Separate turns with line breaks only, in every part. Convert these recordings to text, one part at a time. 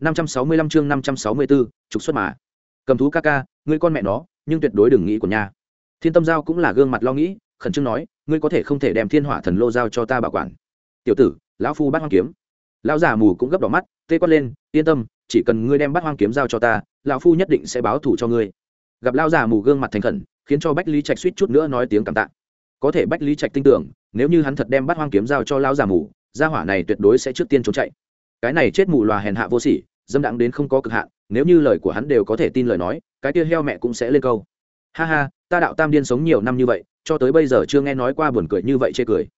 năm trăm sáu mươi lăm chương năm trăm sáu mươi bốn trục xuất mà. Cầm thú ca ca, ngươi con mẹ nó, nhưng tuyệt đối đừng nghĩ của nhà. Thiên tâm giao cũng là gương mặt lo nghĩ, khẩn trương nói, ngươi có thể không thể đem thiên hỏa thần lô giao cho ta bảo quản. Tiểu tử, lão phu bắt hoang kiếm. Lão già mù cũng gấp đỏ mắt, tê quát lên, yên tâm, chỉ cần ngươi đem bắt hoang kiếm giao cho ta, lão phu nhất định sẽ báo thủ cho ngươi. Gặp lão già mù gương mặt thành khẩn, khiến cho bách lý trạch suýt chút nữa nói tiếng cảm tạ. Có thể bách lý trạch tin tưởng, nếu như hắn thật đem bắt hoang kiếm giao cho lão già mù, gia hỏa này tuyệt đối sẽ trước tiên trốn chạy. Cái này chết mù lòa hèn hạ vô sỉ dâm đặng đến không có cực hạn, nếu như lời của hắn đều có thể tin lời nói, cái kia heo mẹ cũng sẽ lên câu. Ha ha, ta đạo tam điên sống nhiều năm như vậy, cho tới bây giờ chưa nghe nói qua buồn cười như vậy chê cười.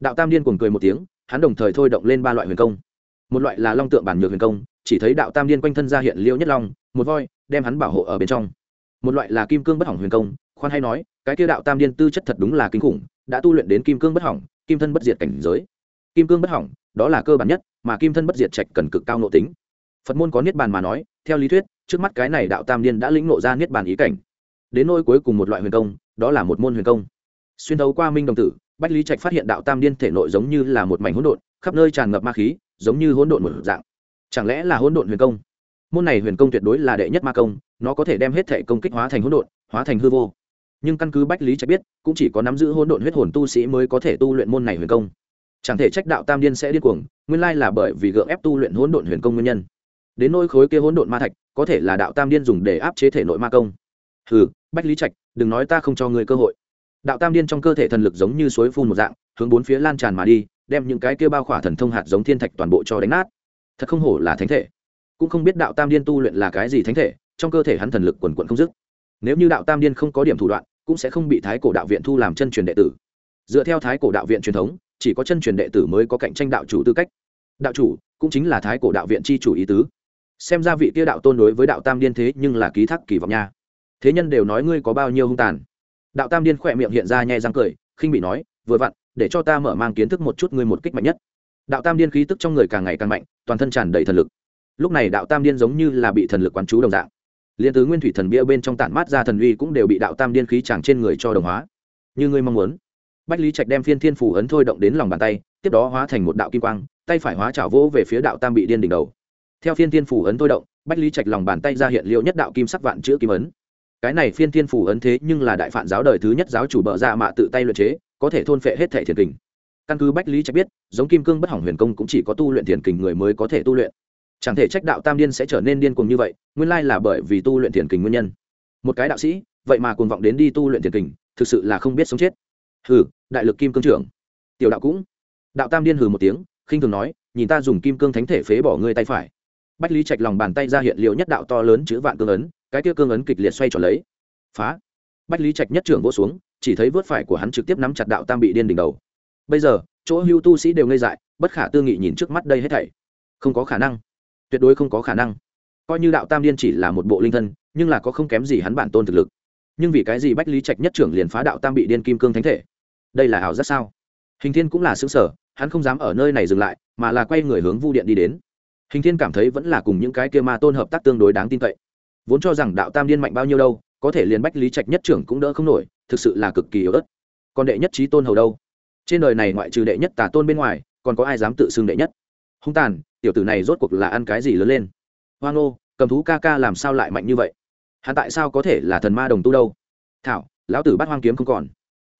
Đạo tam điên cuồng cười một tiếng, hắn đồng thời thôi động lên ba loại huyền công. Một loại là long tượng bản nhược huyền công, chỉ thấy đạo tam điên quanh thân ra hiện liêu nhất long, một voi, đem hắn bảo hộ ở bên trong. Một loại là kim cương bất hỏng huyền công, khoan hay nói, cái kia đạo tam điên tư chất thật đúng là kinh khủng, đã tu luyện đến kim cương bất hỏng, kim thân bất diệt cảnh giới. Kim cương bất hỏng, đó là cơ bản nhất, mà kim thân bất diệt trạch cần cực cao nội tính phật môn có niết bàn mà nói, theo lý thuyết, trước mắt cái này đạo tam niên đã lĩnh nộ ra niết bàn ý cảnh. Đến nôi cuối cùng một loại huyền công, đó là một môn huyền công. Xuyên thấu qua minh đồng tử, bách lý trạch phát hiện đạo tam niên thể nội giống như là một mảnh hỗn độn, khắp nơi tràn ngập ma khí, giống như hỗn độn một dạng. Chẳng lẽ là hỗn độn huyền công? Môn này huyền công tuyệt đối là đệ nhất ma công, nó có thể đem hết thể công kích hóa thành hỗn độn, hóa thành hư vô. Nhưng căn cứ bách lý trạch biết, cũng chỉ có nắm giữ hỗn độn huyết hồn tu sĩ mới có thể tu luyện môn này huyền công. Chẳng thể trách đạo tam điên sẽ điên cuồng, nguyên lai là bởi vì gượng ép tu luyện hỗn độn huyền công nguyên nhân đến nỗi khối kia hỗn độn ma thạch, có thể là đạo tam điên dùng để áp chế thể nội ma công. Hừ, bách lý trạch, đừng nói ta không cho người cơ hội. Đạo tam điên trong cơ thể thần lực giống như suối phun một dạng, hướng bốn phía lan tràn mà đi, đem những cái kia bao khỏa thần thông hạt giống thiên thạch toàn bộ cho đánh nát. Thật không hổ là thánh thể. Cũng không biết đạo tam điên tu luyện là cái gì thánh thể, trong cơ thể hắn thần lực quần quận không dứt. Nếu như đạo tam điên không có điểm thủ đoạn, cũng sẽ không bị thái cổ đạo viện thu làm chân truyền đệ tử. Dựa theo thái cổ đạo viện truyền thống, chỉ có chân truyền đệ tử mới có cạnh tranh đạo chủ tư cách. Đạo chủ cũng chính là thái cổ đạo viện c h i chủ ý tứ xem ra vị kia đạo tôn đối với đạo tam điên thế nhưng là ký thác kỳ vọng nha. Thế nhân đều nói ngươi có bao nhiêu hung tàn. Đạo tam điên khỏe miệng hiện ra nhai răng cười, khinh bị nói, vừa vặn, để cho ta mở mang kiến thức một chút ngươi một kích mạnh nhất. Đạo tam điên khí tức trong người càng ngày càng mạnh, toàn thân tràn đầy thần lực. Lúc này đạo tam điên giống như là bị thần lực quán chú đồng dạng. Liên tứ nguyên thủy thần bia bên trong tản mát ra thần uy cũng đều bị đạo tam điên khí tràng trên người cho đồng hóa. Như ngươi mong muốn. Bách lý trạch đem phiên thiên phủ ấn thôi động đến lòng bàn tay, tiếp đó hóa thành một đạo kim quang, tay phải hóa chảo vỗ về phía đạo tam bị điên đỉnh đầu theo phiên thiên phủ ấn thôi động, bách lý trạch lòng bàn tay ra hiện liệu nhất đạo kim sắc vạn chữ kim ấn. Cái này phiên thiên phủ ấn thế nhưng là đại phản giáo đời thứ nhất giáo chủ bợ ra mạ tự tay luyện chế, có thể thôn phệ hết thể thiền kình. Căn cứ bách lý trạch biết, giống kim cương bất hỏng huyền công cũng chỉ có tu luyện thiền kình người mới có thể tu luyện. Chẳng thể trách đạo tam điên sẽ trở nên điên cuồng như vậy, nguyên lai là bởi vì tu luyện thiền kình nguyên nhân. Một cái đạo sĩ, vậy mà cuồng vọng đến đi tu luyện thiền kình, thực sự là không biết sống chết. Hừ, đại lực kim cương trưởng. Tiểu đạo cũng. Đạo tam điên hừ một tiếng, khinh thường nói, nhìn ta dùng kim cương thánh thể phế bỏ ngươi tay phải bách lý trạch lòng bàn tay ra hiện liệu nhất đạo to lớn chữ vạn cương ấn, cái kia cương ấn kịch liệt xoay tròn lấy. Phá! Bách lý trạch nhất trưởng vỗ xuống, chỉ thấy vớt phải của hắn trực tiếp nắm chặt đạo tam bị điên đỉnh đầu. Bây giờ, chỗ hưu tu sĩ đều ngây dại, bất khả tư nghị nhìn trước mắt đây hết thảy. Không có khả năng. Tuyệt đối không có khả năng. Coi như đạo tam điên chỉ là một bộ linh thân, nhưng là có không kém gì hắn bản tôn thực lực. Nhưng vì cái gì bách lý trạch nhất trưởng liền phá đạo tam bị điên kim cương thánh thể? Đây là ảo rất sao? Hình thiên cũng là xứng sở hắn không dám ở nơi này dừng lại, mà là quay người hướng vu điện đi đến hình thiên cảm thấy vẫn là cùng những cái kia ma tôn hợp tác tương đối đáng tin cậy. Vốn cho rằng đạo tam điên mạnh bao nhiêu đâu, có thể liền bách lý trạch nhất trưởng cũng đỡ không nổi, thực sự là cực kỳ yếu ớt. Còn đệ nhất trí tôn hầu đâu? Trên đời này ngoại trừ đệ nhất tà tôn bên ngoài, còn có ai dám tự xưng đệ nhất? Hung tàn, tiểu tử này rốt cuộc là ăn cái gì lớn lên? Hoang ngô cầm thú ca ca làm sao lại mạnh như vậy? Hắn tại sao có thể là thần ma đồng tu đâu? Thảo, lão tử bắt hoang kiếm không còn.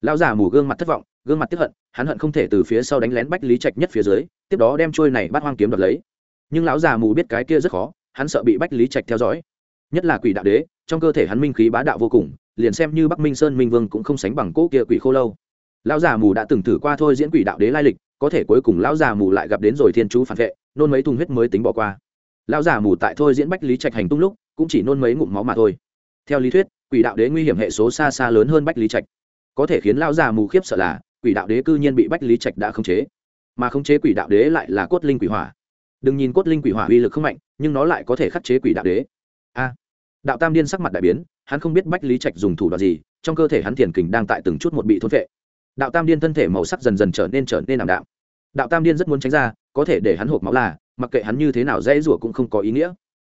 Lão già mù gương mặt thất vọng, gương mặt tiếp hận, hắn hận không thể từ phía sau đánh lén bách lý trạch nhất phía dưới, tiếp đó đem trôi này bắt hoang kiếm đoạt lấy nhưng lão già mù biết cái kia rất khó, hắn sợ bị bách lý trạch theo dõi. Nhất là quỷ đạo đế, trong cơ thể hắn minh khí bá đạo vô cùng, liền xem như bắc minh sơn minh vương cũng không sánh bằng cỗ kia quỷ khô lâu. Lão già mù đã từng thử qua thôi diễn quỷ đạo đế lai lịch, có thể cuối cùng lão già mù lại gặp đến rồi thiên chú phản vệ, nôn mấy thùng huyết mới tính bỏ qua. Lão già mù tại thôi diễn bách lý trạch hành tung lúc, cũng chỉ nôn mấy ngụm máu mà thôi. Theo lý thuyết, quỷ đạo đế nguy hiểm hệ số xa xa lớn hơn bách lý trạch. Có thể khiến lão già mù khiếp sợ là, quỷ đạo đế cư nhiên bị bách lý trạch đã khống chế. Mà khống chế quỷ đạo đế lại là cốt linh quỷ hỏa đừng nhìn cốt linh quỷ hỏa uy lực không mạnh, nhưng nó lại có thể khắc chế quỷ đạo đế. A, đạo tam điên sắc mặt đại biến, hắn không biết bách lý trạch dùng thủ đoạn gì, trong cơ thể hắn thiền kình đang tại từng chút một bị thốt vệ đạo tam điên thân thể màu sắc dần dần trở nên trở nên ảm đạm. Đạo tam điên rất muốn tránh ra, có thể để hắn hộp máu là, mặc kệ hắn như thế nào dễ rủa cũng không có ý nghĩa.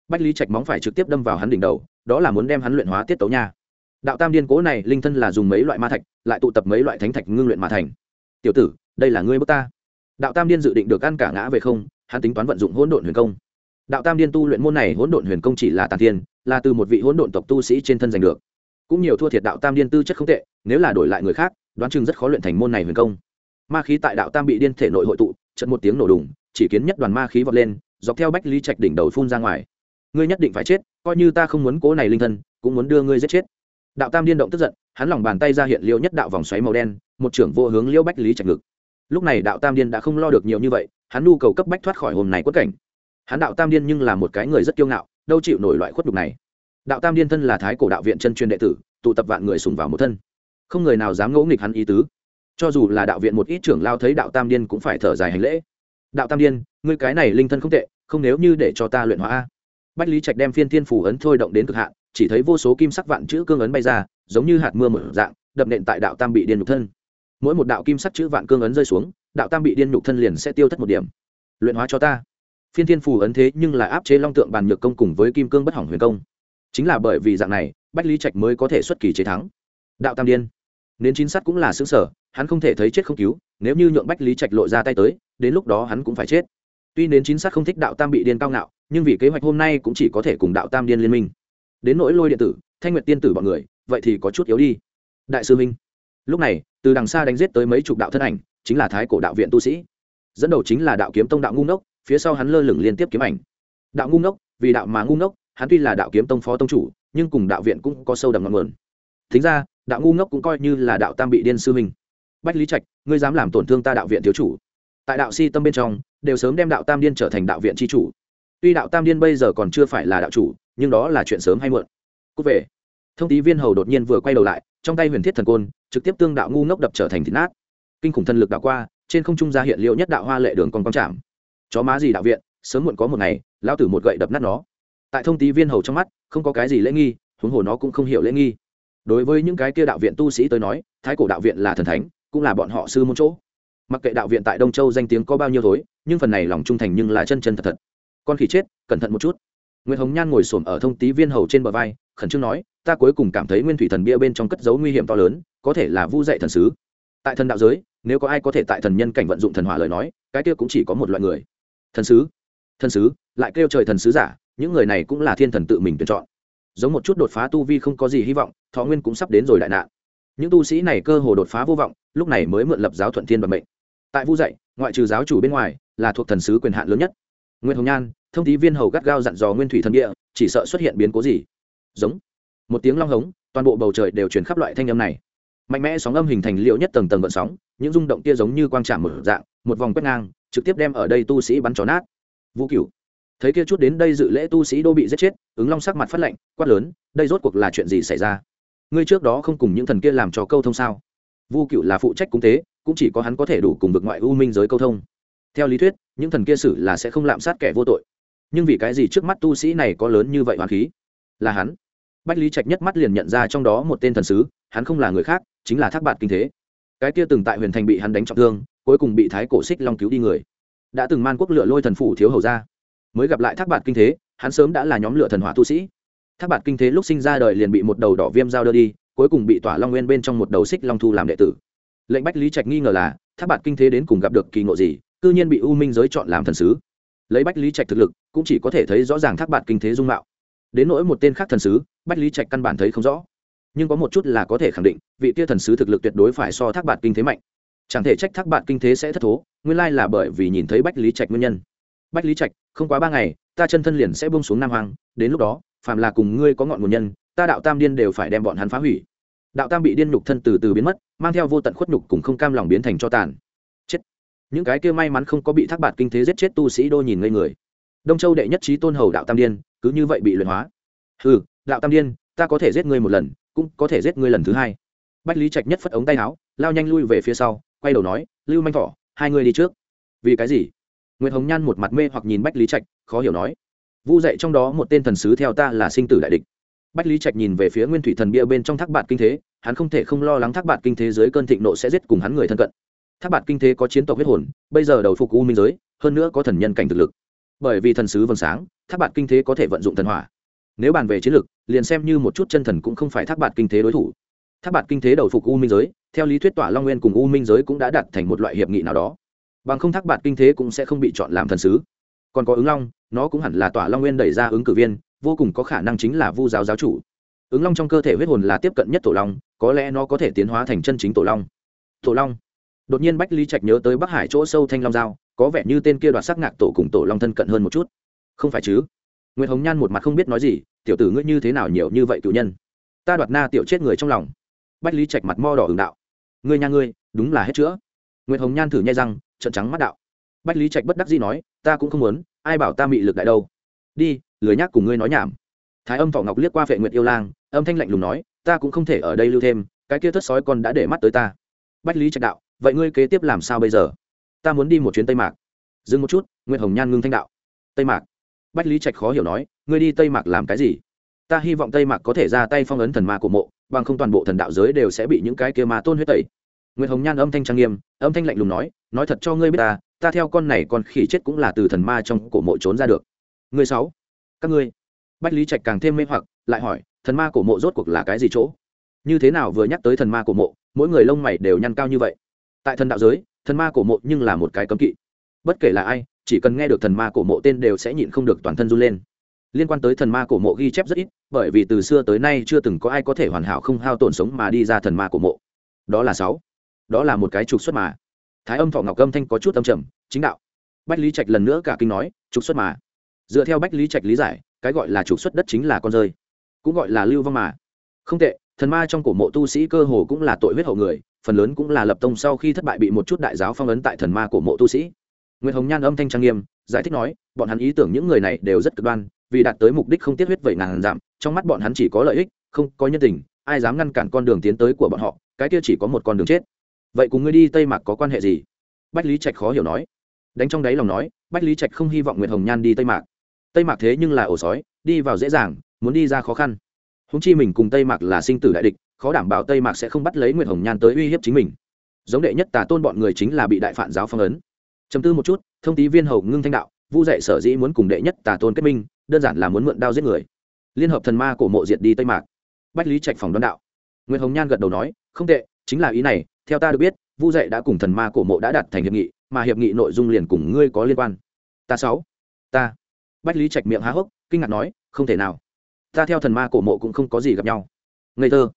Bách lý trạch móng phải trực tiếp đâm vào hắn đỉnh đầu, đó là muốn đem hắn luyện hóa tiết tấu nha. Đạo tam điên cố này linh thân là dùng mấy loại ma thạch, lại tụ tập mấy loại thánh thạch ngưng luyện mà thành. Tiểu tử, đây là ngươi bước ta. Đạo tam điên dự định được ăn cả ngã về không hắn tính toán vận dụng hỗn độn huyền công. Đạo tam điên tu luyện môn này hỗn độn huyền công chỉ là tàn tiên là từ một vị hỗn độn tộc tu sĩ trên thân giành được. Cũng nhiều thua thiệt đạo tam điên tư chất không tệ, nếu là đổi lại người khác, đoán chừng rất khó luyện thành môn này huyền công. Ma khí tại đạo tam bị điên thể nội hội tụ trận một tiếng nổ đùng, chỉ kiến nhất đoàn ma khí vọt lên, dọc theo bách lý trạch đỉnh đầu phun ra ngoài. Ngươi nhất định phải chết, coi như ta không muốn cố này linh thân, cũng muốn đưa ngươi giết chết. Đạo tam điên động tức giận, hắn lòng bàn tay ra hiện liêu nhất đạo vòng xoáy màu đen, một trưởng vô hướng liêu bách lý trạch ngực. Lúc này đạo tam điên đã không lo được nhiều như vậy hắn nhu cầu cấp bách thoát khỏi hôm này quất cảnh. Hắn đạo tam điên nhưng là một cái người rất kiêu ngạo, đâu chịu nổi loại khuất đục này. Đạo tam điên thân là thái cổ đạo viện chân truyền đệ tử, tụ tập vạn người sùng vào một thân. Không người nào dám ngẫu nghịch hắn ý tứ. Cho dù là đạo viện một ít trưởng lao thấy đạo tam điên cũng phải thở dài hành lễ. Đạo tam điên, ngươi cái này linh thân không tệ, không nếu như để cho ta luyện hóa a. Bách lý trạch đem phiên thiên phủ ấn thôi động đến cực hạn, chỉ thấy vô số kim sắc vạn chữ cương ấn bay ra, giống như hạt mưa mở dạng, đập nện tại đạo tam bị điên nhục thân. Mỗi một đạo kim sắc chữ vạn cương ấn rơi xuống đạo tam bị điên nhục thân liền sẽ tiêu thất một điểm. Luyện hóa cho ta. Phiên thiên phù ấn thế nhưng là áp chế long tượng bàn nhược công cùng với kim cương bất hỏng huyền công. Chính là bởi vì dạng này, bách lý trạch mới có thể xuất kỳ chế thắng. Đạo tam điên. Nên chín sát cũng là xứng sở, hắn không thể thấy chết không cứu, nếu như nhượng bách lý trạch lộ ra tay tới, đến lúc đó hắn cũng phải chết. Tuy đến chín xác không thích đạo tam bị điên cao ngạo, nhưng vì kế hoạch hôm nay cũng chỉ có thể cùng đạo tam điên liên minh. Đến nỗi lôi điện tử, thanh nguyệt tiên tử bọn người, vậy thì có chút yếu đi. Đại sư minh. Lúc này, từ đằng xa đánh giết tới mấy chục đạo thân ảnh chính là thái cổ đạo viện tu sĩ. Dẫn đầu chính là đạo kiếm tông đạo ngu ngốc, phía sau hắn lơ lửng liên tiếp kiếm ảnh. Đạo ngu ngốc, vì đạo mà ngu ngốc, hắn tuy là đạo kiếm tông phó tông chủ, nhưng cùng đạo viện cũng có sâu đậm ngọn nguồn. Thính ra, đạo ngu ngốc cũng coi như là đạo tam bị điên sư minh bách lý trạch, ngươi dám làm tổn thương ta đạo viện thiếu chủ. Tại đạo si tâm bên trong, đều sớm đem đạo tam điên trở thành đạo viện tri chủ. Tuy đạo tam điên bây giờ còn chưa phải là đạo chủ, nhưng đó là chuyện sớm hay muộn. Cúc về. Thông tí viên hầu đột nhiên vừa quay đầu lại, trong tay huyền thiết thần côn, trực tiếp tương đạo ngu ngốc đập trở thành thịt nát kinh khủng thân lực đạo qua, trên không trung ra hiện liệu nhất đạo hoa lệ đường con con chạm chó má gì đạo viện, sớm muộn có một ngày lao tử một gậy đập nát nó. Tại thông tí viên hầu trong mắt, không có cái gì lễ nghi, huống hồ nó cũng không hiểu lễ nghi. Đối với những cái kia đạo viện tu sĩ tới nói, thái cổ đạo viện là thần thánh, cũng là bọn họ sư môn chỗ. Mặc kệ đạo viện tại đông châu danh tiếng có bao nhiêu thối, nhưng phần này lòng trung thành nhưng là chân chân thật thật. Con khỉ chết, cẩn thận một chút. Nguyễn hồng nhan ngồi s ổ m ở thông tí viên hầu trên bờ vai, khẩn trương nói, ta cuối cùng cảm thấy nguyên thủy thần bia bên trong cất dấu nguy hiểm to lớn, có thể là vu dạy thần sứ tại thần đạo giới, nếu có ai có thể tại thần nhân cảnh vận dụng thần hỏa lời nói, cái kia cũng chỉ có một loại người. Thần sứ. Thần sứ, lại kêu trời thần sứ giả, những người này cũng là thiên thần tự mình tuyển chọn. Giống một chút đột phá tu vi không có gì hy vọng, thọ nguyên cũng sắp đến rồi đại nạn. Những tu sĩ này cơ hồ đột phá vô vọng, lúc này mới mượn lập giáo thuận thiên vận mệnh. Tại vu dạy, ngoại trừ giáo chủ bên ngoài, là thuộc thần sứ quyền hạn lớn nhất. Nguyên hồng nhan, thông tí viên hầu gắt gao dặn dò nguyên thủy thần địa, chỉ sợ xuất hiện biến cố gì. Giống. Một tiếng long hống, toàn bộ bầu trời đều truyền khắp loại thanh âm này mạnh mẽ sóng âm hình thành liệu nhất tầng tầng gợn sóng, những rung động kia giống như quang trạm một dạng, một vòng quét ngang, trực tiếp đem ở đây tu sĩ bắn chó nát. Vũ cửu, thấy kia chút đến đây dự lễ tu sĩ đô bị giết chết, ứng long sắc mặt phát lệnh quát lớn, đây rốt cuộc là chuyện gì xảy ra? Ngươi trước đó không cùng những thần kia làm cho câu thông sao? Vu cựu là phụ trách cúng tế, cũng chỉ có hắn có thể đủ cùng vực ngoại u minh giới câu thông. Theo lý thuyết, những thần kia xử là sẽ không lạm sát kẻ vô tội. Nhưng vì cái gì trước mắt tu sĩ này có lớn như vậy hoàn khí? Là hắn. Bách lý trạch nhất mắt liền nhận ra trong đó một tên thần sứ, hắn không là người khác chính là thác bạt kinh thế. Cái kia từng tại huyền thành bị hắn đánh trọng thương, cuối cùng bị thái cổ xích long cứu đi người. Đã từng man quốc lựa lôi thần phủ thiếu hầu ra. Mới gặp lại thác bạt kinh thế, hắn sớm đã là nhóm lựa thần hỏa tu sĩ. Thác bạt kinh thế lúc sinh ra đời liền bị một đầu đỏ viêm giao đưa đi, cuối cùng bị tỏa long nguyên bên trong một đầu xích long thu làm đệ tử. Lệnh bách lý trạch nghi ngờ là, thác bạt kinh thế đến cùng gặp được kỳ ngộ gì, cư nhiên bị u minh giới chọn làm thần sứ. Lấy bách lý trạch thực lực, cũng chỉ có thể thấy rõ ràng thác bạt kinh thế dung mạo. Đến nỗi một tên khác thần sứ, bách lý trạch căn bản thấy không rõ nhưng có một chút là có thể khẳng định, vị tia thần sứ thực lực tuyệt đối phải so thác bạt kinh thế mạnh. Chẳng thể trách thác bạt kinh thế sẽ thất thố, nguyên lai là bởi vì nhìn thấy bách lý trạch nguyên nhân. Bách lý trạch, không quá ba ngày, ta chân thân liền sẽ bông xuống nam hoàng đến lúc đó, phàm là cùng ngươi có ngọn nguồn nhân, ta đạo tam điên đều phải đem bọn hắn phá hủy. Đạo tam bị điên nhục thân từ từ biến mất, mang theo vô tận khuất nhục cùng không cam lòng biến thành cho tàn. Chết. Những cái kia may mắn không có bị thác bạt kinh thế giết chết tu sĩ đô nhìn ngây người. Đông châu đệ nhất trí tôn hầu đạo tam điên, cứ như vậy bị luyện hóa. Ừ đạo tam điên ta có thể giết ngươi một lần, cũng có thể giết ngươi lần thứ hai. Bách lý trạch nhất phất ống tay áo, lao nhanh lui về phía sau, quay đầu nói, lưu manh thỏ, hai người đi trước. Vì cái gì? Nguyễn hồng nhan một mặt mê hoặc nhìn bách lý trạch, khó hiểu nói, vu dạy trong đó một tên thần sứ theo ta là sinh tử đại địch. Bách lý trạch nhìn về phía nguyên thủy thần bia bên trong thác bạt kinh thế, hắn không thể không lo lắng thác bạt kinh thế dưới cơn thịnh nộ sẽ giết cùng hắn người thân cận. Thác bạt kinh thế có chiến tộc huyết hồn, bây giờ đầu phục u minh giới, hơn nữa có thần nhân cảnh thực lực. Bởi vì thần sứ vầng sáng, thác bạt kinh thế có thể vận dụng thần hỏa nếu bàn về chiến lược, liền xem như một chút chân thần cũng không phải thác bạt kinh thế đối thủ. Thác bạt kinh thế đầu phục u minh giới theo lý thuyết tỏa long nguyên cùng u minh giới cũng đã đạt thành một loại hiệp nghị nào đó. Bằng không thác bạt kinh thế cũng sẽ không bị chọn làm thần sứ. Còn có ứng long nó cũng hẳn là tỏa long nguyên đẩy ra ứng cử viên vô cùng có khả năng chính là vu giáo giáo chủ. Ứng long trong cơ thể huyết hồn là tiếp cận nhất tổ long có lẽ nó có thể tiến hóa thành chân chính tổ long. Tổ long. Đột nhiên bách lý trạch nhớ tới bắc hải chỗ sâu thanh long giao có vẻ như tên kia đoạt sắc ngạc tổ cùng tổ long thân cận hơn một chút. Không phải chứ? Nguyệt hồng nhan một mặt không biết nói gì, tiểu tử ngươi như thế nào nhiều như vậy cựu nhân? Ta đoạt na tiểu chết người trong lòng. Bách lý trạch mặt mo đỏ ửng đạo, ngươi nhà ngươi, đúng là hết chữa. Nguyệt hồng nhan thử nhai răng, trợn trắng mắt đạo. Bách lý trạch bất đắc dĩ nói, ta cũng không muốn, ai bảo ta mị lực đại đâu. Đi, lười nhác cùng ngươi nói nhảm. Thái âm Phỏ ngọc liếc qua phệ nguyệt yêu lang, âm thanh lạnh lùng nói, ta cũng không thể ở đây lưu thêm, cái kia thất sói còn đã để mắt tới ta. Bách lý trạch đạo, vậy ngươi kế tiếp làm sao bây giờ? Ta muốn đi một chuyến tây mạc. Dừng một chút, Nguyệt hồng nhan ngưng thanh đạo, tây mạc bách lý trạch khó hiểu nói, ngươi đi tây mạc làm cái gì? Ta hy vọng tây mạc có thể ra tay phong ấn thần ma của mộ, bằng không toàn bộ thần đạo giới đều sẽ bị những cái kia ma tôn huyết tẩy. Nguyễn hồng nhan âm thanh trang nghiêm, âm thanh lạnh lùng nói nói thật cho ngươi biết ta ta theo con này còn khỉ chết cũng là từ thần ma trong cổ mộ trốn ra được. Ngươi sáu, các ngươi? Bách lý trạch càng thêm mê hoặc, lại hỏi, thần ma cổ mộ rốt cuộc là cái gì chỗ? Như thế nào vừa nhắc tới thần ma cổ mộ, mỗi người lông mày đều nhăn cao như vậy? Tại thần đạo giới, thần ma cổ mộ nhưng là một cái cấm kỵ. Bất kể là ai chỉ cần nghe được thần ma cổ mộ tên đều sẽ nhịn không được toàn thân run lên. Liên quan tới thần ma cổ mộ ghi chép rất ít, bởi vì từ xưa tới nay chưa từng có ai có thể hoàn hảo không hao tổn sống mà đi ra thần ma cổ mộ. Đó là sáu. Đó là một cái trục xuất mà. Thái âm thọ ngọc âm thanh có chút âm trầm, chính đạo. Bách lý trạch lần nữa cả kinh nói, trục xuất mà. Dựa theo bách lý trạch lý giải, cái gọi là trục xuất đất chính là con rơi, cũng gọi là lưu vong mà. Không tệ, thần ma trong cổ mộ tu sĩ cơ hồ cũng là tội huyết hậu người, phần lớn cũng là lập tông sau khi thất bại bị một chút đại giáo phong ấn tại thần ma cổ mộ tu sĩ nguyễn hồng nhan âm thanh trang nghiêm, giải thích nói, bọn hắn ý tưởng những người này đều rất cực đoan, vì đạt tới mục đích không tiết huyết vậy ngàn giảm, trong mắt bọn hắn chỉ có lợi ích, không có nhân tình, ai dám ngăn cản con đường tiến tới của bọn họ, cái kia chỉ có một con đường chết. Vậy cùng ngươi đi, tây mạc có quan hệ gì? Bách lý trạch khó hiểu nói. Đánh trong đáy lòng nói, bách lý trạch không hy vọng nguyệt hồng nhan đi tây mạc. Tây mạc thế nhưng là ổ sói, đi vào dễ dàng, muốn đi ra khó khăn. Húng chi mình cùng tây mạc là sinh tử đại địch, khó đảm bảo tây mạc sẽ không bắt lấy nguyệt hồng nhan tới uy hiếp chính mình. Giống đệ nhất tà tôn bọn người chính là bị đại phản giáo phong ấn chấm tư một chút, thông tí viên hầu ngưng thanh đạo, vu dạy sở dĩ muốn cùng đệ nhất tà tôn kết minh, đơn giản là muốn mượn đao giết người. Liên hợp thần ma cổ mộ diệt đi tây mạc. Bách lý trạch phòng đoán đạo. Nguyễn hồng nhan gật đầu nói, không tệ, chính là ý này, theo ta được biết, vu dạy đã cùng thần ma cổ mộ đã đặt thành hiệp nghị, mà hiệp nghị nội dung liền cùng ngươi có liên quan. Ta sáu. Ta. Bách lý trạch miệng há hốc, kinh ngạc nói, không thể nào. Ta theo thần ma cổ mộ cũng không có gì gặp nhau. Ngây thơ.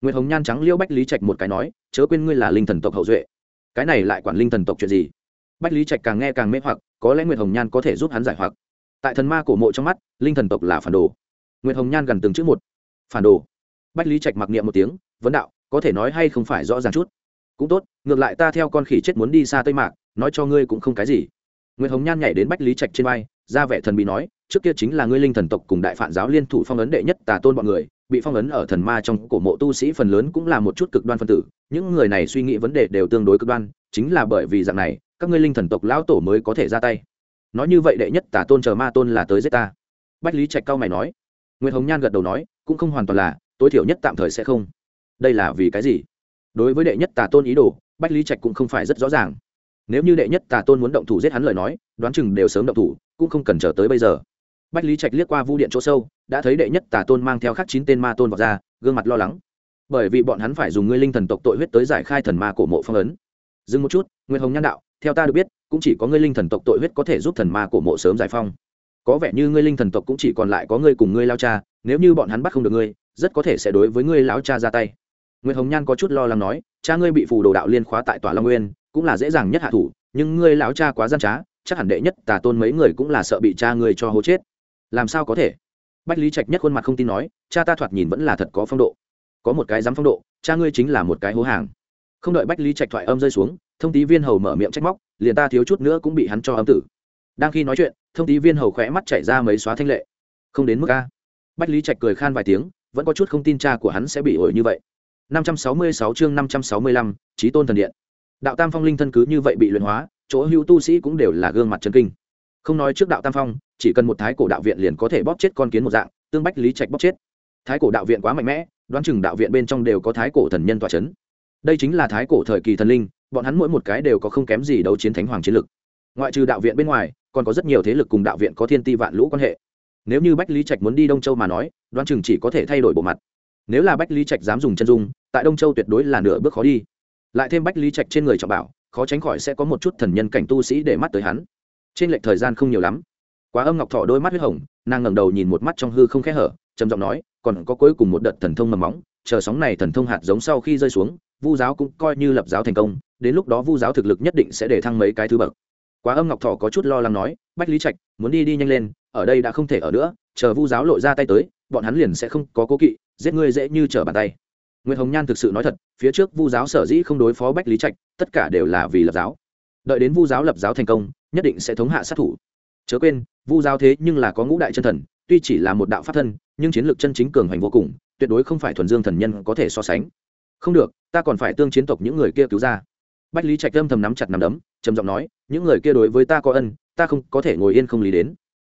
Nguyễn hồng nhan trắng liêu bách lý trạch một cái nói, chớ quên ngươi là linh thần tộc hậu duệ. Cái này lại quản linh thần tộc chuyện gì? Bách lý trạch càng nghe càng mê hoặc, có lẽ nguyệt hồng nhan có thể giúp hắn giải hoặc. Tại thần ma cổ mộ trong mắt, linh thần tộc là phản đồ. Nguyệt hồng nhan gần từng chữ một. Phản đồ. Bách lý trạch mặc niệm một tiếng, vấn đạo, có thể nói hay không phải rõ ràng chút? Cũng tốt, ngược lại ta theo con khỉ chết muốn đi xa tây mạc, nói cho ngươi cũng không cái gì. Nguyệt hồng nhan nhảy đến bách lý trạch trên vai, ra vẻ thần bị nói, trước kia chính là ngươi linh thần tộc cùng đại phản giáo liên thủ phong ấn đệ nhất tà tôn bọn người, bị phong ấn ở thần ma trong cổ mộ tu sĩ phần lớn cũng là một chút cực đoan phân tử. Những người này suy nghĩ vấn đề đều tương đối cực đoan, chính là bởi vì dạng này các ngươi linh thần tộc lão tổ mới có thể ra tay. Nói như vậy đệ nhất tà tôn chờ ma tôn là tới giết ta. Bách lý trạch cao mày nói. Nguyễn hồng nhan gật đầu nói, cũng không hoàn toàn là, tối thiểu nhất tạm thời sẽ không. Đây là vì cái gì? Đối với đệ nhất tà tôn ý đồ, bách lý trạch cũng không phải rất rõ ràng. Nếu như đệ nhất tà tôn muốn động thủ giết hắn lời nói, đoán chừng đều sớm động thủ, cũng không cần chờ tới bây giờ. Bách lý trạch liếc qua vu điện chỗ sâu, đã thấy đệ nhất tà tôn mang theo khắc chín tên ma tôn vào ra, gương mặt lo lắng. Bởi vì bọn hắn phải dùng ngươi linh thần tộc tội huyết tới giải khai thần ma cổ mộ phong ấn. Dừng một chút nguyễn hồng nhan đạo theo ta được biết, cũng chỉ có ngươi linh thần tộc tội huyết có thể giúp thần ma cổ mộ sớm giải phong. Có vẻ như ngươi linh thần tộc cũng chỉ còn lại có ngươi cùng ngươi lao cha, nếu như bọn hắn bắt không được ngươi, rất có thể sẽ đối với ngươi lão cha ra tay. Nguyễn hồng nhan có chút lo lắng nói, cha ngươi bị phù đồ đạo liên khóa tại tòa long nguyên, cũng là dễ dàng nhất hạ thủ, nhưng ngươi lão cha quá gian trá, chắc hẳn đệ nhất tà tôn mấy người cũng là sợ bị cha ngươi cho hố chết. Làm sao có thể? Bách lý trạch nhất khuôn mặt không tin nói, cha ta thoạt nhìn vẫn là thật có phong độ. Có một cái dám phong độ, cha ngươi chính là một cái hố hàng. Không đợi bách lý trạch thoại âm rơi xuống thông tí viên hầu mở miệng trách móc liền ta thiếu chút nữa cũng bị hắn cho âm tử. Đang khi nói chuyện thông tí viên hầu khỏe mắt chảy ra mấy xóa thanh lệ. Không đến mức a. Bách lý trạch cười khan vài tiếng vẫn có chút không tin cha của hắn sẽ bị ổi như vậy. 566 chương 565, trí tôn thần điện. Đạo tam phong linh thân cứ như vậy bị luyện hóa chỗ hữu tu sĩ cũng đều là gương mặt chân kinh. Không nói trước đạo tam phong chỉ cần một thái cổ đạo viện liền có thể bóp chết con kiến một dạng tương bách lý trạch bóp chết. Thái cổ đạo viện quá mạnh mẽ đoán chừng đạo viện bên trong đều có thái cổ thần nhân tọa c h ấ n đây chính là thái cổ thời kỳ thần linh bọn hắn mỗi một cái đều có không kém gì đấu chiến thánh hoàng chiến lực. Ngoại trừ đạo viện bên ngoài, còn có rất nhiều thế lực cùng đạo viện có thiên ti vạn lũ quan hệ. Nếu như bách lý trạch muốn đi đông châu mà nói, đoán chừng chỉ có thể thay đổi bộ mặt. Nếu là bách lý trạch dám dùng chân dung, tại đông châu tuyệt đối là nửa bước khó đi. Lại thêm bách lý trạch trên người trọng bảo, khó tránh khỏi sẽ có một chút thần nhân cảnh tu sĩ để mắt tới hắn. Trên lệch thời gian không nhiều lắm. Quá âm ngọc thọ đôi mắt huyết hồng, nàng ngẩng đầu nhìn một mắt trong hư không khẽ hở, trầm giọng nói, còn có cuối cùng một đợt thần thông mầm móng chờ sóng này thần thông hạt giống sau khi rơi xuống, vu giáo cũng coi như lập giáo thành công, đến lúc đó vu giáo thực lực nhất định sẽ để thăng mấy cái thứ bậc. Quá âm ngọc thọ có chút lo lắng nói, bách lý trạch, muốn đi đi nhanh lên, ở đây đã không thể ở nữa, chờ vu giáo lội ra tay tới, bọn hắn liền sẽ không có cố kỵ, giết ngươi dễ như trở bàn tay. Nguyễn hồng nhan thực sự nói thật, phía trước vu giáo sở dĩ không đối phó bách lý trạch, tất cả đều là vì lập giáo. Đợi đến vu giáo lập giáo thành công, nhất định sẽ thống hạ sát thủ. Chớ quên, vu giáo thế nhưng là có ngũ đại chân thần, tuy chỉ là một đạo pháp thân, nhưng chiến lược chân chính cường hành vô cùng tuyệt đối không phải thuần dương thần nhân có thể so sánh. Không được, ta còn phải tương chiến tộc những người kia cứu ra. Bách lý trạch âm thầm nắm chặt nắm đấm, trầm giọng nói, những người kia đối với ta có ân, ta không có thể ngồi yên không lý đến.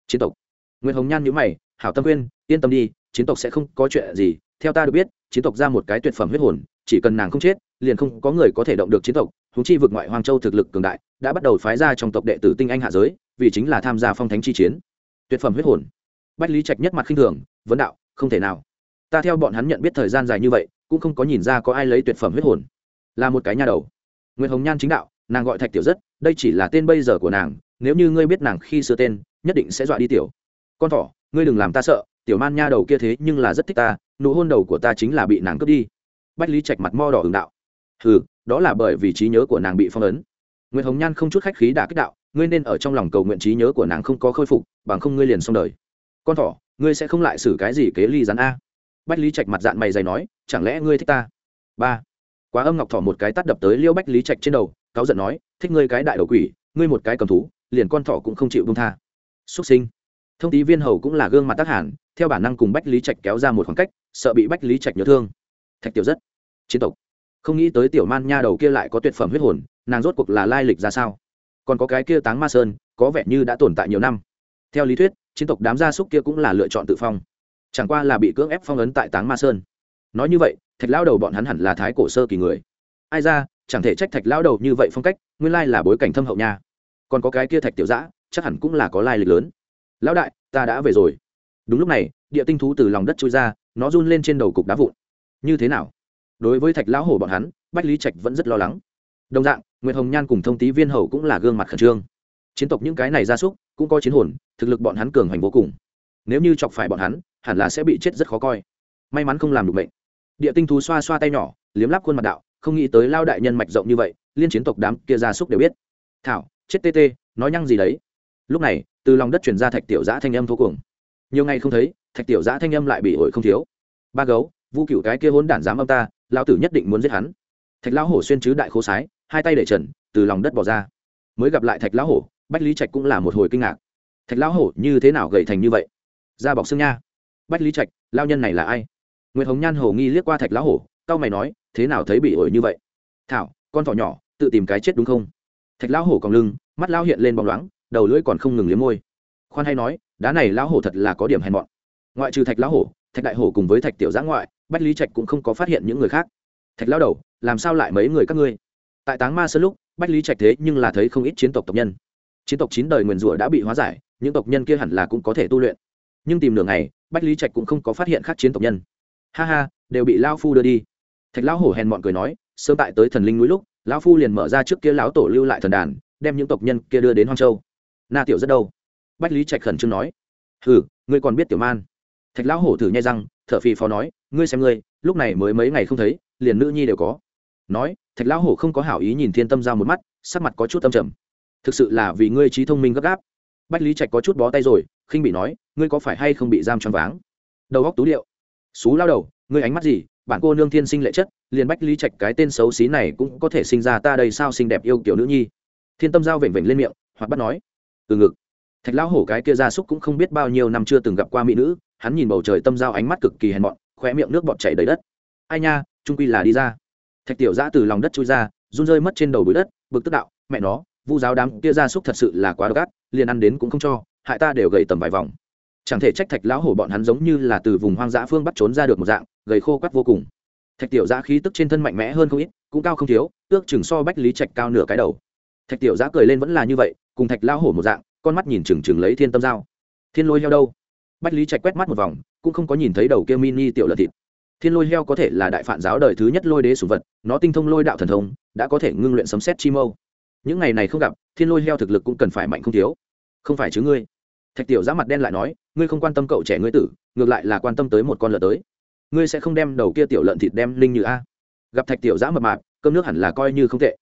Chiến tộc. Nguyễn hồng nhan nhữ mày, hảo tâm quyên, yên tâm đi, chiến tộc sẽ không có chuyện gì, theo ta được biết, chiến tộc ra một cái tuyệt phẩm huyết hồn, chỉ cần nàng không chết, liền không có người có thể động được chiến tộc húng chi vực ngoại hoàng châu thực lực cường đại, đã bắt đầu phái ra trong tộc đệ tử tinh anh hạ giới, vì chính là tham gia phong thánh chi chiến. Tuyệt phẩm huyết hồn. Bách lý trạch nhất mặt khinh thường, vấn đạo, không thể nào ta theo bọn hắn nhận biết thời gian dài như vậy, cũng không có nhìn ra có ai lấy tuyệt phẩm huyết hồn. Là một cái nha đầu. Nguyễn hồng nhan chính đạo, nàng gọi thạch tiểu rất, đây chỉ là tên bây giờ của nàng, nếu như ngươi biết nàng khi xưa tên, nhất định sẽ dọa đi tiểu. Con thỏ, ngươi đừng làm ta sợ, tiểu man nha đầu kia thế nhưng là rất thích ta, nụ hôn đầu của ta chính là bị nàng cướp đi. Bách lý trạch mặt mo đỏ hừng đạo. Ừ đó là bởi vì trí nhớ của nàng bị phong ấn. Nguyễn hồng nhan không chút khách khí đã kích đạo, ngươi nên ở trong lòng cầu nguyện trí nhớ của nàng không có khôi phục, bằng không ngươi liền xong đời. Con thỏ, ngươi sẽ không lại xử cái gì kế ly rắn a bách lý trạch mặt dạng mày dày nói, chẳng lẽ ngươi thích ta? Ba. Quá âm ngọc thỏ một cái tắt đập tới liêu bách lý trạch trên đầu, cáu giận nói, thích ngươi cái đại đầu quỷ, ngươi một cái cầm thú, liền con thỏ cũng không chịu bông tha. Xuất sinh. Thông tí viên hầu cũng là gương mặt tác hẳn theo bản năng cùng bách lý trạch kéo ra một khoảng cách, sợ bị bách lý trạch nhớ thương. Thạch tiểu rất. Chiến tộc. Không nghĩ tới tiểu man nha đầu kia lại có tuyệt phẩm huyết hồn, nàng rốt cuộc là lai lịch ra sao? Còn có cái kia táng ma sơn, có vẻ như đã tồn tại nhiều năm. Theo lý thuyết, chiến tộc đám gia súc kia cũng là lựa chọn tự phong chẳng qua là bị cưỡng ép phong ấn tại táng ma sơn. Nói như vậy, thạch lao đầu bọn hắn hẳn là thái cổ sơ kỳ người. Ai ra, chẳng thể trách thạch lao đầu như vậy phong cách, nguyên lai là bối cảnh thâm hậu nha. Còn có cái kia thạch tiểu giã chắc hẳn cũng là có lai lịch lớn. Lão đại, ta đã về rồi. Đúng lúc này, địa tinh thú từ lòng đất trôi ra, nó run lên trên đầu cục đá vụn. Như thế nào? Đối với thạch lão hổ bọn hắn, bách lý trạch vẫn rất lo lắng. Đồng dạng nguyễn hồng nhan cùng thông tý viên hầu cũng là gương mặt khẩn trương. Chiến tộc những cái này gia súc, cũng có chiến hồn, thực lực bọn hắn cường hành vô cùng. Nếu như chọc phải bọn hắn hẳn là sẽ bị chết rất khó coi. May mắn không làm được bệnh địa tinh thú xoa xoa tay nhỏ, liếm lắp khuôn mặt đạo, không nghĩ tới lao đại nhân mạch rộng như vậy, liên chiến tộc đám kia gia súc đều biết. Thảo, chết tê tê, nói nhăng gì đấy? Lúc này, từ lòng đất chuyển ra thạch tiểu giã thanh âm thô cuồng. Nhiều ngày không thấy, thạch tiểu giã thanh âm lại bị ổi không thiếu. Ba gấu, vu cựu cái kia hôn đản dám âm ta lao tử nhất định muốn giết hắn. Thạch lão hổ xuyên chứ đại khố sái, hai tay để trần, từ lòng đất bỏ ra. Mới gặp lại thạch lão hổ, bách lý trạch cũng là một hồi kinh ngạc. Thạch lão hổ như thế nào gầy thành như vậy? Da bọc xương nha bách lý trạch, lao nhân này là ai? Nguyễn hồng nhan hồ nghi liếc qua thạch lão hổ c mày nói, thế nào thấy bị ổi như vậy? Thảo, con thỏ nhỏ, tự tìm cái chết đúng không? Thạch lão hổ còn lưng, mắt lão hiện lên bóng loáng, đầu lưỡi còn không ngừng liếm môi. Khoan hay nói, đá này lão hổ thật là có điểm hèn mọn. Ngoại trừ thạch lão hổ, thạch đại hổ cùng với thạch tiểu giã ngoại, bách lý trạch cũng không có phát hiện những người khác. Thạch lão đầu, làm sao lại mấy người các ngươi? Tại táng ma sơn lúc, bách lý trạch thế nhưng là thấy không ít chiến tộc tộc nhân. Chiến tộc chín đời nguyền rủa đã bị hóa giải, những tộc nhân kia hẳn là cũng có thể tu luyện. Nhưng tìm đường này bách lý trạch cũng không có phát hiện khác chiến tộc nhân. Ha ha, đều bị lao phu đưa đi. Thạch lão hổ hèn mọn cười nói, sớm tại tới thần linh núi lúc, lão phu liền mở ra trước kia lão tổ lưu lại thần đàn, đem những tộc nhân kia đưa đến hoang châu. Na tiểu rất đâu? Bách lý trạch khẩn trương nói. Hừ, ngươi còn biết tiểu man. Thạch lão hổ thử nhai răng, thở phì phò nói, ngươi xem ngươi, lúc này mới mấy ngày không thấy, liền nữ nhi đều có. Nói, thạch lão hổ không có hảo ý nhìn thiên tâm giao một mắt, sắc mặt có chút tâm trầm. Thực sự là vì ngươi trí thông minh gấp gáp. Bách lý trạch có chút bó tay rồi khinh bị nói, ngươi có phải hay không bị giam choáng váng? Đầu góc tú liệu xú lao đầu, ngươi ánh mắt gì? Bản cô nương thiên sinh lệ chất, liền bách lý trạch cái tên xấu xí này cũng có thể sinh ra ta đây sao xinh đẹp yêu kiểu nữ nhi? Thiên tâm giao vểnh vểnh lên miệng hoặc bắt nói, từ ngực. Thạch lão hổ cái kia gia súc cũng không biết bao nhiêu năm chưa từng gặp qua mỹ nữ, hắn nhìn bầu trời tâm giao ánh mắt cực kỳ hèn mọn, khóe miệng nước bọt chảy đầy đất. Ai nha, trung quy là đi ra. Thạch tiểu giã từ lòng đất trôi ra, run rơi mất trên đầu bụi đất, bực tức đạo, mẹ nó, vu giáo đám kia gia súc thật sự là quá độc ác, liền ăn đến cũng không cho hại ta đều gầy tầm vài vòng. Chẳng thể trách thạch lão hổ bọn hắn giống như là từ vùng hoang dã phương bắt trốn ra được một dạng, gầy khô quắt vô cùng. Thạch tiểu giã khí tức trên thân mạnh mẽ hơn không ít, cũng cao không thiếu, ước chừng so bách lý trạch cao nửa cái đầu. Thạch tiểu giã cười lên vẫn là như vậy, cùng thạch lão hổ một dạng, con mắt nhìn chừng chừng lấy thiên tâm dao thiên lôi heo đâu? Bách lý trạch quét mắt một vòng, cũng không có nhìn thấy đầu kia mini tiểu lợn thịt. Thiên lôi heo có thể là đại phản giáo đời thứ nhất lôi đế sủng vật, nó tinh thông lôi đạo thần thông, đã có thể ngưng luyện sấm xét chi mâu. Những ngày này không gặp, thiên lôi heo thực lực cũng cần phải mạnh không thiếu. Không phải chứ ngươi? Thạch tiểu giã mặt đen lại nói, ngươi không quan tâm cậu trẻ ngươi tử, ngược lại là quan tâm tới một con lợn tới. Ngươi sẽ không đem đầu kia tiểu lợn thịt đem linh như a? Gặp thạch tiểu giã mập mạp, cơm nước hẳn là coi như không tệ.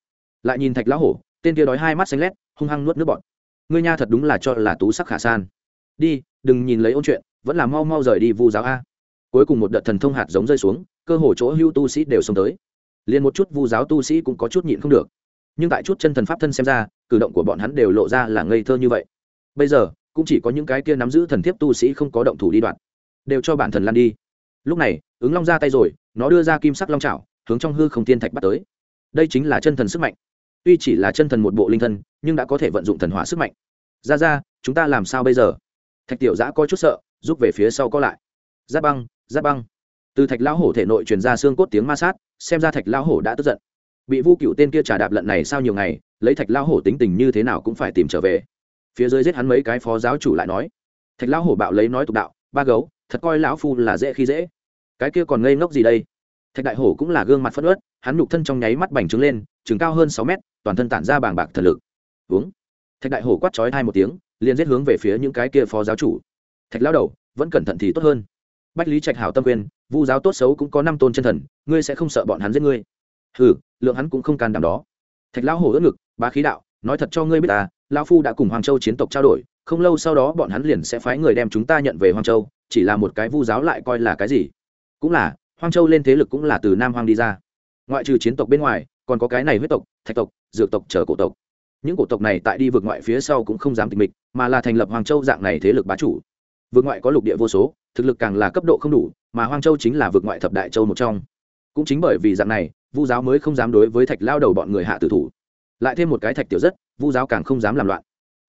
Lại nhìn thạch lão hổ, tên kia đói hai mắt xanh lét, hung hăng nuốt nước bọt. Ngươi nha thật đúng là cho là tú sắc khả san. Đi, đừng nhìn lấy ôn chuyện, vẫn là mau mau rời đi vu giáo a. Cuối cùng một đợt thần thông hạt giống rơi xuống, cơ hồ chỗ hưu tu sĩ đều xông tới. Liền một chút vu giáo tu sĩ cũng có chút nhịn không được. Nhưng tại chút chân thần pháp thân xem ra, cử động của bọn hắn đều lộ ra là ngây thơ như vậy. Bây giờ cũng chỉ có những cái kia nắm giữ thần thiếp tu sĩ không có động thủ đi đoạn đều cho bản thần lan đi. Lúc này, ứng long ra tay rồi, nó đưa ra kim sắc long trào hướng trong hư không tiên thạch bắt tới. Đây chính là chân thần sức mạnh. Tuy chỉ là chân thần một bộ linh thân, nhưng đã có thể vận dụng thần hỏa sức mạnh. Ra ra, chúng ta làm sao bây giờ? Thạch tiểu giã có chút sợ, rút về phía sau có lại. Giáp băng giáp băng. Từ thạch lão hổ thể nội truyền ra xương cốt tiếng ma sát, xem ra thạch lão hổ đã tức giận. Bị vu cựu tên kia trà đạp lận này sau nhiều ngày, lấy thạch lão hổ tính tình như thế nào cũng phải tìm trở về phía dưới giết hắn mấy cái phó giáo chủ lại nói, thạch lão hổ bạo lấy nói tục đạo, ba gấu, thật coi lão phu là dễ khi dễ. Cái kia còn ngây ngốc gì đây? Thạch đại hổ cũng là gương mặt phất ớt hắn nhục thân trong nháy mắt bành trướng lên chừng cao hơn sáu mét, toàn thân tản ra bàng bạc thần lực. Uống. Thạch đại hổ quát chói hai một tiếng, liền giết hướng về phía những cái kia phó giáo chủ. Thạch lao đầu, vẫn cẩn thận thì tốt hơn. Bách lý trạch hảo tâm quyền vu giáo tốt xấu cũng có năm tôn chân thần, ngươi sẽ không sợ bọn hắn giết ngươi. Hừ, lượng hắn cũng không can đảm đó. Thạch lão hổ ớt ngực, bá khí đạo, nói thật cho ngươi biết ta lão phu đã cùng hoàng châu chiến tộc trao đổi, không lâu sau đó bọn hắn liền sẽ phái người đem chúng ta nhận về hoàng châu, chỉ là một cái vu giáo lại coi là cái gì? Cũng là, hoang châu lên thế lực cũng là từ nam hoang đi ra. Ngoại trừ chiến tộc bên ngoài, còn có cái này huyết tộc, thạch tộc, dược tộc chờ cổ tộc. Những cổ tộc này tại đi vượt ngoại phía sau cũng không dám tịch mịch, mà là thành lập hoàng châu dạng này thế lực bá chủ. Vượt ngoại có lục địa vô số, thực lực càng là cấp độ không đủ, mà hoang châu chính là vượt ngoại thập đại châu một trong. Cũng chính bởi vì dạng này, vu giáo mới không dám đối với thạch lao đầu bọn người hạ tử thủ lại thêm một cái thạch tiểu rất, vu giáo càng không dám làm loạn.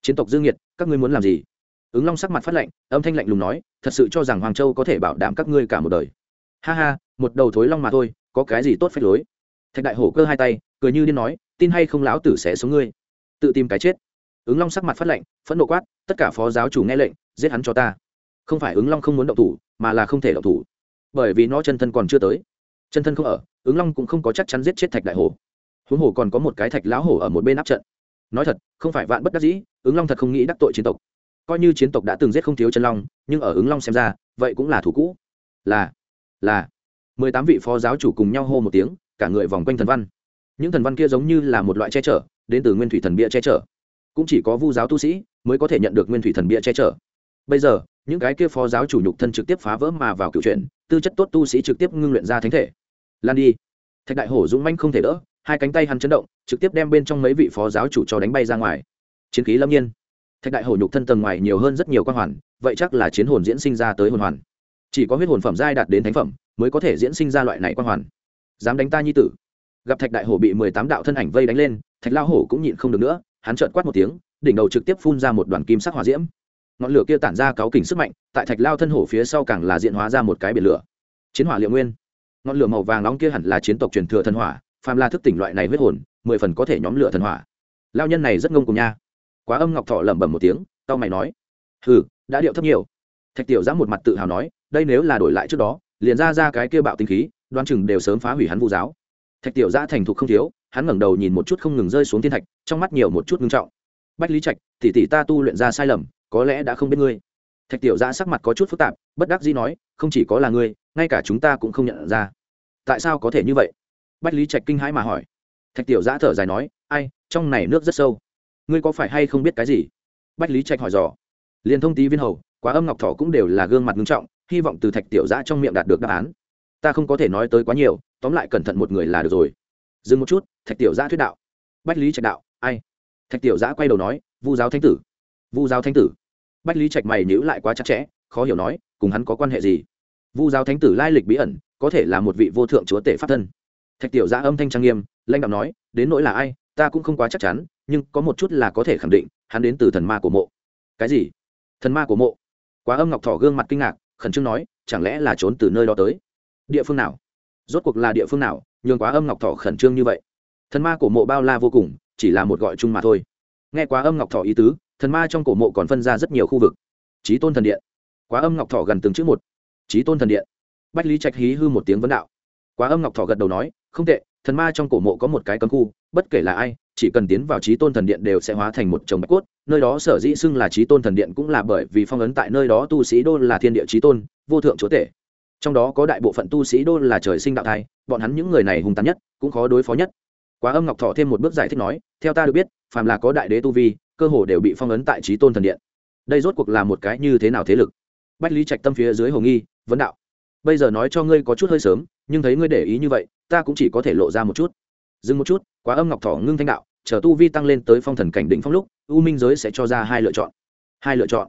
Chiến tộc dương nhiệt các ngươi muốn làm gì? Ứng long sắc mặt phát lệnh âm thanh lạnh lùng nói, thật sự cho rằng hoàng châu có thể bảo đảm các ngươi cả một đời. Ha ha, một đầu thối long mà thôi, có cái gì tốt phép lối? Thạch đại hổ cơ hai tay, cười như điên nói, tin hay không lão tử sẽ xuống ngươi? Tự tìm cái chết. Ứng long sắc mặt phát lệnh phẫn nộ quát, tất cả phó giáo chủ nghe lệnh, giết hắn cho ta. Không phải ứng long không muốn động thủ, mà là không thể động thủ. Bởi vì nó chân thân còn chưa tới. Chân thân không ở, ứng long cũng không có chắc chắn giết chết thạch đại hổ huống hồ còn có một cái thạch lão hổ ở một bên áp trận. Nói thật, không phải vạn bất đắc dĩ, ứng long thật không nghĩ đắc tội chiến tộc. Coi như chiến tộc đã từng giết không thiếu chân long, nhưng ở ứng long xem ra, vậy cũng là thủ cũ. Là là. Mười tám vị phó giáo chủ cùng nhau hô một tiếng, cả người vòng quanh thần văn. Những thần văn kia giống như là một loại che chở, đến từ nguyên thủy thần bia che chở. Cũng chỉ có vu giáo tu sĩ mới có thể nhận được nguyên thủy thần bia che chở. Bây giờ, những cái kia phó giáo chủ nhục thân trực tiếp phá vỡ mà vào cựu chuyện tư chất tốt tu sĩ trực tiếp ngưng luyện ra thánh thể. Lan đi. Thạch đại hổ dũng manh không thể đỡ hai cánh tay hắn chấn động, trực tiếp đem bên trong mấy vị phó giáo chủ cho đánh bay ra ngoài. Chiến khí lâm nhiên. Thạch đại hổ nhục thân tầng ngoài nhiều hơn rất nhiều quan hoàn, vậy chắc là chiến hồn diễn sinh ra tới hồn hoàn. Chỉ có huyết hồn phẩm giai đạt đến thánh phẩm, mới có thể diễn sinh ra loại này quan hoàn. Dám đánh ta nhi tử. Gặp thạch đại hổ bị mười tám đạo thân ảnh vây đánh lên, thạch lao hổ cũng nhịn không được nữa, hắn trợn quát một tiếng, đỉnh đầu trực tiếp phun ra một đoàn kim sắc hỏa diễm. Ngọn lửa kia tản ra cáu kỉnh sức mạnh, tại thạch lao thân hổ phía sau càng là diện hóa ra một cái biển lửa. Chiến hỏa liệu nguyên. Ngọn lửa màu vàng nóng kia hẳn là chiến tộc truyền thừa thần hỏa phàm là thức tỉnh loại này huyết hồn, mười phần có thể nhóm lửa thần hỏa. Lao nhân này rất ngông cùng nha. Quá âm ngọc thọ lẩm bẩm một tiếng tao mày nói, hừ, đã điệu thấp nhiều. Thạch tiểu giã một mặt tự hào nói, đây nếu là đổi lại trước đó, liền ra ra cái kia bạo tinh khí, đoan chừng đều sớm phá hủy hắn vu giáo. Thạch tiểu giã thành thục không thiếu, hắn ngẩng đầu nhìn một chút không ngừng rơi xuống thiên thạch, trong mắt nhiều một chút ngưng trọng. Bách lý trạch, tỷ tỷ ta tu luyện ra sai lầm, có lẽ đã không biết ngươi. Thạch tiểu giã sắc mặt có chút phức tạp, bất đắc dĩ nói, không chỉ có là ngươi, ngay cả chúng ta cũng không nhận ra. Tại sao có thể như vậy? Bách lý trạch kinh hãi mà hỏi. Thạch tiểu giã thở dài nói, ai, trong này nước rất sâu. Ngươi có phải hay không biết cái gì? Bách lý trạch hỏi dò. Liền thông tí viên hầu, quá âm ngọc thọ cũng đều là gương mặt nghiêm trọng, hy vọng từ thạch tiểu giã trong miệng đạt được đáp án. Ta không có thể nói tới quá nhiều, tóm lại cẩn thận một người là được rồi. Dừng một chút, thạch tiểu giã thuyết đạo. Bách lý trạch đạo, ai? Thạch tiểu giã quay đầu nói, vu giáo thánh tử. Vu giáo thánh tử? Bách lý trạch mày nhữ lại quá chặt chẽ, khó hiểu nói, cùng hắn có quan hệ gì? Vu giáo thánh tử lai lịch bí ẩn, có thể là một vị vô thượng chúa tể pháp thân thạch tiểu giã âm thanh trang nghiêm lanh đạo nói, đến nỗi là ai, ta cũng không quá chắc chắn, nhưng có một chút là có thể khẳng định, hắn đến từ thần ma của mộ. Cái gì? Thần ma của mộ? Quá âm ngọc thỏ gương mặt kinh ngạc, khẩn trương nói, chẳng lẽ là trốn từ nơi đó tới? Địa phương nào? Rốt cuộc là địa phương nào, nhường quá âm ngọc thỏ khẩn trương như vậy? Thần ma của mộ bao la vô cùng, chỉ là một gọi chung mà thôi. Nghe quá âm ngọc thỏ ý tứ, thần ma trong cổ mộ còn phân ra rất nhiều khu vực. Trí tôn thần điện. Quá âm ngọc thỏ gần từng chữ một. Trí tôn thần điện. Bách lý trạch hí hư một tiếng vấn đạo. Quá âm ngọc thỏ gật đầu nói không tệ, thần ma trong cổ mộ có một cái cấm khu, bất kể là ai, chỉ cần tiến vào trí tôn thần điện đều sẽ hóa thành một chồng bạch cốt. Nơi đó sở dĩ xưng là trí tôn thần điện cũng là bởi vì phong ấn tại nơi đó tu sĩ đô là thiên địa trí tôn, vô thượng chúa tể. Trong đó có đại bộ phận tu sĩ đô là trời sinh đạo thai, bọn hắn những người này hùng tàn nhất, cũng khó đối phó nhất. Quá âm ngọc thọ thêm một bước giải thích nói, theo ta được biết, phàm là có đại đế tu vi, cơ hồ đều bị phong ấn tại trí tôn thần điện. Đây rốt cuộc là một cái như thế nào thế lực? Bách lý trạch tâm phía dưới hồ nghi, vấn đạo bây giờ nói cho ngươi có chút hơi sớm, nhưng thấy ngươi để ý như vậy, ta cũng chỉ có thể lộ ra một chút. Dừng một chút, quá âm ngọc thọ ngưng thanh đạo, chờ tu vi tăng lên tới phong thần cảnh đỉnh phong lúc, u minh giới sẽ cho ra hai lựa chọn. Hai lựa chọn.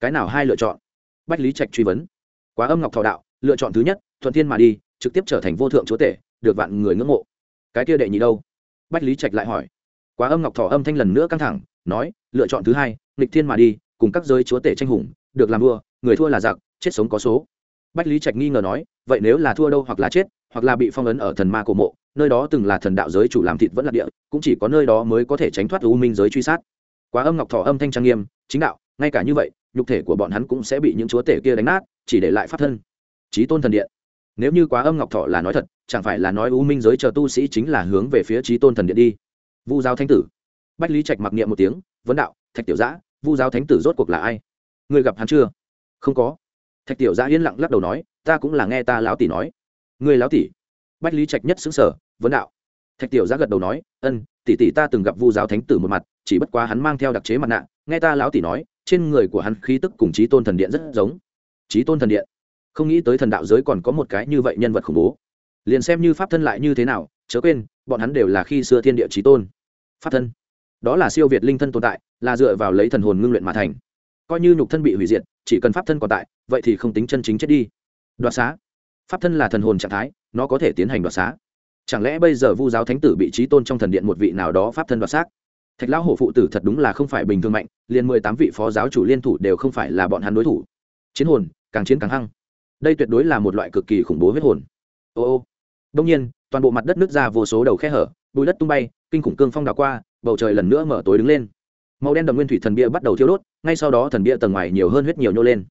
Cái nào hai lựa chọn? Bách lý trạch truy vấn. Quá âm ngọc thọ đạo, lựa chọn thứ nhất, thuận thiên mà đi, trực tiếp trở thành vô thượng chúa tể, được vạn người ngưỡng mộ. Cái kia đệ nhị đâu? Bách lý trạch lại hỏi. Quá âm ngọc thọ âm thanh lần nữa căng thẳng, nói, lựa chọn thứ hai, nghịch thiên mà đi, cùng các giới chúa tể tranh hùng, được làm vua, người thua là giặc, chết sống có số bách lý trạch nghi ngờ nói, vậy nếu là thua đâu hoặc là chết, hoặc là bị phong ấn ở thần ma cổ mộ, nơi đó từng là thần đạo giới chủ làm thịt vẫn là địa, cũng chỉ có nơi đó mới có thể tránh thoát u minh giới truy sát. Quá âm ngọc thọ âm thanh trang nghiêm, chính đạo, ngay cả như vậy, nhục thể của bọn hắn cũng sẽ bị những chúa tể kia đánh nát, chỉ để lại pháp thân. Trí tôn thần điện. Nếu như quá âm ngọc thọ là nói thật, chẳng phải là nói u minh giới chờ tu sĩ chính là hướng về phía trí tôn thần điện đi? Vu giáo thánh tử. Bách lý trạch mặc niệm một tiếng, vấn đạo, thạch tiểu giã, vu giáo thánh tử rốt cuộc là ai? Người gặp hắn chưa? Không có thạch tiểu giã yên lặng lắc đầu nói, ta cũng là nghe ta lão tỷ nói. Người lão tỷ? Bách lý trạch nhất xứng sở vấn đạo. Thạch tiểu giã gật đầu nói, ân, tỷ tỷ ta từng gặp vu giáo thánh tử một mặt, chỉ bất quá hắn mang theo đặc chế mặt nạ, nghe ta lão tỷ nói, trên người của hắn khí tức cùng trí tôn thần điện rất giống. Trí tôn thần điện? Không nghĩ tới thần đạo giới còn có một cái như vậy nhân vật khủng bố. Liền xem như pháp thân lại như thế nào, chớ quên, bọn hắn đều là khi xưa thiên địa trí tôn. Pháp thân? Đó là siêu việt linh thân tồn tại, là dựa vào lấy thần hồn ngưng luyện mà thành coi như nhục thân bị hủy diệt, chỉ cần pháp thân còn tại, vậy thì không tính chân chính chết đi. Đoạt xá. Pháp thân là thần hồn trạng thái, nó có thể tiến hành đoạt xá. Chẳng lẽ bây giờ vu giáo thánh tử bị trí tôn trong thần điện một vị nào đó pháp thân đoạt xác? Thạch lão hổ phụ tử thật đúng là không phải bình thường mạnh, liền mười tám vị phó giáo chủ liên thủ đều không phải là bọn hắn đối thủ. Chiến hồn, càng chiến càng hăng. Đây tuyệt đối là một loại cực kỳ khủng bố huyết hồn. Ô ô. Đông nhiên, toàn bộ mặt đất nước ra vô số đầu khe hở, bùi đất tung bay, kinh khủng cương phong đảo qua, bầu trời lần nữa mở tối đứng lên màu đen đậm nguyên thủy thần bia bắt đầu thiêu đốt, ngay sau đó thần bia tầng ngoài nhiều hơn huyết nhiều nhô lên.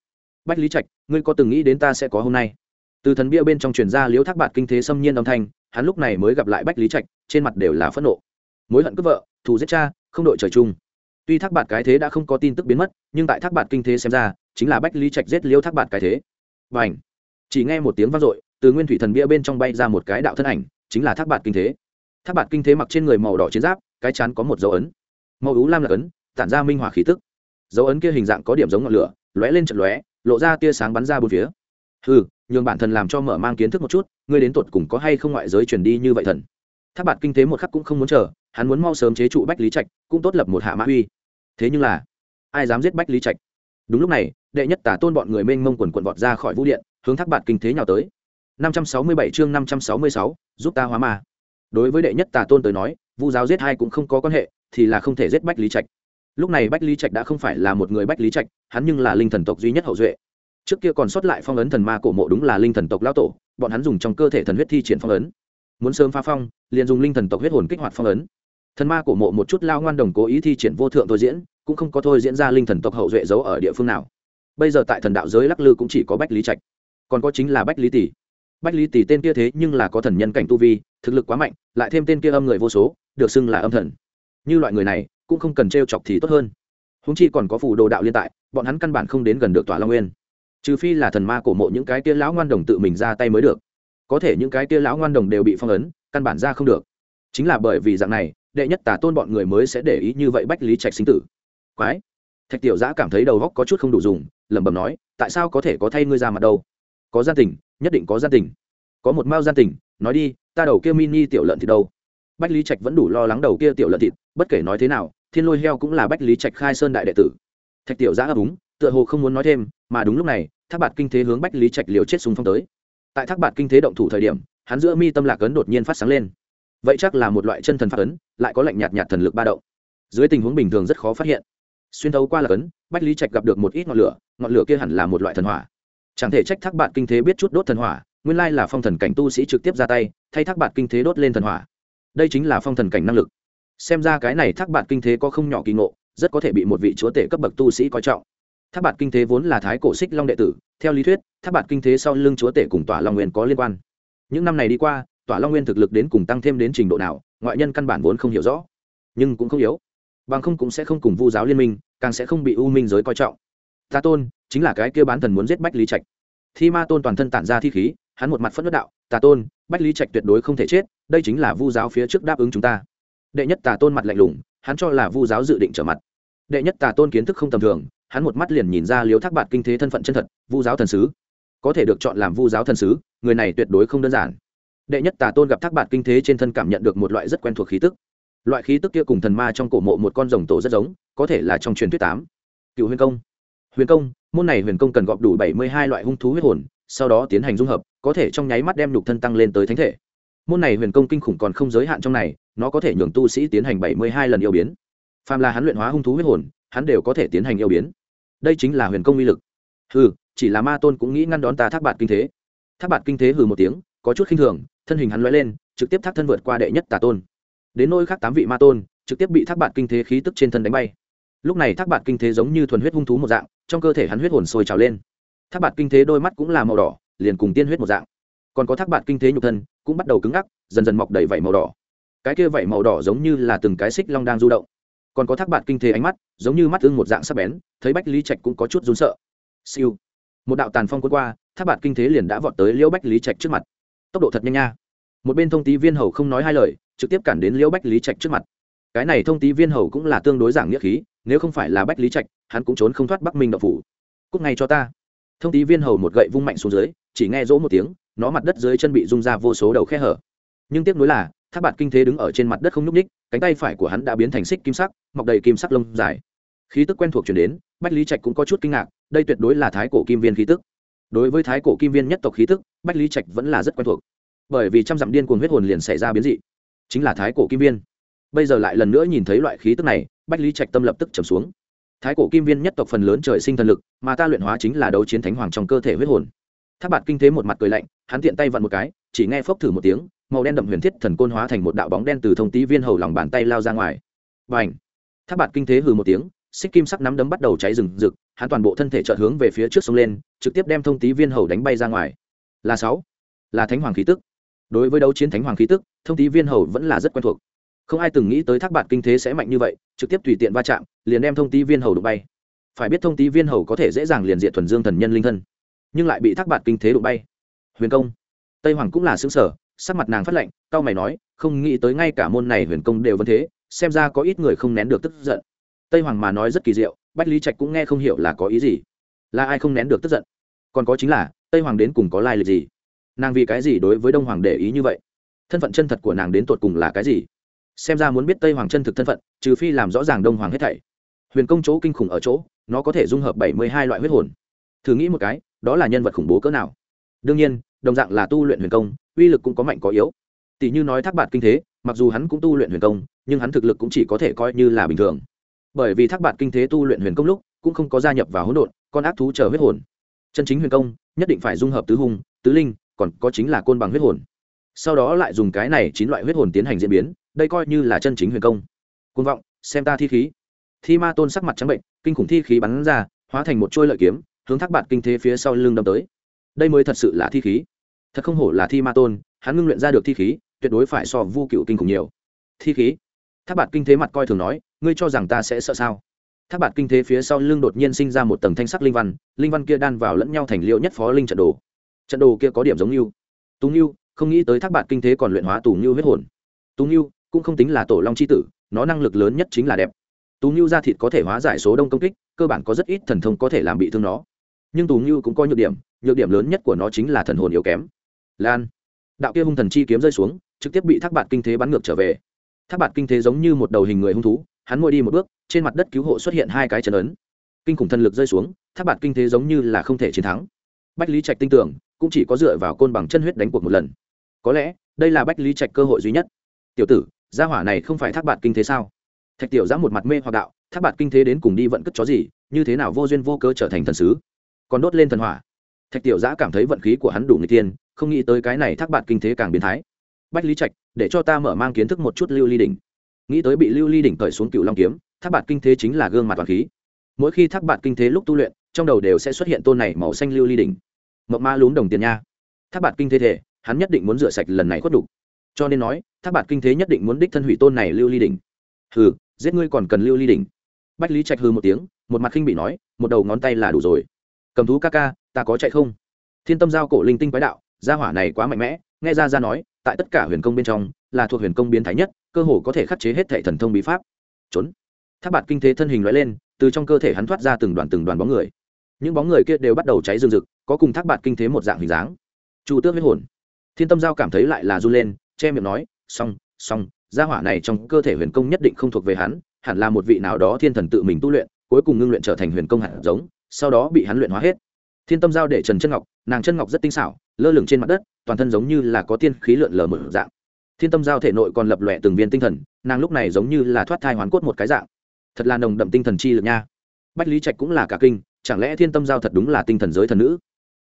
Bách lý trạch, ngươi có từng nghĩ đến ta sẽ có hôm nay? Từ thần bia bên trong truyền ra liếu thác bạt kinh thế xâm nhiên âm thanh, hắn lúc này mới gặp lại bách lý trạch, trên mặt đều là phẫn nộ. Mối hận cướp vợ, thù giết cha, không đội trời chung. Tuy thác bạt cái thế đã không có tin tức biến mất, nhưng tại thác bạt kinh thế xem ra, chính là bách lý trạch giết liêu thác bạt cái thế. Và ảnh chỉ nghe một tiếng vang dội, từ nguyên thủy thần bia bên trong bay ra một cái đạo thân ảnh, chính là thác bạt kinh thế. Thác bạt kinh thế mặc trên người màu đỏ chiến giáp, cái chán có một dấu ấn. Màu ú lam là ấn tản ra minh hỏa khí tức. Dấu ấn kia hình dạng có điểm giống ngọn lửa lóe lên trận lóe lộ ra tia sáng bắn ra bốn phía. Ừ nhường bản thân làm cho mở mang kiến thức một chút ngươi đến tột cùng có hay không ngoại giới truyền đi như vậy thần? Thác bạt kinh thế một khắc cũng không muốn chờ hắn muốn mau sớm chế trụ bách lý trạch cũng tốt lập một hạ mã uy. Thế nhưng là ai dám giết bách lý trạch? Đúng lúc này đệ nhất tả tôn bọn người mênh mông quần quần vọt ra khỏi vũ điện hướng thác bạt kinh thế nhào tới. 567 chương 566, giúp ta hóa ma. Đối với đệ nhất tà tôn tới nói vu giáo giết hai cũng không có quan hệ thì là không thể giết bách lý trạch lúc này bách lý trạch đã không phải là một người bách lý trạch, hắn nhưng là linh thần tộc duy nhất hậu duệ. Trước kia còn sót lại phong ấn thần ma cổ mộ đúng là linh thần tộc lao tổ, bọn hắn dùng trong cơ thể thần huyết thi triển phong ấn. Muốn sớm phá phong, liền dùng linh thần tộc huyết hồn kích hoạt phong ấn. Thần ma cổ mộ một chút lao ngoan đồng cố ý thi triển vô thượng thôi diễn, cũng không có thôi diễn ra linh thần tộc hậu duệ giấu ở địa phương nào. Bây giờ tại thần đạo giới lắc lư cũng chỉ có bách lý trạch. Còn có chính là bách lý tỷ. Bách lý tỷ tên kia thế nhưng là có thần nhân cảnh tu vi, thực lực quá mạnh, lại thêm tên kia âm người vô số, được xưng là âm thần. Như loại người này cũng không cần t chọc thì tốt hơn. Húng chi còn có phù đồ đạo liên tại, bọn hắn căn bản không đến gần được tòa long nguyên. Trừ phi là thần ma cổ mộ những cái kia lão ngoan đồng tự mình ra tay mới được. Có thể những cái kia lão ngoan đồng đều bị phong ấn, căn bản ra không được. Chính là bởi vì dạng này, đệ nhất tà tôn bọn người mới sẽ để ý như vậy bách lý trạch sinh tử. Quái! Thạch tiểu giã cảm thấy đầu góc có chút không đủ dùng, lẩm bẩm nói, tại sao có thể có thay ngươi ra mặt đâu? Có gian tình, nhất định có gian tình. Có một mao gian tình, nói đi, ta đầu kia mini tiểu lợn thì đâu? Bách lý trạch vẫn đủ lo lắng đầu kia tiểu lợn thịt, bất kể nói thế nào thiên lôi heo cũng là bách lý trạch khai sơn đại đệ tử. Thạch tiểu giã ấp úng, tựa hồ không muốn nói thêm, mà đúng lúc này, thác bạt kinh thế hướng bách lý trạch liều chết súng phong tới. Tại thác bạt kinh thế động thủ thời điểm, hắn giữa mi tâm lạc ấn đột nhiên phát sáng lên. Vậy chắc là một loại chân thần phát ấn, lại có lạnh nhạt nhạt thần lực ba động. Dưới tình huống bình thường rất khó phát hiện. Xuyên thấu qua lạc ấn, bách lý trạch gặp được một ít ngọn lửa ngọn lửa kia hẳn là một loại thần hỏa. Chẳng thể trách thác bạt kinh thế biết chút đốt thần hỏa, nguyên lai là phong thần cảnh tu sĩ trực tiếp ra tay, thay thác bạt kinh thế đốt lên thần hỏa. Đây chính là phong thần cảnh năng lực xem ra cái này thác bạt kinh thế có không nhỏ kỳ ngộ, rất có thể bị một vị chúa tể cấp bậc tu sĩ coi trọng. Thác bạt kinh thế vốn là thái cổ xích long đệ tử, theo lý thuyết, thác bạt kinh thế sau lưng chúa tể cùng tỏa long nguyên có liên quan. Những năm này đi qua tỏa long nguyên thực lực đến cùng tăng thêm đến trình độ nào, ngoại nhân căn bản vốn không hiểu rõ, nhưng cũng không yếu. Bằng không cũng sẽ không cùng vu giáo liên minh, càng sẽ không bị u minh giới coi trọng. Ta tôn, chính là cái kia bán thần muốn giết bách lý trạch. Thi ma tôn toàn thân tản ra thi khí, hắn một mặt phất đất đạo ta tôn, bách lý trạch tuyệt đối không thể chết, đây chính là vu giáo phía trước đáp ứng chúng ta đệ nhất tà tôn mặt lạnh lùng, hắn cho là vu giáo dự định trở mặt. Đệ nhất tà tôn kiến thức không tầm thường, hắn một mắt liền nhìn ra liếu thác bạt kinh thế thân phận chân thật, vu giáo thần sứ. Có thể được chọn làm vu giáo thần sứ, người này tuyệt đối không đơn giản. Đệ nhất tà tôn gặp thác bạt kinh thế trên thân cảm nhận được một loại rất quen thuộc khí tức. Loại khí tức kia cùng thần ma trong cổ mộ một con rồng tổ rất giống, có thể là trong truyền thuyết tám. Cựu huyền công. Huyền công, môn này huyền công cần gọp đủ bảy mươi hai loại hung thú huyết hồn, sau đó tiến hành dung hợp, có thể trong nháy mắt đem nhục thân tăng lên tới thánh thể môn này huyền công kinh khủng còn không giới hạn trong này, nó có thể nhường tu sĩ tiến hành bảy mươi hai lần yêu biến. Phàm là hắn luyện hóa hung thú huyết hồn, hắn đều có thể tiến hành yêu biến. Đây chính là huyền công uy lực. Hừ, chỉ là ma tôn cũng nghĩ ngăn đón ta thác bạt kinh thế. Thác bạt kinh thế hừ một tiếng, có chút khinh thường, thân hình hắn lóe lên, trực tiếp thác thân vượt qua đệ nhất tà tôn. Đến nôi khác tám vị ma tôn, trực tiếp bị thác bạt kinh thế khí tức trên thân đánh bay. Lúc này thác bạt kinh thế giống như thuần huyết hung thú một dạng, trong cơ thể hắn huyết hồn sôi trào lên. Thác bạt kinh thế đôi mắt cũng là màu đỏ, liền cùng tiên huyết một dạng. Còn có thác bạt kinh thế nhục thân cũng bắt đầu cứng ngắc, dần dần mọc đầy vảy màu đỏ. Cái kia vảy màu đỏ giống như là từng cái xích long đang du động. Còn có thác bạn kinh thế ánh mắt, giống như mắt ưng một dạng sắc bén, thấy bách lý trạch cũng có chút run sợ. Siêu. Một đạo tàn phong quân qua, thác bạn kinh thế liền đã vọt tới liễu bách lý trạch trước mặt. Tốc độ thật nhanh nha. Một bên thông tí viên hầu không nói hai lời, trực tiếp cản đến liễu bách lý trạch trước mặt. Cái này thông tí viên hầu cũng là tương đối giảng nghĩa khí, nếu không phải là bách lý trạch, hắn cũng trốn không thoát bắc minh đậu phủ. Cúc ngay cho ta. Thông tí viên hầu một gậy vung mạnh xuống dưới, chỉ nghe rỗ một tiếng nó mặt đất dưới chân bị rung ra vô số đầu khe hở. Nhưng tiếc nuối là, tháp bạt kinh thế đứng ở trên mặt đất không nhúc ních cánh tay phải của hắn đã biến thành xích kim sắc, mọc đầy kim sắc lông dài. Khí tức quen thuộc chuyển đến, bách lý trạch cũng có chút kinh ngạc, đây tuyệt đối là thái cổ kim viên khí tức. Đối với thái cổ kim viên nhất tộc khí tức, bách lý trạch vẫn là rất quen thuộc. Bởi vì trăm dặm điên cuồng huyết hồn liền xảy ra biến dị. Chính là thái cổ kim viên. Bây giờ lại lần nữa nhìn thấy loại khí tức này, bách lý trạch tâm lập tức trầm xuống. Thái cổ kim viên nhất tộc phần lớn trời sinh thần lực, mà ta luyện hóa chính là đấu chiến thánh hoàng trong cơ thể huyết hồn tháp bạt kinh thế một mặt cười lạnh, hắn tiện tay vặn một cái, chỉ nghe phốc thử một tiếng, màu đen đậm huyền thiết thần côn hóa thành một đạo bóng đen từ thông tí viên hầu lòng bàn tay lao ra ngoài. Bành. ảnh tháp bạt kinh thế hừ một tiếng, xích kim sắc nắm đấm bắt đầu cháy rừng rực, hắn toàn bộ thân thể chợt hướng về phía trước sông lên, trực tiếp đem thông tí viên hầu đánh bay ra ngoài. Là sáu. Là thánh hoàng khí tức. Đối với đấu chiến thánh hoàng khí tức, thông tí viên hầu vẫn là rất quen thuộc. Không ai từng nghĩ tới thác bạt kinh thế sẽ mạnh như vậy, trực tiếp tùy tiện va chạm, liền đem thông tí viên hầu đụng bay. Phải biết thông tí viên hầu có thể dễ dàng liền diện thuần dương thần nhân linh thân nhưng lại bị thác bạt kinh thế đụng bay. Huyền công. Tây hoàng cũng là xứng sở sắc mặt nàng phát lệnh cao mày nói, không nghĩ tới ngay cả môn này huyền công đều vẫn thế, xem ra có ít người không nén được tức giận. Tây hoàng mà nói rất kỳ diệu, bách lý trạch cũng nghe không hiểu là có ý gì. Là ai không nén được tức giận? Còn có chính là, tây hoàng đến cùng có lai lịch gì? Nàng vì cái gì đối với đông hoàng để ý như vậy? Thân phận chân thật của nàng đến tột cùng là cái gì? Xem ra muốn biết tây hoàng chân thực thân phận, trừ phi làm rõ ràng đông hoàng hết thảy. Huyền công chỗ kinh khủng ở chỗ, nó có thể dung hợp bảy mươi hai loại huyết hồn. Thử nghĩ một cái đó là nhân vật khủng bố cỡ nào? Đương nhiên, đồng dạng là tu luyện huyền công, uy lực cũng có mạnh có yếu. Tỷ như nói thác bạt kinh thế, mặc dù hắn cũng tu luyện huyền công, nhưng hắn thực lực cũng chỉ có thể coi như là bình thường. Bởi vì thác bạt kinh thế tu luyện huyền công lúc, cũng không có gia nhập vào hỗn độn, con ác thú chờ huyết hồn. Chân chính huyền công, nhất định phải dung hợp tứ hùng tứ linh, còn có chính là côn bằng huyết hồn. Sau đó lại dùng cái này chín loại huyết hồn tiến hành diễn biến, đây coi như là chân chính huyền công. Côn vọng, xem ta thi khí. Thi ma tôn sắc mặt trắng bệnh, kinh khủng thi khí bắn ra, hóa thành một trôi lợi kiếm hướng thác bạt kinh thế phía sau lưng đâm tới. Đây mới thật sự là thi khí. Thật không hổ là thi ma tôn, hắn ngưng luyện ra được thi khí, tuyệt đối phải so vu cựu kinh khủng nhiều. Thi khí? Thác bạt kinh thế mặt coi thường nói, ngươi cho rằng ta sẽ sợ sao? Thác bạt kinh thế phía sau lưng đột nhiên sinh ra một tầng thanh sắc linh văn linh văn kia đan vào lẫn nhau thành liệu nhất phó linh trận đồ. Trận đồ kia có điểm giống như tú như không nghĩ tới thác bạt kinh thế còn luyện hóa tù như huyết hồn. Tú như cũng không tính là tổ long c h i tử, nó năng lực lớn nhất chính là đẹp. Tú như da thịt có thể hóa giải số đông công kích, cơ bản có rất ít thần thông có thể làm bị thương nó nhưng tù như cũng có nhược điểm nhược điểm lớn nhất của nó chính là thần hồn yếu kém. Lan, đạo kia hung thần chi kiếm rơi xuống, trực tiếp bị thác bạn kinh thế bắn ngược trở về. Thác bạn kinh thế giống như một đầu hình người hung thú, hắn ngồi đi một bước, trên mặt đất cứu hộ xuất hiện hai cái chân ấn. Kinh khủng thần lực rơi xuống, thác bạn kinh thế giống như là không thể chiến thắng. Bách lý trạch tin tưởng, cũng chỉ có dựa vào côn bằng chân huyết đánh cuộc một lần. Có lẽ, đây là bách lý trạch cơ hội duy nhất. Tiểu tử, gia hỏa này không phải thác bạn kinh thế sao? Thạch tiểu giã một mặt mê hoặc đạo, thác bạn kinh thế đến cùng đi vận cất chó gì, như thế nào vô duyên vô cơ trở thành thần sứ? Còn đốt lên thần hỏa. Thạch tiểu giã cảm thấy vận khí của hắn đủ người tiên không nghĩ tới cái này thác bạt kinh thế càng biến thái. Bách lý trạch, để cho ta mở mang kiến thức một chút lưu ly đỉnh. Nghĩ tới bị lưu ly đỉnh cởi xuống cựu long kiếm, thác bạt kinh thế chính là gương mặt toàn khí. Mỗi khi thác bạt kinh thế lúc tu luyện, trong đầu đều sẽ xuất hiện tôn này màu xanh lưu ly đỉnh. Mộng ma lún đồng tiền nha. Thác bạt kinh thế thể, hắn nhất định muốn rửa sạch lần này khuất đục cho nên nói, thác bạt kinh thế nhất định muốn đích thân hủy tôn này lưu ly đỉnh. Hừ, giết ngươi còn cần lưu ly đỉnh. Bách lý trạch hư một tiếng, một mặt khinh bị nói, một đầu ngón tay là đủ rồi cầm thú ca ca, ta có chạy không? Thiên tâm giao cổ linh tinh quái đạo, gia hỏa này quá mạnh mẽ, nghe ra ra nói, tại tất cả huyền công bên trong, là thuộc huyền công biến thái nhất, cơ hồ có thể khắc chế hết thệ thần thông bí pháp. Trốn. Tháp bạt kinh thế thân hình loại lên, từ trong cơ thể hắn thoát ra từng đoàn từng đoàn bóng người. Những bóng người kia đều bắt đầu cháy rừng rực, có cùng thác bạt kinh thế một dạng hình dáng. Chu tước huyết hồn. Thiên tâm giao cảm thấy lại là run lên, che miệng nói, xong xong, gia hỏa này trong cơ thể huyền công nhất định không thuộc về hắn, hẳn là một vị nào đó thiên thần tự mình tu luyện, cuối cùng ngưng luyện trở thành huyền công hạt giống sau đó bị hắn luyện hóa hết. Thiên tâm giao để trần chân ngọc, nàng chân ngọc rất tinh xảo, lơ lửng trên mặt đất, toàn thân giống như là có tiên khí lượn lờ mở dạng. Thiên tâm giao thể nội còn lập lòe từng viên tinh thần, nàng lúc này giống như là thoát thai hoàn cốt một cái dạng. Thật là nồng đậm tinh thần chi lực nha. Bách lý trạch cũng là cả kinh, chẳng lẽ thiên tâm giao thật đúng là tinh thần giới thần nữ?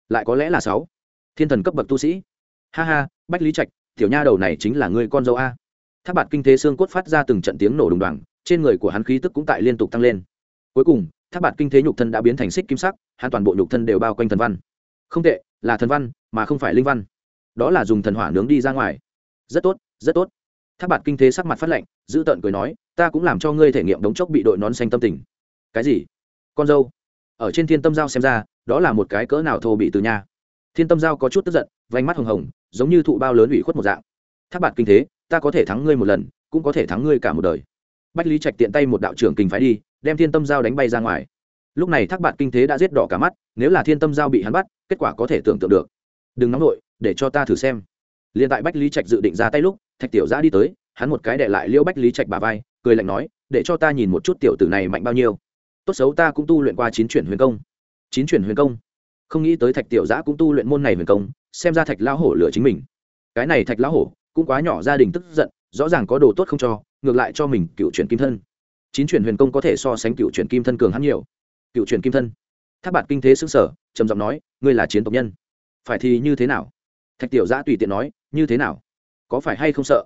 Lại có lẽ là sáu. Thiên thần cấp bậc tu sĩ. Ha ha, bách lý trạch, tiểu nha đầu này chính là người con dâu a. Tháp bạt kinh thế xương cốt phát ra từng trận tiếng nổ đùng đoàng, trên người của hắn khí tức cũng tại liên tục tăng lên. Cuối cùng tháp bạt kinh thế nhục thân đã biến thành xích kim sắc hắn toàn bộ nhục thân đều bao quanh thần văn. Không tệ là thần văn mà không phải linh văn. Đó là dùng thần hỏa nướng đi ra ngoài. Rất tốt rất tốt. Tháp bạt kinh thế sắc mặt phát lạnh, giữ tợn cười nói ta cũng làm cho ngươi thể nghiệm đống chốc bị đội nón xanh tâm tình. Cái gì? Con dâu. Ở trên thiên tâm giao xem ra đó là một cái cỡ nào thô bị từ nhà thiên tâm giao có chút tức giận vánh mắt hồng hồng giống như thụ bao lớn ủy khuất một dạng. Tháp bạt kinh thế ta có thể thắng ngươi một lần cũng có thể thắng ngươi cả một đời. Bách lý trạch tiện tay một đạo trưởng kình phái đi đem thiên tâm giao đánh bay ra ngoài. Lúc này thác bạn kinh thế đã giết đỏ cả mắt, nếu là thiên tâm giao bị hắn bắt, kết quả có thể tưởng tượng được. Đừng nóng nổi để cho ta thử xem. Liền tại bách lý trạch dự định ra tay lúc, thạch tiểu giã đi tới, hắn một cái để lại liễu bách lý trạch bà vai, cười lạnh nói, để cho ta nhìn một chút tiểu tử này mạnh bao nhiêu. Tốt xấu ta cũng tu luyện qua chín chuyển huyền công. Chín chuyển huyền công? Không nghĩ tới thạch tiểu giã cũng tu luyện môn này huyền công, xem ra thạch lão hổ lửa chính mình. Cái này thạch lão hổ cũng quá nhỏ gia đình tức giận, rõ ràng có đồ tốt không cho, ngược lại cho mình cựu chuyển kim thân chín chuyển huyền công có thể so sánh cựu chuyển kim thân cường hắn nhiều. Cựu chuyển kim thân. Tháp bạt kinh thế xứng sở trầm giọng nói, ngươi là chiến tộc nhân. Phải thì như thế nào? Thạch tiểu giã tùy tiện nói, như thế nào? Có phải hay không sợ?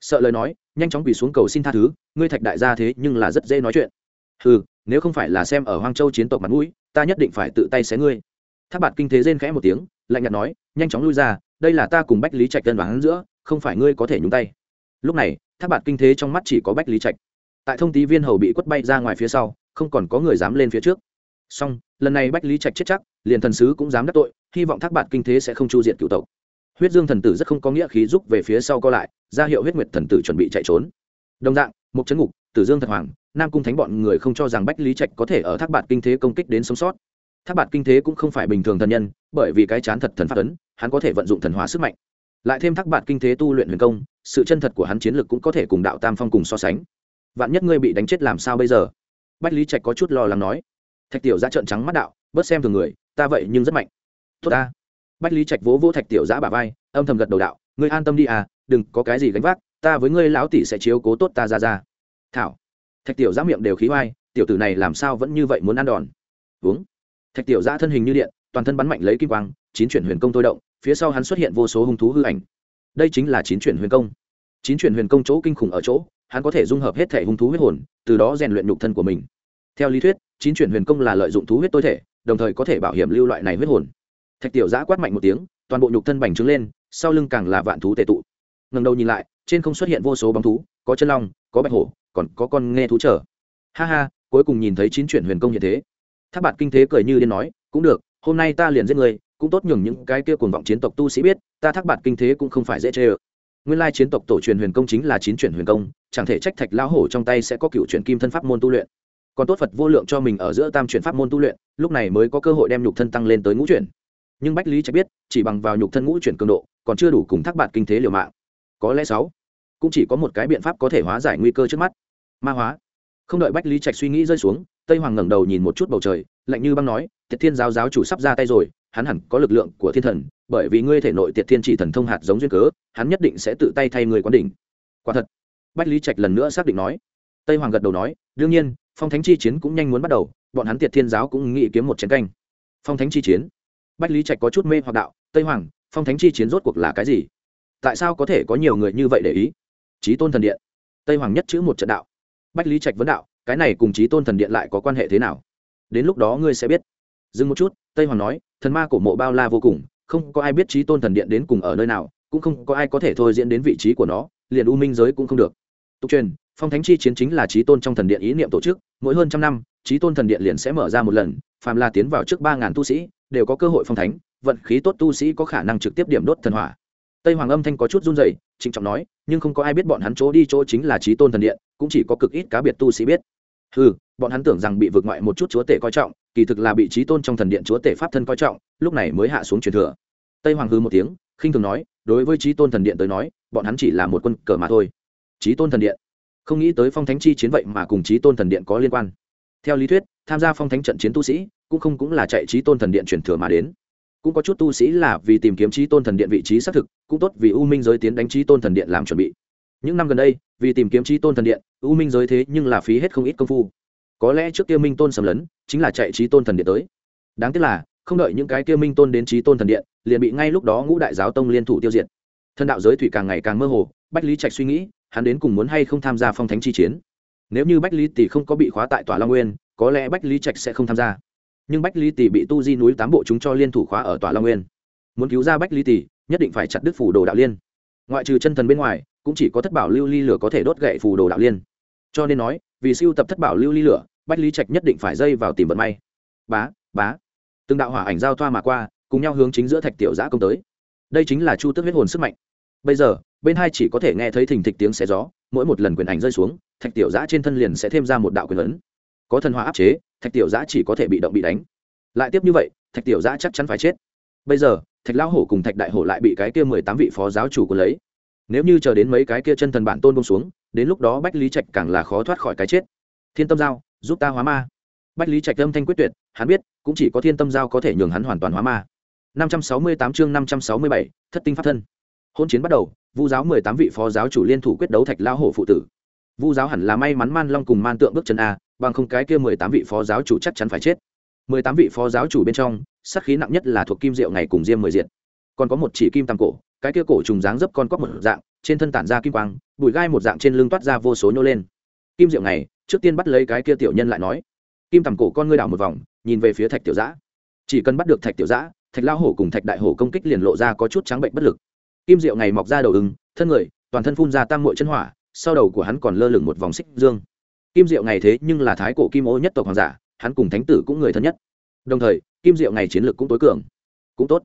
Sợ lời nói, nhanh chóng quỳ xuống cầu xin tha thứ, ngươi thạch đại gia thế nhưng là rất dễ nói chuyện. Ừ nếu không phải là xem ở hoang châu chiến tộc mặt mũi, ta nhất định phải tự tay xé ngươi. Tháp bạt kinh thế rên khẽ một tiếng, lạnh nhạt nói, nhanh chóng lui ra, đây là ta cùng bách lý trạch tân vắng giữa, không phải ngươi có thể nhúng tay. Lúc này tháp bạt kinh thế trong mắt chỉ có bách lý trạch tại thông tí viên hầu bị quất bay ra ngoài phía sau, không còn có người dám lên phía trước. Song lần này bách lý trạch chết chắc, liền thần sứ cũng dám đắc tội, hy vọng thác bạn kinh thế sẽ không chu diện cựu tộc. Huyết dương thần tử rất không có nghĩa khí giúp về phía sau co lại, ra hiệu huyết nguyệt thần tử chuẩn bị chạy trốn. Đồng dạng Mục Trấn ngục, tử dương thật hoàng, nam cung thánh bọn người không cho rằng bách lý trạch có thể ở thác bạn kinh thế công kích đến sống sót. Thác bạn kinh thế cũng không phải bình thường thần nhân, bởi vì cái chán thật thần phát ấn, hắn có thể vận dụng thần hóa sức mạnh. Lại thêm thác bạn kinh thế tu luyện huyền công, sự chân thật của hắn chiến lược cũng có thể cùng đạo tam phong cùng so sánh vạn nhất ngươi bị đánh chết làm sao bây giờ? Bách lý trạch có chút lo lắng nói. Thạch tiểu giã trợn trắng mắt đạo, bớt xem thường người, ta vậy nhưng rất mạnh. Tốt ta. Bách lý trạch vỗ vỗ thạch tiểu giã bà vai, âm thầm gật đầu đạo, ngươi an tâm đi à đừng có cái gì gánh vác, ta với ngươi lão tỷ sẽ chiếu cố tốt ta ra ra. Thảo. Thạch tiểu giã miệng đều khí oai, tiểu tử này làm sao vẫn như vậy muốn ăn đòn? Uống. Thạch tiểu giã thân hình như điện, toàn thân bắn mạnh lấy kim quang, chín chuyển huyền công thôi động, phía sau hắn xuất hiện vô số hung thú hư ảnh. Đây chính là chín chuyển huyền công chín chuyển huyền công chỗ kinh khủng ở chỗ, hắn có thể dung hợp hết thể hung thú huyết hồn, từ đó rèn luyện nhục thân của mình. Theo lý thuyết, chín chuyển huyền công là lợi dụng thú huyết tối thể, đồng thời có thể bảo hiểm lưu loại này huyết hồn. Thạch tiểu giã quát mạnh một tiếng, toàn bộ nhục thân bành trướng lên, sau lưng càng là vạn thú tệ tụ. Ngần đầu nhìn lại, trên không xuất hiện vô số bóng thú, có chân long, có bạch hổ, còn có con nghe thú trở. Ha ha, cuối cùng nhìn thấy chín chuyển huyền công hiện thế. Tháp bạt kinh thế cười như điên nói, cũng được, hôm nay ta liền giết người, cũng tốt nhường những cái kia cuồng vọng chiến tộc tu sĩ biết, ta thác bạt kinh thế cũng không phải dễ chê ơ nguyên lai chiến tộc tổ truyền huyền công chính là chín chuyển huyền công, chẳng thể trách thạch lão hổ trong tay sẽ có cựu chuyển kim thân pháp môn tu luyện. Còn tốt phật vô lượng cho mình ở giữa tam chuyển pháp môn tu luyện, lúc này mới có cơ hội đem nhục thân tăng lên tới ngũ chuyển. Nhưng bách lý trạch biết, chỉ bằng vào nhục thân ngũ chuyển cường độ, còn chưa đủ cùng thác bạt kinh thế liều mạng. Có lẽ sáu, cũng chỉ có một cái biện pháp có thể hóa giải nguy cơ trước mắt. Ma hóa. Không đợi bách lý trạch suy nghĩ rơi xuống, tây hoàng ngẩng đầu nhìn một chút bầu trời, lạnh như băng nói thiệt thiên giáo giáo chủ sắp ra tay rồi, hắn hẳn có lực lượng của thiên thần bởi vì ngươi thể nội tiệt thiên chỉ thần thông hạt giống duyên cớ, hắn nhất định sẽ tự tay thay người quán đỉnh. Quả thật, bách lý trạch lần nữa xác định nói. Tây hoàng gật đầu nói, đương nhiên, phong thánh chi chiến cũng nhanh muốn bắt đầu, bọn hắn tiệt thiên giáo cũng nghĩ kiếm một chiến canh. Phong thánh chi chiến. Bách lý trạch có chút mê hoặc đạo, tây hoàng, phong thánh chi chiến rốt cuộc là cái gì? Tại sao có thể có nhiều người như vậy để ý? Trí tôn thần điện. Tây hoàng nhất chữ một trận đạo. Bách lý trạch vấn đạo, cái này cùng trí tôn thần điện lại có quan hệ thế nào? Đến lúc đó ngươi sẽ biết. Dừng một chút, tây hoàng nói, thần ma cổ mộ bao la vô cùng không có ai biết trí tôn thần điện đến cùng ở nơi nào, cũng không có ai có thể thôi diễn đến vị trí của nó, liền u minh giới cũng không được. Tục truyền, phong thánh chi chiến chính là trí tôn trong thần điện ý niệm tổ chức, mỗi hơn trăm năm, trí tôn thần điện liền sẽ mở ra một lần, phàm là tiến vào trước ba ngàn tu sĩ, đều có cơ hội phong thánh, vận khí tốt tu sĩ có khả năng trực tiếp điểm đốt thần hỏa. Tây hoàng âm thanh có chút run rẩy, trịnh trọng nói, nhưng không có ai biết bọn hắn chỗ đi chỗ chính là trí tôn thần điện, cũng chỉ có cực ít cá biệt tu sĩ biết. Ừ bọn hắn tưởng rằng bị vượt ngoại một chút chúa tể coi trọng kỳ thực là bị trí tôn trong thần điện chúa tể pháp thân coi trọng, lúc này mới hạ xuống truyền thừa. Tây hoàng hư một tiếng, khinh thường nói, đối với trí tôn thần điện tới nói, bọn hắn chỉ là một quân cờ mà thôi. Trí tôn thần điện. Không nghĩ tới phong thánh chi chiến vậy mà cùng trí tôn thần điện có liên quan. Theo lý thuyết, tham gia phong thánh trận chiến tu sĩ, cũng không cũng là chạy trí tôn thần điện truyền thừa mà đến. Cũng có chút tu sĩ là vì tìm kiếm trí tôn thần điện vị trí xác thực, cũng tốt vì u minh giới tiến đánh trí tôn thần điện làm chuẩn bị. Những năm gần đây, vì tìm kiếm trí tôn thần điện, u minh giới thế nhưng là phí hết không ít công phu có lẽ trước kia minh tôn sầm lấn, chính là chạy trí tôn thần điện tới. Đáng tiếc là, không đợi những cái kia minh tôn đến trí tôn thần điện, liền bị ngay lúc đó ngũ đại giáo tông liên thủ tiêu diệt. Thân đạo giới thủy càng ngày càng mơ hồ, bách lý trạch suy nghĩ, hắn đến cùng muốn hay không tham gia phong thánh chi chiến. Nếu như bách lý tỷ không có bị khóa tại tòa long nguyên, có lẽ bách lý trạch sẽ không tham gia. Nhưng bách lý tỷ bị tu di núi tám bộ chúng cho liên thủ khóa ở tòa long nguyên. Muốn cứu ra bách lý tỷ, nhất định phải chặt đứt phủ đồ đạo liên. Ngoại trừ chân thần bên ngoài, cũng chỉ có thất bảo lưu ly lửa có thể đốt gậy phù đồ đạo liên. Cho nên nói vì siêu tập thất bảo lưu ly lửa, bách lý trạch nhất định phải dây vào tìm vận may. Bá bá. Từng đạo hỏa ảnh giao thoa mà qua, cùng nhau hướng chính giữa thạch tiểu giã công tới. Đây chính là chu tước huyết hồn sức mạnh. Bây giờ, bên hai chỉ có thể nghe thấy thình thịch tiếng xé gió, mỗi một lần quyền ảnh rơi xuống, thạch tiểu giã trên thân liền sẽ thêm ra một đạo quyền lớn có thần hóa áp chế, thạch tiểu giã chỉ có thể bị động bị đánh. Lại tiếp như vậy, thạch tiểu giã chắc chắn phải chết. Bây giờ, thạch lão hổ cùng thạch đại hổ lại bị cái kia mười tám vị phó giáo chủ của lấy nếu như chờ đến mấy cái kia chân thần bản tôn bông xuống, đến lúc đó bách lý trạch càng là khó thoát khỏi cái chết. Thiên tâm giao, giúp ta hóa ma. Bách lý trạch âm thanh quyết tuyệt, hắn biết, cũng chỉ có thiên tâm giao có thể nhường hắn hoàn toàn hóa ma. Năm trăm sáu mươi tám chương năm trăm sáu mươi bảy, thất tinh pháp thân. Hôn chiến bắt đầu, vu giáo mười tám vị phó giáo chủ liên thủ quyết đấu thạch lao hổ phụ tử. Vu giáo hẳn là may mắn man long cùng man tượng bước chân a, bằng không cái kia mười tám vị phó giáo chủ chắc chắn phải chết. mười tám vị phó giáo chủ bên trong sắc khí nặng nhất là thuộc kim diệu ngày cùng diêm mười diện còn có một chỉ kim tam cổ cái kia cổ trùng dáng dấp con cóc một dạng, trên thân tản ra kim quang, bụi gai một dạng trên lưng toát ra vô số nhô lên. Kim diệu này trước tiên bắt lấy cái kia tiểu nhân lại nói, kim tầm cổ con ngươi đảo một vòng, nhìn về phía thạch tiểu giã. Chỉ cần bắt được thạch tiểu giã, thạch lao hổ cùng thạch đại hổ công kích liền lộ ra có chút trắng bệnh bất lực. Kim diệu ngày mọc ra đầu ứng thân người, toàn thân phun ra tam mội chân hỏa, sau đầu của hắn còn lơ lửng một vòng xích dương. Kim diệu ngày thế nhưng là thái cổ kim ô nhất tộc hoàng giả, hắn cùng thánh tử cũng người thân nhất. Đồng thời, kim diệu ngày chiến lược cũng tối cường. Cũng tốt.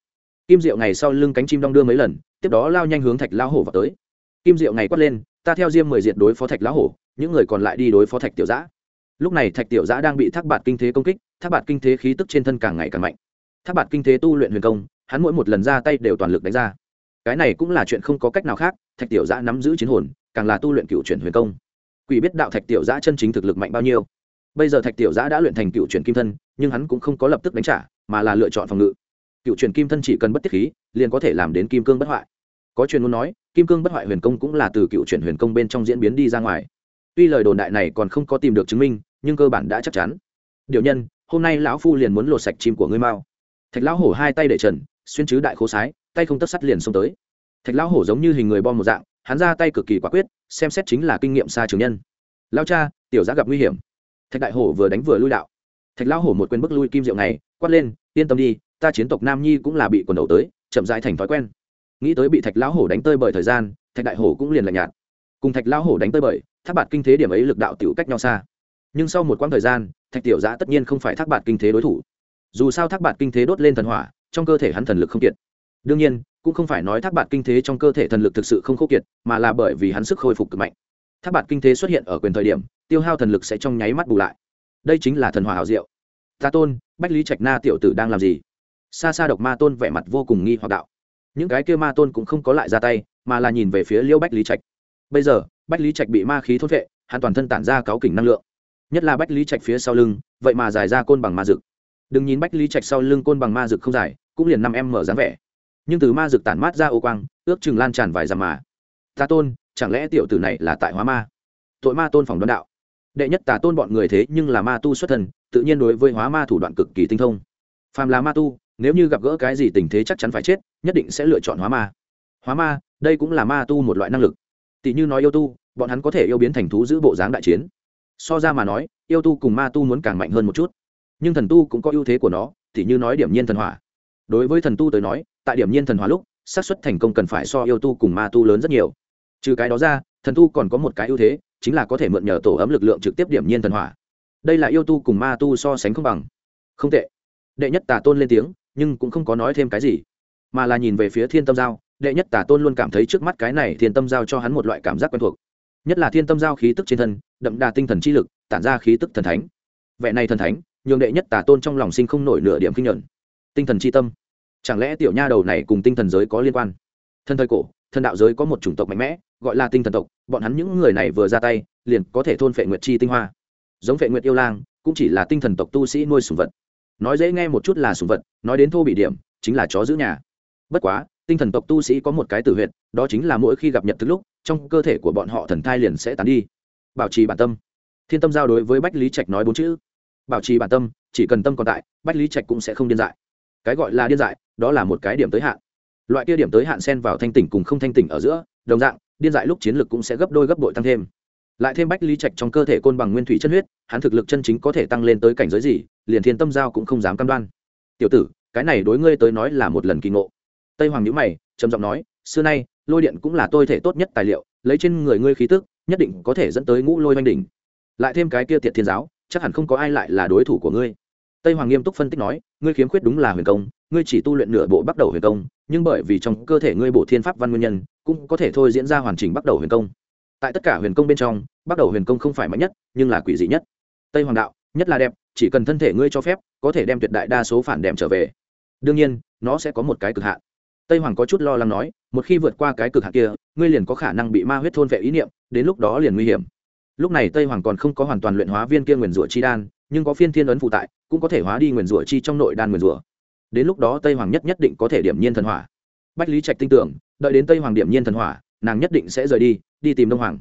Kim diệu ngày sau lưng cánh chim đong đưa mấy lần tiếp đó lao nhanh hướng thạch lão hổ vào tới. Kim diệu ngày quát lên, ta theo diêm mười diệt đối phó thạch lão hổ, những người còn lại đi đối phó thạch tiểu giã. Lúc này thạch tiểu giã đang bị thác bạt kinh thế công kích, thác bạt kinh thế khí tức trên thân càng ngày càng mạnh. Thác bạt kinh thế tu luyện huyền công, hắn mỗi một lần ra tay đều toàn lực đánh ra. Cái này cũng là chuyện không có cách nào khác, thạch tiểu giã nắm giữ chiến hồn, càng là tu luyện cựu chuyển huyền công. Quỷ biết đạo thạch tiểu giã chân chính thực lực mạnh bao nhiêu. Bây giờ thạch tiểu giã đã luyện thành cựu chuyển kim thân, nhưng hắn cũng không có lập tức đánh trả, mà là lựa chọn phòng ngự cựu truyền kim thân chỉ cần bất tiết khí, liền có thể làm đến kim cương bất hoại. Có truyền muốn nói, kim cương bất hoại huyền công cũng là từ cựu truyền huyền công bên trong diễn biến đi ra ngoài. Tuy lời đồn đại này còn không có tìm được chứng minh, nhưng cơ bản đã chắc chắn. Điều nhân, hôm nay lão phu liền muốn lột sạch chim của ngươi mao thạch lão hổ hai tay để trần, xuyên chứ đại khố sái, tay không tất sắt liền xông tới. Thạch lão hổ giống như hình người bom một dạng, hắn ra tay cực kỳ quả quyết, xem xét chính là kinh nghiệm xa trường nhân. Lao cha, tiểu giá gặp nguy hiểm. Thạch đại hổ vừa đánh vừa lui đạo. Thạch lão hổ một quên bức lui kim diệu này, quát lên, yên tâm đi ta chiến tộc nam nhi cũng là bị quần đầu tới, chậm rãi thành thói quen. Nghĩ tới bị thạch lão hổ đánh tơi bởi thời gian, thạch đại hổ cũng liền lạnh nhạt. Cùng thạch lão hổ đánh tơi bởi thác bạt kinh thế điểm ấy lực đạo tiểu cách nhau xa. Nhưng sau một quãng thời gian, thạch tiểu giã tất nhiên không phải thác bạt kinh thế đối thủ. Dù sao thác bạt kinh thế đốt lên thần hỏa, trong cơ thể hắn thần lực không kiệt. Đương nhiên, cũng không phải nói thác bạt kinh thế trong cơ thể thần lực thực sự không khô kiệt, mà là bởi vì hắn sức khôi phục cực mạnh. Thác bạt kinh thế xuất hiện ở quyền thời điểm, tiêu hao thần lực sẽ trong nháy mắt bù lại. Đây chính là thần hỏa hảo diệu. Ta tôn, bách lý trạch na tiểu tử đang làm gì? Xa xa độc ma tôn vẻ mặt vô cùng nghi hoặc đạo. Những cái kia ma tôn cũng không có lại ra tay, mà là nhìn về phía liêu bách lý trạch. Bây giờ, bách lý trạch bị ma khí thốt vệ hắn toàn thân tản ra cáu kỉnh năng lượng. Nhất là bách lý trạch phía sau lưng, vậy mà dài ra côn bằng ma rực đừng nhìn bách lý trạch sau lưng côn bằng ma rực không dài, cũng liền năm em mở dáng vẻ. Nhưng từ ma rực tản mát ra ô quang, ước chừng lan tràn vài dặm mà. Ta tôn, chẳng lẽ tiểu tử này là tại hóa ma? Tội ma tôn phòng đoán đạo. Đệ nhất tà tôn bọn người thế nhưng là ma tu xuất thần tự nhiên đối với hóa ma thủ đoạn cực kỳ tinh thông. Phàm là ma tu nếu như gặp gỡ cái gì tình thế chắc chắn phải chết, nhất định sẽ lựa chọn hóa ma. Hóa ma, đây cũng là ma tu một loại năng lực. Tỷ như nói yêu tu, bọn hắn có thể yêu biến thành thú giữ bộ dáng đại chiến. So ra mà nói, yêu tu cùng ma tu muốn càng mạnh hơn một chút. Nhưng thần tu cũng có ưu thế của nó, tỷ như nói điểm nhiên thần hỏa. Đối với thần tu tới nói, tại điểm nhiên thần hỏa lúc, xác suất thành công cần phải so yêu tu cùng ma tu lớn rất nhiều. Trừ cái đó ra, thần tu còn có một cái ưu thế, chính là có thể mượn nhờ tổ ấm lực lượng trực tiếp điểm nhiên thần hỏa. Đây là yêu tu cùng ma tu so sánh không bằng. Không tệ. Đệ nhất tà tôn lên tiếng nhưng cũng không có nói thêm cái gì, mà là nhìn về phía thiên tâm giao, đệ nhất Tả tôn luôn cảm thấy trước mắt cái này thiên tâm giao cho hắn một loại cảm giác quen thuộc. Nhất là thiên tâm giao khí tức trên thân, đậm đà tinh thần chi lực, tản ra khí tức thần thánh. Vẻ này thần thánh, nhường đệ nhất Tả tôn trong lòng sinh không nổi nửa điểm kinh nhuận. Tinh thần chi tâm. Chẳng lẽ tiểu nha đầu này cùng tinh thần giới có liên quan? Thân thời cổ, thần đạo giới có một chủng tộc mạnh mẽ, gọi là tinh thần tộc, bọn hắn những người này vừa ra tay, liền có thể thôn phệ nguyệt chi tinh hoa. Giống phệ nguyệt yêu lang, cũng chỉ là tinh thần tộc tu sĩ nuôi sùng vật nói dễ nghe một chút là sùng vật, nói đến thô bị điểm, chính là chó giữ nhà. Bất quá, tinh thần tộc tu sĩ có một cái tử huyệt, đó chính là mỗi khi gặp nhật thức lúc, trong cơ thể của bọn họ thần thai liền sẽ tán đi. Bảo trì bản tâm. Thiên tâm giao đối với bách lý trạch nói bốn chữ. Bảo trì bản tâm, chỉ cần tâm còn tại, bách lý trạch cũng sẽ không điên dại. Cái gọi là điên dại, đó là một cái điểm tới hạn. Loại kia điểm tới hạn xen vào thanh tỉnh cùng không thanh tỉnh ở giữa, đồng dạng, điên dại lúc chiến lược cũng sẽ gấp đôi gấp bội tăng thêm lại thêm bách lý trạch trong cơ thể côn bằng nguyên thủy chân huyết, hắn thực lực chân chính có thể tăng lên tới cảnh giới gì, liền thiên tâm giao cũng không dám cam đoan. Tiểu tử, cái này đối ngươi tới nói là một lần kỳ ngộ. Tây hoàng nhữ mày, trầm giọng nói, xưa nay, lôi điện cũng là tôi thể tốt nhất tài liệu, lấy trên người ngươi khí tức, nhất định có thể dẫn tới ngũ lôi oanh đỉnh. Lại thêm cái kia tiệt thiên giáo, chắc hẳn không có ai lại là đối thủ của ngươi. Tây hoàng nghiêm túc phân tích nói, ngươi khiếm khuyết đúng là huyền công, ngươi chỉ tu luyện nửa bộ bắt đầu huyền công, nhưng bởi vì trong cơ thể ngươi bộ thiên pháp văn nguyên nhân, cũng có thể thôi diễn ra hoàn chỉnh bắt đầu huyền công tại tất cả huyền công bên trong, bắt đầu huyền công không phải mạnh nhất, nhưng là quỷ dị nhất. Tây hoàng đạo, nhất là đẹp, chỉ cần thân thể ngươi cho phép, có thể đem tuyệt đại đa số phản đệm trở về. Đương nhiên, nó sẽ có một cái cực hạn. Tây hoàng có chút lo lắng nói, một khi vượt qua cái cực hạn kia, ngươi liền có khả năng bị ma huyết thôn vệ ý niệm, đến lúc đó liền nguy hiểm. Lúc này tây hoàng còn không có hoàn toàn luyện hóa viên kia nguyền rủa chi đan, nhưng có phiên thiên ấn phụ tại, cũng có thể hóa đi nguyền rủa chi trong nội đan nguyền rủa. Đến lúc đó tây hoàng nhất nhất định có thể điểm nhiên thần hỏa. Bách lý trạch tin tưởng, đợi đến tây hoàng điểm nhiên thần hỏa nàng nhất định sẽ rời đi đi tìm đông hoàng.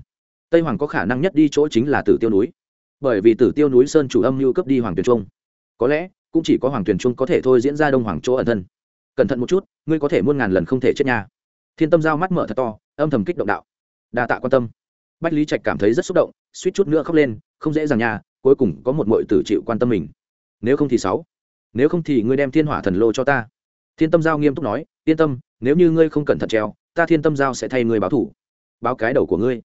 Tây hoàng có khả năng nhất đi chỗ chính là tử tiêu núi. Bởi vì tử tiêu núi sơn chủ âm mưu cấp đi hoàng tuyền trung. Có lẽ, cũng chỉ có hoàng tuyền trung có thể thôi diễn ra đông hoàng chỗ ẩn thân. Cẩn thận một chút, ngươi có thể muôn ngàn lần không thể chết nha. Thiên tâm giao mắt mở thật to, âm thầm kích động đạo. Đa tạ quan tâm. Bách lý trạch cảm thấy rất xúc động, suýt chút nữa khóc lên, không dễ dàng nha, cuối cùng có một mội tử chịu quan tâm mình. Nếu không thì sáu. Nếu không thì ngươi đem thiên hỏa thần lô cho ta. Thiên tâm giao nghiêm túc nói, yên tâm, nếu như ngươi không cẩn thận treo ta thiên tâm giao sẽ thay ngươi báo thủ. Báo cái đầu của ngươi.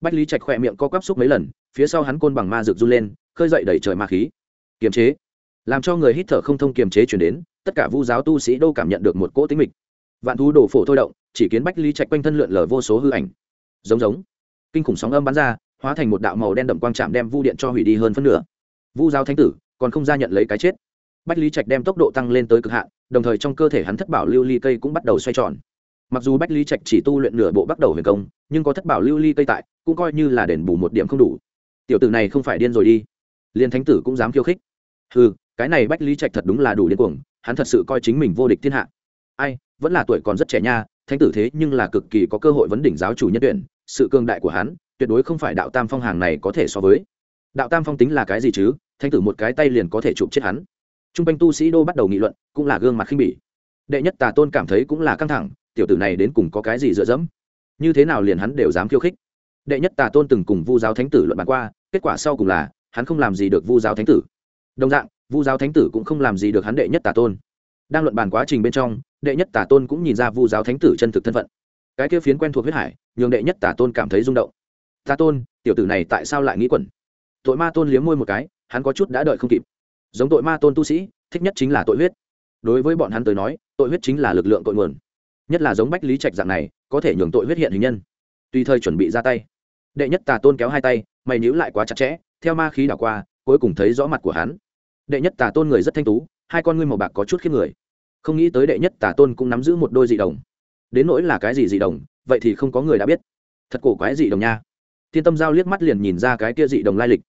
Bách lý trạch khỏe miệng co quắp xúc mấy lần, phía sau hắn côn bằng ma rực run lên, khơi dậy đẩy trời ma khí. Kiềm chế. Làm cho người hít thở không thông kiềm chế chuyển đến, tất cả vu giáo tu sĩ đâu cảm nhận được một cỗ tính mịch. Vạn thú đổ phổ thôi động, chỉ kiến bách lý trạch quanh thân lượn lờ vô số hư ảnh. Giống giống. Kinh khủng sóng âm bắn ra, hóa thành một đạo màu đen đậm quang trạm đem vu điện cho hủy đi hơn phân nửa. Vu giáo thánh tử, còn không ra nhận lấy cái chết. Bách lý trạch đem tốc độ tăng lên tới cực hạn, đồng thời trong cơ thể hắn thất bảo lưu ly cây cũng bắt đầu xoay tròn mặc dù bách lý trạch chỉ tu luyện nửa bộ bắt đầu huyền công, nhưng có thất bảo lưu ly cây tại, cũng coi như là đền bù một điểm không đủ. Tiểu tử này không phải điên rồi đi. Liên thánh tử cũng dám khiêu khích. Ừ cái này bách lý trạch thật đúng là đủ điên cuồng, hắn thật sự coi chính mình vô địch thiên hạ. Ai, vẫn là tuổi còn rất trẻ nha, thánh tử thế nhưng là cực kỳ có cơ hội vấn đỉnh giáo chủ nhân tuyển, sự cương đại của hắn, tuyệt đối không phải đạo tam phong hàng này có thể so với. Đạo tam phong tính là cái gì chứ? Thánh tử một cái tay liền có thể chụp chết hắn. T r u n g quanh tu sĩ đô bắt đầu nghị luận, cũng là gương mặt khinh bỉ. Đệ nhất tà tôn cảm thấy cũng là căng thẳng tiểu tử này đến cùng có cái gì dựa dẫm? Như thế nào liền hắn đều dám khiêu khích? Đệ nhất tà tôn từng cùng vu giáo thánh tử luận bàn qua, kết quả sau cùng là, hắn không làm gì được vu giáo thánh tử. Đồng dạng, vu giáo thánh tử cũng không làm gì được hắn đệ nhất tà tôn. Đang luận bàn quá trình bên trong, đệ nhất tà tôn cũng nhìn ra vu giáo thánh tử chân thực thân phận. Cái kia phiến quen thuộc huyết hải, nhường đệ nhất tà tôn cảm thấy rung động. Tà tôn, tiểu tử này tại sao lại nghĩ quẩn? Tội ma tôn liếm môi một cái, hắn có chút đã đợi không kịp. Giống tội ma tôn tu sĩ, thích nhất chính là tội huyết. Đối với bọn hắn tới nói, tội huyết chính là lực lượng tội nguồn nhất là giống bách lý trạch dạng này, có thể nhường tội huyết hiện hình nhân. Tùy thời chuẩn bị ra tay. Đệ nhất tà tôn kéo hai tay, mày níu lại quá chặt chẽ, theo ma khí đảo qua, cuối cùng thấy rõ mặt của hắn. Đệ nhất tà tôn người rất thanh tú, hai con ngươi màu bạc có chút khiếp người. Không nghĩ tới đệ nhất tà tôn cũng nắm giữ một đôi dị đồng. Đến nỗi là cái gì dị đồng, vậy thì không có người đã biết. Thật cổ quái dị đồng nha. Thiên tâm giao liếc mắt liền nhìn ra cái kia dị đồng lai lịch.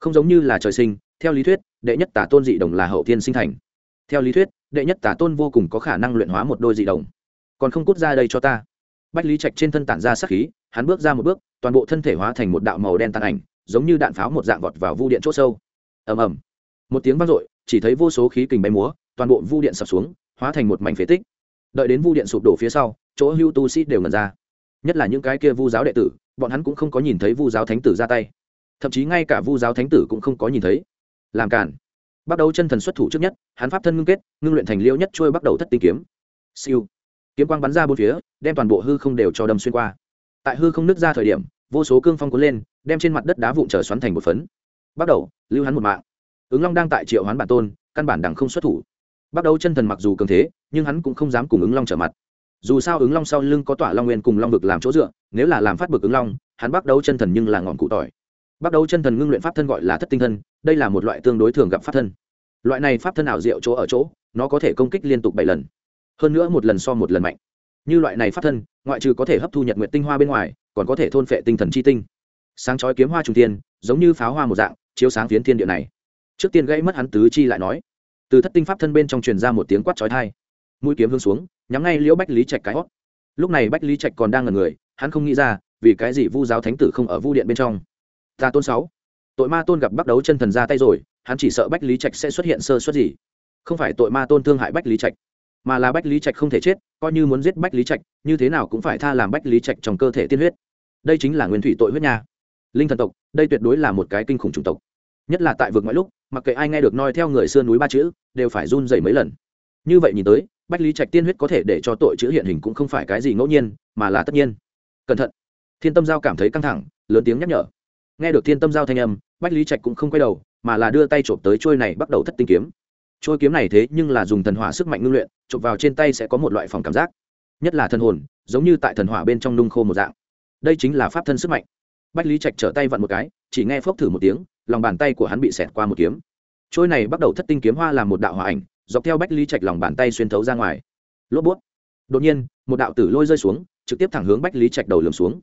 Không giống như là trời sinh, theo lý thuyết, đệ nhất tà tôn dị đồng là hậu thiên sinh thành. Theo lý thuyết, đệ nhất tà tôn vô cùng có khả năng luyện hóa một đôi dị đồng còn không cút ra đây cho ta. Bách lý trạch trên thân tản ra sắc khí, hắn bước ra một bước, toàn bộ thân thể hóa thành một đạo màu đen tàn ảnh, giống như đạn pháo một dạng vọt vào vu điện c h ỗ sâu. Ầm ầm. Một tiếng vang dội, chỉ thấy vô số khí kình bay múa, toàn bộ vu điện sập xuống, hóa thành một mảnh phế tích. Đợi đến vu điện sụp đổ phía sau, chỗ hưu tu sĩ đều ngần ra. Nhất là những cái kia vu giáo đệ tử, bọn hắn cũng không có nhìn thấy vu giáo thánh tử ra tay. Thậm chí ngay cả vu giáo thánh tử cũng không có nhìn thấy. Làm cản bắt đầu chân thần xuất thủ trước nhất, hắn pháp thân ngưng kết, ngưng luyện thành liêu nhất trôi bắt đầu thất tinh kiếm. Siêu kiếm quang bắn ra bốn phía, đem toàn bộ hư không đều cho đâm xuyên qua. Tại hư không nứt ra thời điểm, vô số cương phong cuốn lên, đem trên mặt đất đá vụn trở xoắn thành một phấn. Bắt đầu, lưu hắn một mạng. Ứng long đang tại triệu hoán bản tôn, căn bản đằng không xuất thủ. Bắt đầu chân thần mặc dù cường thế, nhưng hắn cũng không dám cùng ứng long trở mặt. Dù sao ứng long sau lưng có tỏa long nguyên cùng long vực làm chỗ dựa, nếu là làm phát bực ứng long, hắn bắt đầu chân thần nhưng là ngọn cụ tỏi. Bắt đầu chân thần ngưng luyện pháp thân gọi là thất tinh thân, đây là một loại tương đối thường gặp pháp thân. Loại này pháp thân ảo diệu chỗ ở chỗ, nó có thể công kích liên tục bảy lần hơn nữa một lần so một lần mạnh. Như loại này phát thân, ngoại trừ có thể hấp thu nhật nguyện tinh hoa bên ngoài, còn có thể thôn phệ tinh thần chi tinh. Sáng chói kiếm hoa trung tiên giống như pháo hoa một dạng, chiếu sáng phiến thiên địa này. Trước tiên gây mất hắn tứ chi lại nói. Từ thất tinh pháp thân bên trong truyền ra một tiếng quát chói thai mũi kiếm hướng xuống, nhắm ngay liễu bách lý trạch cái hót. Lúc này bách lý trạch còn đang ngần người, hắn không nghĩ ra, vì cái gì vu giáo thánh tử không ở vu điện bên trong. Ta tôn sáu. Tội ma tôn gặp bắt đấu chân thần ra tay rồi, hắn chỉ sợ bách lý trạch sẽ xuất hiện sơ suất gì. Không phải tội ma tôn thương hại bách lý trạch mà là bách lý trạch không thể chết, coi như muốn giết bách lý trạch, như thế nào cũng phải tha làm bách lý trạch trong cơ thể tiên huyết. Đây chính là nguyên thủy tội huyết nha. Linh thần tộc, đây tuyệt đối là một cái kinh khủng chủng tộc. Nhất là tại vực ngoại lúc, mặc kệ ai nghe được noi theo người xưa núi ba chữ, đều phải run dày mấy lần. Như vậy nhìn tới, bách lý trạch tiên huyết có thể để cho tội chữ hiện hình cũng không phải cái gì ngẫu nhiên, mà là tất nhiên. Cẩn thận. Thiên tâm giao cảm thấy căng thẳng, lớn tiếng nhắc nhở. Nghe được thiên tâm giao thanh âm, bách lý trạch cũng không quay đầu, mà là đưa tay trộm tới trôi này bắt đầu thất tinh kiếm trôi kiếm này thế nhưng là dùng thần hỏa sức mạnh ngưng luyện, chụp vào trên tay sẽ có một loại phòng cảm giác. Nhất là thần hồn, giống như tại thần hỏa bên trong nung khô một dạng. Đây chính là pháp thân sức mạnh. Bách lý trạch trở tay vặn một cái, chỉ nghe phốc thử một tiếng, lòng bàn tay của hắn bị xẹt qua một kiếm. Trôi này bắt đầu thất tinh kiếm hoa làm một đạo hỏa ảnh, dọc theo bách lý trạch lòng bàn tay xuyên thấu ra ngoài. Lốp bút đột nhiên, một đạo tử lôi rơi xuống, trực tiếp thẳng hướng bách lý trạch đầu lường xuống.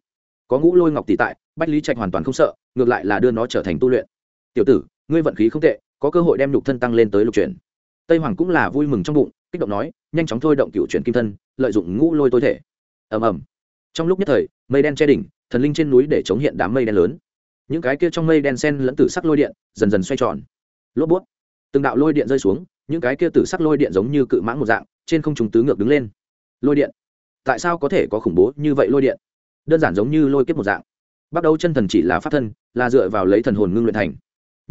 Có ngũ lôi ngọc tỷ tại, bách lý trạch hoàn toàn không sợ, ngược lại là đưa nó trở thành tu luyện. Tiểu tử, ngươi vận khí không tệ có cơ hội đem nhục thân tăng lên tới lục chuyển. Tây hoàng cũng là vui mừng trong bụng, kích động nói, nhanh chóng thôi động cựu chuyển kim thân, lợi dụng ngũ lôi tối thể. Ầm ầm. Trong lúc nhất thời, mây đen che đỉnh, thần linh trên núi để chống hiện đám mây đen lớn. Những cái kia trong mây đen sen lẫn tử sắc lôi điện dần dần xoay tròn. Lốp bút. Từng đạo lôi điện rơi xuống, những cái kia tử sắc lôi điện giống như cự mãng một dạng, trên không trùng tứ ngược đứng lên. Lôi điện. Tại sao có thể có khủng bố như vậy lôi điện? Đơn giản giống như lôi kiếp một dạng. Bắt đầu chân thần chỉ là pháp thân, là dựa vào lấy thần hồn ngưng luyện thành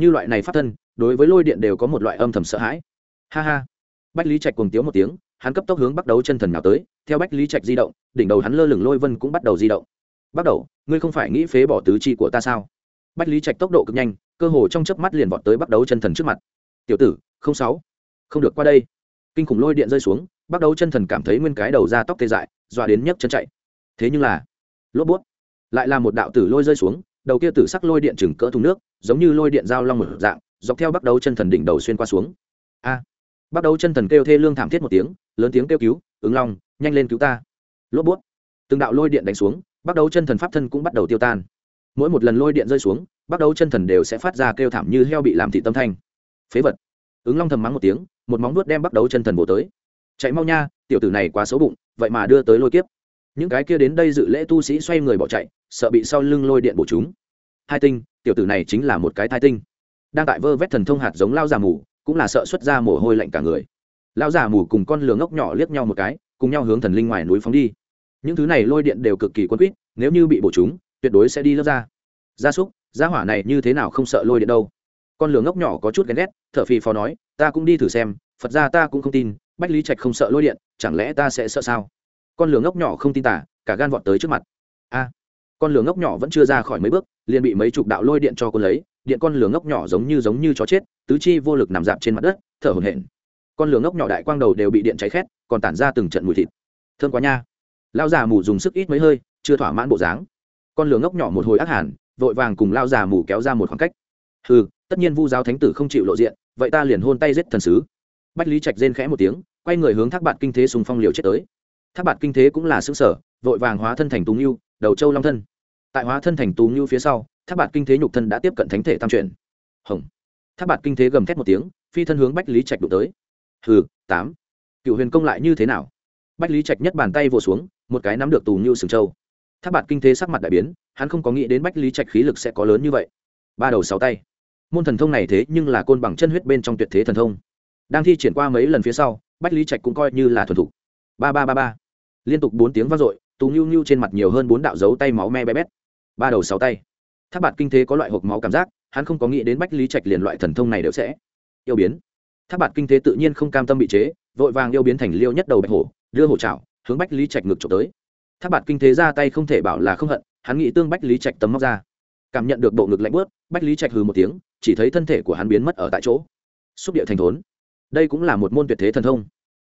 như loại này pháp thân, đối với lôi điện đều có một loại âm thầm sợ hãi. Ha ha. Bách lý trạch cùng tiếu một tiếng, hắn cấp tốc hướng bắt đầu chân thần nào tới, theo bách lý trạch di động, đỉnh đầu hắn lơ lửng lôi vân cũng bắt đầu di động. Bắt đầu, ngươi không phải nghĩ phế bỏ tứ chi của ta sao? Bách lý trạch tốc độ cực nhanh, cơ hồ trong chớp mắt liền vọt tới bắt đầu chân thần trước mặt. Tiểu tử, không sáu. Không được qua đây. Kinh khủng lôi điện rơi xuống bắt đầu chân thần cảm thấy nguyên cái đầu ra tóc tê dại, dọa đến nhấc chân chạy. Thế nhưng là, lốp bút. Lại là một đạo tử lôi rơi xuống đầu kia tử sắc lôi điện chừng cỡ thùng nước, giống như lôi điện dao long một dạng, dọc theo bắt đầu chân thần đỉnh đầu xuyên qua xuống. A! Bắt đầu chân thần kêu thê lương thảm thiết một tiếng, lớn tiếng kêu cứu, ứng long, nhanh lên cứu ta. Lốp bút. Từng đạo lôi điện đánh xuống bắt đầu chân thần pháp thân cũng bắt đầu tiêu tan. Mỗi một lần lôi điện rơi xuống bắt đầu chân thần đều sẽ phát ra kêu thảm như heo bị làm thị tâm thanh. Phế vật. Ứng long thầm mắng một tiếng, một móng nuốt đem bắt đầu chân thần bổ tới. Chạy mau nha, tiểu tử này quá xấu bụng, vậy mà đưa tới lôi kiếp những cái kia đến đây dự lễ tu sĩ xoay người bỏ chạy, sợ bị sau lưng lôi điện bổ chúng. Hai tinh, tiểu tử này chính là một cái thai tinh. Đang tại vơ vét thần thông hạt giống lao già mù, cũng là sợ xuất ra mồ hôi lạnh cả người. Lao già mù cùng con lường ngốc nhỏ liếc nhau một cái, cùng nhau hướng thần linh ngoài núi phóng đi. Những thứ này lôi điện đều cực kỳ quân quýt, nếu như bị bổ chúng, tuyệt đối sẽ đi lớp ra gia súc, gia hỏa này như thế nào không sợ lôi điện đâu? Con lường ngốc nhỏ có chút ghen ghét thợ phì phò nói, ta cũng đi thử xem, phật ra ta cũng không tin, bách lý trạch không sợ lôi điện, chẳng lẽ ta sẽ sợ sao? Con lửa ngốc nhỏ không tin tả cả gan vọt tới trước mặt. A, con lửa ngốc nhỏ vẫn chưa ra khỏi mấy bước, liền bị mấy chục đạo lôi điện cho cô lấy, điện con lửa ngốc nhỏ giống như giống như chó chết, tứ chi vô lực nằm dạp trên mặt đất, thở hổn hển. Con lửa ngốc nhỏ đại quang đầu đều bị điện cháy khét, còn tản ra từng trận mùi thịt. Thương quá nha. Lao già mù dùng sức ít mấy hơi, chưa thỏa mãn bộ dáng. Con lửa ngốc nhỏ một hồi ác hẳn vội vàng cùng lao già mù kéo ra một khoảng cách. Ừ tất nhiên vu giáo thánh tử không chịu lộ diện, vậy ta liền hôn tay giết thần sứ. Bách lý trạch rên khẽ một tiếng, quay người hướng thác bạn kinh thế sùng phong liều chết tới. Tháp bạt kinh thế cũng là xứng sở, vội vàng hóa thân thành tú ngưu, đầu châu long thân. Tại hóa thân thành tú ngưu phía sau Tháp bạt kinh thế nhục thân đã tiếp cận thánh thể tam truyền hồng. Tháp bạt kinh thế gầm thét một tiếng, phi thân hướng bách lý trạch đụng tới. Hừ, tám. Cựu huyền công lại như thế nào? Bách lý trạch nhất bàn tay vồ xuống, một cái nắm được tù ngưu sừng châu Tháp bạt kinh thế sắc mặt đại biến, hắn không có nghĩ đến bách lý trạch khí lực sẽ có lớn như vậy. Ba đầu sáu tay. Môn thần thông này thế nhưng là côn bằng chân huyết bên trong tuyệt thế thần thông. Đang thi triển qua mấy lần phía sau, bách lý trạch cũng coi như là thuần thục. Ba ba ba ba liên tục bốn tiếng vang dội, tú nhu nhu trên mặt nhiều hơn bốn đạo dấu tay máu me bé bét. Ba đầu sáu tay. Tháp bạt kinh thế có loại hộp máu cảm giác, hắn không có nghĩ đến bách lý trạch liền loại thần thông này đều sẽ yêu biến. Tháp bạt kinh thế tự nhiên không cam tâm bị chế, vội vàng yêu biến thành liêu nhất đầu bạch hổ, đưa hổ trào hướng bách lý trạch ngược trộm tới. Tháp bạt kinh thế ra tay không thể bảo là không hận, hắn nghĩ tương bách lý trạch tấm móc ra. Cảm nhận được bộ ngực lạnh bớt bách lý trạch hừ một tiếng, chỉ thấy thân thể của hắn biến mất ở tại chỗ. Xúc địa thành thốn. Đây cũng là một môn tuyệt thế thần thông.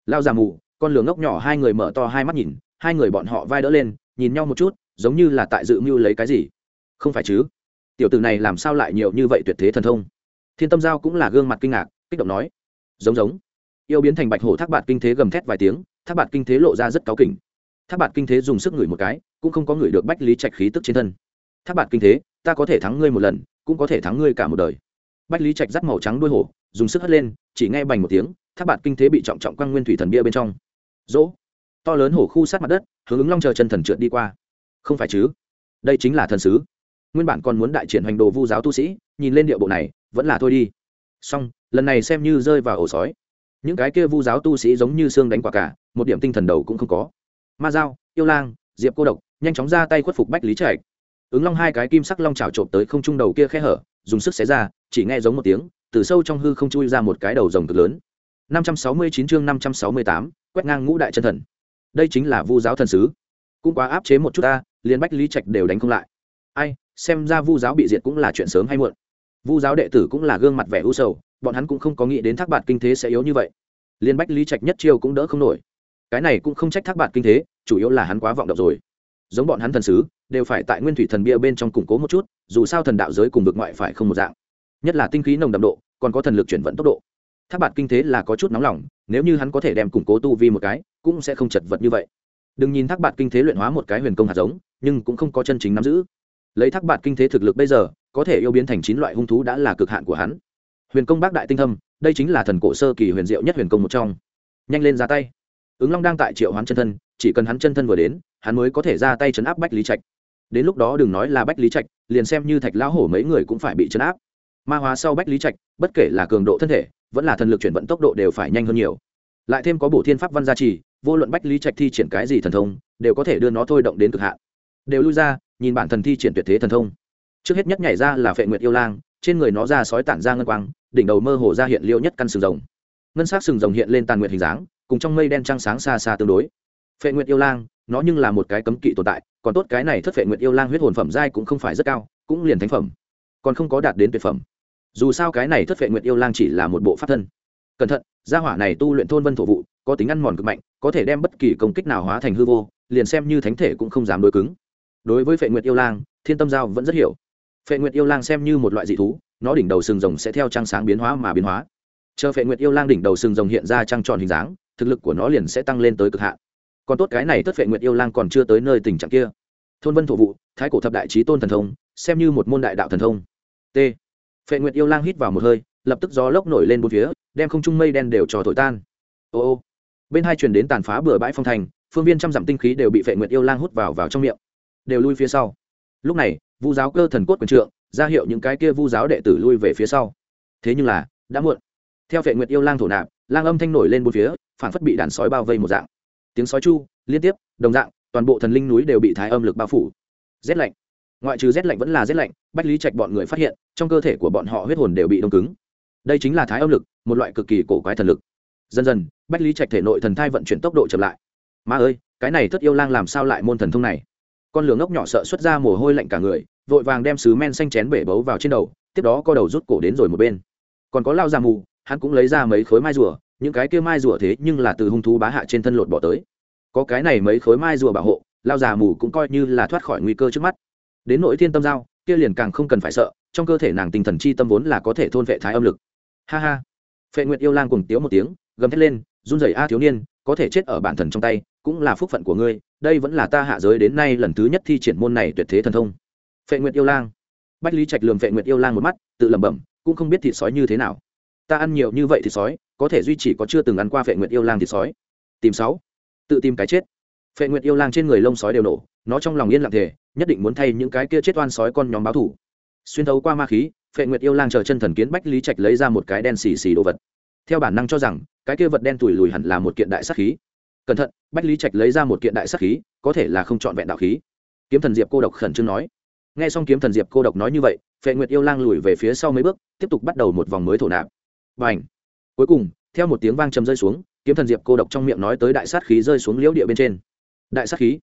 Lao già mù con lường ngốc nhỏ, hai người mở to hai mắt nhìn, hai người bọn họ vai đỡ lên, nhìn nhau một chút, giống như là tại dự mưu lấy cái gì. Không phải chứ? Tiểu tử này làm sao lại nhiều như vậy tuyệt thế thần thông? Thiên tâm giao cũng là gương mặt kinh ngạc, kích động nói. Giống giống. Yêu biến thành bạch hổ thác bạt kinh thế gầm thét vài tiếng, thác bạt kinh thế lộ ra rất cáu kỉnh. Thác bạt kinh thế dùng sức ngửi một cái, cũng không có ngửi được bách lý trạch khí tức trên thân. Thác bạt kinh thế, ta có thể thắng ngươi một lần, cũng có thể thắng ngươi cả một đời. Bách lý trạch dắt màu trắng đuôi hổ, dùng sức hất lên, chỉ nghe bành một tiếng, thác bạt kinh thế bị trọng trọng quăng nguyên thủy thần bia bên trong dỗ. To lớn hổ khu sát mặt đất hướng ứng long chờ chân thần trượt đi qua. Không phải chứ? Đây chính là thần sứ. Nguyên bản còn muốn đại triển hành đồ vu giáo tu sĩ nhìn lên địa bộ này vẫn là thôi đi. Xong lần này xem như rơi vào ổ sói. Những cái kia vu giáo tu sĩ giống như xương đánh quả cả một điểm tinh thần đầu cũng không có. Ma dao yêu lang diệp cô độc nhanh chóng ra tay khuất phục bách lý trạch. Ứng long hai cái kim sắc long trào trộm tới không trung đầu kia khe hở dùng sức xé ra chỉ nghe giống một tiếng từ sâu trong hư không chui ra một cái đầu rồng cực lớn. 569 chương 568, quét ngang ngũ đại chân thần. Đây chính là vu giáo thần sứ. Cũng quá áp chế một chút ta, liền bách lý trạch đều đánh không lại. Ai, xem ra vu giáo bị diệt cũng là chuyện sớm hay muộn. Vu giáo đệ tử cũng là gương mặt vẻ u sầu, bọn hắn cũng không có nghĩ đến thác bạt kinh thế sẽ yếu như vậy. Liên bách lý trạch nhất chiêu cũng đỡ không nổi. Cái này cũng không trách thác bạt kinh thế, chủ yếu là hắn quá vọng động rồi. Giống bọn hắn thần sứ, đều phải tại nguyên thủy thần bia bên trong củng cố một chút, dù sao thần đạo giới cùng vực ngoại phải không một dạng. Nhất là tinh khí nồng đậm độ, còn có thần lực chuyển vận tốc độ thác bạt kinh thế là có chút nóng lòng, nếu như hắn có thể đem củng cố tu vi một cái, cũng sẽ không chật vật như vậy. Đừng nhìn thác bạt kinh thế luyện hóa một cái huyền công hạt giống, nhưng cũng không có chân chính nắm giữ. Lấy thác bạt kinh thế thực lực bây giờ, có thể yêu biến thành chín loại hung thú đã là cực hạn của hắn. Huyền công bác đại tinh thâm, đây chính là thần cổ sơ kỳ huyền diệu nhất huyền công một trong. Nhanh lên ra tay. Ứng long đang tại triệu hoán chân thân, chỉ cần hắn chân thân vừa đến, hắn mới có thể ra tay chấn áp bách lý trạch. Đến lúc đó đừng nói là bách lý trạch, liền xem như thạch lão hổ mấy người cũng phải bị chấn áp. Ma hóa sau bách lý trạch, bất kể là cường độ thân thể vẫn là thần lực chuyển vận tốc độ đều phải nhanh hơn nhiều. Lại thêm có bổ thiên pháp văn gia trì, vô luận bách lý trạch thi triển cái gì thần thông, đều có thể đưa nó thôi động đến cực hạn. Đều lui ra, nhìn bản thần thi triển tuyệt thế thần thông. Trước hết nhất nhảy ra là phệ nguyệt yêu lang, trên người nó ra sói tản ra ngân quang, đỉnh đầu mơ hồ ra hiện liêu nhất căn sừng rồng. Ngân sắc sừng rồng hiện lên tàn nguyệt hình dáng, cùng trong mây đen trăng sáng xa xa tương đối. Phệ nguyệt yêu lang, nó nhưng là một cái cấm kỵ tồn tại, còn tốt cái này thất phệ nguyệt yêu lang huyết hồn phẩm giai cũng không phải rất cao, cũng liền thánh phẩm, còn không có đạt đến tuyệt phẩm dù sao cái này thất phệ nguyệt yêu lang chỉ là một bộ pháp thân. Cẩn thận, gia hỏa này tu luyện thôn vân thổ vụ, có tính ăn mòn cực mạnh, có thể đem bất kỳ công kích nào hóa thành hư vô, liền xem như thánh thể cũng không dám đối cứng. Đối với phệ nguyệt yêu lang, thiên tâm giao vẫn rất hiểu. Phệ nguyệt yêu lang xem như một loại dị thú, nó đỉnh đầu sừng rồng sẽ theo trăng sáng biến hóa mà biến hóa. Chờ phệ nguyệt yêu lang đỉnh đầu sừng rồng hiện ra trăng tròn hình dáng, thực lực của nó liền sẽ tăng lên tới cực hạn. Còn tốt cái này tất phệ nguyệt yêu lang còn chưa tới nơi tình trạng kia. Thôn vân thổ vụ, thái cổ thập đại trí tôn thần thông, xem như một môn đại đạo thần thông. T phệ nguyệt yêu lang hít vào một hơi, lập tức gió lốc nổi lên bốn phía, đem không trung mây đen đều cho thổi tan. Ô ô. Bên hai truyền đến tàn phá bừa bãi phong thành, phương viên trăm dặm tinh khí đều bị phệ nguyệt yêu lang hút vào vào trong miệng. Đều lui phía sau. Lúc này, vu giáo cơ thần cốt quyền trượng, ra hiệu những cái kia vu giáo đệ tử lui về phía sau. Thế nhưng là, đã muộn. Theo phệ nguyệt yêu lang thổ nạp, lang âm thanh nổi lên bốn phía phản phất bị đàn sói bao vây một dạng. Tiếng sói chu, liên tiếp, đồng dạng, toàn bộ thần linh núi đều bị thái âm lực bao phủ. Rét lạnh ngoại trừ rét lạnh vẫn là rét lạnh, bách lý trạch bọn người phát hiện, trong cơ thể của bọn họ huyết hồn đều bị đông cứng. Đây chính là thái âm lực, một loại cực kỳ cổ quái thần lực. Dần dần, bách lý trạch thể nội thần thai vận chuyển tốc độ chậm lại. Ma ơi, cái này thất yêu lang làm sao lại môn thần thông này? Con lửa ngốc nhỏ sợ xuất ra mồ hôi lạnh cả người, vội vàng đem sứ men xanh chén bể bấu vào trên đầu, tiếp đó co đầu rút cổ đến rồi một bên. Còn có lao già mù, hắn cũng lấy ra mấy khối mai rùa, những cái kia mai rùa thế nhưng là từ hung thú bá hạ trên thân lột bỏ tới. Có cái này mấy khối mai rùa bảo hộ, lao già mù cũng coi như là thoát khỏi nguy cơ trước mắt đến nội thiên tâm giao, kia liền càng không cần phải sợ, trong cơ thể nàng tinh thần chi tâm vốn là có thể thôn vệ thái âm lực. Ha ha. Phệ nguyệt yêu lang cùng tiếu một tiếng, gầm thét lên, run rẩy, a thiếu niên, có thể chết ở bản thần trong tay, cũng là phúc phận của ngươi, đây vẫn là ta hạ giới đến nay lần thứ nhất thi triển môn này tuyệt thế thần thông. Phệ nguyệt yêu lang. Bách lý trạch lườm phệ nguyệt yêu lang một mắt, tự lẩm bẩm, cũng không biết thịt sói như thế nào. Ta ăn nhiều như vậy thịt sói, có thể duy trì có chưa từng ăn qua phệ nguyệt yêu lang thịt sói. Tìm sáu. Tự tìm cái chết phệ nguyệt yêu lang trên người lông sói đều nổ, nó trong lòng yên lặng thể nhất định muốn thay những cái kia chết oan sói con nhóm báo thủ. Xuyên thấu qua ma khí, phệ nguyệt yêu lang chờ chân thần kiến bách lý trạch lấy ra một cái đen xì xì đồ vật. Theo bản năng cho rằng, cái kia vật đen tủi lùi hẳn là một kiện đại sắc khí. Cẩn thận, bách lý trạch lấy ra một kiện đại sắc khí, có thể là không trọn vẹn đạo khí. Kiếm thần diệp cô độc khẩn trương nói. Nghe xong kiếm thần diệp cô độc nói như vậy, phệ nguyệt yêu lang lùi về phía sau mấy bước, tiếp tục bắt đầu một vòng mới thổ nạp. Và ảnh cuối cùng, theo một tiếng vang trầm rơi xuống, kiếm thần diệp cô độc trong miệng nói tới đại sát khí rơi xuống liễu địa bên trên đại sát khí.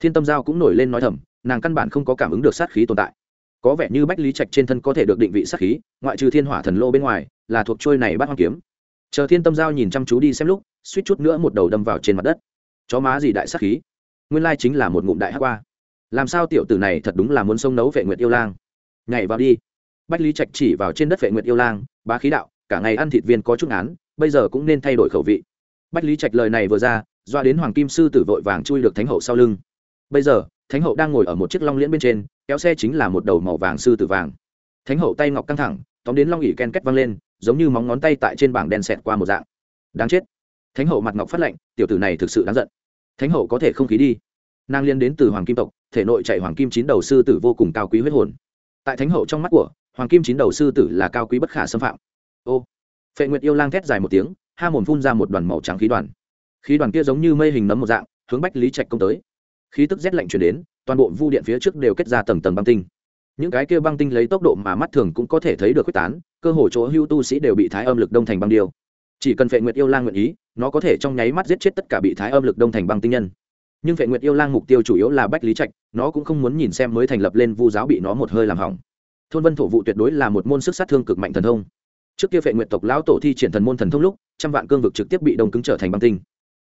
Thiên tâm giao cũng nổi lên nói thầm, nàng căn bản không có cảm ứng được sát khí tồn tại. Có vẻ như bách lý trạch trên thân có thể được định vị sát khí, ngoại trừ thiên hỏa thần lô bên ngoài, là thuộc trôi này bắt hoang kiếm. Chờ thiên tâm giao nhìn chăm chú đi xem lúc, suýt chút nữa một đầu đâm vào trên mặt đất. Chó má gì đại sát khí? Nguyên lai chính là một ngụm đại hát qua làm sao tiểu tử này thật đúng là muốn sông nấu vệ nguyệt yêu lang? Nhảy vào đi. Bách lý trạch chỉ vào trên đất vệ nguyệt yêu lang, bá khí đạo, cả ngày ăn thịt viên có chút án bây giờ cũng nên thay đổi khẩu vị. Bách lý trạch lời này vừa ra doa đến hoàng kim sư tử vội vàng chui được thánh hậu sau lưng. Bây giờ, thánh hậu đang ngồi ở một chiếc long liễn bên trên, kéo xe chính là một đầu màu vàng sư tử vàng. Thánh hậu tay ngọc căng thẳng, tóm đến long ỉ ken két văng lên, giống như móng ngón tay tại trên bảng đen xẹt qua một dạng. Đáng chết. Thánh hậu mặt ngọc phát lệnh tiểu tử này thực sự đáng giận. Thánh hậu có thể không khí đi. Nàng liên đến từ hoàng kim tộc, thể nội chạy hoàng kim chín đầu sư tử vô cùng cao quý huyết hồn. Tại thánh hậu trong mắt của, hoàng kim chín đầu sư tử là cao quý bất khả xâm phạm. Ô. Phệ nguyệt yêu lang thét dài một tiếng, ha mồm phun ra một đoàn màu trắng khí đoàn khí đoàn kia giống như mây hình nấm một dạng, hướng bách lý trạch công tới. Khí tức rét lạnh chuyển đến, toàn bộ vu điện phía trước đều kết ra tầng tầng băng tinh. Những cái kia băng tinh lấy tốc độ mà mắt thường cũng có thể thấy được quyết tán, cơ hồ chỗ hưu tu sĩ đều bị thái âm lực đông thành băng điêu. Chỉ cần phệ nguyệt yêu lang nguyện ý, nó có thể trong nháy mắt giết chết tất cả bị thái âm lực đông thành băng tinh nhân. Nhưng phệ nguyệt yêu lang mục tiêu chủ yếu là bách lý trạch, nó cũng không muốn nhìn xem mới thành lập lên vu giáo bị nó một hơi làm hỏng. Thôn vân thổ vụ tuyệt đối là một môn sức sát thương cực mạnh thần thông. Trước kia phệ nguyệt tộc lão tổ thi triển thần môn thần thông lúc, trăm vạn cương vực trực tiếp bị đông cứng trở thành băng tinh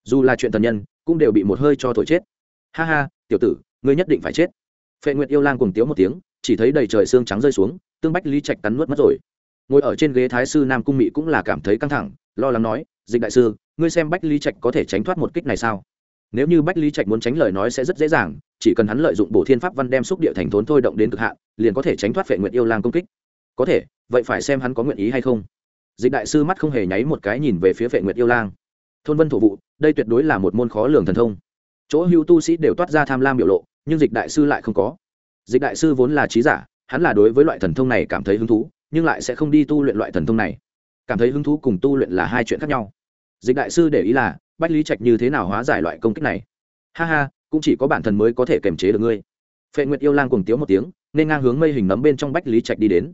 dù là chuyện thần nhân, cũng đều bị một hơi cho thổi chết. Ha ha, tiểu tử, ngươi nhất định phải chết. Phệ nguyệt yêu lang cùng tiếu một tiếng, chỉ thấy đầy trời xương trắng rơi xuống, tương bách lý trạch cắn nuốt mất rồi. Ngồi ở trên ghế thái sư nam cung mỹ cũng là cảm thấy căng thẳng, lo lắng nói, dịch đại sư, ngươi xem bách lý trạch có thể tránh thoát một kích này sao? Nếu như bách lý trạch muốn tránh lời nói sẽ rất dễ dàng, chỉ cần hắn lợi dụng bổ thiên pháp văn đem xúc địa thành thốn thôi động đến cực hạn, liền có thể tránh thoát phệ nguyện yêu lang công kích. Có thể, vậy phải xem hắn có nguyện ý hay không. Dịch đại sư mắt không hề nháy một cái nhìn về phía phệ nguyện yêu lang thôn vân thổ vụ, đây tuyệt đối là một môn khó lường thần thông. Chỗ hưu tu sĩ đều toát ra tham lam biểu lộ, nhưng dịch đại sư lại không có. Dịch đại sư vốn là trí giả, hắn là đối với loại thần thông này cảm thấy hứng thú, nhưng lại sẽ không đi tu luyện loại thần thông này. Cảm thấy hứng thú cùng tu luyện là hai chuyện khác nhau. Dịch đại sư để ý là, bách lý trạch như thế nào hóa giải loại công kích này? Ha ha, cũng chỉ có bản thân mới có thể kiềm chế được ngươi. Phệ nguyệt yêu lang cùng tiếu một tiếng, nên ngang hướng mây hình nấm bên trong bách lý trạch đi đến.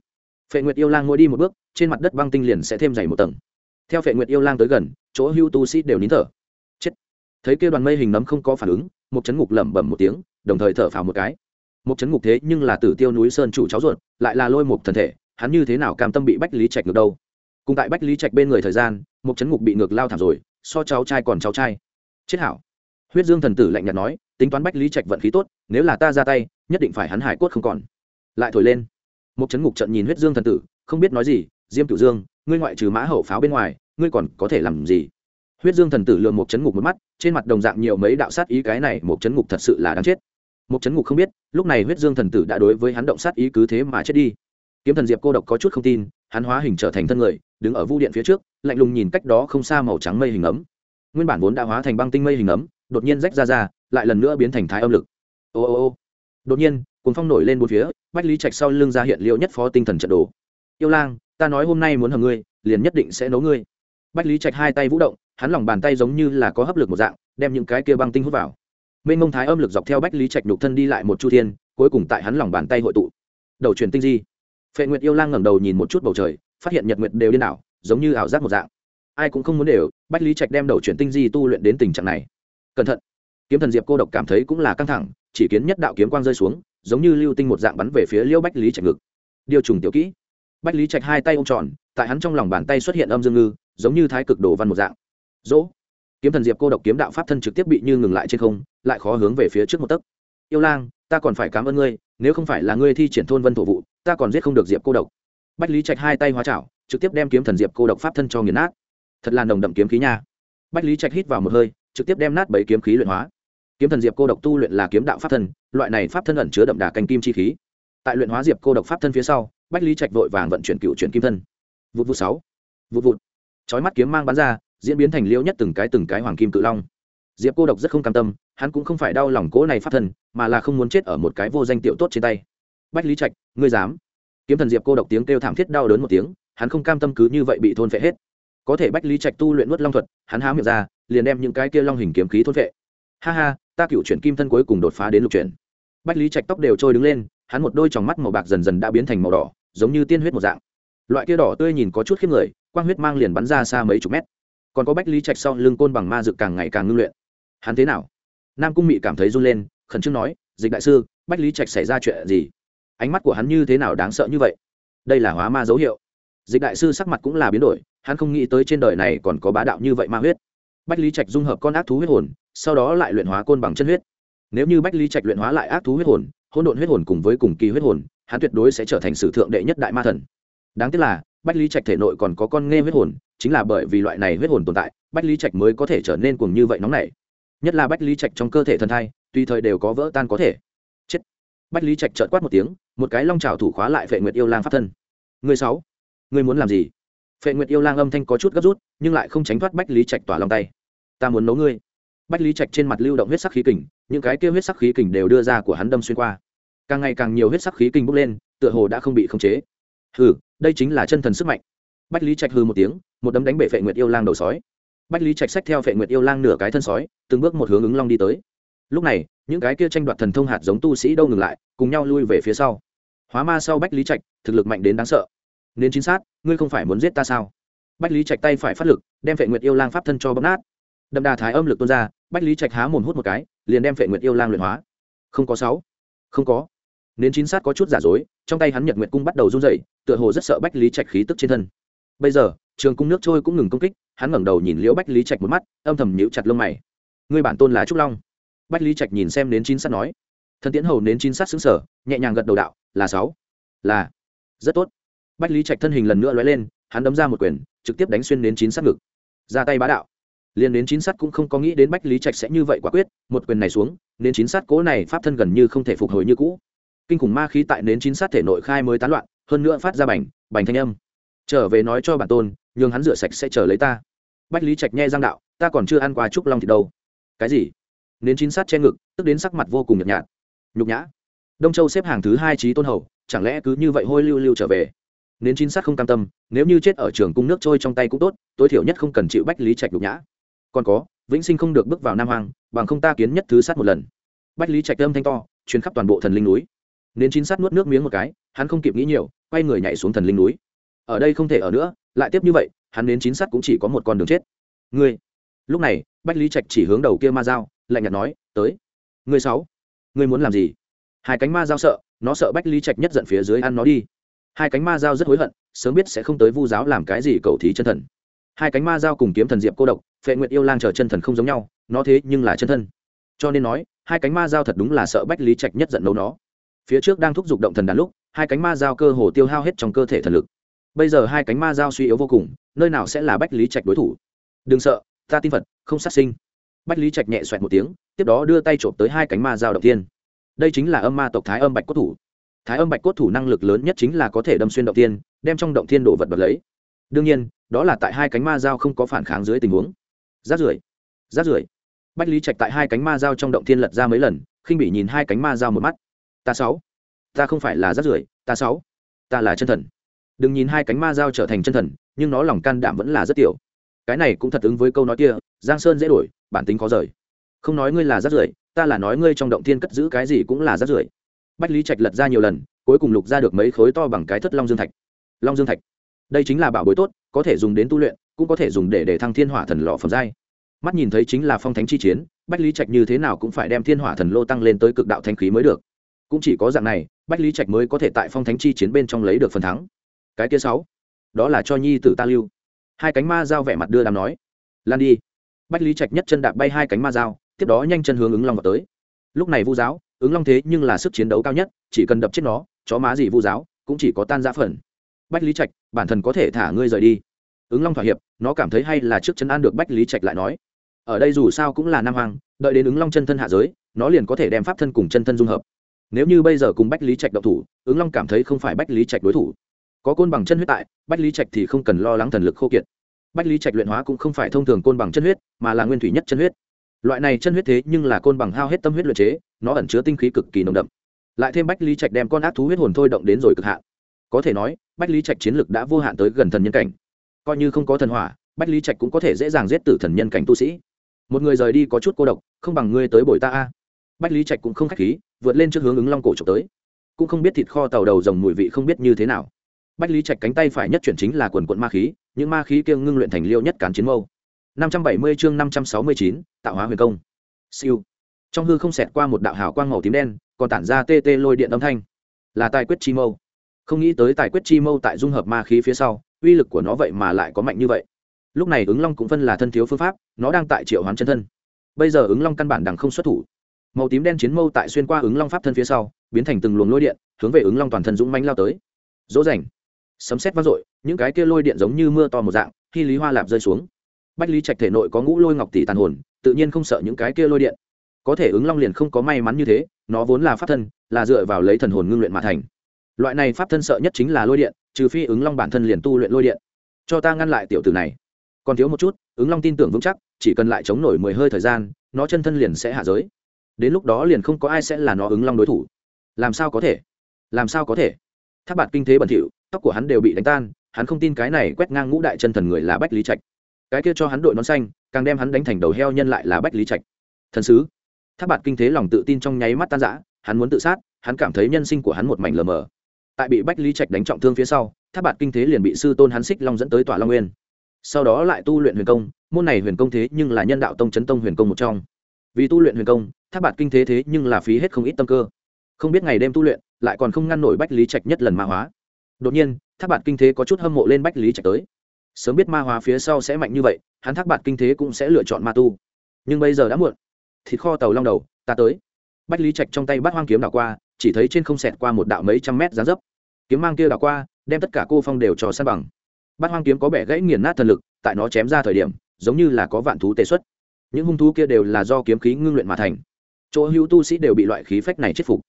Phệ nguyệt yêu lang mỗi đi một bước, trên mặt đất băng tinh liền sẽ thêm dày một tầng theo phệ nguyệt yêu lang tới gần, chỗ hưu tu sĩ đều nín thở. Chết. Thấy kia đoàn mây hình nấm không có phản ứng một chấn ngục lẩm bẩm một tiếng, đồng thời thở phào một cái. Một chấn ngục thế nhưng là tử tiêu núi sơn chủ cháu ruột, lại là lôi một thần thể, hắn như thế nào cam tâm bị bách lý trạch ngược đâu? Cùng tại bách lý trạch bên người thời gian một chấn ngục bị ngược lao thảm rồi, so cháu trai còn cháu trai. Chết hảo. Huyết dương thần tử lạnh nhạt nói, tính toán bách lý trạch vận khí tốt, nếu là ta ra tay, nhất định phải hắn hải cốt không còn. Lại thổi lên. Một chấn ngục trận nhìn huyết dương thần tử, không biết nói gì, diêm cửu dương ngươi ngoại trừ mã hậu pháo bên ngoài, ngươi còn có thể làm gì? Huyết dương thần tử lượm một chấn ngục một mắt, trên mặt đồng dạng nhiều mấy đạo sát ý, cái này một chấn ngục thật sự là đáng chết. Một chấn ngục không biết, lúc này huyết dương thần tử đã đối với hắn động sát ý cứ thế mà chết đi. Kiếm thần diệp cô độc có chút không tin, hắn hóa hình trở thành thân người, đứng ở vu điện phía trước, lạnh lùng nhìn cách đó không xa màu trắng mây hình ấm. Nguyên bản vốn đã hóa thành băng tinh mây hình ấm, đột nhiên rách ra ra, lại lần nữa biến thành thái âm lực. Ô ô ô. Đột nhiên cuốn phong nổi lên bốn phía, bách lý trạch sau lưng ra hiện liệu nhất phó tinh thần trận đồ. Yêu lang ta nói hôm nay muốn hầm ngươi, liền nhất định sẽ nấu ngươi. Bách lý trạch hai tay vũ động, hắn lòng bàn tay giống như là có hấp lực một dạng, đem những cái kia băng tinh hút vào. Mênh mông thái âm lực dọc theo bách lý trạch nhục thân đi lại một chu thiên, cuối cùng tại hắn lòng bàn tay hội tụ. Đầu truyền tinh di. Phệ nguyệt yêu lang ngẩng đầu nhìn một chút bầu trời, phát hiện nhật nguyệt đều điên đảo, giống như ảo giác một dạng. Ai cũng không muốn đều, bách lý trạch đem đầu chuyển tinh di tu luyện đến tình trạng này. Cẩn thận. Kiếm thần diệp cô độc cảm thấy cũng là căng thẳng, chỉ kiến nhất đạo kiếm quang rơi xuống, giống như lưu tinh một dạng bắn về phía liêu bách lý trạch ngực. Điều trùng tiểu kỹ bách lý trạch hai tay ô m tròn, tại hắn trong lòng bàn tay xuất hiện âm dương ngư, giống như thái cực đồ văn một dạng. Dỗ. Kiếm thần diệp cô độc kiếm đạo pháp thân trực tiếp bị như ngừng lại trên không, lại khó hướng về phía trước một tấc. Yêu lang, ta còn phải cảm ơn ngươi, nếu không phải là ngươi thi triển thôn vân thổ vụ, ta còn giết không được diệp cô độc. Bách lý trạch hai tay hóa chảo, trực tiếp đem kiếm thần diệp cô độc pháp thân cho nghiền nát. Thật là nồng đậm kiếm khí nha. Bách lý trạch hít vào một hơi, trực tiếp đem nát bảy kiếm khí luyện hóa. Kiếm thần diệp cô độc tu luyện là kiếm đạo pháp thân, loại này pháp thân ẩn chứa đậm đà canh kim chi khí. Tại luyện hóa diệp cô độc pháp thân phía sau bách lý trạch vội vàng vận chuyển cựu chuyển kim thân. Vụt vụt sáu. Vụt vụt. Chói mắt kiếm mang bắn ra, diễn biến thành liễu nhất từng cái từng cái hoàng kim cự long. Diệp cô độc rất không cam tâm, hắn cũng không phải đau lòng cố này pháp thân, mà là không muốn chết ở một cái vô danh tiểu tốt trên tay. Bách lý trạch, ngươi dám? Kiếm thần diệp cô độc tiếng kêu thảm thiết đau đớn một tiếng, hắn không cam tâm cứ như vậy bị thôn phệ hết. Có thể bách lý trạch tu luyện nuốt long thuật, hắn há miệng ra, liền đem những cái kia long hình kiếm khí thôn phệ. Ha ha, ta cựu chuyển kim thân cuối cùng đột phá đến lục chuyển. Bách lý trạch tóc đều trôi đứng lên, hắn một đôi tròng mắt màu bạc dần dần đã biến thành màu đỏ giống như tiên huyết một dạng. Loại kia đỏ tươi nhìn có chút khiếp người, quang huyết mang liền bắn ra xa mấy chục mét. Còn có bách lý trạch sau lưng côn bằng ma dực càng ngày càng ngưng luyện. Hắn thế nào? Nam cung mị cảm thấy run lên, khẩn trương nói, dịch đại sư, bách lý trạch xảy ra chuyện gì? Ánh mắt của hắn như thế nào đáng sợ như vậy? Đây là hóa ma dấu hiệu. Dịch đại sư sắc mặt cũng là biến đổi, hắn không nghĩ tới trên đời này còn có bá đạo như vậy ma huyết. Bách lý trạch dung hợp con ác thú huyết hồn, sau đó lại luyện hóa côn bằng chân huyết. Nếu như bách lý trạch luyện hóa lại ác thú huyết hồn, hỗn độn huyết hồn cùng với cùng kỳ huyết hồn hắn tuyệt đối sẽ trở thành sử thượng đệ nhất đại ma thần. Đáng tiếc là, bách lý trạch thể nội còn có con nghe huyết hồn, chính là bởi vì loại này huyết hồn tồn tại, bách lý trạch mới có thể trở nên cuồng như vậy nóng nảy. Nhất là bách lý trạch trong cơ thể thần thai, tùy thời đều có vỡ tan có thể. Chết. Bách lý trạch trợt quát một tiếng, một cái long trào thủ khóa lại vệ nguyệt yêu lang pháp thân. Người sáu, người muốn làm gì? Phệ nguyệt yêu lang âm thanh có chút gấp rút, nhưng lại không tránh thoát bách lý trạch tỏa lòng tay. Ta muốn nấu ngươi. Bách lý trạch trên mặt lưu động huyết sắc khí kình, những cái kia huyết sắc khí kình đều đưa ra của hắn đâm xuyên qua càng ngày càng nhiều huyết sắc khí kinh bốc lên, tựa hồ đã không bị khống chế. Hừ, đây chính là chân thần sức mạnh. Bách lý trạch hừ một tiếng, một đấm đánh bể phệ nguyệt yêu lang đầu sói. Bách lý trạch xách theo phệ nguyệt yêu lang nửa cái thân sói, từng bước một hướng ứng long đi tới. Lúc này, những cái kia tranh đoạt thần thông hạt giống tu sĩ đâu ngừng lại, cùng nhau lui về phía sau. Hóa ma sau bách lý trạch, thực lực mạnh đến đáng sợ. Nên chính xác, ngươi không phải muốn giết ta sao? Bách lý trạch tay phải phát lực, đem phệ nguyệt yêu lang pháp thân cho bấm nát. Đậm đà thái âm lực tuôn ra, bách lý trạch há mồm hút một cái, liền đem phệ nguyệt yêu lang luyện hóa. Không có sáu. Không có nên chính xác có chút giả dối trong tay hắn nhật nguyệt cung bắt đầu run dậy, tựa hồ rất sợ bách lý trạch khí tức trên thân. Bây giờ trường cung nước trôi cũng ngừng công kích hắn ngẩng đầu nhìn liễu bách lý trạch một mắt âm thầm nhíu chặt lông mày. Ngươi bản tôn là trúc long. Bách lý trạch nhìn xem nến chín sát nói. Thần tiễn hầu nến chín sát xứng sở nhẹ nhàng gật đầu đạo là sáu. Là. Rất tốt. Bách lý trạch thân hình lần nữa lóe lên hắn đấm ra một quyền trực tiếp đánh xuyên đến chín sát ngực. Ra tay bá đạo. Liền đến chín sát cũng không có nghĩ đến bách lý trạch sẽ như vậy quả quyết một quyền này xuống đến chín sát cố này pháp thân gần như không thể phục hồi như cũ kinh khủng ma khí tại nến chín sát thể nội khai mới tán loạn, hơn nữa phát ra bành bành thanh âm. Trở về nói cho bản tôn, nhường hắn rửa sạch sẽ chờ lấy ta. Bách lý trạch nghe giang đạo, ta còn chưa ăn qua trúc long thì đâu. Cái gì? Nến chín sát che ngực, tức đến sắc mặt vô cùng nhợt nhạt. Nhục nhã. Đông châu xếp hàng thứ hai trí tôn hầu, chẳng lẽ cứ như vậy hôi lưu lưu trở về? Nến chín sát không cam tâm, nếu như chết ở trường cung nước trôi trong tay cũng tốt, tối thiểu nhất không cần chịu bách lý trạch nhục nhã. Còn có, vĩnh sinh không được bước vào nam hoàng bằng không ta kiến nhất thứ sát một lần. Bách lý trạch âm thanh to chuyến khắp toàn bộ thần linh núi nến chín sát nuốt nước miếng một cái, hắn không kịp nghĩ nhiều, quay người nhảy xuống thần linh núi. Ở đây không thể ở nữa, lại tiếp như vậy, hắn đến chín sát cũng chỉ có một con đường chết. Ngươi. Lúc này, bách lý trạch chỉ hướng đầu kia ma dao, lạnh nhạt nói, tới. Ngươi sáu. Ngươi muốn làm gì? Hai cánh ma dao sợ, nó sợ bách lý trạch nhất giận phía dưới ăn nó đi. Hai cánh ma dao rất hối hận, sớm biết sẽ không tới vu giáo làm cái gì cầu thí chân thần. Hai cánh ma dao cùng kiếm thần diệp cô độc, phệ nguyện yêu lang chờ chân thần không giống nhau, nó thế nhưng là chân thân. Cho nên nói, hai cánh ma dao thật đúng là sợ bách lý trạch nhất giận nấu nó phía trước đang thúc giục động thần đàn lúc, hai cánh ma dao cơ hồ tiêu hao hết trong cơ thể thần lực. Bây giờ hai cánh ma dao suy yếu vô cùng, nơi nào sẽ là bách lý trạch đối thủ? Đừng sợ, ta tin phật, không sát sinh. Bách lý trạch nhẹ xoẹt một tiếng, tiếp đó đưa tay trộm tới hai cánh ma dao động tiên. Đây chính là âm ma tộc thái âm bạch cốt thủ. Thái âm bạch cốt thủ năng lực lớn nhất chính là có thể đâm xuyên động tiên, đem trong động thiên đồ vật bật lấy. Đương nhiên, đó là tại hai cánh ma dao không có phản kháng dưới tình huống. Rát rưởi rát rưởi. Bách lý trạch tại hai cánh ma dao trong động thiên lật ra mấy lần, khinh bị nhìn hai cánh ma dao một mắt ta sáu. Ta không phải là rác rưởi, ta sáu. Ta là chân thần. Đừng nhìn hai cánh ma dao trở thành chân thần, nhưng nó lòng can đảm vẫn là rất tiểu. Cái này cũng thật ứng với câu nói kia, giang sơn dễ đổi, bản tính khó rời. Không nói ngươi là rác rưởi, ta là nói ngươi trong động thiên cất giữ cái gì cũng là rác rưởi. Bách lý trạch lật ra nhiều lần, cuối cùng lục ra được mấy khối to bằng cái thất long dương thạch. Long dương thạch. Đây chính là bảo bối tốt, có thể dùng đến tu luyện, cũng có thể dùng để để thăng thiên hỏa thần lọ phẩm giai. Mắt nhìn thấy chính là phong thánh chi chiến, bách lý trạch như thế nào cũng phải đem thiên hỏa thần lô tăng lên tới cực đạo thanh khí mới được cũng chỉ có dạng này, bách lý trạch mới có thể tại phong thánh chi chiến bên trong lấy được phần thắng. Cái kia sáu, đó là cho nhi tử ta lưu. Hai cánh ma dao vẻ mặt đưa đàm nói. Lan đi. Bách lý trạch nhất chân đạp bay hai cánh ma dao, tiếp đó nhanh chân hướng ứng long vào tới. Lúc này vu giáo, ứng long thế nhưng là sức chiến đấu cao nhất, chỉ cần đập chết nó, chó má gì vu giáo, cũng chỉ có tan giã phần. Bách lý trạch, bản thân có thể thả ngươi rời đi. Ứng long thỏa hiệp, nó cảm thấy hay là trước chân an được bách lý trạch lại nói. Ở đây dù sao cũng là nam hoàng, đợi đến ứng long chân thân hạ giới, nó liền có thể đem pháp thân cùng chân thân dung hợp nếu như bây giờ cùng bách lý trạch động thủ, ứng long cảm thấy không phải bách lý trạch đối thủ. Có côn bằng chân huyết tại, bách lý trạch thì không cần lo lắng thần lực khô kiệt. Bách lý trạch luyện hóa cũng không phải thông thường côn bằng chân huyết, mà là nguyên thủy nhất chân huyết. Loại này chân huyết thế nhưng là côn bằng hao hết tâm huyết luyện chế, nó ẩn chứa tinh khí cực kỳ nồng đậm. Lại thêm bách lý trạch đem con ác thú huyết hồn thôi động đến rồi cực hạn. Có thể nói, bách lý trạch chiến lực đã vô hạn tới gần thần nhân cảnh. Coi như không có thần hỏa, bách lý trạch cũng có thể dễ dàng giết tử thần nhân cảnh tu sĩ. Một người rời đi có chút cô độc, không bằng ngươi tới bồi ta a bách lý trạch cũng không k h á c h khí, vượt lên trước hướng ứng long cổ trộm tới. Cũng không biết thịt kho tàu đầu dòng mùi vị không biết như thế nào. Bách lý trạch cánh tay phải nhất chuyển chính là quần quận ma khí, những ma khí kia ngưng luyện thành liêu nhất cán chiến mâu. năm trăm bảy mươi chương năm trăm sáu mươi chín, tạo hóa huyền công. Siêu. Trong hư không xẹt qua một đạo hào quang màu tím đen, còn tản ra tê tê lôi điện âm thanh. Là tài quyết chi mâu. Không nghĩ tới tài quyết chi mâu tại dung hợp ma khí phía sau, uy lực của nó vậy mà lại có mạnh như vậy. Lúc này ứng long cũng phân là thân thiếu phương pháp, nó đang tại triệu hoán chân thân. Bây giờ ứng long căn bản đằng không xuất thủ màu tím đen chiến mâu tại xuyên qua ứng long pháp thân phía sau, biến thành từng luồng lôi điện, hướng về ứng long toàn thân dũng manh lao tới. Dỗ dành sấm xét vang dội, những cái kia lôi điện giống như mưa to một dạng, khi lý hoa lạp rơi xuống. Bách lý trạch thể nội có ngũ lôi ngọc tỷ tàn hồn, tự nhiên không sợ những cái kia lôi điện. Có thể ứng long liền không có may mắn như thế, nó vốn là pháp thân, là dựa vào lấy thần hồn ngưng luyện mà thành. Loại này pháp thân sợ nhất chính là lôi điện, trừ phi ứng long bản thân liền tu luyện lôi điện. Cho ta ngăn lại tiểu tử này. Còn thiếu một chút, ứng long tin tưởng vững chắc, chỉ cần lại chống nổi mười hơi thời gian, nó chân thân liền sẽ hạ giới đến lúc đó liền không có ai sẽ là nó ứng long đối thủ. Làm sao có thể? Làm sao có thể? Tháp bạt kinh thế bẩn thỉu, tóc của hắn đều bị đánh tan, hắn không tin cái này quét ngang ngũ đại chân thần người là bách lý trạch. Cái kia cho hắn đội nón xanh, càng đem hắn đánh thành đầu heo nhân lại là bách lý trạch. Thần sứ tháp bạt kinh thế lòng tự tin trong nháy mắt tan rã, hắn muốn tự sát, hắn cảm thấy nhân sinh của hắn một mảnh lờ mờ. Tại bị bách lý trạch đánh trọng thương phía sau tháp bạt kinh thế liền bị sư tôn hắn xích long dẫn tới tòa long nguyên. Sau đó lại tu luyện huyền công, môn này huyền công thế nhưng là nhân đạo tông chấn tông huyền công một trong. Vì tu luyện huyền công tháp bạt kinh thế thế nhưng là phí hết không ít tâm cơ. Không biết ngày đêm tu luyện, lại còn không ngăn nổi bách lý trạch nhất lần ma hóa. Đột nhiên tháp bạt kinh thế có chút hâm mộ lên bách lý trạch tới. Sớm biết ma hóa phía sau sẽ mạnh như vậy, hắn thác bạt kinh thế cũng sẽ lựa chọn ma tu. Nhưng bây giờ đã muộn. Thịt kho tàu long đầu, ta tới. Bách lý trạch trong tay bắt hoang kiếm đảo qua, chỉ thấy trên không xẹt qua một đạo mấy trăm mét giá dấp. Kiếm mang kia đảo qua, đem tất cả cô phong đều cho sát bằng. Bát hoang kiếm có bẻ gãy nghiền nát thần lực, tại nó chém ra thời điểm, giống như là có vạn thú tê xuất. Những hung thú kia đều là do kiếm khí ngưng luyện mà thành chỗ hữu tu sĩ đều bị loại khí phách này chết phục.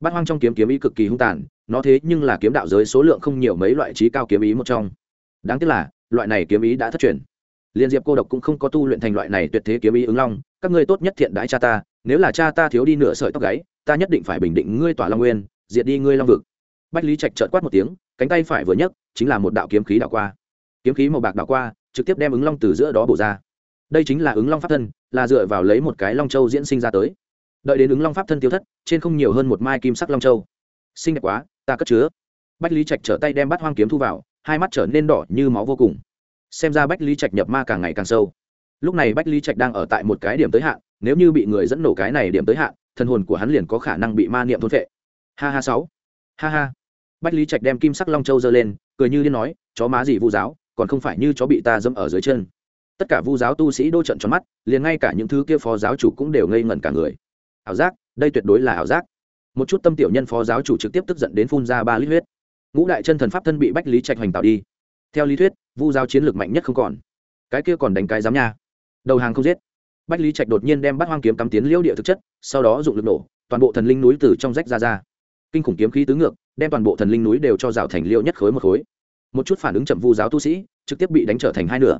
Bát hoang trong kiếm kiếm ý cực kỳ hung tàn, nó thế nhưng là kiếm đạo giới số lượng không nhiều mấy loại trí cao kiếm ý một trong. Đáng tiếc là, loại này kiếm ý đã thất truyền. Liên diệp cô độc cũng không có tu luyện thành loại này tuyệt thế kiếm ý ứng long, các ngươi tốt nhất thiện đãi cha ta, nếu là cha ta thiếu đi nửa sợi tóc gáy, ta nhất định phải bình định ngươi tỏa long nguyên, diệt đi ngươi long vực. Bách lý trạch trợt quát một tiếng, cánh tay phải vừa nhấc, chính là một đạo kiếm khí đảo qua. Kiếm khí màu bạc đảo qua, trực tiếp đem ứng long từ giữa đó bổ ra. Đây chính là ứng long pháp thân, là dựa vào lấy một cái long châu diễn sinh ra tới đợi đến ứng long pháp thân tiêu thất, trên không nhiều hơn một mai kim sắc long châu. Xinh đẹp quá, ta cất chứa. Bách lý trạch trở tay đem bắt hoang kiếm thu vào, hai mắt trở nên đỏ như máu vô cùng. Xem ra bách lý trạch nhập ma càng ngày càng sâu. Lúc này bách lý trạch đang ở tại một cái điểm tới hạn, nếu như bị người dẫn nổ cái này điểm tới hạn, thân hồn của hắn liền có khả năng bị ma niệm thôn vệ ha ha sáu. Ha ha. Bách lý trạch đem kim sắc long châu giơ lên, cười như điên nói, chó má gì vu giáo, còn không phải như chó bị ta dẫm ở dưới chân. Tất cả vu giáo tu sĩ đô trận tròn mắt, liền ngay cả những thứ kia phó giáo chủ cũng đều ngây ngẩn cả người ảo giác, đây tuyệt đối là ảo giác. Một chút tâm tiểu nhân phó giáo chủ trực tiếp tức giận đến phun ra ba lít huyết. Ngũ đại chân thần pháp thân bị bách lý trạch hoành tạo đi. Theo lý thuyết, vu giáo chiến lược mạnh nhất không còn. Cái kia còn đánh cái giám nha. Đầu hàng không giết. Bách lý trạch đột nhiên đem bắt hoang kiếm cắm tiến liễu địa thực chất, sau đó dụng lực nổ, toàn bộ thần linh núi từ trong rách ra ra. Kinh khủng kiếm khí tứ ngược, đem toàn bộ thần linh núi đều cho rào thành liêu nhất khối một khối. Một chút phản ứng chậm vu giáo tu sĩ, trực tiếp bị đánh trở thành hai nửa.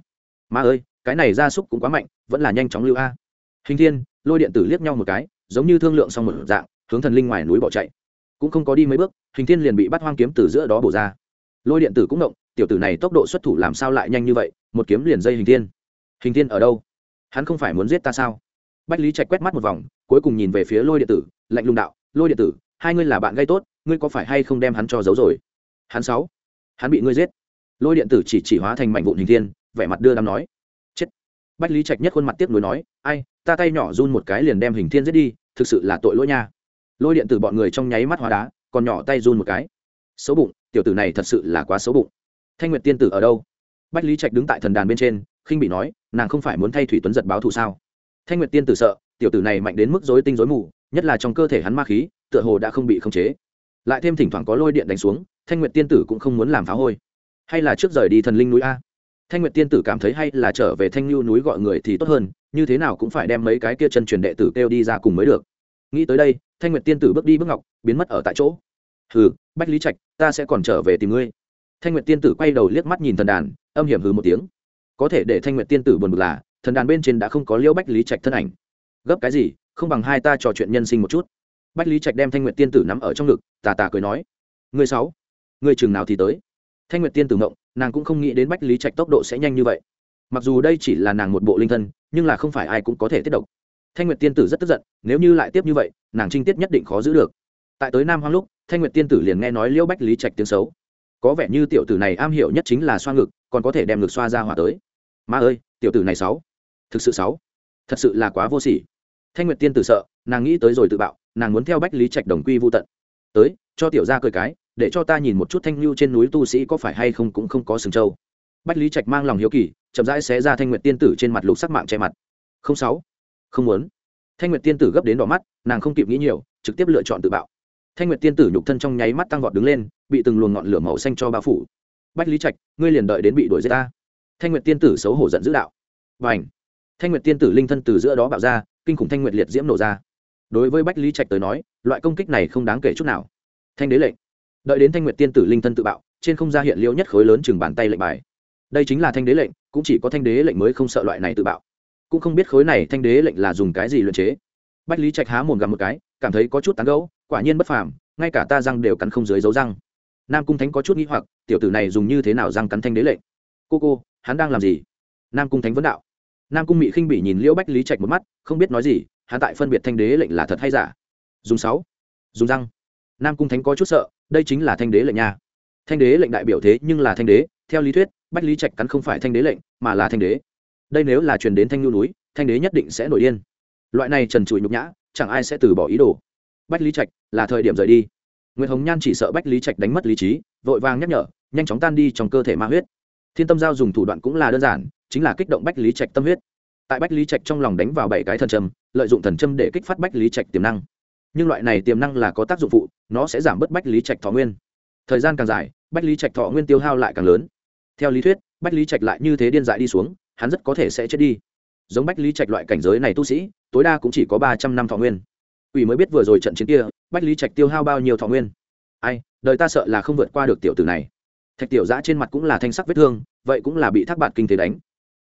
Ma ơi, cái này gia súc cũng quá mạnh, vẫn là nhanh chóng lưu a. Hình thiên, lôi điện tử liếc nhau một cái giống như thương lượng xong một dạng, hướng thần linh ngoài núi bỏ chạy. Cũng không có đi mấy bước, hình thiên liền bị bắt hoang kiếm từ giữa đó bổ ra. Lôi điện tử cũng động, tiểu tử này tốc độ xuất thủ làm sao lại nhanh như vậy, một kiếm liền dây hình thiên. Hình thiên ở đâu? Hắn không phải muốn giết ta sao? Bách lý trạch quét mắt một vòng, cuối cùng nhìn về phía lôi điện tử, lạnh lùng đạo, lôi điện tử, hai ngươi là bạn gây tốt, ngươi có phải hay không đem hắn cho giấu rồi? Hắn sáu. Hắn bị ngươi giết. Lôi điện tử chỉ chỉ hóa thành mảnh vụn hình thiên, vẻ mặt đưa đám nói. Chết. Bách lý trạch nhất khuôn mặt tiếc nuối nói, ai, ta tay nhỏ run một cái liền đem hình thiên giết đi thực sự là tội lỗi nha. Lôi điện từ bọn người trong nháy mắt hóa đá, còn nhỏ tay run một cái. Xấu bụng, tiểu tử này thật sự là quá xấu bụng. Thanh nguyệt tiên tử ở đâu? Bách lý trạch đứng tại thần đàn bên trên, khinh bị nói, nàng không phải muốn thay thủy tuấn giật báo thù sao? Thanh nguyệt tiên tử sợ, tiểu tử này mạnh đến mức dối tinh dối mù, nhất là trong cơ thể hắn ma khí, tựa hồ đã không bị khống chế. Lại thêm thỉnh thoảng có lôi điện đánh xuống, thanh nguyệt tiên tử cũng không muốn làm phá hôi. Hay là trước rời đi thần linh núi a? Thanh nguyệt tiên tử cảm thấy hay là trở về thanh lưu núi gọi người thì tốt hơn, như thế nào cũng phải đem mấy cái kia chân truyền đệ tử kêu đi ra cùng mới được. Nghĩ tới đây, thanh nguyệt tiên tử bước đi bước ngọc, biến mất ở tại chỗ. Hừ, bách lý trạch, ta sẽ còn trở về tìm ngươi. Thanh nguyệt tiên tử quay đầu liếc mắt nhìn thần đàn, âm hiểm hừ một tiếng. Có thể để thanh nguyệt tiên tử buồn bực là, thần đàn bên trên đã không có liễu bách lý trạch thân ảnh. Gấp cái gì, không bằng hai ta trò chuyện nhân sinh một chút. Bách lý trạch đem thanh nguyệt tiên tử nắm ở trong ngực, tà tà cười nói. Người sáu người chừng nào thì tới? Thanh nguyệt tiên tử ngộng nàng cũng không nghĩ đến bách lý trạch tốc độ sẽ nhanh như vậy. Mặc dù đây chỉ là nàng một bộ linh thân, nhưng là không phải ai cũng có thể tiết độc. Thanh nguyệt tiên tử rất tức giận, nếu như lại tiếp như vậy, nàng trinh tiết nhất định khó giữ được. Tại tới nam hoang lúc, thanh nguyệt tiên tử liền nghe nói liễu bách lý trạch tiếng xấu. Có vẻ như tiểu tử này am hiểu nhất chính là xoa ngực, còn có thể đem ngực xoa ra hỏa tới. Ma ơi, tiểu tử này sáu thực sự sáu thật sự là quá vô sỉ. Thanh nguyệt tiên tử sợ, nàng nghĩ tới rồi tự bạo, nàng muốn theo bách lý trạch đồng quy vô tận. Tới, cho tiểu ra cười cái để cho ta nhìn một chút thanh lưu trên núi tu sĩ có phải hay không cũng không có sừng trâu. Bách lý trạch mang lòng hiếu kỳ, chậm rãi xé ra thanh nguyệt tiên tử trên mặt lục sắc mạng che mặt. Không sáu. Không muốn. Thanh nguyệt tiên tử gấp đến đỏ mắt, nàng không kịp nghĩ nhiều, trực tiếp lựa chọn tự bạo. Thanh nguyệt tiên tử nhục thân trong nháy mắt tăng vọt đứng lên, bị từng luồng ngọn lửa màu xanh cho bao phủ. Bách lý trạch, ngươi liền đợi đến bị đuổi giết ta. Thanh nguyệt tiên tử xấu hổ giận dữ đạo. Và ảnh thanh nguyệt tiên tử linh thân từ giữa đó bạo ra, kinh khủng thanh nguyệt liệt diễm nổ ra. Đối với bách lý trạch tới nói, loại công kích này không đáng kể chút nào. Thanh đế lệnh đợi đến thanh nguyệt tiên tử linh thân tự bạo, trên không ra hiện liễu nhất khối lớn chừng bàn tay lệnh bài. Đây chính là thanh đế lệnh, cũng chỉ có thanh đế lệnh mới không sợ loại này tự bạo. Cũng không biết khối này thanh đế lệnh là dùng cái gì luyện chế. Bách lý trạch há mồm gặm một cái, cảm thấy có chút tán gẫu, quả nhiên bất phàm, ngay cả ta răng đều cắn không dưới dấu răng. Nam cung thánh có chút nghĩ hoặc, tiểu tử này dùng như thế nào răng cắn thanh đế lệnh? Cô cô, hắn đang làm gì? Nam cung thánh vấn đạo. Nam cung mỹ khinh bị nhìn liễu bách lý trạch một mắt, không biết nói gì, hắn tại phân biệt thanh đế lệnh là thật hay giả? Dùng sáu. Dùng răng. Nam cung thánh có chút sợ đây chính là thanh đế lệnh nha. Thanh đế lệnh đại biểu thế nhưng là thanh đế, theo lý thuyết, bách lý trạch cắn không phải thanh đế lệnh, mà là thanh đế. Đây nếu là truyền đến thanh nhu núi, thanh đế nhất định sẽ nổi điên. Loại này trần trụi nhục nhã, chẳng ai sẽ từ bỏ ý đồ. Bách lý trạch, là thời điểm rời đi. Nguyễn hồng nhan chỉ sợ bách lý trạch đánh mất lý trí, vội vàng nhắc nhở, nhanh chóng tan đi trong cơ thể ma huyết. Thiên tâm giao dùng thủ đoạn cũng là đơn giản, chính là kích động bách lý trạch tâm huyết. Tại bách lý trạch trong lòng đánh vào bảy cái thần châm, lợi dụng thần châm để kích phát bách lý trạch tiềm năng nhưng loại này tiềm năng là có tác dụng phụ, nó sẽ giảm bớt bách lý trạch thọ nguyên. Thời gian càng dài, bách lý trạch thọ nguyên tiêu hao lại càng lớn. Theo lý thuyết, bách lý trạch lại như thế điên dại đi xuống, hắn rất có thể sẽ chết đi. Giống bách lý trạch loại cảnh giới này tu sĩ, tối đa cũng chỉ có ba trăm năm thọ nguyên. Ủy mới biết vừa rồi trận chiến kia, bách lý trạch tiêu hao bao nhiêu thọ nguyên? Ai, đời ta sợ là không vượt qua được tiểu tử này. Thạch tiểu giã trên mặt cũng là thanh sắc vết thương, vậy cũng là bị thác bạt kinh tế đánh.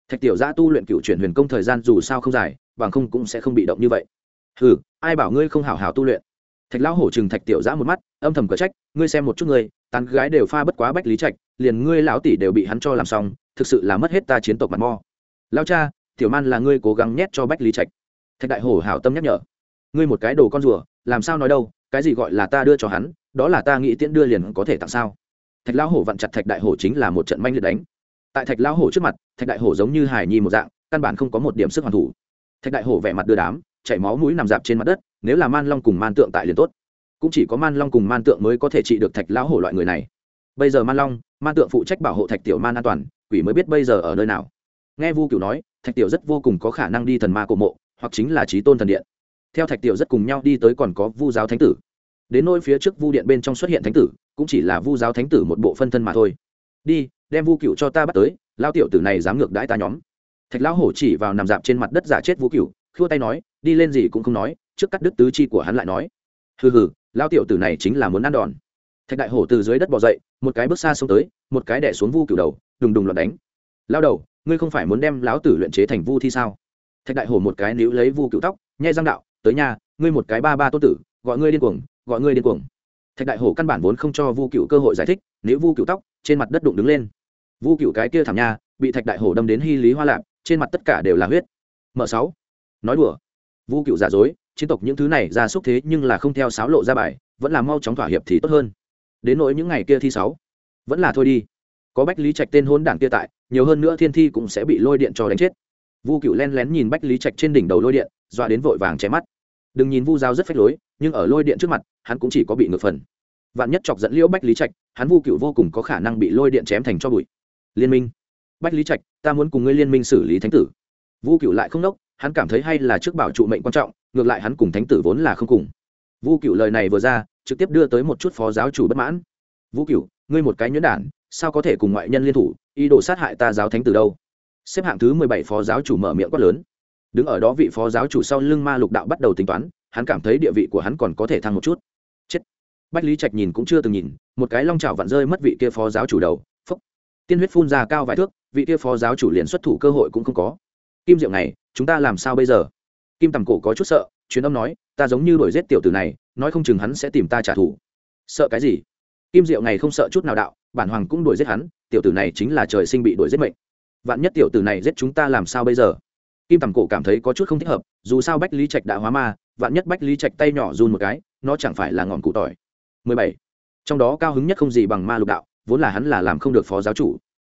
Thạch tiểu giã tu luyện cựu chuyển huyền công thời gian dù sao không dài, bằng không cũng sẽ không bị động như vậy hừ, ai bảo ngươi không hảo hảo tu luyện? Thạch lão hổ chừng thạch tiểu giã một mắt, âm thầm cờ trách, ngươi xem một chút ngươi, tán gái đều pha bất quá bách lý trạch, liền ngươi lão tỷ đều bị hắn cho làm xong, thực sự là mất hết ta chiến tộc mặt mo. Lao cha, tiểu man là ngươi cố gắng nhét cho bách lý trạch. Thạch đại hổ hảo tâm nhắc nhở. Ngươi một cái đồ con rùa, làm sao nói đâu, cái gì gọi là ta đưa cho hắn, đó là ta nghĩ tiễn đưa liền có thể tặng sao? Thạch lão hổ vặn chặt thạch đại hổ chính là một trận manh liệt đánh. Tại thạch lão hổ trước mặt, thạch đại hổ giống như hải nhi một dạng, căn bản không có một điểm sức hoàn thủ. Thạch đại hổ vẻ mặt đưa đám chảy máu mũi nằm dạp trên mặt đất, nếu là man long cùng man tượng tại liền tốt. Cũng chỉ có man long cùng man tượng mới có thể trị được thạch lão hổ loại người này. Bây giờ man long, man tượng phụ trách bảo hộ thạch tiểu man an toàn, quỷ mới biết bây giờ ở nơi nào. Nghe vu cửu nói, thạch tiểu rất vô cùng có khả năng đi thần ma cổ mộ, hoặc chính là trí tôn thần điện. Theo thạch tiểu rất cùng nhau đi tới còn có vu giáo thánh tử. Đến nôi phía trước vu điện bên trong xuất hiện thánh tử, cũng chỉ là vu giáo thánh tử một bộ phân thân mà thôi. Đi, đem vu cựu cho ta bắt tới lao tiểu tử này dám ngược đãi ta nhóm. Thạch lão hổ chỉ vào nằm dạp trên mặt đất giả chết vu cựu khua tay nói đi lên gì cũng không nói, trước cắt đứt tứ chi của hắn lại nói. Hừ hừ lao tiểu tử này chính là muốn ăn đòn. Thạch đại hổ từ dưới đất bỏ dậy, một cái bước xa xông tới, một cái đẻ xuống vu cựu đầu, đùng đùng loạt đánh. Lao đầu, ngươi không phải muốn đem lão tử luyện chế thành vu thi sao? Thạch đại hổ một cái níu lấy vu cựu tóc, nhai răng đạo, tới nhà, ngươi một cái ba ba tô tử, gọi ngươi điên cuồng, gọi ngươi điên cuồng. Thạch đại hổ căn bản vốn không cho vu cựu cơ hội giải thích nếu vu cựu tóc, trên mặt đất đụng đứng lên. Vu cựu cái kia thảm nha, bị thạch đại hổ đâm đến hy lý hoa lạp trên mặt tất cả đều là huyết. M sáu. Nói đùa vu cựu giả dối, chiến tộc những thứ này ra xúc thế nhưng là không theo sáo lộ ra bài, vẫn là mau chóng thỏa hiệp thì tốt hơn. Đến nỗi những ngày kia thi sáu, vẫn là thôi đi. Có bách lý trạch tên hôn đảng kia tại, nhiều hơn nữa thiên thi cũng sẽ bị lôi điện cho đánh chết. Vu cựu len lén nhìn bách lý trạch trên đỉnh đầu lôi điện, dọa đến vội vàng chém mắt. Đừng nhìn vu giao rất phách lối, nhưng ở lôi điện trước mặt, hắn cũng chỉ có bị ngược phần. Vạn nhất chọc dẫn liễu bách lý trạch, hắn vu cựu vô cùng có khả năng bị lôi điện chém thành cho bụi. Liên minh. Bách lý trạch, ta muốn cùng ngươi liên minh xử lý thánh tử. Vu cựu lại không nốc hắn cảm thấy hay là trước bảo trụ mệnh quan trọng, ngược lại hắn cùng thánh tử vốn là không cùng. Vu cựu lời này vừa ra, trực tiếp đưa tới một chút phó giáo chủ bất mãn. Vũ cựu ngươi một cái nhuyễn đản, sao có thể cùng ngoại nhân liên thủ, ý đồ sát hại ta giáo thánh tử đâu? Xếp hạng thứ mười bảy phó giáo chủ mở miệng quát lớn. Đứng ở đó vị phó giáo chủ sau lưng ma lục đạo bắt đầu tính toán, hắn cảm thấy địa vị của hắn còn có thể thăng một chút. Chết. Bách lý trạch nhìn cũng chưa từng nhìn, một cái long trào vặn rơi mất vị kia phó giáo chủ đầu phúc tiên huyết phun ra cao vài thước, vị kia phó giáo chủ liền xuất thủ cơ hội cũng không có kim diệu này, chúng ta làm sao bây giờ? Kim tầm cổ có chút sợ, truyền âm nói, ta giống như đổi giết tiểu tử này, nói không chừng hắn sẽ tìm ta trả thù. Sợ cái gì? Kim diệu này không sợ chút nào đạo, bản hoàng cũng đuổi giết hắn, tiểu tử này chính là trời sinh bị đuổi giết mệnh. Vạn nhất tiểu tử này giết chúng ta làm sao bây giờ? Kim tầm cổ cảm thấy có chút không thích hợp, dù sao bách lý trạch đã hóa ma, vạn nhất bách lý trạch tay nhỏ run một cái, nó chẳng phải là ngọn cụ tỏi. 17. trong đó cao hứng nhất không gì bằng ma lục đạo, vốn là hắn là làm không được phó giáo chủ.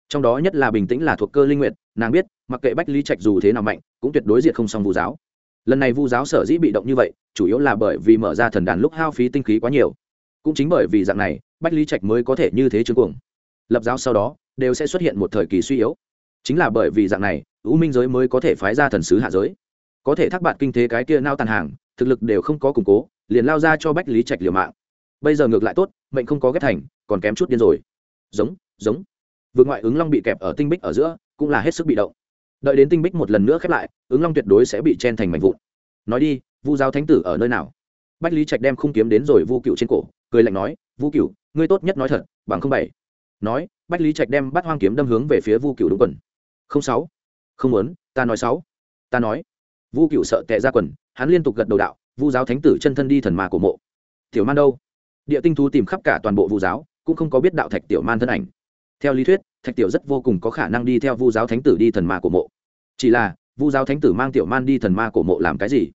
Trong đó nhất là bình tĩnh là thuộc cơ linh nguyện, nàng biết mặc kệ bách lý trạch dù thế nào mạnh, cũng tuyệt đối diệt không xong vu giáo. Lần này vu giáo sở dĩ bị động như vậy, chủ yếu là bởi vì mở ra thần đàn lúc hao phí tinh khí quá nhiều. Cũng chính bởi vì dạng này, bách lý trạch mới có thể như thế chứng cuồng. Lập giáo sau đó, đều sẽ xuất hiện một thời kỳ suy yếu. Chính là bởi vì dạng này ưu minh giới mới có thể phái ra thần sứ hạ giới. Có thể thác bạn kinh tế cái kia nao tàn hàng, thực lực đều không có củng cố, liền lao ra cho bách lý trạch liều mạng. Bây giờ ngược lại tốt, mệnh không có ghép thành, còn kém chút điên rồi. Giống giống. Vượt ngoại ứng long bị kẹp ở tinh bích ở giữa, cũng là hết sức bị động đợi đến tinh bích một lần nữa khép lại, ứng long tuyệt đối sẽ bị chen thành mảnh vụn. Nói đi, vu giáo thánh tử ở nơi nào? Bách lý trạch đem khung kiếm đến rồi vu cựu trên cổ, cười lạnh nói, vu cựu ngươi tốt nhất nói thật, bằng không bảy. Nói, bách lý trạch đem bắt hoang kiếm đâm hướng về phía vu cựu đúng quần. Không sáu, không muốn, ta nói sáu. Ta nói. Vu cựu sợ tệ ra quần, hắn liên tục gật đầu đạo, vu giáo thánh tử chân thân đi thần ma của mộ. Tiểu man đâu? Địa tinh thú tìm khắp cả toàn bộ vu giáo, cũng không có biết đạo thạch tiểu man thân ảnh. Theo lý thuyết thạch tiểu rất vô cùng có khả năng đi theo vu giáo thánh tử đi thần ma của mộ. Chỉ là, vu giáo thánh tử mang tiểu man đi thần ma cổ mộ làm cái gì?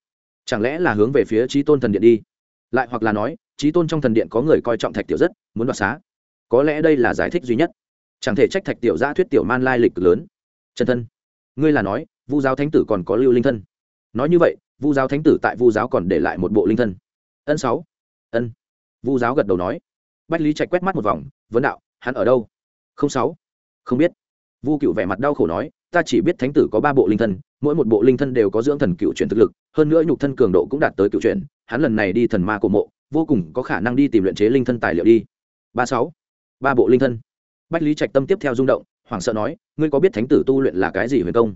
Chẳng lẽ là hướng về phía trí tôn thần điện đi? Lại hoặc là nói trí tôn trong thần điện có người coi trọng thạch tiểu rất, muốn đoạt xá. Có lẽ đây là giải thích duy nhất. Chẳng thể trách thạch tiểu giã thuyết tiểu man lai lịch lớn. Chân thân, ngươi là nói, vu giáo thánh tử còn có lưu linh thân. Nói như vậy, vu giáo thánh tử tại vu giáo còn để lại một bộ linh thân. Ân sáu. Ân. Vu giáo gật đầu nói. Bách lý trạch quét mắt một vòng, vấn đạo, hắn ở đâu? Không sáu không biết. Vu cựu vẻ mặt đau khổ nói, ta chỉ biết thánh tử có ba bộ linh thân, mỗi một bộ linh thân đều có dưỡng thần cựu chuyển thực lực, hơn nữa nhục thân cường độ cũng đạt tới cựu chuyển, hắn lần này đi thần ma cổ mộ, vô cùng có khả năng đi tìm luyện chế linh thân tài liệu đi. Ba sáu, ba bộ linh thân. Bách lý trạch tâm tiếp theo rung động, hoảng sợ nói, ngươi có biết thánh tử tu luyện là cái gì huyền công?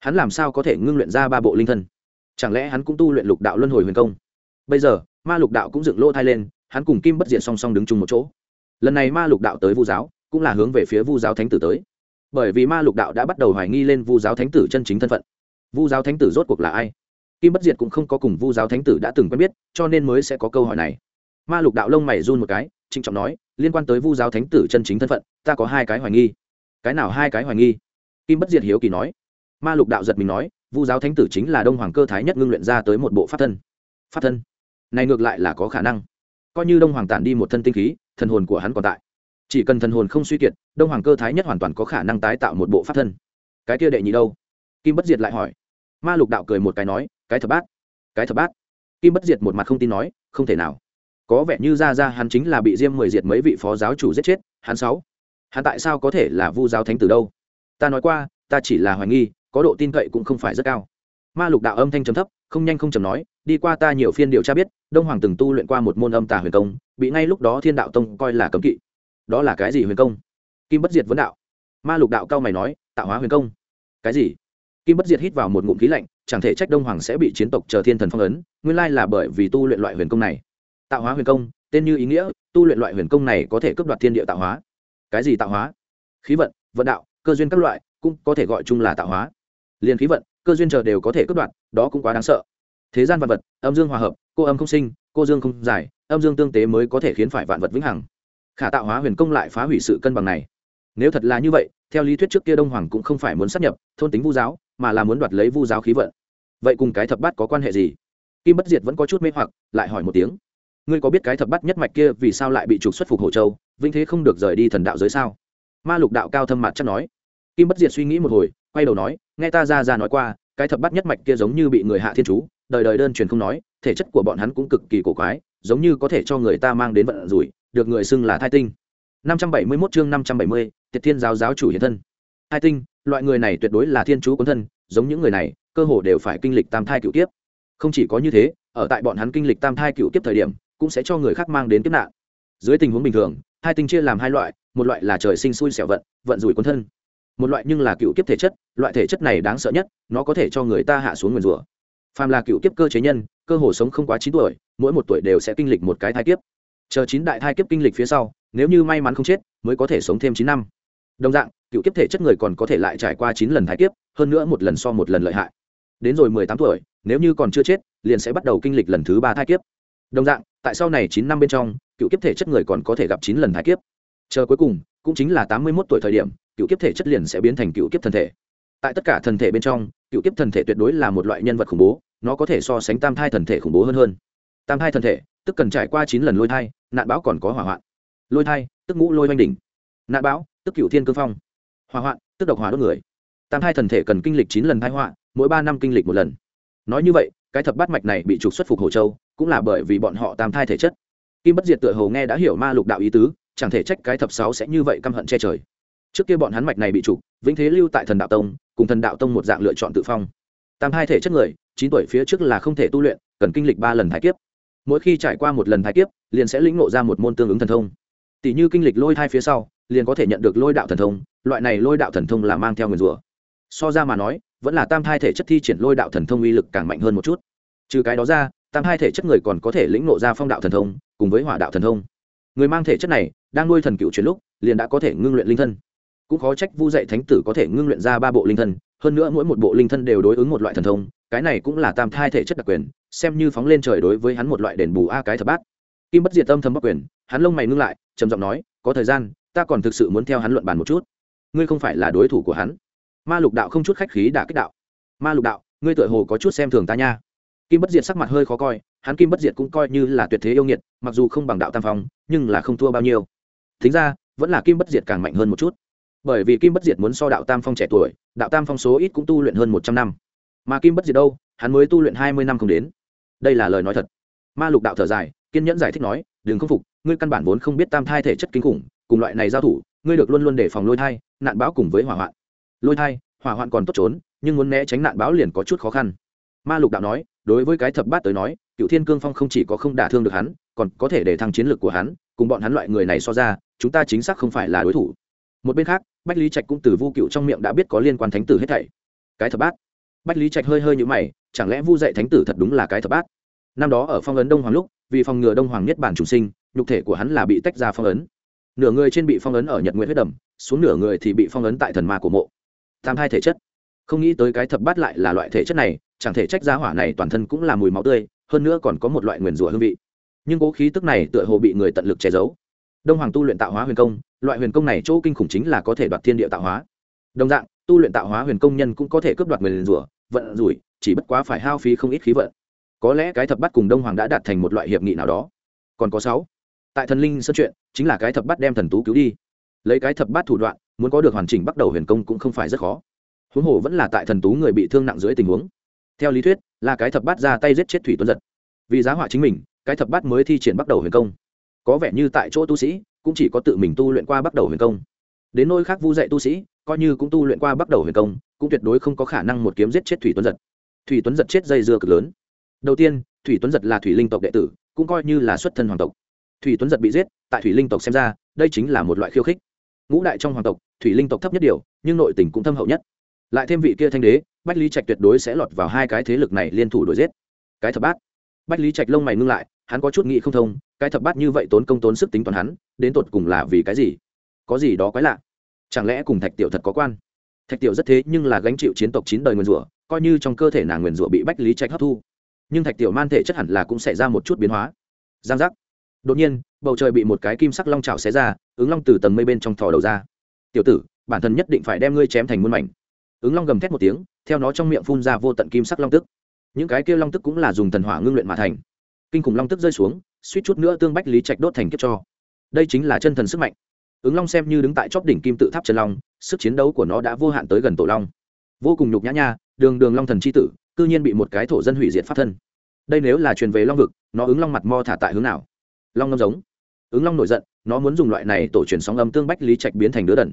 Hắn làm sao có thể ngưng luyện ra ba bộ linh thân? Chẳng lẽ hắn cũng tu luyện lục đạo luân hồi huyền công? Bây giờ, ma lục đạo cũng dựng lô thai lên, hắn cùng kim bất diện song song đứng chung một chỗ. Lần này ma lục đạo tới vu giáo cũng là hướng về phía vu giáo thánh tử tới. Bởi vì ma lục đạo đã bắt đầu hoài nghi lên vu giáo thánh tử chân chính thân phận. Vu giáo thánh tử rốt cuộc là ai? Kim bất diệt cũng không có cùng vu giáo thánh tử đã từng quen biết, cho nên mới sẽ có câu hỏi này. Ma lục đạo lông mày run một cái, trịnh trọng nói, liên quan tới vu giáo thánh tử chân chính thân phận, ta có hai cái hoài nghi. Cái nào hai cái hoài nghi? Kim bất diệt hiếu kỳ nói. Ma lục đạo giật mình nói, vu giáo thánh tử chính là đông hoàng cơ thái nhất ngưng luyện ra tới một bộ pháp thân. Pháp thân? Này ngược lại là có khả năng. Coi như đông hoàng tản đi một thân tinh khí, thần hồn của hắn còn tại chỉ cần thần hồn không suy kiệt, đông hoàng cơ thái nhất hoàn toàn có khả năng tái tạo một bộ pháp thân. Cái kia đệ nhị đâu? Kim bất diệt lại hỏi. Ma lục đạo cười một cái nói, cái thập bát, cái thập bát. Kim bất diệt một mặt không tin nói, không thể nào. Có vẻ như ra ra hắn chính là bị diêm mười diệt mấy vị phó giáo chủ giết chết, hắn sáu. Hắn tại sao có thể là vu giáo thánh tử đâu? Ta nói qua, ta chỉ là hoài nghi, có độ tin cậy cũng không phải rất cao. Ma lục đạo âm thanh trầm thấp, không nhanh không chầm nói, đi qua ta nhiều phiên điều tra biết, đông hoàng từng tu luyện qua một môn âm tà huyền công, bị ngay lúc đó thiên đạo tông coi là cấm kỵ đó là cái gì huyền công? Kim bất diệt vấn đạo. Ma lục đạo cao mày nói, tạo hóa huyền công. Cái gì? Kim bất diệt hít vào một ngụm khí lạnh, chẳng thể trách đông hoàng sẽ bị chiến tộc chờ thiên thần phong ấn, nguyên lai là bởi vì tu luyện loại huyền công này. Tạo hóa huyền công, tên như ý nghĩa, tu luyện loại huyền công này có thể cướp đoạt thiên địa tạo hóa. Cái gì tạo hóa? Khí vận vận đạo, cơ duyên các loại, cũng có thể gọi chung là tạo hóa. Liền khí vận, cơ duyên chờ đều có thể cướp đoạt, đó cũng quá đáng sợ. Thế gian vạn vật, âm dương hòa hợp, cô âm không sinh, cô dương không giải, âm dương tương tế mới có thể khiến phải vạn vật vĩnh hằng khả tạo hóa huyền công lại phá hủy sự cân bằng này. Nếu thật là như vậy, theo lý thuyết trước kia đông hoàng cũng không phải muốn sát nhập thôn tính vu giáo, mà là muốn đoạt lấy vu giáo khí vận. Vậy cùng cái thập bát có quan hệ gì? Kim bất diệt vẫn có chút mê hoặc, lại hỏi một tiếng. Ngươi có biết cái thập bát nhất mạch kia vì sao lại bị trục xuất phục hồ châu vinh thế không được rời đi thần đạo giới sao? Ma lục đạo cao thâm mặt chắc nói. Kim bất diệt suy nghĩ một hồi, quay đầu nói, nghe ta ra ra nói qua, cái thập bát nhất mạch kia giống như bị người hạ thiên chú, đời đời đơn truyền không nói, thể chất của bọn hắn cũng cực kỳ cổ quái, giống như có thể cho người ta mang đến vận rủi được người xưng là thai tinh 571 chương 570, Tiệt Thiên giáo giáo chủ hiện thân. Hai tinh, loại người này tuyệt đối là thiên chú cuốn thân, giống những người này, cơ hồ đều phải kinh lịch tam thai cửu kiếp. Không chỉ có như thế, ở tại bọn hắn kinh lịch tam thai cửu kiếp thời điểm, cũng sẽ cho người khác mang đến kiếp nạn. Dưới tình huống bình thường, hai tinh chia làm hai loại, một loại là trời sinh xui xẻo vận, vận rủi cuốn thân. Một loại nhưng là cựu kiếp thể chất, loại thể chất này đáng sợ nhất, nó có thể cho người ta hạ xuống nguyên rủa. Phàm là cựu kiếp cơ chế nhân, cơ hồ sống không quá chín tuổi, mỗi một tuổi đều sẽ kinh lịch một cái thai kiếp. Chờ chín đại thai kiếp kinh lịch phía sau, nếu như may mắn không chết mới có thể sống thêm chín năm. Đồng dạng cựu kiếp thể chất người còn có thể lại trải qua chín lần thái kiếp hơn nữa một lần so một lần lợi hại. Đến rồi mười tám tuổi nếu như còn chưa chết liền sẽ bắt đầu kinh lịch lần thứ ba thai kiếp. Đồng dạng tại sau này chín năm bên trong cựu kiếp thể chất người còn có thể gặp chín lần thái kiếp. Chờ cuối cùng cũng chính là tám mươi mốt tuổi thời điểm cựu kiếp thể chất liền sẽ biến thành cựu kiếp thần thể. Tại tất cả thần thể bên trong cựu kiếp thần thể tuyệt đối là một loại nhân vật khủng bố nó có thể so sánh tam thai thần thể khủng bố hơn hơn. Tam thai thần thể tức cần trải qua chín lần lôi thai nạn bão còn có hỏa hoạn. Lôi thai, tức ngũ lôi oanh đỉnh. Nạn bão, tức cựu thiên cương phong. Hỏa hoạn, tức độc hỏa đốt người. Tam thai thần thể cần kinh lịch chín lần thai họa, mỗi ba năm kinh lịch một lần. Nói như vậy, cái thập bát mạch này bị trục xuất phục hồ châu, cũng là bởi vì bọn họ tam thai thể chất. Kim bất diệt tựa hồ nghe đã hiểu ma lục đạo ý tứ, chẳng thể trách cái thập sáu sẽ như vậy căm hận che trời. Trước kia bọn hắn mạch này bị trục, vĩnh thế lưu tại thần đạo tông, cùng thần đạo tông một dạng lựa chọn tự phong. Tam hai thể chất người, chín tuổi phía trước là không thể tu luyện, cần kinh lịch ba lần thái kiếp mỗi khi trải qua một lần thái kiếp, liền sẽ lĩnh ngộ ra một môn tương ứng thần thông. Tỷ như kinh lịch lôi thai phía sau, liền có thể nhận được lôi đạo thần thông, loại này lôi đạo thần thông là mang theo nguyền rủa. So ra mà nói, vẫn là tam thai thể chất thi triển lôi đạo thần thông uy lực càng mạnh hơn một chút. Trừ cái đó ra, tam thai thể chất người còn có thể lĩnh ngộ ra phong đạo thần thông, cùng với hỏa đạo thần thông. Người mang thể chất này, đang nuôi thần cựu chuyển lúc, liền đã có thể ngưng luyện linh thân. Cũng khó trách vu dạy thánh tử có thể ngưng luyện ra ba bộ linh thân, hơn nữa mỗi một bộ linh thân đều đối ứng một loại thần thông cái này cũng là tam thai thể chất đặc quyền, xem như phóng lên trời đối với hắn một loại đền bù a cái thập bát. Kim bất diệt tâm thầm bắc quyền, hắn lông mày ngưng lại, trầm giọng nói, có thời gian, ta còn thực sự muốn theo hắn luận bàn một chút. Ngươi không phải là đối thủ của hắn. Ma lục đạo không chút khách khí đã kích đạo. Ma lục đạo, ngươi tựa hồ có chút xem thường ta nha. Kim bất diệt sắc mặt hơi khó coi, hắn kim bất diệt cũng coi như là tuyệt thế yêu nghiệt, mặc dù không bằng đạo tam phong, nhưng là không thua bao nhiêu. Thính ra, vẫn là kim bất diệt càng mạnh hơn một chút. Bởi vì kim bất diệt muốn so đạo tam phong trẻ tuổi, đạo tam phong số ít cũng tu luyện hơn một trăm năm mà kim bất diệt đâu, hắn mới tu luyện hai mươi năm không đến. Đây là lời nói thật. Ma lục đạo thở dài, kiên nhẫn giải thích nói, đừng khâm phục, ngươi căn bản vốn không biết tam thai thể chất kinh khủng, cùng loại này giao thủ, ngươi được luôn luôn đề phòng lôi thai, nạn báo cùng với hỏa hoạn. Lôi thai, hỏa hoạn còn tốt trốn, nhưng muốn né tránh nạn báo liền có chút khó khăn. Ma lục đạo nói, đối với cái thập bát tới nói, cựu thiên cương phong không chỉ có không đả thương được hắn, còn có thể để thăng chiến lược của hắn, cùng bọn hắn loại người này so ra, chúng ta chính xác không phải là đối thủ. Một bên khác, bách lý trạch cũng từ vu cựu trong miệng đã biết có liên quan thánh tử hết thảy. Cái thập bát bách lý trạch hơi hơi nhũ mày, chẳng lẽ vu dạy thánh tử thật đúng là cái thập bát? Năm đó ở phong ấn đông hoàng lúc, vì phòng ngừa đông hoàng nhất bản chủ sinh, nhục thể của hắn là bị tách ra phong ấn. Nửa người trên bị phong ấn ở nhật nguyện huyết đầm, xuống nửa người thì bị phong ấn tại thần ma của mộ. Tam hai thể chất. Không nghĩ tới cái thập bát lại là loại thể chất này, chẳng thể trách giá hỏa này toàn thân cũng là mùi máu tươi, hơn nữa còn có một loại nguyền rủa hương vị. Nhưng cố khí tức này tựa hồ bị người tận lực che giấu. Đông hoàng tu luyện tạo hóa huyền công, loại huyền công này chỗ kinh khủng chính là có thể đoạt thiên địa tạo hóa. Đồng dạng, tu luyện tạo hóa huyền công nhân cũng có thể cướp đoạt nguyền rủa vận rủi, chỉ bất quá phải hao phí không ít khí vận. Có lẽ cái thập bắt cùng đông hoàng đã đạt thành một loại hiệp nghị nào đó. Còn có sáu. Tại thần linh sân chuyện, chính là cái thập bắt đem thần tú cứu đi. Lấy cái thập bát thủ đoạn, muốn có được hoàn chỉnh bắt đầu huyền công cũng không phải rất khó. Huống hồ vẫn là tại thần tú người bị thương nặng dưới tình huống. Theo lý thuyết, là cái thập bát ra tay giết chết thủy tuấn giật. Vì giá họa chính mình, cái thập bát mới thi triển bắt đầu huyền công. Có vẻ như tại chỗ tu sĩ, cũng chỉ có tự mình tu luyện qua bắt đầu huyền công. Đến nơi khác vu dạy tu sĩ coi như cũng tu luyện qua bắt đầu huyền công, cũng tuyệt đối không có khả năng một kiếm giết chết thủy tuấn giật. Thủy tuấn giật chết dây dưa cực lớn. Đầu tiên, thủy tuấn giật là thủy linh tộc đệ tử, cũng coi như là xuất thân hoàng tộc. Thủy tuấn giật bị giết, tại thủy linh tộc xem ra, đây chính là một loại khiêu khích. Ngũ đại trong hoàng tộc, thủy linh tộc thấp nhất điều, nhưng nội tình cũng thâm hậu nhất. Lại thêm vị kia thanh đế, bách lý trạch tuyệt đối sẽ lọt vào hai cái thế lực này liên thủ đổi giết. Cái thập bát. Bách lý trạch lông mày ngưng lại, hắn có chút nghĩ không thông, cái thập bát như vậy tốn công tốn sức tính toàn hắn, đến tột cùng là vì cái gì? Có gì đó quái lạ chẳng lẽ cùng thạch tiểu thật có quan? Thạch tiểu rất thế nhưng là gánh chịu chiến tộc chín đời nguyền rủa, coi như trong cơ thể nàng nguyền rủa bị bách lý trạch hấp thu. Nhưng thạch tiểu man thể chất hẳn là cũng xảy ra một chút biến hóa. Giang giác. Đột nhiên, bầu trời bị một cái kim sắc long trào xé ra, ứng long từ tầng mây bên trong thò đầu ra. Tiểu tử, bản thân nhất định phải đem ngươi chém thành muôn mảnh. Ứng long gầm thét một tiếng, theo nó trong miệng phun ra vô tận kim sắc long tức. Những cái kia long tức cũng là dùng thần hỏa ngưng luyện mà thành. Kinh khủng long tức rơi xuống, suýt chút nữa tương bách lý trạch đốt thành kiếp cho. Đây chính là chân thần sức mạnh ứng long xem như đứng tại chóp đỉnh kim tự tháp chân long, sức chiến đấu của nó đã vô hạn tới gần tổ long. Vô cùng nhục nhã nha, đường đường long thần c h i tử, cư nhiên bị một cái thổ dân hủy diệt pháp thân. Đây nếu là truyền về long vực, nó ứng long mặt mo thả tại hướng nào? Long ngâm giống. Ứng long nổi giận, nó muốn dùng loại này tổ truyền sóng âm tương bách lý trạch biến thành đứa đần.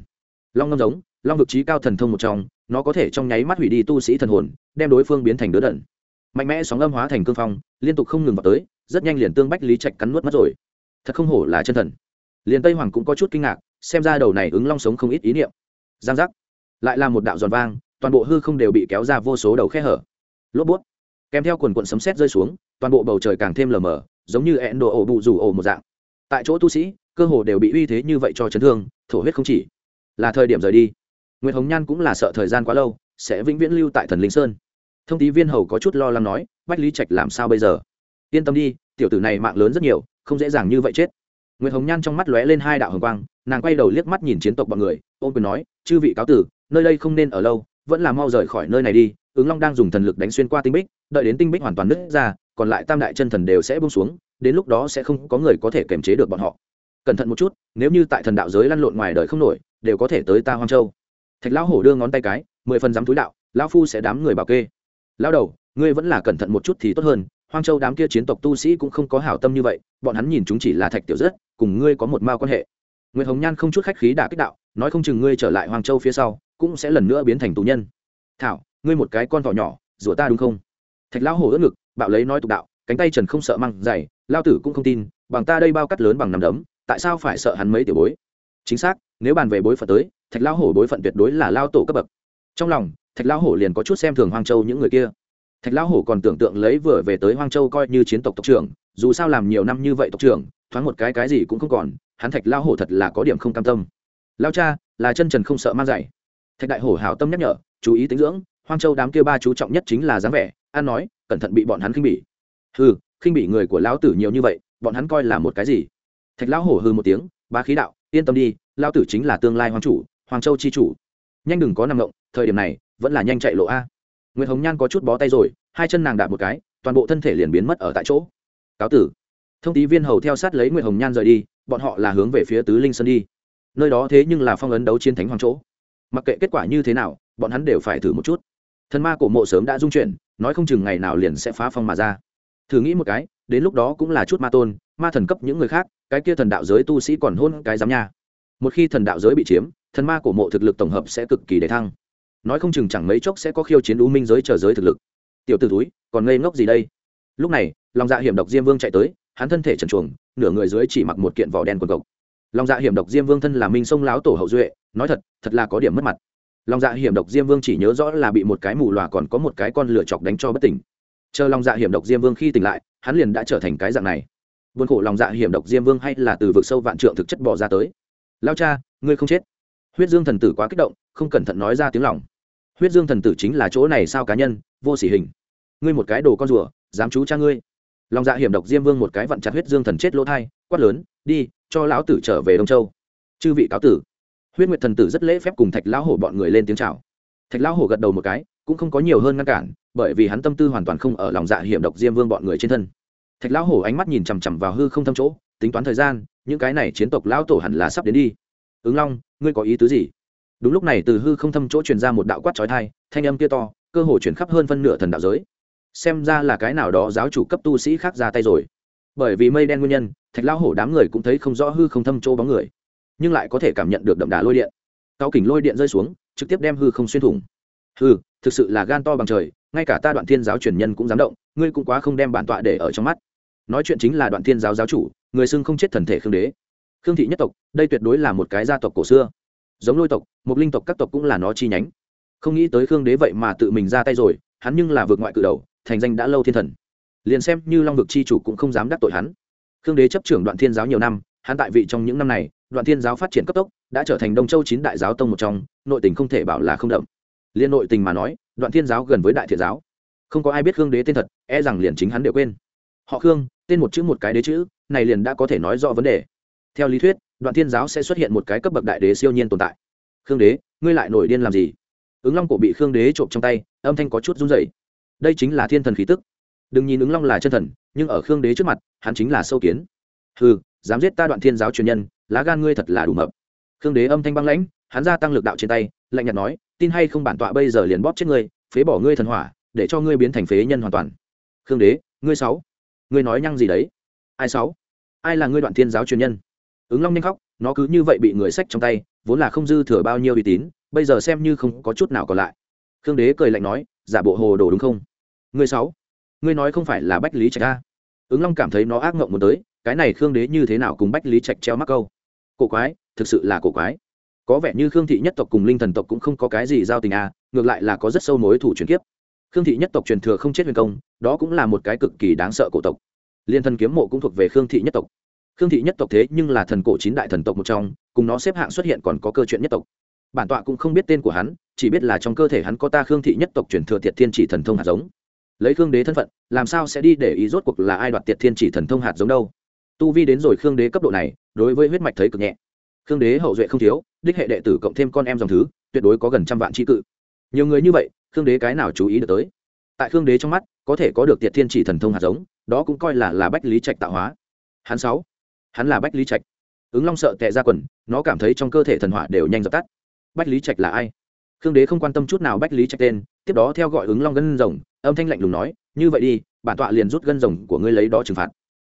Long ngâm giống, long vực trí cao thần thông một trong, nó có thể trong nháy mắt hủy đi tu sĩ thần hồn, đem đối phương biến thành đứa đần. Mạnh mẽ sóng âm hóa thành cương phong, liên tục không ngừng vào tới, rất nhanh liền tương bách lý trạch cắn nuốt mất rồi. Thật không hổ là chân thần liền tây hoàng cũng có chút kinh ngạc, xem ra đầu này ứng long sống không ít ý niệm. Giang giác. Lại là một đạo giòn vang, toàn bộ hư không đều bị kéo ra vô số đầu khe hở. Lốp bút. Kèm theo quần quận sấm sét rơi xuống, toàn bộ bầu trời càng thêm lờ mờ, giống như ẹn đồ ổ bụ rủ ổ một dạng. Tại chỗ tu sĩ, cơ hồ đều bị uy thế như vậy cho chấn thương, thổ huyết không chỉ. Là thời điểm rời đi. Nguyễn hồng nhan cũng là sợ thời gian quá lâu, sẽ vĩnh viễn lưu tại thần linh sơn. Thông tí viên hầu có chút lo lắng nói, bách lý trạch làm sao bây giờ? Yên tâm đi, tiểu tử này mạng lớn rất nhiều, không dễ dàng như vậy chết. Nguyệt hồng nhan trong mắt lóe lên hai đạo hồng quang, nàng quay đầu liếc mắt nhìn chiến tộc bọn người ôm quyền nói, chư vị cáo tử, nơi đây không nên ở lâu, vẫn là mau rời khỏi nơi này đi, ứng long đang dùng thần lực đánh xuyên qua tinh bích, đợi đến tinh bích hoàn toàn nứt ra, còn lại tam đại chân thần đều sẽ buông xuống, đến lúc đó sẽ không có người có thể kiềm chế được bọn họ. Cẩn thận một chút, nếu như tại thần đạo giới lăn lộn ngoài đời không nổi, đều có thể tới ta hoang châu. Thạch lão hổ đưa ngón tay cái, mười phần dám túi đạo, lão phu sẽ đám người bảo kê. Lão đầu, ngươi vẫn là cẩn thận một chút thì tốt hơn hoang châu đám kia chiến tộc tu sĩ cũng không có hảo tâm như vậy, bọn hắn nhìn chúng chỉ là thạch tiểu rất cùng ngươi có một mao quan hệ. Nguyễn hồng nhan không chút khách khí đả kích đạo, nói không chừng ngươi trở lại hoang châu phía sau, cũng sẽ lần nữa biến thành tù nhân. Thảo, ngươi một cái con thỏ nhỏ, rủa ta đúng không? Thạch lão hổ ớt ngực, bạo lấy nói tục đạo, cánh tay trần không sợ măng dày lao tử cũng không tin, bằng ta đây bao cắt lớn bằng nằm đấm, tại sao phải sợ hắn mấy tiểu bối? Chính xác, nếu bàn về bối phận tới, thạch lão hổ bối phận tuyệt đối là lao tổ cấp bậc. Trong lòng, thạch lão hổ liền có chút xem thường hoang châu những người kia thạch lão hổ còn tưởng tượng lấy vừa về tới hoang châu coi như chiến tộc tộc trưởng, dù sao làm nhiều năm như vậy tộc trưởng, thoáng một cái cái gì cũng không còn, hắn thạch lão hổ thật là có điểm không cam tâm. Lao cha, là chân trần không sợ mang dạy. Thạch đại hổ hảo tâm nhắc nhở, chú ý tính dưỡng, hoang châu đám kia ba chú trọng nhất chính là dáng vẻ, an nói, cẩn thận bị bọn hắn khinh bỉ. Hừ, khinh bỉ người của lão tử nhiều như vậy, bọn hắn coi là một cái gì? Thạch lão hổ hư một tiếng ba khí đạo, yên tâm đi, lão tử chính là tương lai hoàng chủ hoàng châu chi chủ. Nhanh đừng có nằm ngộng thời điểm này, vẫn là nhanh chạy lộ a nguyễn hồng nhan có chút bó tay rồi, hai chân nàng đạp một cái, toàn bộ thân thể liền biến mất ở tại chỗ. Cáo tử. Thông tí viên hầu theo sát lấy nguyễn hồng nhan rời đi, bọn họ là hướng về phía tứ linh sơn đi. Nơi đó thế nhưng là phong ấn đấu chiến thánh hoàng chỗ. Mặc kệ kết quả như thế nào, bọn hắn đều phải thử một chút. Thần ma cổ mộ sớm đã dung chuyển, nói không chừng ngày nào liền sẽ phá phong mà ra. Thử nghĩ một cái, đến lúc đó cũng là chút ma tôn, ma thần cấp những người khác, cái kia thần đạo giới tu sĩ còn hôn cái giám nha. Một khi thần đạo giới bị chiếm, thần ma cổ mộ thực lực tổng hợp sẽ cực kỳ để thăng nói không chừng chẳng mấy chốc sẽ có khiêu chiến u minh giới chờ giới thực lực. Tiểu t ử túi còn ngây ngốc gì đây? Lúc này lòng dạ hiểm độc diêm vương chạy tới, hắn thân thể trần chuồng nửa người dưới chỉ mặc một kiện vỏ đen quần cộc. Lòng dạ hiểm độc diêm vương thân là minh sông láo tổ hậu duệ, nói thật thật là có điểm mất mặt. Lòng dạ hiểm độc diêm vương chỉ nhớ rõ là bị một cái mù loà còn có một cái con lửa chọc đánh cho bất tỉnh. Chờ lòng dạ hiểm độc diêm vương khi tỉnh lại, hắn liền đã trở thành cái dạng này. Vườn khổ lòng dạ hiểm độc diêm vương hay là từ vực sâu vạn trượng thực chất bỏ ra tới. Lao cha, ngươi không chết. Huyết dương thần tử quá kích động, không cẩn thận nói ra tiếng lòng huyết dương thần tử chính là chỗ này sao cá nhân, vô sỉ hình. Ngươi một cái đồ con rùa, dám chú cha ngươi. Lòng dạ hiểm độc diêm vương một cái vặn chặt huyết dương thần chết lỗ thai, quát lớn, đi, cho lão tử trở về đông châu. Chư vị cáo tử. Huyết nguyệt thần tử rất lễ phép cùng thạch lão hổ bọn người lên tiếng chào. Thạch lão hổ gật đầu một cái, cũng không có nhiều hơn ngăn cản, bởi vì hắn tâm tư hoàn toàn không ở lòng dạ hiểm độc diêm vương bọn người trên thân. Thạch lão hổ ánh mắt nhìn chằm chằm vào hư không thâm chỗ, tính toán thời gian, những cái này chiến tộc lão tổ hẳn là sắp đến đi. Ứng long, ngươi có ý tứ gì? Đúng lúc này từ hư không thâm chỗ truyền ra một đạo quát trói thai thanh âm kia to, cơ hồ chuyển khắp hơn phân nửa thần đạo giới. Xem ra là cái nào đó giáo chủ cấp tu sĩ khác ra tay rồi. Bởi vì mây đen nguyên nhân, thạch lão hổ đám người cũng thấy không rõ hư không thâm chỗ bóng người, nhưng lại có thể cảm nhận được đậm đà lôi điện. Cao kỉnh lôi điện rơi xuống, trực tiếp đem hư không xuyên thủng. Hư thực sự là gan to bằng trời, ngay cả ta đoạn thiên giáo truyền nhân cũng dám động, ngươi cũng quá không đem bản tọa để ở trong mắt. Nói chuyện chính là đoạn thiên giáo giáo chủ, người xưng không chết thần thể khương đế. Khương thị nhất tộc, đây tuyệt đối là một cái gia tộc cổ xưa giống lôi tộc một linh tộc các tộc cũng là nó chi nhánh. Không nghĩ tới khương đế vậy mà tự mình ra tay rồi, hắn nhưng là vượt ngoại cự đầu, thành danh đã lâu thiên thần. Liền xem như long vực chi chủ cũng không dám đắc tội hắn. Khương đế chấp trưởng đoạn thiên giáo nhiều năm, hắn tại vị trong những năm này, đoạn thiên giáo phát triển cấp tốc, đã trở thành đông châu chín đại giáo tông một trong, nội tình không thể bảo là không đậm. Liên nội tình mà nói, đoạn thiên giáo gần với đại thiện giáo. Không có ai biết khương đế tên thật e rằng liền chính hắn đều quên. Họ khương, tên một chữ một cái đế chữ, này liền đã có thể nói rõ vấn đề. Theo lý thuyết đoạn thiên giáo sẽ xuất hiện một cái cấp bậc đại đế siêu nhiên tồn tại. Khương đế, ngươi lại nổi điên làm gì? Ứng long cổ bị khương đế trộm trong tay, âm thanh có chút run dậy đây chính là thiên thần khí tức. Đừng nhìn ứng long là chân thần, nhưng ở khương đế trước mặt, hắn chính là sâu kiến. Hừ, dám giết ta đoạn thiên giáo truyền nhân, lá gan ngươi thật là đủ mập. Khương đế âm thanh băng lãnh, hắn ra tăng lực đạo trên tay, lạnh nhạt nói, tin hay không bản tọa bây giờ liền bóp chết ngươi, phế bỏ ngươi thần hỏa, để cho ngươi biến thành phế nhân hoàn toàn. Khương đế, ngươi sáu, ngươi nói nhăng gì đấy? Ai sáu? Ai là ngươi đoạn thiên giáo truyền nhân? Ứng long nhanh khóc, nó cứ như vậy bị người sách trong tay, vốn là không dư thừa bao nhiêu uy tín, bây giờ xem như không có chút nào còn lại. Khương đế cười lạnh nói, giả bộ hồ đồ đúng không? Ngươi sáu, ngươi nói không phải là bách lý trạch a? Ứng long cảm thấy nó ác mộng muốn tới, cái này khương đế như thế nào cùng bách lý trạch treo mắc câu? Cổ quái, thực sự là cổ quái. Có vẻ như khương thị nhất tộc cùng linh thần tộc cũng không có cái gì giao tình à ngược lại là có rất sâu mối thủ truyền kiếp. Khương thị nhất tộc truyền thừa không chết huyền công, đó cũng là một cái cực kỳ đáng sợ cổ tộc. Liên thân kiếm mộ cũng thuộc về khương thị nhất tộc khương thị nhất tộc thế nhưng là thần cổ chín đại thần tộc một trong, cùng nó xếp hạng xuất hiện còn có cơ chuyện nhất tộc. Bản tọa cũng không biết tên của hắn, chỉ biết là trong cơ thể hắn có ta khương thị nhất tộc truyền thừa tiệt thiên chỉ thần thông hạt giống. Lấy khương đế thân phận, làm sao sẽ đi để ý rốt cuộc là ai đoạt tiệt thiên chỉ thần thông hạt giống đâu? Tu vi đến rồi khương đế cấp độ này, đối với huyết mạch thấy cực nhẹ. Khương đế hậu duệ không thiếu, đích hệ đệ tử cộng thêm con em dòng thứ, tuyệt đối có gần trăm vạn tri cự. Nhiều người như vậy, khương đế cái nào chú ý được tới? Tại khương đế trong mắt, có thể có được tiệt thiên chỉ thần thông hạt giống, đó cũng coi là là bách lý trạch tạo hóa. Hắn sáu hắn là bách lý trạch. Ứng long sợ tệ ra quần, nó cảm thấy trong cơ thể thần hỏa đều nhanh dập tắt. Bách lý trạch là ai? Khương đế không quan tâm chút nào bách lý trạch tên, tiếp đó theo gọi ứng long gân rồng, âm thanh lạnh lùng nói, như vậy đi, bản tọa liền rút gân rồng của ngươi lấy đó trừng phạt.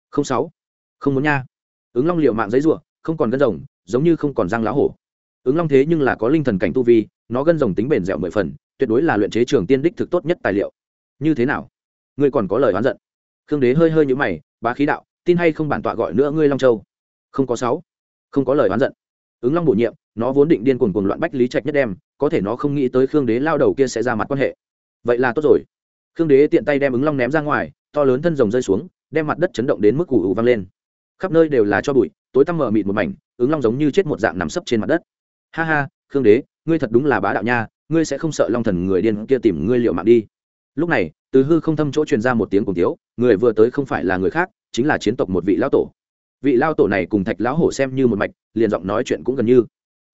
Không sáu, không muốn nha. Ứng long liệu mạng giấy ruộng không còn gân rồng, giống như không còn răng lá hổ. Ứng long thế nhưng là có linh thần cảnh tu vi, nó gân rồng tính bền dẻo mười phần, tuyệt đối là luyện chế trường tiên đích thực tốt nhất tài liệu. Như thế nào? Ngươi còn có lời oán giận. Khương đế hơi hơi nhũ mày, bá khí đạo tin hay không bản tọa gọi nữa ngươi long châu? Không có sáu. Không có lời oán giận. Ứng long bổ nhiệm, nó vốn định điên cuồng cuồng loạn bách lý trạch nhất đem, có thể nó không nghĩ tới khương đế lao đầu kia sẽ ra mặt quan hệ. Vậy là tốt rồi. Khương đế tiện tay đem ứng long ném ra ngoài, to lớn thân rồng rơi xuống, đem mặt đất chấn động đến mức ủ ủ vang lên. Khắp nơi đều là cho bụi, tối tăm mờ mịt một mảnh, ứng long giống như chết một dạng nằm sấp trên mặt đất. Ha ha, khương đế, ngươi thật đúng là bá đạo nha, ngươi sẽ không sợ long thần người điên kia tìm ngươi liệu mạng đi. Lúc này, từ hư không thâm chỗ truyền ra một tiếng cùng tiếu, người vừa tới không phải là người khác chính là chiến tộc một vị lão tổ. Vị lao tổ này cùng thạch lão hổ xem như một mạch, liền giọng nói chuyện cũng gần như.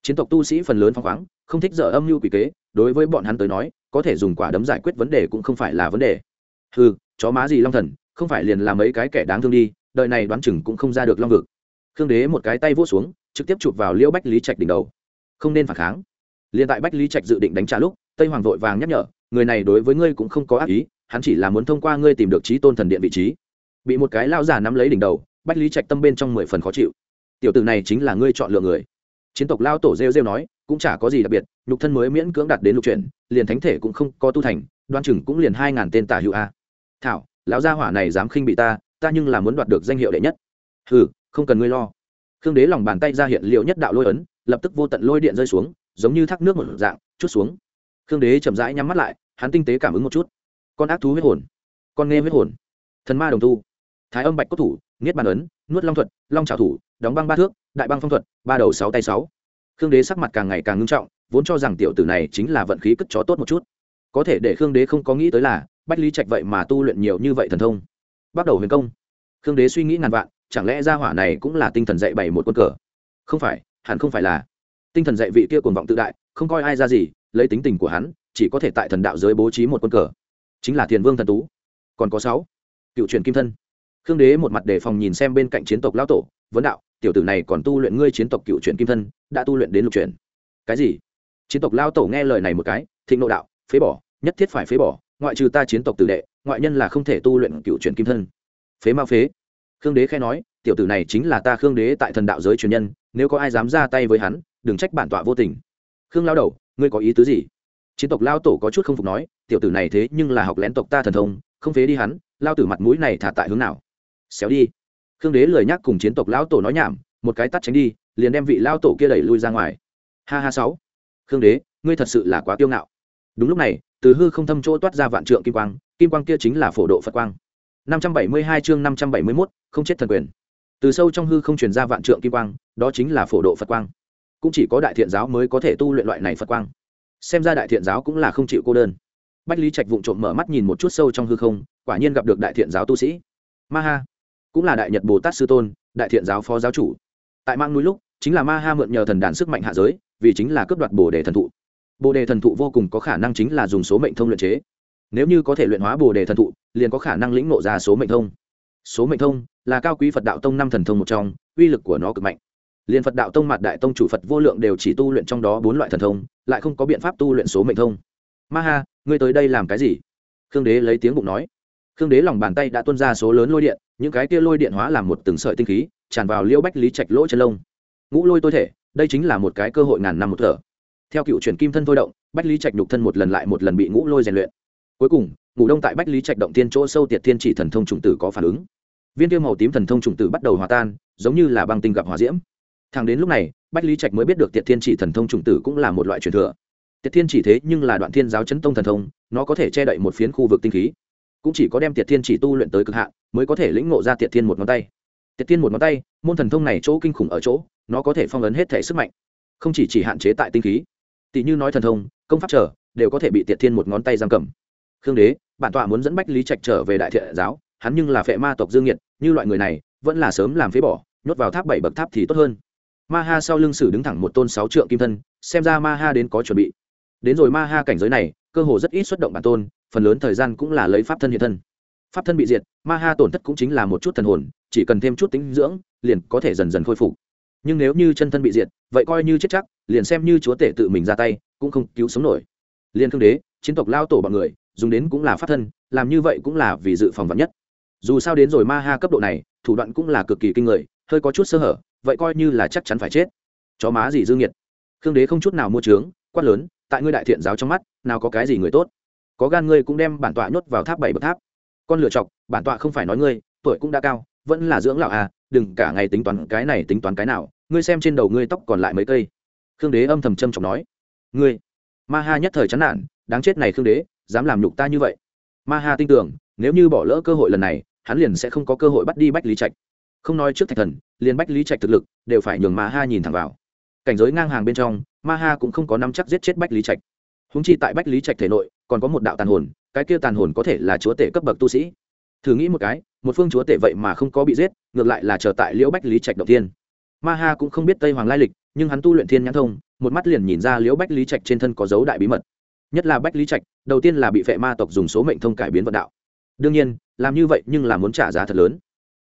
Chiến tộc tu sĩ phần lớn phong khoáng, không thích dở âm mưu quỷ kế, đối với bọn hắn tới nói, có thể dùng quả đấm giải quyết vấn đề cũng không phải là vấn đề. Ừ chó má gì long thần, không phải liền làm mấy cái kẻ đáng thương đi đợi này đoán chừng cũng không ra được long vực. Khương đế một cái tay vỗ xuống, trực tiếp chụp vào liễu bách lý trạch đỉnh đầu. Không nên phản kháng. Liền tại bách lý trạch dự định đánh trả lúc, tây hoàng vội vàng nhắc nhở, người này đối với ngươi cũng không có ác ý, hắn chỉ là muốn thông qua ngươi tìm được trí tôn thần điện vị trí bị một cái lao giả nắm lấy đỉnh đầu, bách lý trạch tâm bên trong mười phần khó chịu. Tiểu tử này chính là ngươi chọn lựa người. Chiến tộc lao tổ rêu rêu nói, cũng chả có gì đặc biệt, nhục thân mới miễn cưỡng đạt đến lục chuyển, liền thánh thể cũng không có tu thành, đoan chừng cũng liền hai ngàn tên tả hữu a. Thảo, lão gia hỏa này dám khinh bị ta ta nhưng là muốn đoạt được danh hiệu đệ nhất. Ừ không cần ngươi lo. Khương đế lòng bàn tay ra hiện liệu nhất đạo lôi ấn, lập tức vô tận lôi điện rơi xuống, giống như thác nước một dạng, chút xuống. Khương đế chậm rãi nhắm mắt lại, hắn tinh tế cảm ứng một chút. Con ác thú huyết hồn. Con nghe huyết hồn. Thần ma đồng tu thái âm bạch cốt thủ, niết bàn ấn, nuốt long thuật, long trào thủ, đóng băng ba thước, đại băng phong thuật, ba đầu sáu tay sáu. Khương đế sắc mặt càng ngày càng ngưng trọng, vốn cho rằng tiểu tử này chính là vận khí cất chó tốt một chút. Có thể để khương đế không có nghĩ tới là, bách lý trạch vậy mà tu luyện nhiều như vậy thần thông. Bắt đầu huyền công. Khương đế suy nghĩ ngàn vạn, chẳng lẽ gia hỏa này cũng là tinh thần dạy bày một quân cờ? Không phải, hẳn không phải là. Tinh thần dạy vị kia cuồng vọng tự đại, không coi ai ra gì, lấy tính tình của hắn, chỉ có thể tại thần đạo giới bố trí một quân cờ. Chính là thiền vương thần tú. Còn có sáu. Cựu truyền kim thân khương đế một mặt đề phòng nhìn xem bên cạnh chiến tộc lão tổ, vấn đạo, tiểu tử này còn tu luyện ngươi chiến tộc cựu truyền kim thân, đã tu luyện đến lục truyền cái gì? Chiến tộc lao tổ nghe lời này một cái, thịnh nộ đạo, phế bỏ, nhất thiết phải phế bỏ, ngoại trừ ta chiến tộc tử đệ, ngoại nhân là không thể tu luyện cựu truyền kim thân. Phế mau phế. Khương đế khai nói, tiểu tử này chính là ta khương đế tại thần đạo giới truyền nhân, nếu có ai dám ra tay với hắn, đừng trách bản tọa vô tình. Khương lao đầu, ngươi có ý tứ gì? Chiến tộc lao tổ có chút không phục nói, tiểu tử này thế nhưng là học lén tộc ta thần thông, không phế đi hắn, lao tử mặt mũi này thả tại hướng nào? Xéo đi. Khương đế lời nhắc cùng chiến tộc lão tổ nói nhảm một cái tắt tránh đi liền đem vị lao tổ kia đẩy lui ra ngoài. Ha ha sáu. Khương đế ngươi thật sự là quá kiêu ngạo. Đúng lúc này từ hư không thâm chỗ toát ra vạn trượng kim quang kim quang kia chính là phổ độ phật quang. năm trăm bảy mươi hai chương năm trăm bảy mươi 571, không chết thần quyền. Từ sâu trong hư không truyền ra vạn trượng kim quang đó chính là phổ độ phật quang. Cũng chỉ có đại thiện giáo mới có thể tu luyện loại này phật quang. Xem ra đại thiện giáo cũng là không chịu cô đơn. Bách lý trạch vụng trộm mở mắt nhìn một chút sâu trong hư không quả nhiên gặp được đại thiện giáo tu sĩ. Ma ha cũng là đại nhật bồ tát sư tôn đại thiện giáo phó giáo chủ tại mang núi lúc chính là ma ha mượn nhờ thần đàn sức mạnh hạ giới vì chính là cướp đoạt bồ đề thần thụ bồ đề thần thụ vô cùng có khả năng chính là dùng số mệnh thông luyện chế nếu như có thể luyện hóa bồ đề thần thụ liền có khả năng lĩnh ngộ ra số mệnh thông số mệnh thông là cao quý phật đạo tông năm thần thông một trong uy lực của nó cực mạnh liền phật đạo tông mặt đại tông chủ phật vô lượng đều chỉ tu luyện trong đó bốn loại thần thông lại không có biện pháp tu luyện số mệnh thông ma ha ngươi tới đây làm cái gì khương đế lấy tiếng bụng nói khương đế lòng bàn tay đã tuân ra số lớn lôi điện những cái kia lôi điện hóa làm một từng sợi tinh khí, tràn vào liêu bách lý trạch lỗ chân lông. Ngũ lôi tôi thể, đây chính là một cái cơ hội ngàn năm một thở. Theo cựu truyền kim thân thôi động, bách lý trạch nhục thân một lần lại một lần bị ngũ lôi rèn luyện. Cuối cùng, ngủ đông tại bách lý trạch động tiên chỗ sâu tiệt thiên chỉ thần thông trùng tử có phản ứng. Viên tiêu màu tím thần thông trùng tử bắt đầu hòa tan, giống như là băng tinh gặp hòa diễm. Thằng đến lúc này, bách lý trạch mới biết được tiệt thiên chỉ thần thông trùng tử cũng là một loại truyền thừa. Tiệt thiên chỉ thế nhưng là đoạn thiên giáo chấn tông thần thông, nó có thể che đậy một phiến khu vực tinh khí cũng chỉ có đem tiệt thiên chỉ tu luyện tới cực hạn, mới có thể lĩnh ngộ ra tiệt thiên một ngón tay. Tiệt thiên một ngón tay, môn thần thông này chỗ kinh khủng ở chỗ, nó có thể phong ấn hết thể sức mạnh. Không chỉ chỉ hạn chế tại tinh khí, tỷ như nói thần thông, công pháp trở, đều có thể bị tiệt thiên một ngón tay giam cầm. Khương đế, bản tọa muốn dẫn bách lý trạch trở về đại thiện giáo, hắn nhưng là phệ ma tộc dương nhiệt như loại người này, vẫn là sớm làm phế bỏ, nhốt vào tháp bảy bậc tháp thì tốt hơn. Ma ha sau lưng sử đứng thẳng một tôn sáu trượng kim thân, xem ra ma ha đến có chuẩn bị. Đến rồi ma ha cảnh giới này cơ hồ rất ít xuất động bản tôn, phần lớn thời gian cũng là lấy pháp thân hiện thân. Pháp thân bị diệt, ma ha tổn thất cũng chính là một chút thần hồn, chỉ cần thêm chút tính dưỡng, liền có thể dần dần khôi phục. Nhưng nếu như chân thân bị diệt, vậy coi như chết chắc, liền xem như chúa tể tự mình ra tay, cũng không cứu sống nổi. Liên thương đế, chiến tộc lao tổ bọn người, dùng đến cũng là pháp thân, làm như vậy cũng là vì dự phòng vật nhất. Dù sao đến rồi ma ha cấp độ này, thủ đoạn cũng là cực kỳ kinh người, hơi có chút sơ hở, vậy coi như là chắc chắn phải chết. Chó má gì dương nhiệt khương đế không chút nào mua trướng quát lớn tại ngươi đại thiện giáo trong mắt, nào có cái gì người tốt. Có gan ngươi cũng đem bản tọa nhốt vào tháp bảy bậc tháp. Con lựa chọc, bản tọa không phải nói ngươi, tuổi cũng đã cao, vẫn là dưỡng lão à đừng cả ngày tính toán cái này, tính toán cái nào, ngươi xem trên đầu ngươi tóc còn lại mấy cây. Khương đế âm thầm châm trọng nói. Ngươi, ma ha nhất thời chán nản, đáng chết này khương đế, dám làm nhục ta như vậy. Ma ha tin tưởng, nếu như bỏ lỡ cơ hội lần này, hắn liền sẽ không có cơ hội bắt đi bách lý trạch. Không nói trước thạch thần, liền bách lý trạch thực lực, đều phải nhường ma ha nhìn thẳng vào cảnh giới ngang hàng bên trong, ma ha cũng không có nắm chắc giết chết bách lý trạch. Húng chi tại bách lý trạch thể nội, còn có một đạo tàn hồn, cái kia tàn hồn có thể là chúa tể cấp bậc tu sĩ. Thử nghĩ một cái, một phương chúa tể vậy mà không có bị giết, ngược lại là chờ tại liễu bách lý trạch đầu tiên ma ha cũng không biết tây hoàng lai lịch, nhưng hắn tu luyện thiên nhãn thông, một mắt liền nhìn ra liễu bách lý trạch trên thân có dấu đại bí mật. Nhất là bách lý trạch, đầu tiên là bị phệ ma tộc dùng số mệnh thông cải biến vận đạo. Đương nhiên, làm như vậy nhưng là muốn trả giá thật lớn.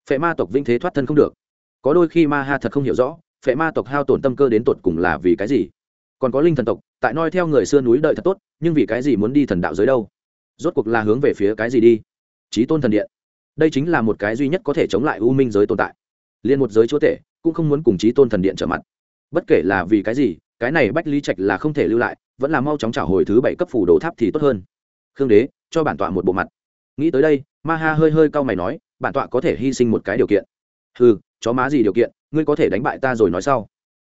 Phệ ma tộc vinh thế thoát thân không được. Có đôi khi ma ha thật không hiểu rõ phệ ma tộc hao tổn tâm cơ đến tột cùng là vì cái gì? Còn có linh thần tộc, tại noi theo người xưa núi đợi thật tốt, nhưng vì cái gì muốn đi thần đạo giới đâu? Rốt cuộc là hướng về phía cái gì đi? Trí tôn thần điện. Đây chính là một cái duy nhất có thể chống lại u minh giới tồn tại. Liên một giới chúa tể cũng không muốn cùng trí tôn thần điện trở mặt. Bất kể là vì cái gì, cái này bách lý trạch là không thể lưu lại, vẫn là mau chóng trả hồi thứ bảy cấp phủ đồ tháp thì tốt hơn. Khương đế, cho bản tọa một bộ mặt. Nghĩ tới đây, ma ha hơi hơi cau mày nói, bản tọa có thể hy sinh một cái điều kiện. Ừ chó má gì điều kiện, ngươi có thể đánh bại ta rồi nói sau.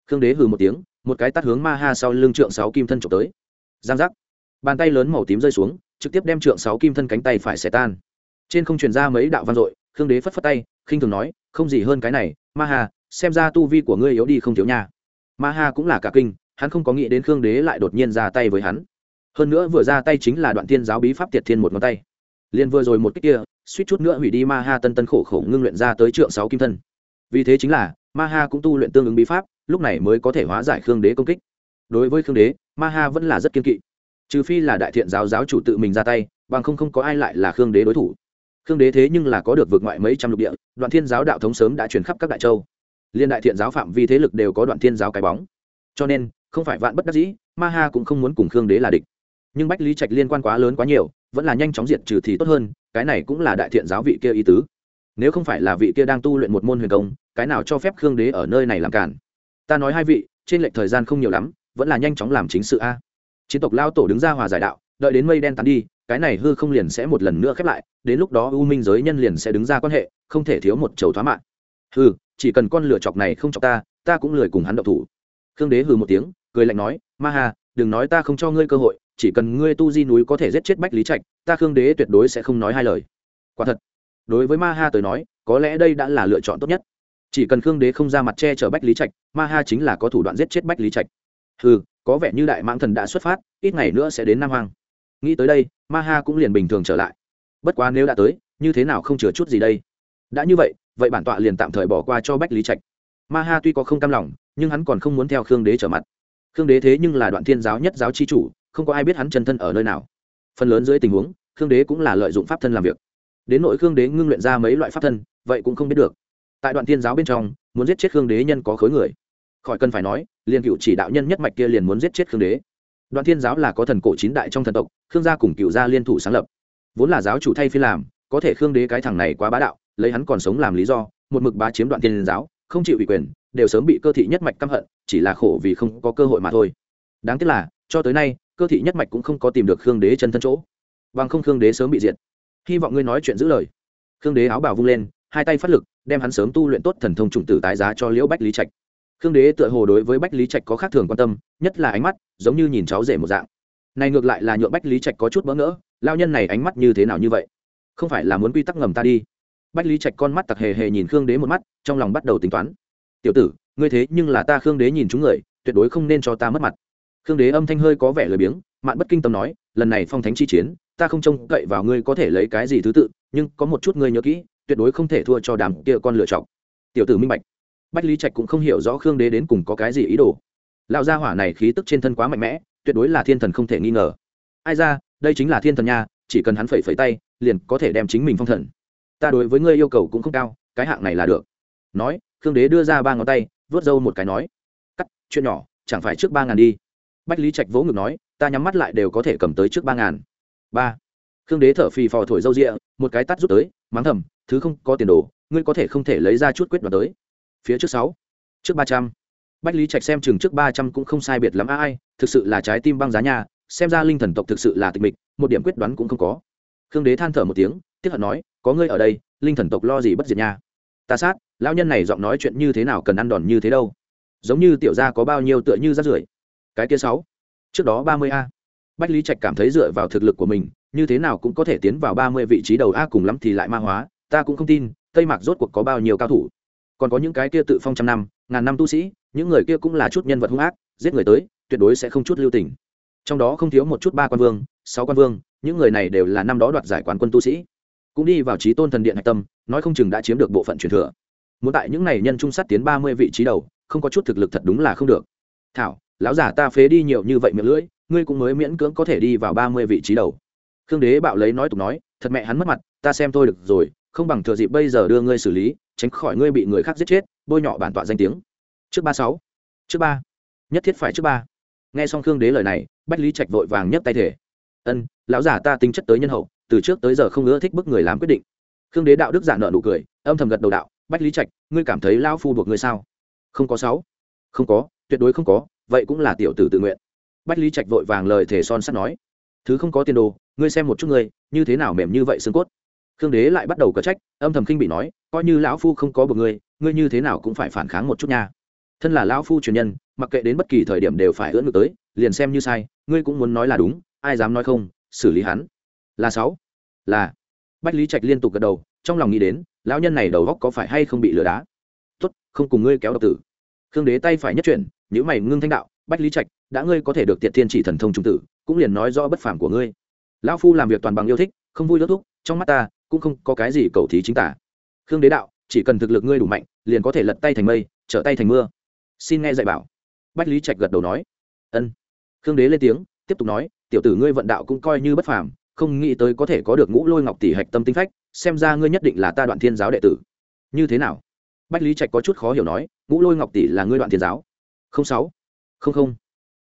Khương đế hừ một tiếng, một cái tắt hướng ma ha sau lưng trượng sáu kim thân trộm tới. Giang giác. Bàn tay lớn màu tím rơi xuống, trực tiếp đem trượng sáu kim thân cánh tay phải xẻ tan. Trên không truyền ra mấy đạo văn dội, khương đế phất phất tay, khinh thường nói, không gì hơn cái này, ma ha, xem ra tu vi của ngươi yếu đi không thiếu nha. Ma ha cũng là cả kinh, hắn không có nghĩ đến khương đế lại đột nhiên ra tay với hắn. Hơn nữa vừa ra tay chính là đoạn Thiên giáo bí pháp tiệt thiên một ngón tay. Liền vừa rồi một cách kia, suýt chút nữa hủy đi ma ha tân tân khổ khổ ngưng luyện ra tới trượng sáu kim thân vì thế chính là ma ha cũng tu luyện tương ứng bí pháp, lúc này mới có thể hóa giải khương đế công kích. Đối với khương đế ma ha vẫn là rất kiên kỵ. Trừ phi là đại thiện giáo giáo chủ tự mình ra tay, bằng không không có ai lại là khương đế đối thủ. Khương đế thế nhưng là có được vượt ngoại mấy trăm lục địa, đoạn thiên giáo đạo thống sớm đã truyền khắp các đại châu. Liên đại thiện giáo phạm vi thế lực đều có đoạn thiên giáo cái bóng. Cho nên, không phải vạn bất đắc dĩ ma ha cũng không muốn cùng khương đế là địch. Nhưng bách lý trạch liên quan quá lớn quá nhiều, vẫn là nhanh chóng diệt trừ thì tốt hơn, cái này cũng là đại thiện giáo vị kia ý tứ nếu không phải là vị kia đang tu luyện một môn huyền công, cái nào cho phép khương đế ở nơi này làm cản? Ta nói hai vị, trên lệch thời gian không nhiều lắm, vẫn là nhanh chóng làm chính sự a. Chiến tộc lao tổ đứng ra hòa giải đạo, đợi đến mây đen tán đi, cái này hư không liền sẽ một lần nữa khép lại, đến lúc đó u minh giới nhân liền sẽ đứng ra quan hệ, không thể thiếu một chầu thoá mạng. Hư chỉ cần con lửa chọc này không chọc ta ta cũng lười cùng hắn đậu thủ. Khương đế hừ một tiếng, cười lạnh nói, ma hà đừng nói ta không cho ngươi cơ hội, chỉ cần ngươi tu di núi có thể giết chết bách lý trạch, ta khương đế tuyệt đối sẽ không nói hai lời. Quả thật đối với ma ha tới nói, có lẽ đây đã là lựa chọn tốt nhất. Chỉ cần khương đế không ra mặt che chở bách lý trạch, ma ha chính là có thủ đoạn giết chết bách lý trạch. Ừ có vẻ như đại mãng thần đã xuất phát, ít ngày nữa sẽ đến nam hoàng nghĩ tới đây, ma ha cũng liền bình thường trở lại. Bất quá nếu đã tới, như thế nào không chừa chút gì đây? Đã như vậy vậy bản tọa liền tạm thời bỏ qua cho bách lý trạch. Ma ha tuy có không cam lòng, nhưng hắn còn không muốn theo khương đế trở mặt. Khương đế thế nhưng là đoạn thiên giáo nhất giáo chi chủ, không có ai biết hắn chân thân ở nơi nào. Phần lớn dưới tình huống, khương đế cũng là lợi dụng pháp thân làm việc đến nội khương đế ngưng luyện ra mấy loại pháp thân, vậy cũng không biết được. Tại đoạn tiên giáo bên trong, muốn giết chết khương đế nhân có khối người. Khỏi cần phải nói, liền cựu chỉ đạo nhân nhất mạch kia liền muốn giết chết khương đế. Đoạn thiên giáo là có thần cổ chín đại trong thần tộc, khương gia cùng cựu gia liên thủ sáng lập. Vốn là giáo chủ thay phi làm, có thể khương đế cái thằng này quá bá đạo, lấy hắn còn sống làm lý do, một mực bá chiếm đoạn thiên giáo, không chịu ủy quyền, đều sớm bị cơ thị nhất mạch căm hận, chỉ là khổ vì không có cơ hội mà thôi. Đáng tiếc là, cho tới nay, cơ thị nhất mạch cũng không có tìm được khương đế chân thân chỗ. Bằng không khương đế sớm bị diệt hy vọng ngươi nói chuyện giữ lời. Khương đế áo bào vung lên, hai tay phát lực, đem hắn sớm tu luyện tốt thần thông trùng tử tái giá cho liễu bách lý trạch. Khương đế tựa hồ đối với bách lý trạch có khác thường quan tâm, nhất là ánh mắt, giống như nhìn cháu rể một dạng. Này ngược lại là nhượng bách lý trạch có chút bỡ ngỡ, lao nhân này ánh mắt như thế nào như vậy? Không phải là muốn quy tắc ngầm ta đi? Bách lý trạch con mắt tặc hề hề nhìn khương đế một mắt, trong lòng bắt đầu tính toán. Tiểu tử, ngươi thế nhưng là ta khương đế nhìn chúng người, tuyệt đối không nên cho ta mất mặt. Khương đế âm thanh hơi có vẻ lười biếng, mạn bất kinh tâm nói, lần này phong thánh chi chiến ta không trông cậy vào ngươi có thể lấy cái gì thứ tự, nhưng có một chút ngươi nhớ kỹ, tuyệt đối không thể thua cho đám kia con lựa chọc. Tiểu tử minh bạch. Bách lý trạch cũng không hiểu rõ khương đế đến cùng có cái gì ý đồ. Lão gia hỏa này khí tức trên thân quá mạnh mẽ, tuyệt đối là thiên thần không thể nghi ngờ. Ai ra, đây chính là thiên thần nha, chỉ cần hắn phẩy phẩy tay, liền có thể đem chính mình phong thần. Ta đối với ngươi yêu cầu cũng không cao, cái hạng này là được. Nói, khương đế đưa ra ba ngón tay vớt râu một cái nói, cắt, chuyện nhỏ, chẳng phải trước ba ngàn đi. Bách lý trạch vỗ ngực nói, ta nhắm mắt lại đều có thể cầm tới trước ba ngàn ba khương đế thở phì phò thổi râu rịa, một cái tắt rút tới, mắng thầm, thứ không có tiền đồ, ngươi có thể không thể lấy ra chút quyết đoán tới. Phía trước sáu, trước ba trăm. Bách lý trạch xem chừng trước ba trăm cũng không sai biệt lắm, ai thực sự là trái tim băng giá nhà xem ra linh thần tộc thực sự là tịch mịch, một điểm quyết đoán cũng không có. Khương đế than thở một tiếng tiếp hận nói, có ngươi ở đây, linh thần tộc lo gì bất diệt nha? Ta sát, lão nhân này giọng nói chuyện như thế nào cần ăn đòn như thế đâu? Giống như tiểu gia có bao nhiêu tựa như rát rưởi. Cái kia sáu, trước đó ba mươi a bách lý trạch cảm thấy dựa vào thực lực của mình, như thế nào cũng có thể tiến vào ba mươi vị trí đầu a cùng lắm thì lại ma hóa, ta cũng không tin, tây mạc rốt cuộc có bao nhiêu cao thủ. Còn có những cái kia tự phong trăm năm, ngàn năm tu sĩ, những người kia cũng là chút nhân vật hung ác, giết người tới, tuyệt đối sẽ không chút lưu tình. Trong đó không thiếu một chút ba quan vương, sáu quan vương, những người này đều là năm đó đoạt giải quán quân tu sĩ. Cũng đi vào trí tôn thần điện hạch tâm, nói không chừng đã chiếm được bộ phận truyền thừa. Muốn tại những này nhân trung sát tiến ba mươi vị trí đầu, không có chút thực lực thật đúng là không được. Thảo lão giả ta phế đi nhiều như vậy miệng lưỡi, ngươi cũng mới miễn cưỡng có thể đi vào ba mươi vị trí đầu. Khương đế bạo lấy nói tục nói, thật mẹ hắn mất mặt, ta xem tôi được rồi, không bằng thừa dịp bây giờ đưa ngươi xử lý, tránh khỏi ngươi bị người khác giết chết, bôi nhọ bản tọa danh tiếng. Trước ba sáu, trước ba, nhất thiết phải trước ba. Nghe xong khương đế lời này, bách lý trạch vội vàng nhấc tay thể ân, lão giả ta tính chất tới nhân hậu, từ trước tới giờ không ưa thích bức người làm quyết định. Khương đế đạo đức giả nợ nụ cười, âm thầm gật đầu đạo, bách lý trạch, ngươi cảm thấy lao phu buộc ngươi sao? Không có sáu. Không có, tuyệt đối không có vậy cũng là tiểu tử tự nguyện. Bách lý trạch vội vàng lời thể son sắt nói, thứ không có tiền đồ, ngươi xem một chút ngươi, như thế nào mềm như vậy xương cốt? Khương đế lại bắt đầu cờ trách, âm thầm khinh bị nói, coi như lão phu không có buộc ngươi ngươi như thế nào cũng phải phản kháng một chút nha. Thân là lão phu truyền nhân, mặc kệ đến bất kỳ thời điểm đều phải ưỡn ngược tới, liền xem như sai, ngươi cũng muốn nói là đúng, ai dám nói không, xử lý hắn. Là sáu. Là. Bách lý trạch liên tục gật đầu, trong lòng nghĩ đến, lão nhân này đầu góc có phải hay không bị lừa đá? Tốt, không cùng ngươi kéo độc tử khương đế tay phải nhất chuyển nếu mày ngưng thanh đạo, bách lý trạch, đã ngươi có thể được tiện thiên chỉ thần thông trung tử, cũng liền nói rõ bất phàm của ngươi. Lão phu làm việc toàn bằng yêu thích, không vui đốt thúc trong mắt ta, cũng không có cái gì cầu thí chính tả. Khương đế đạo, chỉ cần thực lực ngươi đủ mạnh, liền có thể lật tay thành mây, trở tay thành mưa. Xin nghe dạy bảo. Bách lý trạch gật đầu nói. Ân. Khương đế lên tiếng, tiếp tục nói, tiểu tử ngươi vận đạo cũng coi như bất phàm, không nghĩ tới có thể có được ngũ lôi ngọc tỷ hạch tâm tinh phách, xem ra ngươi nhất định là ta đoạn thiên giáo đệ tử. Như thế nào? Bách lý trạch có chút khó hiểu nói, ngũ lôi ngọc tỷ là ngươi đoạn thiền giáo? Không sáu. Không không.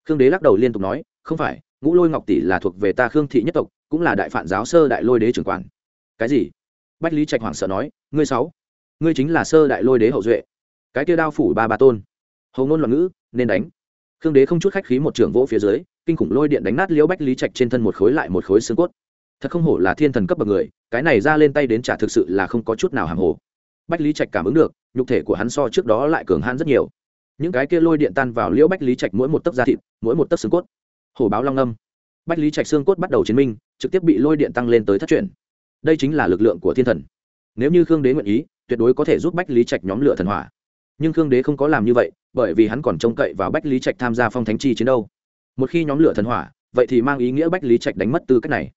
Khương đế lắc đầu liên tục nói, không phải, ngũ lôi ngọc tỷ là thuộc về ta khương thị nhất tộc, cũng là đại phản giáo sơ đại lôi đế trưởng quản. Cái gì? Bách lý trạch hoảng sợ nói, ngươi sáu, ngươi chính là sơ đại lôi đế hậu duệ. Cái kia đao phủ ba ba tôn. Hầu ngôn loạn ngữ, nên đánh. Khương đế không chút khách khí một trưởng vỗ phía dưới, kinh khủng lôi điện đánh nát liễu bách lý trạch trên thân một khối lại một khối xương cốt. Thật không hổ là thiên thần cấp bậc người, cái này ra lên tay đến trả thực sự là không có chút nào hàng hồ bách lý trạch cảm ứng được, nhục thể của hắn so trước đó lại cường han rất nhiều. Những cái kia lôi điện tan vào liễu bách lý trạch mỗi một tấc da thịt, mỗi một tấc xương cốt. Hổ báo long âm. Bách lý trạch xương cốt bắt đầu chiến minh, trực tiếp bị lôi điện tăng lên tới thất truyền đây chính là lực lượng của thiên thần. Nếu như khương đế nguyện ý, tuyệt đối có thể giúp bách lý trạch nhóm lửa thần hỏa. Nhưng khương đế không có làm như vậy, bởi vì hắn còn trông cậy vào bách lý trạch tham gia phong thánh chi chiến đâu. Một khi nhóm lửa thần hỏa, vậy thì mang ý nghĩa bách lý trạch đánh mất tư cách này.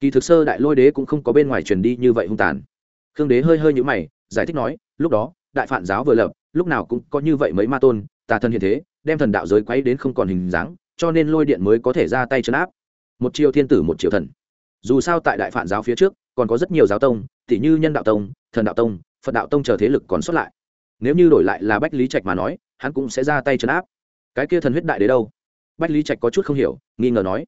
Kỳ thực sơ đại lôi đế cũng không có bên ngoài truyền đi như vậy hung tàn. Khương đế hơi hơi nhũ mày giải thích nói, lúc đó, đại phản giáo vừa lập, lúc nào cũng có như vậy mấy ma tôn, tà thần hiện thế, đem thần đạo giới quấy đến không còn hình dáng, cho nên lôi điện mới có thể ra tay chấn áp. Một triều thiên tử, một triều thần. Dù sao tại đại phản giáo phía trước, còn có rất nhiều giáo tông tỷ như nhân đạo tông, thần đạo tông, phật đạo tông chờ thế lực còn xuất lại. Nếu như đổi lại là bách lý trạch mà nói, hắn cũng sẽ ra tay chấn áp. Cái kia thần huyết đại đế đâu? Bách lý trạch có chút không hiểu, nghi ngờ nói.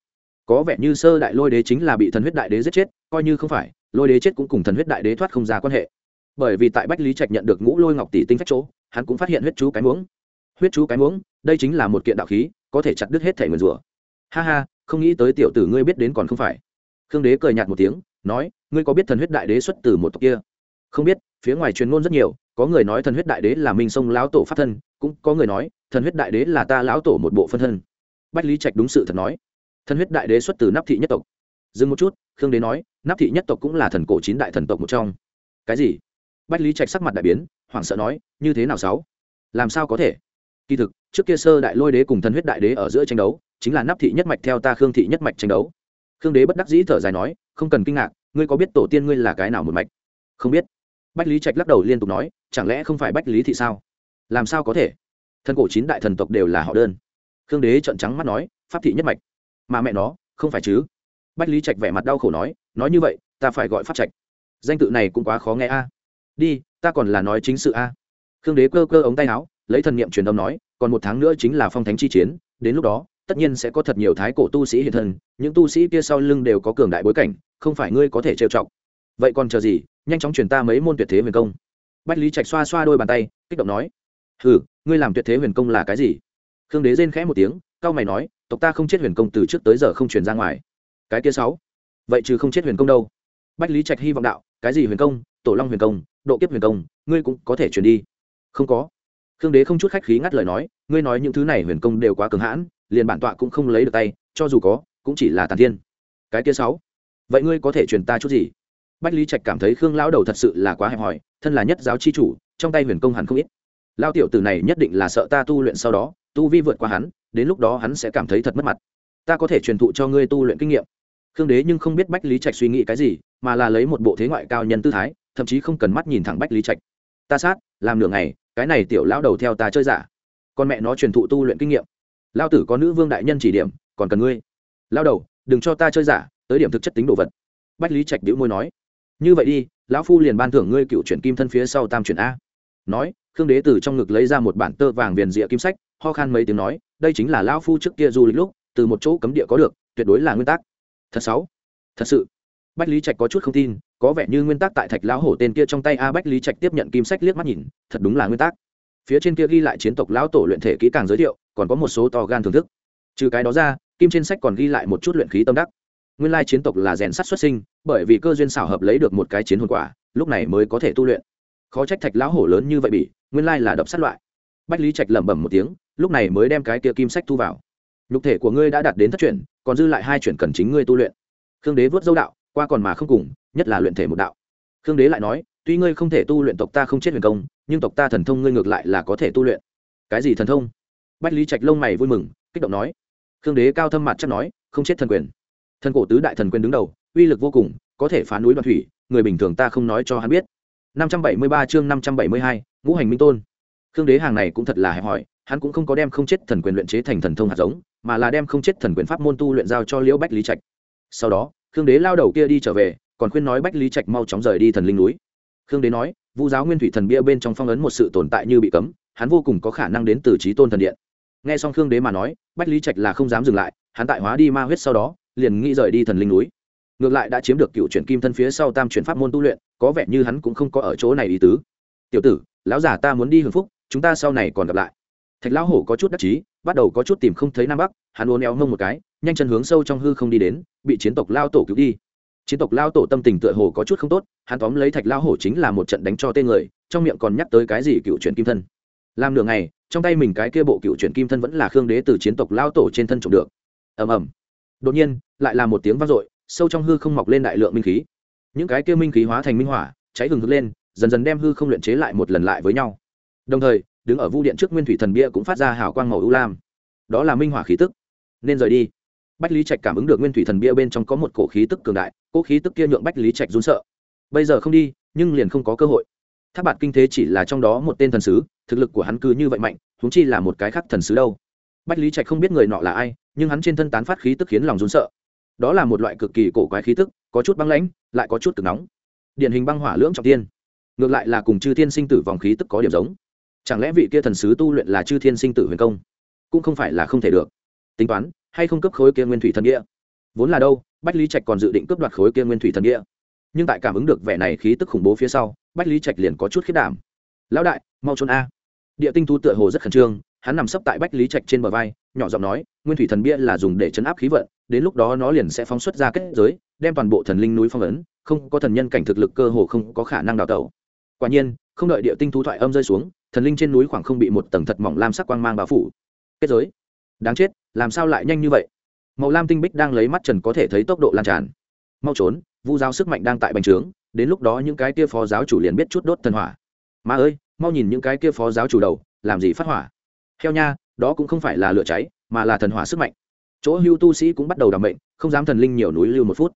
Có vẻ như sơ đại lôi đế chính là bị thần huyết đại đế giết chết, coi như không phải, lôi đế chết cũng cùng thần huyết đại đế thoát không ra quan hệ bởi vì tại bách lý trạch nhận được ngũ lôi ngọc tỷ tinh phách chỗ, hắn cũng phát hiện huyết chú cái muỗng. Huyết chú cái muỗng, đây chính là một kiện đạo khí, có thể chặt đứt hết thể nguyền rủa. Ha ha, không nghĩ tới tiểu tử ngươi biết đến còn không phải. Khương đế cười nhạt một tiếng, nói, ngươi có biết thần huyết đại đế xuất từ một tộc kia? Không biết, phía ngoài truyền ngôn rất nhiều, có người nói thần huyết đại đế là minh sông lão tổ phát thân, cũng có người nói, thần huyết đại đế là ta lão tổ một bộ phân thân. Bách lý trạch đúng sự thật nói, thần huyết đại đế xuất từ nắp thị nhất tộc. Dừng một chút, khương đế nói nắp thị nhất tộc cũng là thần cổ chín đại thần tộc một trong. Cái gì? Bách lý trạch sắc mặt đại biến, hoảng sợ nói, như thế nào sáu? Làm sao có thể? Kỳ thực, trước kia sơ đại lôi đế cùng thần huyết đại đế ở giữa tranh đấu, chính là nắp thị nhất mạch theo ta khương thị nhất mạch tranh đấu. Khương đế bất đắc dĩ thở dài nói, không cần kinh ngạc, ngươi có biết tổ tiên ngươi là cái nào một mạch? Không biết. Bách lý trạch lắc đầu liên tục nói, chẳng lẽ không phải bách lý thị sao? Làm sao có thể? Thân cổ chín đại thần tộc đều là họ đơn. Khương đế trợn trắng mắt nói, pháp thị nhất mạch? Mà mẹ nó, không phải chứ? Bách lý trạch vẻ mặt đau khổ nói nói như vậy, ta phải gọi pháp trạch. Danh tự này cũng quá khó nghe a đi, ta còn là nói chính sự a. Khương đế cơ cơ ống tay áo, lấy thần niệm truyền âm nói, còn một tháng nữa chính là phong thánh chi chiến, đến lúc đó, tất nhiên sẽ có thật nhiều thái cổ tu sĩ hiện thân, những tu sĩ kia sau lưng đều có cường đại bối cảnh, không phải ngươi có thể trêu chọc. Vậy còn chờ gì, nhanh chóng truyền ta mấy môn tuyệt thế huyền công. Bách lý trạch xoa xoa đôi bàn tay, kích động nói ừ ngươi làm tuyệt thế huyền công là cái gì? Khương đế rên khẽ một tiếng, cao mày nói, tộc ta không chết huyền công từ trước tới giờ không truyền ra ngoài. Cái kia sáu, vậy chứ không chết huyền công đâu? Bách lý trạch hy vọng đạo, cái gì huyền công? Tổ long huyền công, độ kiếp huyền công, ngươi cũng có thể truyền đi. Không có. Khương đế không chút khách khí ngắt lời nói, ngươi nói những thứ này huyền công đều quá cường hãn, liền bản tọa cũng không lấy được tay, cho dù có, cũng chỉ là tàn thiên. Cái kia sáu. Vậy ngươi có thể truyền ta chút gì? Bách lý trạch cảm thấy khương lão đầu thật sự là quá hẹp hòi, thân là nhất giáo chi chủ, trong tay huyền công hẳn không ít. Lao tiểu tử này nhất định là sợ ta tu luyện sau đó, tu vi vượt qua hắn, đến lúc đó hắn sẽ cảm thấy thật mất mặt. Ta có thể truyền thụ cho ngươi tu luyện kinh nghiệm. Khương đế nhưng không biết bách lý trạch suy nghĩ cái gì, mà là lấy một bộ thế ngoại cao nhân tư thái thậm chí không cần mắt nhìn thẳng bách lý trạch. Ta sát, làm nửa ngày, cái này tiểu lão đầu theo ta chơi giả. Con mẹ nó truyền thụ tu luyện kinh nghiệm. Lao tử có nữ vương đại nhân chỉ điểm, còn cần ngươi. Lao đầu, đừng cho ta chơi giả, tới điểm thực chất tính đồ vật. Bách lý trạch đĩu môi nói. Như vậy đi, lão phu liền ban thưởng ngươi cựu chuyển kim thân phía sau tam chuyển a. Nói, khương đế từ trong ngực lấy ra một bản tơ vàng viền rịa kim sách, ho khan mấy tiếng nói, đây chính là lão phu trước kia du lịch lúc, từ một chỗ cấm địa có được, tuyệt đối là nguyên tắc. Thật sáu thật sự bách lý trạch có chút không tin, có vẻ như nguyên tắc tại thạch lão hổ tên kia trong tay a bách lý trạch tiếp nhận kim sách liếc mắt nhìn, thật đúng là nguyên tắc. Phía trên kia ghi lại chiến tộc lão tổ luyện thể kỹ càng giới thiệu, còn có một số to gan thưởng thức. Trừ cái đó ra, kim trên sách còn ghi lại một chút luyện khí tâm đắc. Nguyên lai chiến tộc là rèn sắt xuất sinh, bởi vì cơ duyên xảo hợp lấy được một cái chiến hồn quả, lúc này mới có thể tu luyện. Khó trách thạch lão hổ lớn như vậy bị, nguyên lai là đập sát loại. Bách lý trạch lẩm bẩm một tiếng, lúc này mới đem cái kia kim sách thu vào. Nhục thể của ngươi đã đạt đến thất chuyển, còn dư lại hai chuyển cần chính ngươi tu luyện. Khương đế vớt dâu đạo qua còn mà không cùng nhất là luyện thể một đạo. Khương đế lại nói tuy ngươi không thể tu luyện tộc ta không chết huyền công nhưng tộc ta thần thông ngươi ngược lại là có thể tu luyện. Cái gì thần thông? Bách lý trạch lông mày vui mừng kích động nói. Khương đế cao thâm mặt chắc nói không chết thần quyền. Thần cổ tứ đại thần quyền đứng đầu uy lực vô cùng có thể phá núi đoạn thủy người bình thường ta không nói cho hắn biết. 573 chương 572, ngũ hành minh tôn. Khương đế hàng này cũng thật là hẹp hỏi hắn cũng không có đem không chết thần quyền luyện chế thành thần thông hạt giống mà là đem không chết thần quyền pháp môn tu luyện giao cho liễu bách lý trạch. Sau đó khương đế lao đầu kia đi trở về, còn khuyên nói bách lý trạch mau chóng rời đi thần linh núi. Khương đế nói, vu giáo nguyên thủy thần bia bên trong phong ấn một sự tồn tại như bị cấm, hắn vô cùng có khả năng đến từ trí tôn thần điện. Nghe xong khương đế mà nói, bách lý trạch là không dám dừng lại, hắn tại hóa đi ma huyết sau đó, liền nghĩ rời đi thần linh núi. Ngược lại đã chiếm được cựu chuyển kim thân phía sau tam chuyển pháp môn tu luyện, có vẻ như hắn cũng không có ở chỗ này ý tứ. Tiểu tử, lão giả ta muốn đi hưởng phúc, chúng ta sau này còn gặp lại. Thạch lão hổ có chút đắc chí, bắt đầu có chút tìm không thấy nam bắc, hắn uốn éo mông một cái nhanh chân hướng sâu trong hư không đi đến, bị chiến tộc lao tổ cứu đi. Chiến tộc lao tổ tâm tình tựa hồ có chút không tốt, hắn tóm lấy thạch lao hổ chính là một trận đánh cho tên người, trong miệng còn nhắc tới cái gì cựu chuyển kim thân. Làm nửa ngày, trong tay mình cái kia bộ cựu chuyển kim thân vẫn là khương đế từ chiến tộc lao tổ trên thân trộm được. Ầm ầm. Đột nhiên, lại là một tiếng vang dội, sâu trong hư không mọc lên đại lượng minh khí. Những cái kia minh khí hóa thành minh hỏa, cháy hừng hực lên, dần dần đem hư không luyện chế lại một lần lại với nhau. Đồng thời, đứng ở vu điện trước nguyên thủy thần bia cũng phát ra hào quang màu ưu lam. Đó là minh hỏa khí tức. Nên rời đi bách lý trạch cảm ứng được nguyên thủy thần bia bên trong có một cổ khí tức cường đại, cỗ khí tức kia nhượng bách lý trạch run sợ. Bây giờ không đi, nhưng liền không có cơ hội. Tháp bạt kinh thế chỉ là trong đó một tên thần sứ, thực lực của hắn cứ như vậy mạnh húng chi là một cái khác thần sứ đâu. Bách lý trạch không biết người nọ là ai, nhưng hắn trên thân tán phát khí tức khiến lòng run sợ. Đó là một loại cực kỳ cổ quái khí tức, có chút băng lãnh, lại có chút cực nóng. Điển hình băng hỏa lưỡng trọng tiên ngược lại là cùng chư thiên sinh tử vòng khí tức có điểm giống. Chẳng lẽ vị kia thần sứ tu luyện là chư thiên sinh tử huyền công? Cũng không phải là không thể được. Tính toán hay không cấp khối kia nguyên thủy thần địa? Vốn là đâu, bách lý trạch còn dự định cướp đoạt khối kia nguyên thủy thần địa. Nhưng tại cảm ứng được vẻ này khí tức khủng bố phía sau, bách lý trạch liền có chút khiết đảm. Lão đại, mau trốn a. Địa tinh thu tựa hồ rất khẩn trương, hắn nằm sấp tại bách lý trạch trên bờ vai, nhỏ giọng nói, nguyên thủy thần bia là dùng để chấn áp khí vận, đến lúc đó nó liền sẽ phóng xuất ra kết giới, đem toàn bộ thần linh núi phong ấn, không có thần nhân cảnh thực lực cơ hồ không có khả năng đào tẩu. Quả nhiên, không đợi địa tinh thú thoại âm rơi xuống, thần linh trên núi khoảng không bị một tầng thật mỏng lam sắc quang mang bao phủ. Kết giới đáng chết, làm sao lại nhanh như vậy? Màu lam tinh bích đang lấy mắt trần có thể thấy tốc độ lan tràn. Mau trốn, vu giáo sức mạnh đang tại bành trướng, đến lúc đó những cái kia phó giáo chủ liền biết chút đốt thần hỏa. Mà ơi, mau nhìn những cái kia phó giáo chủ đầu, làm gì phát hỏa? Heo nha, đó cũng không phải là lửa cháy, mà là thần hỏa sức mạnh. Chỗ hưu tu sĩ cũng bắt đầu đảm bệnh mệnh, không dám thần linh nhiều núi lưu một phút.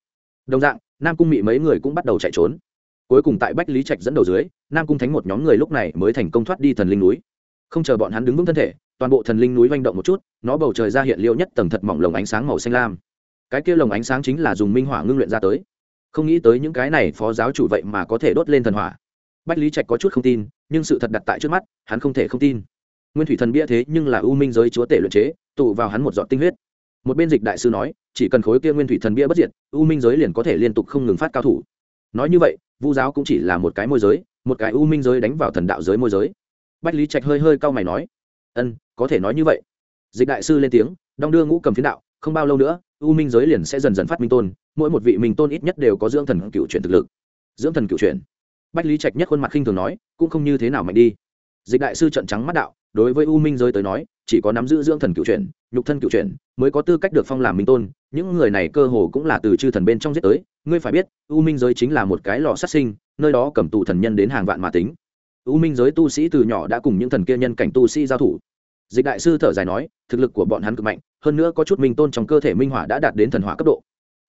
Đồng dạng, nam cung mị mấy người cũng bắt đầu chạy trốn. Cuối cùng tại bách lý trạch dẫn đầu dưới, nam cung thánh một nhóm người lúc này mới thành công thoát đi thần linh núi. Không chờ bọn hắn đứng vững thân thể toàn bộ thần linh núi vanh động một chút, nó bầu trời ra hiện liêu nhất tầng thật mỏng lồng ánh sáng màu xanh lam. Cái kia lồng ánh sáng chính là dùng minh hỏa ngưng luyện ra tới. Không nghĩ tới những cái này phó giáo chủ vậy mà có thể đốt lên thần hỏa. Bách lý trạch có chút không tin, nhưng sự thật đặt tại trước mắt, hắn không thể không tin. Nguyên thủy thần bia thế nhưng là ưu minh giới chúa tể luyện chế, tụ vào hắn một giọt tinh huyết. Một bên dịch đại sư nói, chỉ cần khối kia nguyên thủy thần bia bất diệt, u minh giới liền có thể liên tục không ngừng phát cao thủ. Nói như vậy, vu giáo cũng chỉ là một cái môi giới, một cái u minh giới đánh vào thần đạo giới môi giới. Bách lý trạch hơi hơi cau mày nói ân, có thể nói như vậy. Dịch đại sư lên tiếng, đong đưa ngũ cầm phiến đạo, không bao lâu nữa, u minh giới liền sẽ dần dần phát minh tôn, mỗi một vị minh tôn ít nhất đều có dưỡng thần cựu chuyển thực lực. Dưỡng thần cựu chuyển. Bách lý trạch nhất khuôn mặt khinh thường nói, cũng không như thế nào mạnh đi. Dịch đại sư trận trắng mắt đạo, đối với u minh giới tới nói, chỉ có nắm giữ dưỡng thần cựu chuyển, nhục thân cựu chuyển, mới có tư cách được phong làm minh tôn. Những người này cơ hồ cũng là từ chư thần bên trong giết tới. Ngươi phải biết, u minh giới chính là một cái lò sát sinh, nơi đó cầm tù thần nhân đến hàng vạn mà tính u minh giới tu sĩ từ nhỏ đã cùng những thần kia nhân cảnh tu sĩ giao thủ. Dịch đại sư thở dài nói, thực lực của bọn hắn cực mạnh, hơn nữa có chút minh tôn trong cơ thể minh hỏa đã đạt đến thần hỏa cấp độ.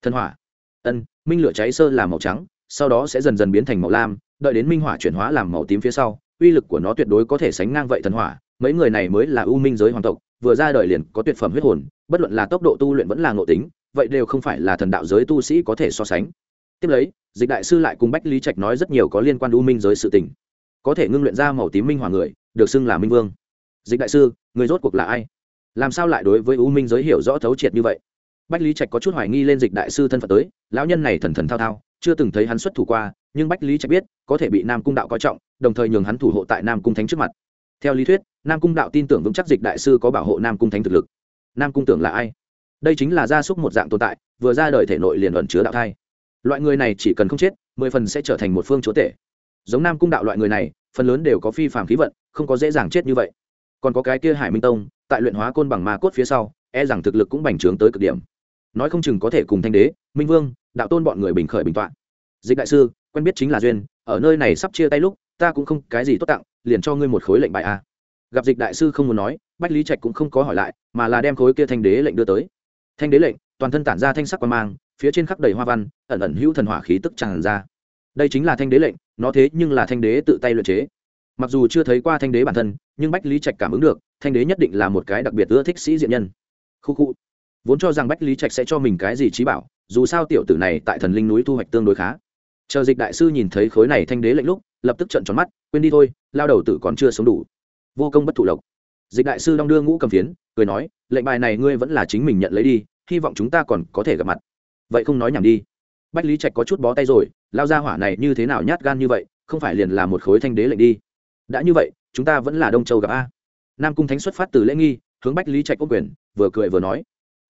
Thần hỏa? Ân, minh lửa cháy sơ là màu trắng, sau đó sẽ dần dần biến thành màu lam, đợi đến minh hỏa chuyển hóa làm màu tím phía sau, uy lực của nó tuyệt đối có thể sánh ngang vậy thần hỏa, mấy người này mới là u minh giới hoàng tộc, vừa ra đời liền có tuyệt phẩm huyết hồn, bất luận là tốc độ tu luyện vẫn là ngộ tính, vậy đều không phải là thần đạo giới tu sĩ có thể so sánh. Tiếp lấy, dịch đại sư lại cùng bách lý trạch nói rất nhiều có liên quan u minh giới sự tình có thể ngưng luyện ra màu tím minh hỏa người, được xưng là minh vương. Dịch đại sư, người rốt cuộc là ai? Làm sao lại đối với u minh giới hiểu rõ thấu triệt như vậy? Bách lý trạch có chút hoài nghi lên dịch đại sư thân phận tới, lão nhân này thần thần thao thao, chưa từng thấy hắn xuất thủ qua, nhưng bách lý trạch biết, có thể bị nam cung đạo coi trọng, đồng thời nhường hắn thủ hộ tại nam cung thánh trước mặt. Theo lý thuyết, nam cung đạo tin tưởng vững chắc dịch đại sư có bảo hộ nam cung thánh thực lực. Nam cung tưởng là ai? Đây chính là gia súc một dạng tồn tại, vừa ra đời thể nội liền ẩn chứa đạo thai. Loại người này chỉ cần không chết, mười phần sẽ trở thành một phương chúa tể giống nam cung đạo loại người này, phần lớn đều có phi phạm khí vận, không có dễ dàng chết như vậy. Còn có cái kia hải minh tông, tại luyện hóa côn bằng ma cốt phía sau e rằng thực lực cũng bành trướng tới cực điểm. Nói không chừng có thể cùng thanh đế, minh vương, đạo tôn bọn người bình khởi bình t o ạ n dịch đại sư, quen biết chính là duyên, ở nơi này sắp chia tay lúc, ta cũng không cái gì tốt tặng, liền cho ngươi một khối lệnh bài a. Gặp dịch đại sư không muốn nói, bách lý trạch cũng không có hỏi lại, mà là đem khối kia thanh đế lệnh đưa tới. Thanh đế lệnh, toàn thân tản ra thanh sắc quan mang, phía trên khắp đầy hoa văn, ẩn ẩn hữu thần hỏa khí tức tràn ra đây chính là thanh đế lệnh, nó thế nhưng là thanh đế tự tay luyện chế. Mặc dù chưa thấy qua thanh đế bản thân, nhưng bách lý trạch cảm ứng được, thanh đế nhất định là một cái đặc biệt ưa thích sĩ diện nhân. Khu khu. Vốn cho rằng bách lý trạch sẽ cho mình cái gì trí bảo, dù sao tiểu tử này tại thần linh núi thu hoạch tương đối khá. Chờ dịch đại sư nhìn thấy khối này thanh đế lệnh lúc, lập tức trận tròn mắt, quên đi thôi, lao đầu tử còn chưa sống đủ. Vô công bất thủ lộc. Dịch đại sư đong đưa ngũ cầm phiến, cười nói, lệnh bài này ngươi vẫn là chính mình nhận lấy đi, hy vọng chúng ta còn có thể gặp mặt. Vậy không nói nhảm đi. Bách lý trạch có chút bó tay rồi lao ra hỏa này như thế nào nhát gan như vậy, không phải liền là một khối thanh đế lệnh đi. Đã như vậy, chúng ta vẫn là đông châu gặp a. Nam cung thánh xuất phát từ lễ nghi, hướng bách lý trạch ô quyền, vừa cười vừa nói.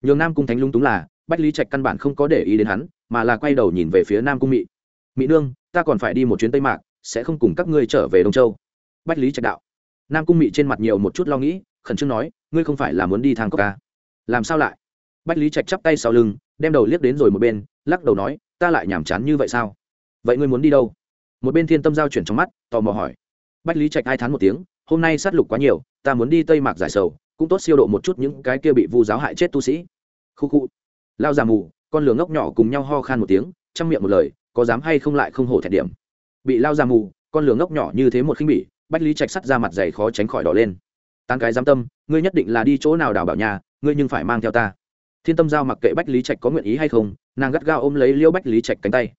Nhường nam cung thánh lung túng là, bách lý trạch căn bản không có để ý đến hắn, mà là quay đầu nhìn về phía nam cung mỹ mỹ nương, ta còn phải đi một chuyến tây mạc, sẽ không cùng các ngươi trở về đông châu. Bách lý trạch đạo. Nam cung mỹ trên mặt nhiều một chút lo nghĩ, khẩn trương nói, ngươi không phải là muốn đi thang cốc ca làm sao lại? Bách lý trạch chắp tay sau lưng, đem đầu liếc đến rồi một bên, lắc đầu nói, ta lại nhàm chán như vậy sao? Vậy ngươi muốn đi đâu? Một bên thiên tâm giao chuyển trong mắt, tò mò hỏi. Bách lý trạch ai thán một tiếng, hôm nay sát lục quá nhiều, ta muốn đi tây mạc giải sầu, cũng tốt siêu độ một chút những cái kia bị vu giáo hại chết tu sĩ. Khu khu. Lao già mù, con lửa ngốc nhỏ cùng nhau ho khan một tiếng, chăm miệng một lời, có dám hay không lại không hổ thẹn điểm. Bị lao già mù, con lửa ngốc nhỏ như thế một khinh bỉ, bách lý trạch sắt ra mặt dày khó tránh khỏi đỏ lên. Tán cái giám tâm, ngươi nhất định là đi chỗ nào đào bảo nhà, ngươi nhưng phải mang theo ta. Thiên tâm giao mặc kệ bách lý trạch có nguyện ý hay không, nàng gắt gao ôm lấy liêu bách lý trạch cánh tay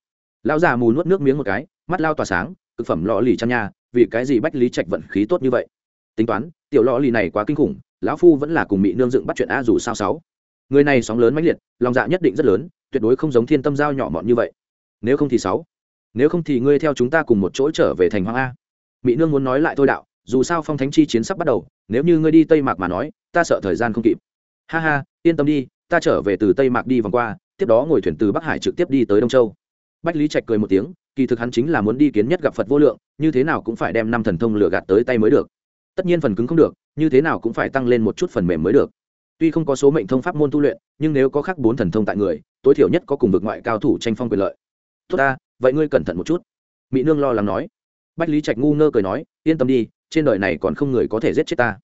lão già mù nuốt nước miếng một cái, mắt lao tỏa sáng thực phẩm lọ lì chăn nhà vì cái gì bách lý trạch vận khí tốt như vậy? Tính toán, tiểu lọ lì này quá kinh khủng, lão phu vẫn là cùng mỹ nương dựng bắt chuyện a dù sao sáu. Người này sóng lớn mãnh liệt, lòng dạ nhất định rất lớn, tuyệt đối không giống thiên tâm giao nhỏ mọn như vậy. Nếu không thì sáu. Nếu không thì ngươi theo chúng ta cùng một chỗ trở về thành hoàng a. Mỹ nương muốn nói lại thôi đạo, dù sao phong thánh chi chiến sắp bắt đầu, nếu như ngươi đi tây mạc mà nói, ta sợ thời gian không kịp. Ha ha, yên tâm đi, ta trở về từ tây mạc đi vòng qua, tiếp đó ngồi thuyền từ bắc hải trực tiếp đi tới đông châu bách lý trạch cười một tiếng, kỳ thực hắn chính là muốn đi kiến nhất gặp phật vô lượng, như thế nào cũng phải đem năm thần thông lửa gạt tới tay mới được. Tất nhiên phần cứng không được, như thế nào cũng phải tăng lên một chút phần mềm mới được. Tuy không có số mệnh thông pháp môn tu luyện, nhưng nếu có khác bốn thần thông tại người, tối thiểu nhất có cùng vực ngoại cao thủ tranh phong quyền lợi. Tốt ta, vậy ngươi cẩn thận một chút. Mỹ nương lo lắng nói. Bách lý trạch ngu ngơ cười nói, yên tâm đi, trên đời này còn không người có thể giết chết ta.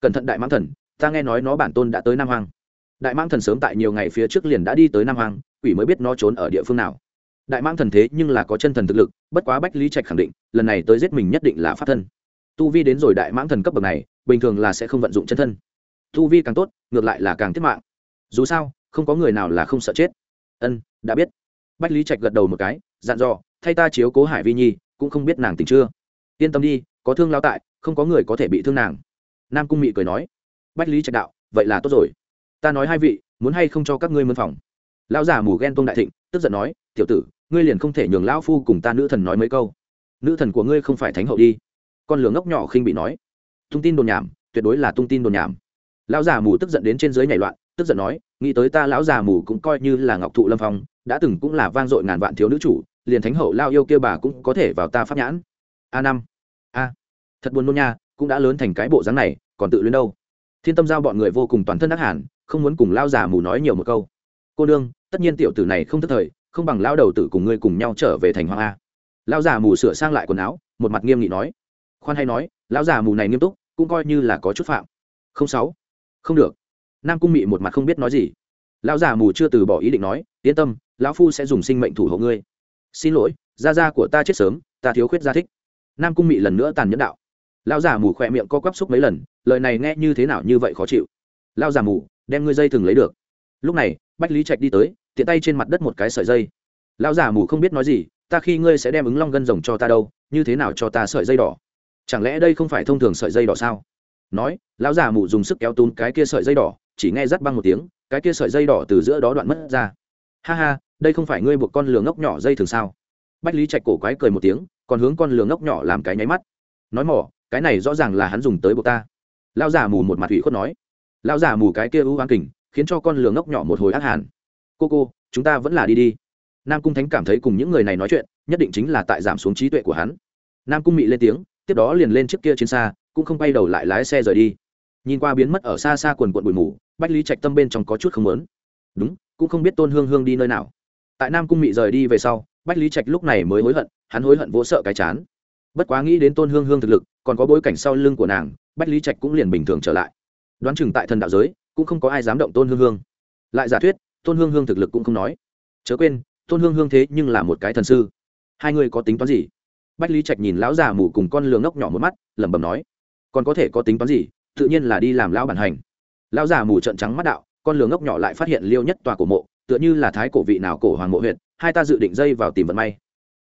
Cẩn thận đại mãng thần, ta nghe nói nó bản tôn đã tới nam hoàng đại mãng thần sớm tại nhiều ngày phía trước liền đã đi tới nam hoàng quỷ mới biết nó trốn ở địa phương nào đại mãng thần thế nhưng là có chân thần thực lực, bất quá bách lý trạch khẳng định, lần này tới giết mình nhất định là pháp thân. Tu vi đến rồi đại mãng thần cấp bậc này, bình thường là sẽ không vận dụng chân thân. Tu vi càng tốt, ngược lại là càng tiết mạng. Dù sao, không có người nào là không sợ chết. Ân, đã biết. Bách lý trạch gật đầu một cái, dặn dò, thay ta chiếu cố hải vi nhi, cũng không biết nàng tình chưa? Yên tâm đi, có thương lao tại, không có người có thể bị thương nàng. Nam cung mị cười nói. Bách lý trạch đạo, vậy là tốt rồi. Ta nói hai vị, muốn hay không cho các ngươi mân phòng? Lão giả mù ghen tông đại thịnh, tức giận nói, tiểu tử ngươi liền không thể nhường lão phu cùng ta nữ thần nói mấy câu. Nữ thần của ngươi không phải thánh hậu đi. Con lửa ngốc nhỏ khinh bị nói. Tung tin đồn nhảm tuyệt đối là tung tin đồn nhảm. Lão già mù tức giận đến trên dưới nhảy loạn tức giận nói nghĩ tới ta lão già mù cũng coi như là ngọc thụ lâm phong đã từng cũng là vang dội ngàn vạn thiếu nữ chủ liền thánh hậu lao yêu kia bà cũng có thể vào ta pháp nhãn. A năm. A. Thật buồn nôn nha cũng đã lớn thành cái bộ dáng này còn tự luyến đâu? Thiên tâm giao bọn người vô cùng toàn thân đắc hẳn không muốn cùng lao già mù nói nhiều một câu. Cô Nương, tất nhiên tiểu tử này không thất thời không bằng lao đầu tử cùng ngươi cùng nhau trở về thành hoàng a. Lao già mù sửa sang lại quần áo, một mặt nghiêm nghị nói. Khoan hay nói, lão già mù này nghiêm túc, cũng coi như là có chút phạm. Không sáu. Không được. Nam cung mị một mặt không biết nói gì. Lão già mù chưa từ bỏ ý định nói, yên tâm, lão phu sẽ dùng sinh mệnh thủ hộ ngươi. Xin lỗi, gia gia của ta chết sớm, ta thiếu khuyết gia thích. Nam cung mị lần nữa tàn nhẫn đạo. Lão già mù khỏe miệng co quắp xúc mấy lần, lời này nghe như thế nào như vậy khó chịu. Lão già mù, đem ngươi dây thừng lấy được. Lúc này, bách lý trạch đi tới tiện tay trên mặt đất một cái sợi dây. Lão già mù không biết nói gì, ta khi ngươi sẽ đem ứng long gân rồng cho ta đâu, như thế nào cho ta sợi dây đỏ? Chẳng lẽ đây không phải thông thường sợi dây đỏ sao? Nói, lão già mù dùng sức kéo túm cái kia sợi dây đỏ, chỉ nghe rắt băng một tiếng, cái kia sợi dây đỏ từ giữa đó đoạn mất ra. Ha ha, đây không phải ngươi buộc con lừa ngốc nhỏ dây thường sao? Bách lý trạch cổ quái cười một tiếng, còn hướng con lừa ngốc nhỏ làm cái nháy mắt. Nói mỏ, cái này rõ ràng là hắn dùng tới buộc ta. Lão già mù một mặt ủy khuất nói. Lão già mù cái kia ưu hoang kình, khiến cho con lừa ngốc nhỏ một hồi ác hàn cô cô, chúng ta vẫn là đi đi. Nam cung thánh cảm thấy cùng những người này nói chuyện, nhất định chính là tại giảm xuống trí tuệ của hắn. Nam cung mị lên tiếng, tiếp đó liền lên chiếc kia trên xa, cũng không bay đầu lại lái xe rời đi. Nhìn qua biến mất ở xa xa quần quận bụi mù, bách lý trạch tâm bên trong có chút không lớn đúng, cũng không biết tôn hương hương đi nơi nào. Tại nam cung mị rời đi về sau, bách lý trạch lúc này mới hối hận, hắn hối hận vỗ sợ cái chán. Bất quá nghĩ đến tôn hương hương thực lực, còn có bối cảnh sau lưng của nàng, bách lý trạch cũng liền bình thường trở lại. Đoán chừng tại thần đạo giới, cũng không có ai dám động tôn hương hương. Lại giả thuyết tôn hương hương thực lực cũng không nói. Chớ quên, tôn hương hương thế nhưng là một cái thần sư. Hai người có tính toán gì? Bách lý trạch nhìn lão già mù cùng con lường ngốc nhỏ một mắt, lẩm bẩm nói, còn có thể có tính toán gì? Tự nhiên là đi làm lão bản hành. Lão già mù trợn trắng mắt đạo, con lường ngốc nhỏ lại phát hiện liêu nhất tòa cổ mộ, tựa như là thái cổ vị nào cổ hoàng mộ huyện hai ta dự định dây vào tìm vận may.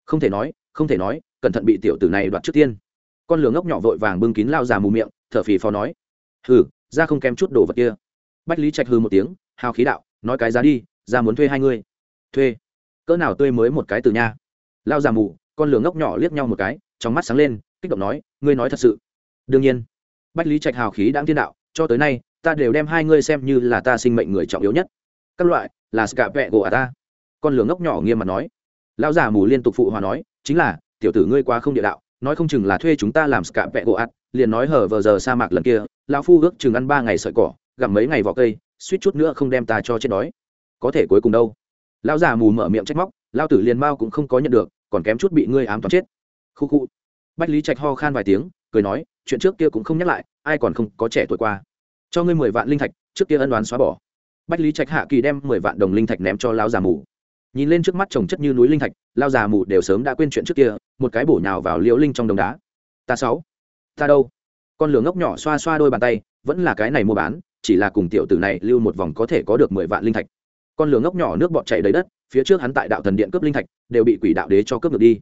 Không thể nói, không thể nói, cẩn thận bị tiểu tử này đoạt trước tiên. Con lường ngốc nhỏ vội vàng bưng kín lao già mù miệng, thở phì phò nói, hừ, ra không kém chút đồ vật kia. Bách lý trạch hư một tiếng, hào khí đạo nói cái giá đi, ra muốn thuê hai ngươi thuê? Cỡ nào tươi mới một cái từ nha. Lao già mù, con lửa ngốc nhỏ liếc nhau một cái, trong mắt sáng lên, kích động nói, ngươi nói thật sự? Đương nhiên. Bách lý trạch hào khí đáng thiên đạo, cho tới nay, ta đều đem hai ngươi xem như là ta sinh mệnh người trọng yếu nhất. Các loại là scạ vẹ gỗ à ta. Con lửa ngốc nhỏ nghiêm mặt nói. Lão già mù liên tục phụ hòa nói, chính là, tiểu tử ngươi quá không địa đạo, nói không chừng là thuê chúng ta làm scạ vẹ gỗ ạt liền nói hở vờ giờ sa mạc lần kia, lão phu ước chừng ăn ba ngày sợi cỏ, gặm mấy ngày vỏ cây suýt chút nữa không đem ta cho chết đói. Có thể cuối cùng đâu? Lão già mù mở miệng trách móc lao tử liền mao cũng không có nhận được, còn kém chút bị ngươi ám toán chết. Khu khu. Bách lý trạch ho khan vài tiếng, cười nói, chuyện trước kia cũng không nhắc lại, ai còn không có trẻ tuổi qua. Cho ngươi mười vạn linh thạch, trước kia ân đoán xóa bỏ. Bách lý trạch hạ kỳ đem mười vạn đồng linh thạch ném cho lao già mù. Nhìn lên trước mắt trồng chất như núi linh thạch lao già mù đều sớm đã quên chuyện trước kia, một cái bổ nhào vào liễu linh trong đồng đá. Ta sáu. Ta đâu? Con lửa ngốc nhỏ xoa xoa đôi bàn tay, vẫn là cái này mua bán chỉ là cùng tiểu tử này lưu một vòng có thể có được mười vạn linh thạch. Con lửa ngốc nhỏ nước bọt chảy đầy đất, phía trước hắn tại đạo thần điện cướp linh thạch, đều bị quỷ đạo đế cho cướp được đi.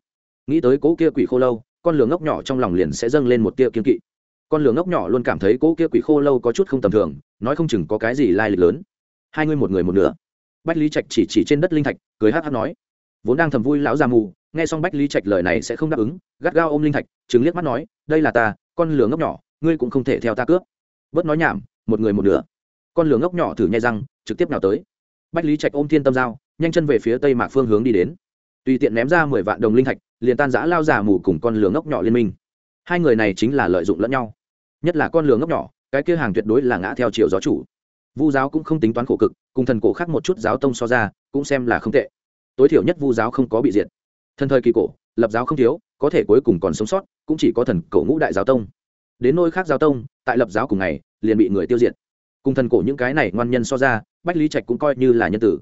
Nghĩ tới cố kia quỷ khô lâu, con lửa ngốc nhỏ trong lòng liền sẽ dâng lên một tia kiên kỵ. Con lửa ngốc nhỏ luôn cảm thấy cố kia quỷ khô lâu có chút không tầm thường, nói không chừng có cái gì lai lịch lớn. Hai người một người một nửa. Bách lý trạch chỉ chỉ trên đất linh thạch, cười hát hát nói. Vốn đang thầm vui lão già mù, nghe xong bách lý trạch lời này sẽ không đáp ứng, gắt gao ôm linh thạch chứng liếc mắt nói, đây là ta, con lửa ngốc nhỏ, ngươi cũng không thể theo ta cướp. Bớt nói nhảm một người một nửa. Con lửa ngốc nhỏ thử nhai răng, trực tiếp nào tới. Bách lý trạch ôm thiên tâm dao nhanh chân về phía tây mạc phương hướng đi đến. Tùy tiện ném ra mười vạn đồng linh thạch, liền tan giã lao già mù cùng con lửa ngốc nhỏ liên minh. Hai người này chính là lợi dụng lẫn nhau. Nhất là con lửa ngốc nhỏ, cái kia hàng tuyệt đối là ngã theo chiều gió chủ. Vu giáo cũng không tính toán khổ cực, cùng thần cổ khác một chút giáo tông so ra, cũng xem là không tệ. Tối thiểu nhất vu giáo không có bị diệt. Thần thời kỳ cổ, lập giáo không thiếu, có thể cuối cùng còn sống sót, cũng chỉ có thần cổ ngũ đại giáo tông đến nôi khác giao tông, tại lập giáo cùng ngày, liền bị người tiêu diệt. Cùng thần cổ những cái này ngoan nhân so ra, bách lý trạch cũng coi như là nhân tử.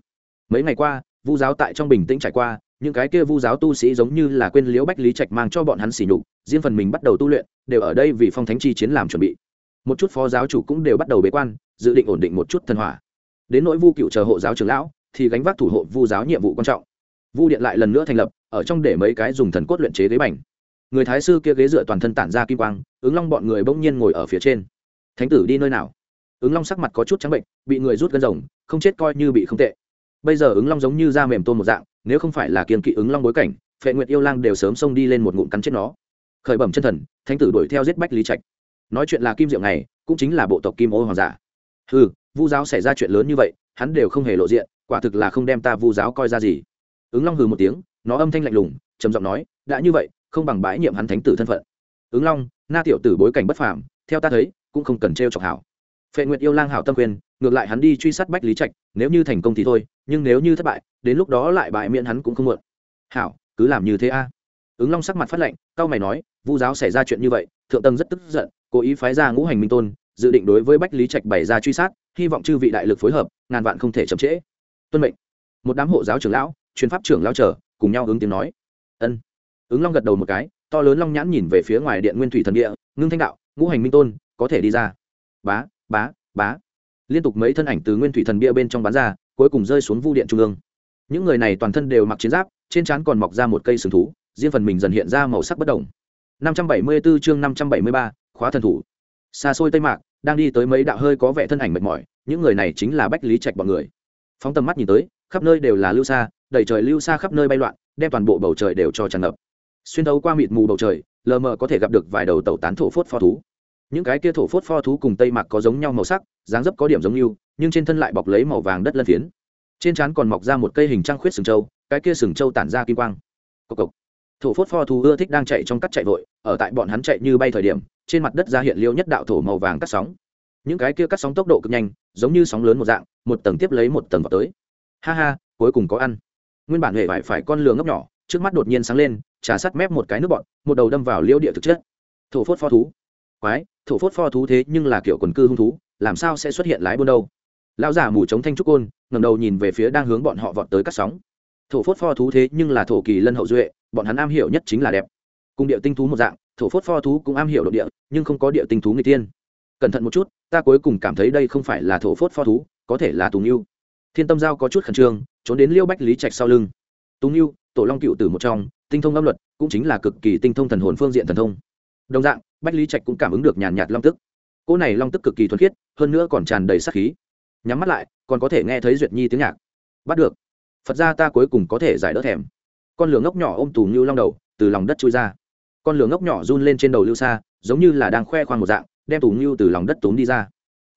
Mấy ngày qua, vu giáo tại trong bình tĩnh trải qua, những cái kia vu giáo tu sĩ giống như là quên liễu bách lý trạch mang cho bọn hắn xỉ nhục, riêng phần mình bắt đầu tu luyện, đều ở đây vì phong thánh chi chiến làm chuẩn bị. Một chút phó giáo chủ cũng đều bắt đầu bế quan, dự định ổn định một chút thần hỏa. Đến nỗi vu cựu chờ hộ giáo trưởng lão, thì gánh vác thủ hộ vu giáo nhiệm vụ quan trọng. Vu điện lại lần nữa thành lập, ở trong để mấy cái dùng thần cốt luyện chế ghế bành người thái sư kia ghế dựa toàn thân tản ra kim quang, ứng long bọn người bỗng nhiên ngồi ở phía trên. Thánh tử đi nơi nào? Ứng long sắc mặt có chút trắng bệnh, bị người rút gân rồng, không chết coi như bị không tệ. Bây giờ ứng long giống như da mềm tôm một dạng, nếu không phải là kiên kỵ ứng long bối cảnh, phệ nguyệt yêu lang đều sớm xông đi lên một ngụm cắn chết nó. Khởi bẩm chân thần, thánh tử đuổi theo giết bách lý trạch. Nói chuyện là kim diệu này, cũng chính là bộ tộc kim ô hoàng giả. Ừ vu giáo xảy ra chuyện lớn như vậy, hắn đều không hề lộ diện, quả thực là không đem ta vu giáo coi ra gì. Ứng long hừ một tiếng, nó âm thanh lạnh lùng, trầm giọng nói, đã như vậy không bằng bãi nhiệm hắn thánh tử thân phận. Ứng long, na tiểu tử bối cảnh bất phàm, theo ta thấy, cũng không cần t chọc hảo. Phệ nguyệt yêu lang hảo tâm quyền ngược lại hắn đi truy sát bách lý trạch, nếu như thành công thì thôi, nhưng nếu như thất bại, đến lúc đó lại bại miễn hắn cũng không muộn. Hảo, cứ làm như thế a. Ứng long sắc mặt phát lệnh cao mày nói, vu giáo xảy ra chuyện như vậy, thượng tầng rất tức giận, cố ý phái ra ngũ hành minh tôn, dự định đối với bách lý trạch bày ra truy sát, hy vọng chư vị đại lực phối hợp, ngàn vạn không thể chậm trễ. Tuân mệnh. Một đám hộ giáo trưởng lão chuyên pháp trưởng lao trở cùng nhau ứng tiếng nói. Ân ứng long gật đầu một cái to lớn long nhãn nhìn về phía ngoài điện nguyên thủy thần địa ngưng thanh đạo ngũ hành minh tôn có thể đi ra. Bá bá bá. Liên tục mấy thân ảnh từ nguyên thủy thần bia bên trong bán ra cuối cùng rơi xuống vu điện trung ương. Những người này toàn thân đều mặc chiến giáp trên trán còn mọc ra một cây sừng thú riêng phần mình dần hiện ra màu sắc bất đồng 574 chương 573, khóa thần thủ. Xa xôi tây mạc đang đi tới mấy đạo hơi có vẻ thân ảnh mệt mỏi những người này chính là bách lý trạch bọn người. Phóng tầm mắt nhìn tới khắp nơi đều là lưu xa đầy trời lưu xa khắp nơi bay loạn đem toàn bộ bầu trời đều cho tràn ngập xuyên thấu qua mịt mù bầu trời, lờ mờ có thể gặp được vài đầu tàu tán thổ phốt pho thú. Những cái kia thổ phốt pho thú cùng tây mạc có giống nhau màu sắc, dáng dấp có điểm giống như, nhưng trên thân lại bọc lấy màu vàng đất lân phiến. Trên trán còn mọc ra một cây hình trăng khuyết sừng trâu, cái kia sừng trâu tản ra kim quang. Cộc cộc. Thổ phốt pho thú ưa thích đang chạy trong cắt chạy vội, ở tại bọn hắn chạy như bay thời điểm, trên mặt đất ra hiện liêu nhất đạo thổ màu vàng cắt sóng. Những cái kia cắt sóng tốc độ cực nhanh, giống như sóng lớn một dạng, một tầng tiếp lấy một tầng vào tới. Ha ha, cuối cùng có ăn. Nguyên bản hệ vải phải con lừa ngốc nhỏ, trước mắt đột nhiên sáng lên trà sắt mép một cái nước bọn, một đầu đâm vào liêu địa thực chất. Thổ phốt pho thú. Quái, thổ phốt pho thú thế nhưng là kiểu quần cư hung thú, làm sao sẽ xuất hiện lái buôn đâu? Lão giả mù chống thanh trúc côn ngầm đầu nhìn về phía đang hướng bọn họ vọt tới cắt sóng. Thổ phốt pho thú thế nhưng là thổ kỳ lân hậu duệ, bọn hắn am hiểu nhất chính là đẹp. Cùng địa tinh thú một dạng, thổ phốt pho thú cũng am hiểu độ địa, nhưng không có địa tinh thú người tiên. Cẩn thận một chút, ta cuối cùng cảm thấy đây không phải là thổ phốt pho thú, có thể là tùng yêu thiên tâm giao có chút khẩn trương, trốn đến liêu bách lý trạch sau lưng. Tùng yêu tổ long cựu tử một trong, tinh thông âm luật, cũng chính là cực kỳ tinh thông thần hồn phương diện thần thông. Đồng dạng, bách lý trạch cũng cảm ứng được nhàn nhạt long tức. Cỗ này long tức cực kỳ thuần khiết, hơn nữa còn tràn đầy sắc khí. Nhắm mắt lại, còn có thể nghe thấy duyệt nhi tiếng nhạc. Bắt được. Phật ra ta cuối cùng có thể giải đỡ thèm. Con lửa ngốc nhỏ ôm tù như long đầu, từ lòng đất chui ra. Con lửa ngốc nhỏ run lên trên đầu lưu xa giống như là đang khoe khoang một dạng, đem tù như từ lòng đất túm đi ra.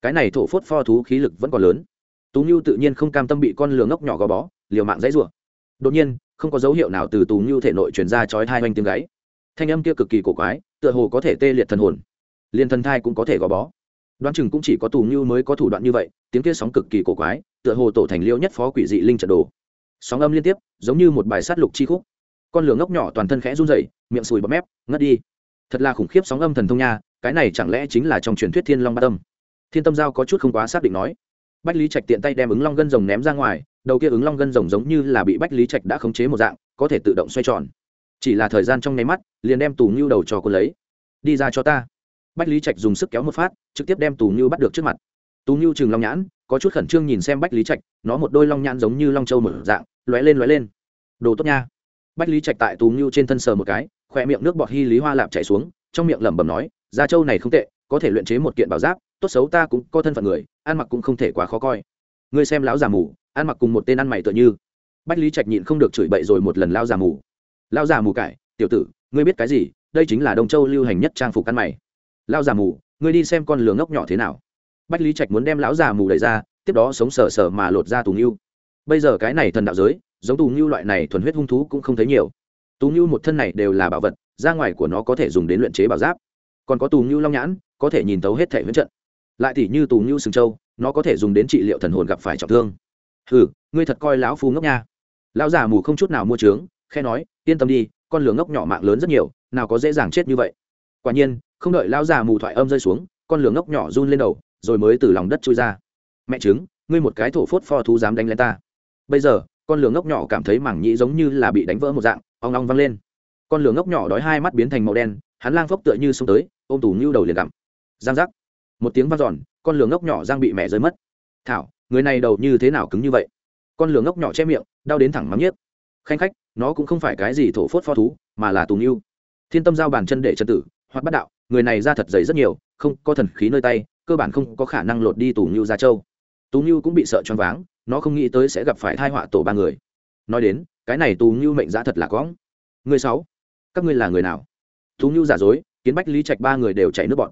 Cái này thổ phốt pho thú khí lực vẫn còn lớn. Tú như tự nhiên không cam tâm bị con lửa ngốc nhỏ gò bó, liều mạng dãy rủa. Đột nhiên không có dấu hiệu nào từ tù như thể nội truyền ra chói thai oanh tiếng gáy. Thanh âm kia cực kỳ cổ quái, tựa hồ có thể tê liệt thần hồn. Liền thần thai cũng có thể gò bó. Đoán chừng cũng chỉ có tù như mới có thủ đoạn như vậy, tiếng kia sóng cực kỳ cổ quái, tựa hồ tổ thành liêu nhất phó quỷ dị linh trận đồ. Sóng âm liên tiếp, giống như một bài sát lục chi khúc. Con lửa ngốc nhỏ toàn thân khẽ run rẩy, miệng sùi bọt mép, ngất đi. Thật là khủng khiếp sóng âm thần thông nha, cái này chẳng lẽ chính là trong truyền thuyết thiên long ba tâm? Thiên tâm giao có chút không quá xác định nói. Bách lý trạch tiện tay đem ứng long gân rồng ném ra ngoài đầu kia ứng long gân rồng giống như là bị bách lý trạch đã khống chế một dạng, có thể tự động xoay tròn. Chỉ là thời gian trong nháy mắt, liền đem tù ngưu đầu cho cô lấy. Đi ra cho ta. Bách lý trạch dùng sức kéo một phát, trực tiếp đem tù ngưu bắt được trước mặt. Tù ngưu chừng long nhãn, có chút khẩn trương nhìn xem bách lý trạch, nó một đôi long nhãn giống như long châu một dạng, lóe lên lóe lên. Đồ tốt nha. Bách lý trạch tại tù ngưu trên thân sờ một cái khoe miệng nước bọt hy lý hoa lạp chảy xuống, trong miệng lẩm bẩm nói da châu này không tệ, có thể luyện chế một kiện bảo giáp, tốt xấu ta cũng có thân phận người, ăn mặc cũng không thể quá khó coi. Ngươi xem lão già mù ăn mặc cùng một tên ăn mày tựa như. Bách lý trạch nhịn không được chửi bậy rồi một lần lao già mù. Lao già mù cải, tiểu tử, ngươi biết cái gì? Đây chính là đông châu lưu hành nhất trang phục ăn mày. Lao già mù, ngươi đi xem con lường ngốc nhỏ thế nào. Bách lý trạch muốn đem lão già mù đẩy ra, tiếp đó sống sờ sờ mà lột ra tù ngưu. Bây giờ cái này thần đạo giới, giống tù ngưu loại này thuần huyết hung thú cũng không thấy nhiều. Tù ngưu một thân này đều là bảo vật, ra ngoài của nó có thể dùng đến luyện chế bảo giáp. Còn có tù ngưu long nhãn, có thể nhìn tấu hết thể huyết trận. Lại thì như tù ngưu sừng châu nó có thể dùng đến trị liệu thần hồn gặp phải trọng thương hừ, ngươi thật coi lão phu ngốc nha. Lão già mù không chút nào mua trướng khe nói, yên tâm đi, con lửa ngốc nhỏ mạng lớn rất nhiều, nào có dễ dàng chết như vậy. Quả nhiên, không đợi lão già mù thoại âm rơi xuống, con lửa ngốc nhỏ run lên đầu, rồi mới từ lòng đất chui ra. Mẹ trứng ngươi một cái thổ phốt pho thú dám đánh lên ta. Bây giờ, con lửa ngốc nhỏ cảm thấy mảng nhĩ giống như là bị đánh vỡ một dạng, ong ong văng lên. Con lửa ngốc nhỏ đói hai mắt biến thành màu đen, hắn lang phốc tựa như xông tới, ôm tủ như đầu liền gặm. Giang giác. Một tiếng vang giòn con lửa ngốc nhỏ giang bị mẹ rơi mất. Thảo người này đầu như thế nào cứng như vậy? Con lửa ngốc nhỏ che miệng, đau đến thẳng mắm nhiếp khanh khách, nó cũng không phải cái gì thổ phốt pho thú, mà là tù nghiêu thiên tâm giao bàn chân để chân tử, hoặc bắt đạo, người này ra thật dày rất nhiều, không có thần khí nơi tay, cơ bản không có khả năng lột đi tù nghiêu ra châu. Tù nghiêu cũng bị sợ choáng váng, nó không nghĩ tới sẽ gặp phải thai họa tổ ba người. Nói đến, cái này tù nghiêu mệnh giá thật là có người sáu, các ngươi là người nào? Tù nghiêu giả dối, kiến bách lý trạch ba người đều chảy nước bọn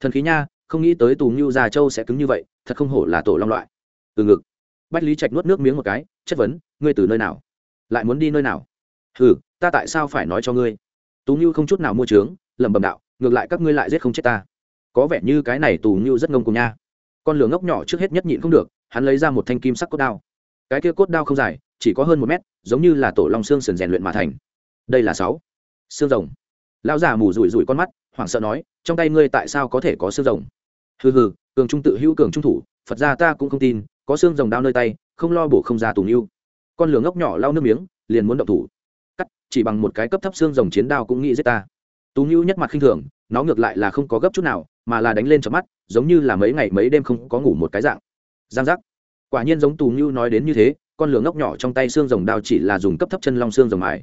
thần khí nha, không nghĩ tới tù nghiêu già châu sẽ cứng như vậy, thật không hổ là tổ long loại từ ngực. Bách lý trạch nuốt nước miếng một cái, chất vấn, ngươi từ nơi nào? Lại muốn đi nơi nào? Hừ, ta tại sao phải nói cho ngươi? Tú ngưu không chút nào mua trướng lẩm bẩm đạo, ngược lại các ngươi lại giết không chết ta. Có vẻ như cái này tù ngưu rất ngông cùng nha. Con lửa ngốc nhỏ trước hết nhất nhịn không được, hắn lấy ra một thanh kim sắc cốt đao. Cái kia cốt đao không dài, chỉ có hơn một mét, giống như là tổ long xương sườn rèn luyện mà thành. Đây là sáu. Xương rồng. Lão già mù rủi rủi con mắt, hoảng sợ nói, trong tay ngươi tại sao có thể có xương rồng? Hừ hừ, cường trung tự hữu, cường trung thủ, phật ra ta cũng không tin có xương rồng đao nơi tay, không lo bổ không ra tù ngưu con lửa ngốc nhỏ lau nước miếng, liền muốn động thủ. Cắt, chỉ bằng một cái cấp thấp xương rồng chiến đao cũng nghĩ giết ta. Tú ngưu nhất mặt khinh thường, nó ngược lại là không có gấp chút nào, mà là đánh lên trong mắt, giống như là mấy ngày mấy đêm không có ngủ một cái dạng. Giang giác. Quả nhiên giống tù ngưu nói đến như thế, con lửa ngốc nhỏ trong tay xương rồng đao chỉ là dùng cấp thấp chân long xương rồng mài.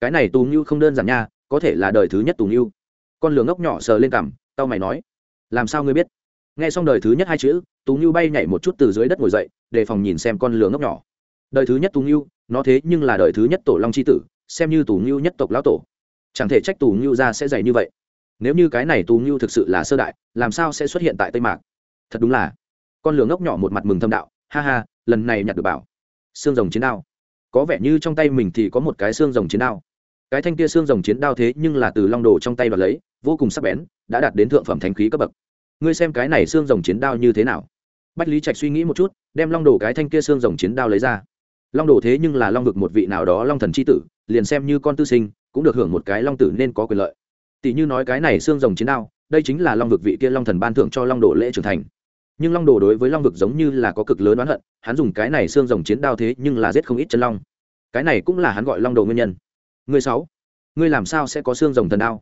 Cái này tù ngưu không đơn giản nha, có thể là đời thứ nhất tù ngưu con lửa ngốc nhỏ sờ lên cằm tao mày nói, làm sao ngươi biết? Nghe xong đời thứ nhất hai chữ tú ngưu bay nhảy một chút từ dưới đất ngồi dậy, đề phòng nhìn xem con lửa ngốc nhỏ. Đời thứ nhất tú ngưu, nó thế nhưng là đời thứ nhất tổ long c h i tử, xem như Tú ngưu nhất tộc lão tổ. Chẳng thể trách Tú ngưu ra sẽ dày như vậy. Nếu như cái này Tú ngưu thực sự là sơ đại, làm sao sẽ xuất hiện tại tây mạc? Thật đúng là, con lửa ngốc nhỏ một mặt mừng thâm đạo, ha ha, lần này nhặt được bảo. Xương rồng chiến đao. Có vẻ như trong tay mình thì có một cái xương rồng chiến đao. Cái thanh kia xương rồng chiến đao thế nhưng là từ long đồ trong tay và lấy, vô cùng sắc bén, đã đạt đến thượng phẩm thánh khí cấp bậc. Ngươi xem cái này xương rồng chiến đao như thế nào? Bách lý trạch suy nghĩ một chút, đem long đồ cái thanh kia xương rồng chiến đao lấy ra. Long đồ thế nhưng là long vực một vị nào đó long thần c h i tử, liền xem như con tư sinh, cũng được hưởng một cái long tử nên có quyền lợi. Tỷ như nói cái này xương rồng chiến đao, đây chính là long vực vị kia long thần ban thưởng cho long đồ lễ trưởng thành. Nhưng long đồ đối với long vực giống như là có cực lớn oán hận, hắn dùng cái này xương rồng chiến đao thế nhưng là giết không ít chân long. Cái này cũng là hắn gọi long đồ nguyên nhân. Người sáu, ngươi làm sao sẽ có xương rồng thần đao?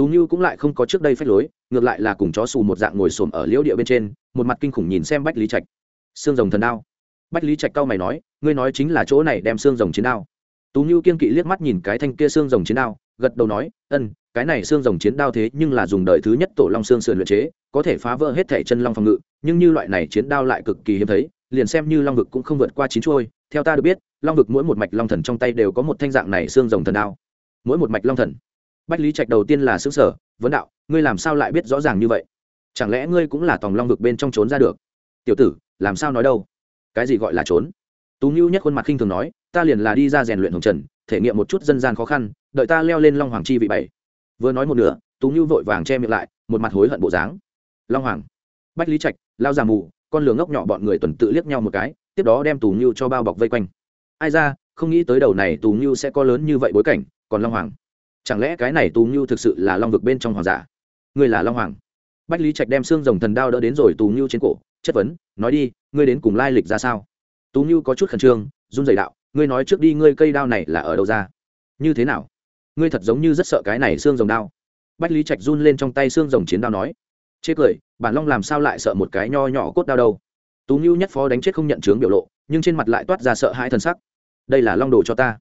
Tú như cũng lại không có trước đây phách lối, ngược lại là cùng chó xù một dạng ngồi xổm ở liễu địa bên trên, một mặt kinh khủng nhìn xem bách lý trạch. Xương rồng thần đao. Bách lý trạch cao mày nói, ngươi nói chính là chỗ này đem xương rồng chiến đao. Tú như kiên kỵ liếc mắt nhìn cái thanh kia xương rồng chiến đao, gật đầu nói, ân, cái này xương rồng chiến đao thế nhưng là dùng đời thứ nhất tổ long xương sườn luyện chế, có thể phá vỡ hết thể chân long phòng ngự, nhưng như loại này chiến đao lại cực kỳ hiếm thấy, liền xem như long vực cũng không vượt qua chín chuôi, theo ta được biết, long vực mỗi một mạch long thần trong tay đều có một thanh dạng này xương rồng thần đao. Mỗi một mạch long thần bách lý trạch đầu tiên là xứ sở, vấn đạo, ngươi làm sao lại biết rõ ràng như vậy? Chẳng lẽ ngươi cũng là tòng long vực bên trong trốn ra được? Tiểu tử, làm sao nói đâu? Cái gì gọi là trốn? Tú ngưu nhất khuôn mặt khinh thường nói, ta liền là đi ra rèn luyện hồng trần, thể nghiệm một chút dân gian khó khăn, đợi ta leo lên long hoàng chi vị bảy. Vừa nói một nửa, tú ngưu vội vàng che miệng lại, một mặt hối hận bộ dáng. Long hoàng, bách lý trạch, lao già mù, con lường ngốc nhỏ bọn người tuần tự liếc nhau một cái, tiếp đó đem tù ngưu cho bao bọc vây quanh. Ai ra, không nghĩ tới đầu này tù ngưu sẽ có lớn như vậy bối cảnh, còn long hoàng chẳng lẽ cái này tù ngưu thực sự là long vực bên trong hoàng giả? Ngươi là long hoàng. Bách lý trạch đem xương rồng thần đao đỡ đến rồi tù ngưu trên cổ, chất vấn, nói đi, ngươi đến cùng lai lịch ra sao? Tú ngưu có chút khẩn trương, run dày đạo, ngươi nói trước đi, ngươi cây đao này là ở đâu ra? Như thế nào? Ngươi thật giống như rất sợ cái này xương rồng đao. Bách lý trạch run lên trong tay xương rồng chiến đao nói. Chê cười, bản long làm sao lại sợ một cái nho nhỏ cốt đao đâu? Tú ngưu nhất phó đánh chết không nhận chướng biểu lộ, nhưng trên mặt lại toát ra sợ hãi t sắc. Đây là long đồ cho ta.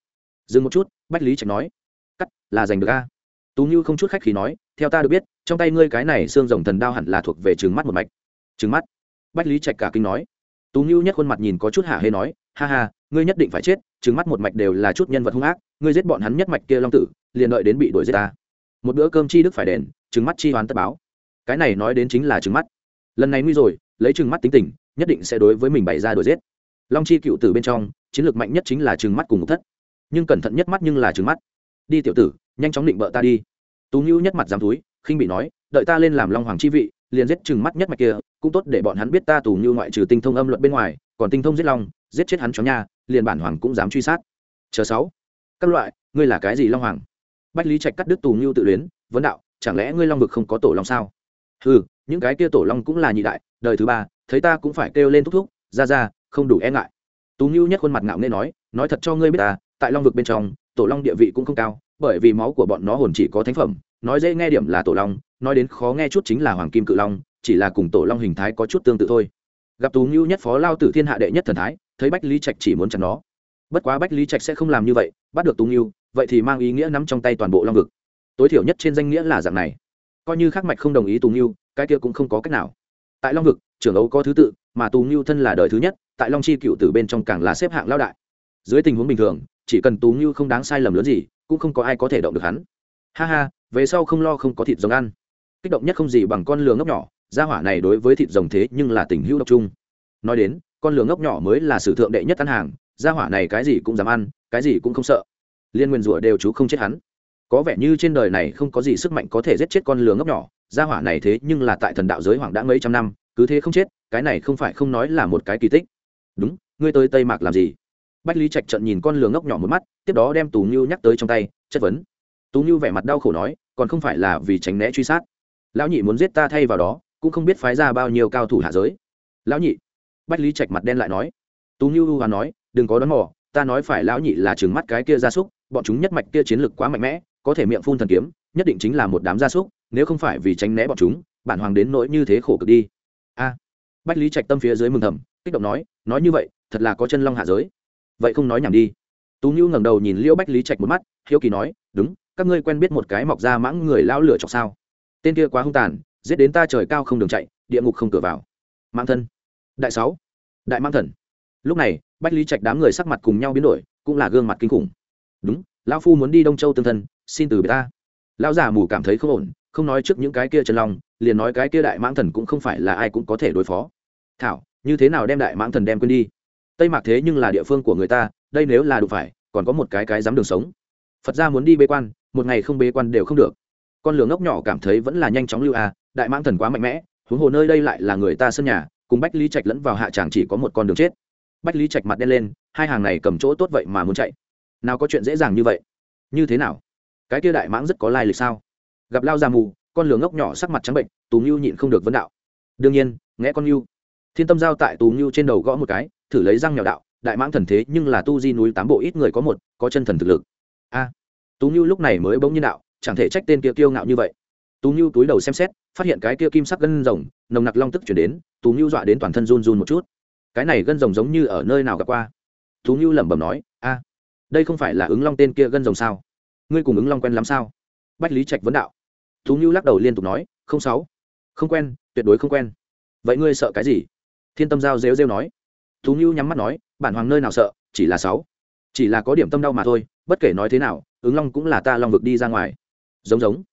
Dừng một chút, bách lý trạch nói cắt, là giành được a. Tú như không chút khách khí nói, theo ta được biết, trong tay ngươi cái này xương rồng thần đao hẳn là thuộc về trừng mắt một mạch. Trừng mắt? Bách lý trạch cả kinh nói. Tú như nhất khuôn mặt nhìn có chút hả hê nói, ha ha, ngươi nhất định phải chết trứng mắt một mạch đều là chút nhân vật hung ác, ngươi giết bọn hắn nhất mạch kia long tử, liền đợi đến bị đuổi giết ta. Một bữa cơm chi đức phải đền trứng mắt chi hoán tất báo. Cái này nói đến chính là trứng mắt. Lần này nguy rồi, lấy trứng mắt tính tình, nhất định sẽ đối với mình bày ra đuổi giết. Long chi cựu tử bên trong, chiến lược mạnh nhất chính là trứng mắt cùng ngục thất. Nhưng cẩn thận nhất mắt nhưng là trứng mắt đi tiểu tử, nhanh chóng định bợ ta đi. Tú ngưu nhất mặt dám túi, khinh bị nói, đợi ta lên làm long hoàng chi vị, liền giết chừng mắt nhất mạch kia, cũng tốt để bọn hắn biết ta tù như ngoại trừ tinh thông âm luận bên ngoài, còn tinh thông giết long, giết chết hắn chó nha, liền bản hoàng cũng dám truy sát. Chờ sáu. Các loại, ngươi là cái gì long hoàng? Bách lý trạch cắt đứt tù như tự luyến, vấn đạo, chẳng lẽ ngươi long vực không có tổ long sao? Ừ những cái kia tổ long cũng là nhị đại, đời thứ ba, thấy ta cũng phải kêu lên thúc thúc, ra ra, không đủ e ngại. Tú như nhất khuôn mặt ngạo nghê nói nói thật cho ngươi biết ta, tại long vực bên trong tổ long địa vị cũng không cao, bởi vì máu của bọn nó hồn chỉ có thánh phẩm, nói dễ nghe điểm là tổ long, nói đến khó nghe chút chính là hoàng kim cự long, chỉ là cùng tổ long hình thái có chút tương tự thôi. Gặp tú ngưu nhất phó lao tử thiên hạ đệ nhất thần thái, thấy bách lý trạch chỉ muốn chặn nó. Bất quá bách lý trạch sẽ không làm như vậy, bắt được tú ngưu, vậy thì mang ý nghĩa nắm trong tay toàn bộ long vực. Tối thiểu nhất trên danh nghĩa là dạng này. Coi như khắc mạch không đồng ý tú ngưu, cái kia cũng không có cách nào. Tại long vực, trưởng ấu có thứ tự, mà tú ngưu thân là đời thứ nhất, tại long chi cựu tử bên trong càng là xếp hạng lao đại. Dưới tình huống bình thường chỉ cần tú ngưu không đáng sai lầm lớn gì, cũng không có ai có thể động được hắn. Ha ha, về sau không lo không có thịt rồng ăn. Kích động nhất không gì bằng con lừa ngốc nhỏ, gia hỏa này đối với thịt rồng thế nhưng là tình hữu độc trung nói đến, con lừa ngốc nhỏ mới là sử thượng đệ nhất ăn hàng, gia hỏa này cái gì cũng dám ăn, cái gì cũng không sợ. Liên nguyên rủa đều chú không chết hắn. Có vẻ như trên đời này không có gì sức mạnh có thể giết chết con lừa ngốc nhỏ, gia hỏa này thế nhưng là tại thần đạo giới hoàng đã mấy trăm năm, cứ thế không chết, cái này không phải không nói là một cái kỳ tích. Đúng, ngươi tới tây mạc làm gì? Bách lý trạch trận nhìn con lừa ngốc nhỏ một mắt, tiếp đó đem tú ngưu nhắc tới trong tay, chất vấn. Tú ngưu vẻ mặt đau khổ nói, còn không phải là vì tránh né truy sát. Lão nhị muốn giết ta thay vào đó, cũng không biết phái ra bao nhiêu cao thủ hạ giới. Lão nhị? Bách lý trạch mặt đen lại nói. Tú ngưu hoàn nói, đừng có đón mò, ta nói phải lão nhị là trừng mắt cái kia gia súc, bọn chúng nhất mạch kia chiến lực quá mạnh mẽ, có thể miệng phun thần kiếm, nhất định chính là một đám gia súc, nếu không phải vì tránh né bọn chúng, bản hoàng đến nỗi như thế khổ cực đi. A. Bách lý trạch tâm phía dưới mừng thầm, kích động nói nói như vậy, thật là có chân long hạ giới vậy không nói nhảm đi. Tú ngưu ngẩng đầu nhìn liễu bách lý trạch một mắt, hiếu kỳ nói, đúng, các ngươi quen biết một cái mọc ra mãng người lao lửa chọc sao? Tên kia quá hung tàn, giết đến ta trời cao không đường chạy, địa ngục không cửa vào. Mang thân. Đại sáu. Đại mang thần. Lúc này, bách lý trạch đám người sắc mặt cùng nhau biến đổi, cũng là gương mặt kinh khủng. Đúng, lão phu muốn đi đông châu tương thân, xin từ biệt ta. Lão già mù cảm thấy không ổn, không nói trước những cái kia chân long, liền nói cái kia đại mãng thần cũng không phải là ai cũng có thể đối phó. Thảo, như thế nào đem đại mãng thần đem quên đi? Tây mạc thế nhưng là địa phương của người ta đây nếu là đụng phải còn có một cái cái dám đường sống phật ra muốn đi bế quan một ngày không bế quan đều không được con lửa ngốc nhỏ cảm thấy vẫn là nhanh chóng lưu a đại mãng thần quá mạnh mẽ huống hồ nơi đây lại là người ta sân nhà cùng bách lý trạch lẫn vào hạ tràng chỉ có một con đường chết bách lý trạch mặt đen lên hai hàng này cầm chỗ tốt vậy mà muốn chạy nào có chuyện dễ dàng như vậy như thế nào cái kia đại mãng rất có lai lịch sao gặp lao già mù con lửa ngốc nhỏ sắc mặt trắng bệnh tú ngưu nhịn không được vấn đạo đương nhiên nghe con ngưu thiên tâm giao tại tú ngưu trên đầu gõ một cái thử lấy răng nhỏ đạo, đại mãng thần thế nhưng là tu di núi tám bộ ít người có một, có chân thần thực lực. A, tú ngưu lúc này mới bỗng nhiên đạo, chẳng thể trách tên kia kiêu ngạo như vậy. Tú ngưu túi đầu xem xét, phát hiện cái kia kim sắc gân rồng, nồng nặc long tức chuyển đến, tú ngưu dọa đến toàn thân run run một chút. Cái này gân rồng giống như ở nơi nào gặp qua? Tú ngưu lẩm bẩm nói, a, đây không phải là ứng long tên kia gân rồng sao? Ngươi cùng ứng long quen lắm sao? Bách lý trạch vấn đạo. Tú ngưu lắc đầu liên tục nói, không sáu, không quen, tuyệt đối không quen. Vậy ngươi sợ cái gì? Thiên tâm giao rêu rêu nói Thú ngưu nhắm mắt nói, bản hoàng nơi nào sợ, chỉ là sáu. Chỉ là có điểm tâm đau mà thôi, bất kể nói thế nào, ứng long cũng là ta long vực đi ra ngoài. Giống giống.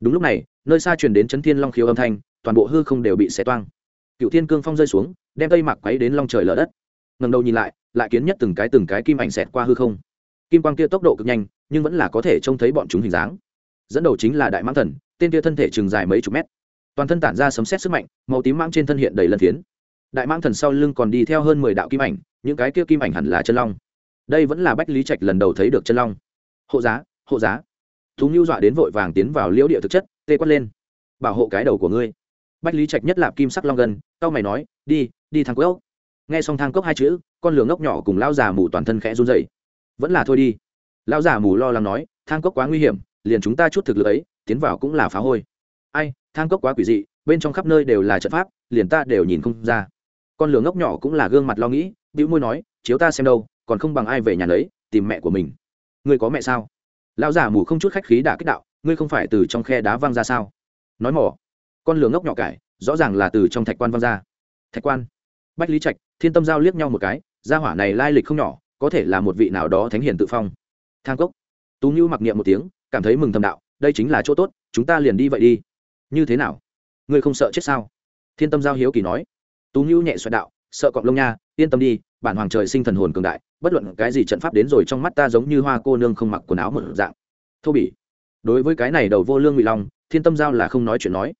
Đúng lúc này, nơi xa truyền đến chấn thiên long khiếu âm thanh, toàn bộ hư không đều bị xé toang. Cựu thiên cương phong rơi xuống, đem tây mạc quấy đến long trời lở đất. Ngầm đầu nhìn lại lại kiến nhất từng cái từng cái kim ảnh xẹt qua hư không. Kim quang kia tốc độ cực nhanh, nhưng vẫn là có thể trông thấy bọn chúng hình dáng. Dẫn đầu chính là đại mãng thần, tên kia thân thể chừng dài mấy chục mét. Toàn thân tản ra sấm xét sức mạnh, màu tím mãng trên thân hiện đầy lân phiến đại mãng thần sau lưng còn đi theo hơn mười đạo kim ảnh, những cái kia kim ảnh hẳn là chân long. Đây vẫn là bách lý trạch lần đầu thấy được chân long. Hộ giá hộ giá. Thú ngưu dọa đến vội vàng tiến vào liễu địa thực chất, tê quát lên. Bảo hộ cái đầu của ngươi. Bách lý trạch nhất lạp kim sắc long gần tao mày nói, đi đi thang cốc. Nghe xong thang cốc hai chữ, con lửa ngốc nhỏ cùng lao già mù toàn thân khẽ run dậy vẫn là thôi đi. Lão già mù lo lắng nói, thang cốc quá nguy hiểm, liền chúng ta chút thực lực ấy, tiến vào cũng là phá hôi. Ai, thang cốc quá quỷ dị, bên trong khắp nơi đều là trận pháp, liền ta đều nhìn không ra con lửa ngốc nhỏ cũng là gương mặt lo nghĩ, bĩu môi nói, chiếu ta xem đâu, còn không bằng ai về nhà lấy tìm mẹ của mình. Ngươi có mẹ sao? Lão già mù không chút khách khí đả kích đạo, ngươi không phải từ trong khe đá văng ra sao? Nói mỏ. Con lửa ngốc nhỏ cải, rõ ràng là từ trong thạch quan văng ra. Thạch quan? Bách lý trạch, thiên tâm giao liếc nhau một cái, gia hỏa này lai lịch không nhỏ, có thể là một vị nào đó thánh hiền tự phong. Thang cốc. Tú như mặc niệm một tiếng, cảm thấy mừng thầm đạo, đây chính là chỗ tốt, chúng ta liền đi vậy đi. Như thế nào? Ngươi không sợ chết sao? Thiên tâm giao hiếu kỳ nói tú như nhẹ xoẹt đạo, sợ cọp lông nha, yên tâm đi, bản hoàng trời sinh thần hồn cường đại, bất luận cái gì trận pháp đến rồi trong mắt ta giống như hoa cô nương không mặc quần áo một dạng. Thô bỉ, đối với cái này đầu vô lương ngụy long, thiên tâm giao là không nói chuyện nói.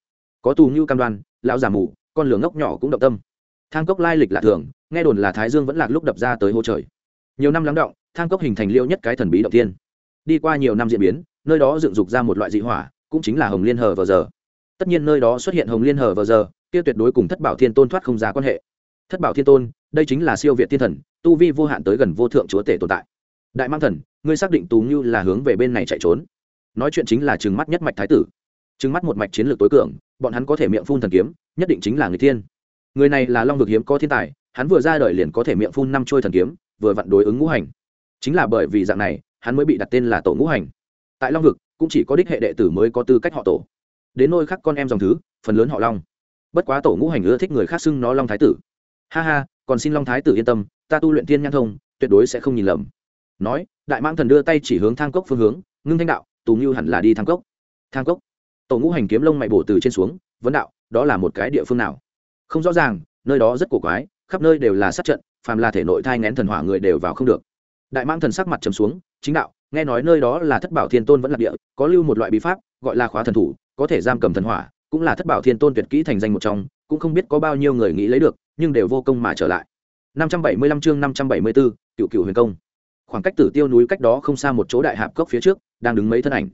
Có tù ngưu cam đoan, lão già mù, con lửa ngốc nhỏ cũng động tâm. Thang cốc lai lịch lạ thường, nghe đồn là thái dương vẫn lạc lúc đập ra tới hô trời. Nhiều năm lắng động, thang cốc hình thành liêu nhất cái thần bí động tiên đi qua nhiều năm diễn biến, nơi đó dựng dục ra một loại dị hỏa, cũng chính là hồng liên hờ vào giờ tất nhiên nơi đó xuất hiện hồng liên Hở vào giờ, kia tuyệt đối cùng thất bảo thiên tôn thoát không ra quan hệ. Thất bảo thiên tôn, đây chính là siêu việt thiên thần, tu vi vô hạn tới gần vô thượng chúa tể tồn tại. Đại mang thần, ngươi xác định tú như là hướng về bên này chạy trốn. Nói chuyện chính là trừng mắt nhất mạch thái tử. Trừng mắt một mạch chiến lược tối cường, bọn hắn có thể miệng phun thần kiếm, nhất định chính là người thiên. Người này là long vực hiếm có thiên tài, hắn vừa ra đời liền có thể miệng phun năm trôi thần kiếm, vừa vặn đối ứng ngũ hành. Chính là bởi vì dạng này, hắn mới bị đặt tên là tổ ngũ hành. Tại long vực, cũng chỉ có đích hệ đệ tử mới có tư cách họ tổ đến nôi khác con em dòng thứ, phần lớn họ long. Bất quá tổ ngũ hành ưa thích người khác xưng nó long thái tử. Ha ha, còn xin long thái tử yên tâm, ta tu luyện tiên nhãn thông, tuyệt đối sẽ không nhìn lầm. Nói, đại mang thần đưa tay chỉ hướng thang cốc phương hướng, ngưng thanh đạo, tù như hẳn là đi thang cốc. Thang cốc. Tổ ngũ hành kiếm lông mày bổ từ trên xuống, vấn đạo, đó là một cái địa phương nào? Không rõ ràng, nơi đó rất cổ quái, khắp nơi đều là sát trận, phàm là thể nội thai ngén thần hỏa người đều vào không được. Đại mang thần sắc mặt trầm xuống, chính đạo, nghe nói nơi đó là thất bảo thiên tôn vẫn là địa, có lưu một loại bí pháp, gọi là khóa thần thủ có thể giam cầm thần hỏa cũng là thất bảo thiên tôn tuyệt kỹ thành danh một trong cũng không biết có bao nhiêu người nghĩ lấy được nhưng đều vô công mà trở lại. 575 chương 574, cựu cựu huyền công. Khoảng cách tử tiêu núi cách đó không xa một chỗ đại hạp cốc phía trước đang đứng mấy thân ảnh.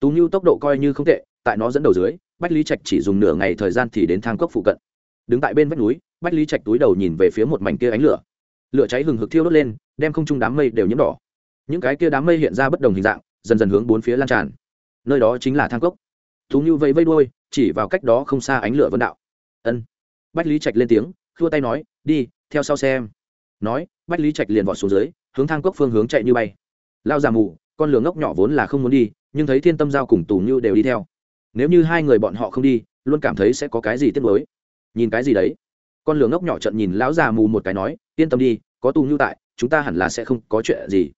Tú nhu tốc độ coi như không tệ tại nó dẫn đầu dưới bách lý trạch chỉ dùng nửa ngày thời gian thì đến thang cốc phụ cận. Đứng tại bên vách núi bách lý trạch túi đầu nhìn về phía một mảnh kia ánh lửa. Lửa cháy hừng hực thiêu đốt lên đem không trung đám mây đều nhiễm đỏ. Những cái kia đám mây hiện ra bất đồng hình dạng dần dần hướng bốn phía lan tràn. Nơi đó chính là thang cốc thú như vẫy vây đuôi, chỉ vào cách đó không xa ánh lửa vân đạo. Ân. Bách lý trạch lên tiếng, khua tay nói, đi, theo sau xem. Nói, bách lý trạch liền vọt xuống dưới, hướng thang cốc phương hướng chạy như bay. Lao già mù, con lửa ngốc nhỏ vốn là không muốn đi, nhưng thấy thiên tâm giao cùng tù như đều đi theo. Nếu như hai người bọn họ không đi, luôn cảm thấy sẽ có cái gì tiếc nuối. Nhìn cái gì đấy? Con lửa ngốc nhỏ trận nhìn lão già mù một cái nói, yên tâm đi, có tù như tại, chúng ta hẳn là sẽ không có chuyện gì.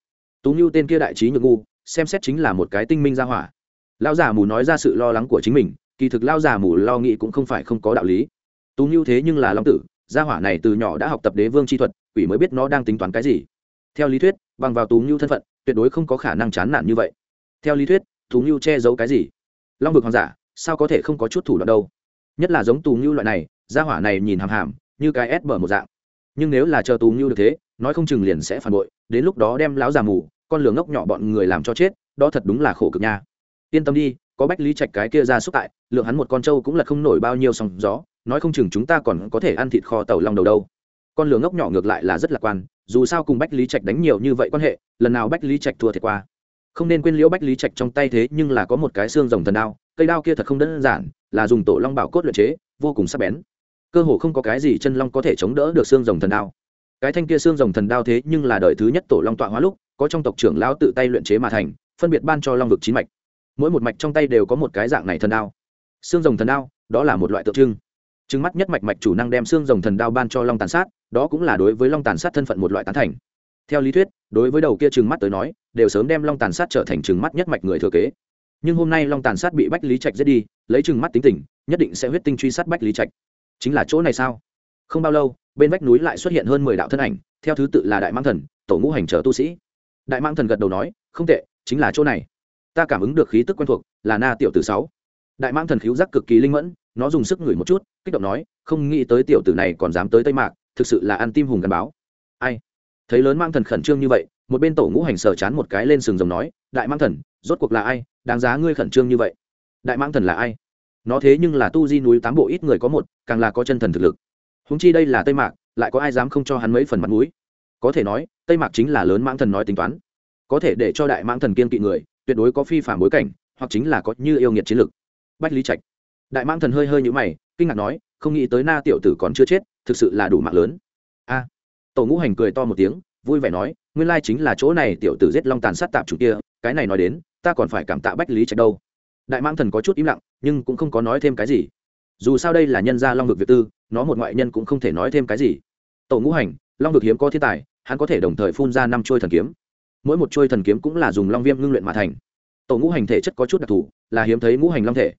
Tú như tên kia đại trí nhược ngu, xem xét chính là một cái tinh minh ra hỏa lão già mù nói ra sự lo lắng của chính mình, kỳ thực lão già mù lo nghĩ cũng không phải không có đạo lý. Tú như thế nhưng là long tử, gia hỏa này từ nhỏ đã học tập đế vương chi thuật, quỷ mới biết nó đang tính toán cái gì. Theo lý thuyết, bằng vào tú như thân phận, tuyệt đối không có khả năng chán nản như vậy. Theo lý thuyết, tú như che giấu cái gì? Long vực hoàng giả, sao có thể không có chút thủ đoạn đâu? Nhất là giống tú như loại này, gia hỏa này nhìn hàm hàm, như cái ép bở một dạng. Nhưng nếu là chờ tú như được thế, nói không chừng liền sẽ phản bội, đến lúc đó đem lão già mù, con lửa ngốc nhỏ bọn người làm cho chết, đó thật đúng là khổ cực nha yên tâm đi, có bách lý trạch cái kia ra xúc tại, lượng hắn một con trâu cũng là không nổi bao nhiêu sóng gió, nói không chừng chúng ta còn có thể ăn thịt kho tàu long đầu đâu. Con lửa ngốc nhỏ ngược lại là rất lạc quan, dù sao cùng bách lý trạch đánh nhiều như vậy quan hệ, lần nào bách lý trạch thua thiệt qua. Không nên quên liễu bách lý trạch trong tay thế nhưng là có một cái xương rồng thần đao, cây đao kia thật không đơn giản, là dùng tổ long bảo cốt luyện chế, vô cùng sắc bén. Cơ hồ không có cái gì chân long có thể chống đỡ được xương rồng thần đao. Cái thanh kia xương rồng thần đao thế nhưng là đời thứ nhất tổ long tọa hóa lúc, có trong tộc trưởng lão tự tay luyện chế mà thành, phân biệt ban cho long vực chín mạch mỗi một mạch trong tay đều có một cái dạng này thần đao. Xương rồng thần đao, đó là một loại tượng trưng. Trứng mắt nhất mạch mạch chủ năng đem xương rồng thần đao ban cho long tàn sát, đó cũng là đối với long tàn sát thân phận một loại tán thành. Theo lý thuyết, đối với đầu kia trừng mắt tới nói, đều sớm đem long tàn sát trở thành trừng mắt nhất mạch người thừa kế. Nhưng hôm nay long tàn sát bị bách lý trạch giết đi, lấy trừng mắt tính tình, nhất định sẽ huyết tinh truy sát bách lý trạch. Chính là chỗ này sao? Không bao lâu, bên vách núi lại xuất hiện hơn mười đạo thân ảnh, theo thứ tự là đại mang thần, tổ ngũ hành trở tu sĩ. Đại mang thần gật đầu nói, không tệ, chính là chỗ này ta cảm ứng được khí tức quen thuộc, là na tiểu tử sáu. Đại mang thần khiếu giác cực kỳ linh mẫn, nó dùng sức ngửi một chút, kích động nói, không nghĩ tới tiểu tử này còn dám tới tây mạc, thực sự là ăn tim hùng gắn báo. Ai? Thấy lớn mang thần khẩn trương như vậy, một bên tổ ngũ hành sờ chán một cái lên sừng rồng nói, đại mang thần, rốt cuộc là ai? Đáng giá ngươi khẩn trương như vậy. Đại mang thần là ai? Nó thế nhưng là tu di núi tám bộ ít người có một, càng là có chân thần thực lực. Húng chi đây là tây mạc, lại có ai dám không cho hắn mấy phần mặt mũi? Có thể nói, tây mạc chính là lớn mãng thần nói tính toán. Có thể để cho đại mãng thần kiên kỵ người tuyệt đối có phi phàm bối cảnh, hoặc chính là có như yêu nghiệt chiến lực. Bách lý trạch. Đại mãng thần hơi hơi nhũ mày, kinh ngạc nói, không nghĩ tới na tiểu tử còn chưa chết, thực sự là đủ mạng lớn. A. Tổ ngũ hành cười to một tiếng, vui vẻ nói, nguyên lai chính là chỗ này tiểu tử giết long tàn sát tạp chủ kia, cái này nói đến, ta còn phải cảm tạ bách lý trạch đâu. Đại mãng thần có chút im lặng, nhưng cũng không có nói thêm cái gì. Dù sao đây là nhân gia long vực việt tư, nó một ngoại nhân cũng không thể nói thêm cái gì. Tổ ngũ hành, long vực hiếm có thiên tài, hắn có thể đồng thời phun ra năm trôi thần kiếm mỗi một trôi thần kiếm cũng là dùng long viêm ngưng luyện mà thành. Tổ ngũ hành thể chất có chút đặc thù, là hiếm thấy ngũ hành long thể.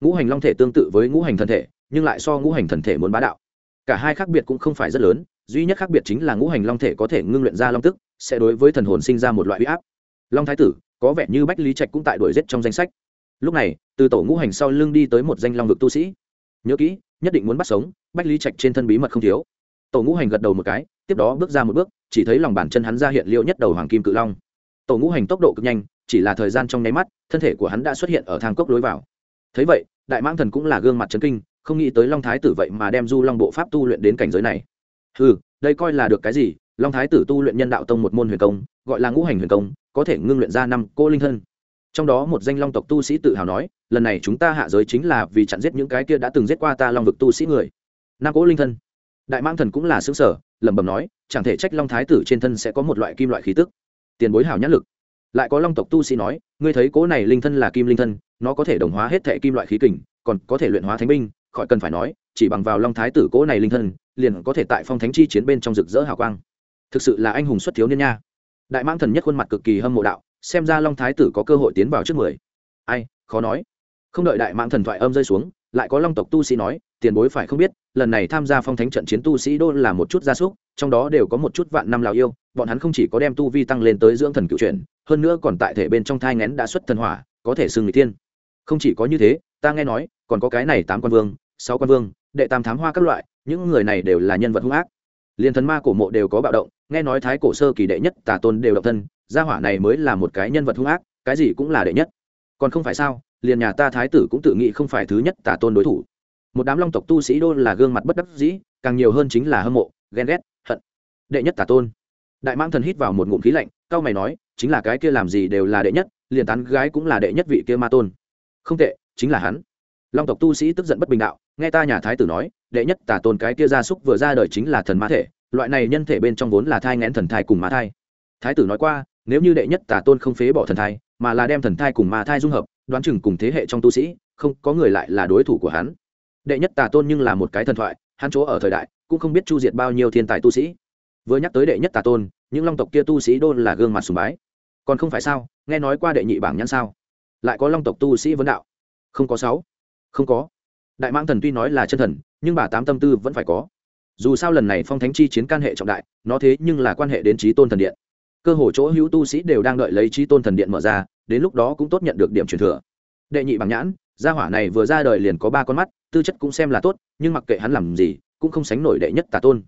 Ngũ hành long thể tương tự với ngũ hành thần thể, nhưng lại so ngũ hành thần thể muốn bá đạo. Cả hai khác biệt cũng không phải rất lớn, duy nhất khác biệt chính là ngũ hành long thể có thể ngưng luyện ra long tức, sẽ đối với thần hồn sinh ra một loại huy áp. Long thái tử, có vẻ như bách lý trạch cũng tại đuổi giết trong danh sách. Lúc này, từ tổ ngũ hành sau lưng đi tới một danh long vực tu sĩ. Nhớ kỹ, nhất định muốn bắt sống, bách lý trạch trên thân bí mật không thiếu. Tổ ngũ hành gật đầu một cái, tiếp đó bước ra một bước chỉ thấy lòng bàn chân hắn ra hiện liệu nhất đầu hoàng kim cự long. Tổ ngũ hành tốc độ cực nhanh, chỉ là thời gian trong nháy mắt, thân thể của hắn đã xuất hiện ở thang cốc lối vào. Thấy vậy, đại mãng thần cũng là gương mặt trấn kinh, không nghĩ tới long thái tử vậy mà đem du long bộ pháp tu luyện đến cảnh giới này. Ừ đây coi là được cái gì? Long thái tử tu luyện nhân đạo tông một môn huyền công, gọi là ngũ hành huyền công, có thể ngưng luyện ra năm cô linh thân. Trong đó một danh long tộc tu sĩ tự hào nói, lần này chúng ta hạ giới chính là vì chặn giết những cái kia đã từng giết qua ta long vực tu sĩ người. Năm cô linh thân đại mang thần cũng là xứng sở lẩm bẩm nói, chẳng thể trách long thái tử trên thân sẽ có một loại kim loại khí tức. Tiền bối hảo nhãn lực. Lại có long tộc tu sĩ nói, ngươi thấy cố này linh thân là kim linh thân, nó có thể đồng hóa hết thệ kim loại khí kình, còn có thể luyện hóa thánh binh, khỏi cần phải nói, chỉ bằng vào long thái tử cỗ này linh thân, liền có thể tại phong thánh chi chiến bên trong rực rỡ hào quang. Thực sự là anh hùng xuất thiếu niên nha. Đại mãng thần nhất khuôn mặt cực kỳ hâm mộ đạo, xem ra long thái tử có cơ hội tiến vào trước mười. Ai, khó nói. Không đợi đại mãng thần thoại âm rơi xuống lại có long tộc tu sĩ nói, tiền bối phải không biết, lần này tham gia phong thánh trận chiến tu sĩ đô là một chút gia súc, trong đó đều có một chút vạn năm lào yêu, bọn hắn không chỉ có đem tu vi tăng lên tới dưỡng thần cựu chuyển, hơn nữa còn tại thể bên trong thai ngén đã xuất thần hỏa, có thể xưng người tiên không chỉ có như thế, ta nghe nói, còn có cái này tám quan vương, sáu quan vương, đệ tam thám hoa các loại, những người này đều là nhân vật hung ác. Liền thần ma cổ mộ đều có bạo động, nghe nói thái cổ sơ kỳ đệ nhất tà tôn đều độc thân, gia hỏa này mới là một cái nhân vật hung ác, cái gì cũng là đệ nhất. Còn không phải sao liền nhà ta thái tử cũng tự nghĩ không phải thứ nhất tả tôn đối thủ. Một đám long tộc tu sĩ đô là gương mặt bất đắc dĩ, càng nhiều hơn chính là hâm mộ, ghen ghét, hận. Đệ nhất tả tôn. Đại mang thần hít vào một ngụm khí lạnh, cao mày nói, chính là cái kia làm gì đều là đệ nhất, liền tán gái cũng là đệ nhất vị kia ma tôn. Không tệ, chính là hắn. Long tộc tu sĩ tức giận bất bình đạo, nghe ta nhà thái tử nói, đệ nhất tả tôn cái kia gia súc vừa ra đời chính là thần ma thể, loại này nhân thể bên trong vốn là thai ngén thần thai cùng ma thai. Thái tử nói qua, nếu như đệ nhất tả tôn không phế bỏ thần thai, mà là đem thần thai cùng ma thai dung hợp đoán chừng cùng thế hệ trong tu sĩ, không, có người lại là đối thủ của hắn. Đệ nhất tà tôn nhưng là một cái thần thoại, hắn chỗ ở thời đại, cũng không biết chu diệt bao nhiêu thiên tài tu sĩ. Vừa nhắc tới đệ nhất tà tôn, những long tộc kia tu sĩ đôn là gương mặt sùng bái. Còn không phải sao, nghe nói qua đệ nhị bảng nhãn sao? Lại có long tộc tu sĩ vấn đạo. Không có sáu. Không có. Đại mãng thần tuy nói là chân thần, nhưng bà tám tâm tư vẫn phải có. Dù sao lần này phong thánh chi chiến can hệ trọng đại, nó thế nhưng là quan hệ đến trí tôn thần điện. Cơ hồ chỗ hữu tu sĩ đều đang đợi lấy trí tôn thần điện mở ra đến lúc đó cũng tốt nhận được điểm truyền thừa. Đệ nhị bằng nhãn, gia hỏa này vừa ra đời liền có ba con mắt, tư chất cũng xem là tốt, nhưng mặc kệ hắn làm gì, cũng không sánh nổi đệ nhất tà tôn.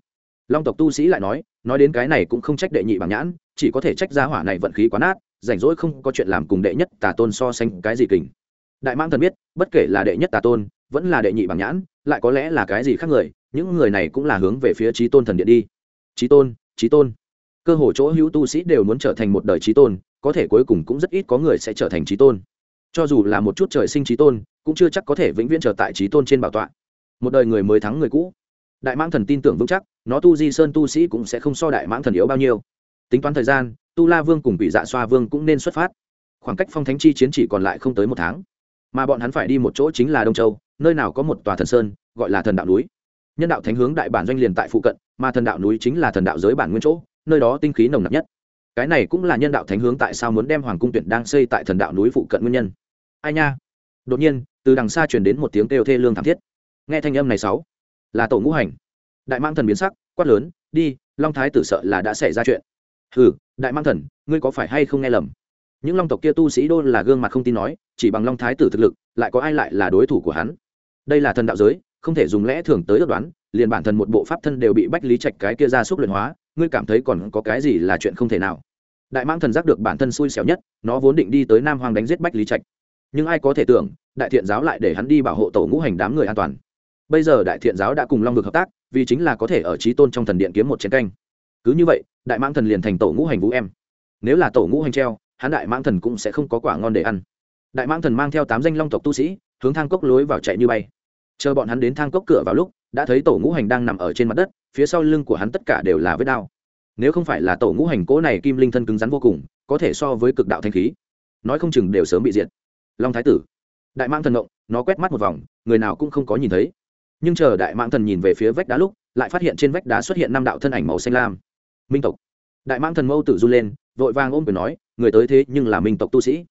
Long tộc tu sĩ lại nói nói đến cái này cũng không trách đệ nhị bằng nhãn, chỉ có thể trách gia hỏa này vận khí quá nát, rảnh rỗi không có chuyện làm cùng đệ nhất tà tôn so sánh cái gì kình. Đại mang thần biết, bất kể là đệ nhất tà tôn, vẫn là đệ nhị bằng nhãn, lại có lẽ là cái gì khác người, những người này cũng là hướng về phía trí tôn thần điện đi. Trí tôn trí tôn. Cơ hồ chỗ hữu tu sĩ đều muốn trở thành một đời trí tôn có thể cuối cùng cũng rất ít có người sẽ trở thành trí tôn. Cho dù là một chút trời sinh trí tôn, cũng chưa chắc có thể vĩnh viễn trở tại trí tôn trên bảo tọa. Một đời người mới thắng người cũ. Đại mãng thần tin tưởng vững chắc, nó tu di sơn tu sĩ cũng sẽ không so đại mãng thần yếu bao nhiêu. Tính toán thời gian, tu la vương cùng bị dạ xoa vương cũng nên xuất phát. Khoảng cách phong thánh chi chiến chỉ còn lại không tới một tháng. Mà bọn hắn phải đi một chỗ chính là đông châu, nơi nào có một tòa thần sơn, gọi là thần đạo núi. Nhân đạo thánh hướng đại bản doanh liền tại phụ cận, mà thần đạo núi chính là thần đạo giới bản nguyên chỗ, nơi đó tinh khí nồng nặc nhất cái này cũng là nhân đạo thánh hướng tại sao muốn đem hoàng cung tuyển đang xây tại thần đạo núi phụ cận nguyên nhân. Ai nha? Đột nhiên, từ đằng xa truyền đến một tiếng kêu thê lương thảm thiết. Nghe thanh âm này sáu, là tổ ngũ hành. Đại mang thần biến sắc, quát lớn, đi, long thái tử sợ là đã xảy ra chuyện. Hừ, đại mang thần, ngươi có phải hay không nghe lầm? Những long tộc kia tu sĩ đô là gương mặt không tin nói, chỉ bằng long thái tử thực lực, lại có ai lại là đối thủ của hắn? Đây là thần đạo giới, không thể dùng lẽ thường tới ước đoán, liền bản thân một bộ pháp thân đều bị bách lý trạch cái kia ra xúc luyện hóa ngươi cảm thấy còn có cái gì là chuyện không thể nào? Đại mang thần giác được bản thân xui xẻo nhất, nó vốn định đi tới nam hoàng đánh giết bách lý trạch. Nhưng ai có thể tưởng, đại thiện giáo lại để hắn đi bảo hộ tổ ngũ hành đám người an toàn. Bây giờ đại thiện giáo đã cùng long vực hợp tác, vì chính là có thể ở trí tôn trong thần điện kiếm một chiến canh. Cứ như vậy, đại mang thần liền thành tổ ngũ hành vũ em. Nếu là tổ ngũ hành treo, hắn đại mang thần cũng sẽ không có quả ngon để ăn. Đại mang thần mang theo tám danh long tộc tu sĩ, hướng thang cốc lối vào chạy như bay. Chờ bọn hắn đến thang cốc cửa vào lúc, đã thấy tổ ngũ hành đang nằm ở trên mặt đất phía sau lưng của hắn tất cả đều là vết đao. Nếu không phải là tổ ngũ hành cỗ này kim linh thân cứng rắn vô cùng, có thể so với cực đạo thanh khí. Nói không chừng đều sớm bị diệt. Long thái tử. Đại mạng thần động nó quét mắt một vòng, người nào cũng không có nhìn thấy. Nhưng chờ đại mạng thần nhìn về phía vách đá lúc, lại phát hiện trên vách đá xuất hiện năm đạo thân ảnh màu xanh lam. Minh tộc. Đại mạng thần mâu tự run lên, vội vàng ôm quyền nói, người tới thế nhưng là minh tộc tu sĩ.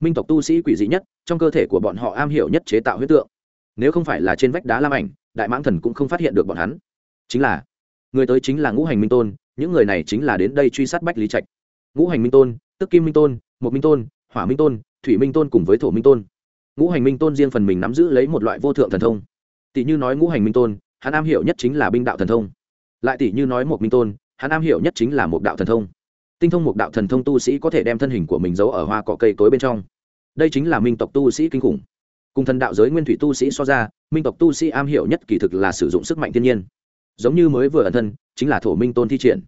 Minh tộc tu sĩ quỷ dị nhất, trong cơ thể của bọn họ am hiểu nhất chế tạo huyết tượng. Nếu không phải là trên vách đá lam ảnh, đại mãng thần cũng không phát hiện được bọn hắn. Chính là người tới chính là ngũ hành minh tôn, những người này chính là đến đây truy sát bách lý trạch. Ngũ hành minh tôn, tức kim minh tôn một minh tôn, hỏa minh tôn, thủy minh tôn cùng với thổ minh tôn. Ngũ hành minh tôn riêng phần mình nắm giữ lấy một loại vô thượng thần thông. Tỷ như nói ngũ hành minh tôn, hắn am hiểu nhất chính là binh đạo thần thông. Lại tỷ như nói một minh tôn, hắn am hiểu nhất chính là một đạo thần thông. Tinh thông một đạo thần thông tu sĩ có thể đem thân hình của mình giấu ở hoa cỏ cây tối bên trong. Đây chính là minh tộc tu sĩ kinh khủng. Cùng thần đạo giới nguyên thủy tu sĩ so ra, minh tộc tu sĩ am hiểu nhất kỳ thực là sử dụng sức mạnh thiên nhiên giống như mới vừa ẩn thân, chính là thổ minh tôn thi triển.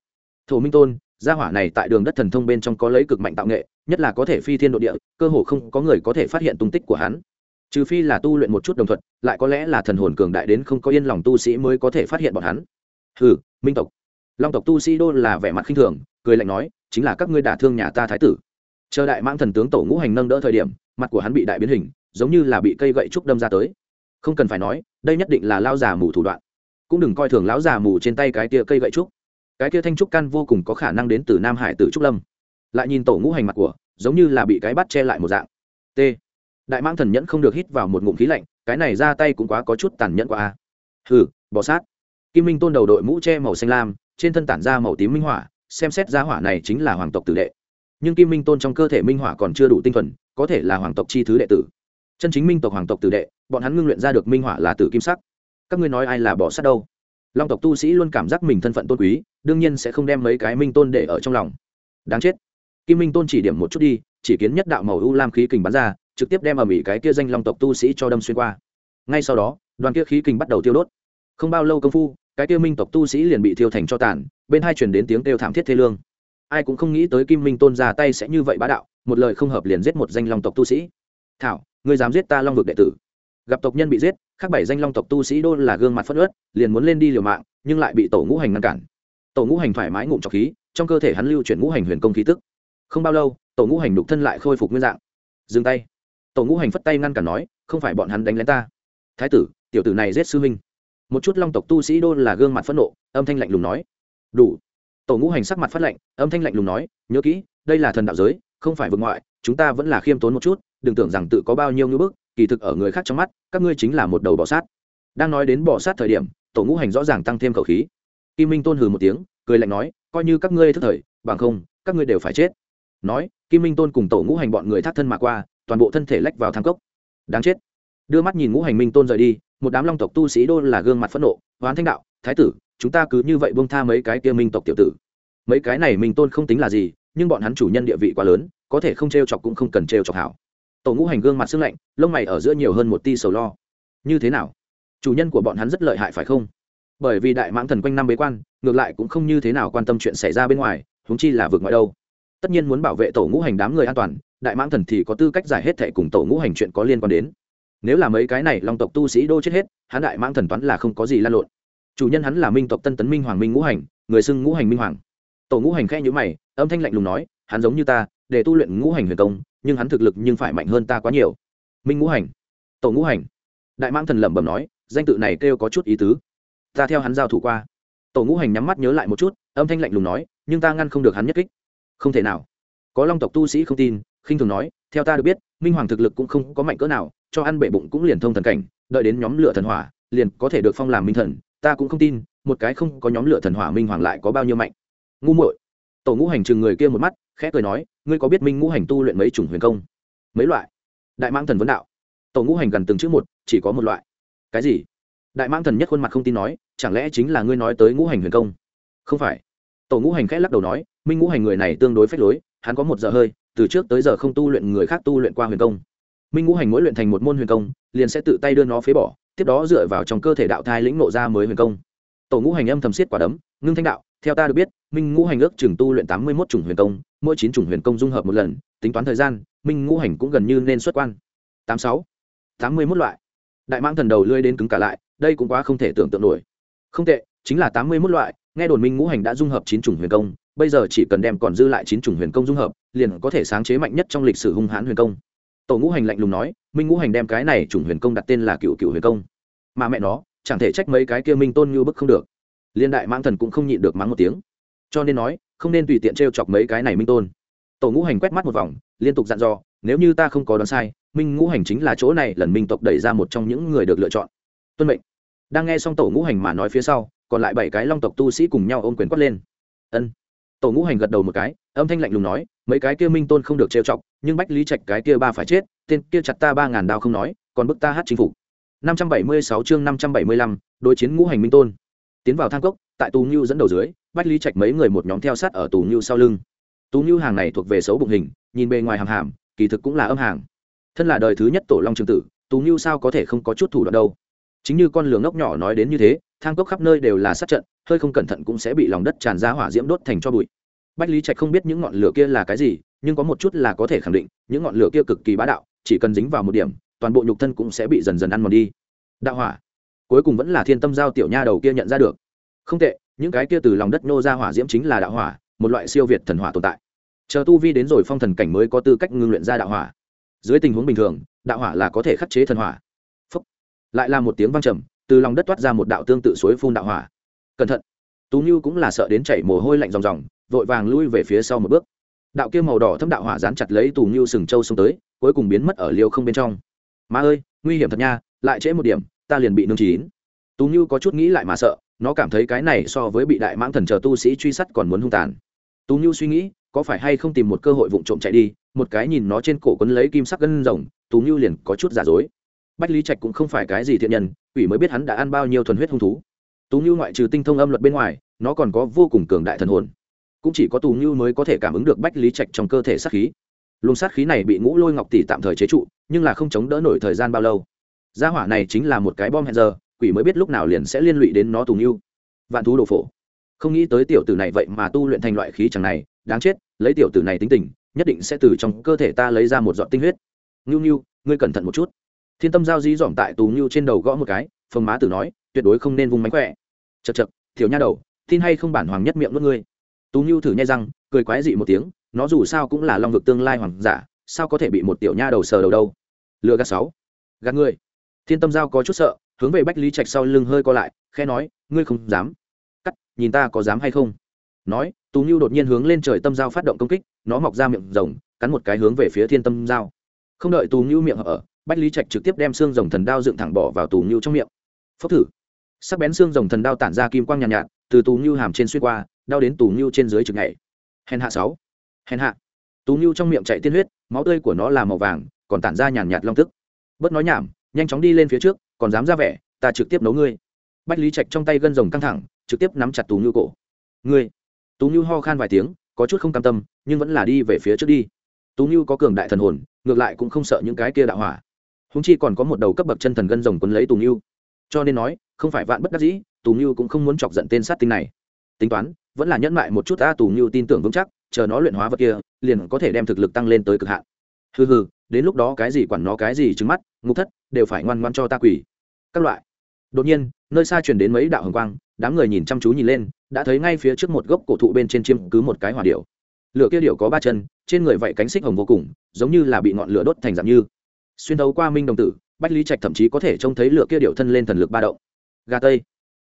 Thổ minh tôn, gia hỏa này tại đường đất thần thông bên trong có lấy cực mạnh tạo nghệ, nhất là có thể phi thiên độ địa, cơ hồ không có người có thể phát hiện tung tích của hắn. Trừ phi là tu luyện một chút đồng thuận lại có lẽ là thần hồn cường đại đến không có yên lòng tu sĩ mới có thể phát hiện bọn hắn. Ừ minh tộc. Long tộc tu sĩ đô là vẻ mặt khinh thường, cười lạnh nói, chính là các ngươi đả thương nhà ta thái tử. Chờ đại mãng thần tướng tổ ngũ hành nâng đỡ thời điểm, mặt của hắn bị đại biến hình, giống như là bị cây gậy trúc đâm ra tới. Không cần phải nói, đây nhất định là lao già mù thủ đoạn cũng đừng coi thường lão già mù trên tay cái tia cây gậy trúc. Cái tia thanh trúc căn vô cùng có khả năng đến từ nam hải tử trúc lâm. Lại nhìn tổ ngũ hành mặt của, giống như là bị cái bắt che lại một dạng. T. Đại mang thần nhẫn không được hít vào một ngụm khí lạnh, cái này ra tay cũng quá có chút tàn nhẫn quá a. Hừ bò sát. Kim minh tôn đầu đội mũ che màu xanh lam, trên thân tản ra màu tím minh hỏa, xem xét ra hỏa này chính là hoàng tộc tử đệ. Nhưng kim minh tôn trong cơ thể minh hỏa còn chưa đủ tinh thuần, có thể là hoàng tộc chi thứ đệ tử. Chân chính minh tộc hoàng tộc tử đệ, bọn hắn ngưng luyện ra được minh hỏa là tử kim sắc các ngươi nói ai là bỏ sát đâu? Long tộc tu sĩ luôn cảm giác mình thân phận tôn quý, đương nhiên sẽ không đem mấy cái minh tôn để ở trong lòng. Đáng chết. Kim minh tôn chỉ điểm một chút đi, chỉ kiến nhất đạo màu u lam khí kình bắn ra, trực tiếp đem ở mỹ cái kia danh long tộc tu sĩ cho đâm xuyên qua. Ngay sau đó, đoàn kia khí kình bắt đầu tiêu đốt. Không bao lâu công phu, cái kia minh tộc tu sĩ liền bị thiêu thành cho tàn, bên hai truyền đến tiếng kêu thảm thiết thê lương. Ai cũng không nghĩ tới kim minh tôn ra tay sẽ như vậy bá đạo, một lời không hợp liền giết một danh long tộc tu sĩ. Thảo người dám giết ta long vực đệ tử? Gặp tộc nhân bị giết, khác bảy danh long tộc tu sĩ đôn là gương mặt phất ớt liền muốn lên đi liều mạng, nhưng lại bị tổ ngũ hành ngăn cản. Tổ ngũ hành thoải mái ngụm trọc khí, trong cơ thể hắn lưu chuyển ngũ hành huyền công khí tức. Không bao lâu, tổ ngũ hành đục thân lại khôi phục nguyên dạng. Dừng tay. Tổ ngũ hành phất tay ngăn cản nói, không phải bọn hắn đánh lén ta. Thái tử, tiểu tử này giết sư minh một chút long tộc tu sĩ đôn là gương mặt phẫn nộ, âm thanh lạnh lùng nói. Đủ. Tổ ngũ hành sắc mặt phát lạnh, âm thanh lạnh lùng nói, nhớ kỹ, đây là thần đạo giới, không phải vực ngoại, chúng ta vẫn là khiêm tốn một chút, đừng tưởng rằng tự có bao nhiêu ngưỡng bức kỳ thực ở người khác trong mắt, các ngươi chính là một đầu bỏ sát. Đang nói đến bỏ sát thời điểm, tổ ngũ hành rõ ràng tăng thêm khẩu khí. Kim minh tôn hừ một tiếng, cười lạnh nói, coi như các ngươi thức thời, bằng không, các ngươi đều phải chết. Nói, kim minh tôn cùng tổ ngũ hành bọn người thắt thân mà qua, toàn bộ thân thể lách vào thang cốc. Đáng chết. Đưa mắt nhìn ngũ hành minh tôn rời đi, một đám long tộc tu sĩ đô là gương mặt phẫn nộ, hoán thanh đạo, thái tử, chúng ta cứ như vậy bông tha mấy cái kia minh tộc tiểu tử. Mấy cái này minh tôn không tính là gì, nhưng bọn hắn chủ nhân địa vị quá lớn, có thể không t r e o chọc cũng không cần t r e o chọc hảo tổ ngũ hành gương mặt sưng lạnh, lông mày ở giữa nhiều hơn một ti sầu lo. Như thế nào? Chủ nhân của bọn hắn rất lợi hại phải không? Bởi vì đại mãng thần quanh năm bế quan, ngược lại cũng không như thế nào quan tâm chuyện xảy ra bên ngoài húng chi là vượt ngoài đâu. Tất nhiên muốn bảo vệ tổ ngũ hành đám người an toàn, đại mãng thần thì có tư cách giải hết thệ cùng tổ ngũ hành chuyện có liên quan đến. Nếu là mấy cái này long tộc tu sĩ đô chết hết, hắn đại mãng thần toán là không có gì lan lộn. Chủ nhân hắn là minh tộc tân tấn minh hoàng minh ngũ hành, người xưng ngũ hành minh hoàng. Tổ ngũ hành khẽ nhữ mày, âm thanh lạnh lùng nói, hắn giống như ta, để tu luyện ngũ hành huyền công nhưng hắn thực lực nhưng phải mạnh hơn ta quá nhiều. Minh ngũ hành, tổ ngũ hành. Đại mãng thần lẩm bẩm nói, danh tự này kêu có chút ý tứ. Ta theo hắn giao thủ qua. Tổ ngũ hành nhắm mắt nhớ lại một chút, âm thanh lạnh lùng nói, nhưng ta ngăn không được hắn nhất kích. Không thể nào. Có long tộc tu sĩ không tin, khinh thường nói, theo ta được biết, minh hoàng thực lực cũng không có mạnh cỡ nào, cho ăn bể bụng cũng liền thông thần cảnh, đợi đến nhóm lửa thần hỏa, liền có thể được phong làm minh thần. Ta cũng không tin, một cái không có nhóm lửa thần hỏa minh hoàng lại có bao nhiêu mạnh. Ngu muội. Tổ ngũ hành chừng người kia một mắt khẽ cười nói, ngươi có biết minh ngũ hành tu luyện mấy chủng huyền công? Mấy loại. Đại mãng thần vấn đạo. Tổ ngũ hành gần từng chữ một, chỉ có một loại. Cái gì? Đại mãng thần nhất khuôn mặt không tin nói, chẳng lẽ chính là ngươi nói tới ngũ hành huyền công? Không phải. Tổ ngũ hành khẽ lắc đầu nói, minh ngũ hành người này tương đối phách lối, hắn có một giờ hơi, từ trước tới giờ không tu luyện người khác tu luyện qua huyền công. Minh ngũ hành mỗi luyện thành một môn huyền công, liền sẽ tự tay đưa nó phế bỏ, tiếp đó dựa vào trong cơ thể đạo thai lĩnh nộ ra mới huyền công. Tổ ngũ hành âm thầm xiết quả đấm, ngưng thanh đạo theo ta được biết, minh ngũ hành ước chừng tu luyện tám mươi một chủng huyền công, mỗi chín chủng huyền công dung hợp một lần, tính toán thời gian, minh ngũ hành cũng gần như nên xuất quan. Tám sáu, tám mươi một loại. Đại mãng thần đầu lưỡi đến cứng cả lại, đây cũng quá không thể tưởng tượng nổi. Không tệ, chính là tám mươi một loại, nghe đồn minh ngũ hành đã dung hợp chín chủng huyền công, bây giờ chỉ cần đem còn dư lại chín chủng huyền công dung hợp, liền có thể sáng chế mạnh nhất trong lịch sử hung hãn huyền công. Tổ ngũ hành lạnh lùng nói, minh ngũ hành đem cái này chủng huyền công đặt tên là cựu cựu huyền công. Mà mẹ nó, chẳng thể trách mấy cái kia minh tôn như bức không được liên đại mãng thần cũng không nhịn được mắng một tiếng. Cho nên nói không nên tùy tiện t r e o chọc mấy cái này minh tôn. Tổ ngũ hành quét mắt một vòng liên tục dặn dò nếu như ta không có đoán sai minh ngũ hành chính là chỗ này lần minh tộc đẩy ra một trong những người được lựa chọn. Tuân mệnh. Đang nghe xong tổ ngũ hành mà nói phía sau còn lại bảy cái long tộc tu sĩ cùng nhau ôm quyền quát lên. Ân. Tổ ngũ hành gật đầu một cái âm thanh lạnh lùng nói mấy cái kia minh tôn không được trêu chọc nhưng bách lý trạch cái kia ba phải chết tên kia chặt ta ba ngàn đao không nói còn bức ta hát chính phủ 576 chương 575, đối chiến ngũ hành minh tôn. Tiến vào thang cốc, tại Tù Nưu dẫn đầu dưới, Bách Lý Trạch mấy người một nhóm theo sát ở Tù Nưu sau lưng. Tù Nưu hàng này thuộc về xấu bụng hình, nhìn bề ngoài hàm hàm, kỳ thực cũng là âm hàng. Thân là đời thứ nhất tổ Long trường tử, Tù Nưu sao có thể không có chút thủ đoạn đâu. Chính như con lửa ngốc nhỏ nói đến như thế, thang cốc khắp nơi đều là sát trận, hơi không cẩn thận cũng sẽ bị lòng đất tràn ra hỏa diễm đốt thành cho bụi. Bách Lý Trạch không biết những ngọn lửa kia là cái gì, nhưng có một chút là có thể khẳng định, những ngọn lửa kia cực kỳ bá đạo, chỉ cần dính vào một điểm, toàn bộ nhục thân cũng sẽ bị dần dần ăn mòn đi đạo hỏa cuối cùng vẫn là thiên tâm giao tiểu nha đầu kia nhận ra được. Không tệ, những cái kia từ lòng đất nô ra hỏa diễm chính là đạo hỏa, một loại siêu việt thần hỏa tồn tại. Chờ tu vi đến rồi phong thần cảnh mới có tư cách ngưng luyện ra đạo hỏa. Dưới tình huống bình thường, đạo hỏa là có thể khắc chế thần hỏa. Phúc. lại là một tiếng vang trầm, từ lòng đất toát ra một đạo tương tự suối phun đạo hỏa. Cẩn thận. Tú như cũng là sợ đến chảy mồ hôi lạnh ròng ròng, vội vàng lui về phía sau một bước. Đạo kia màu đỏ thâm đạo hỏa dán chặt lấy tù như sừng châu xông tới, cuối cùng biến mất ở liêu không bên trong. Má ơi, nguy hiểm thật nha, lại trễ một điểm ta liền bị nương chín. Tú như có chút nghĩ lại mà sợ, nó cảm thấy cái này so với bị đại mãng thần chờ tu sĩ truy sát còn muốn hung tàn. Tú như suy nghĩ, có phải hay không tìm một cơ hội vụng trộm chạy đi, một cái nhìn nó trên cổ quấn lấy kim sắc gân rồng, tú như liền có chút giả dối. Bách lý trạch cũng không phải cái gì thiện nhân ủy mới biết hắn đã ăn bao nhiêu thuần huyết hung thú. Tú như ngoại trừ tinh thông âm luật bên ngoài, nó còn có vô cùng cường đại thần hồn. Cũng chỉ có tú như mới có thể cảm ứng được bách lý trạch trong cơ thể sát khí. Luồng sát khí này bị ngũ lôi ngọc tỷ tạm thời chế trụ, nhưng là không chống đỡ nổi thời gian bao lâu gia hỏa này chính là một cái bom hẹn giờ, quỷ mới biết lúc nào liền sẽ liên lụy đến nó tù như vạn thú đồ phổ. Không nghĩ tới tiểu tử này vậy mà tu luyện thành loại khí chẳng này, đáng chết, lấy tiểu tử này tính tình, nhất định sẽ từ trong cơ thể ta lấy ra một giọt tinh huyết. Ngưu ngưu, ngươi cẩn thận một chút. Thiên tâm giao di dỏm tại tù ngưu trên đầu gõ một cái phồng má tử nói, tuyệt đối không nên vung mánh khỏe. Chật chật thiểu nha đầu, tin hay không bản hoàng nhất miệng nuốt ngươi? Tú ngưu thử nhai răng, cười quái dị một tiếng, nó dù sao cũng là long vực tương lai hoàng giả, sao có thể bị một tiểu nha đầu sờ đầu đâu? Lừa gạt sáu. Gạt ngươi thiên tâm giao có chút sợ hướng về bách lý trạch sau lưng hơi co lại khe nói ngươi không dám. Cắt nhìn ta có dám hay không? Nói tú ngưu đột nhiên hướng lên trời tâm giao phát động công kích nó mọc ra miệng rồng cắn một cái hướng về phía thiên tâm giao. Không đợi tú ngưu miệng ở bách lý trạch trực tiếp đem xương rồng thần đao dựng thẳng bỏ vào Tú ngưu trong miệng. Phốc thử. Sắc bén xương rồng thần đao tản ra kim quang nhàn nhạt, nhạt từ Tú ngưu hàm trên xuyên qua đao đến Tú ngưu trên dưới chừng ngày hèn hạ sáu. Hèn hạ. Tú ngưu trong miệng chạy tiên huyết máu tươi của nó là màu vàng còn tản ra nhàn nhạt long tức. Bớt nói nhảm nhanh chóng đi lên phía trước, còn dám ra vẻ, ta trực tiếp nấu ngươi. Bách lý trạch trong tay gân rồng căng thẳng, trực tiếp nắm chặt Tú ngưu cổ. Ngươi. Tú ngưu ho khan vài tiếng, có chút không cam tâm, nhưng vẫn là đi về phía trước đi. Tú ngưu có cường đại thần hồn, ngược lại cũng không sợ những cái kia đạo hỏa. Húng chi còn có một đầu cấp bậc chân thần gân rồng quấn lấy Tú ngưu cho nên nói, không phải vạn bất đắc dĩ, Tú ngưu cũng không muốn chọc giận tên sát tinh này. Tính toán, vẫn là nhẫn mại một chút ta tù ngưu tin tưởng vững chắc, chờ nó luyện hóa vật kia, liền có thể đem thực lực tăng lên tới cực hạn. Hừ hừ đến lúc đó cái gì quản nó cái gì trứng mắt, ngục thất, đều phải ngoan ngoan cho ta quỳ. Các loại. Đột nhiên, nơi xa truyền đến mấy đạo hồng quang, đám người nhìn chăm chú nhìn lên, đã thấy ngay phía trước một gốc cổ thụ bên trên chiêm cứ một cái hỏa điệu lửa kia điệu có ba chân, trên người vậy cánh xích hồng vô cùng, giống như là bị ngọn lửa đốt thành dạng như. Xuyên thấu qua minh đồng tử, bách lý trạch thậm chí có thể trông thấy lửa kia điệu thân lên thần lực ba động. Gà tây.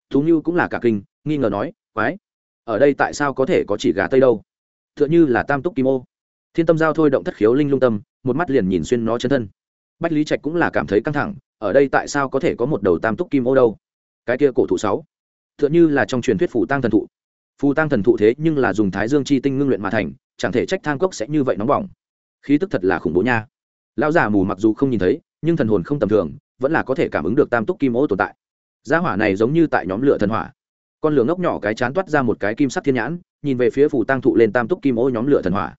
Thú như cũng là cả kinh, nghi ngờ nói, quái, ở đây tại sao có thể có chỉ gà tây đâu? T h ư ợ n h ư là tam túc kim ô thiên tâm giao thôi động thất khiếu linh lung tâm, một mắt liền nhìn xuyên nó chân thân. Bách lý trạch cũng là cảm thấy căng thẳng, ở đây tại sao có thể có một đầu tam túc kim ô đâu? Cái kia cổ thụ sáu t h ư ợ n h ư là trong truyền thuyết phủ tăng thần thụ. Phù tăng thần thụ thế nhưng là dùng thái dương chi tinh ngưng luyện mà thành, chẳng thể trách thang cốc sẽ như vậy nóng bỏng. Khí tức thật là khủng bố nha. Lão già mù mặc dù không nhìn thấy, nhưng thần hồn không tầm thường, vẫn là có thể cảm ứng được tam túc kim ô tồn tại. Gia hỏa này giống như tại nhóm lửa thần hỏa. Con lửa ngốc nhỏ cái chán toát ra một cái kim sắc thiên nhãn, nhìn về phía Phù tăng thụ lên tam túc kim ô nhóm lửa thần hỏa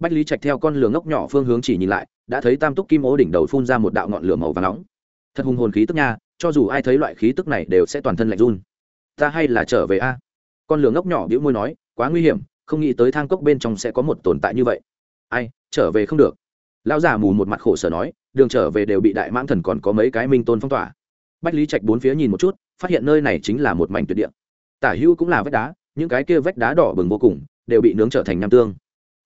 bách lý trạch theo con lửa ngốc nhỏ phương hướng chỉ nhìn lại, đã thấy tam túc kim ô đỉnh đầu phun ra một đạo ngọn lửa màu và nóng. Thật hùng hồn khí tức nha, cho dù ai thấy loại khí tức này đều sẽ toàn thân lạnh run. Ta hay là trở về a? Con lửa ngốc nhỏ bĩu môi nói, quá nguy hiểm, không nghĩ tới thang cốc bên trong sẽ có một tồn tại như vậy. Ai, trở về không được. Lão già mù một mặt khổ sở nói, đường trở về đều bị đại mãng thần còn có mấy cái minh tôn phong tỏa. Bách lý trạch bốn phía nhìn một chút, phát hiện nơi này chính là một mảnh tuyệt địa. Tả hữu cũng là vách đá, những cái kia vách đá đỏ bừng vô cùng, đều bị nướng trở thành nham tương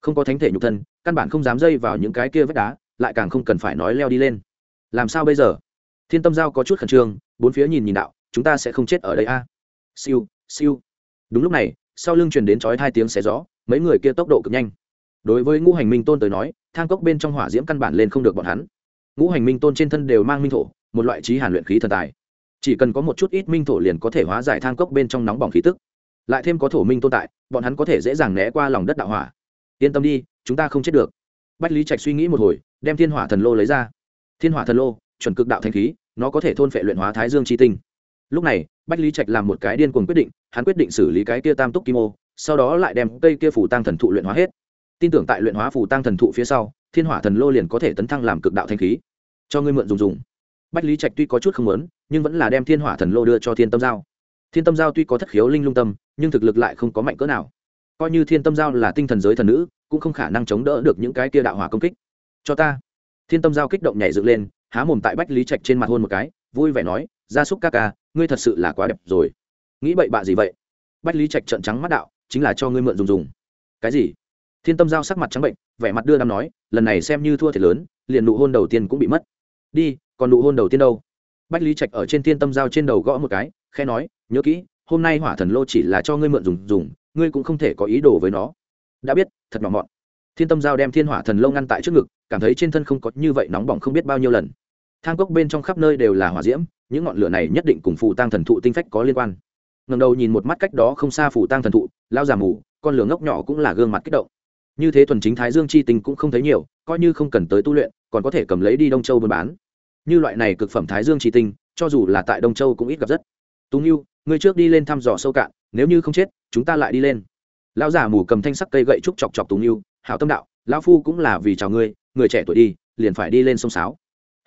không có thánh thể nhục thân, căn bản không dám dây vào những cái kia vách đá, lại càng không cần phải nói leo đi lên. Làm sao bây giờ? Thiên tâm giao có chút khẩn trương, bốn phía nhìn nhìn đạo, chúng ta sẽ không chết ở đây a. Siêu siêu. Đúng lúc này, sau lưng truyền đến chói hai tiếng xé gió, mấy người kia tốc độ cực nhanh. Đối với ngũ hành minh tôn tới nói, thang cốc bên trong hỏa diễm căn bản lên không được bọn hắn. Ngũ hành minh tôn trên thân đều mang minh thổ, một loại trí hàn luyện khí thần tài. Chỉ cần có một chút ít minh thổ liền có thể hóa giải thang cốc bên trong nóng bỏng khí tức. Lại thêm có thổ minh tôn tại, bọn hắn có thể dễ dàng né qua lòng đất đạo hỏa yên tâm đi, chúng ta không chết được. Bách lý trạch suy nghĩ một hồi, đem thiên hỏa thần lô lấy ra. Thiên hỏa thần lô, chuẩn cực đạo thanh khí, nó có thể thôn phệ luyện hóa thái dương chi tinh. Lúc này, bách lý trạch làm một cái điên cuồng quyết định, hắn quyết định xử lý cái kia tam túc kim ô, sau đó lại đem cây kia phủ tăng thần thụ luyện hóa hết. Tin tưởng tại luyện hóa phủ tăng thần thụ phía sau, thiên hỏa thần lô liền có thể tấn thăng làm cực đạo thanh khí. Cho ngươi mượn dùng dùng. Bách lý trạch tuy có chút không lớn nhưng vẫn là đem thiên hỏa thần lô đưa cho thiên tâm giao. Thiên tâm giao tuy có thất khiếu linh lung tâm, nhưng thực lực lại không có mạnh cỡ nào coi như thiên tâm giao là tinh thần giới thần nữ, cũng không khả năng chống đỡ được những cái kia đạo hỏa công kích. Cho ta. Thiên tâm giao kích động nhảy dựng lên, há mồm tại bách lý trạch trên mặt hôn một cái, vui vẻ nói, gia súc ca ca, ngươi thật sự là quá đẹp rồi. Nghĩ bậy bạ gì vậy? Bách lý trạch trợn trắng mắt đạo, chính là cho ngươi mượn dùng dùng. Cái gì? Thiên tâm giao sắc mặt trắng bệnh, vẻ mặt đưa đ nói, lần này xem như thua thiệt lớn, liền nụ hôn đầu tiên cũng bị mất. Đi, còn nụ hôn đầu tiên đâu? Bách lý trạch ở trên thiên tâm giao trên đầu gõ một cái khe nói, nhớ kỹ, hôm nay hỏa thần lô chỉ là cho ngươi mượn dùng dùng ngươi cũng không thể có ý đồ với nó. Đã biết, thật nhỏ mọn. Thiên tâm giao đem thiên hỏa thần lâu ngăn tại trước ngực, cảm thấy trên thân không có như vậy nóng bỏng không biết bao nhiêu lần. Thang cốc bên trong khắp nơi đều là hỏa diễm, những ngọn lửa này nhất định cùng phù tăng thần thụ tinh phách có liên quan. Ngầm đầu nhìn một mắt cách đó không xa phù tăng thần thụ, lao già mù, con lửa ngốc nhỏ cũng là gương mặt kích động. Như thế thuần chính thái dương chi tinh cũng không thấy nhiều, coi như không cần tới tu luyện, còn có thể cầm lấy đi đông châu buôn bán. Như loại này cực phẩm thái dương chi tinh, cho dù là tại đông châu cũng ít gặp rất. Tú nghiêu ngươi trước đi lên thăm dò sâu cạn nếu như không chết, chúng ta lại đi lên. Lão già mù cầm thanh sắc cây gậy trúc chọc chọc tùng yêu, hảo tâm đạo, lão phu cũng là vì chào ngươi, người trẻ tuổi đi, liền phải đi lên sông sáo.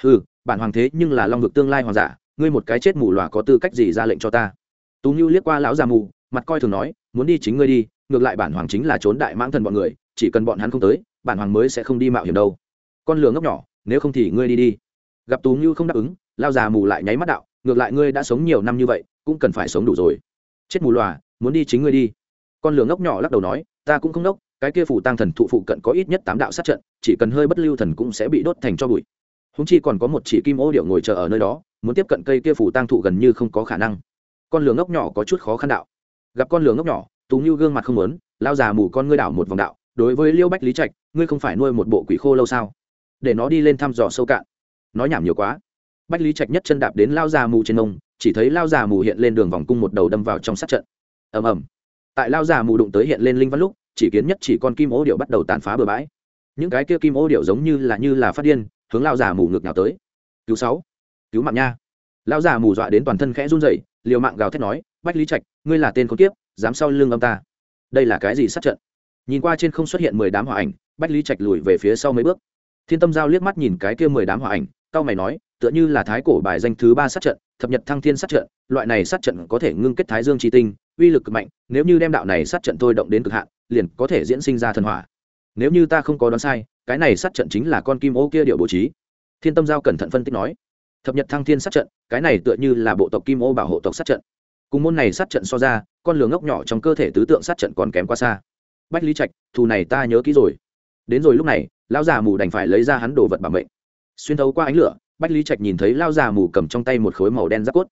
Ừ bản hoàng thế nhưng là long vực tương lai hoàng giả, ngươi một cái chết mù lòa có tư cách gì ra lệnh cho ta? Tùng yêu liếc qua lão già mù, mặt coi thường nói, muốn đi chính ngươi đi, ngược lại bản hoàng chính là trốn đại mãng thần bọn người, chỉ cần bọn hắn không tới, bản hoàng mới sẽ không đi mạo hiểm đâu. Con lừa ngốc nhỏ, nếu không thì ngươi đi đi. Gặp tú như không đáp ứng lao già mù lại nháy mắt đạo, ngược lại ngươi đã sống nhiều năm như vậy, cũng cần phải sống đủ rồi chết mù lòa muốn đi chính ngươi đi. Con lửa ngốc nhỏ lắc đầu nói, ta cũng không ngốc cái kia phủ tăng thần thụ phụ cận có ít nhất tám đạo sát trận, chỉ cần hơi bất lưu thần cũng sẽ bị đốt thành cho bụi. Húng chi còn có một chỉ kim ô điệu ngồi chờ ở nơi đó, muốn tiếp cận cây kia phủ tăng thụ gần như không có khả năng. Con lửa ngốc nhỏ có chút khó khăn đạo. Gặp con lửa ngốc nhỏ, tú như gương mặt không lớn lao già mù con ngươi đảo một vòng đạo, đối với liêu bách lý trạch, ngươi không phải nuôi một bộ quỷ khô lâu sao? Để nó đi lên thăm dò sâu cạn. Nói nhảm nhiều quá bách lý trạch nhất chân đạp đến lao già mù trên nông chỉ thấy lao già mù hiện lên đường vòng cung một đầu đâm vào trong sát trận. Ầm ầm. Tại lao già mù đụng tới hiện lên linh văn lúc, chỉ kiến nhất chỉ con kim ô điệu bắt đầu tàn phá bừa bãi. Những cái kia kim ô điệu giống như là như là phát điên, hướng lao già mù ngược nào tới. Cứu sáu, cứu mạng nha. Lao già mù dọa đến toàn thân khẽ run rẩy, liều mạng gào thét nói, bách lý trạch, ngươi là tên con kiếp, dám sau lưng âm ta. Đây là cái gì sát trận? Nhìn qua trên không xuất hiện mười đám hỏa ảnh, bách lý trạch lùi về phía sau mấy bước. Thiên tâm giao liếc mắt nhìn cái kia mười đám hỏa ảnh cao mày nói tựa như là thái cổ bài danh thứ ba sát trận, thập nhật thăng thiên sát trận, loại này sát trận có thể ngưng kết thái dương tri tinh, uy lực cực mạnh, nếu như đem đạo này sát trận thôi động đến cực hạn, liền có thể diễn sinh ra thần hỏa. Nếu như ta không có đoán sai, cái này sát trận chính là con kim ô kia điệu bố trí. Thiên tâm giao cẩn thận phân tích nói, thập nhật thăng thiên sát trận, cái này tựa như là bộ tộc kim ô bảo hộ tộc sát trận. Cùng môn này sát trận so ra, con lửa ngốc nhỏ trong cơ thể tứ tượng sát trận còn kém quá xa. Bách lý trạch, thù này ta nhớ kỹ rồi. Đến rồi lúc này, lão già mù đành phải lấy ra hắn đồ vật bảo mệnh. Xuyên thấu qua ánh lửa bách lý trạch nhìn thấy lao già mù cầm trong tay một khối màu đen giáp cốt.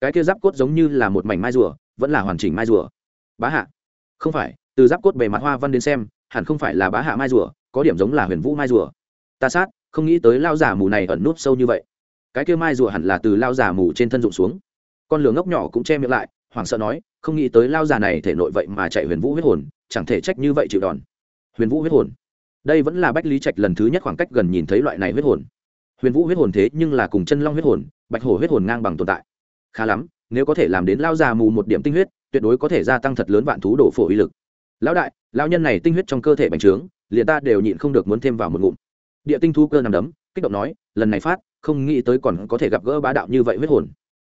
Cái kia giáp cốt giống như là một mảnh mai rùa, vẫn là hoàn chỉnh mai rùa. Bá hạ. Không phải, từ giáp cốt bề mặt hoa văn đến xem, hẳn không phải là bá hạ mai rùa, có điểm giống là huyền vũ mai rùa. Ta sát, không nghĩ tới lao già mù này ẩn núp sâu như vậy. Cái kia mai rùa hẳn là từ lao già mù trên thân rụng xuống. Con lửa ngốc nhỏ cũng che miệng lại, hoảng sợ nói, không nghĩ tới lao già này thể nội vậy mà chạy huyền vũ huyết hồn, chẳng thể trách như vậy chịu đòn. Huyền vũ huyết hồn. Đây vẫn là bách lý trạch lần thứ nhất khoảng cách gần nhìn thấy loại này huyết hồn huyền vũ huyết hồn thế nhưng là cùng chân long huyết hồn, bạch hổ huyết hồn ngang bằng tồn tại. Khá lắm, nếu có thể làm đến lao già mù một điểm tinh huyết, tuyệt đối có thể gia tăng thật lớn vạn thú đổ phổ uy lực. Lão đại lao nhân này tinh huyết trong cơ thể bành trướng, liền ta đều nhịn không được muốn thêm vào một ngụm. Địa tinh thu cơ nằm đấm, kích động nói, lần này phát, không nghĩ tới còn có thể gặp gỡ bá đạo như vậy huyết hồn.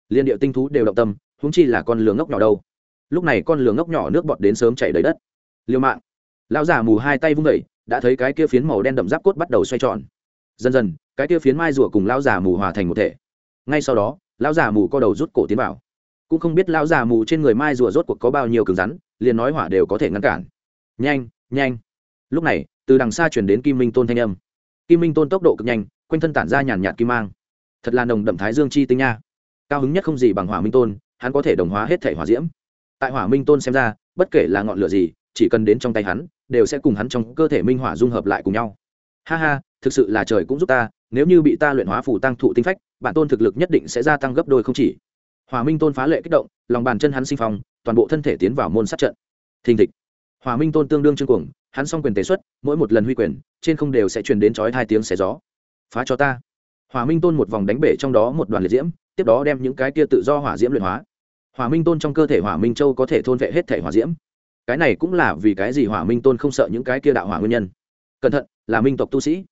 Liên địa tinh thú đều động tâm húng chi là con lừa ngốc nhỏ đâu. Lúc này con lừa ngốc nhỏ nước bọt đến sớm chảy đầy đất. Liều mạng. Lão già mù hai tay vung vẩy đã thấy cái kia phiến màu đen đậm giáp cốt bắt đầu xoay tròn dần dần, cái kia phiến mai rùa cùng lão già mù hòa thành một thể. Ngay sau đó, lão già mù co đầu rút cổ tiến vào. Cũng không biết lão già mù trên người mai rùa rốt cuộc có bao nhiêu cứng rắn, liền nói hỏa đều có thể ngăn cản. Nhanh nhanh. Lúc này, từ đằng xa chuyển đến kim minh tôn thanh âm. Kim minh tôn tốc độ cực nhanh, quanh thân tản ra nhàn nhạt kim mang. Thật là nồng đậm thái dương chi tinh nha. Cao hứng nhất không gì bằng hỏa minh tôn, hắn có thể đồng hóa hết thể hỏa diễm. Tại hỏa minh tôn xem ra, bất kể là ngọn lửa gì, chỉ cần đến trong tay hắn, đều sẽ cùng hắn trong cơ thể minh hỏa dung hợp lại cùng nhau ha ha, thực sự là trời cũng giúp ta, nếu như bị ta luyện hóa phủ tăng thụ tinh phách, bản tôn thực lực nhất định sẽ gia tăng gấp đôi không chỉ. Hòa minh tôn phá lệ kích động, lòng bàn chân hắn sinh phong, toàn bộ thân thể tiến vào môn sát trận. Thình thịch. Hòa minh tôn tương đương chương cuồng, hắn s quyền tế xuất, mỗi một lần huy quyền, trên không đều sẽ truyền đến chói hai tiếng xé gió. Phá cho ta. Hòa minh tôn một vòng đánh bể trong đó một đoàn liệt diễm, tiếp đó đem những cái kia tự do hỏa diễm luyện hóa. Hòa minh tôn trong cơ thể hỏa minh châu có thể thôn vệ hết thể hỏa diễm. Cái này cũng là vì cái gì hỏa minh tôn không sợ những cái kia đạo hỏa nguyên nhân. Cẩn thận là minh tộc tu sĩ.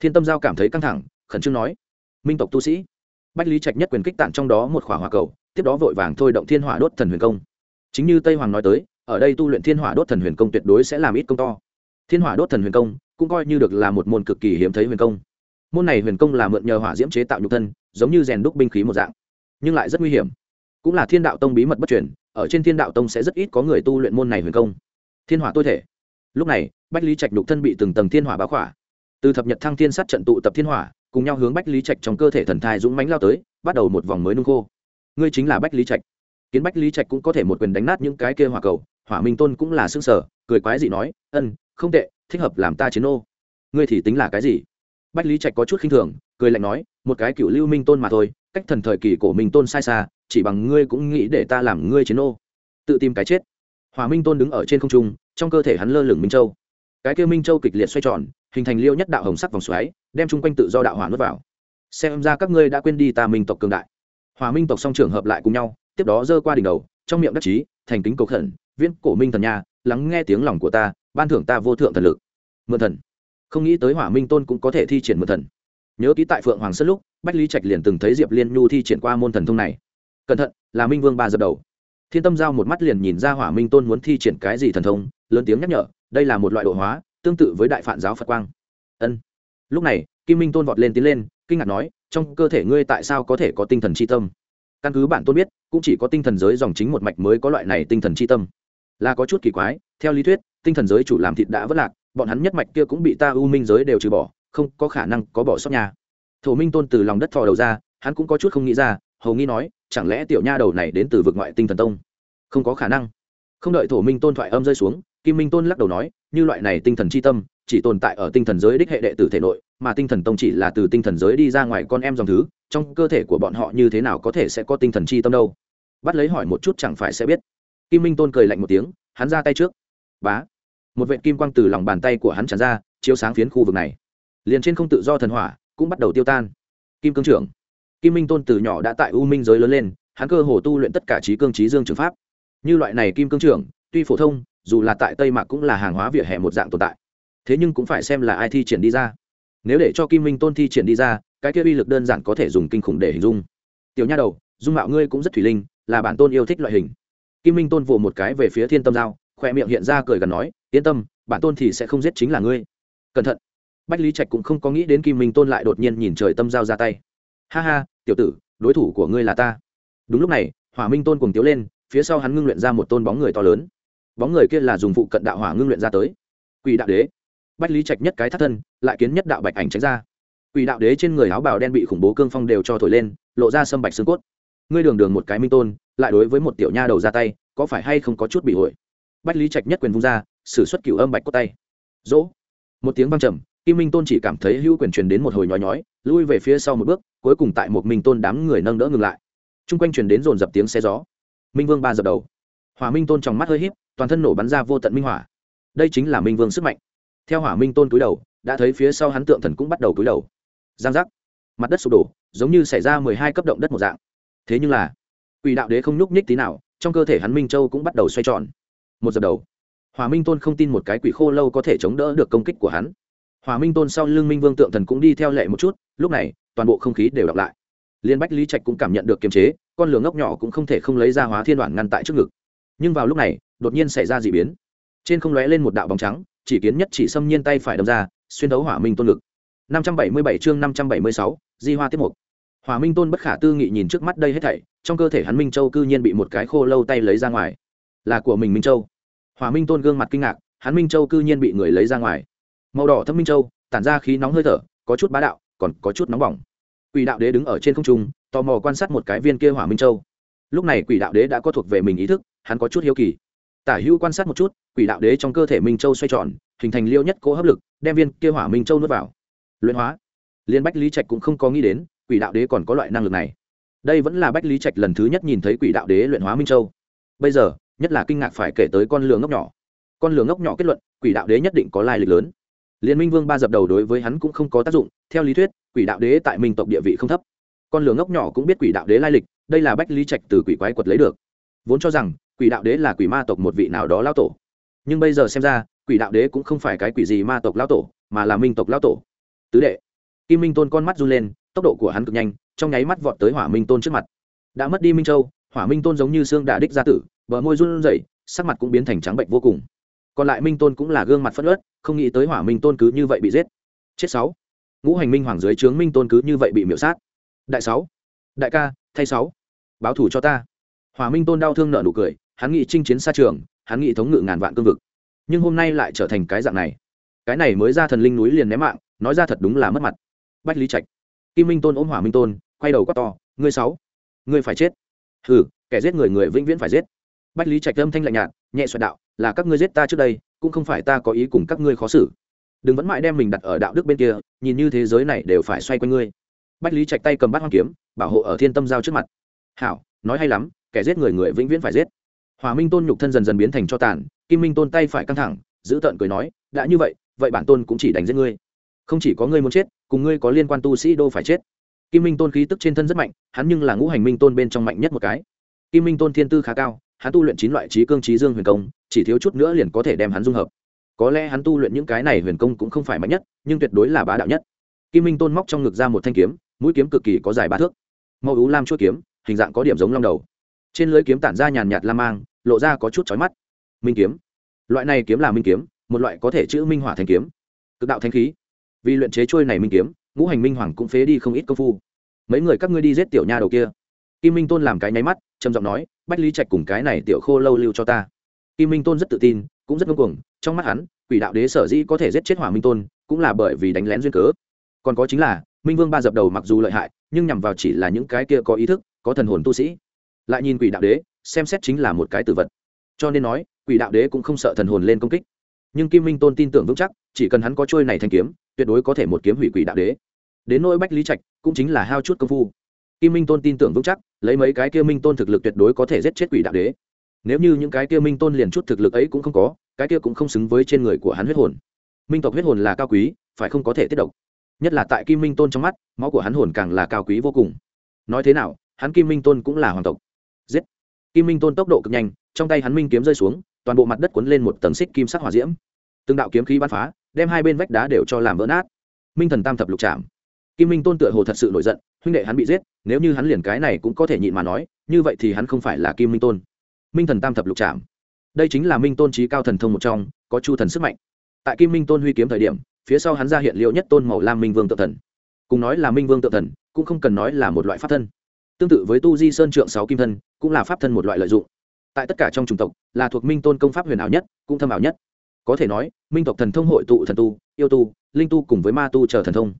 Thiên tâm giao cảm thấy căng thẳng, khẩn trương nói, minh tộc tu sĩ? Bách lý trạch nhất quyền kích tạn trong đó một khỏa hỏa cầu, tiếp đó vội vàng thôi động thiên hỏa đốt thần huyền công. Chính như tây hoàng nói tới, ở đây tu luyện thiên hỏa đốt thần huyền công tuyệt đối sẽ làm ít công to. Thiên hỏa đốt thần huyền công cũng coi như được là một môn cực kỳ hiếm thấy huyền công. Môn này huyền công là mượn nhờ hỏa diễm chế tạo nhục thân, giống như rèn đúc binh khí một dạng, nhưng lại rất nguy hiểm. Cũng là thiên đạo tông bí mật bất truyền, ở trên thiên đạo tông sẽ rất ít có người tu luyện môn này huyền công. Thiên hỏa tôi thể lúc này, bách lý trạch nhục thân bị từng tầng thiên hỏa báo khỏa. Từ thập nhật thăng thiên sát trận tụ tập thiên hỏa, cùng nhau hướng bách lý trạch trong cơ thể thần thai dũng mánh lao tới, bắt đầu một vòng mới nung khô. Ngươi chính là bách lý trạch. Kiến bách lý trạch cũng có thể một quyền đánh nát những cái kia hỏa cầu, hỏa minh tôn cũng là xương sở cười quái dị nói, ân, không tệ, thích hợp làm ta chiến ô ngươi thì tính là cái gì? Bách lý trạch có chút khinh thường, cười lạnh nói, một cái cựu lưu minh tôn mà thôi, cách thần thời kỳ cổ minh tôn sai xa, chỉ bằng ngươi cũng nghĩ để ta làm ngươi chiến ô tự tìm cái chết hòa minh tôn đứng ở trên không trung, trong cơ thể hắn lơ lửng minh châu. Cái kia minh châu kịch liệt xoay tròn, hình thành liêu nhất đạo hồng sắc vòng xoáy, đem chung quanh tự do đạo hỏa nuốt vào. Xem ra các ngươi đã quên đi ta minh tộc cường đại. Hòa minh tộc song trường hợp lại cùng nhau, tiếp đó giơ qua đỉnh đầu, trong miệng đắc chí, thành kính cầu khẩn, viễn cổ minh thần nha, lắng nghe tiếng lòng của ta, ban thưởng ta vô thượng thần lực. Mượn thần. Không nghĩ tới hỏa minh tôn cũng có thể thi triển mượn thần. Nhớ ký tại phượng hoàng sân lúc, bách lý trạch liền từng thấy diệp liên nhu thi triển qua môn thần thông này. Cẩn thận, là minh vương ba dập đầu thiên tâm giao một mắt liền nhìn ra hỏa minh tôn muốn thi triển cái gì thần thông, lớn tiếng nhắc nhở, đây là một loại độ hóa, tương tự với đại phản giáo phật quang. Ân. Lúc này, kim minh tôn vọt lên tiến lên, kinh ngạc nói, trong cơ thể ngươi tại sao có thể có tinh thần c tâm? Căn cứ bản tôn biết, cũng chỉ có tinh thần giới dòng chính một mạch mới có loại này tinh thần c tâm. Là có chút kỳ quái, theo lý thuyết, tinh thần giới chủ làm thịt đã vất lạc, bọn hắn nhất mạch kia cũng bị ta u minh giới đều trừ bỏ, không có khả năng có bỏ sót nhà. Thổ minh tôn từ lòng đất thò đầu ra, hắn cũng có chút không nghĩ ra, hầu nghi nói chẳng lẽ tiểu nha đầu này đến từ vực ngoại tinh thần tông? Không có khả năng. Không đợi thổ minh tôn thoại âm rơi xuống, kim minh tôn lắc đầu nói, như loại này tinh thần c h i tâm, chỉ tồn tại ở tinh thần giới đích hệ đệ tử thể nội, mà tinh thần tông chỉ là từ tinh thần giới đi ra ngoài con em dòng thứ, trong cơ thể của bọn họ như thế nào có thể sẽ có tinh thần chi tâm đâu? Bắt lấy hỏi một chút chẳng phải sẽ biết. Kim minh tôn cười lạnh một tiếng, hắn ra tay trước. Bá. Một vệ kim quang từ lòng bàn tay của hắn tràn ra, chiếu sáng phiến khu vực này. Liền trên không tự do thần hỏa cũng bắt đầu tiêu tan. Kim cương trưởng kim minh tôn từ nhỏ đã tại u minh giới lớn lên, hắn cơ hồ tu luyện tất cả trí cương trí dương trường pháp. Như loại này kim cương trưởng, tuy phổ thông, dù là tại tây mạc cũng là hàng hóa vỉa hè một dạng tồn tại. Thế nhưng cũng phải xem là ai thi triển đi ra. Nếu để cho kim minh tôn thi triển đi ra, cái kia uy lực đơn giản có thể dùng kinh khủng để hình dung. Tiểu nha đầu, dung mạo ngươi cũng rất thủy linh, là bản tôn yêu thích loại hình. Kim minh tôn vỗ một cái về phía thiên tâm giao khoe miệng hiện ra cười gần nói, yên tâm, bản tôn thì sẽ không giết chính là ngươi. Cẩn thận. Bách lý trạch cũng không có nghĩ đến kim minh tôn lại đột nhiên nhìn trời tâm giao ra tay. Ha ha tiểu tử, đối thủ của ngươi là ta. Đúng lúc này, hỏa minh tôn cùng tiếu lên, phía sau hắn ngưng luyện ra một tôn bóng người to lớn. Bóng người kia là dùng phụ cận đạo hỏa ngưng luyện ra tới. Quỷ đạo đế. Bách lý trạch nhất cái thắt thân, lại kiến nhất đạo bạch ảnh tránh ra. Quỷ đạo đế trên người áo bào đen bị khủng bố cương phong đều cho thổi lên, lộ ra sâm bạch xương cốt. Ngươi đường đường một cái minh tôn, lại đối với một tiểu nha đầu ra tay, có phải hay không có chút bị hội bách lý trạch nhất quyền vung ra xử suất cửu âm bạch cốt tay. Dỗ một tiếng vang trầm kim minh tôn chỉ cảm thấy hữu quyền truyền đến một hồi nhói nhói, lui về phía sau một bước, cuối cùng tại một minh tôn đám người nâng đỡ ngừng lại. T r u n g quanh truyền đến dồn dập tiếng xe gió. Minh vương ba dập đầu. Hòa minh tôn trong mắt hơi h í p toàn thân nổ bắn ra vô tận minh hỏa. Đây chính là minh vương sức mạnh. Theo hỏa minh tôn cúi đầu, đã thấy phía sau hắn tượng thần cũng bắt đầu cúi đầu. Giang giác. Mặt đất sụp đổ, giống như xảy ra mười hai cấp động đất một dạng. Thế nhưng là, quỷ đạo đế không nhúc nhích tí nào, trong cơ thể hắn minh châu cũng bắt đầu xoay tròn. Một dập đầu. Hòa minh tôn không tin một cái quỷ khô lâu có thể chống đỡ được công kích của hắn hòa minh tôn sau lưng minh vương tượng thần cũng đi theo lệ một chút, lúc này, toàn bộ không khí đều đọc lại. Liên bách lý trạch cũng cảm nhận được kiềm chế, con lửa ngốc nhỏ cũng không thể không lấy ra hóa thiên đoàn ngăn tại trước ngực. Nhưng vào lúc này, đột nhiên xảy ra d ị biến. Trên không lóe lên một đạo bóng trắng, chỉ kiến nhất chỉ xâm nhiên tay phải đâm ra, xuyên đấu hỏa minh tôn lực năm trăm bảy mươi bảy chương năm trăm bảy mươi sáu, di hoa tiết mục. Hỏa minh tôn bất khả tư nghị nhìn trước mắt đây hết thảy, trong cơ thể hắn minh châu cư nhiên bị một cái khô lâu tay lấy ra ngoài. Là của mình minh châu. Hỏa minh tôn gương mặt kinh ngạc, hắn minh châu cư nhiên bị người lấy ra ngoài màu đỏ thâm minh châu, tản ra khí nóng hơi thở, có chút bá đạo, còn có chút nóng bỏng. Quỷ đạo đế đứng ở trên không trung, tò mò quan sát một cái viên kia hỏa minh châu. Lúc này quỷ đạo đế đã có thuộc về mình ý thức, hắn có chút hiếu kỳ. Tả hữu quan sát một chút, quỷ đạo đế trong cơ thể minh châu xoay tròn, hình thành liêu nhất cố hấp lực, đem viên kia hỏa minh châu nuốt vào. Luyện hóa. Liên bách lý trạch cũng không có nghĩ đến, quỷ đạo đế còn có loại năng lực này. Đây vẫn là bách lý trạch lần thứ nhất nhìn thấy quỷ đạo đế luyện hóa minh châu. Bây giờ, nhất là kinh ngạc phải kể tới con lường ngốc nhỏ. Con lường ngốc nhỏ kết luận, quỷ đạo đế nhất định có lai lịch lớn liên minh vương ba dập đầu đối với hắn cũng không có tác dụng, theo lý thuyết, quỷ đạo đế tại minh tộc địa vị không thấp. Con lửa ngốc nhỏ cũng biết quỷ đạo đế lai lịch, đây là bách lý trạch từ quỷ quái quật lấy được. Vốn cho rằng, quỷ đạo đế là quỷ ma tộc một vị nào đó lao tổ. Nhưng bây giờ xem ra, quỷ đạo đế cũng không phải cái quỷ gì ma tộc lao tổ, mà là minh tộc lao tổ. Tứ đệ, kim minh tôn con mắt run lên, tốc độ của hắn cực nhanh, trong nháy mắt vọt tới hỏa minh tôn trước mặt. Đã mất đi minh châu, hỏa minh tôn giống như xương đà đích gia tử, bờ môi run rẩy, sắc mặt cũng biến thành trắng bệnh vô cùng còn lại minh tôn cũng là gương mặt phất ớt không nghĩ tới hỏa minh tôn cứ như vậy bị giết. Chết sáu. Ngũ hành minh hoàng dưới trướng minh tôn cứ như vậy bị miễu sát. Đại sáu. Đại ca, thay sáu. Báo thủ cho ta. Hỏa minh tôn đau thương nợ nụ cười, hắn nghĩ chinh chiến xa trường, hắn nghĩ thống ngự ngàn vạn cương vực. Nhưng hôm nay lại trở thành cái dạng này. Cái này mới ra thần linh núi liền ném mạng, nói ra thật đúng là mất mặt. Bách lý trạch. Kim minh tôn ôm hỏa minh tôn, quay đầu quát to, ngươi sáu, ngươi phải chết. Hừ, kẻ giết người người vĩnh viễn phải giết. Bách lý trạch âm thanh lạnh nhạt, nhẹ xoẹt đạo là các ngươi giết ta trước đây, cũng không phải ta có ý cùng các ngươi khó xử. Đừng vẫn mãi đem mình đặt ở đạo đức bên kia, nhìn như thế giới này đều phải xoay quanh ngươi. Bách lý trạch tay cầm bát hoang kiếm, bảo hộ ở thiên tâm giao trước mặt. Hảo, nói hay lắm, kẻ giết người người vĩnh viễn phải giết. Hòa minh tôn nhục thân dần dần biến thành cho tàn, kim minh tôn tay phải căng thẳng, giữ tợn cười nói, đã như vậy vậy bản tôn cũng chỉ đánh giết ngươi. Không chỉ có ngươi muốn chết, cùng ngươi có liên quan tu sĩ đô phải chết. Kim minh tôn khí tức trên thân rất mạnh, hắn nhưng là ngũ hành minh tôn bên trong mạnh nhất một cái. Kim minh tôn thiên tư khá cao hắn tu luyện chín loại trí cương, trí dương huyền công, chỉ thiếu chút nữa liền có thể đem hắn dung hợp. Có lẽ hắn tu luyện những cái này huyền công cũng không phải mạnh nhất, nhưng tuyệt đối là bá đạo nhất. Kim minh tôn móc trong ngực ra một thanh kiếm, mũi kiếm cực kỳ có dài ba thước. Màu ú lam chuỗi kiếm, hình dạng có điểm giống long đầu. Trên lưới kiếm tản ra nhàn nhạt lam mang, lộ ra có chút chói mắt. Minh kiếm. Loại này kiếm là minh kiếm, một loại có thể chữ minh hỏa thanh kiếm. Cực đạo thanh khí. Vì luyện chế trôi này minh kiếm, ngũ hành minh hoàng cũng phế đi không ít công phu. Mấy người các ngươi đi giết tiểu nha đầu kia kim minh tôn làm cái nháy mắt, trầm giọng nói, bách lý trạch cùng cái này tiểu khô lâu lưu cho ta. Kim minh tôn rất tự tin, cũng rất ngông cuồng, trong mắt hắn, quỷ đạo đế sở dĩ có thể giết chết hỏa minh tôn, cũng là bởi vì đánh lén duyên cớ. Còn có chính là, minh vương ba dập đầu mặc dù lợi hại, nhưng nhằm vào chỉ là những cái kia có ý thức, có thần hồn tu sĩ. Lại nhìn quỷ đạo đế, xem xét chính là một cái tử vật. Cho nên nói, quỷ đạo đế cũng không sợ thần hồn lên công kích. Nhưng kim minh tôn tin tưởng vững chắc, chỉ cần hắn có trôi này thanh kiếm, tuyệt đối có thể một kiếm hủy quỷ đạo đế. Đến nỗi bách lý trạch, cũng chính là hao chút công phu. Kim minh tôn tin tưởng vững chắc lấy mấy cái kia minh tôn thực lực tuyệt đối có thể giết chết quỷ đạo đế. Nếu như những cái kia minh tôn liền chút thực lực ấy cũng không có, cái kia cũng không xứng với trên người của hắn huyết hồn. Minh tộc huyết hồn là cao quý, phải không có thể tiết độc. Nhất là tại kim minh tôn trong mắt, máu của hắn hồn càng là cao quý vô cùng. Nói thế nào, hắn kim minh tôn cũng là hoàng tộc. Giết. Kim minh tôn tốc độ cực nhanh, trong tay hắn minh kiếm rơi xuống, toàn bộ mặt đất cuốn lên một tầng xích kim sắc hỏa diễm. Từng đạo kiếm khí bắn phá, đem hai bên vách đá đều cho làm vỡ nát. Minh thần tam thập lục chạm kim minh tôn tựa hồ thật sự nổi giận huynh đệ hắn bị giết, nếu như hắn liền cái này cũng có thể nhịn mà nói, như vậy thì hắn không phải là kim minh tôn. Minh thần tam thập lục chạm đây chính là minh tôn trí cao thần thông một trong, có chu thần sức mạnh. Tại kim minh tôn huy kiếm thời điểm, phía sau hắn ra hiện liệu nhất tôn màu lam minh vương tự thần. Cùng nói là minh vương tự thần, cũng không cần nói là một loại pháp thân. Tương tự với tu di sơn trượng sáu kim thân, cũng là pháp thân một loại lợi dụng. Tại tất cả trong chủng tộc, là thuộc minh tôn công pháp huyền ảo nhất, cũng thâm ảo nhất. Có thể nói, minh tộc thần thông hội tụ thần tu, yêu tu, linh tu cùng với ma tu chờ thần thông.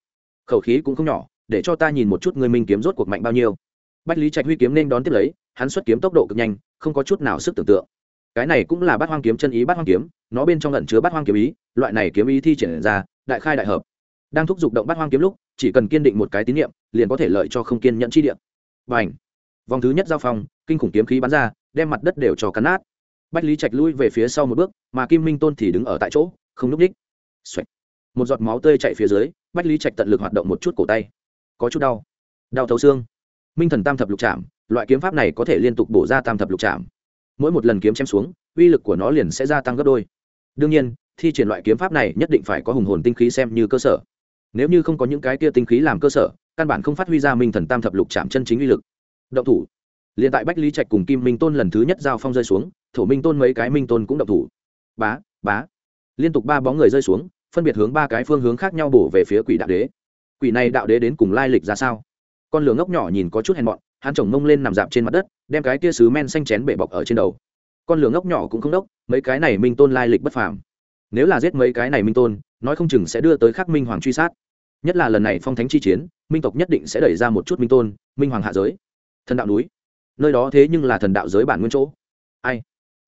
Khẩu khí cũng không nhỏ để cho ta nhìn một chút người minh kiếm rốt cuộc mạnh bao nhiêu. Bách lý trạch huy kiếm nên đón tiếp lấy hắn xuất kiếm tốc độ cực nhanh không có chút nào sức tưởng tượng. Cái này cũng là bát hoang kiếm chân ý bát hoang kiếm nó bên trong lẩn chứa bát hoang kiếm ý loại này kiếm ý thi triển ra đại khai đại hợp. Đang thúc giục động bát hoang kiếm lúc chỉ cần kiên định một cái tín niệm, liền có thể lợi cho không kiên nhẫn chi điểm và ảnh vòng thứ nhất giao phong kinh khủng kiếm khí bắn ra đem mặt đất đều cho cắn nát. Bách lý trạch lui về phía sau một bước mà kim minh tôn thì đứng ở tại chỗ không núp ních một giọt máu tươi chạy phía dưới bách lý trạch tận lực hoạt động một chút cổ tay có chút đau. Đau thấu xương. Minh thần tam thập lục chạm loại kiếm pháp này có thể liên tục bổ ra tam thập lục chạm mỗi một lần kiếm chém xuống, uy lực của nó liền sẽ gia tăng gấp đôi. Đương nhiên, thi triển loại kiếm pháp này nhất định phải có hùng hồn tinh khí xem như cơ sở. Nếu như không có những cái kia tinh khí làm cơ sở, căn bản không phát huy ra minh thần tam thập lục chạm chân chính uy lực. Động thủ. Liền tại bách lý trạch cùng kim minh tôn lần thứ nhất giao phong rơi xuống, thổ minh tôn mấy cái minh tôn cũng động thủ. Bá bá. Liên tục ba bóng người rơi xuống, phân biệt hướng ba cái phương hướng khác nhau bổ về phía quỷ đạo đế quỷ này đạo đế đến cùng lai lịch ra sao? Con lửa ngốc nhỏ nhìn có chút hèn mọn, hắn chồng mông lên nằm dạp trên mặt đất, đem cái tia sứ men xanh chén bể bọc ở trên đầu. Con lửa ngốc nhỏ cũng không đốc, mấy cái này minh tôn lai lịch bất phàm. Nếu là giết mấy cái này minh tôn, nói không chừng sẽ đưa tới khắc minh hoàng truy sát. Nhất là lần này phong thánh chi chiến, minh tộc nhất định sẽ đẩy ra một chút minh tôn, minh hoàng hạ giới. Thần đạo núi. Nơi đó thế nhưng là thần đạo giới bản nguyên chỗ. Ai?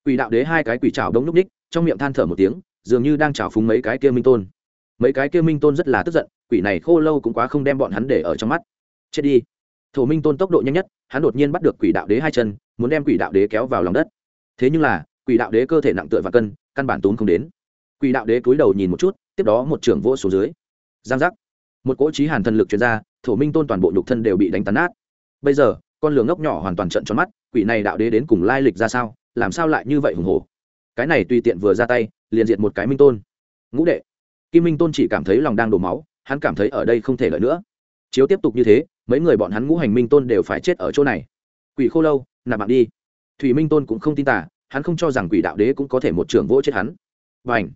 Quỷ đạo đế hai cái quỷ trào đống núp ních, trong miệng than thở một tiếng, dường như đang trào phúng mấy cái kia minh tôn. Mấy cái kia minh tôn rất là tức giận quỷ này khô lâu cũng quá không đem bọn hắn để ở trong mắt. Chết đi. Thổ minh tôn tốc độ nhanh nhất, hắn đột nhiên bắt được quỷ đạo đế hai chân, muốn đem quỷ đạo đế kéo vào lòng đất. Thế nhưng là, quỷ đạo đế cơ thể nặng tựa và cân, căn bản tốn không đến. Quỷ đạo đế cúi đầu nhìn một chút, tiếp đó một trưởng vỗ xuống dưới. Giang giác. Một cỗ trí hàn thần lực chuyên ra, thổ minh tôn toàn bộ nhục thân đều bị đánh tàn nát. Bây giờ, con lửa ngốc nhỏ hoàn toàn trận tròn mắt, quỷ này đạo đế đến cùng lai lịch ra sao, làm sao lại như vậy hùng hồ cái này tùy tiện vừa ra tay, liền diệt một cái minh tôn. Ngũ đệ. Kim minh tôn chỉ cảm thấy lòng đang đổ máu hắn cảm thấy ở đây không thể lợi nữa. Chiếu tiếp tục như thế, mấy người bọn hắn ngũ hành minh tôn đều phải chết ở chỗ này. Quỷ khô lâu, nạp mạng đi. Thủy minh tôn cũng không tin tả hắn không cho rằng quỷ đạo đế cũng có thể một trưởng vỗ chết hắn. Và ảnh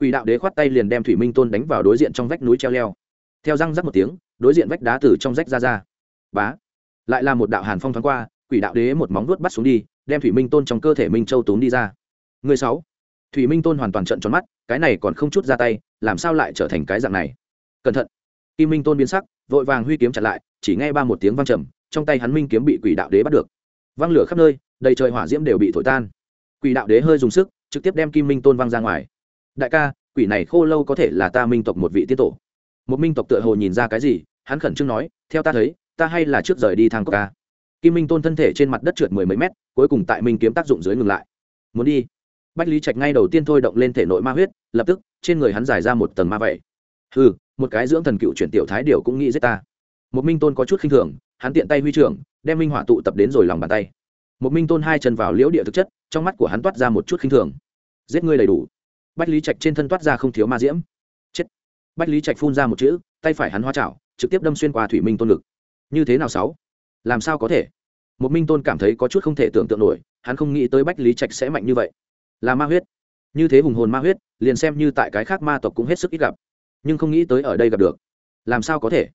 quỷ đạo đế khoát tay liền đem thủy minh tôn đánh vào đối diện trong vách núi treo leo. Theo răng rắc một tiếng, đối diện vách đá từ trong rách ra ra. Bá! Lại là một đạo hàn phong thoáng qua, quỷ đạo đế một móng vuốt bắt xuống đi, đem thủy minh tôn trong cơ thể minh châu tốn đi ra. Người sáu! Thủy minh tôn hoàn toàn trận tròn mắt, cái này còn không chút ra tay, làm sao lại trở thành cái dạng này? Cẩn thận. Kim minh tôn biến sắc, vội vàng huy kiếm chặn lại, chỉ nghe ba một tiếng vang trầm, trong tay hắn minh kiếm bị quỷ đạo đế bắt được. Văng lửa khắp nơi, đầy trời hỏa diễm đều bị thổi tan. Quỷ đạo đế hơi dùng sức, trực tiếp đem kim minh tôn văng ra ngoài. Đại ca, quỷ này khô lâu có thể là ta minh tộc một vị tiết tổ. Một minh tộc tựa hồ nhìn ra cái gì, hắn khẩn trương nói, theo ta thấy, ta hay là trước rời đi thang cốc ca. Kim minh tôn thân thể trên mặt đất trượt mười mấy mét, cuối cùng tại minh kiếm tác dụng dưới ngừng lại. Muốn đi. Bách lý trạch ngay đầu tiên thôi động lên thể nội ma huyết, lập tức, trên người hắn giải ra một tầng ma vậy. Ừ một cái dưỡng thần cựu chuyển tiểu thái điều cũng nghĩ giết ta. Một minh tôn có chút khinh thường, hắn tiện tay huy trưởng, đem minh hỏa tụ tập đến rồi lòng bàn tay. Một minh tôn hai chân vào liễu địa thực chất, trong mắt của hắn toát ra một chút khinh thường. Giết ngươi đầy đủ. Bách lý trạch trên thân toát ra không thiếu ma diễm. Chết. Bách lý trạch phun ra một chữ, tay phải hắn hoa chảo, trực tiếp đâm xuyên qua thủy minh tôn ngực. Như thế nào sáu? Làm sao có thể? Một minh tôn cảm thấy có chút không thể tưởng tượng nổi, hắn không nghĩ tới bách lý trạch sẽ mạnh như vậy. Là ma huyết. Như thế hùng hồn ma huyết, liền xem như tại cái khác ma tộc cũng hết sức ít gặp nhưng không nghĩ tới ở đây gặp được làm sao có thể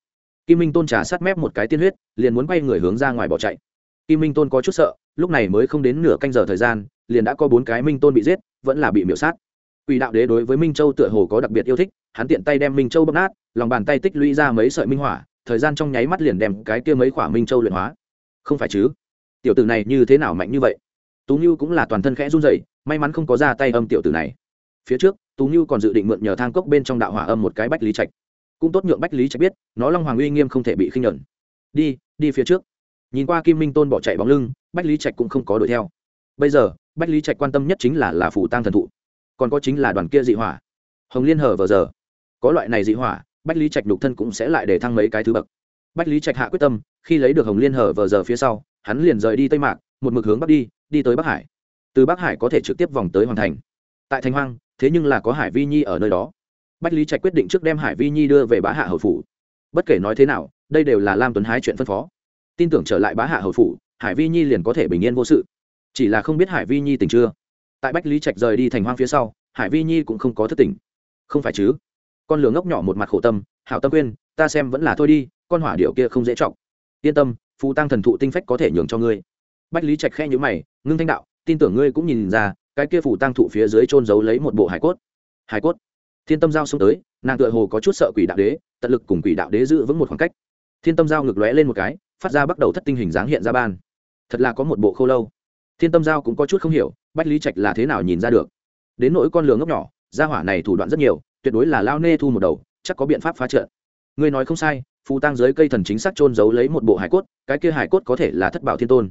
kim minh tôn trả sát mép một cái tiên huyết liền muốn quay người hướng ra ngoài bỏ chạy kim minh tôn có chút sợ lúc này mới không đến nửa canh giờ thời gian liền đã có bốn cái minh tôn bị giết vẫn là bị miễu sát Quỷ đạo đế đối với Minh Châu tựa hồ có đặc biệt yêu thích, hắn tiện tay đem Minh Châu bóp nát, lòng bàn tay tích lũy ra mấy sợi minh hỏa, thời gian trong nháy mắt liền đem cái kia mấy quả Minh Châu luyện hóa. Không phải chứ? Tiểu tử này như thế nào mạnh như vậy? Tú Nưu cũng là toàn thân khẽ run rẩy, may mắn không có ra tay âm tiểu tử này. Phía trước, Tú như còn dự định mượn nhờ thang cốc bên trong đạo hỏa âm một cái bách lý trạch. Cũng tốt nhượng bách lý trạch biết, nó Long Hoàng uy nghiêm không thể bị khinh nhẫn. Đi, đi phía trước. Nhìn qua Kim Minh Tôn bỏ chạy bóng lưng, bách lý trạch cũng không có đuổi theo. Bây giờ, bách lý trạch quan tâm nhất chính là là phủ tang thần thụ còn có chính là đoàn kia dị hỏa hồng liên hở vờ giờ có loại này dị hỏa bách lý trạch đục thân cũng sẽ lại để thăng mấy cái thứ bậc bách lý trạch hạ quyết tâm khi lấy được hồng liên hở vờ giờ phía sau hắn liền rời đi tây mạc một mực hướng bắc đi đi tới bắc hải từ bắc hải có thể trực tiếp vòng tới hoàn thành tại thành hoang thế nhưng là có hải vi nhi ở nơi đó. Bách lý trạch quyết định trước đem hải vi nhi đưa về bá hạ Hầu phủ. Bất kể nói thế nào, đây đều là lam tuấn hái chuyện phân phó. Tin tưởng trở lại bá hạ Hầu phủ, hải vi nhi liền có thể bình yên vô sự. Chỉ là không biết hải vi nhi tỉnh chưa. Tại bách lý trạch rời đi thành hoang phía sau, hải vi nhi cũng không có thất tỉnh. không phải chứ? Con lửa ngốc nhỏ một mặt khổ tâm, hảo tâm quên ta xem vẫn là thôi đi, con hỏa điệu kia không dễ trọng yên tâm, phù tăng thần thụ tinh phách có thể nhường cho ngươi. Bách lý trạch khe nhữ mày, ngưng thanh đạo, tin tưởng ngươi cũng nhìn ra cái kia phù tăng thụ phía dưới trôn giấu lấy một bộ hải cốt. Hải cốt? Thiên tâm giao xông tới, nàng tựa hồ có chút sợ quỷ đạo đế, tận lực cùng quỷ đạo đế giữ vững một khoảng cách. Thiên tâm giao ngực lóe lên một cái, phát ra bắt đầu thất tinh hình dáng hiện ra ban. Thật là có một bộ khô lâu. Thiên tâm giao cũng có chút không hiểu, bách lý trạch là thế nào nhìn ra được? Đến nỗi con lừa ngốc nhỏ, gia hỏa này thủ đoạn rất nhiều, tuyệt đối là lao nê thu một đầu, chắc có biện pháp phá trợ ngươi nói không sai, phù tăng dưới cây thần chính xác trôn giấu lấy một bộ hải cốt, cái kia hải cốt có thể là thất bảo thiên tôn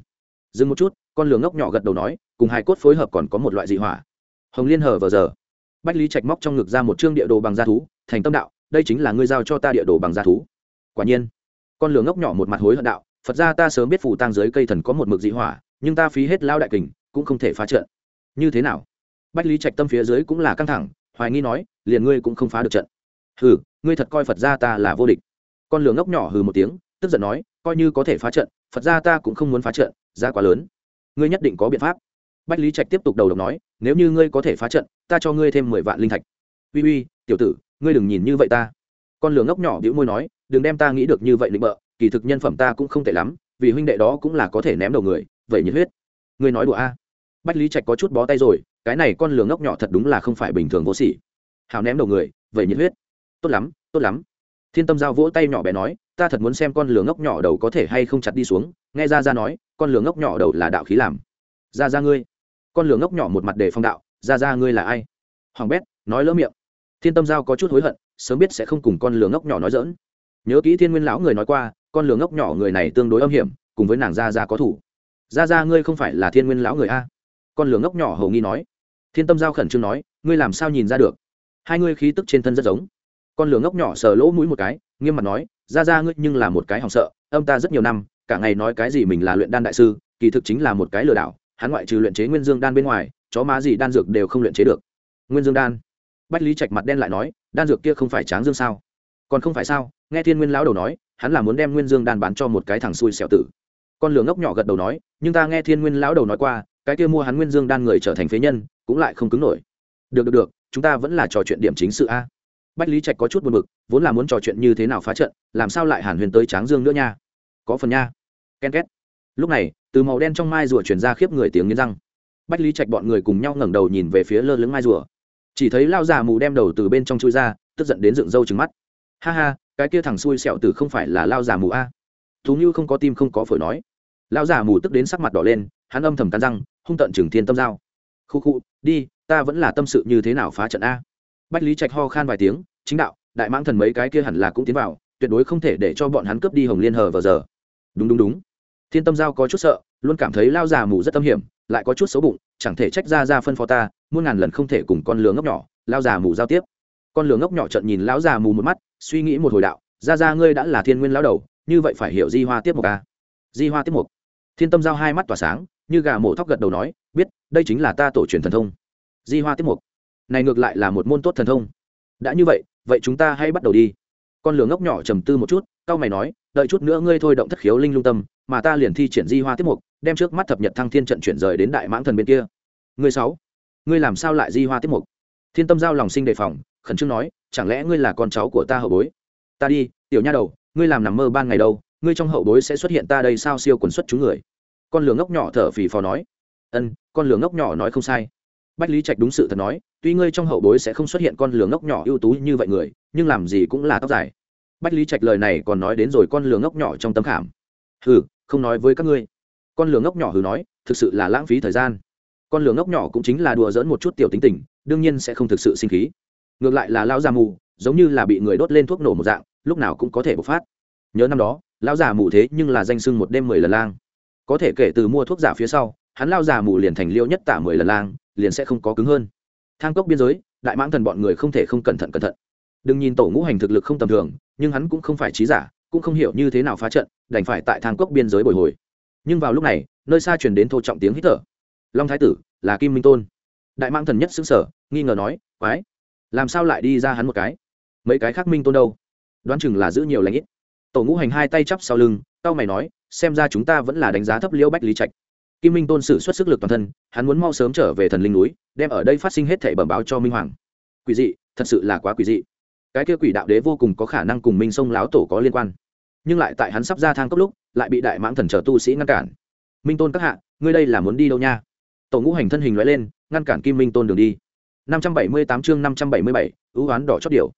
dừng một chút, con lừa ngốc nhỏ gật đầu nói, cùng hai cốt phối hợp còn có một loại dị hỏa. Hồng liên hở vờ giờ. Bách lý trạch móc trong ngực ra một chương địa đồ bằng da thú, thành tâm đạo, đây chính là ngươi giao cho ta địa đồ bằng da thú. Quả nhiên, con lừa ngốc nhỏ một mặt hối hận đạo, phật ra ta sớm biết phủ tang dưới cây thần có một mực dị hỏa, nhưng ta phí hết lao đại kình, cũng không thể phá trận. Như thế nào? Bách lý trạch tâm phía dưới cũng là căng thẳng, hoài nghi nói, liền ngươi cũng không phá được trận. Hừ, ngươi thật coi phật gia ta là vô địch. Con lường ngốc nhỏ hừ một tiếng, tức giận nói, coi như có thể phá trận, phật gia ta cũng không muốn phá trận giá quá lớn. Ngươi nhất định có biện pháp. Bách lý trạch tiếp tục đầu độc nói, nếu như ngươi có thể phá trận, ta cho ngươi thêm mười vạn linh thạch. Uy uy, tiểu tử, ngươi đừng nhìn như vậy ta. Con lửa ngốc nhỏ đĩu môi nói, đừng đem ta nghĩ được như vậy định bợ, kỳ thực nhân phẩm ta cũng không tệ lắm, vì huynh đệ đó cũng là có thể ném đầu người, vậy nhiệt huyết. Ngươi nói đùa a. Bách lý trạch có chút bó tay rồi, cái này con lừa ngốc nhỏ thật đúng là không phải bình thường vô sỉ. Hào ném đầu người, vậy nhiệt huyết. Tốt lắm tốt lắm. Thiên tâm giao vỗ tay nhỏ bé nói ta thật muốn xem con lửa ngốc nhỏ đầu có thể hay không chặt đi xuống, nghe ra ra nói, con lửa ngốc nhỏ đầu là đạo khí làm. Ra ra ngươi, con lửa ngốc nhỏ một mặt để phong đạo ra ra ngươi là ai? Hoàng bét, nói lỡ miệng. Thiên tâm giao có chút hối hận, sớm biết sẽ không cùng con lửa ngốc nhỏ nói dỡn nhớ kỹ thiên nguyên lão người nói qua, con lửa ngốc nhỏ người này tương đối âm hiểm, cùng với nàng ra ra có thủ. Ra ra ngươi không phải là thiên nguyên lão người a? Con lửa ngốc nhỏ hầu nghi nói. Thiên tâm giao khẩn trương nói, ngươi làm sao nhìn ra được? Hai ngươi khí tức trên thân rất giống. Con lửa ngốc nhỏ sờ lỗ mũi một cái, nghiêm mặt nói ra ra ngươi nhưng là một cái hỏng sợ âm ta rất nhiều năm, cả ngày nói cái gì mình là luyện đan đại sư, kỳ thực chính là một cái lừa đảo, hắn ngoại trừ luyện chế nguyên dương đan bên ngoài, chó má gì đan dược đều không luyện chế được. Nguyên dương đan? Bách lý trạch mặt đen lại nói, đan dược kia không phải tráng dương sao? Còn không phải sao? Nghe thiên nguyên lão đầu nói, hắn là muốn đem nguyên dương đan bán cho một cái thằng xui xẻo tử. Con lửa ngốc nhỏ gật đầu nói, nhưng ta nghe thiên nguyên lão đầu nói qua, cái kia mua hắn nguyên dương đan người trở thành phế nhân, cũng lại không cứng nổi. Được được được, chúng ta vẫn là trò chuyện điểm chính sự a bách lý trạch có chút buồn b ự c vốn là muốn trò chuyện như thế nào phá trận, làm sao lại hàn huyền tới tráng dương nữa nha? Có phần nha. Ken két. Lúc này, từ màu đen trong mai rùa chuyển ra khiếp người tiếng nghiến răng. Bách lý trạch bọn người cùng nhau ngẩng đầu nhìn về phía lơ lưỡng mai rùa. Chỉ thấy lao già mù đem đầu từ bên trong chui ra, tức giận đến dựng râu trứng mắt. Ha ha, cái kia thằng xui xẹo từ không phải là lao già mù a? Thú như không có tim không có phổi nói. Lão già mù tức đến sắc mặt đỏ lên, hắn âm thầm cắn răng, hung tận trừng thiên tâm giao. Khu khu, đi, ta vẫn là tâm sự như thế nào phá trận a? Bách lý trạch ho khan vài tiếng, chính đạo, đại mãng thần mấy cái kia hẳn là cũng tiến vào, tuyệt đối không thể để cho bọn hắn cướp đi hồng liên hờ vào giờ. Đúng đúng đúng. Thiên tâm giao có chút sợ, luôn cảm thấy lao già mù rất tâm hiểm, lại có chút xấu bụng, chẳng thể trách ra ra phân phó ta, muôn ngàn lần không thể cùng con lừa ngốc nhỏ, lao già mù giao tiếp. Con lừa ngốc nhỏ trận nhìn lão già mù một mắt, suy nghĩ một hồi đạo, ra ra ngươi đã là thiên nguyên lão đầu, như vậy phải hiểu di hoa tiếp một a à? di hoa tiếp một thiên tâm giao hai mắt tỏa sáng, như gà mổ thóc gật đầu nói, biết, đây chính là ta tổ truyền thần thông. Di hoa tiếp một này ngược lại là một môn tốt thần thông. Đã như vậy vậy chúng ta hãy bắt đầu đi. Con lửa ngốc nhỏ trầm tư một chút, cau mày nói, đợi chút nữa ngươi thôi động thất khiếu linh lung tâm, mà ta liền thi triển di hoa tiếp mục, đem trước mắt thập nhật thăng thiên trận chuyển rời đến đại mãng thần bên kia. Ngươi sáu, ngươi làm sao lại di hoa tiếp mục? Thiên tâm giao lòng sinh đề phòng, khẩn trương nói, chẳng lẽ ngươi là con cháu của ta hậu bối? Ta đi, tiểu nha đầu, ngươi làm nằm mơ ban ngày đâu, ngươi trong hậu bối sẽ xuất hiện ta đây sao siêu quần xuất chúng người? Con lửa ngốc nhỏ thở phì phò nói. Ân, con lửa ngốc nhỏ nói không sai. Bách lý trạch đúng sự thật nói tuy ngươi trong hậu bối sẽ không xuất hiện con lường ngốc nhỏ ưu tú như vậy người, nhưng làm gì cũng là tóc dài. Bách lý trạch lời này còn nói đến rồi con lường ngốc nhỏ trong tấm khảm. Hừ, không nói với các ngươi. Con lường ngốc nhỏ hừ nói, thực sự là lãng phí thời gian. Con lường ngốc nhỏ cũng chính là đùa dỡn một chút tiểu tính tình, đương nhiên sẽ không thực sự sinh khí. Ngược lại là lão già mù, giống như là bị người đốt lên thuốc nổ một dạng, lúc nào cũng có thể bộc phát. Nhớ năm đó, lão già mù thế nhưng là danh sưng một đêm mười lần lang. Có thể kể từ mua thuốc giả phía sau, hắn lao già mù liền thành liêu nhất tả mười lần lang, liền sẽ không có cứng hơn thang cốc biên giới, đại mãng thần bọn người không thể không cẩn thận cẩn thận. Đừng nhìn tổ ngũ hành thực lực không tầm thường, nhưng hắn cũng không phải trí giả, cũng không hiểu như thế nào phá trận, đành phải tại thang cốc biên giới bồi hồi. Nhưng vào lúc này, nơi xa truyền đến thô trọng tiếng hít thở. Long thái tử, là kim minh tôn. Đại mãng thần nhất xứng sở nghi ngờ nói, quái, làm sao lại đi ra hắn một cái? Mấy cái khác minh tôn đâu? Đoán chừng là giữ nhiều lãnh ít. Tổ ngũ hành hai tay chắp sau lưng tao mày nói, xem ra chúng ta vẫn là đánh giá thấp liễu bách lý trạch kim minh tôn sử xuất sức lực toàn thân, hắn muốn mau sớm trở về thần linh núi, đem ở đây phát sinh hết thể bẩm báo cho minh hoàng. Quỷ dị, thật sự là quá quỷ dị. Cái kia quỷ đạo đế vô cùng có khả năng cùng minh sông láo tổ có liên quan. Nhưng lại tại hắn sắp ra thang cấp lúc, lại bị đại mãng thần trở tu sĩ ngăn cản. Minh tôn các hạ, ngươi đây là muốn đi đâu nha? Tổ ngũ hành thân hình loại lên, ngăn cản kim minh tôn đường đi. Năm trăm bảy mươi tám chương năm trăm bảy mươi bảy, ưu oán đỏ chót điều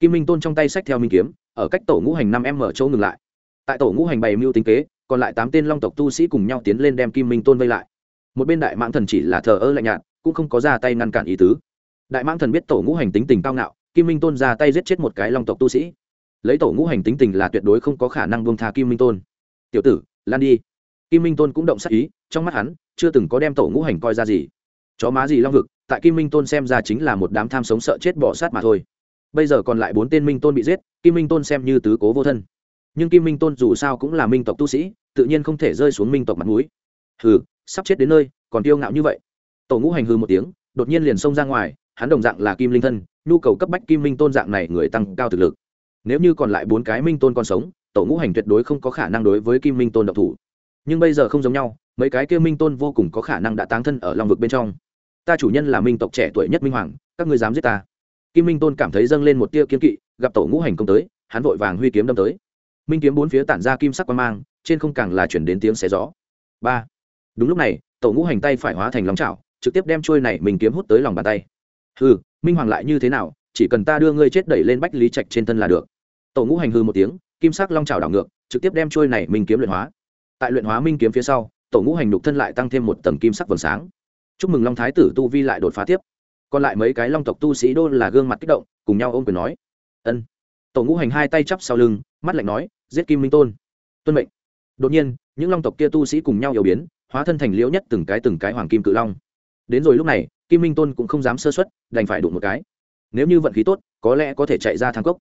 kim minh tôn trong tay sách theo minh kiếm, ở cách tổ ngũ hành năm em mở chỗ ngừng lại. Tại tổ ngũ hành bày mưu tính kế còn lại tám tên long tộc tu sĩ cùng nhau tiến lên đem kim minh tôn vây lại. Một bên đại mãng thần chỉ là thờ ơ lạnh nhạt, cũng không có ra tay ngăn cản ý tứ. Đại mãng thần biết tổ ngũ hành tính tình cao ngạo, kim minh tôn ra tay giết chết một cái long tộc tu sĩ. Lấy tổ ngũ hành tính tình là tuyệt đối không có khả năng buông tha kim minh tôn. Tiểu tử, lan đi. Kim minh tôn cũng động sắc ý, trong mắt hắn, chưa từng có đem tổ ngũ hành coi ra gì. Chó má gì long vực, tại kim minh tôn xem ra chính là một đám tham sống sợ chết bỏ sát mà thôi. Bây giờ còn lại bốn tên minh tôn bị giết, kim minh tôn xem như tứ cố vô thân nhưng kim minh tôn dù sao cũng là minh tộc tu sĩ, tự nhiên không thể rơi xuống minh tộc mặt mũi. hừ, sắp chết đến nơi, còn tiêu ngạo như vậy. Tổ ngũ hành hư một tiếng, đột nhiên liền xông ra ngoài, hắn đồng dạng là kim linh thân, nhu cầu cấp bách kim minh tôn dạng này người tăng cao thực lực. Nếu như còn lại bốn cái minh tôn còn sống, tổ ngũ hành tuyệt đối không có khả năng đối với kim minh tôn độc thủ. Nhưng bây giờ không giống nhau, mấy cái kia minh tôn vô cùng có khả năng đã táng thân ở lòng vực bên trong. Ta chủ nhân là minh tộc trẻ tuổi nhất minh hoàng, các ngươi dám giết ta. Kim minh tôn cảm thấy dâng lên một tia kiếm kỵ, gặp tổ ngũ hành công tới, hắn vội vàng huy kiếm đâm tới minh kiếm bốn phía tản ra kim sắc quang mang, trên không càng là chuyển đến tiếng xé gió. Ba. Đúng lúc này, tổ ngũ hành tay phải hóa thành lòng chảo, trực tiếp đem trôi này mình kiếm hút tới lòng bàn tay. Hừ, minh hoàng lại như thế nào, chỉ cần ta đưa ngươi chết đẩy lên bách lý trạch trên thân là được. Tổ ngũ hành hư một tiếng, kim sắc long trào đảo ngược, trực tiếp đem trôi này minh kiếm luyện hóa. Tại luyện hóa minh kiếm phía sau, tổ ngũ hành đục thân lại tăng thêm một tầng kim sắc vầng sáng. Chúc mừng long thái tử tu vi lại đột phá tiếp. Còn lại mấy cái long tộc tu sĩ đô là gương mặt kích động, cùng nhau ôm quyền nói. Ân. Tổ ngũ hành hai tay chắp sau lưng mắt lạnh nói, giết kim minh tôn. Tuân mệnh. Đột nhiên, những long tộc kia tu sĩ cùng nhau yêu biến, hóa thân thành liễu nhất từng cái từng cái hoàng kim cự long. Đến rồi lúc này, kim minh tôn cũng không dám sơ xuất đành phải đụng một cái. Nếu như vận khí tốt, có lẽ có thể chạy ra thang cốc.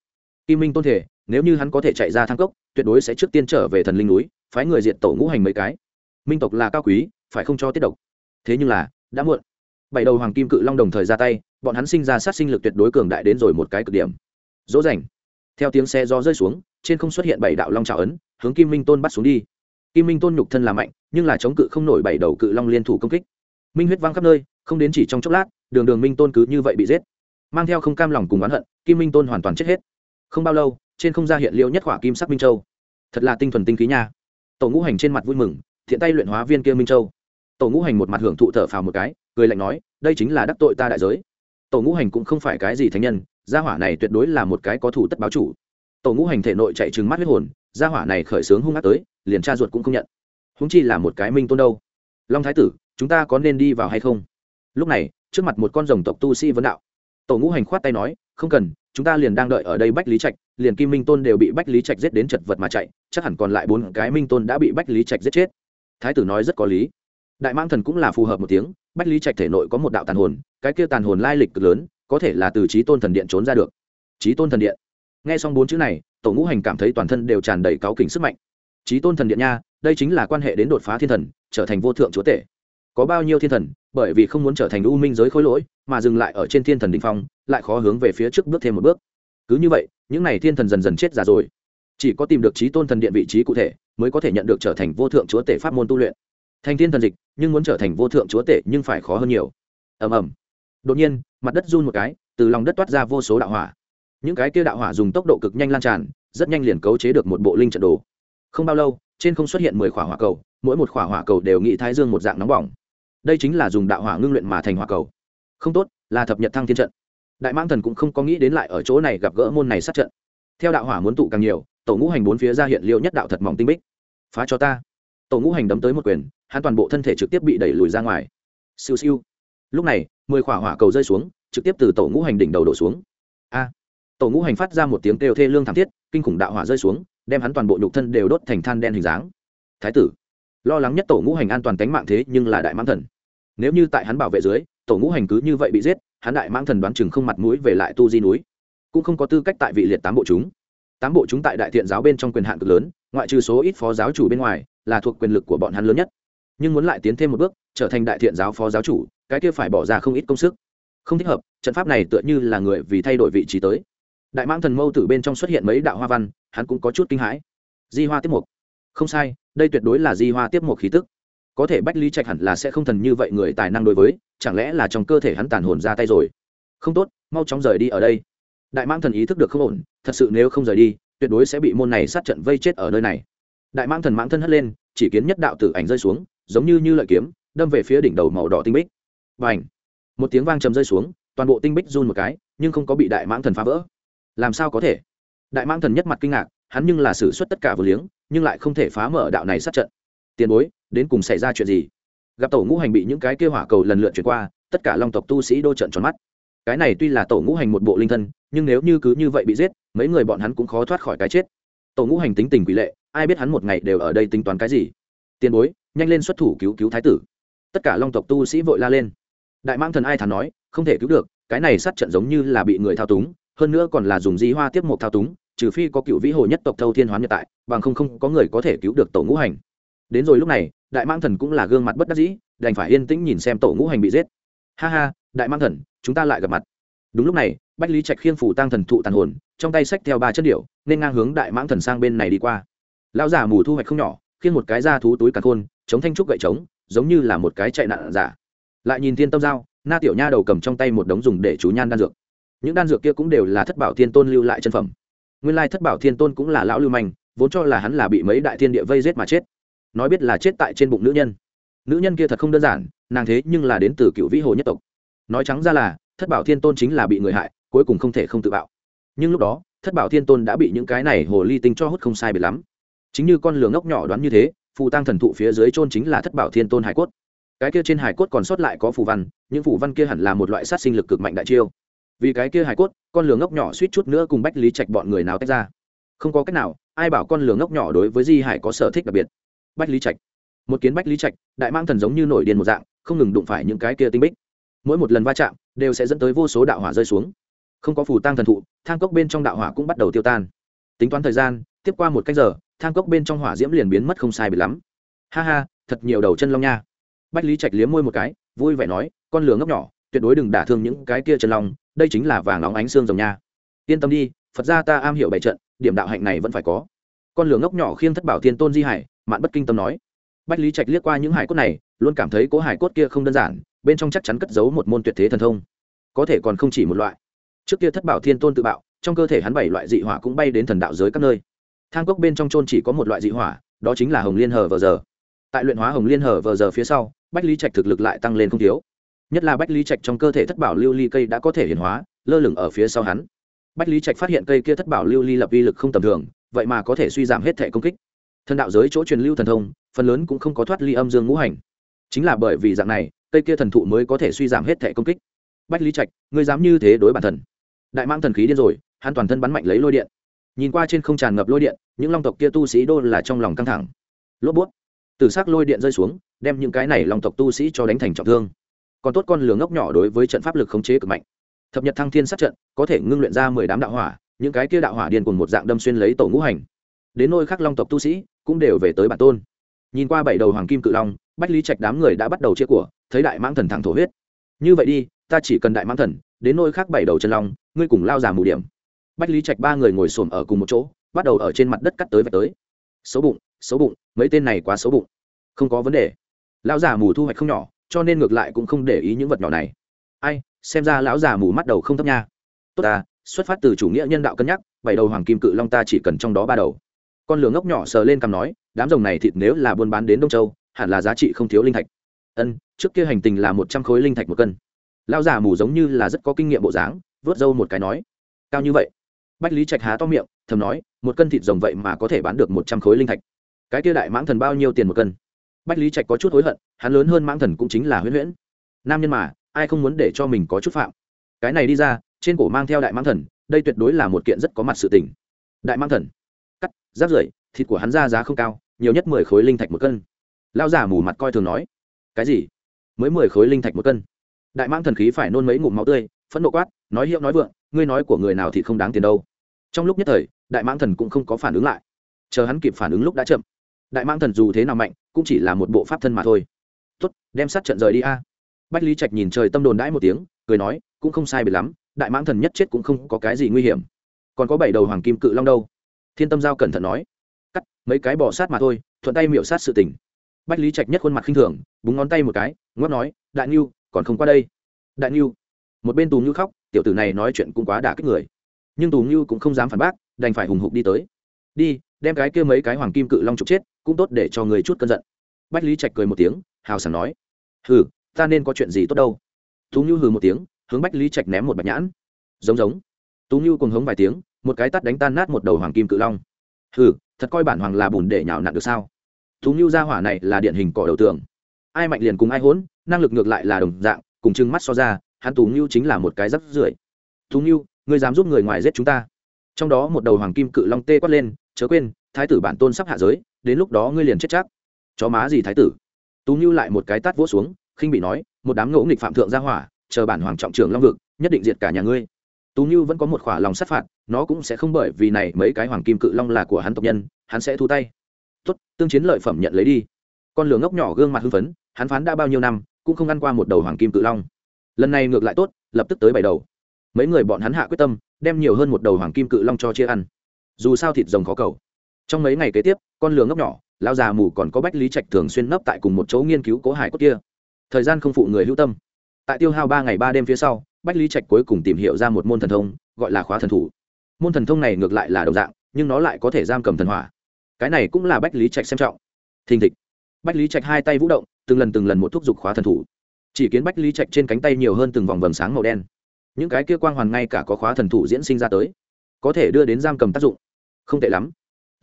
Kim minh tôn thể, nếu như hắn có thể chạy ra thang cốc, tuyệt đối sẽ trước tiên trở về thần linh núi, phái người diện tổ ngũ hành mấy cái. Minh tộc là cao quý, phải không cho tiết độc. Thế nhưng là, đã muộn. Bảy đầu hoàng kim cự long đồng thời ra tay, bọn hắn sinh ra sát sinh lực tuyệt đối cường đại đến rồi một cái cực điểm. Dỗ dành. Theo tiếng xe do rơi xuống trên không xuất hiện bảy đạo long trào ấn, hướng kim minh tôn bắt xuống đi. Kim minh tôn nhục thân là mạnh, nhưng là chống cự không nổi bảy đầu cự long liên thủ công kích. Minh huyết văng khắp nơi, không đến chỉ trong chốc lát, đường đường minh tôn cứ như vậy bị giết. Mang theo không cam lòng cùng oán hận, kim minh tôn hoàn toàn chết hết. Không bao lâu, trên không ra hiện liệu nhất khỏa kim sắc minh châu. Thật là tinh thuần tinh khí nha. Tổ ngũ hành trên mặt vui mừng, thiện tay luyện hóa viên kia minh châu. Tổ ngũ hành một mặt hưởng thụ thở phào một cái, cười lạnh nói, đây chính là đắc tội ta đại giới. Tổ ngũ hành cũng không phải cái gì thánh nhân, gia hỏa này tuyệt đối là một cái có thủ tất báo chủ tổ ngũ hành thể nội chạy trừng mắt huyết hồn, gia hỏa này khởi xướng hung ác tới, liền cha ruột cũng không nhận. Húng chi là một cái minh tôn đâu. Long thái tử, chúng ta có nên đi vào hay không? Lúc này, trước mặt một con rồng tộc tu sĩ vấn đạo. Tổ ngũ hành khoát tay nói, không cần, chúng ta liền đang đợi ở đây bách lý trạch, liền kim minh tôn đều bị bách lý trạch giết đến chật vật mà chạy, chắc hẳn còn lại bốn cái minh tôn đã bị bách lý trạch giết chết. Thái tử nói rất có lý. Đại mang thần cũng là phù hợp một tiếng, bách lý trạch thể nội có một đạo tàn hồn, cái kia tàn hồn lai lịch cực lớn, có thể là từ trí tôn thần điện trốn ra được. Trí tôn thần điện nghe xong bốn chữ này, tổ ngũ hành cảm thấy toàn thân đều tràn đầy cáu kỉnh sức mạnh. Trí tôn thần điện nha, đây chính là quan hệ đến đột phá thiên thần, trở thành vô thượng chúa tể. Có bao nhiêu thiên thần, bởi vì không muốn trở thành u minh giới khối lỗi, mà dừng lại ở trên thiên thần đình phong, lại khó hướng về phía trước bước thêm một bước. Cứ như vậy, những n à y thiên thần dần dần chết già rồi. Chỉ có tìm được trí tôn thần điện vị trí cụ thể, mới có thể nhận được trở thành vô thượng chúa tể pháp môn tu luyện. Thành thiên thần dịch, nhưng muốn trở thành vô thượng chúa tể nhưng phải khó hơn nhiều. Ầm ầm. Đột nhiên, mặt đất run một cái, từ lòng đất toát ra vô số đạo hỏa những cái kia đạo hỏa dùng tốc độ cực nhanh lan tràn, rất nhanh liền cấu chế được một bộ linh trận đồ. Không bao lâu, trên không xuất hiện mười khỏa hỏa cầu, mỗi một khỏa hỏa cầu đều nghĩ thái dương một dạng nóng bỏng. Đây chính là dùng đạo hỏa ngưng luyện mà thành hỏa cầu. Không tốt, là thập nhật thăng thiên trận. Đại mang thần cũng không có nghĩ đến lại ở chỗ này gặp gỡ môn này sát trận. Theo đạo hỏa muốn tụ càng nhiều, tổ ngũ hành bốn phía ra hiện liệu nhất đạo thật mỏng tinh bích. Phá cho ta. Tổ ngũ hành đấm tới một quyền, hắn toàn bộ thân thể trực tiếp bị đẩy lùi ra ngoài. Siêu siêu. Lúc này, mười khỏa hỏa cầu rơi xuống, trực tiếp từ tổ ngũ hành đỉnh đầu đổ xuống. A tổ ngũ hành phát ra một tiếng kêu thê lương thảm thiết, kinh khủng đạo hỏa rơi xuống, đem hắn toàn bộ nhục thân đều đốt thành than đen hình dáng. Thái tử, lo lắng nhất tổ ngũ hành an toàn tính mạng thế nhưng là đại mãng thần. Nếu như tại hắn bảo vệ dưới, tổ ngũ hành cứ như vậy bị giết, hắn đại mãng thần đoán chừng không mặt mũi về lại tu di núi. Cũng không có tư cách tại vị liệt tám bộ chúng. Tám bộ chúng tại đại thiện giáo bên trong quyền hạn cực lớn, ngoại trừ số ít phó giáo chủ bên ngoài, là thuộc quyền lực của bọn hắn lớn nhất. Nhưng muốn lại tiến thêm một bước, trở thành đại thiện giáo phó giáo chủ, cái kia phải bỏ ra không ít công sức. Không thích hợp, trận pháp này tựa như là người vì thay đổi vị trí tới đại mãng thần mâu Tử bên trong xuất hiện mấy đạo hoa văn, hắn cũng có chút kinh hãi. Di hoa tiếp mục. Không sai, đây tuyệt đối là di hoa tiếp mục khí tức. Có thể bách lý trạch hẳn là sẽ không thần như vậy người tài năng đối với, chẳng lẽ là trong cơ thể hắn tàn hồn ra tay rồi? Không tốt, mau chóng rời đi ở đây. Đại mãng thần ý thức được không ổn, thật sự nếu không rời đi, tuyệt đối sẽ bị môn này sát trận vây chết ở nơi này. Đại mãng thần mãng thân hất lên, chỉ kiến nhất đạo tử ảnh rơi xuống, giống như như lợi kiếm, đâm về phía đỉnh đầu màu đỏ tinh bích. Và ảnh một tiếng vang trầm rơi xuống, toàn bộ tinh bích run một cái, nhưng không có bị đại mãng thần phá vỡ làm sao có thể? Đại mãng thần nhất mặt kinh ngạc, hắn nhưng là xử suất tất cả vừa liếng, nhưng lại không thể phá mở đạo này sát trận. Tiền bối, đến cùng xảy ra chuyện gì? Gặp tổ ngũ hành bị những cái kêu hỏa cầu lần lượt chuyển qua, tất cả long tộc tu sĩ đô trận tròn mắt. Cái này tuy là tổ ngũ hành một bộ linh thân, nhưng nếu như cứ như vậy bị giết, mấy người bọn hắn cũng khó thoát khỏi cái chết. Tổ ngũ hành tính tình quỷ lệ, ai biết hắn một ngày đều ở đây tính toán cái gì? Tiền bối, nhanh lên xuất thủ cứu cứu thái tử. Tất cả long tộc tu sĩ vội la lên. Đại mang thần ai thắn nói, không thể cứu được, cái này sát trận giống như là bị người thao túng hơn nữa còn là dùng di hoa tiếp một thao túng, trừ phi có cựu vĩ hồ nhất tộc thâu thiên hoán nhật tại, bằng không không có người có thể cứu được tổ ngũ hành. Đến rồi lúc này, đại mang thần cũng là gương mặt bất đắc dĩ, đành phải yên tĩnh nhìn xem tổ ngũ hành bị giết. Ha ha, đại mang thần, chúng ta lại gặp mặt. Đúng lúc này, bách lý trạch khiêng phủ tăng thần thụ tàn hồn, trong tay sách theo ba chất điệu nên ngang hướng đại mãng thần sang bên này đi qua. Lão già mù thu hoạch không nhỏ, khiêng một cái da thú túi càn khôn, chống thanh trúc gậy trống, giống như là một cái chạy nạn giả. Lại nhìn thiên tâm dao na tiểu nha đầu cầm trong tay một đống dùng để chú nhan đan dược những đan dược kia cũng đều là thất bảo thiên tôn lưu lại chân phẩm. Nguyên lai thất bảo thiên tôn cũng là lão lưu manh, vốn cho là hắn là bị mấy đại thiên địa vây giết mà chết. Nói biết là chết tại trên bụng nữ nhân. Nữ nhân kia thật không đơn giản, nàng thế nhưng là đến từ cựu vĩ hồ nhất tộc. Nói trắng ra là, thất bảo thiên tôn chính là bị người hại, cuối cùng không thể không tự bạo. Nhưng lúc đó, thất bảo thiên tôn đã bị những cái này hồ ly tinh cho hút không sai biệt lắm. Chính như con lường ngốc nhỏ đoán như thế, phù tăng thần thụ phía dưới trôn chính là thất bảo thiên tôn hải cốt. Cái kia trên hải cốt còn sót lại có phù văn, những phù văn kia hẳn là một loại sát sinh lực cực mạnh đại chiêu vì cái kia hải cốt, con lường ngốc nhỏ suýt chút nữa cùng bách lý trạch bọn người nào tách ra. Không có cách nào, ai bảo con lường ngốc nhỏ đối với di hải có sở thích đặc biệt? Bách lý trạch. Một kiến bách lý trạch, đại mang thần giống như nổi điên một dạng, không ngừng đụng phải những cái kia tinh bích. Mỗi một lần va chạm, đều sẽ dẫn tới vô số đạo hỏa rơi xuống. Không có phù tăng thần thụ, thang cốc bên trong đạo hỏa cũng bắt đầu tiêu tan. Tính toán thời gian, tiếp qua một cách giờ, thang cốc bên trong hỏa diễm liền biến mất không sai bị lắm. Ha ha, thật nhiều đầu chân long nha. Bách lý trạch liếm môi một cái, vui vẻ nói, con lửa ngốc nhỏ tuyệt đối đừng đả thương những cái kia chân long, đây chính là vàng óng ánh xương rồng nha. Yên tâm đi, phật gia ta am hiểu bảy trận, điểm đạo hạnh này vẫn phải có. Con lửa ngốc nhỏ khiêng thất bảo thiên tôn di hải, mạn bất kinh tâm nói. Bách lý trạch liếc qua những hải cốt này, luôn cảm thấy cố hải cốt kia không đơn giản, bên trong chắc chắn cất giấu một môn tuyệt thế thần thông. Có thể còn không chỉ một loại. Trước kia thất bảo thiên tôn tự bạo, trong cơ thể hắn bảy loại dị hỏa cũng bay đến thần đạo giới các nơi. Thang cốc bên trong trôn chỉ có một loại dị hỏa, đó chính là hồng liên hờ vờ giờ. Tại luyện hóa hồng liên hờ vờ giờ phía sau, bách lý trạch thực lực lại tăng lên không thiếu nhất là bách lý trạch trong cơ thể thất bảo lưu ly cây đã có thể hiển hóa, lơ lửng ở phía sau hắn. Bách lý trạch phát hiện cây kia thất bảo lưu ly lập vi lực không tầm thường, vậy mà có thể suy giảm hết thể công kích. Thần đạo giới chỗ truyền lưu thần thông, phần lớn cũng không có thoát ly âm dương ngũ hành. Chính là bởi vì dạng này, cây kia thần thụ mới có thể suy giảm hết thể công kích. Bách lý trạch, ngươi dám như thế đối bản thần? Đại mang thần khí điên rồi, hắn toàn thân bắn mạnh lấy lôi điện. Nhìn qua trên không tràn ngập lôi điện, những long tộc kia tu sĩ đô là trong lòng căng thẳng. Lốp bút. Từ xác lôi điện rơi xuống, đem những cái này long tộc tu sĩ cho đánh thành trọng thương còn tốt con lửa ngốc nhỏ đối với trận pháp lực khống chế cực mạnh. Thập nhật thăng thiên sát trận, có thể ngưng luyện ra mười đám đạo hỏa, những cái kia đạo hỏa điên cùng một dạng đâm xuyên lấy tổ ngũ hành. Đến nôi khắc long tộc tu sĩ, cũng đều về tới bản tôn. Nhìn qua bảy đầu hoàng kim cự long, bách lý trạch đám người đã bắt đầu chia của, thấy đại mãng thần thẳng thổ huyết. Như vậy đi, ta chỉ cần đại mãng thần, đến nôi khác bảy đầu chân long, ngươi cùng lao già mù điểm. Bách lý trạch ba người ngồi xổm ở cùng một chỗ, bắt đầu ở trên mặt đất cắt tới và tới. Xấu bụng xấu bụng, mấy tên này quá xấu bụng. Không có vấn đề. Lão già mù thu hoạch không nhỏ cho nên ngược lại cũng không để ý những vật nhỏ này. Ai, xem ra lão già mù mắt đầu không thấp nha. Tốt ta xuất phát từ chủ nghĩa nhân đạo cân nhắc, bảy đầu hoàng kim cự long ta chỉ cần trong đó ba đầu. Con lửa ngốc nhỏ sờ lên cằm nói, đám rồng này thịt nếu là buôn bán đến đông châu, hẳn là giá trị không thiếu linh thạch. Ân, trước kia hành tình là một trăm khối linh thạch một cân. Lão già mù giống như là rất có kinh nghiệm bộ dáng vớt râu một cái nói, cao như vậy? Bách lý trạch há to miệng, thầm nói, một cân thịt rồng vậy mà có thể bán được một trăm khối linh thạch. Cái kia đại mãng thần bao nhiêu tiền một cân? Bách lý trạch có chút hối hận, hắn lớn hơn mãng thần cũng chính là huyễn huyễn. Nam nhân mà, ai không muốn để cho mình có chút phạm? Cái này đi ra, trên cổ mang theo đại mãng thần, đây tuyệt đối là một kiện rất có mặt sự tình. Đại mãng thần. Cắt giáp rưỡi thịt của hắn ra giá không cao, nhiều nhất mười khối linh thạch một cân. Lao giả mù mặt coi thường nói. Cái gì? Mới mười khối linh thạch một cân. Đại mãng thần khí phải nôn mấy ngụm máu tươi, phẫn nộ quát, nói hiệu nói vượng, ngươi nói của người nào thì không đáng tiền đâu. Trong lúc nhất thời, đại mãng thần cũng không có phản ứng lại. Chờ hắn kịp phản ứng lúc đã chậm đại Mang thần dù thế nào mạnh, cũng chỉ là một bộ pháp thân mà thôi. Tốt, đem sát trận rời đi a. Bách lý trạch nhìn trời tâm đồn đãi một tiếng, cười nói, cũng không sai biệt lắm, đại mãng thần nhất chết cũng không có cái gì nguy hiểm. Còn có bảy đầu hoàng kim cự long đâu? Thiên tâm giao cẩn thận nói. Cắt, mấy cái bỏ sát mà thôi, thuận tay miệu sát sự tình. Bách lý trạch nhất khuôn mặt khinh thường, búng ngón tay một cái ngót nói, đại niu còn không qua đây. Đại niu một bên tù như khóc, tiểu tử này nói chuyện cũng quá đả kích người. Nhưng tù như cũng không dám phản bác, đành phải hùng hục đi tới. Đi, đem cái kia mấy cái hoàng kim cự long trục chết cũng tốt để cho người chút cơn giận. Bách lý trạch cười một tiếng, hào sảng nói, hừ, ta nên có chuyện gì tốt đâu? Tú như hừ một tiếng, hướng bách lý trạch ném một bạch nhãn. Giống giống. Tú như cùng hống vài tiếng, một cái tắt đánh tan nát một đầu hoàng kim cự long. Hừ, thật coi bản hoàng là bùn để nhào nặn được sao? Tú như ra hỏa này là điển hình cỏ đầu tường. Ai mạnh liền cùng ai hỗn, năng lực ngược lại là đồng dạng, cùng chừng mắt so ra, hắn tú như chính là một cái rắc rưởi. Tú như ngươi dám giúp người ngoài giết chúng ta? Trong đó một đầu hoàng kim cự long tê quát lên, chớ quên thái tử bản tôn sắp hạ giới, đến lúc đó ngươi liền chết chắc. Chó má gì thái tử? Tú như lại một cái tát vỗ xuống, khinh bị nói, một đám ngỗ nghịch phạm thượng gia hỏa, chờ bản hoàng trọng trưởng long vực, nhất định diệt cả nhà ngươi. Tú như vẫn có một khỏa lòng sát phạt, nó cũng sẽ không bởi vì này mấy cái hoàng kim cự long là của hắn tộc nhân, hắn sẽ thu tay. Tốt, tương chiến lợi phẩm nhận lấy đi. Con lửa ngốc nhỏ gương mặt hưng phấn, hắn phán đã bao nhiêu năm, cũng không ăn qua một đầu hoàng kim cự long. Lần này ngược lại tốt, lập tức tới bảy đầu. Mấy người bọn hắn hạ quyết tâm, đem nhiều hơn một đầu hoàng kim cự long cho chia ăn. Dù sao thịt rồng khó cầu trong mấy ngày kế tiếp, con lừa ngốc nhỏ lao già mù còn có bách lý trạch thường xuyên nấp tại cùng một chỗ nghiên cứu cố hải cốt kia. Thời gian không phụ người hữu tâm. Tại tiêu hao ba ngày ba đêm phía sau, bách lý trạch cuối cùng tìm hiểu ra một môn thần thông, gọi là khóa thần thủ. Môn thần thông này ngược lại là đồng dạng, nhưng nó lại có thể giam cầm thần hỏa. Cái này cũng là bách lý trạch xem trọng. Thình thịch. Bách lý trạch hai tay vũ động, từng lần từng lần một thúc giục khóa thần thủ. Chỉ kiến bách lý trạch trên cánh tay nhiều hơn từng vòng vầng sáng màu đen. Những cái kia quang hoàn ngay cả có khóa thần thủ diễn sinh ra tới, có thể đưa đến giam cầm tác dụng. Không tệ lắm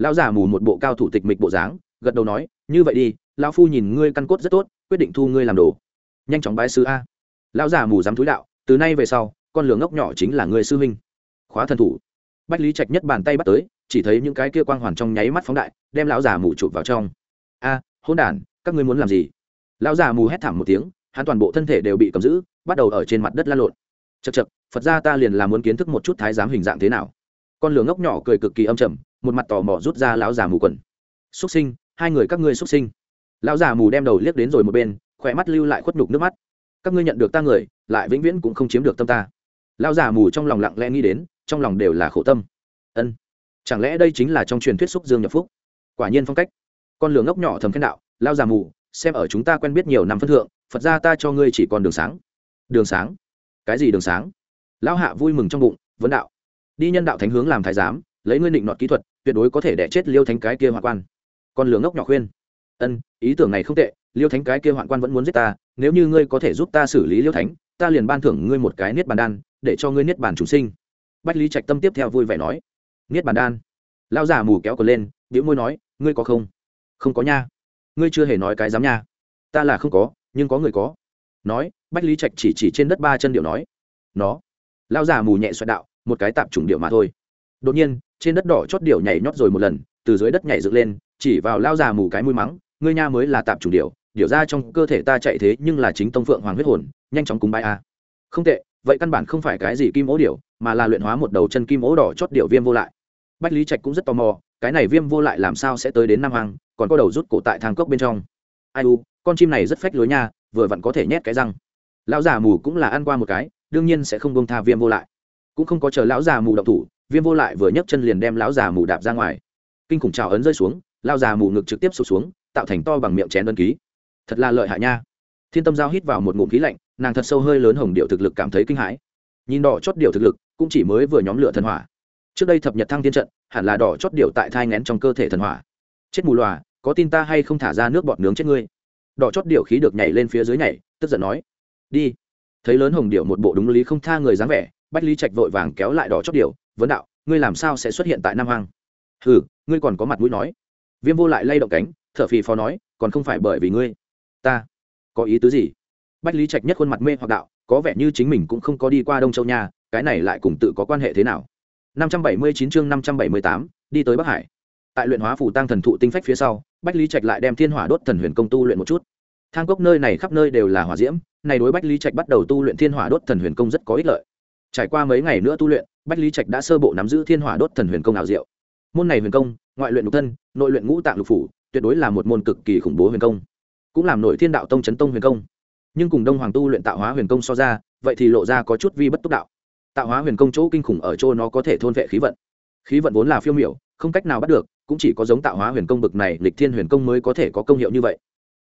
lão già mù một bộ cao thủ tịch mịch bộ dáng, gật đầu nói, như vậy đi, lão phu nhìn ngươi căn cốt rất tốt, quyết định thu ngươi làm đồ. Nhanh chóng bái sư a. Lão già mù dám thúi đạo, từ nay về sau, con lửa ngốc nhỏ chính là người sư huynh. Khóa thần thủ. Bách lý trạch nhất bàn tay bắt tới, chỉ thấy những cái kia quang hoàn trong nháy mắt phóng đại, đem lão già mù chụp vào trong. A hôn đản, các ngươi muốn làm gì? Lão già mù hét thảm một tiếng, hắn toàn bộ thân thể đều bị cầm giữ, bắt đầu ở trên mặt đất la lộn. Chật chật phật ra ta liền là muốn kiến thức một chút thái giám hình dạng thế nào. Con lửa ngốc nhỏ cười cực kỳ âm trầm một mặt tò mò rút ra lão già mù quần. Xúc sinh, hai người các ngươi xúc sinh. Lão già mù đem đầu liếc đến rồi một bên, khỏe mắt lưu lại khuất nhục nước mắt. Các ngươi nhận được ta người, lại vĩnh viễn cũng không chiếm được tâm ta. Lão già mù trong lòng lặng lẽ nghĩ đến, trong lòng đều là khổ tâm. Ân, chẳng lẽ đây chính là trong truyền thuyết xúc dương nhập phúc? Quả nhiên phong cách. Con lường ngốc nhỏ thầm khen đạo, lão già mù, xem ở chúng ta quen biết nhiều năm phân thượng, phật ra ta cho ngươi chỉ còn đường sáng. Đường sáng? Cái gì đường sáng? Lão hạ vui mừng trong bụng, vấn đạo, đi nhân đạo thánh hướng làm thái giám, lấy ngươi định nọt kỹ thuật tuyệt đối có thể đẻ chết liêu thánh cái kia hoạn quan. Con lửa ngốc nhỏ khuyên. Ân, ý tưởng này không tệ, liêu thánh cái kia hoạn quan vẫn muốn giết ta, nếu như ngươi có thể giúp ta xử lý liêu thánh, ta liền ban thưởng ngươi một cái niết bàn đan, để cho ngươi niết bàn chủ sinh. Bách lý trạch tâm tiếp theo vui vẻ nói. Niết bàn đan. Lão già mù kéo cờ lên biểu môi nói, ngươi có không? Không có nha. Ngươi chưa hề nói cái dám nha. Ta là không có, nhưng có người có. Nói, bách lý trạch chỉ chỉ trên đất ba chân điệu nói. Nó. Lão già mù nhẹ xoẹt đạo, một cái tạp chủng điệu mà thôi. Đột nhiên trên đất đỏ chót điểu nhảy nhót rồi một lần, từ dưới đất nhảy dựng lên, chỉ vào lao già mù cái mũi mắng, ngươi nha mới là tạp chủ điểu điểu ra trong cơ thể ta chạy thế nhưng là chính tông phượng hoàng huyết hồn, nhanh chóng cúng bái a. Không tệ, vậy căn bản không phải cái gì kim ố điểu, mà là luyện hóa một đầu chân kim ố đỏ chót điểu viêm vô lại. Bách lý trạch cũng rất tò mò, cái này viêm vô lại làm sao sẽ tới đến nam hoàng còn có đầu rút cổ tại thang cốc bên trong. Ai u, con chim này rất phách lối nha, vừa vặn có thể nhét cái răng. Lão già mù cũng là ăn qua một cái, đương nhiên sẽ không bông tha viêm vô lại. Cũng không có chờ lão già mù động thủ viêm vô lại vừa nhấc chân liền đem lão già mù đạp ra ngoài. Kinh khủng trào ấn rơi xuống lao già mù ngực trực tiếp sụt xuống, tạo thành to bằng miệng chén đơn ký. Thật là lợi hại nha. Thiên tâm giao hít vào một ngụm khí lạnh, nàng thật sâu hơi lớn hồng điệu thực lực cảm thấy kinh hãi. Nhìn đỏ chót điệu thực lực, cũng chỉ mới vừa nhóm lửa thần hỏa. Trước đây thập nhật thăng thiên trận, hẳn là đỏ chót điệu tại thai ngén trong cơ thể thần hỏa. Chết mù loà, có tin ta hay không thả ra nước bọt nướng chết ngươi? Đỏ chót điệu khí được nhảy lên phía dưới nhảy, tức giận nói, đi. Thấy lớn hồng điệu một bộ đúng lý không tha người dáng vẻ, bách lý trạch vội vàng kéo lại đỏ chót điệu vấn đạo ngươi làm sao sẽ xuất hiện tại nam hoàng hừ ngươi còn có mặt mũi nói. Viêm vô lại lay động cánh thở phì phò nói còn không phải bởi vì ngươi. Ta có ý tứ gì? Bách lý trạch nhất khuôn mặt mê hoặc đạo có vẻ như chính mình cũng không có đi qua đông châu nha cái này lại cùng tự có quan hệ thế nào? 579 chương 578, đi tới bắc hải. Tại luyện hóa phủ tăng thần thụ tinh phách phía sau bách lý trạch lại đem thiên hỏa đốt thần huyền công tu luyện một chút. Thang cốc nơi này khắp nơi đều là hỏa diễm này đối bách lý trạch bắt đầu tu luyện thiên hỏa đốt thần huyền công rất có ích lợi trải qua mấy ngày nữa tu luyện, bách lý trạch đã sơ bộ nắm giữ thiên hỏa đốt thần huyền công ảo diệu. Môn này huyền công, ngoại luyện lục thân, nội luyện ngũ tạng lục phủ, tuyệt đối là một môn cực kỳ khủng bố huyền công. Cũng làm nổi thiên đạo tông chấn tông huyền công. Nhưng cùng đông hoàng tu luyện tạo hóa huyền công so ra, vậy thì lộ ra có chút vi bất túc đạo. Tạo hóa huyền công chỗ kinh khủng ở chỗ nó có thể thôn vệ khí vận. Khí vận vốn là phiêu miểu, không cách nào bắt được, cũng chỉ có giống tạo hóa huyền công bực này lịch thiên huyền công mới có thể có công hiệu như vậy.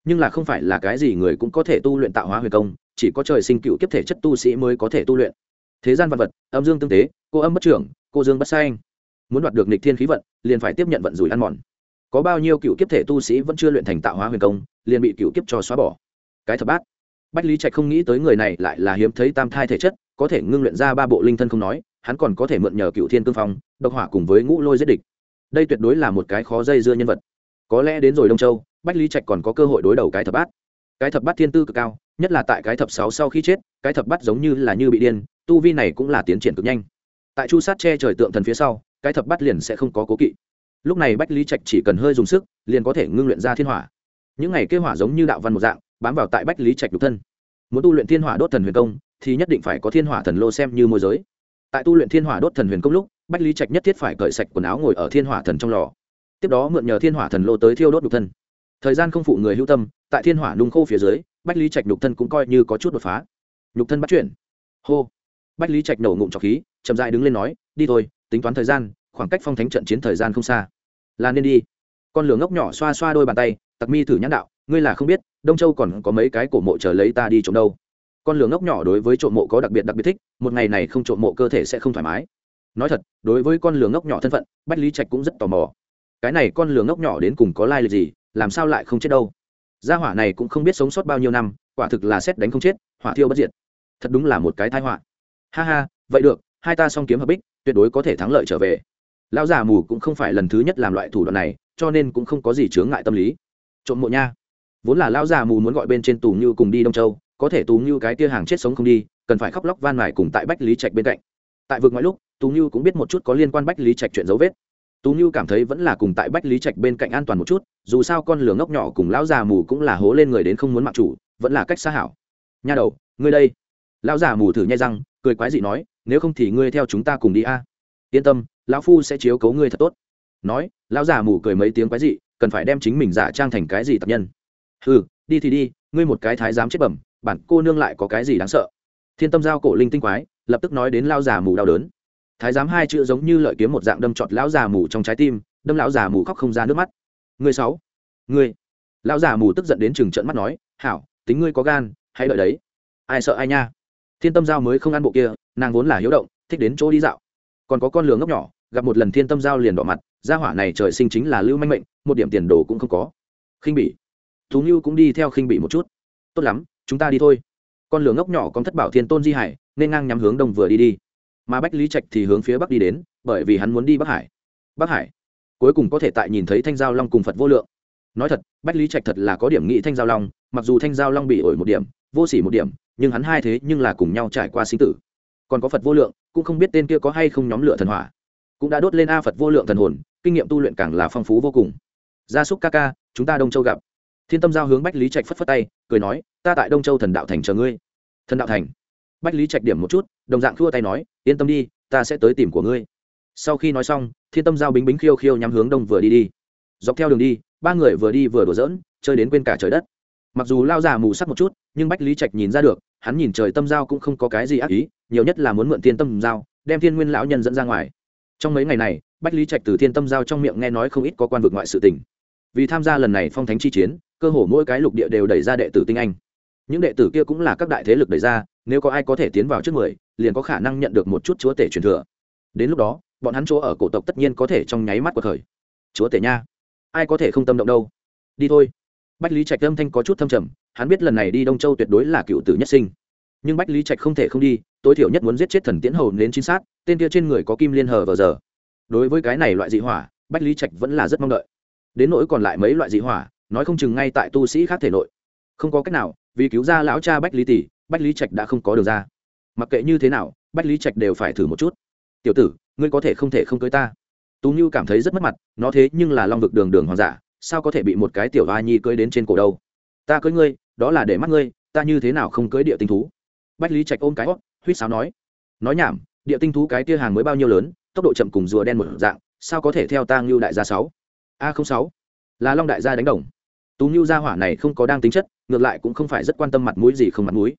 Nhưng là không phải là cái gì người cũng có thể tu luyện tạo hóa huyền công, chỉ có trời sinh cựu kiếp thể chất tu sĩ mới có thể tu luyện thế gian vật vật, âm dương tương tế, cô âm bất trưởng, cô dương bất sai. Anh muốn đoạt được nịch thiên khí vận, liền phải tiếp nhận vận rủi ăn mòn. Có bao nhiêu cựu kiếp thể tu sĩ vẫn chưa luyện thành tạo hóa huyền công, liền bị cựu kiếp cho xóa bỏ. Cái thập bát. Bách lý trạch không nghĩ tới người này lại là hiếm thấy tam thai thể chất, có thể ngưng luyện ra ba bộ linh thân không nói, hắn còn có thể mượn nhờ cựu thiên cương phong, độc hỏa cùng với ngũ lôi giết địch. Đây tuyệt đối là một cái khó dây dưa nhân vật. Có lẽ đến rồi đông châu, bách lý trạch còn có cơ hội đối đầu cái thập bát. Cái thập bát thiên tư cực cao, nhất là tại cái thập sáu sau khi chết, cái thập bát giống như là như bị điên tu vi này cũng là tiến triển cực nhanh. Tại chu sát che trời tượng thần phía sau, cái thập bát liền sẽ không có cố kỵ. Lúc này bách lý trạch chỉ cần hơi dùng sức, liền có thể ngưng luyện ra thiên hỏa. Những ngày kế hỏa giống như đạo văn một dạng, bám vào tại bách lý trạch đục thân. Muốn tu luyện thiên hỏa đốt thần huyền công, thì nhất định phải có thiên hỏa thần lô xem như môi giới. Tại tu luyện thiên hỏa đốt thần huyền công lúc, bách lý trạch nhất thiết phải cởi sạch quần áo ngồi ở thiên hỏa thần trong lò. Tiếp đó mượn nhờ thiên hỏa thần lô tới thiêu đốt đục thân. Thời gian không phụ người hữu tâm, tại thiên hỏa nung khô phía dưới, bách lý trạch đục thân cũng coi như có chút đột phá. Nhục thân bắt chuyển. Hô bách lý trạch nổ ngụm trọc khí, chậm dại đứng lên nói, đi thôi, tính toán thời gian, khoảng cách phong thánh trận chiến thời gian không xa. Là nên đi. Con lửa ngốc nhỏ xoa xoa đôi bàn tay, tặc mi thử nhãn đạo, ngươi là không biết, đông châu còn có mấy cái cổ mộ chờ lấy ta đi trộm đâu. Con lửa ngốc nhỏ đối với trộm mộ có đặc biệt đặc biệt thích, một ngày này không trộm mộ cơ thể sẽ không thoải mái. Nói thật, đối với con lửa ngốc nhỏ thân phận, bách lý trạch cũng rất tò mò. Cái này con lửa ngốc nhỏ đến cùng có lai lịch gì, làm sao lại không chết đâu? Gia hỏa này cũng không biết sống sót bao nhiêu năm, quả thực là xét đánh không chết, hỏa thiêu bất diệt. Thật đúng là một cái tai họa ha ha, vậy được, hai ta song kiếm hợp bích, tuyệt đối có thể thắng lợi trở về. Lão già mù cũng không phải lần thứ nhất làm loại thủ đoạn này, cho nên cũng không có gì chướng ngại tâm lý. Trộm mộ nha. Vốn là lão già mù muốn gọi bên trên tù như cùng đi đông châu, có thể tù như cái kia hàng chết sống không đi, cần phải khóc lóc van mài cùng tại bách lý trạch bên cạnh. Tại vực ngoại lúc, tù như cũng biết một chút có liên quan bách lý trạch chuyện dấu vết. Tú như cảm thấy vẫn là cùng tại bách lý trạch bên cạnh an toàn một chút, dù sao con lửa ngốc nhỏ cùng lão già mù cũng là hố lên người đến không muốn mặc chủ, vẫn là cách xa hảo. Nha đầu, ngươi đây. Lão già mù thử nhai răng cười quái dị nói, nếu không thì ngươi theo chúng ta cùng đi a. Yên tâm, lão phu sẽ chiếu cấu ngươi thật tốt. Nói, lão giả mù cười mấy tiếng quái dị, cần phải đem chính mình giả trang thành cái gì tập nhân? Ừ đi thì đi, ngươi một cái thái giám chết bẩm, bản cô nương lại có cái gì đáng sợ? Thiên tâm giao cổ linh tinh quái, lập tức nói đến lao già mù đau đớn. Thái giám hai chữ giống như lợi kiếm một dạng đâm trọt lão già mù trong trái tim, đâm lão già mù khóc không ra nước mắt. Người sáu người lão già mù tức giận đến chừng trận mắt nói, hảo, tính ngươi có gan, hãy đợi đấy. Ai sợ ai nha? Thiên tâm giao mới không ăn bộ kia, nàng vốn là hiếu động, thích đến chỗ đi dạo. Còn có con lừa ngốc nhỏ, gặp một lần thiên tâm giao liền đỏ mặt, gia hỏa này trời sinh chính là lưu manh mệnh, một điểm tiền đồ cũng không có. Khinh bỉ. Thú như cũng đi theo khinh bỉ một chút. Tốt lắm, chúng ta đi thôi. Con lửa ngốc nhỏ con thất bảo thiên tôn di hải, nên ngang nhắm hướng đông vừa đi đi. Mà bách lý trạch thì hướng phía bắc đi đến, bởi vì hắn muốn đi bắc hải. Bắc hải? Cuối cùng có thể tại nhìn thấy thanh giao long cùng phật vô lượng. Nói thật, bách lý trạch thật là có điểm nghĩ thanh giao long, mặc dù thanh giao long bị ổi một điểm vô sỉ một điểm, nhưng hắn hai thế nhưng là cùng nhau trải qua sinh tử. Còn có phật vô lượng, cũng không biết tên kia có hay không nhóm lửa thần hỏa. Cũng đã đốt lên a phật vô lượng thần hồn, kinh nghiệm tu luyện càng là phong phú vô cùng. Gia súc ca ca, chúng ta đông châu gặp. Thiên tâm giao hướng bách lý trạch phất phất tay, cười nói, ta tại đông châu thần đạo thành chờ ngươi. Thần đạo thành. Bách lý trạch điểm một chút, đồng dạng khua tay nói, yên tâm đi, ta sẽ tới tìm của ngươi. Sau khi nói xong, thiên tâm giao bính bính khiêu khiêu nhắm hướng đông vừa đi đi. Dọc theo đường đi, ba người vừa đi vừa đùa giỡn, chơi đến quên cả trời đất. Mặc dù lao già mù sắc một chút nhưng bách lý trạch nhìn ra được, hắn nhìn trời tâm giao cũng không có cái gì ác ý, nhiều nhất là muốn mượn thiên tâm giao, đem thiên nguyên lão nhân dẫn ra ngoài. Trong mấy ngày này, bách lý trạch từ thiên tâm giao trong miệng nghe nói không ít có quan vực ngoại sự tình. Vì tham gia lần này phong thánh chi chiến, cơ hồ mỗi cái lục địa đều đẩy ra đệ tử tinh anh. Những đệ tử kia cũng là các đại thế lực đẩy ra, nếu có ai có thể tiến vào trước mười, liền có khả năng nhận được một chút chúa tể truyền thừa. Đến lúc đó, bọn hắn chỗ ở cổ tộc tất nhiên có thể trong nháy mắt của thời chúa tể nha, ai có thể không tâm động đâu? Đi thôi. Bách lý trạch âm thanh có chút thâm trầm hắn biết lần này đi đông châu tuyệt đối là cựu tử nhất sinh. Nhưng bách lý trạch không thể không đi, tối thiểu nhất muốn giết chết thần tiễn hầu đến chính xác tên kia trên người có kim liên hờ vào giờ. Đối với cái này loại dị hỏa, bách lý trạch vẫn là rất mong đợi. Đến nỗi còn lại mấy loại dị hỏa, nói không chừng ngay tại tu sĩ khác thể nội. Không có cách nào, vì cứu ra lão cha bách lý tỷ, bách lý trạch đã không có đường ra. Mặc kệ như thế nào, bách lý trạch đều phải thử một chút. Tiểu tử, ngươi có thể không thể không cưới ta? Tú như cảm thấy rất mất mặt, nó thế nhưng là long vực đường đường hoàng giả, sao có thể bị một cái tiểu hoa nhi cưới đến trên cổ đâu? Ta cưới ngươi đó là để mắt ngươi, ta như thế nào không cưới địa tinh thú? Bách lý trạch ôm cái hót, huýt sáo nói nói nhảm, địa tinh thú cái tia hàng mới bao nhiêu lớn, tốc độ chậm cùng rùa đen một dạng, sao có thể theo ta ngưu đại gia sáu? A sáu, là long đại gia đánh đồng. Tú ngưu gia hỏa này không có đang tính chất, ngược lại cũng không phải rất quan tâm mặt mũi gì không mặt mũi.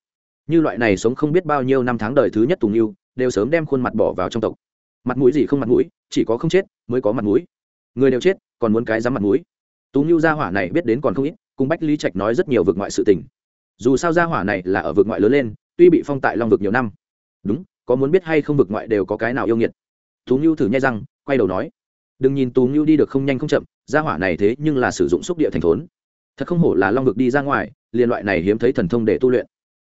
Như loại này sống không biết bao nhiêu năm tháng đời thứ nhất Tú ngưu, đều sớm đem khuôn mặt bỏ vào trong tộc. Mặt mũi gì không mặt mũi, chỉ có không chết mới có mặt mũi. Người đều chết, còn muốn cái dám mặt mũi. Tú ngưu gia hỏa này biết đến còn không ít cùng bách lý trạch nói rất nhiều vực ngoại sự tình. Dù sao gia hỏa này là ở vực ngoại lớn lên, tuy bị phong tại long vực nhiều năm. Đúng, có muốn biết hay không vực ngoại đều có cái nào yêu nghiệt? Tú ngưu thử nhai răng, quay đầu nói. Đừng nhìn tú ngưu đi được không nhanh không chậm, gia hỏa này thế nhưng là sử dụng xúc địa thành thốn. Thật không hổ là long vực đi ra ngoài liên loại này hiếm thấy thần thông để tu luyện.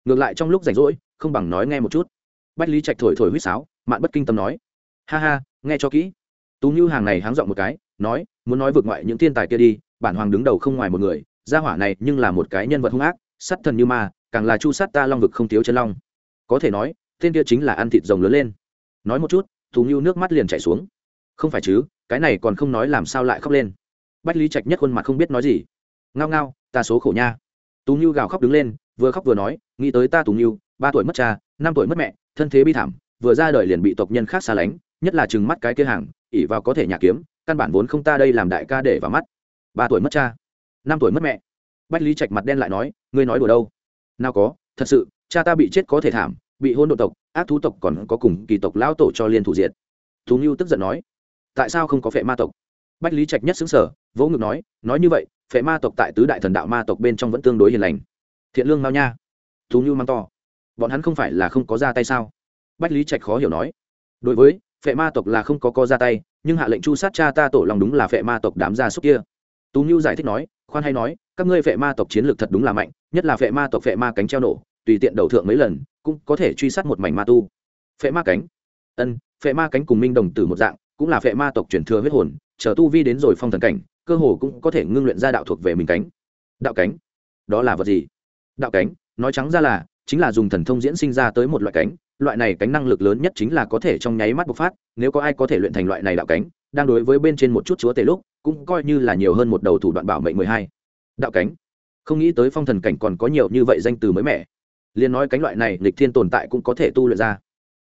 Ngược lại trong lúc rảnh rỗi, không bằng nói nghe một chút. Bách lý trạch thổi thổi huýt sáo, mạn bất kinh tâm nói. Ha ha, nghe cho kỹ. Tú ngưu hàng này háng dọn một cái, nói, muốn nói vượt ngoại những thiên tài kia đi, bản hoàng đứng đầu không ngoài một người gia hỏa này nhưng là một cái nhân vật hung ác sắt thần như ma, càng là chu sát ta long vực không thiếu chân long. Có thể nói, tên kia chính là ăn thịt rồng lớn lên. Nói một chút tú ngưu nước mắt liền chảy xuống. Không phải chứ, cái này còn không nói làm sao lại khóc lên. Bách lý trạch nhất khuôn mặt không biết nói gì. Ngao ngao, ta số khổ nha. Tú ngưu gào khóc đứng lên, vừa khóc vừa nói, nghĩ tới ta tú ngưu ba tuổi mất cha, năm tuổi mất mẹ, thân thế bi thảm, vừa ra đời liền bị tộc nhân khác xa lánh, nhất là chừng mắt cái kia hàng ỉ vào có thể nhà kiếm, căn bản vốn không ta đây làm đại ca để vào mắt. Ba tuổi mất cha năm tuổi mất mẹ. Bách lý trạch mặt đen lại nói, ngươi nói đùa đâu? Nào có, thật sự, cha ta bị chết có thể thảm, bị hôn độ tộc, ác thú tộc còn có cùng kỳ tộc lão tổ cho liên thủ diệt. Thú ngưu tức giận nói, tại sao không có phệ ma tộc? Bách lý trạch nhất xứng sở vỗ ngực nói nói như vậy, phệ ma tộc tại tứ đại thần đạo ma tộc bên trong vẫn tương đối hiền lành. Thiện lương mao nha. Thú ngưu mang to, bọn hắn không phải là không có ra tay sao? Bách lý trạch khó hiểu nói, đối với, phệ ma tộc là không có co ra tay, nhưng hạ lệnh chu sát cha ta tổ lòng đúng là phệ ma tộc đám gia súc kia. Tú ngưu giải thích nói khoan hay nói, các ngươi vệ ma tộc chiến lược thật đúng là mạnh, nhất là vệ ma tộc vệ ma cánh treo nổ, tùy tiện đầu thượng mấy lần, cũng có thể truy sát một mảnh ma tu. Vệ ma cánh? Ân, vệ ma cánh cùng minh đồng tử một dạng, cũng là vệ ma tộc truyền thừa huyết hồn, chờ tu vi đến rồi phong thần cảnh, cơ hồ cũng có thể ngưng luyện ra đạo thuộc về mình cánh. Đạo cánh? Đó là vật gì? Đạo cánh, nói trắng ra là, chính là dùng thần thông diễn sinh ra tới một loại cánh, loại này cánh năng lực lớn nhất chính là có thể trong nháy mắt bộc phát, nếu có ai có thể luyện thành loại này đạo cánh đang đối với bên trên một chút chúa tể lúc, cũng coi như là nhiều hơn một đầu thủ đoạn bảo mệnh mười hai. Đạo cánh. Không nghĩ tới phong thần cảnh còn có nhiều như vậy danh từ mới mẻ. Liền nói cánh loại này lịch thiên tồn tại cũng có thể tu luyện ra.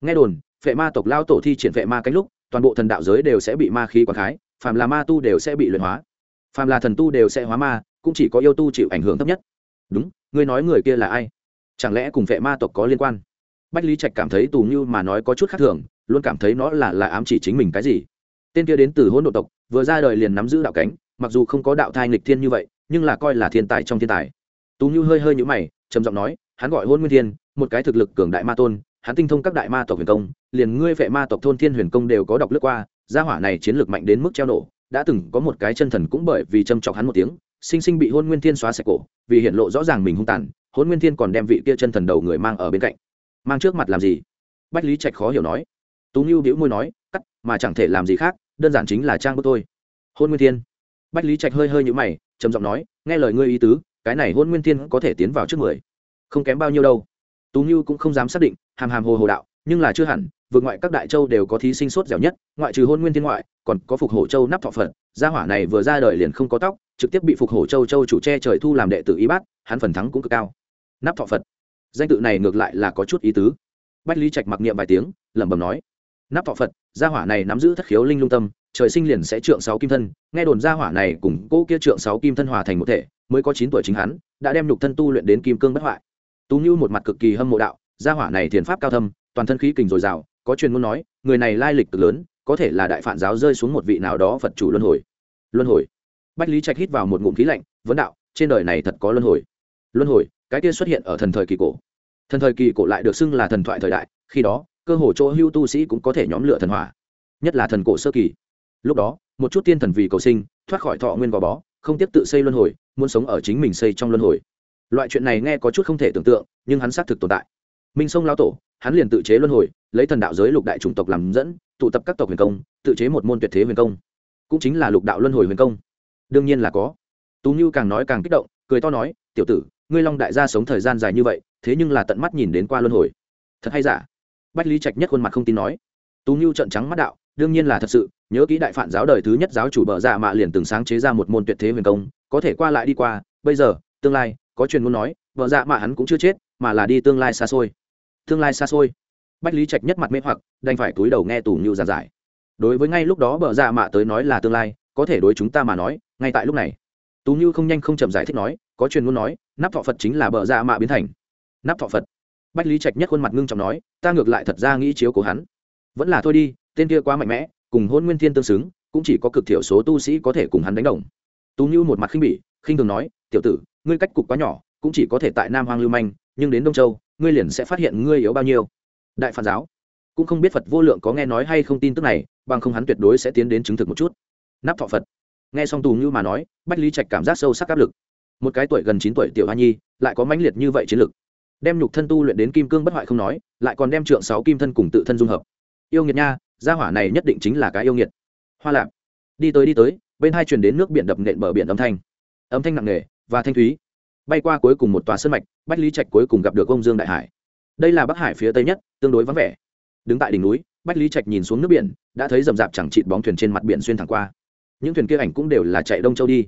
Nghe đồn, phệ ma tộc lao tổ thi triển phệ ma cánh lúc, toàn bộ thần đạo giới đều sẽ bị ma khí quảng khái, phàm là ma tu đều sẽ bị luyện hóa. Phàm là thần tu đều sẽ hóa ma, cũng chỉ có yêu tu chịu ảnh hưởng thấp nhất. Đúng, ngươi nói người kia là ai? Chẳng lẽ cùng phệ ma tộc có liên quan? Bách lý trạch cảm thấy tù như mà nói có chút khác thường, luôn cảm thấy nó là là ám chỉ chính mình cái gì? Tên kia đến từ hỗn độ tộc, vừa ra đời liền nắm giữ đạo cánh, mặc dù không có đạo thai nghịch thiên như vậy, nhưng là coi là thiên tài trong thiên tài. Tú như hơi hơi nhũ mày, trầm giọng nói, hắn gọi hôn nguyên thiên, một cái thực lực cường đại ma tôn, hắn tinh thông các đại ma tộc huyền công, liền ngươi vệ ma tộc thôn thiên huyền công đều có đọc lướt qua, gia hỏa này chiến lược mạnh đến mức treo nổ, đã từng có một cái chân thần cũng bởi vì châm chọc hắn một tiếng, sinh sinh bị hôn nguyên thiên xóa sạch cổ, vì hiện lộ rõ ràng mình hung tàn hôn nguyên thiên còn đem vị kia chân thần đầu người mang ở bên cạnh. Mang trước mặt làm gì? Bách lý trạch khó hiểu nói. Tú Như đĩu môi nói, cắt, mà chẳng thể làm gì khác đơn giản chính là trang bức tôi hôn nguyên thiên. Bách lý trạch hơi hơi nhũ mày, trầm giọng nói, nghe lời ngươi ý tứ, cái này hôn nguyên thiên có thể tiến vào trước mười. Không kém bao nhiêu đâu. Tú như cũng không dám xác định, hàm hàm hồ hồ đạo, nhưng là chưa hẳn, vượt ngoại các đại châu đều có thí sinh sốt dẻo nhất, ngoại trừ hôn nguyên thiên ngoại, còn có phục hổ châu nắp thọ phật. Gia hỏa này vừa ra đời liền không có tóc, trực tiếp bị phục hổ châu châu chủ che trời thu làm đệ tử y bát, hắn phần thắng cũng cực cao. Nắp thọ phật. Danh tự này ngược lại là có chút ý tứ. Bách lý trạch mặc niệm vài tiếng, lẩm bẩm nói nắp thọ phật, gia hỏa này nắm giữ thất khiếu linh lung tâm, trời sinh liền sẽ trượng sáu kim thân, nghe đồn gia hỏa này cùng cô kia trượng sáu kim thân hòa thành một thể, mới có chín tuổi chính hắn, đã đem nhục thân tu luyện đến kim cương bất hoại. Tú như một mặt cực kỳ hâm mộ đạo, gia hỏa này thiền pháp cao thâm, toàn thân khí kình dồi dào, có truyền muốn nói, người này lai lịch cực lớn, có thể là đại phản giáo rơi xuống một vị nào đó phật chủ luân hồi. Luân hồi. Bách lý trạch hít vào một ngụm khí lạnh, vấn đạo, trên đời này thật có luân hồi. Luân hồi, cái kia xuất hiện ở thần thời kỳ cổ. Thần thời kỳ cổ lại được xưng là thần thoại thời đại, khi đó cơ hồ chỗ hưu tu sĩ cũng có thể nhóm lửa thần hỏa, nhất là thần cổ sơ kỳ. Lúc đó, một chút tiên thần vì cầu sinh, thoát khỏi thọ nguyên gò bó, không tiếp tự xây luân hồi, muốn sống ở chính mình xây trong luân hồi. Loại chuyện này nghe có chút không thể tưởng tượng, nhưng hắn xác thực tồn tại. Minh sông lao tổ, hắn liền tự chế luân hồi, lấy thần đạo giới lục đại chủng tộc làm dẫn, tụ tập các tộc huyền công, tự chế một môn tuyệt thế huyền công. Cũng chính là lục đạo luân hồi huyền công. Đương nhiên là có. Tú như càng nói càng kích động, cười to nói, tiểu tử, ngươi long đại gia sống thời gian dài như vậy, thế nhưng là tận mắt nhìn đến qua luân hồi. Thật hay giả? Bách lý trạch nhất khuôn mặt không tin nói. Tú ngưu trận trắng mắt đạo, đương nhiên là thật sự, nhớ kỹ đại phản giáo đời thứ nhất giáo chủ bờ dạ mạ liền từng sáng chế ra một môn tuyệt thế huyền công, có thể qua lại đi qua, bây giờ, tương lai, có truyền muốn nói, bờ dạ mạ hắn cũng chưa chết, mà là đi tương lai xa xôi. Tương lai xa xôi. Bách lý trạch nhất mặt mê hoặc, đành phải túi đầu nghe tù như giàn giải. Đối với ngay lúc đó bờ dạ mạ tới nói là tương lai, có thể đối chúng ta mà nói, ngay tại lúc này. Tú như không nhanh không chậm giải thích nói, có truyền muốn nói, nắp thọ phật chính là bờ dạ mạ biến thành. Nắp thọ phật bách lý trạch nhất khuôn mặt ngưng trọng nói, ta ngược lại thật ra nghĩ chiếu của hắn. Vẫn là thôi đi, tên kia quá mạnh mẽ, cùng hôn nguyên thiên tương xứng, cũng chỉ có cực thiểu số tu sĩ có thể cùng hắn đánh đồng. Tú như một mặt khinh bỉ, khinh thường nói, tiểu tử, ngươi cách cục quá nhỏ, cũng chỉ có thể tại nam hoang lưu manh, nhưng đến đông châu, ngươi liền sẽ phát hiện ngươi yếu bao nhiêu. Đại phản giáo, cũng không biết phật vô lượng có nghe nói hay không tin tức này, bằng không hắn tuyệt đối sẽ tiến đến chứng thực một chút. Nắp thọ phật. Nghe xong tù như mà nói, bách lý trạch cảm giác sâu sắc áp lực. Một cái tuổi gần chín tuổi tiểu hoa nhi, lại có mãnh liệt như vậy chiến lực đem nhục thân tu luyện đến kim cương bất hoại không nói, lại còn đem trượng sáu kim thân cùng tự thân dung hợp. Yêu nghiệt nha, gia hỏa này nhất định chính là cái yêu nghiệt. Hoa lạp, đi tới đi tới, bên hai truyền đến nước biển đập nện bờ biển âm thanh. Âm thanh nặng nề và thanh thúy. Bay qua cuối cùng một tòa sân mạch, bách lý trạch cuối cùng gặp được ông dương đại hải. Đây là bắc hải phía tây nhất, tương đối vắng vẻ. Đứng tại đỉnh núi, bách lý trạch nhìn xuống nước biển, đã thấy rầm rạp chẳng chịt bóng thuyền trên mặt biển xuyên thẳng qua. Những thuyền kia ảnh cũng đều là chạy đông châu đi.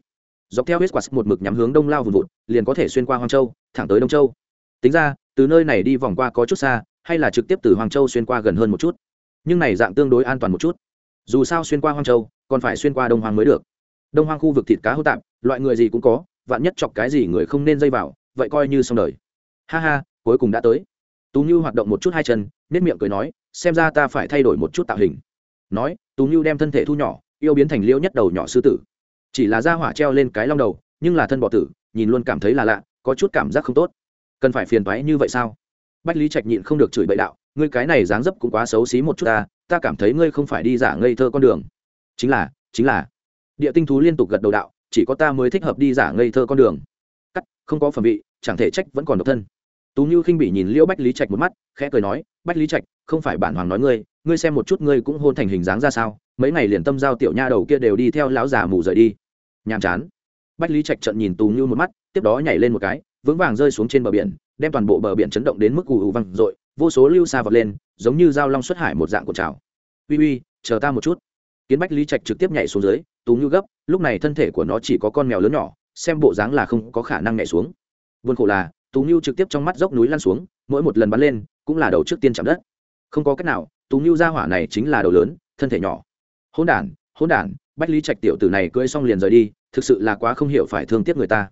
Dọc theo huyết quạt một mực nhắm hướng đông lao vùn vụt, liền có thể xuyên qua hoang châu, thẳng tới đông châu tính ra, từ nơi này đi vòng qua có chút xa, hay là trực tiếp từ hoàng châu xuyên qua gần hơn một chút. Nhưng này dạng tương đối an toàn một chút. Dù sao xuyên qua Hoàng châu, còn phải xuyên qua đông hoàng mới được. Đông hoàng khu vực thịt cá hô tạp, loại người gì cũng có, vạn nhất chọc cái gì người không nên dây vào, vậy coi như xong đời. Ha ha, cuối cùng đã tới. Tú như hoạt động một chút hai chân nết miệng cười nói, xem ra ta phải thay đổi một chút tạo hình. Nói, tú như đem thân thể thu nhỏ, yêu biến thành liêu nhất đầu nhỏ sư tử. Chỉ là da hỏa treo lên cái long đầu, nhưng là thân bọ tử, nhìn luôn cảm thấy là lạ, có chút cảm giác không tốt cần phải phiền toái như vậy sao? Bách lý trạch nhịn không được chửi bậy đạo, ngươi cái này dáng dấp cũng quá xấu xí một chút ta ta cảm thấy ngươi không phải đi giả ngây thơ con đường. Chính là chính là. Địa tinh thú liên tục gật đầu đạo, chỉ có ta mới thích hợp đi giả ngây thơ con đường. Cắt, không có phẩm vị, chẳng thể trách vẫn còn độc thân. Tú như khinh bị nhìn liễu bách lý trạch một mắt, khẽ cười nói, bách lý trạch, không phải bản hoàng nói ngươi ngươi xem một chút ngươi cũng hôn thành hình dáng ra sao, mấy ngày liền tâm giao tiểu nha đầu kia đều đi theo lão già mù rời đi. Nhàm chán. Bách lý trạch trận nhìn tú như một mắt, tiếp đó nhảy lên một cái vững vàng rơi xuống trên bờ biển, đem toàn bộ bờ biển chấn động đến mức ù ù văng r vô số lưu xa vọt lên, giống như dao long xuất hải một dạng của trào. Uy uy, chờ ta một chút. Kiến bách lý trạch trực tiếp nhảy xuống dưới, tú như gấp, lúc này thân thể của nó chỉ có con mèo lớn nhỏ, xem bộ dáng là không có khả năng nhảy xuống. Vườn khổ là, tú như trực tiếp trong mắt dốc núi lăn xuống, mỗi một lần bắn lên, cũng là đầu trước tiên chạm đất. Không có cách nào, tú như ra hỏa này chính là đầu lớn, thân thể nhỏ. Hôn đản hôn đản. Bách lý trạch tiểu tử này cưỡi xong liền rời đi, thực sự là quá không hiểu phải thương tiếc người ta.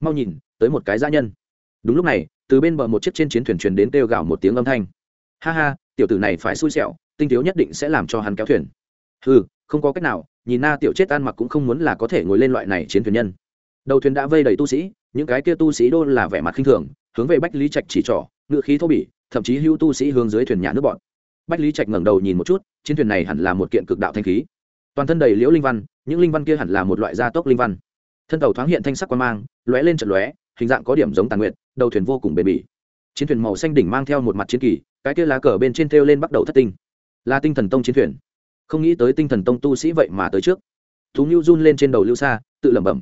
Mau nhìn tới một cái gia nhân. Đúng lúc này, từ bên bờ một chiếc trên chiến thuyền truyền đến kêu gào một tiếng âm thanh. Ha ha, tiểu tử này phải xui xẻo, tinh thiếu nhất định sẽ làm cho hắn kéo thuyền. Ừ không có cách nào, nhìn na tiểu chết ăn mặc cũng không muốn là có thể ngồi lên loại này chiến thuyền nhân. Đầu thuyền đã vây đầy tu sĩ, những cái kia tu sĩ đô là vẻ mặt khinh thường, hướng về bách lý trạch chỉ trỏ, ngựa khí thô bỉ, thậm chí hưu tu sĩ hướng dưới thuyền nhà nước bọn. Bách lý trạch ngẩng đầu nhìn một chút, chiến thuyền này hẳn là một kiện cực đạo thanh khí. Toàn thân đầy liễu linh văn, những linh văn kia hẳn là một loại gia tốc linh văn. Thân tàu thoáng hiện thanh sắc quan mang, lóe lên trận lóe hình dạng có điểm giống tàn nguyện đầu thuyền vô cùng bền bỉ. Chiến thuyền màu xanh đỉnh mang theo một mặt chiến kỳ, cái kia lá cờ bên trên thêu lên bắt đầu thất tinh. Là tinh thần tông chiến thuyền. Không nghĩ tới tinh thần tông tu sĩ vậy mà tới trước. Thú ngưu run lên trên đầu lưu xa tự lẩm bẩm.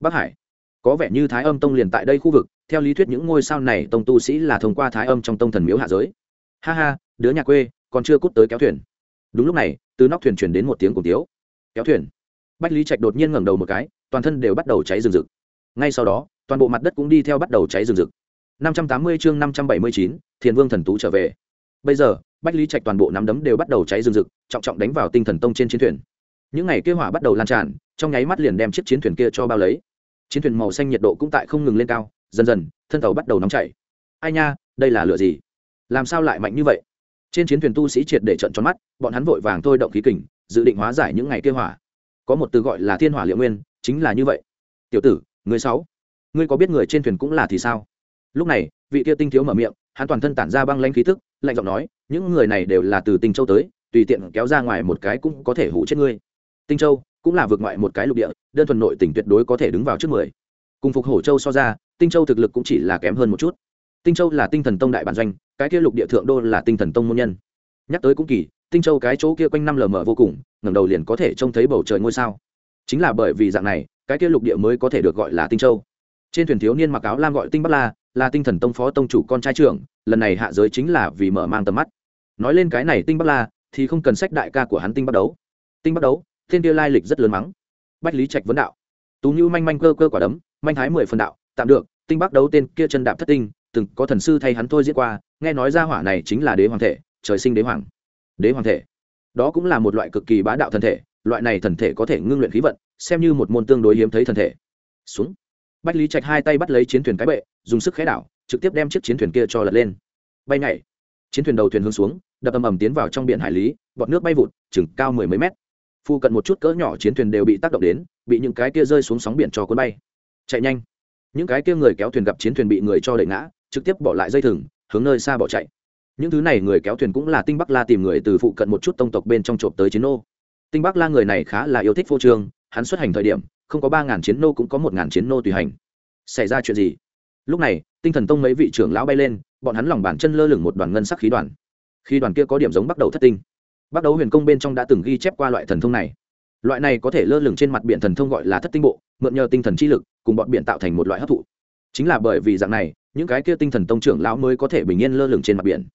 Bắc hải, có vẻ như thái âm tông liền tại đây khu vực, theo lý thuyết những ngôi sao này tông tu sĩ là thông qua thái âm trong tông thần miếu hạ giới. Ha ha, đứa nhà quê, còn chưa cút tới kéo thuyền. Đúng lúc này, từ nóc thuyền chuyển đến một tiếng cùng tiếu. Kéo thuyền. Bách lý trạch đột nhiên ngẩng đầu một cái, toàn thân đều bắt đầu cháy rừng rực ngay sau đó toàn bộ mặt đất cũng đi theo bắt đầu cháy rừng rực. 580 chương 579, thiền vương thần tú trở về. Bây giờ bách lý trạch toàn bộ nắm đấm đều bắt đầu cháy rừng rực trọng trọng đánh vào tinh thần tông trên chiến thuyền. Những ngày kia hỏa bắt đầu lan tràn trong nháy mắt liền đem chiếc chiến thuyền kia cho bao lấy. Chiến thuyền màu xanh nhiệt độ cũng tại không ngừng lên cao dần dần thân tàu bắt đầu nóng chảy. Ai nha đây là lửa gì? Làm sao lại mạnh như vậy? Trên chiến thuyền tu sĩ triệt để trận tròn mắt bọn hắn vội vàng thôi động khí kình dự định hóa giải những ngày kia hỏa. Có một từ gọi là thiên hỏa liệu nguyên chính là như vậy. Tiểu tử người sáu, ngươi có biết người trên thuyền cũng là thì sao? Lúc này, vị kia tinh thiếu mở miệng, hắn toàn thân tản ra băng lanh khí tức, lạnh giọng nói, những người này đều là từ tinh châu tới, tùy tiện kéo ra ngoài một cái cũng có thể hủ chết ngươi. Tinh châu cũng là vượt ngoại một cái lục địa, đơn thuần nội tỉnh tuyệt đối có thể đứng vào trước mười. Cùng phục hổ châu so ra, tinh châu thực lực cũng chỉ là kém hơn một chút. Tinh châu là tinh thần tông đại bản doanh, cái kia lục địa thượng đô là tinh thần tông môn nhân. Nhắc tới cũng kỳ, tinh châu cái chỗ kia quanh năm lờ mờ vô cùng, ngẩng đầu liền có thể trông thấy bầu trời ngôi sao. Chính là bởi vì dạng này cái kia lục địa mới có thể được gọi là tinh châu. Trên thuyền thiếu niên mặc áo lam gọi tinh bắc la, là tinh thần tông phó tông chủ con trai trưởng, lần này hạ giới chính là vì mở mang tầm mắt. Nói lên cái này tinh bắc la, thì không cần sách đại ca của hắn tinh bắc đấu. Tinh bắc đấu, thiên kia lai lịch rất lớn mắng. Bách lý trạch vấn đạo. Tú như manh manh cơ cơ quả đấm, manh thái mười phần đạo, tạm được, tinh bắc đấu tên kia chân đạp thất tinh, từng có thần sư thay hắn thôi diễn qua, nghe nói ra hỏa này chính là đế hoàng thể, trời sinh đế hoàng. Đế hoàng thể. Đó cũng là một loại cực kỳ bá đạo thân thể loại này thần thể có thể ngưng luyện khí vận, xem như một môn tương đối hiếm thấy thần thể. Xuống. Bách lý trạch hai tay bắt lấy chiến thuyền cái bệ, dùng sức khé đảo, trực tiếp đem chiếc chiến thuyền kia cho lật lên. Bay nhảy. Chiến thuyền đầu thuyền hướng xuống, đập ầm ầm tiến vào trong biển hải lý, bọt nước bay vụt, chừng cao mười mấy mét. Phu cận một chút cỡ nhỏ chiến thuyền đều bị tác động đến, bị những cái kia rơi xuống sóng biển cho cuốn bay. Chạy nhanh. Những cái kia người kéo thuyền gặp chiến thuyền bị người cho đẩy ngã, trực tiếp bỏ lại dây thừng, hướng nơi xa bỏ chạy. Những thứ này người kéo thuyền cũng là tinh bắc la tìm người từ phụ cận một chút tông tộc bên trong trộm tới chiến nô tinh bắc la người này khá là yêu thích phô trương, hắn xuất hành thời điểm, không có ba ngàn chiến nô cũng có một ngàn chiến nô tùy hành. Xảy ra chuyện gì? Lúc này, tinh thần tông mấy vị trưởng lão bay lên, bọn hắn lòng bàn chân lơ lửng một đoàn ngân sắc khí đoàn. Khi đoàn kia có điểm giống bắt đầu thất tinh. Bắt đầu huyền công bên trong đã từng ghi chép qua loại thần thông này. Loại này có thể lơ lửng trên mặt biển thần thông gọi là thất tinh bộ, mượn nhờ tinh thần chi lực, cùng bọn biển tạo thành một loại hấp thụ. Chính là bởi vì dạng này, những cái kia tinh thần tông trưởng lão mới có thể bình yên lơ lửng trên mặt biển.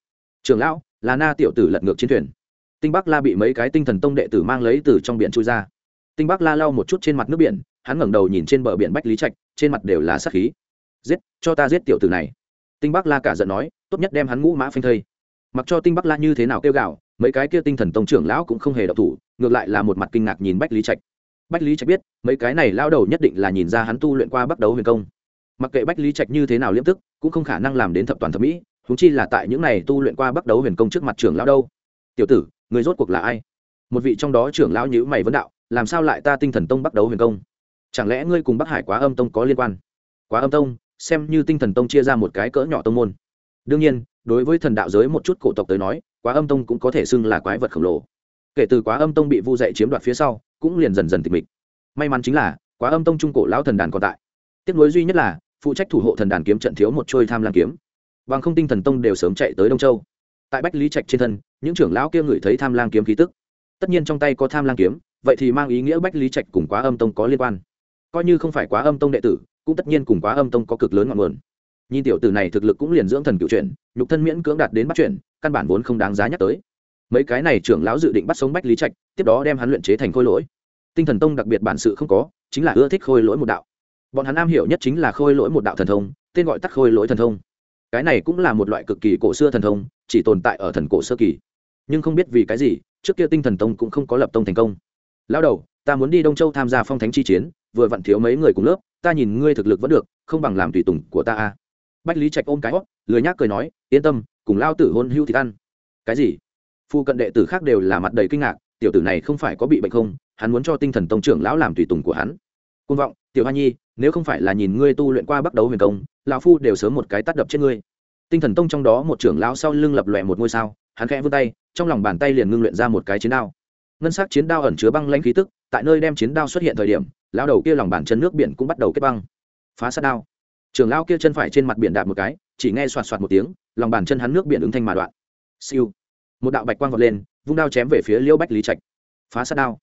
Trưởng lão, là na tiểu tử lật ngược chiến thuyền tinh bắc la bị mấy cái tinh thần tông đệ tử mang lấy từ trong biển trôi ra. Tinh bắc la lau một chút trên mặt nước biển, hắn ngẩng đầu nhìn trên bờ biển bách lý trạch, trên mặt đều là sát khí. Giết, cho ta giết tiểu tử này. Tinh bắc la cả giận nói, tốt nhất đem hắn ngũ mã phanh thây. Mặc cho tinh bắc la như thế nào kêu gạo mấy cái kia tinh thần tông trưởng lão cũng không hề độc thủ, ngược lại là một mặt kinh ngạc nhìn bách lý trạch. Bách lý trạch biết, mấy cái này lao đầu nhất định là nhìn ra hắn tu luyện qua bắt đầu huyền công. Mặc kệ bách lý trạch như thế nào liêm tức, cũng không khả năng làm đến thập toàn thẩm mỹ húng chi là tại những này tu luyện qua bắt đầu huyền công trước mặt trưởng lão đâu. Tiểu tử người rốt cuộc là ai? Một vị trong đó trưởng lão nhữ mày vấn đạo, làm sao lại ta tinh thần tông bắt đầu huyền công? Chẳng lẽ ngươi cùng bắc hải quá âm tông có liên quan? Quá âm tông, xem như tinh thần tông chia ra một cái cỡ nhỏ tông môn. Đương nhiên, đối với thần đạo giới một chút cổ tộc tới nói, quá âm tông cũng có thể xưng là quái vật khổng lồ. Kể từ quá âm tông bị vu dậy chiếm đoạt phía sau, cũng liền dần dần tịch mịch. May mắn chính là, quá âm tông trung cổ lão thần đàn còn tại. Tiếc nối duy nhất là, phụ trách thủ hộ thần đàn kiếm trận thiếu một trôi tham lam kiếm. Bằng không tinh thần tông đều sớm chạy tới đông châu tại bách lý trạch trên thân, những trưởng lão kia ngửi thấy tham lang kiếm khí tức. Tất nhiên trong tay có tham lang kiếm, vậy thì mang ý nghĩa bách lý trạch cùng quá âm tông có liên quan. Coi như không phải quá âm tông đệ tử, cũng tất nhiên cùng quá âm tông có cực lớn ngọn nguồn. Nhìn tiểu tử này thực lực cũng liền dưỡng thần cựu chuyển, nhục thân miễn cưỡng đạt đến bắt chuyển, căn bản vốn không đáng giá nhắc tới. Mấy cái này trưởng lão dự định bắt sống bách lý trạch, tiếp đó đem hắn luyện chế thành khôi lỗi. Tinh thần tông đặc biệt bản sự không có, chính là ưa thích khôi lỗi một đạo. Bọn hắn am hiểu nhất chính là khôi lỗi một đạo thần thông, tên gọi tắt khôi lỗi thần thông. Cái này cũng là một loại cực kỳ cổ xưa thần thông chỉ tồn tại ở thần cổ sơ kỳ. Nhưng không biết vì cái gì, trước kia tinh thần tông cũng không có lập tông thành công. Lao đầu, ta muốn đi đông châu tham gia phong thánh chi chiến, vừa vặn thiếu mấy người cùng lớp, ta nhìn ngươi thực lực vẫn được, không bằng làm tùy tùng của ta a. Bách lý trạch ôm cái hót, lười nhác cười nói, yên tâm, cùng lao tử hôn hưu thì ăn. Cái gì? Phu cận đệ tử khác đều là mặt đầy kinh ngạc, tiểu tử này không phải có bị bệnh không, hắn muốn cho tinh thần tông trưởng lão làm tùy tùng của hắn. Côn vọng, tiểu hoa nhi, nếu không phải là nhìn ngươi tu luyện qua bắt đấu huyền công, lão phu đều sớm một cái tắt đập trên ngươi tinh thần tông trong đó một trưởng lão sau lưng lập lòe một ngôi sao, hắn khẽ vươn tay, trong lòng bàn tay liền ngưng luyện ra một cái chiến đao. Ngân sắc chiến đao ẩn chứa băng lãnh khí tức, tại nơi đem chiến đao xuất hiện thời điểm, lão đầu kia lòng bàn chân nước biển cũng bắt đầu kết băng. Phá sát đao. Trưởng lão kia chân phải trên mặt biển đạp một cái, chỉ nghe xoạt xoạt một tiếng, lòng bàn chân hắn nước biển ứng thanh mà đoạn. Siêu. Một đạo bạch quang vọt lên, vung đao chém về phía liêu bách lý trạch. Phá sát đao.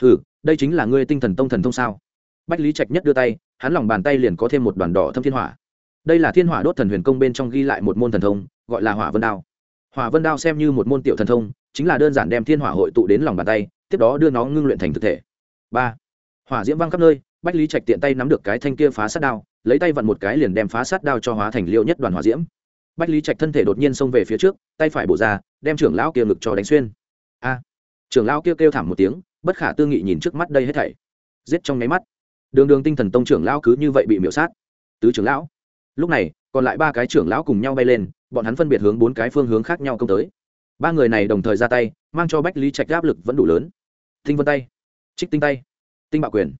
Hừ, đây chính là ngươi tinh thần tông thần thông sao? Bách lý trạch nhất đưa tay, hắn lòng bàn tay liền có thêm một đoàn đỏ thâm thiên hỏa đây là thiên hỏa đốt thần huyền công bên trong ghi lại một môn thần thông gọi là hỏa vân đao. Hỏa vân đao xem như một môn tiểu thần thông chính là đơn giản đem thiên hỏa hội tụ đến lòng bàn tay tiếp đó đưa nó ngưng luyện thành thực thể. Ba. Hỏa diễm văng khắp nơi bách lý trạch tiện tay nắm được cái thanh kia phá sát đao lấy tay vặn một cái liền đem phá sát đao cho hóa thành liệu nhất đoàn hỏa diễm. Bách lý trạch thân thể đột nhiên xông về phía trước tay phải bổ ra đem trưởng lão kia ngực cho đánh xuyên. A. Trưởng lão kia kêu, kêu thảm một tiếng bất khả tư nghị nhìn trước mắt đây hết thảy. Giết trong nháy mắt. Đường đường tinh thần tông trưởng lão cứ như vậy bị miễu sát. Tứ trưởng lão lúc này, còn lại ba cái trưởng lão cùng nhau bay lên, bọn hắn phân biệt hướng bốn cái phương hướng khác nhau công tới. Ba người này đồng thời ra tay, mang cho bách lý trạch áp lực vẫn đủ lớn. Tinh vân tay, trích tinh tay, tinh bạo quyền,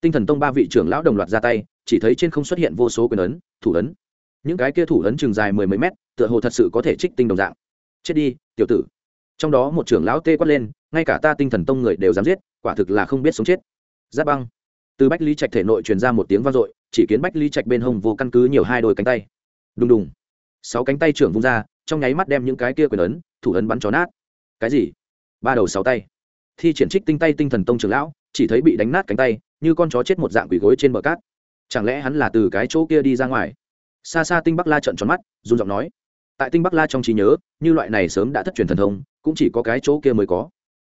tinh thần tông ba vị trưởng lão đồng loạt ra tay, chỉ thấy trên không xuất hiện vô số quyền ấn, thủ ấn. Những cái kia thủ ấn chừng dài mười mấy mét, tựa hồ thật sự có thể trích tinh đồng dạng. Chết đi, tiểu tử. Trong đó một trưởng lão tê quát lên, ngay cả ta tinh thần tông người đều dám giết, quả thực là không biết sống chết. Giáp băng từ bách lý trạch thể nội truyền ra một tiếng vang dội, chỉ kiến bách lý trạch bên hông vô căn cứ nhiều hai đôi cánh tay. Đùng đùng. Sáu cánh tay trưởng vung ra, trong nháy mắt đem những cái kia quyền ấn, thủ ấn bắn chó nát. Cái gì? Ba đầu sáu tay. Thi triển trích tinh tay tinh thần tông trưởng lão, chỉ thấy bị đánh nát cánh tay, như con chó chết một dạng quỷ gối trên bờ cát. Chẳng lẽ hắn là từ cái chỗ kia đi ra ngoài? Xa xa tinh bắc la trợn tròn mắt, run giọng nói. Tại tinh bắc la trong trí nhớ, như loại này sớm đã thất truyền thần thông, cũng chỉ có cái chỗ kia mới có.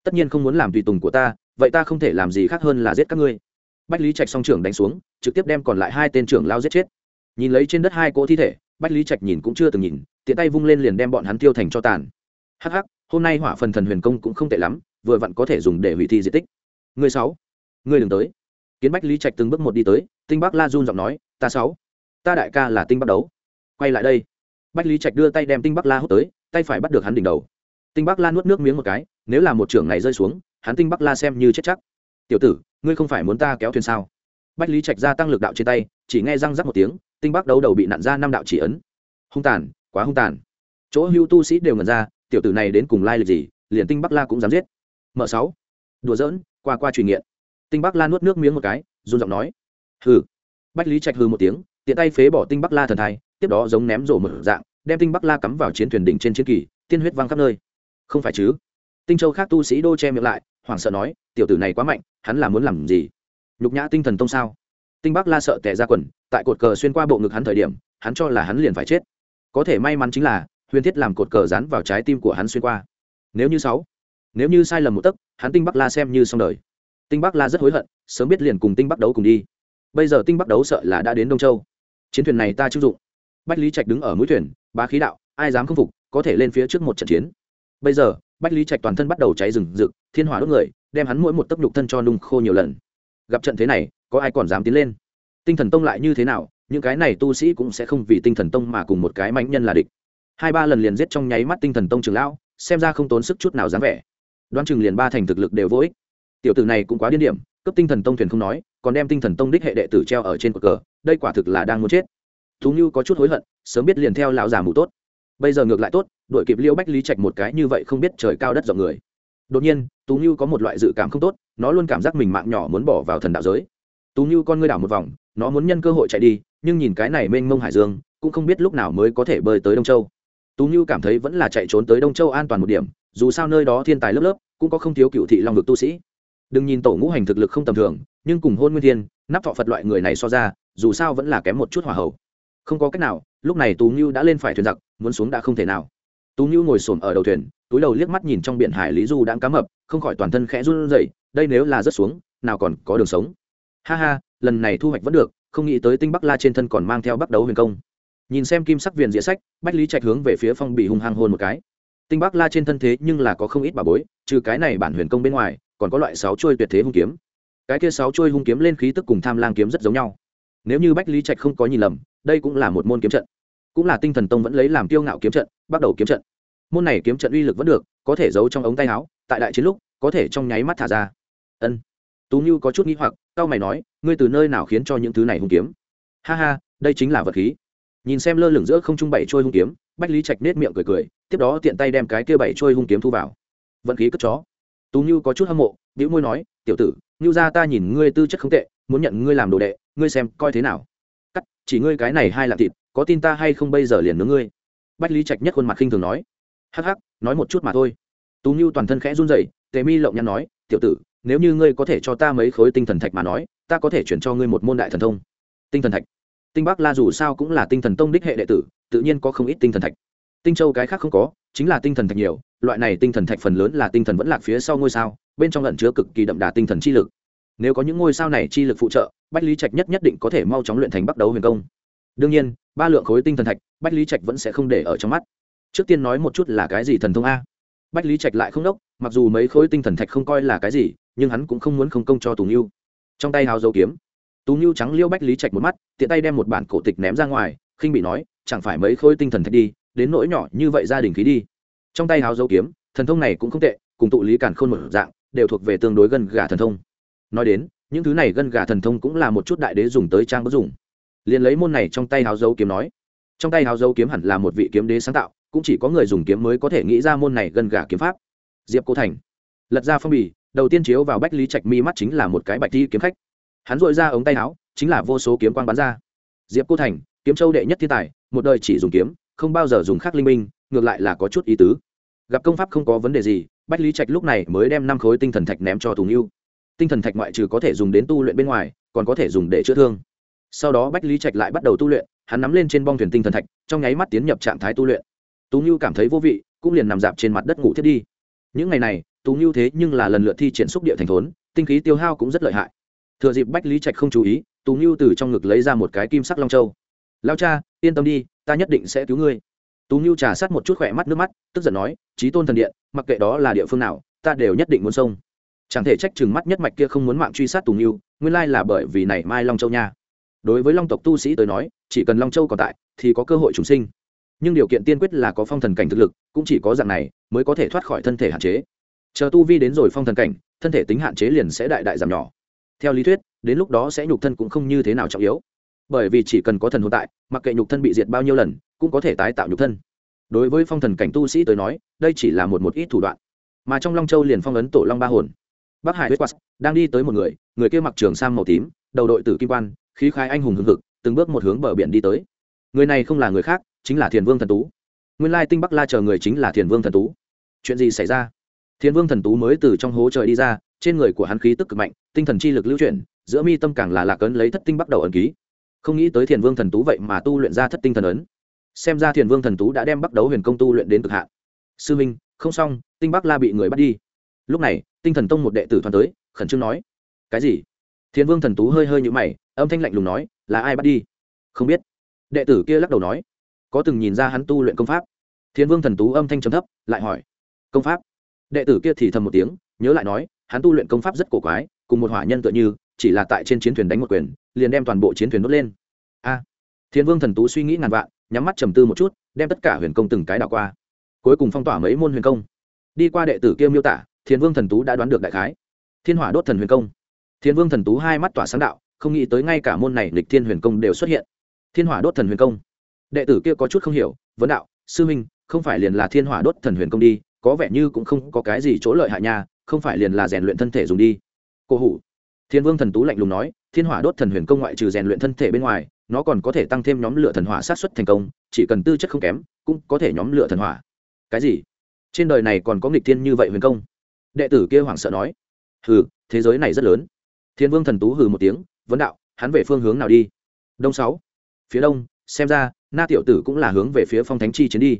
Tất nhiên không muốn làm tùy tùng của ta, vậy ta không thể làm gì khác hơn là giết các ngươi bách lý trạch song trưởng đánh xuống, trực tiếp đem còn lại hai tên trưởng lao giết chết. Nhìn lấy trên đất hai cỗ thi thể, bách lý trạch nhìn cũng chưa từng nhìn, tiện tay vung lên liền đem bọn hắn tiêu thành cho tàn. Hắc hắc, hôm nay hỏa phần thần huyền công cũng không tệ lắm, vừa vặn có thể dùng để hủy thi di tích. Người sáu, người đừng tới. Kiến bách lý trạch từng bước một đi tới, tinh bắc la run giọng nói, ta sáu, ta đại ca là tinh bắc đấu. Quay lại đây. Bách lý trạch đưa tay đem tinh bắc la hút tới, tay phải bắt được hắn đỉnh đầu. Tinh bắc la nuốt nước miếng một cái, nếu là một trưởng này rơi xuống, hắn tinh bắc la xem như chết chắc. Tiểu tử ngươi không phải muốn ta kéo thuyền sao? Bách lý trạch gia tăng lực đạo trên tay, chỉ nghe răng rắc một tiếng, tinh bắc đấu đầu bị nặn ra năm đạo chỉ ấn. Hung tàn, quá hung tàn. Chỗ hưu tu sĩ đều ngần ra, tiểu tử này đến cùng lai lịch gì, liền tinh bắc la cũng dám giết. Mở sáu. Đùa giỡn, qua qua truyền nghiện. Tinh bắc la nuốt nước miếng một cái, run giọng nói. Hừ. Bách lý trạch hừ một tiếng, tiện tay phế bỏ tinh bắc la thần thai, tiếp đó giống ném rổ một dạng, đem tinh bắc la cắm vào chiến thuyền đỉnh trên chiến kỳ, tiên huyết văng khắp nơi. Không phải chứ? Tinh châu khác tu sĩ đô che miệng lại, hoảng sợ nói, tiểu tử này quá mạnh hắn là muốn làm gì? Nhục nhã tinh thần tông sao? Tinh bắc la sợ tệ ra quần, tại cột cờ xuyên qua bộ ngực hắn thời điểm, hắn cho là hắn liền phải chết. Có thể may mắn chính là, huyền thiết làm cột cờ dán vào trái tim của hắn xuyên qua. Nếu như sáu, nếu như sai lầm một tấc, hắn tinh bắc la xem như xong đời. Tinh bắc la rất hối hận, sớm biết liền cùng tinh bắc đấu cùng đi. Bây giờ tinh bắc đấu sợ là đã đến đông châu. Chiến thuyền này ta chưng dụng. Bách lý trạch đứng ở mũi thuyền, bá khí đạo, ai dám không phục, có thể lên phía trước một trận chiến bây giờ, bách lý trạch toàn thân bắt đầu cháy rừng rực, thiên hỏa đốt người, đem hắn mỗi một tấc nhục thân cho nung khô nhiều lần. Gặp trận thế này, có ai còn dám tiến lên? Tinh thần tông lại như thế nào? Những cái này tu sĩ cũng sẽ không vì tinh thần tông mà cùng một cái mãnh nhân là địch. Hai ba lần liền giết trong nháy mắt tinh thần tông trường lão, xem ra không tốn sức chút nào dám vẻ. Đoán chừng liền ba thành thực lực đều vô ích. Tiểu tử này cũng quá điên điểm, cấp tinh thần tông thuyền không nói, còn đem tinh thần tông đích hệ đệ tử treo ở trên cột cờ, đây quả thực là đang muốn chết. Thú như có chút hối hận, sớm biết liền theo lão già mù tốt. Bây giờ ngược lại tốt đội kịp liễu bách lý trạch một cái như vậy không biết trời cao đất rộng người. Đột nhiên, tú như có một loại dự cảm không tốt, nó luôn cảm giác mình mạng nhỏ muốn bỏ vào thần đạo giới. Tú như con ngươi đảo một vòng, nó muốn nhân cơ hội chạy đi, nhưng nhìn cái này mênh mông hải dương, cũng không biết lúc nào mới có thể bơi tới đông châu. Tú như cảm thấy vẫn là chạy trốn tới đông châu an toàn một điểm, dù sao nơi đó thiên tài lớp lớp, cũng có không thiếu cựu thị long vực tu sĩ. Đừng nhìn tổ ngũ hành thực lực không tầm thường, nhưng cùng hôn nguyên thiên nắp thọ phật loại người này so ra, dù sao vẫn là kém một chút hỏa hậu. Không có cách nào, lúc này tú như đã lên phải thuyền giặc, muốn xuống đã không thể nào tú Nhu ngồi xổm ở đầu thuyền, túi đầu liếc mắt nhìn trong biển hải lý du đang cá mập, không khỏi toàn thân khẽ run rẩy, đây nếu là rớt xuống, nào còn có đường sống. Ha ha, lần này thu hoạch vẫn được, không nghĩ tới tinh bắc la trên thân còn mang theo bắt đấu huyền công. Nhìn xem kim sắc viền dĩa sách, bách lý trạch hướng về phía phong bị hung hăng hôn một cái. Tinh bắc la trên thân thế nhưng là có không ít bà bối, trừ cái này bản huyền công bên ngoài, còn có loại sáu chuôi tuyệt thế hung kiếm. Cái kia sáu chuôi hung kiếm lên khí tức cùng tham lang kiếm rất giống nhau. Nếu như bách lý trạch không có nhìn lầm, đây cũng là một môn kiếm trận cũng là tinh thần tông vẫn lấy làm tiêu ngạo kiếm trận, bắt đầu kiếm trận. Môn này kiếm trận uy lực vẫn được, có thể giấu trong ống tay áo, tại đại chiến lúc, có thể trong nháy mắt thả ra. Ân. Tú như có chút nghĩ hoặc tao mày nói, ngươi từ nơi nào khiến cho những thứ này hung kiếm? Ha ha, đây chính là vật khí. Nhìn xem lơ lửng giữa không trung bảy trôi hung kiếm, bách lý trạch nết miệng cười cười, tiếp đó tiện tay đem cái kia bảy trôi hung kiếm thu vào. Vận khí cất chó. Tú như có chút hâm mộ biểu môi nói, tiểu tử như ra ta nhìn ngươi tư chất không tệ, muốn nhận ngươi làm đồ đệ, ngươi xem coi thế nào. Cắt, chỉ ngươi cái này hai là thịt có tin ta hay không bây giờ liền nướng ngươi? Bách lý trạch nhất khuôn mặt khinh thường nói. Hắc hắc, nói một chút mà thôi. Tú như toàn thân khẽ run rẩy, tề mi lộng nhăn nói, tiểu tử, nếu như ngươi có thể cho ta mấy khối tinh thần thạch mà nói, ta có thể chuyển cho ngươi một môn đại thần thông. Tinh thần thạch. Tinh bắc la dù sao cũng là tinh thần tông đích hệ đệ tử, tự nhiên có không ít tinh thần thạch. Tinh châu cái khác không có, chính là tinh thần thạch nhiều, loại này tinh thần thạch phần lớn là tinh thần vẫn lạc phía sau ngôi sao, bên trong lẫn chứa cực kỳ đậm đà tinh thần chi lực. Nếu có những ngôi sao này chi lực phụ trợ, bách lý trạch nhất nhất định có thể mau chóng luyện thành bắt đấu huyền công đương nhiên, ba lượng khối tinh thần thạch, bách lý trạch vẫn sẽ không để ở trong mắt. Trước tiên nói một chút là cái gì thần thông a? Bách lý trạch lại không đốc, mặc dù mấy khối tinh thần thạch không coi là cái gì, nhưng hắn cũng không muốn không công cho tù nghiêu trong tay hào dấu kiếm tú nghiêu trắng liêu bách lý trạch một mắt, tiện tay đem một bản cổ tịch ném ra ngoài, khinh bị nói, chẳng phải mấy khối tinh thần thạch đi, đến nỗi nhỏ như vậy gia đình khí đi. Trong tay hào dấu kiếm, thần thông này cũng không tệ, cùng tụ lý càn khôn một dạng, đều thuộc về tương đối gần gà thần thông. Nói đến, những thứ này gân gà thần thông cũng là một chút đại đế dùng tới trang bất dùng liền lấy môn này trong tay háo dấu kiếm nói. Trong tay háo dấu kiếm hẳn là một vị kiếm đế sáng tạo, cũng chỉ có người dùng kiếm mới có thể nghĩ ra môn này gần gà kiếm pháp. Diệp cô thành. Lật ra phong bì, đầu tiên chiếu vào bách lý trạch mi mắt chính là một cái bạch thi kiếm khách. Hắn dội ra ống tay áo, chính là vô số kiếm quang bắn ra. Diệp cô thành, kiếm châu đệ nhất thiên tài, một đời chỉ dùng kiếm, không bao giờ dùng khác linh minh, ngược lại là có chút ý tứ. Gặp công pháp không có vấn đề gì, bách lý trạch lúc này mới đem năm khối tinh thần thạch ném cho tùng yêu tinh thần thạch ngoại trừ có thể dùng đến tu luyện bên ngoài, còn có thể dùng để chữa thương sau đó bách lý trạch lại bắt đầu tu luyện, hắn nắm lên trên bong thuyền tinh thần thạch, trong nháy mắt tiến nhập trạng thái tu luyện. Tú ngưu cảm thấy vô vị, cũng liền nằm dạp trên mặt đất ngủ thiết đi. Những ngày này, tú ngưu thế nhưng là lần lượt thi triển xúc địa thành thốn, tinh khí tiêu hao cũng rất lợi hại. Thừa dịp bách lý trạch không chú ý, tú ngưu từ trong ngực lấy ra một cái kim sắc long châu. Lao cha, yên tâm đi, ta nhất định sẽ cứu ngươi. Tú ngưu trà sát một chút khỏe mắt nước mắt, tức giận nói trí tôn thần điện, mặc kệ đó là địa phương nào, ta đều nhất định muốn sông chẳng thể trách chừng mắt nhất mạch kia không muốn mạng truy sát tùng yêu nguyên lai là bởi vì này mai long châu nha đối với long tộc tu sĩ tới nói, chỉ cần long châu còn tại, thì có cơ hội trùng sinh. Nhưng điều kiện tiên quyết là có phong thần cảnh thực lực, cũng chỉ có dạng này, mới có thể thoát khỏi thân thể hạn chế. Chờ tu vi đến rồi phong thần cảnh, thân thể tính hạn chế liền sẽ đại đại giảm nhỏ. Theo lý thuyết, đến lúc đó sẽ nhục thân cũng không như thế nào trọng yếu. Bởi vì chỉ cần có thần hồn tại, mặc kệ nhục thân bị diệt bao nhiêu lần, cũng có thể tái tạo nhục thân. Đối với phong thần cảnh tu sĩ tới nói, đây chỉ là một một ít thủ đoạn. Mà trong long châu liền phong ấn tổ long ba hồn. Bắc hải huyết quát đang đi tới một người người kia mặc trường sang màu tím, đầu đội tử kim quan khí khai anh hùng hưng hực, từng bước một hướng bờ biển đi tới. Người này không là người khác, chính là thiền vương thần tú. Nguyên lai tinh bắc la chờ người chính là thiền vương thần tú. Chuyện gì xảy ra? Thiền vương thần tú mới từ trong hố trời đi ra, trên người của hắn khí tức cực mạnh, tinh thần chi lực lưu chuyển, giữa mi tâm càng là lạc ấn lấy thất tinh bắt đầu ẩn ký. Không nghĩ tới thiền vương thần tú vậy mà tu luyện ra thất tinh thần ấn. Xem ra thiền vương thần tú đã đem bắt đầu huyền công tu luyện đến cực hạn. Sư minh, không xong, tinh bắc la bị người bắt đi. Lúc này, tinh thần tông một đệ tử thoáng tới, khẩn trương nói, cái gì? Thiên vương thần tú hơi hơi nhũ mày, âm thanh lạnh lùng nói, là ai bắt đi? Không biết. Đệ tử kia lắc đầu nói, có từng nhìn ra hắn tu luyện công pháp? Thiên vương thần tú âm thanh trầm thấp, lại hỏi, công pháp? Đệ tử kia thì thầm một tiếng, nhớ lại nói, hắn tu luyện công pháp rất cổ quái, cùng một hỏa nhân tựa như, chỉ là tại trên chiến thuyền đánh một quyền, liền đem toàn bộ chiến thuyền đốt lên. A. Thiên vương thần tú suy nghĩ ngàn vạn, nhắm mắt trầm tư một chút, đem tất cả huyền công từng cái đảo qua. Cuối cùng phong tỏa mấy môn huyền công. Đi qua đệ tử kia miêu tả thiên vương thần tú đã đoán được đại khái. Thiên hỏa đốt thần huyền công thiên vương thần tú hai mắt tỏa sáng đạo, không nghĩ tới ngay cả môn này lịch thiên huyền công đều xuất hiện. Thiên hỏa đốt thần huyền công. Đệ tử kia có chút không hiểu, vấn đạo, sư minh, không phải liền là thiên hỏa đốt thần huyền công đi, có vẻ như cũng không có cái gì chỗ lợi hại nha, không phải liền là rèn luyện thân thể dùng đi. Cô hủ. Thiên vương thần tú lạnh lùng nói, thiên hỏa đốt thần huyền công ngoại trừ rèn luyện thân thể bên ngoài, nó còn có thể tăng thêm nhóm lửa thần hỏa sát xuất thành công, chỉ cần tư chất không kém, cũng có thể nhóm lửa thần hỏa. Cái gì? Trên đời này còn có nghịch thiên như vậy huyền công? Đệ tử kia hoảng sợ nói. Hừ, thế giới này rất lớn thiên vương thần tú hừ một tiếng, vấn đạo, hắn về phương hướng nào đi? Đông sáu. Phía đông, xem ra, na tiểu tử cũng là hướng về phía phong thánh chi chiến đi.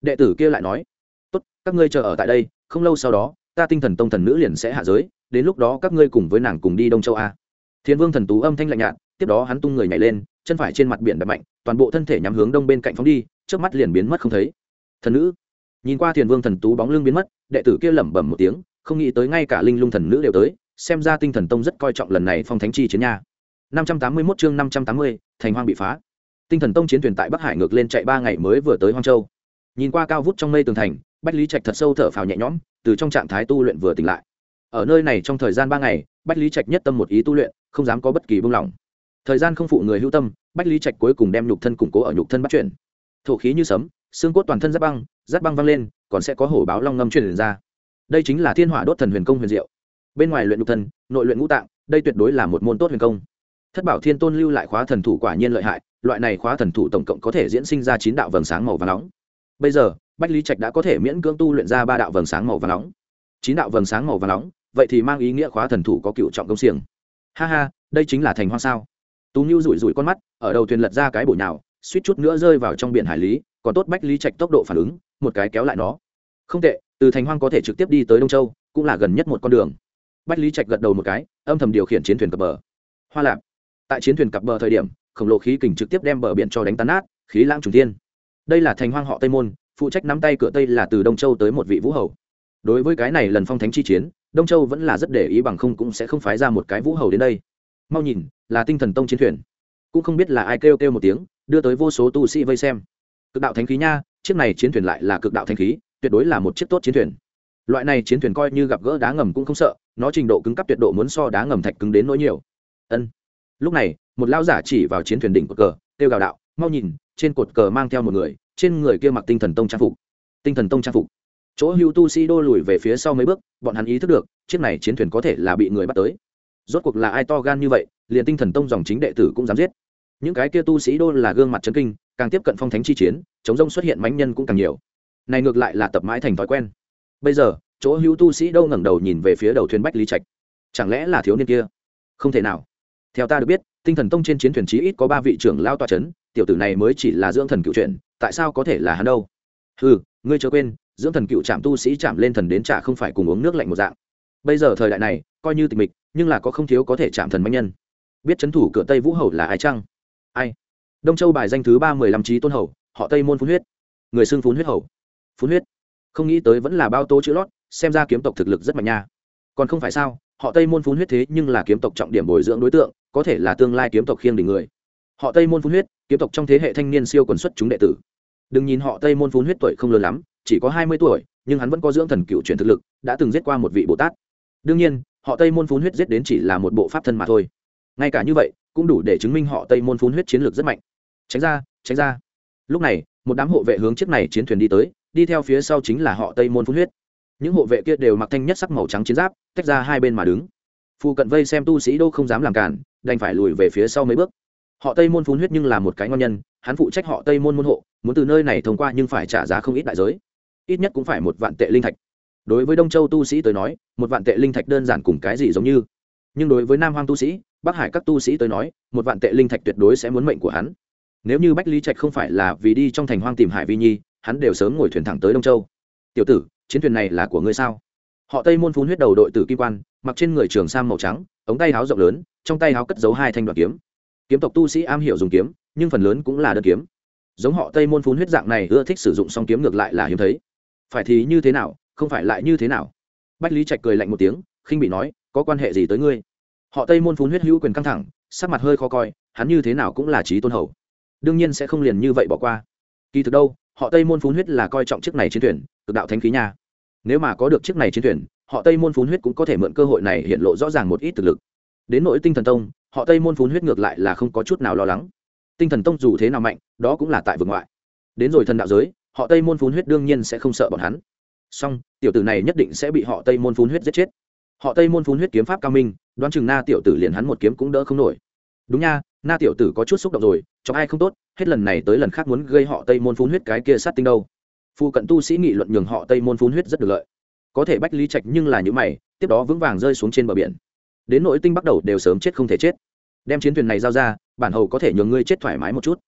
Đệ tử kia lại nói, tốt, các ngươi chờ ở tại đây, không lâu sau đó, ta tinh thần tông thần nữ liền sẽ hạ giới, đến lúc đó các ngươi cùng với nàng cùng đi đông châu a. Thiên vương thần tú âm thanh lạnh nhạt, tiếp đó hắn tung người nhảy lên, chân phải trên mặt biển đập mạnh, toàn bộ thân thể nhắm hướng đông bên cạnh phóng đi trước mắt liền biến mất không thấy. Thần nữ, nhìn qua thiền vương thần tú bóng lưng biến mất, đệ tử kia lẩm bẩm một tiếng, không nghĩ tới ngay cả linh lung thần nữ đều tới xem ra tinh thần tông rất coi trọng lần này phong thánh chi chiến nha. năm trăm tám mươi 581 chương năm trăm tám mươi, thành hoang bị phá. Tinh thần tông chiến thuyền tại bắc hải ngược lên chạy ba ngày mới vừa tới hoang châu. Nhìn qua cao vút trong mây tường thành bách lý trạch thật sâu thở phào nhẹ nhõm từ trong trạng thái tu luyện vừa tỉnh lại. Ở nơi này trong thời gian ba ngày bách lý trạch nhất tâm một ý tu luyện không dám có bất kỳ buông lỏng. Thời gian không phụ người hữu tâm bách lý trạch cuối cùng đem nhục thân củng cố ở nhục thân bắt chuyển thổ khí như sấm xương cốt toàn thân giáp băng giáp băng văng lên còn sẽ có hổ báo long ngâm truyền ra. Đây chính là thiên hỏa đốt thần huyền công huyền diệu bên ngoài luyện nhục thân, nội luyện ngũ tạng, đây tuyệt đối là một môn tốt huyền công. Thất bảo thiên tôn lưu lại khóa thần thủ quả nhiên lợi hại, loại này khóa thần thủ tổng cộng có thể diễn sinh ra chín đạo vầng sáng màu và nóng. Bây giờ, bách lý trạch đã có thể miễn cưỡng tu luyện ra ba đạo vầng sáng màu và nóng. Chín đạo vầng sáng màu và nóng, vậy thì mang ý nghĩa khóa thần thủ có cựu trọng công xiềng. Ha ha, đây chính là thành hoa sao. Tú nhu rủi rủi con mắt, ở đầu thuyền lật ra cái bổ nào suýt chút nữa rơi vào trong biển hải lý, còn tốt bách lý trạch tốc độ phản ứng, một cái kéo lại nó. Không tệ, từ thành hoang có thể trực tiếp đi tới đông châu, cũng là gần nhất một con đường bách lý trạch gật đầu một cái, âm thầm điều khiển chiến thuyền cập bờ. Hoa lạp. Tại chiến thuyền cập bờ thời điểm, khổng lồ khí kình trực tiếp đem bờ biển cho đánh tan nát, khí lãng trùng tiên đây là thành hoang họ tây môn, phụ trách nắm tay cửa tây là từ đông châu tới một vị vũ hầu. Đối với cái này lần phong thánh chi chiến, đông châu vẫn là rất để ý bằng không cũng sẽ không phái ra một cái vũ hầu đến đây. Mau nhìn, là tinh thần tông chiến thuyền. Cũng không biết là ai kêu kêu một tiếng, đưa tới vô số tu sĩ vây xem. Cực đạo thánh khí nha, chiếc này chiến thuyền lại là cực đạo thánh khí, tuyệt đối là một chiếc tốt chiến thuyền loại này chiến thuyền coi như gặp gỡ đá ngầm cũng không sợ, nó trình độ cứng cấp tuyệt độ muốn so đá ngầm thạch cứng đến nỗi nhiều. Ân. Lúc này, một lao giả chỉ vào chiến thuyền đỉnh cột cờ, kêu gào đạo, mau nhìn, trên cột cờ mang theo một người, trên người kia mặc tinh thần tông trang phục. Tinh thần tông trang phục. Chỗ hưu tu sĩ đô lùi về phía sau mấy bước, bọn hắn ý thức được, chiếc này chiến thuyền có thể là bị người bắt tới. Rốt cuộc là ai to gan như vậy, liền tinh thần tông dòng chính đệ tử cũng dám giết. Những cái kia tu sĩ đô là gương mặt chấn kinh, càng tiếp cận phong thánh chi chiến, chống rông xuất hiện mánh nhân cũng càng nhiều. Này ngược lại là tập mãi thành thói quen bây giờ, chỗ hữu tu sĩ đâu ngẩng đầu nhìn về phía đầu thuyền bách lý trạch? Chẳng lẽ là thiếu niên kia? Không thể nào. Theo ta được biết, tinh thần tông trên chiến thuyền chí ít có ba vị trưởng lao tọa c h ấ n tiểu tử này mới chỉ là dưỡng thần cựu chuyện tại sao có thể là hắn đâu? Ừ ngươi chớ quên, dưỡng thần cựu trạm tu sĩ chạm lên thần đến trả không phải cùng uống nước lạnh một dạng. Bây giờ thời đại này, coi như tịch mịch, nhưng là có không thiếu có thể chạm thần mạnh nhân. Biết c h ấ n thủ cửa tây vũ hầu là ai chăng? Ai? Đông châu bài danh thứ ba mười lăm trí tôn hầu, họ tây môn phun huyết. Người xưng phun huyết hầu. Phun huyết không nghĩ tới vẫn là bao tô chữ lót, xem ra kiếm tộc thực lực rất mạnh nha. Còn không phải sao, họ tây môn phun huyết thế nhưng là kiếm tộc trọng điểm bồi dưỡng đối tượng, có thể là tương lai kiếm tộc khiêng đỉnh người. Họ tây môn phun huyết, kiếm tộc trong thế hệ thanh niên siêu quần xuất chúng đệ tử. Đừng nhìn họ tây môn phun huyết tuổi không lớn lắm, chỉ có hai mươi tuổi, nhưng hắn vẫn có dưỡng thần cựu truyền thực lực, đã từng giết qua một vị bồ tát. Đương nhiên, họ tây môn phun huyết giết đến chỉ là một bộ pháp thân mà thôi. Ngay cả như vậy, cũng đủ để chứng minh họ tây môn phun huyết chiến lược rất mạnh. Tránh ra tránh ra. Lúc này, một đám hộ vệ hướng chiếc này chiến thuyền đi tới đi theo phía sau chính là họ tây môn phun huyết. Những hộ vệ kia đều mặc thanh nhất sắc màu trắng chiến giáp, tách ra hai bên mà đứng. Phu cận vây xem tu sĩ đô không dám làm cản, đành phải lùi về phía sau mấy bước. Họ tây môn phun huyết nhưng là một cái ngon nhân, hắn phụ trách họ tây môn môn hộ, muốn từ nơi này thông qua nhưng phải trả giá không ít đại giới. Ít nhất cũng phải một vạn tệ linh thạch. Đối với đông châu tu sĩ tới nói, một vạn tệ linh thạch đơn giản cùng cái gì giống như. Nhưng đối với nam hoang tu sĩ, bắc hải các tu sĩ tới nói, một vạn tệ linh thạch tuyệt đối sẽ muốn mệnh của hắn. Nếu như bách lý trạch không phải là vì đi trong thành hoang tìm hải vi nhi hắn đều sớm ngồi thuyền thẳng tới đông châu. Tiểu tử, chiến thuyền này là của ngươi sao? Họ tây môn phun huyết đầu đội tử kim quan, mặc trên người trường sam màu trắng, ống tay áo rộng lớn, trong tay áo cất giấu hai thanh đoạn kiếm. Kiếm tộc tu sĩ am hiểu dùng kiếm, nhưng phần lớn cũng là đơn kiếm. Giống họ tây môn phun huyết dạng này, ưa thích sử dụng song kiếm ngược lại là hiếm thấy. Phải thì như thế nào, không phải lại như thế nào? Bách lý trạch cười lạnh một tiếng, khinh bị nói, có quan hệ gì tới ngươi? Họ tây môn phun huyết hữu quyền căng thẳng, sắc mặt hơi khó coi, hắn như thế nào cũng là trí tôn hầu. Đương nhiên sẽ không liền như vậy bỏ qua. Kỳ thực đâu họ tây môn phun huyết là coi trọng chiếc này chiến thuyền, cực đạo thánh khí nha. Nếu mà có được chiếc này chiến thuyền, họ tây môn phun huyết cũng có thể mượn cơ hội này hiện lộ rõ ràng một ít thực lực. Đến nỗi tinh thần tông, họ tây môn phun huyết ngược lại là không có chút nào lo lắng. Tinh thần tông dù thế nào mạnh, đó cũng là tại vực ngoại. Đến rồi thần đạo giới, họ tây môn phun huyết đương nhiên sẽ không sợ bọn hắn. Song, tiểu tử này nhất định sẽ bị họ tây môn phun huyết giết chết. Họ tây môn phun huyết kiếm pháp cao minh, đoán chừng na tiểu tử liền hắn một kiếm cũng đỡ không nổi. Đúng nha na tiểu tử có chút xúc động rồi cho ai không tốt, hết lần này tới lần khác muốn gây họ tây môn phun huyết cái kia sát tinh đâu. Phu cận tu sĩ nghị luận nhường họ tây môn phun huyết rất được lợi. Có thể bách lý trạch nhưng là những mày, tiếp đó vững vàng rơi xuống trên bờ biển. Đến nỗi tinh bắt đầu đều sớm chết không thể chết. Đem chiến thuyền này giao ra, bản hầu có thể nhường ngươi chết thoải mái một chút.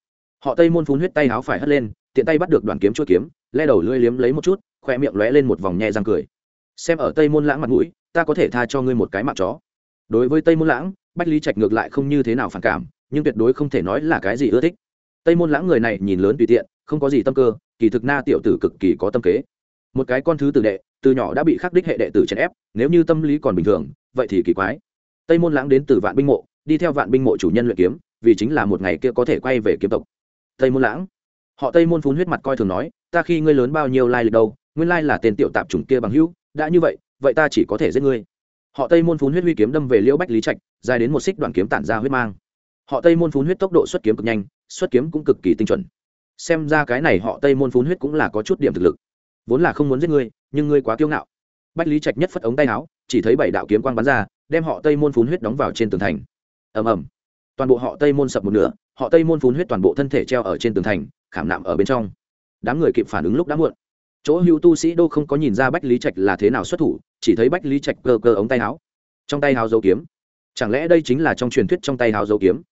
Họ tây môn phun huyết tay áo phải hất lên, tiện tay bắt được đoàn kiếm chua kiếm, le đầu lưỡi liếm lấy một chút, khoe miệng lóe lên một vòng nhẹ răng cười. Xem ở tây môn lãng mặt mũi, ta có thể tha cho ngươi một cái mạng chó. Đối với tây môn lãng, bách lý trạch ngược lại không như thế nào phản cảm nhưng tuyệt đối không thể nói là cái gì ưa thích. Tây môn lãng người này nhìn lớn tùy tiện, không có gì tâm cơ, kỳ thực na tiểu tử cực kỳ có tâm kế. Một cái con thứ tử đệ, từ nhỏ đã bị khắc đích hệ đệ tử chèn ép, nếu như tâm lý còn bình thường, vậy thì kỳ quái. Tây môn lãng đến từ vạn binh mộ, đi theo vạn binh mộ chủ nhân luyện kiếm, vì chính là một ngày kia có thể quay về kiếm tộc. Tây môn lãng. Họ tây môn phun huyết mặt coi thường nói, ta khi ngươi lớn bao nhiêu lai lịch đâu, nguyên lai là tên tiểu tạp chủng kia bằng hữu, đã như vậy vậy ta chỉ có thể giết ngươi. Họ tây môn phun huyết huy kiếm đâm về liễu bách lý trạch, dài đến một xích đoạn kiếm tản ra huyết mang họ tây môn phun huyết tốc độ xuất kiếm cực nhanh, xuất kiếm cũng cực kỳ tinh chuẩn. Xem ra cái này họ tây môn phun huyết cũng là có chút điểm thực lực. Vốn là không muốn giết ngươi, nhưng ngươi quá kiêu ngạo. Bách lý trạch nhất phất ống tay áo, chỉ thấy bảy đạo kiếm quang bắn ra, đem họ tây môn phun huyết đóng vào trên tường thành. Ầm ầm. Toàn bộ họ tây môn sập một nửa, họ tây môn phun huyết toàn bộ thân thể treo ở trên tường thành, khảm nạm ở bên trong. Đám người kịp phản ứng lúc đã muộn. Chỗ hữu tu sĩ đô không có nhìn ra bách lý trạch là thế nào xuất thủ, chỉ thấy bách lý trạch cơ cơ ống tay áo. Trong tay áo dấu kiếm. Chẳng lẽ đây chính là trong truyền thuyết trong tay áo dấu kiếm?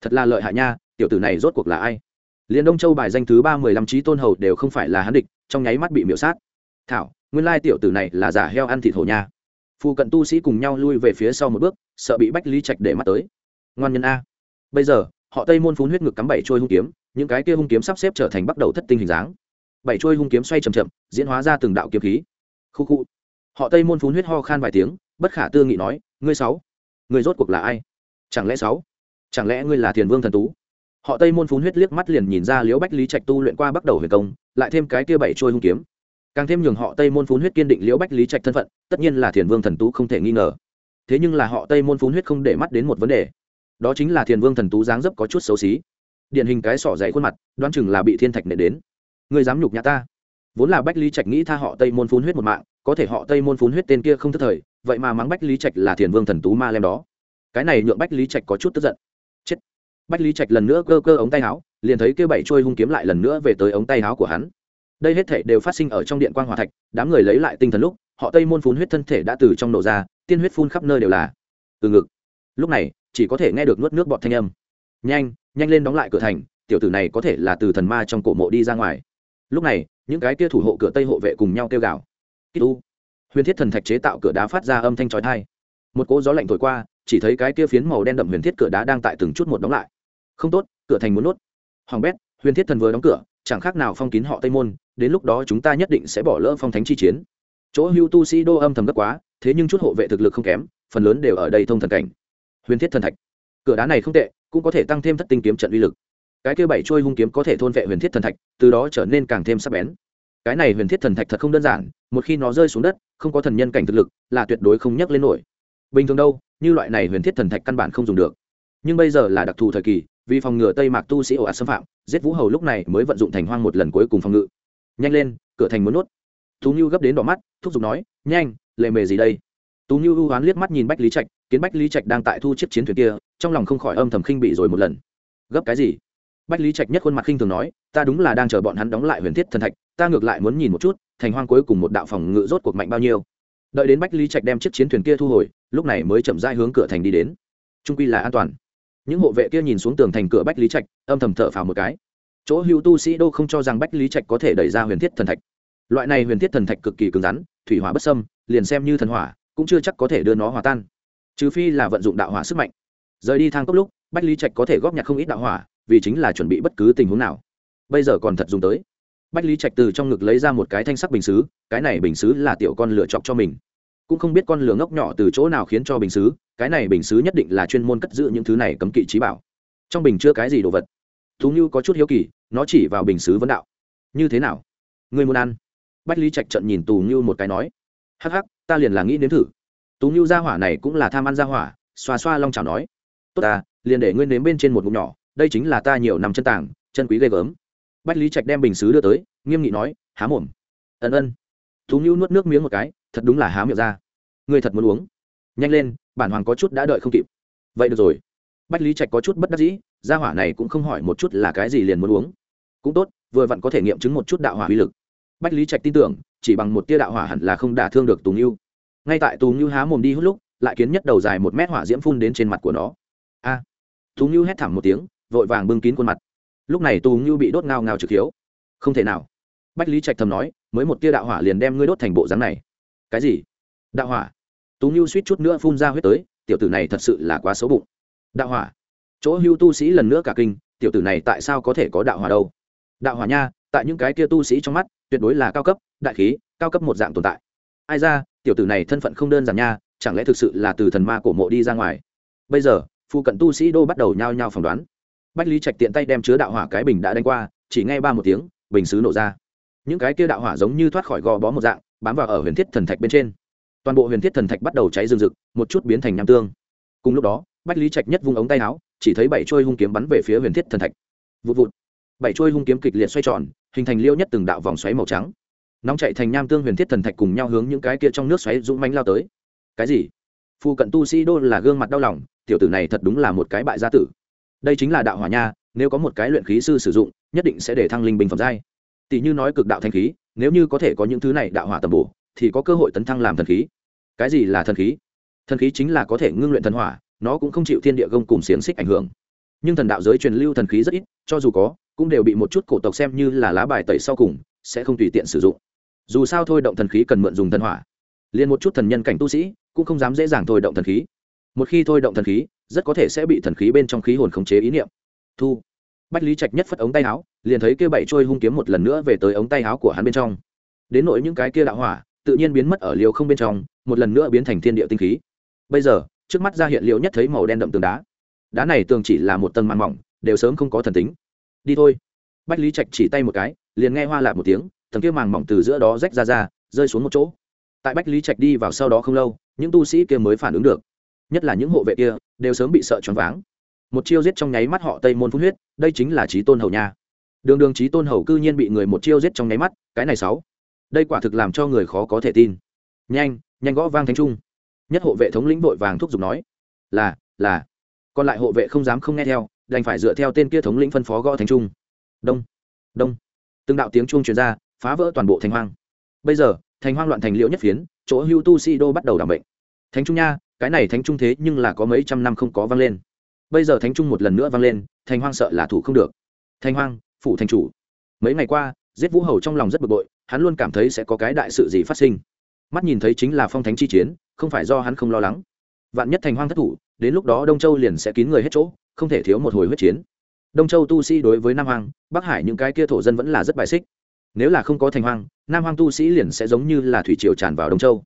Thật là lợi hại nha, tiểu tử này rốt cuộc là ai? Liền đông châu bài danh thứ ba mười lăm trí tôn hầu đều không phải là hắn địch, trong nháy mắt bị miễu sát. Thảo, nguyên lai tiểu tử này là giả heo ăn thịt hổ nha. Phu cận tu sĩ cùng nhau lui về phía sau một bước, sợ bị bách lý trạch để mắt tới. Ngoan nhân a. Bây giờ, họ tây môn phun huyết ngực cắm bảy trôi hung kiếm, những cái kia hung kiếm sắp xếp trở thành bắt đầu thất tinh hình dáng. Bảy trôi hung kiếm xoay chầm chậm, diễn hóa ra từng đạo kiếm khí. Khu khu. Họ tây môn phun huyết ho khan vài tiếng, bất khả tư nghị nói, ngươi sáu, ngươi rốt cuộc là ai? Chẳng lẽ sáu? Chẳng lẽ ngươi là thiền vương thần tú? Họ tây môn phun huyết liếc mắt liền nhìn ra liễu bách lý trạch tu luyện qua bắt đầu huyền công, lại thêm cái kia bảy trôi hung kiếm. Càng thêm nhường họ tây môn phun huyết kiên định liễu bách lý trạch thân phận, tất nhiên là thiền vương thần tú không thể nghi ngờ. Thế nhưng là họ tây môn phun huyết không để mắt đến một vấn đề. Đó chính là thiền vương thần tú dáng dấp có chút xấu xí. Điển hình cái sỏ dày khuôn mặt, đoán chừng là bị thiên thạch nệ đến. Người dám nhục nhà ta? Vốn là bách lý trạch nghĩ tha họ tây môn phun huyết một mạng, có thể họ tây môn phun huyết tên kia không thất thời, vậy mà mắng bách lý trạch là thiền vương thần tú ma lem đó. Cái này nhượng bách lý trạch có chút tức giận bách lý trạch lần nữa cơ cơ ống tay áo, liền thấy kêu bảy trôi hung kiếm lại lần nữa về tới ống tay áo của hắn. Đây hết thể đều phát sinh ở trong điện quan hòa thạch, đám người lấy lại tinh thần lúc, họ tây môn phun huyết thân thể đã từ trong nổ ra, tiên huyết phun khắp nơi đều là. Từ ngực. Lúc này, chỉ có thể nghe được nuốt nước bọt thanh âm. Nhanh nhanh lên đóng lại cửa thành, tiểu tử này có thể là từ thần ma trong cổ mộ đi ra ngoài. Lúc này, những cái kia thủ hộ cửa tây hộ vệ cùng nhau kêu gào. Kít u. Huyền thiết thần thạch chế tạo cửa đá phát ra âm thanh trói thai một cỗ gió lạnh thổi qua, chỉ thấy cái kia phiến màu đen đậm huyền thiết cửa đá đang tại từng chút một đóng lại không tốt, cửa thành muốn nốt. Hoàng bét, huyền thiết thần vừa đóng cửa, chẳng khác nào phong kín họ tây môn, đến lúc đó chúng ta nhất định sẽ bỏ lỡ phong thánh chi chiến. Chỗ hưu tu sĩ đô âm thầm gấp quá, thế nhưng chút hộ vệ thực lực không kém, phần lớn đều ở đây thông thần cảnh. Huyền thiết thần thạch. Cửa đá này không tệ, cũng có thể tăng thêm thất tinh kiếm trận uy lực. Cái kia bảy trôi hung kiếm có thể thôn vệ huyền thiết thần thạch, từ đó trở nên càng thêm sắc bén. Cái này huyền thiết thần thạch thật không đơn giản, một khi nó rơi xuống đất, không có thần nhân cảnh thực lực, là tuyệt đối không nhắc lên nổi. Bình thường đâu, như loại này huyền thiết thần thạch căn bản không dùng được. Nhưng bây giờ là đặc thù thời kỳ vì phòng ngừa tây mạc tu sĩ ồ ạt xâm phạm, giết vũ hầu lúc này mới vận dụng thành hoang một lần cuối cùng phòng ngự. Nhanh lên, cửa thành muốn nuốt. Tú nhu gấp đến đỏ mắt, thúc giục nói, nhanh, lệ mề gì đây? Tú nhu ưu hoán liếc mắt nhìn bách lý trạch, kiến bách lý trạch đang tại thu chiếc chiến thuyền kia, trong lòng không khỏi âm thầm khinh bị rồi một lần. Gấp cái gì? Bách lý trạch nhất khuôn mặt khinh thường nói, ta đúng là đang chờ bọn hắn đóng lại huyền thiết thần thạch, ta ngược lại muốn nhìn một chút, thành hoang cuối cùng một đạo phòng ngự rốt cuộc mạnh bao nhiêu. Đợi đến bách lý trạch đem chiếc chiến thuyền kia thu hồi, lúc này mới chậm rãi hướng cửa thành đi đến. Trung quy là an toàn những hộ vệ kia nhìn xuống tường thành cửa bách lý trạch, âm thầm thở phào một cái. Chỗ hữu tu sĩ đô không cho rằng bách lý trạch có thể đẩy ra huyền thiết thần thạch. Loại này huyền thiết thần thạch cực kỳ cứng rắn, thủy hỏa bất sâm liền xem như thần hỏa, cũng chưa chắc có thể đưa nó hòa tan. Trừ phi là vận dụng đạo hỏa sức mạnh. Rời đi thang cốc lúc, bách lý trạch có thể góp nhặt không ít đạo hỏa, vì chính là chuẩn bị bất cứ tình huống nào. Bây giờ còn thật dùng tới. Bách lý trạch từ trong ngực lấy ra một cái thanh sắc bình xứ, cái này bình xứ là tiểu con lựa chọc cho mình cũng không biết con lửa ngốc nhỏ từ chỗ nào khiến cho bình xứ, cái này bình xứ nhất định là chuyên môn cất giữ những thứ này cấm kỵ trí bảo. Trong bình chưa cái gì đồ vật? Thú như có chút hiếu kỳ, nó chỉ vào bình xứ vấn đạo. Như thế nào? Người muốn ăn? Bách lý trạch trận nhìn tù như một cái nói. Hắc hắc, ta liền là nghĩ nếm thử. Tú như gia hỏa này cũng là tham ăn gia hỏa, xoa xoa long chảo nói. Tốt ta, liền để nguyên nếm bên trên một ngụm nhỏ, đây chính là ta nhiều năm chân tàng, chân quý ghê gớm. Bách lý trạch đem bình xứ đưa tới, nghiêm nghị nói, há mồm. Ân ân thú như nuốt nước miếng một cái thật đúng là há miệng ra. Ngươi thật muốn uống. Nhanh lên bản hoàng có chút đã đợi không kịp. Vậy được rồi. Bách lý trạch có chút bất đắc dĩ gia hỏa này cũng không hỏi một chút là cái gì liền muốn uống. Cũng tốt vừa vặn có thể nghiệm chứng một chút đạo hỏa uy lực. Bách lý trạch tin tưởng chỉ bằng một tia đạo hỏa hẳn là không đả thương được tùng yêu ngay tại tùng yêu há mồm đi hút lúc lại kiến nhất đầu dài một mét hỏa diễm phun đến trên mặt của nó. A! À, tùng yêu hét thảm một tiếng vội vàng bưng kín khuôn mặt. Lúc này tùng yêu bị đốt ngao ngao trực hiếu. Không thể nào. Bách lý trạch thầm nói mới một tia đạo hỏa liền đem ngươi đốt thành bộ dáng này. Cái gì? Đạo hỏa? Tú ngưu suýt chút nữa phun ra huyết tới, tiểu tử này thật sự là quá xấu bụng. Đạo hỏa? Chỗ hưu tu sĩ lần nữa cả kinh, tiểu tử này tại sao có thể có đạo hỏa đâu? Đạo hỏa nha, tại những cái kia tu sĩ trong mắt, tuyệt đối là cao cấp, đại khí, cao cấp một dạng tồn tại. Ai ra, tiểu tử này thân phận không đơn giản nha, chẳng lẽ thực sự là từ thần ma cổ mộ đi ra ngoài? Bây giờ, phụ cận tu sĩ đô bắt đầu nhao nhao phỏng đoán. Bách lý trạch tiện tay đem chứa đạo hỏa cái bình đã đánh qua, chỉ ngay ba một tiếng, bình xứ nổ ra những cái kia đạo hỏa giống như thoát khỏi gò bó một dạng, bám vào ở huyền thiết thần thạch bên trên. Toàn bộ huyền thiết thần thạch bắt đầu cháy rừng rực, một chút biến thành nham tương. Cùng lúc đó, bách lý trạch nhất vung ống tay áo, chỉ thấy bảy trôi hung kiếm bắn về phía huyền thiết thần thạch. Vụt vụt. Bảy trôi hung kiếm kịch liệt xoay tròn, hình thành liêu nhất từng đạo vòng xoáy màu trắng. Nóng chạy thành nham tương huyền thiết thần thạch cùng nhau hướng những cái kia trong nước xoáy dũng mánh lao tới. Cái gì? Phu cận tu sĩ đô là gương mặt đau lòng, tiểu tử này thật đúng là một cái bại gia tử. Đây chính là đạo hỏa nha, nếu có một cái luyện khí sư sử dụng, nhất định sẽ để thăng linh bình phẩm giai tỷ như nói cực đạo thanh khí, nếu như có thể có những thứ này đạo hỏa tầm bổ, thì có cơ hội tấn thăng làm thần khí. Cái gì là thần khí? Thần khí chính là có thể ngưng luyện thần hỏa, nó cũng không chịu thiên địa gông cùng xiềng xích ảnh hưởng. Nhưng thần đạo giới truyền lưu thần khí rất ít, cho dù có, cũng đều bị một chút cổ tộc xem như là lá bài tẩy sau cùng, sẽ không tùy tiện sử dụng. Dù sao thôi động thần khí cần mượn dùng thần hỏa. Liền một chút thần nhân cảnh tu sĩ, cũng không dám dễ dàng thôi động thần khí. Một khi thôi động thần khí, rất có thể sẽ bị thần khí bên trong khí hồn khống chế ý niệm. Thu. Bách lý trạch nhất phất ống tay áo liền thấy kia bảy trôi hung kiếm một lần nữa về tới ống tay áo của hắn bên trong. Đến nỗi những cái kia đạo hỏa, tự nhiên biến mất ở liều không bên trong, một lần nữa biến thành thiên địa tinh khí. Bây giờ, trước mắt ra hiện liệu nhất thấy màu đen đậm tường đá. Đá này tường chỉ là một tầng màng mỏng, đều sớm không có thần tính. Đi thôi. Bách lý trạch chỉ tay một cái, liền nghe hoa lạp một tiếng, tầng kia màng mỏng từ giữa đó rách ra ra, rơi xuống một chỗ. Tại bách lý trạch đi vào sau đó không lâu, những tu sĩ kia mới phản ứng được. Nhất là những hộ vệ kia, đều sớm bị sợ choáng váng. Một chiêu giết trong nháy mắt họ tây môn phun huyết, đây chính là trí tôn hầu nha đường đường trí tôn hầu cư nhiên bị người một chiêu giết trong nháy mắt, cái này sáu. Đây quả thực làm cho người khó có thể tin. Nhanh nhanh gõ vang thánh trung. Nhất hộ vệ thống lĩnh vội vàng thúc giục nói, là là. Còn lại hộ vệ không dám không nghe theo, đành phải dựa theo tên kia thống lĩnh phân phó gõ thánh trung. Đông đông. Từng đạo tiếng chuông truyền ra, phá vỡ toàn bộ thành hoang. Bây giờ, thành hoang loạn thành liễu nhất phiến, chỗ hưu tu si đô bắt đầu đảm bệnh thánh trung nha, cái này thánh trung thế nhưng là có mấy trăm năm không có vang lên. Bây giờ thánh trung một lần nữa vang lên, thành hoang sợ là thủ không được. Thành hoang phủ thành chủ. Mấy ngày qua, giết vũ hầu trong lòng rất bực bội, hắn luôn cảm thấy sẽ có cái đại sự gì phát sinh. Mắt nhìn thấy chính là phong thánh chi chiến, không phải do hắn không lo lắng. Vạn nhất thành hoang thất thủ, đến lúc đó đông châu liền sẽ kín người hết chỗ, không thể thiếu một hồi huyết chiến. Đông châu tu sĩ đối với nam hoàng bắc hải những cái kia thổ dân vẫn là rất bài xích. Nếu là không có thành hoang, nam hoàng tu sĩ liền sẽ giống như là thủy triều tràn vào đông châu.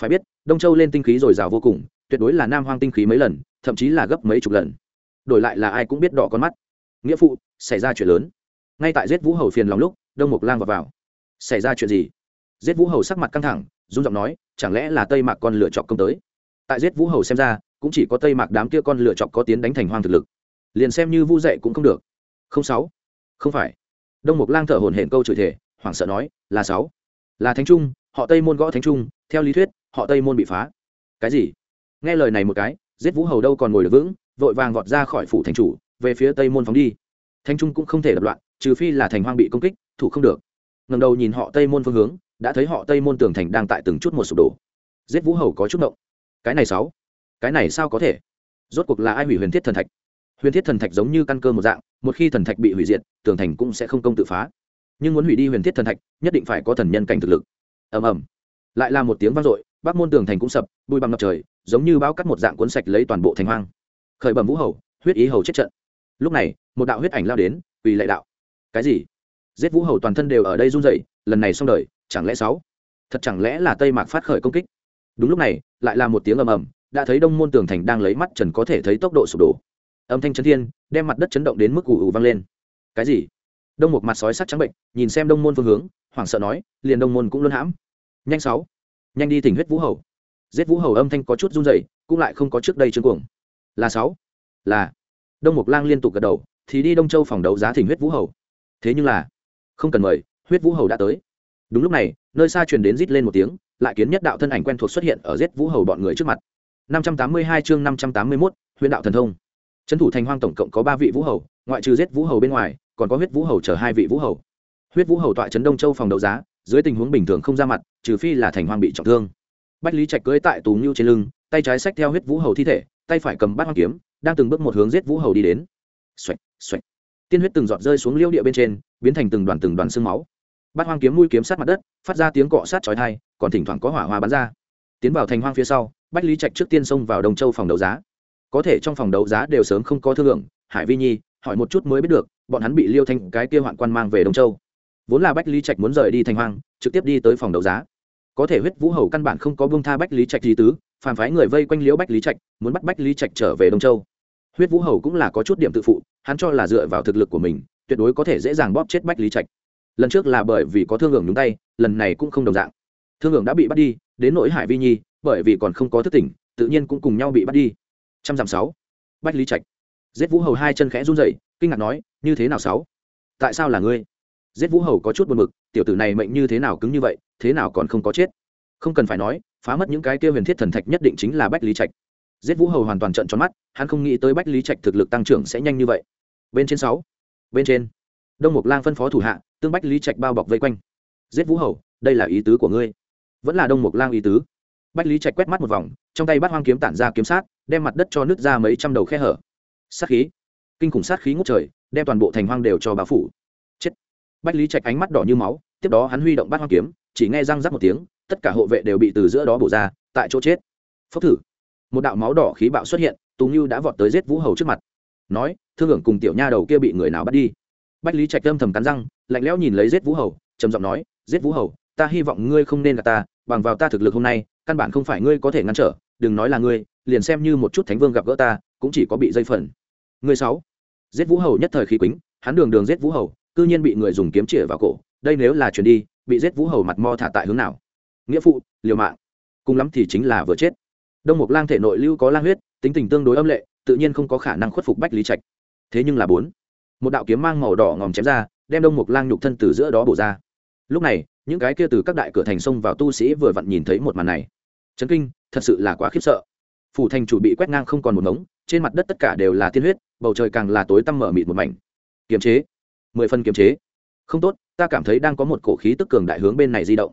Phải biết, đông châu lên tinh khí dồi dào vô cùng, tuyệt đối là nam Hoang tinh khí mấy lần, thậm chí là gấp mấy chục lần. Đổi lại là ai cũng biết đỏ con mắt. Nghĩa phụ, xảy ra chuyện lớn ngay tại giết vũ hầu phiền lòng lúc đông mục lang vào, vào. Xảy ra chuyện gì? Giết vũ hầu sắc mặt căng thẳng run giọng nói chẳng lẽ là tây mạc con lựa chọc công tới? Tại giết vũ hầu xem ra cũng chỉ có tây mạc đám kia con lựa chọc có tiến đánh thành hoang thực lực. Liền xem như vu dậy cũng không được. Không sáu? Không phải. Đông mục lang thở hổn hển câu chửi thể hoảng sợ nói là sáu. Là thánh trung họ tây môn gõ thánh trung theo lý thuyết họ tây môn bị phá. Cái gì? Nghe lời này một cái giết vũ hầu đâu còn ngồi được vững vội vàng vọt ra khỏi phủ thành chủ về phía tây môn phóng đi. Thánh trung cũng không thể đập loạn trừ phi là thành hoang bị công kích, thủ không được. Ngầm đầu nhìn họ tây môn phương hướng, đã thấy họ tây môn tường thành đang tại từng chút một sụp đổ. Giết vũ hầu có chút động cái này sáu? Cái này sao có thể? Rốt cuộc là ai hủy huyền thiết thần thạch? Huyền thiết thần thạch giống như căn cơ một dạng, một khi thần thạch bị hủy diệt, tường thành cũng sẽ không công tự phá. Nhưng muốn hủy đi huyền thiết thần thạch, nhất định phải có thần nhân cảnh thực lực. Ầm ầm. Lại là một tiếng vang dội, bắc môn tường thành cũng sập, bụi bằng ngập trời, giống như bao cắt một dạng cuốn sạch lấy toàn bộ thành hoang. Khởi bẩm vũ hầu, huyết ý hầu chết trận. Lúc này, một đạo huyết ảnh lao đến vì lệ đạo cái gì? Giết vũ hầu toàn thân đều ở đây run rẩy, lần này xong đời, chẳng lẽ sáu? Thật chẳng lẽ là tây mạc phát khởi công kích? Đúng lúc này, lại là một tiếng ầm ầm, đã thấy đông môn tường thành đang lấy mắt trần có thể thấy tốc độ sụp đổ. Âm thanh chấn thiên, đem mặt đất chấn động đến mức ủ ủ vang lên. Cái gì? Đông một mặt sói sắc trắng bệnh, nhìn xem đông môn phương hướng, hoảng sợ nói, liền đông môn cũng luôn hãm. Nhanh sáu. Nhanh đi tỉnh huyết vũ hầu. Giết vũ hầu âm thanh có chút run rẩy, cũng lại không có trước đây chương cuồng. Là sáu. Là. Đông mục lang liên tục gật đầu, thì đi đông châu phòng đấu giá thỉnh huyết vũ hầu thế nhưng là không cần mời huyết vũ hầu đã tới. Đúng lúc này nơi xa truyền đến rít lên một tiếng lại kiến nhất đạo thân ảnh quen thuộc xuất hiện ở giết vũ hầu bọn người trước mặt. 582 chương 581, huyện đạo thần thông. Trấn thủ thành hoang tổng cộng có ba vị vũ hầu ngoại trừ giết vũ hầu bên ngoài còn có huyết vũ hầu chở hai vị vũ hầu. Huyết vũ hầu tọa trấn đông châu phòng đấu giá dưới tình huống bình thường không ra mặt trừ phi là thành hoang bị trọng thương. Bách lý trạch cưỡi tại tù ngưu trên lưng tay trái xách theo huyết vũ hầu thi thể tay phải cầm bát hoang kiếm đang từng bước một hướng giết vũ hầu đi đến. Xoạch xoạch tiên huyết từng giọt rơi xuống liêu địa bên trên, biến thành từng đoàn từng đoàn xương máu. Bát hoang kiếm mũi kiếm sát mặt đất, phát ra tiếng cọ sát chói thai còn thỉnh thoảng có hỏa hoa bắn ra. Tiến vào thành hoang phía sau, bách lý trạch trước tiên xông vào đồng châu phòng đấu giá. Có thể trong phòng đấu giá đều sớm không có thương lượng, hải vi nhi hỏi một chút mới biết được, bọn hắn bị liêu thanh cái kia hoạn quan mang về đông châu. Vốn là bách lý trạch muốn rời đi thành hoang, trực tiếp đi tới phòng đấu giá. Có thể huyết vũ hầu căn bản không có bông tha bách lý trạch gì tứ phản phái người vây quanh liễu bách lý trạch, muốn bắt bách lý trạch trở về đông châu huyết vũ hầu cũng là có chút điểm tự phụ, hắn cho là dựa vào thực lực của mình, tuyệt đối có thể dễ dàng bóp chết bách lý trạch. Lần trước là bởi vì có thương hưởng nhúng tay, lần này cũng không đồng dạng. Thương hưởng đã bị bắt đi, đến nỗi hải vi nhi, bởi vì còn không có thức tỉnh, tự nhiên cũng cùng nhau bị bắt đi. Trăm dặm sáu, bách lý trạch. Giết vũ hầu hai chân khẽ run dậy kinh ngạc nói, như thế nào sáu? Tại sao là ngươi? Giết vũ hầu có chút buồn mực tiểu tử này mệnh như thế nào cứng như vậy, thế nào còn không có chết? Không cần phải nói, phá mất những cái kia huyền thiết thần thạch nhất định chính là bách lý trạch giết vũ hầu hoàn toàn trận tròn mắt, hắn không nghĩ tới bách lý trạch thực lực tăng trưởng sẽ nhanh như vậy. Bên trên sáu, bên trên. Đông mục lang phân phó thủ hạ, tương bách lý trạch bao bọc vây quanh. Giết vũ hầu, đây là ý tứ của ngươi. Vẫn là đông mục lang ý tứ. Bách lý trạch quét mắt một vòng, trong tay bắt hoang kiếm tản ra kiếm sát, đem mặt đất cho nứt ra mấy trăm đầu khe hở. Sát khí. Kinh khủng sát khí ngút trời, đem toàn bộ thành hoang đều cho bao phủ. Chết. Bách lý trạch ánh mắt đỏ như máu, tiếp đó hắn huy động bắt hoang kiếm, chỉ nghe răng rắc một tiếng, tất cả hộ vệ đều bị từ giữa đó bổ ra, tại chỗ chết. Phốc thử một đạo máu đỏ khí bạo xuất hiện, tú như đã vọt tới giết vũ hầu trước mặt. Nói, thương hưởng cùng tiểu nha đầu kia bị người nào bắt đi? Bách lý trạch âm thầm cắn răng, lạnh lẽo nhìn lấy giết vũ hầu, trầm giọng nói, giết vũ hầu, ta hy vọng ngươi không nên gặp ta, bằng vào ta thực lực hôm nay, căn bản không phải ngươi có thể ngăn trở, đừng nói là ngươi, liền xem như một chút thánh vương gặp gỡ ta, cũng chỉ có bị dây phần. Ngươi sáu, giết vũ hầu nhất thời khí quýnh hắn đường đường giết vũ hầu, cư nhiên bị người dùng kiếm chĩa vào cổ, đây nếu là chuyển đi, bị giết vũ hầu mặt mo thả tại hướng nào? Nghĩa phụ, liều mạng. Cùng lắm thì chính là vừa chết đông mục lang thể nội lưu có lang huyết, tính tình tương đối âm lệ, tự nhiên không có khả năng khuất phục bách lý trạch. Thế nhưng là bốn, một đạo kiếm mang màu đỏ ngòm chém ra, đem đông mục lang nhục thân từ giữa đó bổ ra. Lúc này, những cái kia từ các đại cửa thành sông vào tu sĩ vừa vặn nhìn thấy một màn này. Trấn kinh, thật sự là quá khiếp sợ. Phủ thành chủ bị quét ngang không còn một ngống, trên mặt đất tất cả đều là tiên huyết, bầu trời càng là tối tăm mở mịt một mảnh. Kiềm chế, mười phân kiềm chế. Không tốt, ta cảm thấy đang có một cổ khí tức cường đại hướng bên này di động.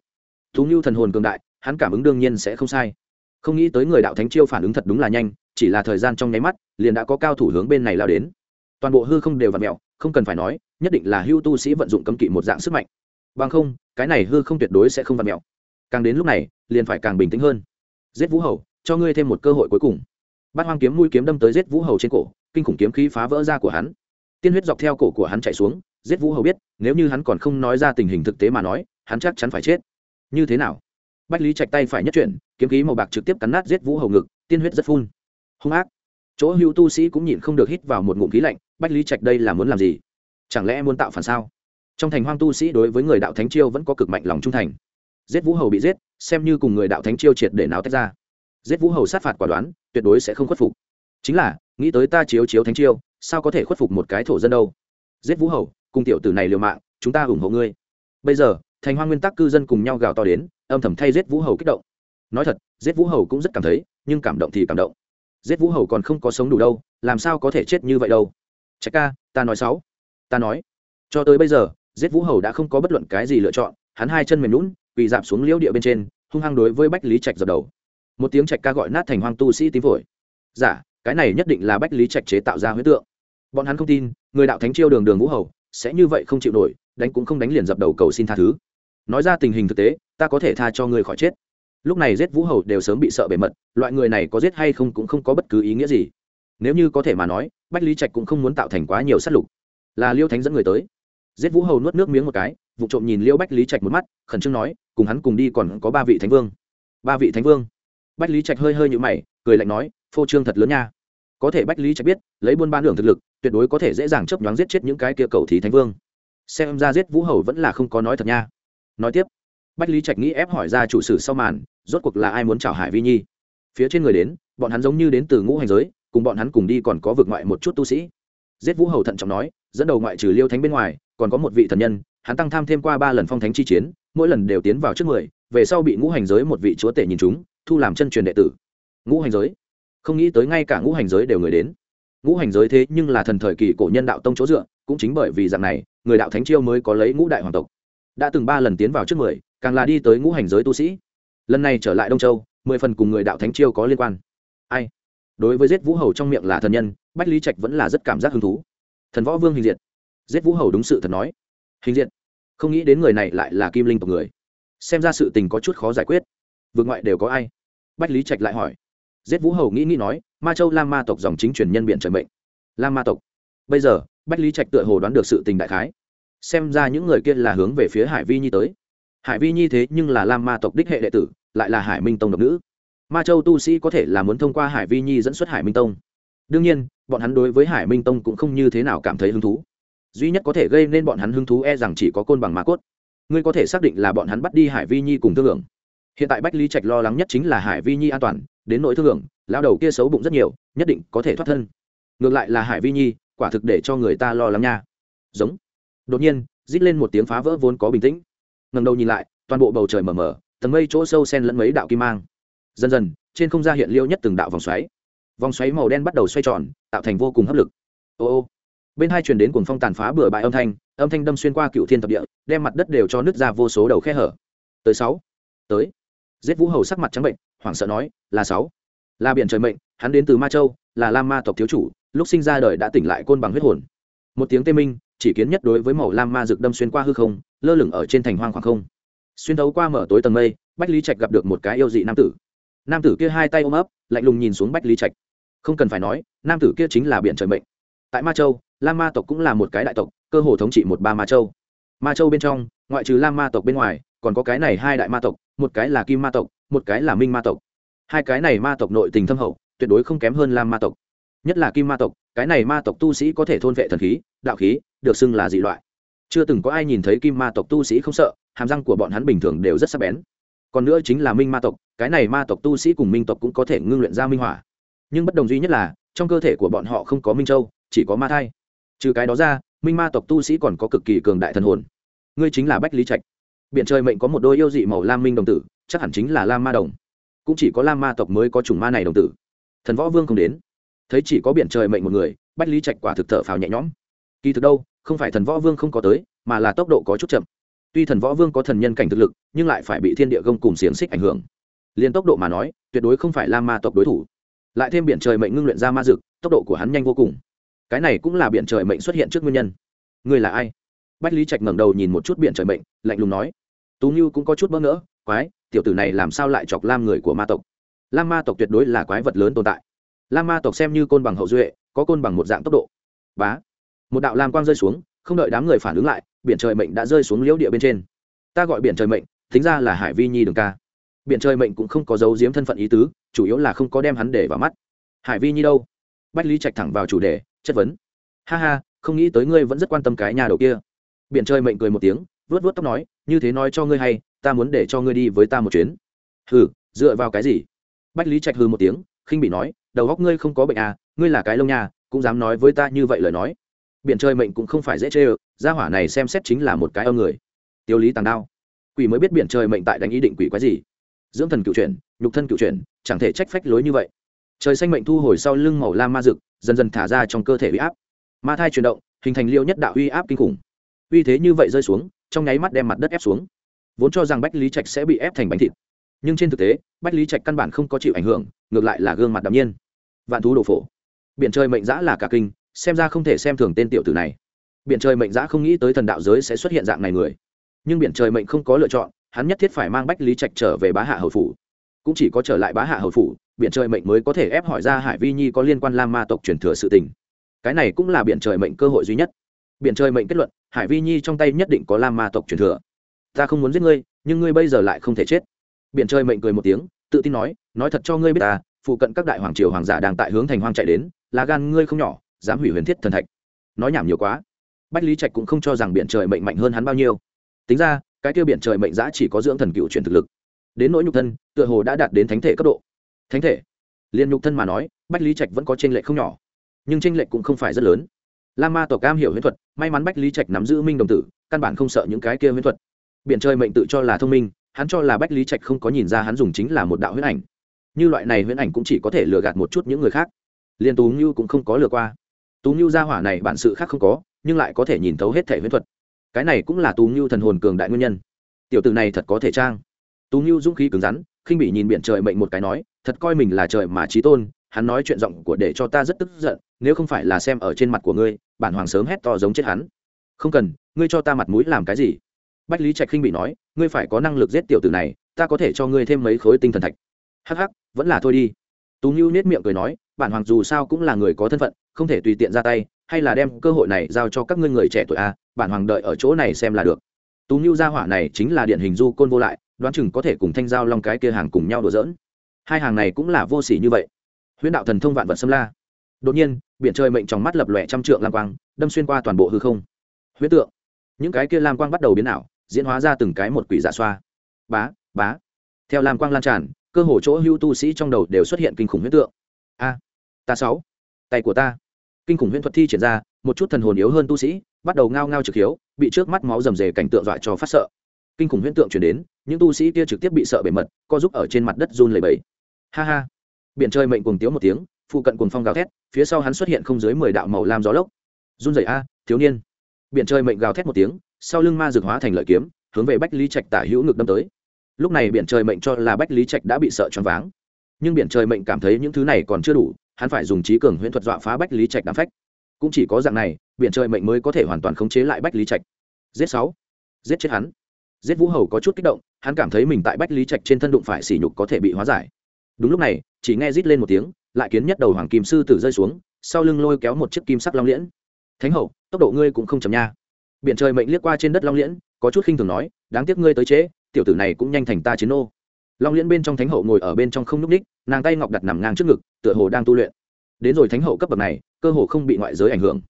Thú như thần hồn cường đại, hắn cảm ứng đương nhiên sẽ không sai không nghĩ tới người đạo thánh chiêu phản ứng thật đúng là nhanh, chỉ là thời gian trong nháy mắt, liền đã có cao thủ hướng bên này lao đến. Toàn bộ hư không đều vặn mẹo không cần phải nói, nhất định là hưu tu sĩ vận dụng cấm kỵ một dạng sức mạnh. Bằng không, cái này hư không tuyệt đối sẽ không vặn mẹo càng đến lúc này, liền phải càng bình tĩnh hơn. Giết vũ hầu, cho ngươi thêm một cơ hội cuối cùng. Bát hoang kiếm mũi kiếm đâm tới giết vũ hầu trên cổ, kinh khủng kiếm khí phá vỡ ra của hắn. Tiên huyết dọc theo cổ của hắn chạy xuống, giết vũ hầu biết, nếu như hắn còn không nói ra tình hình thực tế mà nói, hắn chắc chắn phải chết. Như thế nào? Bách lý chạch tay phải nhất chuyển, kiếm khí màu bạc trực tiếp cắn nát giết vũ hầu ngực, tiên huyết rất phun. Hung ác. Chỗ hữu tu sĩ cũng nhịn không được hít vào một ngụm khí lạnh, bách lý trạch đây là muốn làm gì? Chẳng lẽ muốn tạo phản sao? Trong thành hoang tu sĩ đối với người đạo thánh chiêu vẫn có cực mạnh lòng trung thành. Giết vũ hầu bị giết, xem như cùng người đạo thánh chiêu triệt để nào tách ra. Giết vũ hầu sát phạt quả đoán, tuyệt đối sẽ không khuất phục. Chính là, nghĩ tới ta chiếu chiếu thánh chiêu, sao có thể khuất phục một cái thổ dân đâu? Giết vũ hầu, cùng tiểu tử này liều mạng, chúng ta ủng hộ ngươi. Bây giờ, thành hoang nguyên tắc cư dân cùng nhau gào to đến âm thầm thay giết vũ hầu kích động. Nói thật giết vũ hầu cũng rất cảm thấy nhưng cảm động thì cảm động. Giết vũ hầu còn không có sống đủ đâu làm sao có thể chết như vậy đâu? Trạch ca ta nói sáu. Ta nói. Cho tới bây giờ giết vũ hầu đã không có bất luận cái gì lựa chọn hắn hai chân mềm lún quỳ dạp xuống liễu địa bên trên hung hăng đối với bách lý trạch dập đầu. Một tiếng trạch ca gọi nát thành hoang tu sĩ tím phổi. Giả dạ, cái này nhất định là bách lý trạch chế tạo ra huyết tượng. Bọn hắn không tin người đạo thánh chiêu đường đường vũ hầu sẽ như vậy không chịu nổi đánh cũng không đánh liền dập đầu cầu xin tha thứ nói ra tình hình thực tế, ta có thể tha cho người khỏi chết. Lúc này giết vũ hầu đều sớm bị sợ bề mật, loại người này có giết hay không cũng không có bất cứ ý nghĩa gì. Nếu như có thể mà nói, bách lý trạch cũng không muốn tạo thành quá nhiều sát lục. Là liêu thánh dẫn người tới. Giết vũ hầu nuốt nước miếng một cái, vụ trộm nhìn liêu bách lý trạch một mắt, khẩn trương nói, cùng hắn cùng đi còn có ba vị thánh vương. Ba vị thánh vương? Bách lý trạch hơi hơi nhũ mày, cười lạnh nói, phô trương thật lớn nha. Có thể bách lý trạch biết, lấy buôn ban đường thực lực, tuyệt đối có thể dễ dàng chấp nhoáng giết chết những cái kia cầu thí thánh vương. Xem ra giết vũ hầu vẫn là không có nói thật nha nói tiếp. Bách lý trạch nghĩ ép hỏi ra chủ sử sau màn, rốt cuộc là ai muốn chào hải vi nhi? Phía trên người đến, bọn hắn giống như đến từ ngũ hành giới, cùng bọn hắn cùng đi còn có vượt ngoại một chút tu sĩ. Giết vũ hầu thận trọng nói, dẫn đầu ngoại trừ liêu thánh bên ngoài, còn có một vị thần nhân, hắn tăng tham thêm qua ba lần phong thánh chi chiến, mỗi lần đều tiến vào trước mười, về sau bị ngũ hành giới một vị chúa tể nhìn chúng, thu làm chân truyền đệ tử. Ngũ hành giới? Không nghĩ tới ngay cả ngũ hành giới đều người đến. Ngũ hành giới thế nhưng là thần thời kỳ cổ nhân đạo tông chỗ dựa, cũng chính bởi vì dạng này, người đạo thánh chiêu mới có lấy ngũ đại hoàng tộc đã từng ba lần tiến vào trước mười càng là đi tới ngũ hành giới tu sĩ. Lần này trở lại đông châu mười phần cùng người đạo thánh chiêu có liên quan. Ai? Đối với giết vũ hầu trong miệng là thần nhân bách lý trạch vẫn là rất cảm giác hứng thú. Thần võ vương hình diện, giết vũ hầu đúng sự thật nói. Hình diện, không nghĩ đến người này lại là kim linh tộc người. Xem ra sự tình có chút khó giải quyết. Vượt ngoại đều có ai? Bách lý trạch lại hỏi. Giết vũ hầu nghĩ nghĩ nói ma châu lam ma tộc dòng chính truyền nhân biện trời mệnh. Lam ma tộc. Bây giờ bách lý trạch tựa hồ đoán được sự tình đại khái xem ra những người kia là hướng về phía hải vi nhi tới. Hải vi nhi thế nhưng là lam ma tộc đích hệ đệ tử, lại là hải minh tông độc nữ. Ma châu tu sĩ có thể là muốn thông qua hải vi nhi dẫn xuất hải minh tông. Đương nhiên, bọn hắn đối với hải minh tông cũng không như thế nào cảm thấy hứng thú. Duy nhất có thể gây nên bọn hắn hứng thú e rằng chỉ có côn bằng ma cốt. Ngươi có thể xác định là bọn hắn bắt đi hải vi nhi cùng thương hưởng hiện tại bách lý trạch lo lắng nhất chính là hải vi nhi an toàn, đến nỗi thương hưởng lao đầu kia xấu bụng rất nhiều, nhất định có thể thoát thân. Ngược lại là hải vi nhi, quả thực để cho người ta lo lắng nha. Giống đột nhiên, rít lên một tiếng phá vỡ vốn có bình tĩnh. Ngầm đầu nhìn lại, toàn bộ bầu trời mờ mờ, tầng mây chỗ sâu sen lẫn mấy đạo kim mang. Dần dần, trên không gian hiện liêu nhất từng đạo vòng xoáy. Vòng xoáy màu đen bắt đầu xoay tròn, tạo thành vô cùng hấp lực. Ô ô. Bên hai truyền đến cuồng phong tàn phá bừa bãi âm thanh âm thanh đâm xuyên qua cựu thiên thập địa, đem mặt đất đều cho nứt ra vô số đầu khe hở. Tới sáu. Tới. Giết vũ hầu sắc mặt trắng bệnh, hoảng sợ nói, là sáu. Là biển trời mệnh, hắn đến từ ma châu, là lam ma tộc thiếu chủ, lúc sinh ra đời đã tỉnh lại côn bằng huyết hồn. Một tiếng tê minh chỉ kiến nhất đối với màu lam ma rực đâm xuyên qua hư không, lơ lửng ở trên thành hoang khoảng không. Xuyên thấu qua mở tối tầng mây, bách lý trạch gặp được một cái yêu dị nam tử. Nam tử kia hai tay ôm ấp, lạnh lùng nhìn xuống bách lý trạch. Không cần phải nói, nam tử kia chính là biển trời mệnh. Tại ma châu, lam ma tộc cũng là một cái đại tộc, cơ hồ thống trị một ba ma châu. Ma châu bên trong, ngoại trừ lam ma tộc bên ngoài, còn có cái này hai đại ma tộc, một cái là kim ma tộc, một cái là minh ma tộc. Hai cái này ma tộc nội tình thâm hậu, tuyệt đối không kém hơn lam ma tộc. Nhất là kim ma tộc, cái này ma tộc tu sĩ có thể thôn vệ thần khí đạo khí, được xưng là dị loại. Chưa từng có ai nhìn thấy kim ma tộc tu sĩ không sợ, hàm răng của bọn hắn bình thường đều rất sắc bén. Còn nữa chính là minh ma tộc, cái này ma tộc tu sĩ cùng minh tộc cũng có thể ngưng luyện ra minh hỏa. Nhưng bất đồng duy nhất là, trong cơ thể của bọn họ không có minh châu, chỉ có ma thai. Trừ cái đó ra, minh ma tộc tu sĩ còn có cực kỳ cường đại thần hồn. Ngươi chính là bách lý trạch. Biện trời mệnh có một đôi yêu dị màu lam minh đồng tử, chắc hẳn chính là lam ma đồng. Cũng chỉ có lam ma tộc mới có chủng ma này đồng tử. Thần võ vương không đến. Thấy chỉ có biện trời mệnh một người, bách lý trạch quả thực thở phào nhẹ nhõm kỳ thực đâu, không phải thần võ vương không có tới, mà là tốc độ có chút chậm. Tuy thần võ vương có thần nhân cảnh thực lực, nhưng lại phải bị thiên địa gông cùng xiềng xích ảnh hưởng. Liên tốc độ mà nói, tuyệt đối không phải lam ma tộc đối thủ. Lại thêm biển trời mệnh ngưng luyện ra ma dực tốc độ của hắn nhanh vô cùng. Cái này cũng là biển trời mệnh xuất hiện trước nguyên nhân. Người là ai? Bách lý trạch ngẩng đầu nhìn một chút biển trời mệnh, lạnh lùng nói. Tú như cũng có chút bỡ ngỡ, quái, tiểu tử này làm sao lại chọc lam người của ma tộc? Lam ma tộc tuyệt đối là quái vật lớn tồn tại. Lam ma tộc xem như côn bằng hậu duệ, có côn bằng một dạng tốc độ. Bá một đạo lam quang rơi xuống, không đợi đám người phản ứng lại, biển trời mệnh đã rơi xuống liễu địa bên trên. Ta gọi biển trời mệnh, tính ra là hải vi nhi đường ca. Biển trời mệnh cũng không có dấu diếm thân phận ý tứ, chủ yếu là không có đem hắn để vào mắt. Hải vi nhi đâu? Bách lý trạch thẳng vào chủ đề, chất vấn. Ha ha, không nghĩ tới ngươi vẫn rất quan tâm cái nhà đầu kia. Biển trời mệnh cười một tiếng vớt vớt tóc nói, như thế nói cho ngươi hay, ta muốn để cho ngươi đi với ta một chuyến. Hừ, dựa vào cái gì? Bách lý trạch hừ một tiếng, khinh bị nói, đầu góc ngươi không có bệnh à ngươi là cái lông nhà, cũng dám nói với ta như vậy lời nói biển trời mệnh cũng không phải dễ chê ơ, gia hỏa này xem xét chính là một cái âm người. Tiêu lý tàng đao. Quỷ mới biết biển trời mệnh tại đánh ý định quỷ quái gì. Dưỡng thần cựu chuyển, nhục thân cựu chuyển, chẳng thể trách phách lối như vậy. Trời xanh mệnh thu hồi sau lưng màu lam ma rực dần dần thả ra trong cơ thể uy áp. Ma thai chuyển động, hình thành liêu nhất đạo uy áp kinh khủng. Uy thế như vậy rơi xuống, trong nháy mắt đem mặt đất ép xuống. Vốn cho rằng bách lý trạch sẽ bị ép thành bánh thịt, nhưng trên thực tế, bách lý trạch căn bản không có chịu ảnh hưởng, ngược lại là gương mặt đ nhiên. Vạn thú đồ phổ. Biển trời mệnh giã là cả kinh xem ra không thể xem thường tên tiểu tử này. Biển trời mệnh giã không nghĩ tới thần đạo giới sẽ xuất hiện dạng này người. Nhưng biển trời mệnh không có lựa chọn, hắn nhất thiết phải mang bách lý trạch trở về bá hạ hầu phủ. Cũng chỉ có trở lại bá hạ hầu phủ, biển trời mệnh mới có thể ép hỏi ra hải vi nhi có liên quan lam ma tộc truyền thừa sự tình. Cái này cũng là biển trời mệnh cơ hội duy nhất. Biển trời mệnh kết luận, hải vi nhi trong tay nhất định có lam ma tộc truyền thừa. Ta không muốn giết ngươi, nhưng ngươi bây giờ lại không thể chết. Biển trời mệnh cười một tiếng, tự tin nói nói thật cho ngươi biết ta, phụ cận các đại hoàng triều hoàng giả đang tại hướng thành hoang chạy đến là gan ngươi không nhỏ dám hủy huyền thiết thần thạch. Nói nhảm nhiều quá. Bách lý trạch cũng không cho rằng biển trời mệnh mạnh hơn hắn bao nhiêu. Tính ra, cái tiêu biển trời mệnh giã chỉ có dưỡng thần cựu chuyển thực lực. Đến nỗi nhục thân, tựa hồ đã đạt đến thánh thể cấp độ. Thánh thể? Liên nhục thân mà nói, bách lý trạch vẫn có tranh lệch không nhỏ. Nhưng tranh lệch cũng không phải rất lớn. La ma tộc cam hiểu huyễn thuật, may mắn bách lý trạch nắm giữ minh đồng tử, căn bản không sợ những cái kia huyễn thuật. Biển trời mệnh tự cho là thông minh, hắn cho là bách lý trạch không có nhìn ra hắn dùng chính là một đạo huyễn ảnh. Như loại này huyễn ảnh cũng chỉ có thể lừa gạt một chút những người khác. Liên tú như cũng không có lừa qua tú ngưu gia hỏa này bản sự khác không có, nhưng lại có thể nhìn thấu hết thể huyễn thuật. Cái này cũng là tú ngưu thần hồn cường đại nguyên nhân. Tiểu tử này thật có thể trang. Tú ngưu dũng khí cứng rắn, khinh bị nhìn biển trời mệnh một cái nói, thật coi mình là trời mà trí tôn, hắn nói chuyện giọng của để cho ta rất tức giận, nếu không phải là xem ở trên mặt của ngươi, bản hoàng sớm hét to giống chết hắn. Không cần, ngươi cho ta mặt mũi làm cái gì? Bách lý trạch khinh bị nói, ngươi phải có năng lực giết tiểu tử này, ta có thể cho ngươi thêm mấy khối tinh thần thạch. Hắc hắc, vẫn là thôi đi. Tú ngưu nết miệng cười nói bản hoàng dù sao cũng là người có thân phận, không thể tùy tiện ra tay, hay là đem cơ hội này giao cho các ngươi người trẻ tuổi a, bản hoàng đợi ở chỗ này xem là được. Tú ngưu gia hỏa này chính là điển hình du côn vô lại, đoán chừng có thể cùng thanh giao long cái kia hàng cùng nhau đùa dỡn hai hàng này cũng là vô s ỉ như vậy. Huyễn đạo thần thông vạn vật xâm la. Đột nhiên, biển trời mệnh trong mắt lập lòe trăm trượng lam quang, đâm xuyên qua toàn bộ hư không. Huyễn tượng. Những cái kia lam quang bắt đầu biến ảo, diễn hóa ra từng cái một quỷ dạ xoa. Bá bá. Theo lam quang lan tràn, cơ hồ chỗ hưu tu sĩ trong đầu đều xuất hiện kinh khủng huyễn tượng. A ta sáu. Tay của ta. Kinh khủng huyễn thuật thi triển ra, một chút thần hồn yếu hơn tu sĩ, bắt đầu ngao ngao trực hiếu, bị trước mắt máu rầm rề cảnh tượng dọa cho phát sợ. Kinh khủng huyễn tượng chuyển đến, những tu sĩ kia trực tiếp bị sợ bề mật, co giúp ở trên mặt đất run lầy bẫy ha ha. Biển trời mệnh cuồng tiếu một tiếng, phụ cận cuồng phong gào thét, phía sau hắn xuất hiện không dưới mười đạo màu lam gió lốc. Run rẩy a, thiếu niên. Biển trời mệnh gào thét một tiếng, sau lưng ma dược hóa thành lợi kiếm, hướng về bách lý trạch tả hữu ngực đâm tới. Lúc này biển trời mệnh cho là bách lý trạch đã bị sợ choáng váng nhưng biển trời mệnh cảm thấy những thứ này còn chưa đủ hắn phải dùng trí cường huyễn thuật dọa phá bách lý trạch đám phách. Cũng chỉ có dạng này biển trời mệnh mới có thể hoàn toàn khống chế lại bách lý trạch. Giết sáu. Giết chết hắn. Giết vũ hầu có chút kích động hắn cảm thấy mình tại bách lý trạch trên thân đụng phải sỉ nhục có thể bị hóa giải. Đúng lúc này chỉ nghe rít lên một tiếng lại kiến nhất đầu hoàng kim sư tử rơi xuống sau lưng lôi kéo một chiếc kim sắc long liễn. Thánh hậu tốc độ ngươi cũng không chậm nha. Biển trời mệnh liếc qua trên đất long liễn có chút khinh thường nói đáng tiếc ngươi tới chế, tiểu tử này cũng nhanh thành ta chiến ô long liễn bên trong thánh hậu ngồi ở bên trong không n ú c ních nàng tay ngọc đặt nằm ngang trước ngực, tựa hồ đang tu luyện. Đến rồi thánh hậu cấp bậc này, cơ hồ không bị ngoại giới ảnh hưởng.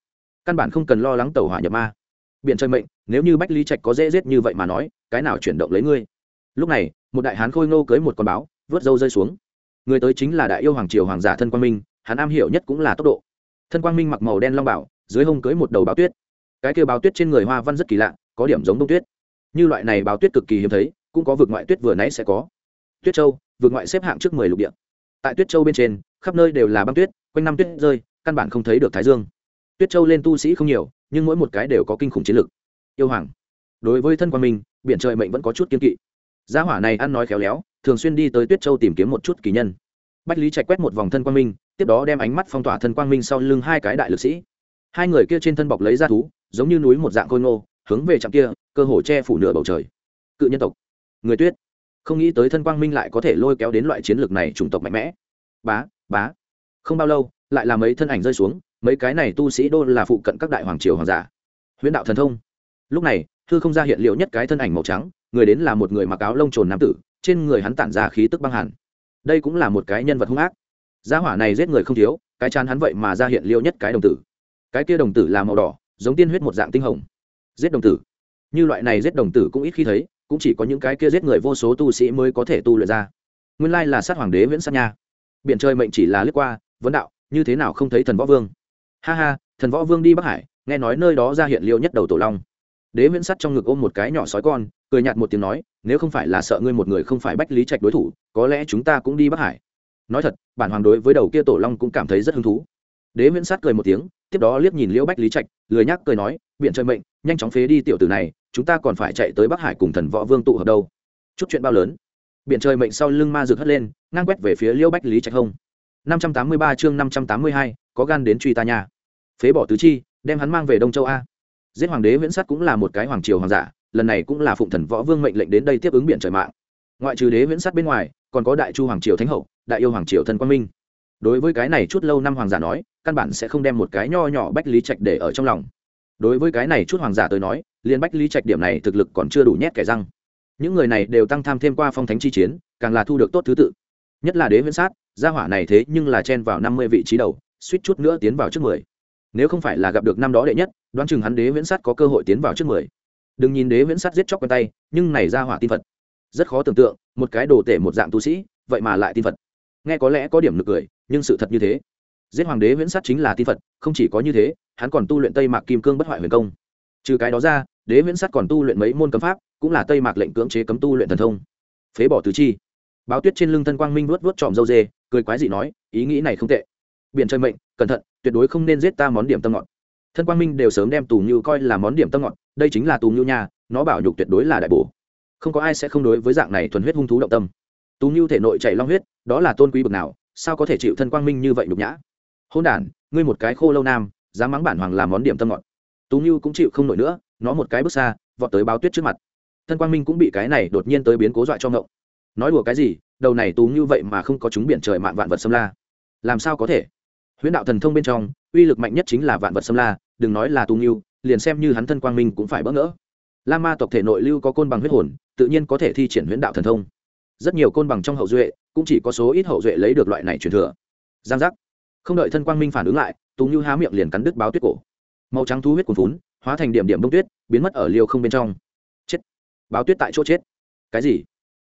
Căn bản không cần lo lắng tàu hỏa nhập ma. Biện trời mệnh, nếu như bách lý trạch có dễ dết như vậy mà nói, cái nào chuyển động lấy ngươi? Lúc này, một đại hán khôi ngô cưới một con báo, vớt râu rơi xuống. Người tới chính là đại yêu hoàng triều hoàng giả thân quang minh, hắn am hiểu nhất cũng là tốc độ. Thân quang minh mặc màu đen long bảo, dưới hông cưới một đầu báo tuyết. Cái kêu báo tuyết trên người hoa văn rất kỳ lạ, có điểm giống đông tuyết. Như loại này báo tuyết cực kỳ hiếm thấy, cũng có vực ngoại tuyết vừa nãy sẽ có tuyết châu, vượt ngoại xếp hạng trước mười lục địa. Tại tuyết châu bên trên, khắp nơi đều là băng tuyết, quanh năm tuyết rơi, căn bản không thấy được thái dương. Tuyết châu lên tu sĩ không nhiều, nhưng mỗi một cái đều có kinh khủng chiến lực. Yêu hoàng, đối với thân quan minh biển trời mệnh vẫn có chút kiên kỵ. Gia hỏa này ăn nói khéo léo, thường xuyên đi tới tuyết châu tìm kiếm một chút kỳ nhân. Bách lý chạy quét một vòng thân quang minh tiếp đó đem ánh mắt phong tỏa thân quang minh sau lưng hai cái đại lực sĩ. Hai người kia trên thân bọc lấy ra thú, giống như núi một dạng khôi ngô, hướng về trạm kia, cơ hồ che phủ nửa bầu trời. Cự nhân tộc, người tuyết không nghĩ tới thân quang minh lại có thể lôi kéo đến loại chiến lược này chủng tộc mạnh mẽ. Bá bá. Không bao lâu, lại là mấy thân ảnh rơi xuống, mấy cái này tu sĩ đô là phụ cận các đại hoàng triều hoàng giả. Huyễn đạo thần thông. Lúc này, thư không ra hiện liệu nhất cái thân ảnh màu trắng, người đến là một người mặc áo lông trồn nam tử, trên người hắn tản ra khí tức băng hẳn đây cũng là một cái nhân vật hung ác. Gia hỏa này giết người không thiếu, cái chán hắn vậy mà ra hiện liệu nhất cái đồng tử. Cái kia đồng tử là màu đỏ, giống tiên huyết một dạng tinh hồng. Giết đồng tử. Như loại này giết đồng tử cũng ít khi thấy cũng chỉ có những cái kia giết người vô số tu sĩ mới có thể tu luyện ra. Nguyên lai là sát hoàng đế viễn sát nha. Biện trời mệnh chỉ là lướt qua, vấn đạo, như thế nào không thấy thần võ vương? Ha ha, thần võ vương đi bắc hải, nghe nói nơi đó ra hiện liêu nhất đầu tổ long. Đế viễn sắt trong ngực ôm một cái nhỏ sói con, cười nhạt một tiếng nói, nếu không phải là sợ ngươi một người không phải bách lý trạch đối thủ, có lẽ chúng ta cũng đi bắc hải. Nói thật, bản hoàng đối với đầu kia tổ long cũng cảm thấy rất hứng thú. Đế viễn sát cười một tiếng, tiếp đó liếc nhìn liễu bách lý trạch, lười nhắc cười nói biện trời mệnh, nhanh chóng phế đi tiểu tử này chúng ta còn phải chạy tới bắc hải cùng thần võ vương tụ hợp đâu. Chút chuyện bao lớn. Biển trời mệnh sau lưng ma rực hất lên, ngang quét về phía liễu bách lý trạch không năm trăm tám mươi ba chương năm trăm tám mươi hai, có gan đến truy ta nhà phế bỏ tứ chi, đem hắn mang về đông châu a. Giết hoàng đế viễn sắt cũng là một cái hoàng triều hoàng giả, lần này cũng là phụng thần võ vương mệnh lệnh đến đây tiếp ứng Biển trời mạng. Ngoại trừ đế viễn sắt bên ngoài, còn có đại chu hoàng triều thánh hậu, đại yêu hoàng triều thần quang minh. Đối với cái này chút lâu năm hoàng giả nói, căn bản sẽ không đem một cái nho nhỏ bách lý trạch để ở trong lòng. Đối với cái này chút hoàng giả tới nói liền bách lý trạch điểm này thực lực còn chưa đủ nhét kẻ răng. Những người này đều tăng tham thêm qua phong thánh chi chiến, càng là thu được tốt thứ tự. Nhất là đế huyễn sát, gia hỏa này thế nhưng là chen vào năm mươi vị trí đầu, suýt chút nữa tiến vào trước mười. Nếu không phải là gặp được năm đó đệ nhất, đoán chừng hắn đế huyễn sát có cơ hội tiến vào trước mười. Đừng nhìn đế huyễn sát giết chóc quen tay, nhưng này gia hỏa tin phật. Rất khó tưởng tượng, một cái đồ tể một dạng tu sĩ, vậy mà lại tin phật. Nghe có lẽ có điểm nực cười, nhưng sự thật như thế. Giết hoàng đế huyễn sát chính là tin phật, không chỉ có như thế, hắn còn tu luyện tây mạc kim cương bất hoại huyền công trừ cái đó ra đế viễn sát còn tu luyện mấy môn cấm pháp cũng là tây mạc lệnh cưỡng chế cấm tu luyện thần thông. Phế bỏ tứ chi. Báo tuyết trên lưng thân quang minh vuốt vuốt tròm dâu dê cười quái dị nói ý nghĩ này không tệ. Biển trời mệnh cẩn thận tuyệt đối không nên giết ta món điểm tâm ngọn. thân quang minh đều sớm đem tù như coi là món điểm tâm ngọn, đây chính là tù như nha nó bảo nhục tuyệt đối là đại bổ. Không có ai sẽ không đối với dạng này thuần huyết hung thú động tâm. Tù như thể nội chảy long huyết đó là tôn quý bực nào sao có thể chịu thân quang minh như vậy nhục nhã? Hôn đản ngươi một cái khô lâu nam dám mắng bản hoàng làm món điểm tâm ngọn tú ngưu cũng chịu không nổi nữa, nó một cái bước xa, vọt tới báo tuyết trước mặt. Thân quang minh cũng bị cái này đột nhiên tới biến cố dọa cho ngộng. Nói đùa cái gì, đầu này tú như vậy mà không có chúng biển trời mạn vạn vật xâm la. Làm sao có thể? Huyễn đạo thần thông bên trong, uy lực mạnh nhất chính là vạn vật xâm la, đừng nói là tú như liền xem như hắn thân quang minh cũng phải bỡ ngỡ. La ma tộc thể nội lưu có côn bằng huyết hồn, tự nhiên có thể thi triển huyễn đạo thần thông. Rất nhiều côn bằng trong hậu duệ, cũng chỉ có số ít hậu duệ lấy được loại này truyền thừa. Giang giác. Không đợi thân quang minh phản ứng lại, tú như há miệng liền cắn đứt báo tuyết cổ màu trắng thu huyết cuồn vốn hóa thành điểm điểm bông tuyết, biến mất ở liều không bên trong. Chết. Báo tuyết tại chỗ chết. Cái gì?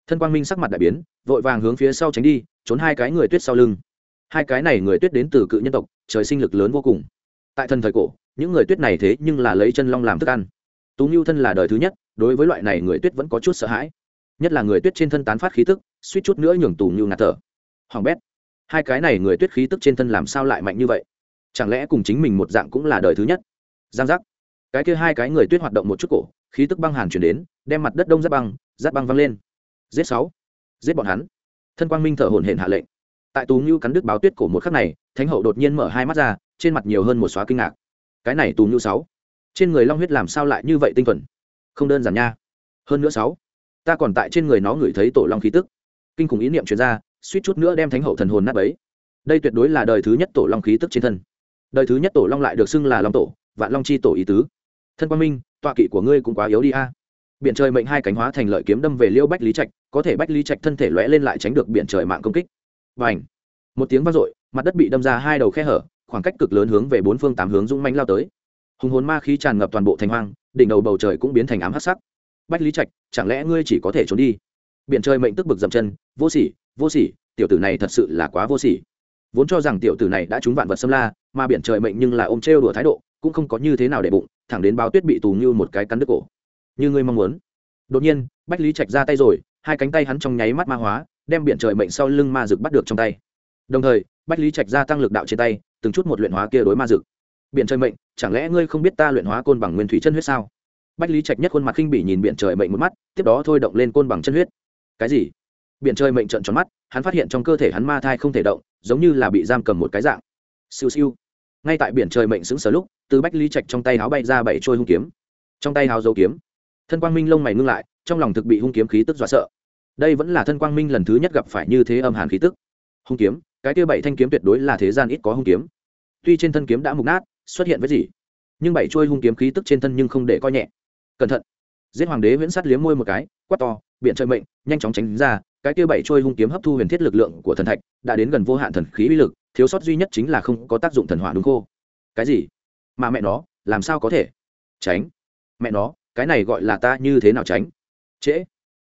Thân quang minh sắc mặt đại biến, vội vàng hướng phía sau tránh đi, trốn hai cái người tuyết sau lưng. Hai cái này người tuyết đến từ cự nhân tộc, trời sinh lực lớn vô cùng. Tại thần thời cổ, những người tuyết này thế nhưng là lấy chân long làm thức ăn. Tú ngưu thân là đời thứ nhất, đối với loại này người tuyết vẫn có chút sợ hãi. Nhất là người tuyết trên thân tán phát khí tức, suýt chút nữa nhường tù ngưu ngạt thở. Hoàng bét. Hai cái này người tuyết khí tức trên thân làm sao lại mạnh như vậy? Chẳng lẽ cùng chính mình một dạng cũng là đời thứ nhất? Giang giác. Cái kia hai cái người tuyết hoạt động một chút cổ, khí tức băng hàn chuyển đến, đem mặt đất đông giáp băng giáp băng văng lên. Giết sáu. Giết bọn hắn. Thân quang minh thở hổn hển hạ lệnh. Tại tú ngưu cắn đứt báo tuyết cổ một khắc này, thánh hậu đột nhiên mở hai mắt ra, trên mặt nhiều hơn một xóa kinh ngạc. Cái này tú ngưu sáu. Trên người long huyết làm sao lại như vậy tinh thuần? Không đơn giản nha. Hơn nữa sáu. Ta còn tại trên người nó ngửi thấy tổ long khí tức. Kinh khủng ý niệm truyền ra, suýt chút nữa đem thánh hậu thần hồn nát ấy đây tuyệt đối là đời thứ nhất tổ long khí tức trên thân. Đời thứ nhất tổ long lại được xưng là long tổ vạn long chi tổ ý tứ. Thân quang minh, tọa kỵ của ngươi cũng quá yếu đi a. Biển trời mệnh hai cánh hóa thành lợi kiếm đâm về liêu bách lý trạch, có thể bách lý trạch thân thể lóe lên lại tránh được biển trời mạng công kích. Và ảnh một tiếng vang dội, mặt đất bị đâm ra hai đầu khe hở, khoảng cách cực lớn hướng về bốn phương tám hướng dũng manh lao tới. Hùng hồn ma khí tràn ngập toàn bộ thành hoang, đỉnh đầu bầu trời cũng biến thành ám hắc sắc. Bách lý trạch, chẳng lẽ ngươi chỉ có thể trốn đi? Biển trời mệnh tức bực dậm chân, vô sỉ vô sỉ, tiểu tử này thật sự là quá vô sỉ. Vốn cho rằng tiểu tử này đã trúng vạn vật xâm la, mà biển trời mệnh nhưng là ôm trêu đùa thái độ cũng không có như thế nào để bụng, thẳng đến báo tuyết bị tù như một cái cắn đứt cổ. Như ngươi mong muốn. Đột nhiên, bách lý trạch ra tay rồi, hai cánh tay hắn trong nháy mắt ma hóa, đem biển trời mệnh sau lưng ma rực bắt được trong tay. Đồng thời, bách lý trạch gia tăng lực đạo trên tay, từng chút một luyện hóa kia đối ma rực biển trời mệnh, chẳng lẽ ngươi không biết ta luyện hóa côn bằng nguyên thủy chân huyết sao? Bách lý trạch nhất khuôn mặt khinh bỉ nhìn biển trời mệnh một mắt, tiếp đó thôi động lên côn bằng chân huyết. Cái gì? Biển trời mệnh trận tròn mắt, hắn phát hiện trong cơ thể hắn ma thai không thể động, giống như là bị giam cầm một cái dạng. Siêu siêu ngay tại biển trời mệnh xứng sở lúc, từ bách lý trạch trong tay háo bay ra bảy trôi hung kiếm. Trong tay háo dấu kiếm. Thân quang minh lông mày ngưng lại, trong lòng thực bị hung kiếm khí tức dọa sợ. Đây vẫn là thân quang minh lần thứ nhất gặp phải như thế âm hàn khí tức. Hung kiếm, cái kia bảy thanh kiếm tuyệt đối là thế gian ít có hung kiếm. Tuy trên thân kiếm đã mục nát, xuất hiện với gì, nhưng bảy trôi hung kiếm khí tức trên thân nhưng không để coi nhẹ. Cẩn thận. Giết hoàng đế viễn sắt liếm môi một cái, quát to biện trời mệnh, nhanh chóng tránh ra, cái kia bảy trôi hung kiếm hấp thu huyền thiết lực lượng của thần thạch, đã đến gần vô hạn thần khí uy lực thiếu sót duy nhất chính là không có tác dụng thần hỏa đúng khô cái gì? Mà mẹ nó, làm sao có thể? Tránh. Mẹ nó, cái này gọi là ta như thế nào tránh? Trễ.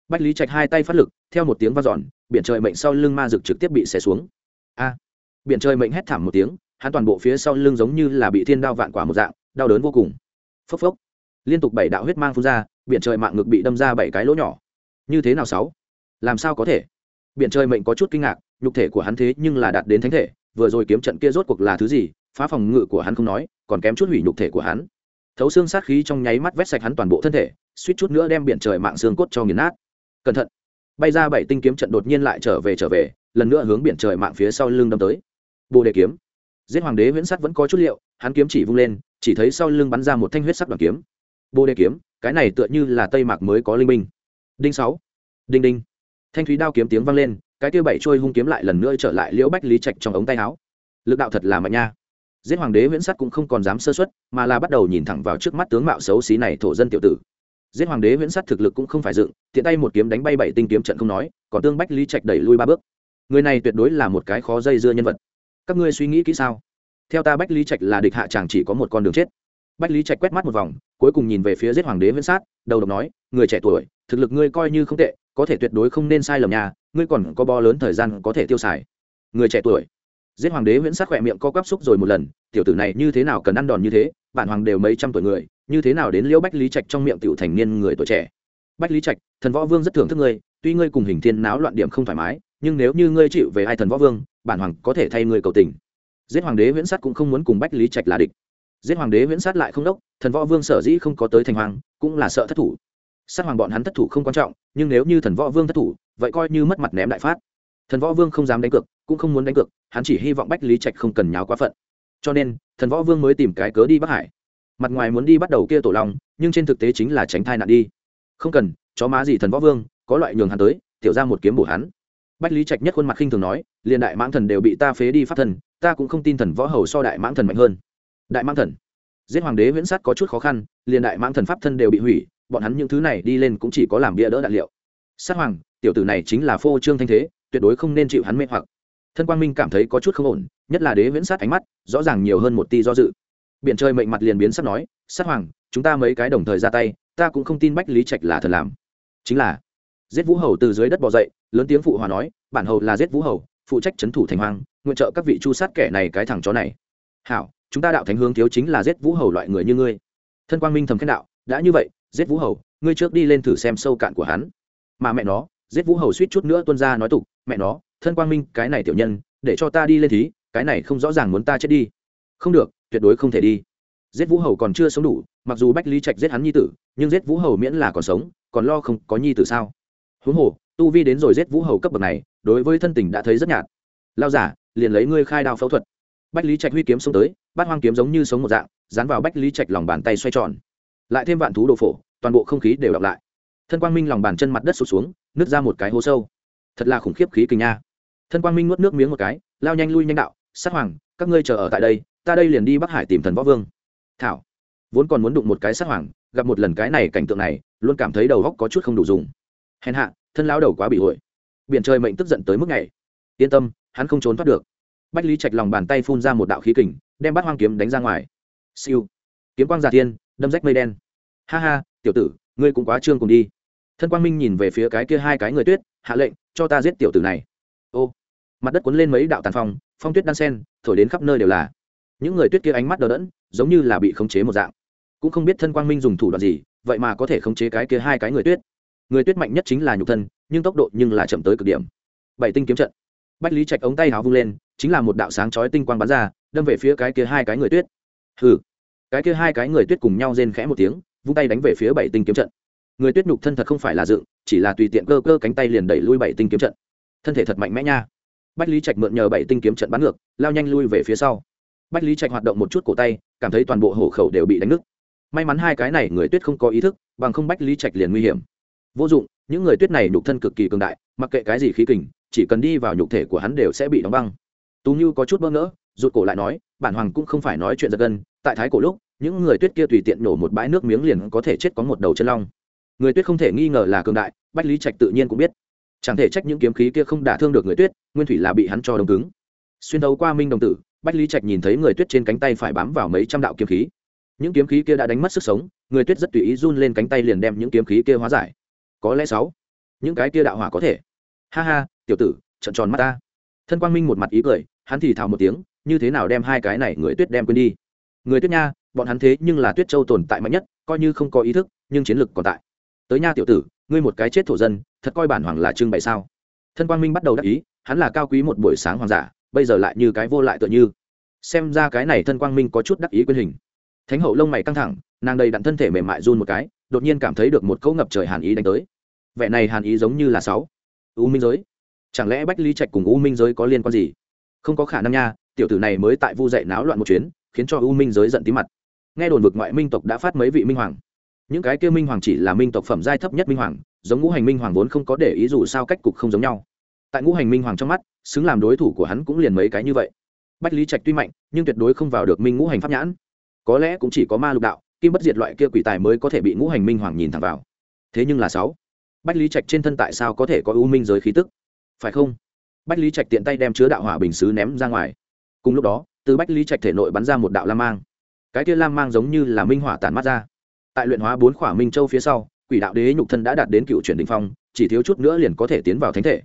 Bách lý trạch hai tay phát lực, theo một tiếng v a giòn biển trời mệnh sau lưng ma rực trực tiếp bị xé xuống. A. Biển trời mệnh hét thảm một tiếng, hắn toàn bộ phía sau lưng giống như là bị thiên đao vạn quả một dạng, đau đớn vô cùng. Phốc phốc. Liên tục bảy đạo huyết mang phun ra, biển trời mạng ngực bị đâm ra bảy cái lỗ nhỏ. Như thế nào sáu? Làm sao có thể? Biển trời mệnh có chút kinh ngạc, nhục thể của hắn thế nhưng là đạt đến thánh thể vừa rồi kiếm trận kia rốt cuộc là thứ gì, phá phòng ngự của hắn không nói, còn kém chút hủy nhục thể của hắn. Thấu xương sát khí trong nháy mắt vét sạch hắn toàn bộ thân thể, suýt chút nữa đem biển trời mạng xương cốt cho nghiền nát. Cẩn thận! Bay ra bảy tinh kiếm trận đột nhiên lại trở về trở về, lần nữa hướng biển trời mạng phía sau lưng đâm tới. Bồ đề kiếm! Giết hoàng đế huyễn sắt vẫn có chút liệu, hắn kiếm chỉ vung lên, chỉ thấy sau lưng bắn ra một thanh huyết sắc đoàn kiếm. Bồ đề kiếm! Cái này tựa như là tây mạc mới có linh minh đinh sáu! Đinh đinh! Thanh thúy đao kiếm tiếng vang lên cái kia bảy trôi hung kiếm lại lần nữa trở lại liễu bách lý trạch trong ống tay áo. Lực đạo thật là mạnh nha. Giết hoàng đế viễn sắt cũng không còn dám sơ xuất mà là bắt đầu nhìn thẳng vào trước mắt tướng mạo xấu xí này thổ dân tiểu tử. Giết hoàng đế viễn sắt thực lực cũng không phải dựng, tiện tay một kiếm đánh bay bảy tinh kiếm trận không nói, còn tương bách lý trạch đẩy lui ba bước. Người này tuyệt đối là một cái khó dây dưa nhân vật. Các ngươi suy nghĩ kỹ sao? Theo ta bách lý trạch là địch hạ chàng chỉ có một con đường chết. Bách lý trạch quét mắt một vòng, cuối cùng nhìn về phía giết hoàng đế viễn sát đầu độc nói, người trẻ tuổi, thực lực ngươi coi như không tệ có thể tuyệt đối không nên sai lầm nhà ngươi còn có bo lớn thời gian có thể tiêu xài. Người trẻ tuổi. Giết hoàng đế nguyễn sát khỏe miệng co quắp xúc rồi một lần, tiểu tử này như thế nào cần ăn đòn như thế, bản hoàng đều mấy trăm tuổi người, như thế nào đến liễu bách lý trạch trong miệng tiểu thành niên người tuổi trẻ. Bách lý trạch, thần võ vương rất thưởng thức ngươi, tuy ngươi cùng hình thiên náo loạn điểm không thoải mái, nhưng nếu như ngươi chịu về ai thần võ vương, bản hoàng có thể thay ngươi cầu tình. Giết hoàng đế nguyễn sát cũng không muốn cùng bách lý trạch là địch. Giết hoàng đế nguyễn sát lại không đốc, thần võ vương sở dĩ không có tới thành hoàng, cũng là sợ thất thủ sát hoàng bọn hắn thất thủ không quan trọng, nhưng nếu như thần võ vương thất thủ, vậy coi như mất mặt ném đại phát. Thần võ vương không dám đánh cược, cũng không muốn đánh cược, hắn chỉ hy vọng bách lý trạch không cần nháo quá phận. Cho nên, thần võ vương mới tìm cái cớ đi bắc hải. Mặt ngoài muốn đi bắt đầu kia tổ long, nhưng trên thực tế chính là tránh thai nạn đi. Không cần, chó má gì thần võ vương, có loại nhường hắn tới, tiểu ra một kiếm bổ hắn. Bách lý trạch nhất khuôn mặt khinh thường nói, liền đại mãng thần đều bị ta phế đi phát thần, ta cũng không tin thần võ hầu so đại mãng thần mạnh hơn. Đại mãng thần. Giết hoàng đế viễn sát có chút khó khăn, liền đại mãng thần pháp thân đều bị hủy bọn hắn những thứ này đi lên cũng chỉ có làm bia đỡ đạn liệu. Sát hoàng, tiểu tử này chính là phô trương thanh thế, tuyệt đối không nên chịu hắn mê hoặc. Thân quang minh cảm thấy có chút không ổn, nhất là đế viễn sát ánh mắt, rõ ràng nhiều hơn một ti do dự. Biển trời mệnh mặt liền biến sắp nói, sát hoàng, chúng ta mấy cái đồng thời ra tay, ta cũng không tin bách lý trạch là thần làm. Chính là, giết vũ hầu từ dưới đất bỏ dậy, lớn tiếng phụ hòa nói, bản hầu là giết vũ hầu, phụ trách trấn thủ thành hoang, nguyện trợ các vị chu sát kẻ này cái thằng chó này. Hảo, chúng ta đạo thánh hướng thiếu chính là giết vũ hầu loại người như ngươi. Thân quang minh thầm khen đạo, đã như vậy giết vũ hầu, ngươi trước đi lên thử xem sâu cạn của hắn. Mà mẹ nó, giết vũ hầu suýt chút nữa tuân ra nói tục, mẹ nó, thân quang minh, cái này tiểu nhân, để cho ta đi lên thí, cái này không rõ ràng muốn ta chết đi. Không được, tuyệt đối không thể đi. Giết vũ hầu còn chưa sống đủ, mặc dù bách lý trạch giết hắn nhi tử, nhưng giết vũ hầu miễn là còn sống, còn lo không có nhi tử sao? Huống hồ, tu vi đến rồi giết vũ hầu cấp bậc này, đối với thân tình đã thấy rất nhạt. Lao giả, liền lấy ngươi khai đao phẫu thuật. Bách lý trạch huy kiếm xông tới, bát hoang kiếm giống như sống một dạng, dán vào bách lý trạch lòng bàn tay xoay tròn. Lại thêm vạn thú đồ phổ toàn bộ không khí đều đọc lại. Thân quang minh lòng bàn chân mặt đất sụt xuống, nứt ra một cái hố sâu. Thật là khủng khiếp khí kinh nha. Thân quang minh nuốt nước miếng một cái, lao nhanh lui nhanh đạo, sát hoàng, các ngươi chờ ở tại đây, ta đây liền đi bắc hải tìm thần võ vương. Thảo. Vốn còn muốn đụng một cái sát hoàng, gặp một lần cái này cảnh tượng này, luôn cảm thấy đầu góc có chút không đủ dùng. Hèn hạ, thân lao đầu quá bị hội. Biển trời mệnh tức giận tới mức này yên tâm, hắn không trốn thoát được. Bách lý trạch lòng bàn tay phun ra một đạo khí kình, đem bắt hoang kiếm đánh ra ngoài. Siêu. Kiếm quang giả thiên, đâm rách mây đen. Ha ha tiểu tử, ngươi cũng quá trương cùng đi. Thân quang minh nhìn về phía cái kia hai cái người tuyết, hạ lệnh, cho ta giết tiểu tử này. Ô, mặt đất cuốn lên mấy đạo tàn phong phong tuyết đan sen, thổi đến khắp nơi đều là. Những người tuyết kia ánh mắt đờ đẫn, giống như là bị khống chế một dạng. Cũng không biết thân quang minh dùng thủ đoạn gì, vậy mà có thể khống chế cái kia hai cái người tuyết. Người tuyết mạnh nhất chính là nhục thân, nhưng tốc độ nhưng là chậm tới cực điểm. Bảy tinh kiếm trận. Bách lý trạch ống tay háo vung lên, chính là một đạo sáng chói tinh quang bắn ra, đâm về phía cái kia hai cái người tuyết. Hừ. Cái kia hai cái người tuyết cùng nhau rên khẽ một tiếng vung tay đánh về phía bảy tinh kiếm trận. Người tuyết nhục thân thật không phải là dựng, chỉ là tùy tiện cơ cơ cánh tay liền đẩy lui bảy tinh kiếm trận. Thân thể thật mạnh mẽ nha. Bách lý trạch mượn nhờ bảy tinh kiếm trận bắn ngược, lao nhanh lui về phía sau. Bách lý trạch hoạt động một chút cổ tay, cảm thấy toàn bộ hổ khẩu đều bị đánh nứt may mắn hai cái này người tuyết không có ý thức, bằng không bách lý trạch liền nguy hiểm. Vô dụng, những người tuyết này nhục thân cực kỳ cường đại, mặc kệ cái gì khí kình, chỉ cần đi vào nhục thể của hắn đều sẽ bị đóng băng. Tú như có chút bỡ ngỡ, rụt cổ lại nói, bản hoàng cũng không phải nói chuyện giật gân, tại thái cổ lúc những người tuyết kia tùy tiện nổ một bãi nước miếng liền có thể chết có một đầu chân long. Người tuyết không thể nghi ngờ là cường đại, bách lý trạch tự nhiên cũng biết. Chẳng thể trách những kiếm khí kia không đả thương được người tuyết, nguyên thủy là bị hắn cho đông cứng. Xuyên đấu qua minh đồng tử, bách lý trạch nhìn thấy người tuyết trên cánh tay phải bám vào mấy trăm đạo kiếm khí. Những kiếm khí kia đã đánh mất sức sống, người tuyết rất tùy ý run lên cánh tay liền đem những kiếm khí kia hóa giải. Có lẽ sáu, những cái kia đạo hỏa có thể. Ha ha, tiểu tử trận tròn mắt ta. Thân quang minh một mặt ý cười, hắn thì thào một tiếng, như thế nào đem hai cái này người tuyết đem quên đi? Người tuyết nha bọn hắn thế nhưng là tuyết châu tồn tại mạnh nhất, coi như không có ý thức, nhưng chiến lực còn tại. Tới nha tiểu tử, ngươi một cái chết thổ dân, thật coi bản hoàng là trưng bày sao? Thân quang minh bắt đầu đắc ý, hắn là cao quý một buổi sáng hoàng giả, bây giờ lại như cái vô lại tựa như. Xem ra cái này thân quang minh có chút đắc ý quyền hình. Thánh hậu lông mày căng thẳng, nàng đầy đặn thân thể mềm mại run một cái, đột nhiên cảm thấy được một cỗ ngập trời hàn ý đánh tới. Vẻ này hàn ý giống như là sáu. U minh giới. Chẳng lẽ bách lý trạch cùng u minh giới có liên quan gì? Không có khả năng nha, tiểu tử này mới tại vu dậy náo loạn một chuyến, khiến cho u minh giới giận tí mặt nghe đồn vực ngoại minh tộc đã phát mấy vị minh hoàng. Những cái kia minh hoàng chỉ là minh tộc phẩm giai thấp nhất minh hoàng, giống ngũ hành minh hoàng vốn không có để ý dù sao cách cục không giống nhau. Tại ngũ hành minh hoàng trong mắt, xứng làm đối thủ của hắn cũng liền mấy cái như vậy. Bách lý trạch tuy mạnh, nhưng tuyệt đối không vào được minh ngũ hành pháp nhãn. Có lẽ cũng chỉ có ma lục đạo, kim bất diệt loại kia quỷ tài mới có thể bị ngũ hành minh hoàng nhìn thẳng vào. Thế nhưng là sáu. Bách lý trạch trên thân tại sao có thể có u minh giới khí tức? Phải không? Bách lý trạch tiện tay đem chứa đạo hỏa bình xứ ném ra ngoài. Cùng lúc đó, từ bách lý trạch thể nội bắn ra một đạo lam mang cái kia lam mang giống như là minh hỏa tản mắt ra. Tại luyện hóa bốn khỏa minh châu phía sau, quỷ đạo đế nhục thân đã đạt đến cựu chuyển đình phong, chỉ thiếu chút nữa liền có thể tiến vào thánh thể.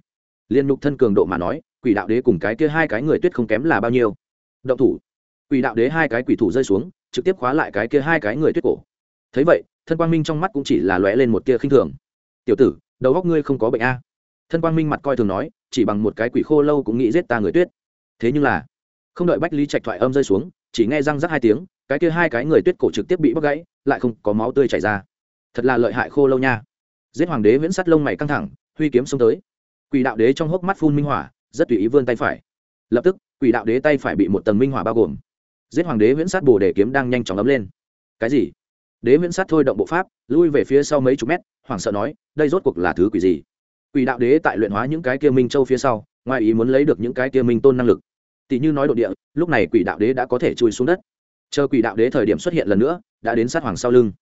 Liên nhục thân cường độ mà nói, quỷ đạo đế cùng cái kia hai cái người tuyết không kém là bao nhiêu. Động thủ. Quỷ đạo đế hai cái quỷ thủ rơi xuống, trực tiếp khóa lại cái kia hai cái người tuyết cổ. Thấy vậy, thân quang minh trong mắt cũng chỉ là lóe lên một tia khinh thường. Tiểu tử, đầu góc ngươi không có bệnh a? Thân quang minh mặt coi thường nói, chỉ bằng một cái quỷ khô lâu cũng nghĩ giết ta người tuyết. Thế nhưng là, không đợi bách lý trạch thoại âm rơi xuống, chỉ nghe răng rắc hai tiếng cái kia hai cái người tuyết cổ trực tiếp bị bóc gãy, lại không có máu tươi chảy ra. Thật là lợi hại khô lâu nha. Giết hoàng đế viễn sắt lông mày căng thẳng, huy kiếm xông tới. Quỷ đạo đế trong hốc mắt phun minh hỏa, rất tùy ý vươn tay phải. Lập tức, quỷ đạo đế tay phải bị một tầng minh hỏa bao gồm. Giết hoàng đế viễn sát bồ đề kiếm đang nhanh chóng ấm lên. Cái gì? Đế viễn sát thôi động bộ pháp, lui về phía sau mấy chục mét, hoảng sợ nói, đây rốt cuộc là thứ quỷ gì? Quỷ đạo đế tại luyện hóa những cái kia minh châu phía sau, ngoài ý muốn lấy được những cái kia minh tôn năng lực. Tỷ như nói độ địa, lúc này quỷ đạo đế đã có thể chui xuống đất chờ quỷ đạo đế thời điểm xuất hiện lần nữa, đã đến sát hoàng sau lưng.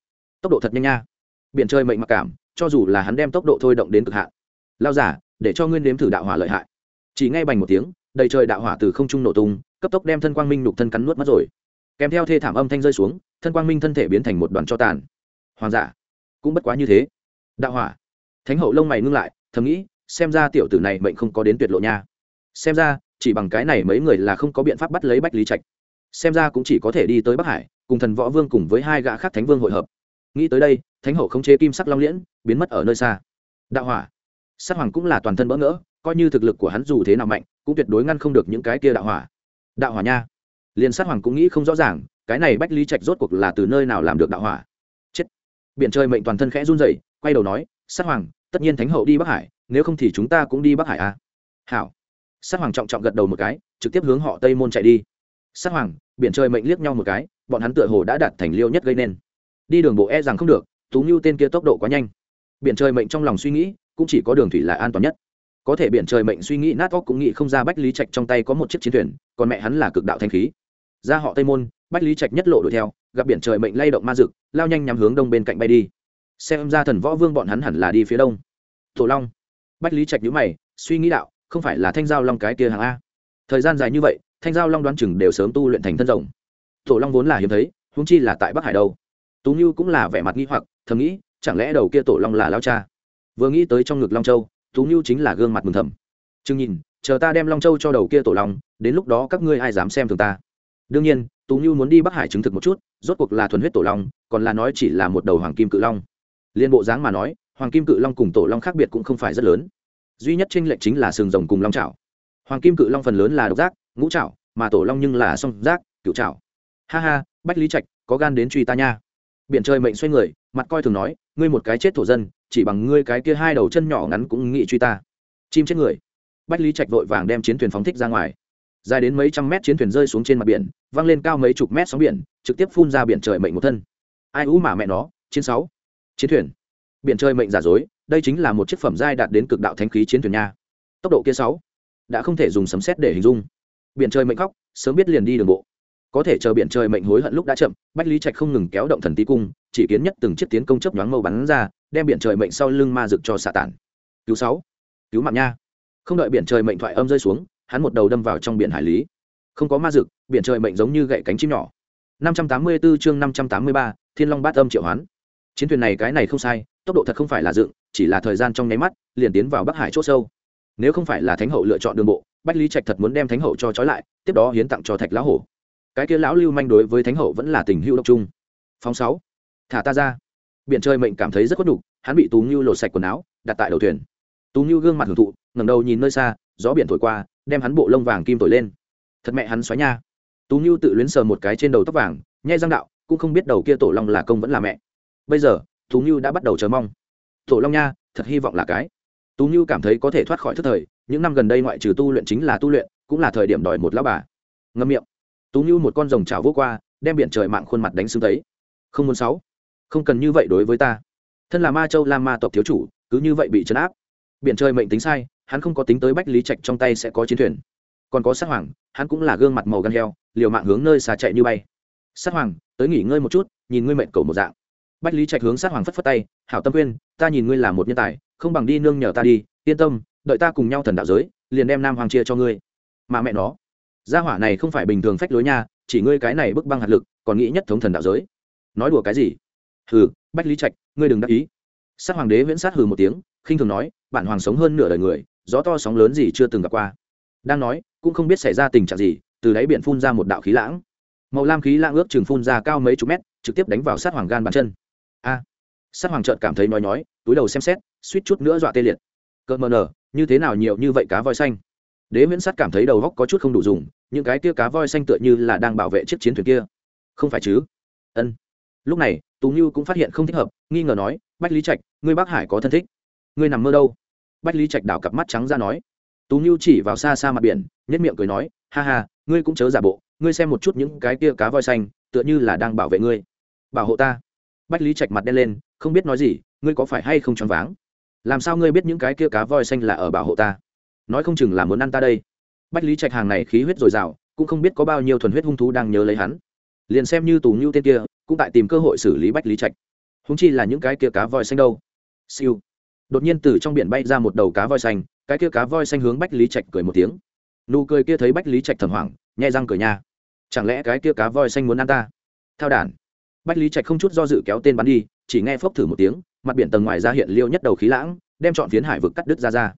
Tốc độ thật nhanh nha. Biển chơi mệnh mặc cảm, cho dù là hắn đem tốc độ thôi động đến cực hạn. Lao giả, để cho nguyên đếm thử đạo hỏa lợi hại. Chỉ ngay bành một tiếng, đầy trời đạo hỏa từ không trung nổ tung, cấp tốc đem thân quang minh nục thân cắn nuốt mất rồi. Kèm theo thê thảm âm thanh rơi xuống, thân quang minh thân thể biến thành một đoàn cho tàn. Hoàng giả, cũng bất quá như thế. Đạo hỏa. Thánh hậu lông mày ngưng lại, thầm nghĩ, xem ra tiểu tử này mệnh không có đến tuyệt lộ nha. Xem ra, chỉ bằng cái này mấy người là không có biện pháp bắt lấy bách lý trạch xem ra cũng chỉ có thể đi tới bắc hải, cùng thần võ vương cùng với hai gã khác thánh vương hội hợp. Nghĩ tới đây, thánh hậu không chế kim sắc long liễn, biến mất ở nơi xa. Đạo hỏa. Sát hoàng cũng là toàn thân bỡ ngỡ, coi như thực lực của hắn dù thế nào mạnh, cũng tuyệt đối ngăn không được những cái kia đạo hỏa. Đạo hỏa nha. Liền sát hoàng cũng nghĩ không rõ ràng, cái này bách lý trạch rốt cuộc là từ nơi nào làm được đạo hỏa. Chết. Biển trời mệnh toàn thân khẽ run rẩy, quay đầu nói, sát hoàng, tất nhiên thánh hậu đi bắc hải, nếu không thì chúng ta cũng đi bắc hải à. Hảo. Sát hoàng trọng trọng gật đầu một cái, trực tiếp hướng họ tây môn chạy đi sát hoàng, biển trời mệnh liếc nhau một cái, bọn hắn tựa hồ đã đạt thành liêu nhất gây nên. Đi đường bộ e rằng không được, tú như tên kia tốc độ quá nhanh. Biển trời mệnh trong lòng suy nghĩ, cũng chỉ có đường thủy là an toàn nhất. Có thể biển trời mệnh suy nghĩ, nát óc cũng nghĩ không ra bách lý trạch trong tay có một chiếc chiến thuyền, còn mẹ hắn là cực đạo thanh khí. Ra họ tây môn, bách lý trạch nhất lộ đuổi theo, gặp biển trời mệnh lay động ma rực lao nhanh nhắm hướng đông bên cạnh bay đi. Xem ra thần võ vương bọn hắn hẳn là đi phía đông. Tổ long. Bách lý trạch nhữ mày, suy nghĩ đạo, không phải là thanh giao long cái kia hàng a thời gian dài như vậy thanh giao long đoán chừng đều sớm tu luyện thành thân rồng. Tổ long vốn là hiếm thấy húng chi là tại bắc hải đâu. Tú như cũng là vẻ mặt nghi hoặc, thầm nghĩ, chẳng lẽ đầu kia tổ long là lao cha? Vừa nghĩ tới trong ngực long châu, tú như chính là gương mặt mừng thầm. Chừng nhìn, chờ ta đem long châu cho đầu kia tổ long, đến lúc đó các ngươi ai dám xem thường ta? Đương nhiên, tú như muốn đi bắc hải chứng thực một chút, rốt cuộc là thuần huyết tổ long, còn là nói chỉ là một đầu hoàng kim cự long. Liên bộ dáng mà nói, hoàng kim cự long cùng tổ long khác biệt cũng không phải rất lớn. Duy nhất tranh lệch chính là sừng rồng cùng long trào hoàng kim cự long phần lớn là độc giác ngũ trảo, mà tổ long nhưng là song giác cựu trảo. Ha ha, bách lý trạch, có gan đến truy ta nha. Biện trời mệnh xoay người, mặt coi thường nói, ngươi một cái chết thổ dân, chỉ bằng ngươi cái kia hai đầu chân nhỏ ngắn cũng nghĩ truy ta. Chim chết người. Bách lý trạch vội vàng đem chiến thuyền phóng thích ra ngoài. Dài đến mấy trăm mét chiến thuyền rơi xuống trên mặt biển văng lên cao mấy chục mét sóng biển, trực tiếp phun ra biển trời mệnh một thân. Ai ú mà mẹ nó, chiến sáu. Chiến thuyền. Biển trời mệnh giả dối, đây chính là một chiếc phẩm giai đạt đến cực đạo thánh khí chiến thuyền nha. Tốc độ kia sáu, đã không thể dùng sấm xét để hình dung biển trời mệnh khóc sớm biết liền đi đường bộ. Có thể chờ biển trời mệnh hối hận lúc đã chậm bách lý trạch không ngừng kéo động thần tí cung chỉ kiến nhất từng chiếc tiến công chấp nhoáng mâu bắn ra đem biển trời mệnh sau lưng ma rực cho xạ tản. Cứu sáu. Cứu mạng nha. Không đợi biển trời mệnh thoại âm rơi xuống hắn một đầu đâm vào trong biển hải lý. Không có ma rực biển trời mệnh giống như gậy cánh chim nhỏ. 584 chương 583, thiên long bát âm triệu hoán. Chiến thuyền này cái này không sai tốc độ thật không phải là dựng chỉ là thời gian trong nháy mắt liền tiến vào bắc hải c h sâu. Nếu không phải là thánh hậu lựa chọn đường bộ bách lý trạch thật muốn đem thánh hậu cho trói lại, tiếp đó hiến tặng cho thạch lão hổ. Cái kia lão lưu manh đối với thánh hậu vẫn là tình hữu độc trung phóng sáu. Thả ta ra. Biện chơi mệnh cảm thấy rất khuất đục hắn bị tú ngưu lột sạch quần áo, đặt tại đầu thuyền. Tú ngưu gương mặt hưởng thụ, ngẩng đầu nhìn nơi xa, gió biển thổi qua, đem hắn bộ lông vàng kim thổi lên. Thật mẹ hắn xóa nha. Tú ngưu tự luyến sờ một cái trên đầu tóc vàng, nhai răng đạo, cũng không biết đầu kia tổ long là công vẫn là mẹ. Bây giờ, tú ngưu đã bắt đầu chờ mong. Tổ long nha, thật hy vọng là cái tú ngưu cảm thấy có thể thoát khỏi thức thời, những năm gần đây ngoại trừ tu luyện chính là tu luyện, cũng là thời điểm đòi một lão bà. Ngâm miệng. Tú ngưu một con rồng trào vô qua, đem biển trời mạng khuôn mặt đánh xương tấy. Không muốn sáu. Không cần như vậy đối với ta. Thân là ma châu, lam ma tộc thiếu chủ, cứ như vậy bị chấn áp. Biển trời mệnh tính sai, hắn không có tính tới bách lý trạch trong tay sẽ có chiến thuyền. Còn có sát hoàng, hắn cũng là gương mặt màu gan heo, liều mạng hướng nơi xa chạy như bay. Sát hoàng, tới nghỉ ngơi một chút, nhìn ngươi mệnh cầu một dạng. Bách lý trạch hướng sát hoàng phất phất tay, hảo tâm quyên, ta nhìn ngươi là một nhân tài không bằng đi nương nhờ ta đi, yên tâm, đợi ta cùng nhau thần đạo giới, liền đem nam hoàng chia cho ngươi. Mà mẹ nó, gia hỏa này không phải bình thường phách lối nha, chỉ ngươi cái này bức băng hạt lực, còn nghĩ nhất thống thần đạo giới. Nói đùa cái gì? Hừ, bách lý trạch, ngươi đừng đắc ý. Sát hoàng đế viễn sát hừ một tiếng, khinh thường nói, bản hoàng sống hơn nửa đời người, gió to sóng lớn gì chưa từng gặp qua. Đang nói, cũng không biết xảy ra tình trạng gì, từ đáy biển phun ra một đạo khí lãng. Màu lam khí lãng ước chừng phun ra cao mấy chục mét, trực tiếp đánh vào sát hoàng gan bàn chân. A! Sát hoàng trợt cảm thấy nói nhói, túi đầu xem xét, suýt chút nữa dọa tê liệt. Cợt mờ nở, như thế nào nhiều như vậy cá voi xanh? Đế viễn Sắt cảm thấy đầu góc có chút không đủ dùng, những cái kia cá voi xanh tựa như là đang bảo vệ chiếc chiến thuyền kia. Không phải chứ? Ân. Lúc này tú như cũng phát hiện không thích hợp, nghi ngờ nói, bách lý trạch, ngươi bắc hải có thân thích. Ngươi nằm mơ đâu? Bách lý trạch đảo cặp mắt trắng ra nói. Tú như chỉ vào xa xa mặt biển nhất miệng cười nói, ha ha, ngươi cũng chớ giả bộ, ngươi xem một chút những cái kia cá voi xanh, tựa như là đang bảo vệ ngươi. Bảo hộ ta bách lý trạch mặt đen lên, không biết nói gì, ngươi có phải hay không choáng váng? Làm sao ngươi biết những cái kia cá voi xanh là ở bảo hộ ta? Nói không chừng là muốn ăn ta đây. Bách lý trạch hàng này khí huyết dồi dào, cũng không biết có bao nhiêu thuần huyết hung thú đang nhớ lấy hắn. Liền xem như tù như tên kia, cũng tại tìm cơ hội xử lý bách lý trạch. Húng chi là những cái kia cá voi xanh đâu? Siêu. Đột nhiên từ trong biển bay ra một đầu cá voi xanh, cái kia cá voi xanh hướng bách lý trạch cười một tiếng. Nụ cười kia thấy bách lý trạch thầm hoảng, nhai răng cười nha. Chẳng lẽ cái kia cá voi xanh muốn ăn ta? Thao đản bách lý trạch không chút do dự kéo tên bắn đi, chỉ nghe phốc thử một tiếng, mặt biển tầng ngoài ra hiện liêu nhất đầu khí lãng, đem chọn phiến hải vực cắt đứt ra ra.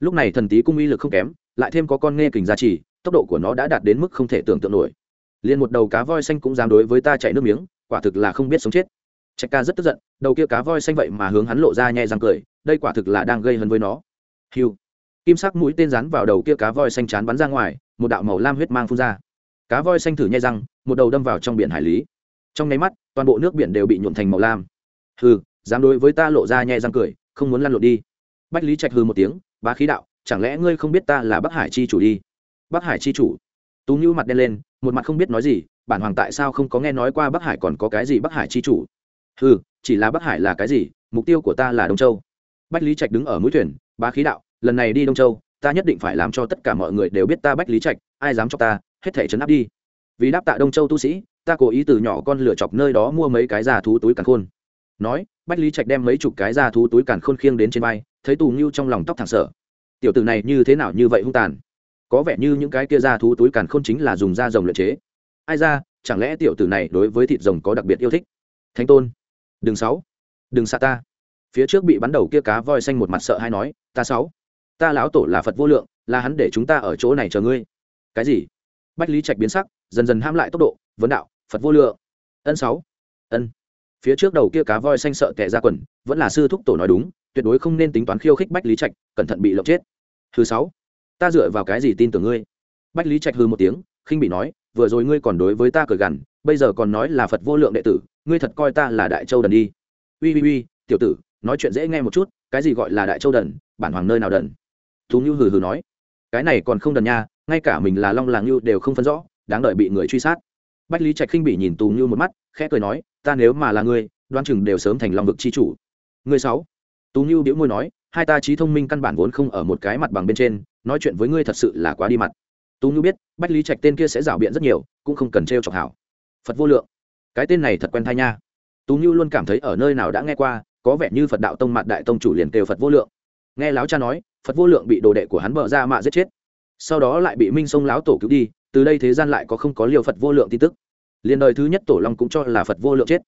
Lúc này thần tý cung uy lực không kém, lại thêm có con nghe kình gia trì, tốc độ của nó đã đạt đến mức không thể tưởng tượng nổi. Liền một đầu cá voi xanh cũng dám đối với ta chạy nước miếng, quả thực là không biết sống chết. Trạch ca rất tức giận, đầu kia cá voi xanh vậy mà hướng hắn lộ ra nhẹ răng cười, đây quả thực là đang gây hấn với nó. Hiu kim sắc mũi tên rắn vào đầu kia cá voi xanh chán bắn ra ngoài, một đạo màu lam huyết mang phun ra. Cá voi xanh thử nhai răng, một đầu đâm vào trong biển hải lý. Trong nháy mắt toàn bộ nước biển đều bị nhuộn thành màu lam. Hừ dám đối với ta lộ ra nhẹ răng cười không muốn lăn lộn đi. Bách lý trạch hừ một tiếng bá khí đạo chẳng lẽ ngươi không biết ta là bắc hải chi chủ đi? Bắc hải chi chủ? Tú ngưu mặt đen lên một mặt không biết nói gì bản hoàng tại sao không có nghe nói qua bắc hải còn có cái gì bắc hải chi chủ? Hừ, chỉ là bắc hải là cái gì mục tiêu của ta là đông châu. Bách lý trạch đứng ở mũi thuyền bá khí đạo lần này đi đông châu ta nhất định phải làm cho tất cả mọi người đều biết ta bách lý trạch ai dám cho ta hết thể chấn áp đi. Vì đáp tạ đông châu tu sĩ ta cố ý từ nhỏ con lựa chọc nơi đó mua mấy cái già thú túi càn khôn. Nói, bách lý trạch đem mấy chục cái già thú túi càn khôn khiêng đến trên vai, thấy tù ngưu trong lòng tóc thẳng sở. Tiểu tử này như thế nào như vậy hung tàn? Có vẻ như những cái kia già thú túi càn khôn chính là dùng da rồng luyện chế. Ai ra, chẳng lẽ tiểu tử này đối với thịt rồng có đặc biệt yêu thích? Thánh tôn, đừng sáu đừng xa ta. Phía trước bị bắn đầu kia cá voi xanh một mặt sợ hay nói, ta sáu ta lão tổ là phật vô lượng, là hắn để chúng ta ở chỗ này chờ ngươi. Cái gì? Bách lý trạch biến sắc, dần dần ham lại tốc độ, vấn đạo phật vô lượng. Ân sáu. Ân. Phía trước đầu kia cá voi xanh sợ tệ ra quần, vẫn là sư thúc tổ nói đúng, tuyệt đối không nên tính toán khiêu khích bách lý trạch, cẩn thận bị lộng chết. Thứ sáu. Ta dựa vào cái gì tin tưởng ngươi? Bách lý trạch hư một tiếng, khinh bị nói, vừa rồi ngươi còn đối với ta cởi gằn, bây giờ còn nói là phật vô lượng đệ tử, ngươi thật coi ta là đại châu đần đi. Ui ui ui tiểu tử, nói chuyện dễ nghe một chút, cái gì gọi là đại châu đần, bản hoàng nơi nào đần? Thú như hừ hừ nói, cái này còn không đần nha, ngay cả mình là long làng như đều không phân rõ, đáng đợi bị người truy sát bách lý trạch khinh bị nhìn tù như một mắt, khẽ cười nói, ta nếu mà là ngươi đoan chừng đều sớm thành long vực chi chủ. Ngươi sáu. Tú như bĩu môi nói, hai ta trí thông minh căn bản vốn không ở một cái mặt bằng bên trên, nói chuyện với ngươi thật sự là quá đi mặt. Tú như biết, bách lý trạch tên kia sẽ giảo biện rất nhiều, cũng không cần trêu chọc hảo. Phật vô lượng. Cái tên này thật quen tai nha. Tú như luôn cảm thấy ở nơi nào đã nghe qua, có vẻ như phật đạo tông mặt đại tông chủ liền kêu phật vô lượng. Nghe lão cha nói, phật vô lượng bị đồ đệ của hắn bợ ra mạ giết chết. Sau đó lại bị minh sông Lão tổ cứu đi, từ đây thế gian lại có không có liều phật vô lượng tin tức liền đời thứ nhất tổ long cũng cho là phật vô lượng chết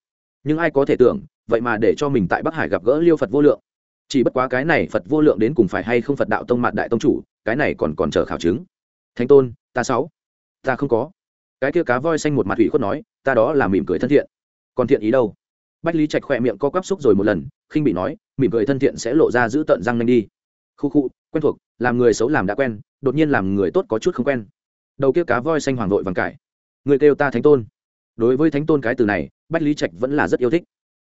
nhưng ai có thể tưởng vậy mà để cho mình tại bắc hải gặp gỡ liêu phật vô lượng chỉ bất quá cái này phật vô lượng đến cùng phải hay không phật đạo tông mạn đại tông chủ cái này còn còn chờ khảo chứng thánh tôn ta sáu ta không có cái kia cá voi xanh một mặt ủy khuất nói ta đó là mỉm cười thân thiện còn thiện ý đâu bách lý trạch khỏe miệng co quắp xúc rồi một lần khinh bị nói mỉm cười thân thiện sẽ lộ ra giữ tận răng nhanh đi khu khu quen thuộc làm người xấu làm đã quen đột nhiên làm người tốt có chút không quen đầu kia cá voi xanh hoàng vội vàng cải người kêu ta thánh tôn đối với thánh tôn cái từ này, bách lý trạch vẫn là rất yêu thích.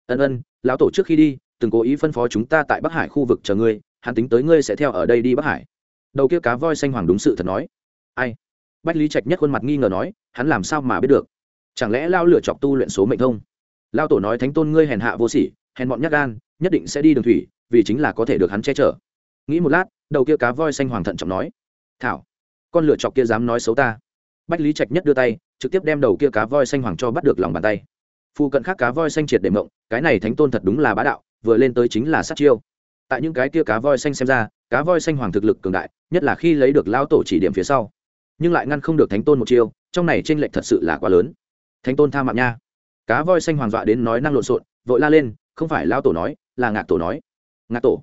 Ân ân, lão tổ trước khi đi, từng cố ý phân phó chúng ta tại bắc hải khu vực chờ ngươi, hắn tính tới ngươi sẽ theo ở đây đi bắc hải. Đầu kia cá voi xanh hoàng đúng sự thật nói. Ai? Bách lý trạch nhất khuôn mặt nghi ngờ nói, hắn làm sao mà biết được? Chẳng lẽ lao lựa chọc tu luyện số mệnh thông lao tổ nói, thánh tôn ngươi hèn hạ vô sỉ, hèn bọn nhắc gan, nhất định sẽ đi đường thủy, vì chính là có thể được hắn che chở. Nghĩ một lát, đầu kia cá voi xanh hoàng thận trọng nói, thảo, con lựa chọc kia dám nói xấu ta bách lý trạch nhất đưa tay, trực tiếp đem đầu kia cá voi xanh hoàng cho bắt được lòng bàn tay. Phụ cận khác cá voi xanh triệt để mộng, cái này thánh tôn thật đúng là bá đạo, vừa lên tới chính là sát chiêu. Tại những cái kia cá voi xanh xem ra, cá voi xanh hoàng thực lực cường đại, nhất là khi lấy được lao tổ chỉ điểm phía sau. Nhưng lại ngăn không được thánh tôn một chiêu, trong này tranh lệch thật sự là quá lớn. Thánh tôn tha mạng nha. Cá voi xanh hoàng dọa đến nói năng lộn xộn, vội la lên, không phải lao tổ nói, là ngạc tổ nói. Ngạc tổ.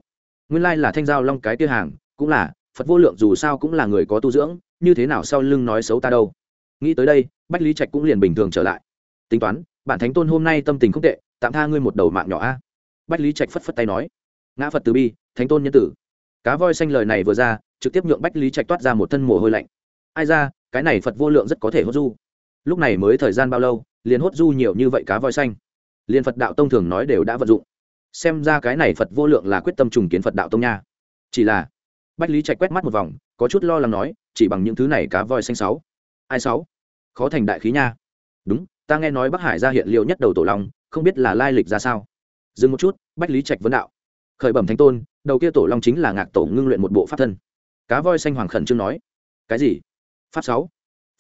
Nguyên lai là thanh giao long cái kia hàng, cũng là phật vô lượng dù sao cũng là người có tu dưỡng, như thế nào sau lưng nói xấu ta đâu? Nghĩ tới đây, bách lý trạch cũng liền bình thường trở lại. Tính toán, bản thánh tôn hôm nay tâm tình không tệ, tạm tha ngươi một đầu mạng nhỏ a. Bách lý trạch phất phất tay nói. Ngã phật từ bi, thánh tôn nhân tử. Cá voi xanh lời này vừa ra, trực tiếp nhượng bách lý trạch toát ra một thân mồ hôi lạnh. Ai ra, cái này phật vô lượng rất có thể hốt du. Lúc này mới thời gian bao lâu, liền hốt du nhiều như vậy cá voi xanh. Liền phật đạo tông thường nói đều đã vận dụng. Xem ra cái này phật vô lượng là quyết tâm trùng kiến phật đạo tông nha. Chỉ là bách lý trạch quét mắt một vòng, có chút lo lắng nói, chỉ bằng những thứ này cá voi xanh sáu. Ai sáu? Khó thành đại khí nha. Đúng, ta nghe nói bắc hải ra hiện liệu nhất đầu tổ long, không biết là lai lịch ra sao. Dừng một chút, bách lý trạch vấn đạo. Khởi bẩm thánh tôn, đầu kia tổ long chính là ngạc tổ ngưng luyện một bộ pháp thân. Cá voi xanh hoàng khẩn trương nói. Cái gì? Pháp sáu?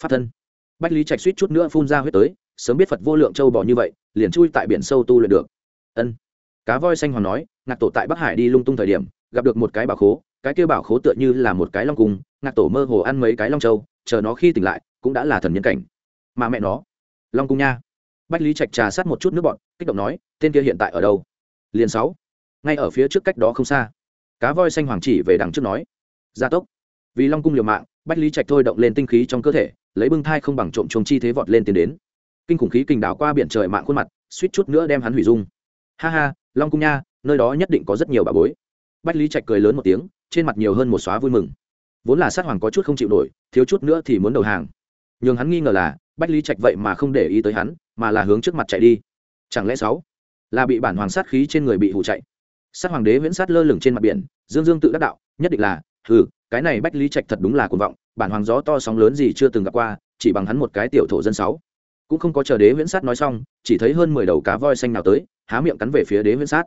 Pháp thân. Bách lý trạch suýt chút nữa phun ra huyết tới, sớm biết phật vô lượng châu bỏ như vậy, liền chui tại biển sâu tu luyện được. Ân. Cá voi xanh hoàng nói, ngạc tổ tại bắc hải đi lung tung thời điểm, gặp được một cái bảo khố cái kia bảo khố tựa như là một cái long cung, ngạc tổ mơ hồ ăn mấy cái long châu, chờ nó khi tỉnh lại, cũng đã là thần nhân cảnh. Mà mẹ nó, long cung nha. Bách lý trạch trà sát một chút nước bọn, kích động nói, tên kia hiện tại ở đâu? Liền sáu. Ngay ở phía trước cách đó không xa, cá voi xanh hoàng chỉ về đằng trước nói, gia tốc. Vì long cung liều mạng, bách lý trạch thôi động lên tinh khí trong cơ thể, lấy bưng thai không bằng trộm chuồng chi thế vọt lên tiến đến. Kinh khủng khí kình đảo qua biển trời mạng khuôn mặt, suýt chút nữa đem hắn hủy dung. Ha ha, long cung nha, nơi đó nhất định có rất nhiều bà bối. Bách lý trạch cười lớn một tiếng trên mặt nhiều hơn một xóa vui mừng. Vốn là sát hoàng có chút không chịu nổi, thiếu chút nữa thì muốn đầu hàng. Nhường hắn nghi ngờ là, bách lý trạch vậy mà không để ý tới hắn, mà là hướng trước mặt chạy đi. Chẳng lẽ sáu là bị bản hoàng sát khí trên người bị hụ chạy? Sát hoàng đế viễn sát lơ lửng trên mặt biển, dương dương tự đắc đạo, nhất định là ừ cái này bách lý trạch thật đúng là cuồng vọng, bản hoàng gió to sóng lớn gì chưa từng gặp qua, chỉ bằng hắn một cái tiểu thổ dân sáu. Cũng không có chờ đế viễn sát nói xong, chỉ thấy hơn mười đầu cá voi xanh nào tới, há miệng cắn về phía đế viễn sát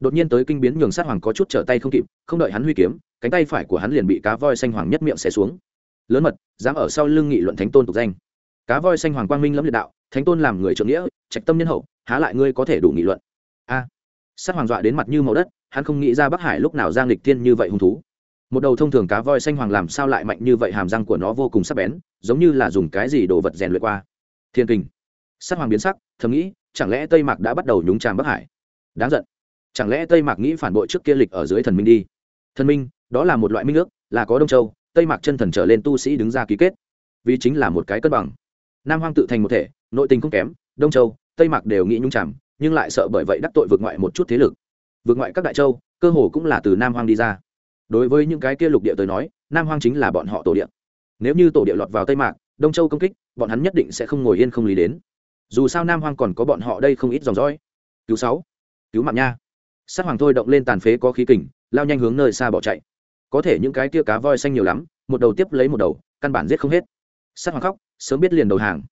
đột nhiên tới kinh biến nhường sát hoàng có chút trở tay không kịp, không đợi hắn huy kiếm, cánh tay phải của hắn liền bị cá voi xanh hoàng nhất miệng xé xuống. Lớn mật, dám ở sau lưng nghị luận thánh tôn tục danh. Cá voi xanh hoàng quang minh lẫm liệt đạo, thánh tôn làm người trưởng nghĩa, trạch tâm nhân hậu, há lại ngươi có thể đủ nghị luận? A. Sát hoàng dọa đến mặt như màu đất, hắn không nghĩ ra bắc hải lúc nào giang lịch tiên như vậy hung thú. Một đầu thông thường cá voi xanh hoàng làm sao lại mạnh như vậy, hàm răng của nó vô cùng sắc bén, giống như là dùng cái gì đồ vật rèn luyện qua. Thiên kình sát hoàng biến sắc, thầm nghĩ, chẳng lẽ tây mạc đã bắt đầu nhúng tràm bắc hải? Đáng giận chẳng lẽ tây mạc nghĩ phản bội trước kia lịch ở dưới thần minh đi? Thần minh, đó là một loại minh ước, là có đông châu, tây mạc chân thần trở lên tu sĩ đứng ra ký kết. Vì chính là một cái cân bằng. Nam hoang tự thành một thể, nội tình không kém, đông châu, tây mạc đều nghĩ nhung chằm nhưng lại sợ bởi vậy đắc tội vượt ngoại một chút thế lực. Vượt ngoại các đại châu, cơ hồ cũng là từ nam hoang đi ra. Đối với những cái kia lục địa tới nói, nam hoang chính là bọn họ tổ địa. Nếu như tổ địa lọt vào tây mạc, đông châu công kích, bọn hắn nhất định sẽ không ngồi yên không lý đến. Dù sao nam hoang còn có bọn họ đây không ít dòng dõi. Cứu sáu. Cứu mạng nha sát hoàng thôi động lên tàn phế có khí kình, lao nhanh hướng nơi xa bỏ chạy. Có thể những cái tia cá voi xanh nhiều lắm, một đầu tiếp lấy một đầu, căn bản giết không hết. Sát hoàng khóc, sớm biết liền đầu hàng.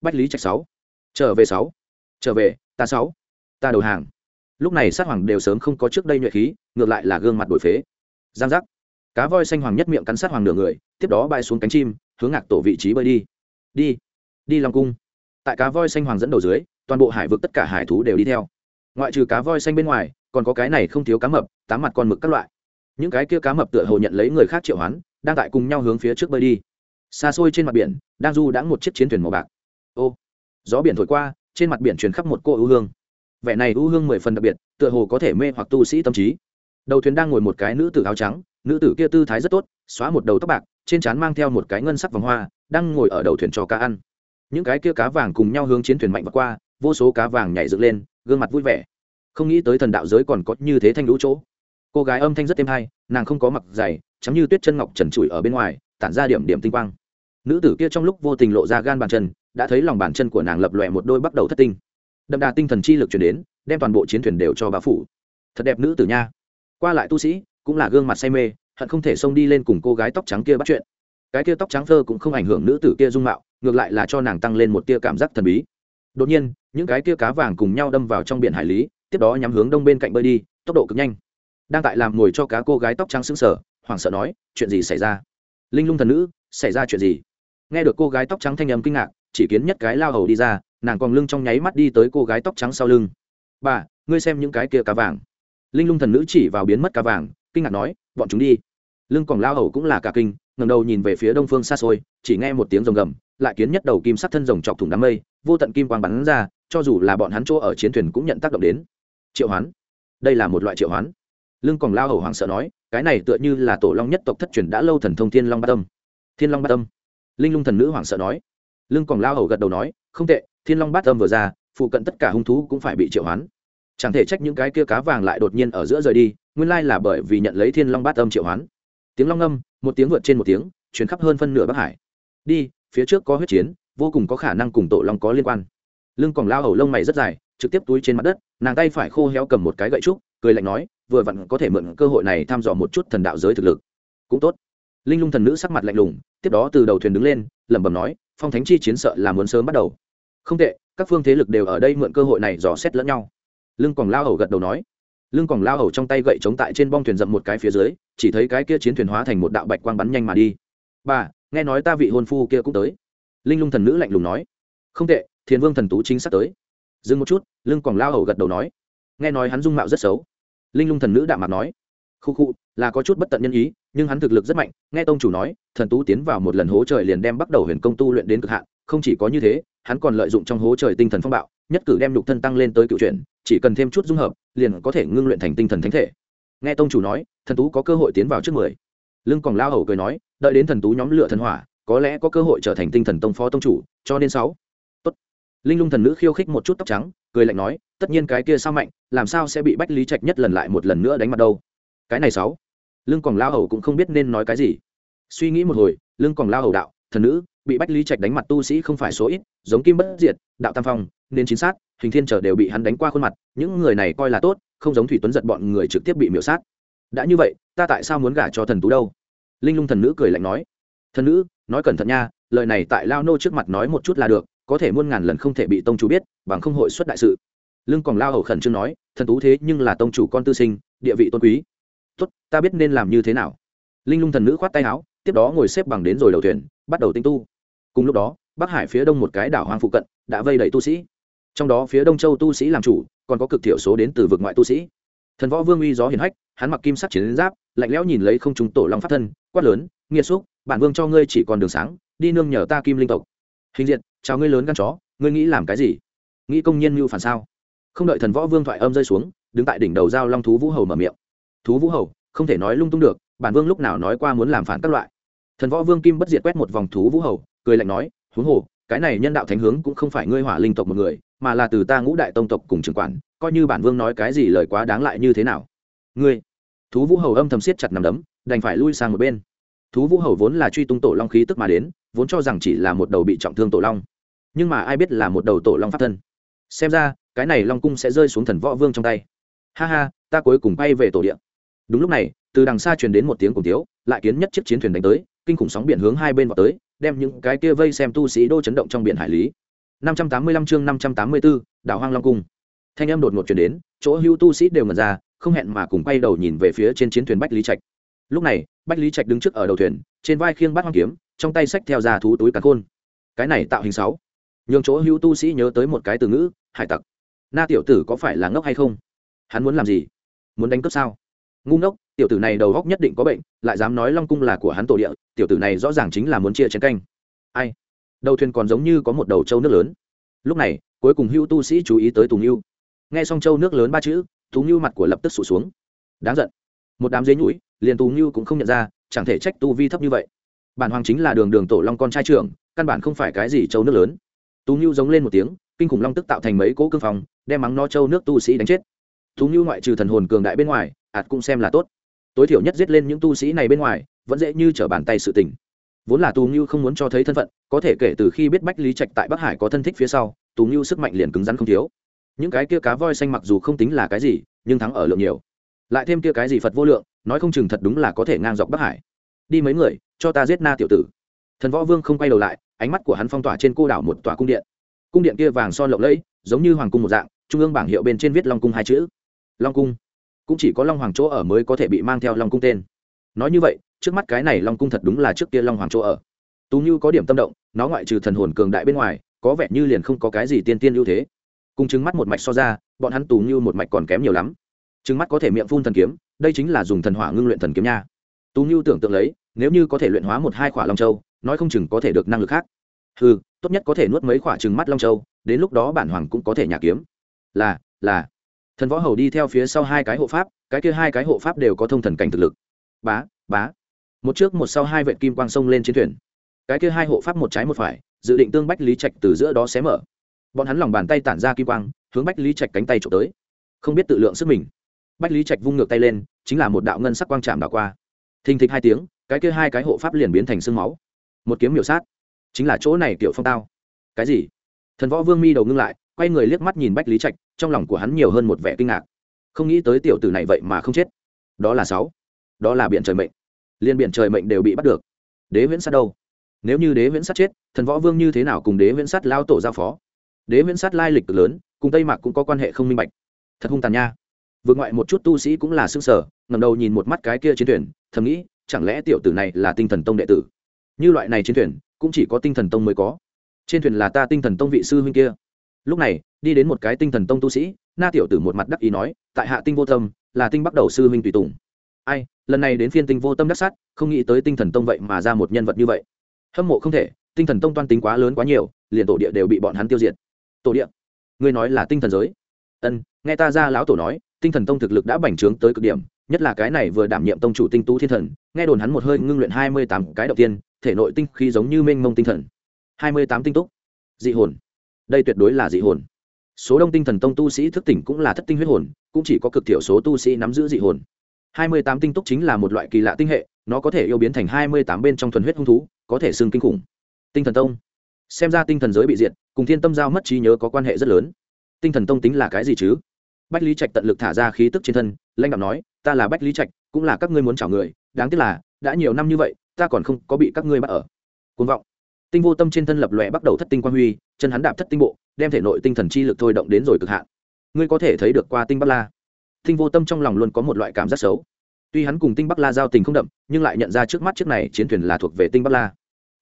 Bách lý trạch sáu. Trở về sáu. Trở về, ta sáu. Ta đầu hàng. Lúc này sát hoàng đều sớm không có trước đây nhuệ khí, ngược lại là gương mặt đổi phế. Giang giác. Cá voi xanh hoàng nhất miệng cắn sát hoàng nửa người, tiếp đó bay xuống cánh chim, hướng ngạc tổ vị trí bơi đi. Đi. Đi lòng cung. Tại cá voi xanh hoàng dẫn đầu dưới, toàn bộ hải vực tất cả hải thú đều đi theo ngoại trừ cá voi xanh bên ngoài, còn có cái này không thiếu cá mập tám mặt con mực các loại. Những cái kia cá mập tựa hồ nhận lấy người khác triệu hoán, đang tại cùng nhau hướng phía trước bơi đi. Xa xôi trên mặt biển, đang du đã một chiếc chiến thuyền màu bạc. Ô, gió biển thổi qua, trên mặt biển truyền khắp một cô ưu hương. Vẻ này ưu hương mười phần đặc biệt, tựa hồ có thể mê hoặc tu sĩ tâm trí. Đầu thuyền đang ngồi một cái nữ tử áo trắng, nữ tử kia tư thái rất tốt, xóa một đầu tóc bạc, trên trán mang theo một cái ngân sắc vòng hoa, đang ngồi ở đầu thuyền cho cá ăn. Những cái kia cá vàng cùng nhau hướng chiến thuyền mạnh và qua, vô số cá vàng nhảy dựng lên gương mặt vui vẻ. Không nghĩ tới thần đạo giới còn có như thế thanh lũ chỗ. Cô gái âm thanh rất êm hay, nàng không có mặc dày chắm như tuyết chân ngọc trần trụi ở bên ngoài, tản ra điểm điểm tinh quang. Nữ tử kia trong lúc vô tình lộ ra gan bàn chân, đã thấy lòng bàn chân của nàng lập lòe một đôi bắt đầu thất tinh. Đậm đà tinh thần chi lực chuyển đến, đem toàn bộ chiến thuyền đều cho bà phủ. Thật đẹp nữ tử nha. Qua lại tu sĩ, cũng là gương mặt say mê, hận không thể xông đi lên cùng cô gái tóc trắng kia bắt chuyện. Cái kia tóc trắng thơ cũng không ảnh hưởng nữ tử kia dung mạo, ngược lại là cho nàng tăng lên một tia cảm giác thần bí đột nhiên, những cái tia cá vàng cùng nhau đâm vào trong biển hải lý, tiếp đó nhắm hướng đông bên cạnh bơi đi, tốc độ cực nhanh. Đang tại làm ngồi cho cá cô gái tóc trắng xứng sở hoảng sợ nói, chuyện gì xảy ra? Linh lung thần nữ, xảy ra chuyện gì? Nghe được cô gái tóc trắng thanh âm kinh ngạc, chỉ kiến nhất cái lao hầu đi ra, nàng còn lưng trong nháy mắt đi tới cô gái tóc trắng sau lưng. Bà, ngươi xem những cái kia cá vàng. Linh lung thần nữ chỉ vào biến mất cá vàng, kinh ngạc nói, bọn chúng đi. Lưng còn lao hầu cũng là cả kinh ngầm đầu nhìn về phía đông phương xa xôi, chỉ nghe một tiếng rồng gầm lại kiến nhất đầu kim sắc thân rồng chọc thủng đám mây, vô tận kim quang bắn ra, cho dù là bọn hắn chỗ ở chiến thuyền cũng nhận tác động đến. Triệu hoán. Đây là một loại triệu hoán. Lưng còn lao hầu hoàng sợ nói, cái này tựa như là tổ long nhất tộc thất truyền đã lâu thần thông thiên long bát tâm thiên long bát tâm linh lung thần nữ hoàng sợ nói. Lưng còn lao hầu gật đầu nói, không tệ, thiên long bát tâm vừa ra, phụ cận tất cả hung thú cũng phải bị triệu hoán. Chẳng thể trách những cái kia cá vàng lại đột nhiên ở giữa rời đi, nguyên lai là bởi vì nhận lấy thiên long bát âm triệu hoán. Tiếng long âm, một tiếng vượt trên một tiếng chuyển khắp hơn phân nửa bắc hải. Đi phía trước có huyết chiến, vô cùng có khả năng cùng tổ long có liên quan. Lưng còn lao hầu lông mày rất dài, trực tiếp túi trên mặt đất, nàng tay phải khô héo cầm một cái gậy trúc, cười lạnh nói, vừa vặn có thể mượn cơ hội này thăm dò một chút thần đạo giới thực lực. Cũng tốt. Linh lung thần nữ sắc mặt lạnh lùng, tiếp đó từ đầu thuyền đứng lên, lẩm bẩm nói, phong thánh chi chiến sợ là muốn sớm bắt đầu. Không tệ, các phương thế lực đều ở đây mượn cơ hội này dò xét lẫn nhau. Lưng còn lao hầu gật đầu nói. Lưng còn lao hầu trong tay gậy chống tại trên bong thuyền dậm một cái phía dưới, chỉ thấy cái kia chiến thuyền hóa thành một đạo bạch quang bắn nhanh mà đi. Bà nghe nói ta vị hôn phu kia cũng tới. Linh lung thần nữ lạnh lùng nói. Không tệ, thiền vương thần tú chính sắp tới. Dừng một chút, lưng còn lao hầu gật đầu nói. Nghe nói hắn dung mạo rất xấu. Linh lung thần nữ đạm mặt nói. Khu khu, là có chút bất tận nhân ý, nhưng hắn thực lực rất mạnh. Nghe tông chủ nói, thần tú tiến vào một lần hố trời liền đem bắt đầu huyền công tu luyện đến cực hạn. Không chỉ có như thế, hắn còn lợi dụng trong hố trời tinh thần phong bạo, nhất cử đem nhục thân tăng lên tới cựu chuyển, chỉ cần thêm chút dung hợp, liền có thể ngưng luyện thành tinh thần thánh thể. Nghe tông chủ nói, thần tú có cơ hội tiến vào trước mười lưng còn lao hầu cười nói, đợi đến thần tú nhóm lựa thần hỏa, có lẽ có cơ hội trở thành tinh thần tông phó tông chủ, cho nên sáu. Tốt. Linh lung thần nữ khiêu khích một chút tóc trắng, cười lạnh nói, tất nhiên cái kia sao mạnh, làm sao sẽ bị bách lý trạch nhất lần lại một lần nữa đánh mặt đâu? Cái này sáu. Lưng còn lao hầu cũng không biết nên nói cái gì. Suy nghĩ một hồi, lưng còn lao hầu đạo, thần nữ, bị bách lý trạch đánh mặt tu sĩ không phải số ít, giống kim bất diệt, đạo tam phong, nên chính xác hình thiên trở đều bị hắn đánh qua khuôn mặt, những người này coi là tốt, không giống thủy tuấn giật bọn người trực tiếp bị miễu sát. Đã như vậy, ta tại sao muốn gả cho thần tú đâu? Linh lung thần nữ cười lạnh nói, thần nữ, nói cẩn thận nha, lời này tại lao nô trước mặt nói một chút là được, có thể muôn ngàn lần không thể bị tông chủ biết, bằng không hội xuất đại sự. Lưng còn lao hầu khẩn trương nói, thần tú thế nhưng là tông chủ con tư sinh, địa vị tôn quý. Tốt, ta biết nên làm như thế nào. Linh lung thần nữ khoát tay áo, tiếp đó ngồi xếp bằng đến rồi đầu thuyền, bắt đầu tinh tu. Cùng lúc đó, bắc hải phía đông một cái đảo hoang phụ cận, đã vây đầy tu sĩ. Trong đó phía đông châu tu sĩ làm chủ, còn có cực thiểu số đến từ vực ngoại tu sĩ. Thần võ vương uy gió hiền hách, hắn mặc kim sắc chiến giáp lạnh lẽo nhìn lấy không chúng tổ long pháp thân, quát lớn, nghiệt xúc, bản vương cho ngươi chỉ còn đường sáng, đi nương nhờ ta kim linh tộc. Hình diện, chào ngươi lớn gan chó, ngươi nghĩ làm cái gì? Nghĩ công nhân mưu phản sao? Không đợi thần võ vương thoại âm rơi xuống, đứng tại đỉnh đầu giao long thú vũ hầu mở miệng. Thú vũ hầu, không thể nói lung tung được, bản vương lúc nào nói qua muốn làm phản các loại. Thần võ vương kim bất diệt quét một vòng thú vũ hầu, cười lạnh nói, huống hồ, cái này nhân đạo thánh hướng cũng không phải ngươi hỏa linh tộc một người, mà là từ ta ngũ đại tông tộc cùng trưởng quản, coi như bản vương nói cái gì lời quá đáng lại như thế nào? Ngươi thú vũ hầu âm thầm siết chặt nằm đấm đành phải lui sang một bên. Thú vũ hầu vốn là truy tung tổ long khí tức mà đến vốn cho rằng chỉ là một đầu bị trọng thương tổ long. Nhưng mà ai biết là một đầu tổ long pháp thân. Xem ra cái này long cung sẽ rơi xuống thần võ vương trong tay. Ha ha ta cuối cùng bay về tổ điện đúng lúc này từ đằng xa truyền đến một tiếng cùng tiếu lại kiến nhất chiếc chiến thuyền đánh tới kinh khủng sóng biển hướng hai bên vào tới đem những cái kia vây xem tu sĩ đô chấn động trong biển hải lý. 585 chương 584, đảo hoang long cung. Thanh âm đột ngột truyền đến chỗ hưu tu sĩ đều ngẩn ra không hẹn mà cùng quay đầu nhìn về phía trên chiến thuyền bách lý trạch. Lúc này, bách lý trạch đứng trước ở đầu thuyền, trên vai khiêng bát hoang kiếm, trong tay sách theo ra thú túi cá khôn. Cái này tạo hình sáu. Nhường chỗ hưu tu sĩ nhớ tới một cái từ ngữ, hải tặc. Na tiểu tử có phải là ngốc hay không? Hắn muốn làm gì? Muốn đánh cướp sao? Ngu ngốc, tiểu tử này đầu góc nhất định có bệnh, lại dám nói long cung là của hắn tổ địa, tiểu tử này rõ ràng chính là muốn chia chén canh. Ai? Đầu thuyền còn giống như có một đầu trâu nước lớn. Lúc này, cuối cùng hưu tu sĩ chú ý tới tùng hưu nghe xong trâu nước lớn ba chữ tú hưu mặt của lập tức sụt xuống. Đáng giận. Một đám dế nhũi liền tú hưu cũng không nhận ra, chẳng thể trách tu vi thấp như vậy. Bản hoàng chính là đường đường tổ long con trai trưởng, căn bản không phải cái gì châu nước lớn. Tú hưu giống lên một tiếng, kinh khủng long tức tạo thành mấy cỗ cương phòng đem mắng no châu nước tu sĩ đánh chết. Tú hưu ngoại trừ thần hồn cường đại bên ngoài, ạt cũng xem là tốt. Tối thiểu nhất giết lên những tu sĩ này bên ngoài, vẫn dễ như trở bàn tay sự tình. Vốn là tú ngưu không muốn cho thấy thân phận, có thể kể từ khi biết bách lý trạch tại bắc hải có thân thích phía sau, tú ngưu sức mạnh liền cứng rắn không thiếu những cái kia cá voi xanh mặc dù không tính là cái gì, nhưng thắng ở lượng nhiều. Lại thêm kia cái gì phật vô lượng, nói không chừng thật đúng là có thể ngang dọc bắc hải. Đi mấy người, cho ta giết na tiểu tử. Thần võ vương không quay đầu lại, ánh mắt của hắn phong tỏa trên cô đảo một tòa cung điện. Cung điện kia vàng son lộng lẫy, giống như hoàng cung một dạng, trung ương bảng hiệu bên trên viết long cung hai chữ. Long cung. Cũng chỉ có long hoàng chỗ ở mới có thể bị mang theo long cung tên. Nói như vậy, trước mắt cái này long cung thật đúng là trước kia long hoàng chỗ ở. Tú như có điểm tâm động, nó ngoại trừ thần hồn cường đại bên ngoài, có vẻ như liền không có cái gì tiên tiên ưu thế cùng chứng mắt một mạch so ra, bọn hắn tù như một mạch còn kém nhiều lắm. Chứng mắt có thể miệng phun thần kiếm, đây chính là dùng thần hỏa ngưng luyện thần kiếm nha. Tú như tưởng tượng lấy, nếu như có thể luyện hóa một hai khỏa long châu, nói không chừng có thể được năng lực khác. Ừ tốt nhất có thể nuốt mấy khỏa trừng mắt long châu, đến lúc đó bản hoàng cũng có thể nhả kiếm. Là là. Thần võ hầu đi theo phía sau hai cái hộ pháp, cái kia hai cái hộ pháp đều có thông thần cảnh thực lực. Bá bá. Một trước một sau hai vệ kim quang sông lên chiến thuyền. Cái kia hai hộ pháp một trái một phải, dự định tương bách lý trạch từ giữa đó xé mở bọn hắn lòng bàn tay tản ra kim quang, hướng bách lý trạch cánh tay trộm tới. Không biết tự lượng sức mình. Bách lý trạch vung ngược tay lên, chính là một đạo ngân sắc quang chạm đảo qua. Thình thịch hai tiếng, cái kia hai cái hộ pháp liền biến thành sương máu. Một kiếm miểu sát. Chính là chỗ này kiểu phong tao. Cái gì? Thần võ vương mi đầu ngưng lại, quay người liếc mắt nhìn bách lý trạch, trong lòng của hắn nhiều hơn một vẻ kinh ngạc. Không nghĩ tới tiểu tử này vậy mà không chết. Đó là sáu. Đó là biển trời mệnh. Liên biển trời mệnh đều bị bắt được. Đế viễn sát đâu? Nếu như đế viễn sát chết, thần võ vương như thế nào cùng đế viễn sát lao tổ giao phó? Đế viễn sát lai lịch cực lớn, cùng tây mạc cũng có quan hệ không minh bạch. Thật hung tàn nha. Vượt ngoại một chút tu sĩ cũng là xương sở ngầm đầu nhìn một mắt cái kia chiến thuyền, thầm nghĩ, chẳng lẽ tiểu tử này là tinh thần tông đệ tử? Như loại này chiến thuyền, cũng chỉ có tinh thần tông mới có. Trên thuyền là ta tinh thần tông vị sư huynh kia. Lúc này, đi đến một cái tinh thần tông tu sĩ, na tiểu tử một mặt đắc ý nói, tại hạ tinh vô tâm, là tinh bắt đầu sư huynh tùy tùng. Ai, lần này đến phiên tinh vô tâm đắc sát, không nghĩ tới tinh thần tông vậy mà ra một nhân vật như vậy. Hâm mộ không thể, tinh thần tông toan tính quá lớn quá nhiều, liền tổ địa đều bị bọn hắn tiêu diệt tổ điện ngươi nói là tinh thần giới. Ân, nghe ta ra lão tổ nói, tinh thần tông thực lực đã bành trướng tới cực điểm, nhất là cái này vừa đảm nhiệm tông chủ tinh tú thiên thần, nghe đồn hắn một hơi ngưng luyện hai mươi tám cái đầu tiên, thể nội tinh khí giống như mênh mông tinh thần. hai mươi tám tinh túc. Dị hồn. Đây tuyệt đối là dị hồn. Số đông tinh thần tông tu sĩ thức tỉnh cũng là thất tinh huyết hồn, cũng chỉ có cực thiểu số tu sĩ nắm giữ dị hồn. hai mươi tám tinh túc chính là một loại kỳ lạ tinh hệ, nó có thể yêu biến thành hai mươi tám bên trong thuần huyết hung thú, có thể xưng kinh khủng. Tinh thần tông. Xem ra tinh thần giới bị diệt cùng thiên tâm giao mất trí nhớ có quan hệ rất lớn. Tinh thần tông tính là cái gì chứ? Bách lý trạch tận lực thả ra khí tức trên thân, lãnh đạo nói, ta là bách lý trạch, cũng là các ngươi muốn chào người. Đáng tiếc là, đã nhiều năm như vậy, ta còn không có bị các ngươi bắt ở. Côn vọng. Tinh vô tâm trên thân lập lòe bắt đầu thất tinh quan huy, chân hắn đạp thất tinh bộ, đem thể nội tinh thần chi lực thôi động đến rồi cực hạn. Ngươi có thể thấy được qua tinh bắc la. Tinh vô tâm trong lòng luôn có một loại cảm giác xấu. Tuy hắn cùng tinh bắc la giao tình không đậm, nhưng lại nhận ra trước mắt chiếc này chiến thuyền là thuộc về tinh bắc la.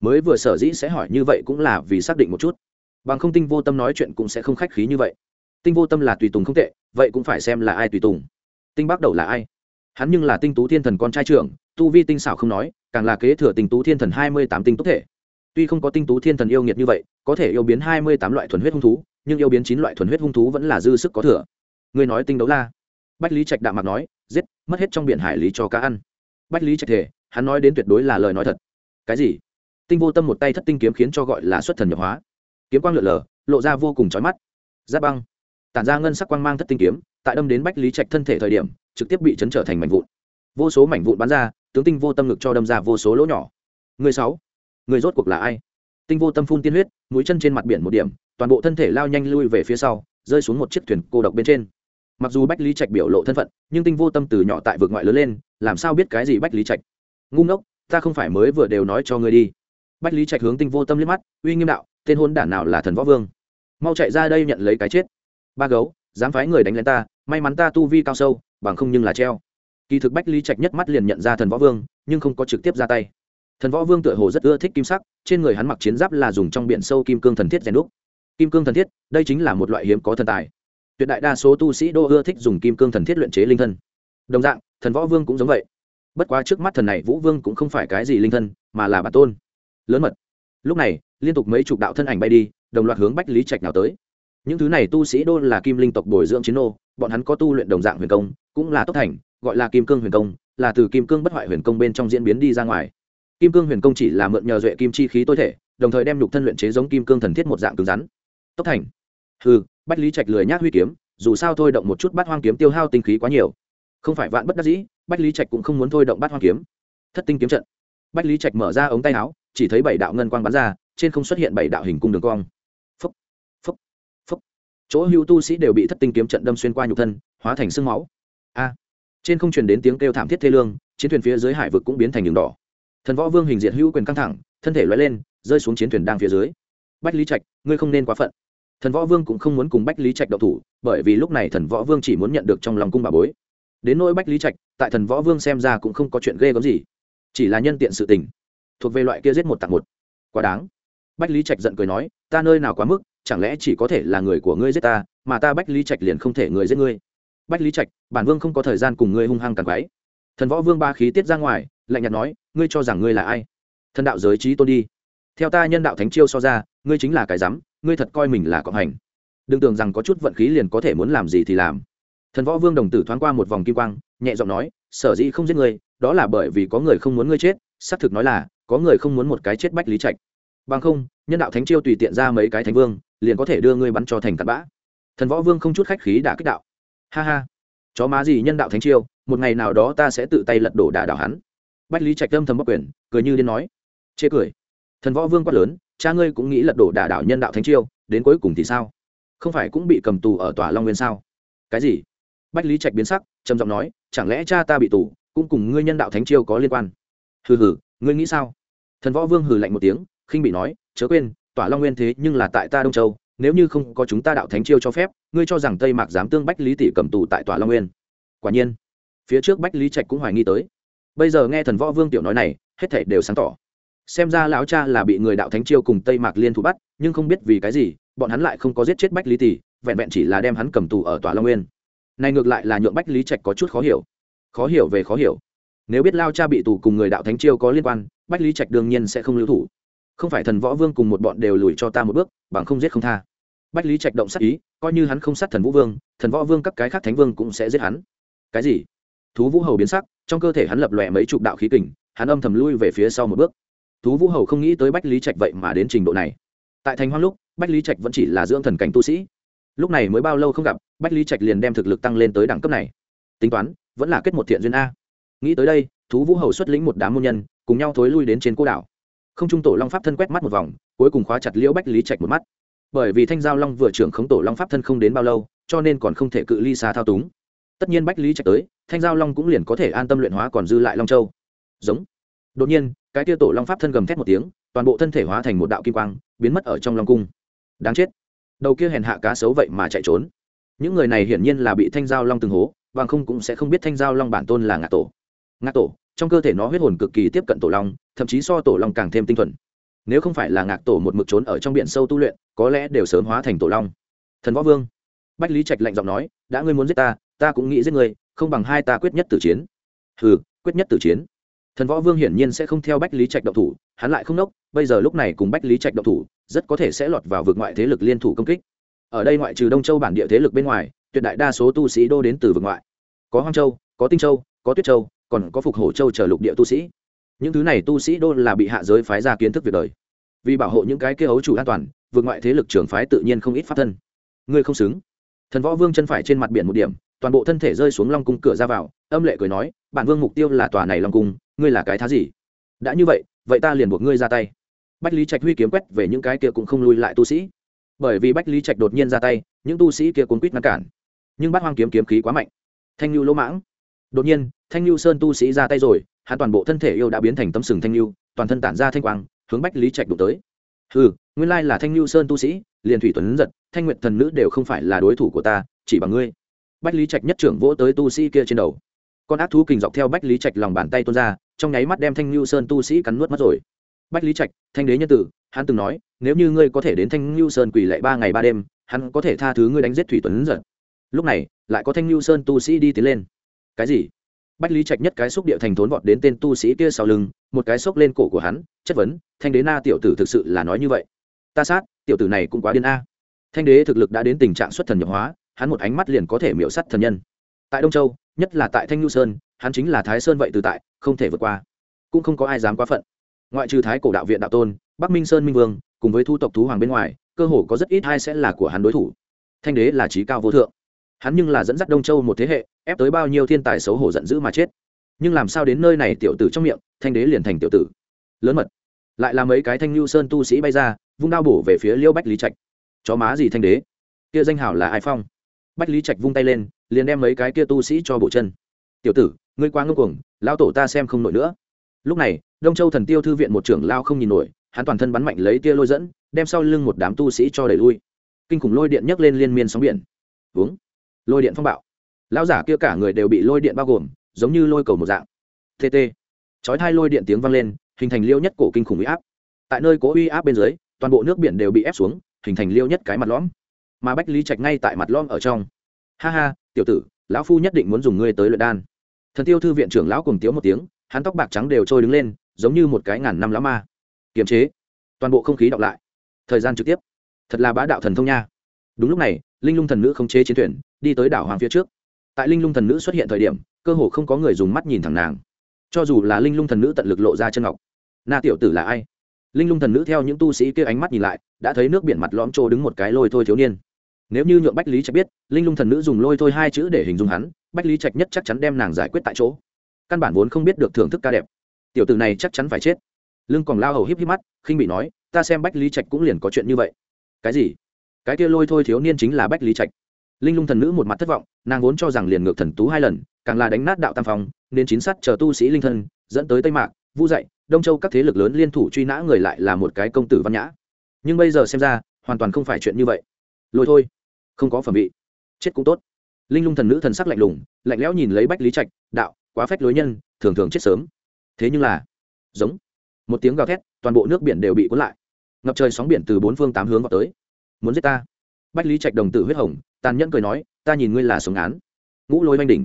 Mới vừa sở dĩ sẽ hỏi như vậy cũng là vì xác định một chút bằng không tinh vô tâm nói chuyện cũng sẽ không khách khí như vậy. Tinh vô tâm là tùy tùng không tệ, vậy cũng phải xem là ai tùy tùng. Tinh bắc đầu là ai? Hắn nhưng là tinh tú thiên thần con trai trưởng, tu vi tinh xảo không nói, càng là kế thừa tinh tú thiên thần hai mươi tám tinh tốt thể. Tuy không có tinh tú thiên thần yêu nghiệt như vậy, có thể yêu biến hai mươi tám loại thuần huyết hung thú, nhưng yêu biến chín loại thuần huyết hung thú vẫn là dư sức có thừa. Người nói tinh đấu la. Bách lý trạch đạm mặt nói, giết, mất hết trong biển hải lý cho cá ăn. Bách lý trạch thể, hắn nói đến tuyệt đối là lời nói thật. Cái gì? Tinh vô tâm một tay thất tinh kiếm khiến cho gọi là xuất thần nhập hóa kiếm quang lượn lờ, lộ ra vô cùng trói mắt. Giáp băng. Tản ra ngân sắc quang mang thất tinh kiếm, tại đâm đến bách lý trạch thân thể thời điểm, trực tiếp bị chấn trở thành mảnh vụn. Vô số mảnh vụn bắn ra, tướng tinh vô tâm ngực cho đâm ra vô số lỗ nhỏ. Người sáu. Người rốt cuộc là ai? Tinh vô tâm phun tiên huyết, mũi chân trên mặt biển một điểm, toàn bộ thân thể lao nhanh lui về phía sau, rơi xuống một chiếc thuyền cô độc bên trên. Mặc dù bách lý trạch biểu lộ thân phận, nhưng tinh vô tâm từ nhỏ tại vực ngoại lớn lên, làm sao biết cái gì bách lý trạch? Ngu ngốc, ta không phải mới vừa đều nói cho ngươi đi bách lý trạch hướng tinh vô tâm liếc mắt, uy nghiêm đạo, tên hôn đản nào là thần võ vương? Mau chạy ra đây nhận lấy cái chết. Ba gấu, dám phái người đánh lên ta, may mắn ta tu vi cao sâu, bằng không nhưng là treo. Kỳ thực bách lý trạch nhất mắt liền nhận ra thần võ vương, nhưng không có trực tiếp ra tay. Thần võ vương tựa hồ rất ưa thích kim sắc, trên người hắn mặc chiến giáp là dùng trong biển sâu kim cương thần thiết rèn đúc. Kim cương thần thiết, đây chính là một loại hiếm có thần tài. Tuyệt đại đa số tu sĩ đô ưa thích dùng kim cương thần thiết luyện chế linh thân. Đồng dạng, thần võ vương cũng giống vậy. Bất quá trước mắt thần này vũ vương cũng không phải cái gì linh thân, mà là bản tôn lớn mật. Lúc này, liên tục mấy chục đạo thân ảnh bay đi, đồng loạt hướng bách lý trạch nào tới. Những thứ này tu sĩ đô là kim linh tộc bồi dưỡng chiến nô, bọn hắn có tu luyện đồng dạng huyền công, cũng là tốc thành, gọi là kim cương huyền công, là từ kim cương bất hoại huyền công bên trong diễn biến đi ra ngoài. Kim cương huyền công chỉ là mượn nhờ duệ kim chi khí tối thể, đồng thời đem nhục thân luyện chế giống kim cương thần thiết một dạng cứng rắn. Tốc thành. Ừ bách lý trạch lười nhác huy kiếm, dù sao thôi động một chút bát hoang kiếm tiêu hao tinh khí quá nhiều. Không phải vạn bất đắc dĩ, bách lý trạch cũng không muốn thôi động bát hoang kiếm. Thất tinh kiếm trận. Bách lý trạch mở ra ống tay áo chỉ thấy bảy đạo ngân quang bắn ra, trên không xuất hiện bảy đạo hình cung đường cong phúc phúc phúc chỗ hưu tu sĩ đều bị thất tinh kiếm trận đâm xuyên qua nhục thân, hóa thành sương máu. A. Trên không truyền đến tiếng kêu thảm thiết thê lương, chiến thuyền phía dưới hải vực cũng biến thành đường đỏ. Thần võ vương hình diện hữu quyền căng thẳng, thân thể loay lên, rơi xuống chiến thuyền đang phía dưới. Bách lý trạch, ngươi không nên quá phận. Thần võ vương cũng không muốn cùng bách lý trạch đậu thủ, bởi vì lúc này thần võ vương chỉ muốn nhận được trong lòng cung bà bối. Đến nỗi bách lý trạch, tại thần võ vương xem ra cũng không có chuyện ghê gớm gì. Chỉ là nhân tiện sự tình thuộc về loại kia giết một tặng một. Quá đáng. Bách lý trạch giận cười nói, ta nơi nào quá mức, chẳng lẽ chỉ có thể là người của ngươi giết ta, mà ta bách lý trạch liền không thể người giết ngươi? Bách lý trạch, bản vương không có thời gian cùng ngươi hung hăng càng quáy thần võ vương ba khí tiết ra ngoài, lạnh nhạt nói, ngươi cho rằng ngươi là ai? Thần đạo giới trí tôn đi. Theo ta nhân đạo thánh chiêu so ra, ngươi chính là cái rắm, ngươi thật coi mình là cộng hành. Đừng tưởng rằng có chút vận khí liền có thể muốn làm gì thì làm. Thần võ vương đồng tử thoáng qua một vòng kim quang, nhẹ giọng nói, sở dĩ không giết ngươi, đó là bởi vì có người không muốn ngươi chết, xác thực nói là có người không muốn một cái chết bách lý trạch. Bằng không, nhân đạo thánh chiêu tùy tiện ra mấy cái thánh vương, liền có thể đưa ngươi bắn cho thành cặn bã. Thần võ vương không chút khách khí đã kích đạo. Ha ha. Chó má gì nhân đạo thánh chiêu, một ngày nào đó ta sẽ tự tay lật đổ đả đảo hắn. Bách lý trạch âm thầm bất quyền, cười như đến nói. Chê cười. Thần võ vương quát lớn, cha ngươi cũng nghĩ lật đổ đả đảo nhân đạo thánh chiêu, đến cuối cùng thì sao? Không phải cũng bị cầm tù ở tòa long nguyên sao? Cái gì? Bách lý trạch biến sắc, trầm giọng nói, chẳng lẽ cha ta bị tù, cũng cùng ngươi nhân đạo thánh chiêu có liên quan? Hừ hừ, ngươi nghĩ sao? Thần võ vương hừ lạnh một tiếng, khinh bị nói, chớ quên, tỏa long nguyên thế nhưng là tại ta đông châu, nếu như không có chúng ta đạo thánh chiêu cho phép, ngươi cho rằng tây mạc dám tương bách lý tỷ cầm tù tại tòa long nguyên. Quả nhiên, phía trước bách lý trạch cũng hoài nghi tới. Bây giờ nghe thần võ vương tiểu nói này, hết thảy đều sáng tỏ. Xem ra lão cha là bị người đạo thánh chiêu cùng tây mạc liên thủ bắt, nhưng không biết vì cái gì, bọn hắn lại không có giết chết bách lý tỷ, vẹn vẹn chỉ là đem hắn cầm tù ở tòa long nguyên. Này ngược lại là nhượng bách lý trạch có chút khó hiểu. Khó hiểu về khó hiểu nếu biết lao cha bị tù cùng người đạo thánh chiêu có liên quan, bách lý trạch đương nhiên sẽ không lưu thủ. Không phải thần võ vương cùng một bọn đều lùi cho ta một bước, bằng không giết không tha. Bách lý trạch động sát ý, coi như hắn không sát thần vũ vương, thần võ vương các cái khác thánh vương cũng sẽ giết hắn. Cái gì? Thú vũ hầu biến sắc, trong cơ thể hắn lập lòe mấy chục đạo khí kình, hắn âm thầm lui về phía sau một bước. Thú vũ hầu không nghĩ tới bách lý trạch vậy mà đến trình độ này. Tại thành hoang lúc, bách lý trạch vẫn chỉ là dưỡng thần cảnh tu sĩ. Lúc này mới bao lâu không gặp, bách lý trạch liền đem thực lực tăng lên tới đẳng cấp này. Tính toán, vẫn là kết một thiện duyên a nghĩ tới đây, thú vũ hầu xuất lĩnh một đám môn nhân, cùng nhau thối lui đến trên cô đảo. Không trung tổ long pháp thân quét mắt một vòng, cuối cùng khóa chặt liễu bách lý trạch một mắt. Bởi vì thanh giao long vừa trưởng khống tổ long pháp thân không đến bao lâu, cho nên còn không thể cự ly xa thao túng. Tất nhiên bách lý trạch tới, thanh giao long cũng liền có thể an tâm luyện hóa còn dư lại long châu. Giống. Đột nhiên, cái tia tổ long pháp thân gầm thét một tiếng, toàn bộ thân thể hóa thành một đạo kim quang, biến mất ở trong long cung. Đáng chết. Đầu kia hèn hạ cá sấu vậy mà chạy trốn. Những người này hiển nhiên là bị thanh giao long từng hố, bằng không cũng sẽ không biết thanh giao long bản tôn là ngạ tổ. Ngạc tổ, trong cơ thể nó huyết hồn cực kỳ tiếp cận tổ long, thậm chí so tổ long càng thêm tinh thuần. Nếu không phải là ngạc tổ một mực trốn ở trong biển sâu tu luyện, có lẽ đều sớm hóa thành tổ long. Thần võ vương, bách lý trạch lạnh giọng nói, đã ngươi muốn giết ta ta cũng nghĩ giết ngươi, không bằng hai ta quyết nhất tử chiến. Hừ, quyết nhất tử chiến. Thần võ vương hiển nhiên sẽ không theo bách lý trạch động thủ, hắn lại không nốc, bây giờ lúc này cùng bách lý trạch động thủ, rất có thể sẽ lọt vào vực ngoại thế lực liên thủ công kích. Ở đây ngoại trừ đông châu bản địa thế lực bên ngoài, tuyệt đại đa số tu sĩ đô đến từ vực ngoại. Có hoang châu, có tinh châu, có tuyết châu còn có phục hổ châu chờ lục địa tu sĩ. Những thứ này tu sĩ đô là bị hạ giới phái ra kiến thức việc đời. Vì bảo hộ những cái kia ấu chủ an toàn, vượt ngoại thế lực trưởng phái tự nhiên không ít pháp thân. Ngươi không xứng. Thần võ vương chân phải trên mặt biển một điểm, toàn bộ thân thể rơi xuống long cung cửa ra vào, âm lệ cười nói, bản vương mục tiêu là tòa này long cung, ngươi là cái thá gì? Đã như vậy vậy ta liền buộc ngươi ra tay. Bách lý trạch huy kiếm quét về những cái kia cũng không lui lại tu sĩ. Bởi vì bách lý trạch đột nhiên ra tay, những tu sĩ kia cuốn quýt ngăn cản. Nhưng bát hoang kiếm kiếm khí quá mạnh. Thanh lưu lỗ mãng. Đột nhiên thanh lưu sơn tu sĩ ra tay rồi, hắn toàn bộ thân thể yêu đã biến thành tấm sừng thanh lưu toàn thân tản ra thanh quang, hướng bách lý trạch đụng tới. Ừ nguyên lai là thanh lưu sơn tu sĩ, liền thủy tuấn giật, thanh nguyện thần nữ đều không phải là đối thủ của ta, chỉ bằng ngươi. Bách lý trạch nhất trưởng vỗ tới tu sĩ kia trên đầu. Con ác thú kình dọc theo bách lý trạch lòng bàn tay tuôn ra, trong nháy mắt đem thanh lưu sơn tu sĩ cắn nuốt mất rồi. Bách lý trạch, thanh đế nhân tử, hắn từng nói, nếu như ngươi có thể đến thanh lưu sơn quỳ lệ ba ngày ba đêm, hắn có thể tha thứ ngươi đánh giết thủy tuấn giật. Lúc này, lại có thanh lưu sơn tu sĩ đi tiến lên. Cái gì? Bách lý trạch nhất cái xúc địa thành thốn vọt đến tên tu sĩ kia sau lưng, một cái xốc lên cổ của hắn, chất vấn, thanh đế na tiểu tử thực sự là nói như vậy? Ta sát, tiểu tử này cũng quá điên a. Thanh đế thực lực đã đến tình trạng xuất thần nhập hóa, hắn một ánh mắt liền có thể miễu sắt thần nhân. Tại đông châu, nhất là tại thanh nhu sơn, hắn chính là thái sơn vậy từ tại, không thể vượt qua. Cũng không có ai dám quá phận. Ngoại trừ thái cổ đạo viện đạo tôn, bắc minh sơn minh vương, cùng với thu tộc thú hoàng bên ngoài, cơ hồ có rất ít hai sẽ là của hắn đối thủ. Thanh đế là trí cao vô thượng hắn nhưng là dẫn dắt đông châu một thế hệ, ép tới bao nhiêu thiên tài xấu hổ giận dữ mà chết. Nhưng làm sao đến nơi này tiểu tử trong miệng, thanh đế liền thành tiểu tử. Lớn mật. Lại là mấy cái thanh lưu sơn tu sĩ bay ra, vung đao bổ về phía liêu bách lý trạch. Chó má gì thanh đế? Kia danh hảo là ai phong? Bách lý trạch vung tay lên, liền đem mấy cái kia tu sĩ cho bộ chân. Tiểu tử, ngươi quá ngưng cuồng lao tổ ta xem không nổi nữa. Lúc này, đông châu thần tiêu thư viện một trưởng lao không nhìn nổi, hắn toàn thân bắn mạnh lấy tia lôi dẫn, đem sau lưng một đám tu sĩ cho đẩy lui. Kinh khủng lôi điện nhấc lên liên miên sóng biển. Uống lôi điện phong bạo. Lão giả kia cả người đều bị lôi điện bao gồm, giống như lôi cầu một dạng. Tt chói thai lôi điện tiếng vang lên, hình thành liêu nhất cổ kinh khủng uy áp. Tại nơi cố uy áp bên dưới, toàn bộ nước biển đều bị ép xuống, hình thành liêu nhất cái mặt lõm. Mà bách lý trạch ngay tại mặt lõm ở trong. Ha ha, tiểu tử, lão phu nhất định muốn dùng ngươi tới luyện đan. Thần tiêu thư viện trưởng lão cùng tiếu một tiếng, hắn tóc bạc trắng đều trôi đứng lên, giống như một cái ngàn năm lão ma. Kiềm chế. Toàn bộ không khí đọc lại. Thời gian trực tiếp. Thật là bá đạo thần thông nha. Đúng lúc này linh lung thần nữ không chế chiến thuyền, đi tới đảo hoàng phía trước. Tại linh lung thần nữ xuất hiện thời điểm, cơ hồ không có người dùng mắt nhìn thẳng nàng. Cho dù là linh lung thần nữ tận lực lộ ra chân ngọc, na tiểu tử là ai? Linh lung thần nữ theo những tu sĩ kia ánh mắt nhìn lại, đã thấy nước biển mặt lõm trô đứng một cái lôi thôi thiếu niên. Nếu như nhượng bách lý trạch biết, linh lung thần nữ dùng lôi thôi hai chữ để hình dung hắn, bách lý trạch nhất chắc chắn đem nàng giải quyết tại chỗ. Căn bản vốn không biết được thưởng thức ca đẹp. Tiểu tử này chắc chắn phải chết. Lưng còn lao hầu híp híp mắt, khinh bị nói, ta xem bách lý trạch cũng liền có chuyện như vậy. Cái gì? Cái kia lôi thôi thiếu niên chính là bách lý trạch. Linh lung thần nữ một mặt thất vọng, nàng vốn cho rằng liền ngược thần tú hai lần, càng là đánh nát đạo tam phong, nên chín sát chờ tu sĩ linh thân, dẫn tới tây mạc, vu dạy, đông châu các thế lực lớn liên thủ truy nã người lại là một cái công tử văn nhã. Nhưng bây giờ xem ra, hoàn toàn không phải chuyện như vậy. Lôi thôi, không có phẩm vị, chết cũng tốt. Linh lung thần nữ thần sắc lạnh lùng, lạnh lẽo nhìn lấy bách lý trạch, đạo, quá phách lối nhân, thường thường chết sớm. Thế nhưng là, giống, một tiếng gào thét, toàn bộ nước biển đều bị cuốn lại. Ngập trời sóng biển từ bốn phương tám hướng vào tới muốn giết ta. Bách lý trạch đồng tử huyết hồng, tàn nhẫn cười nói, ta nhìn ngươi là sống án. Ngũ lôi oanh đỉnh.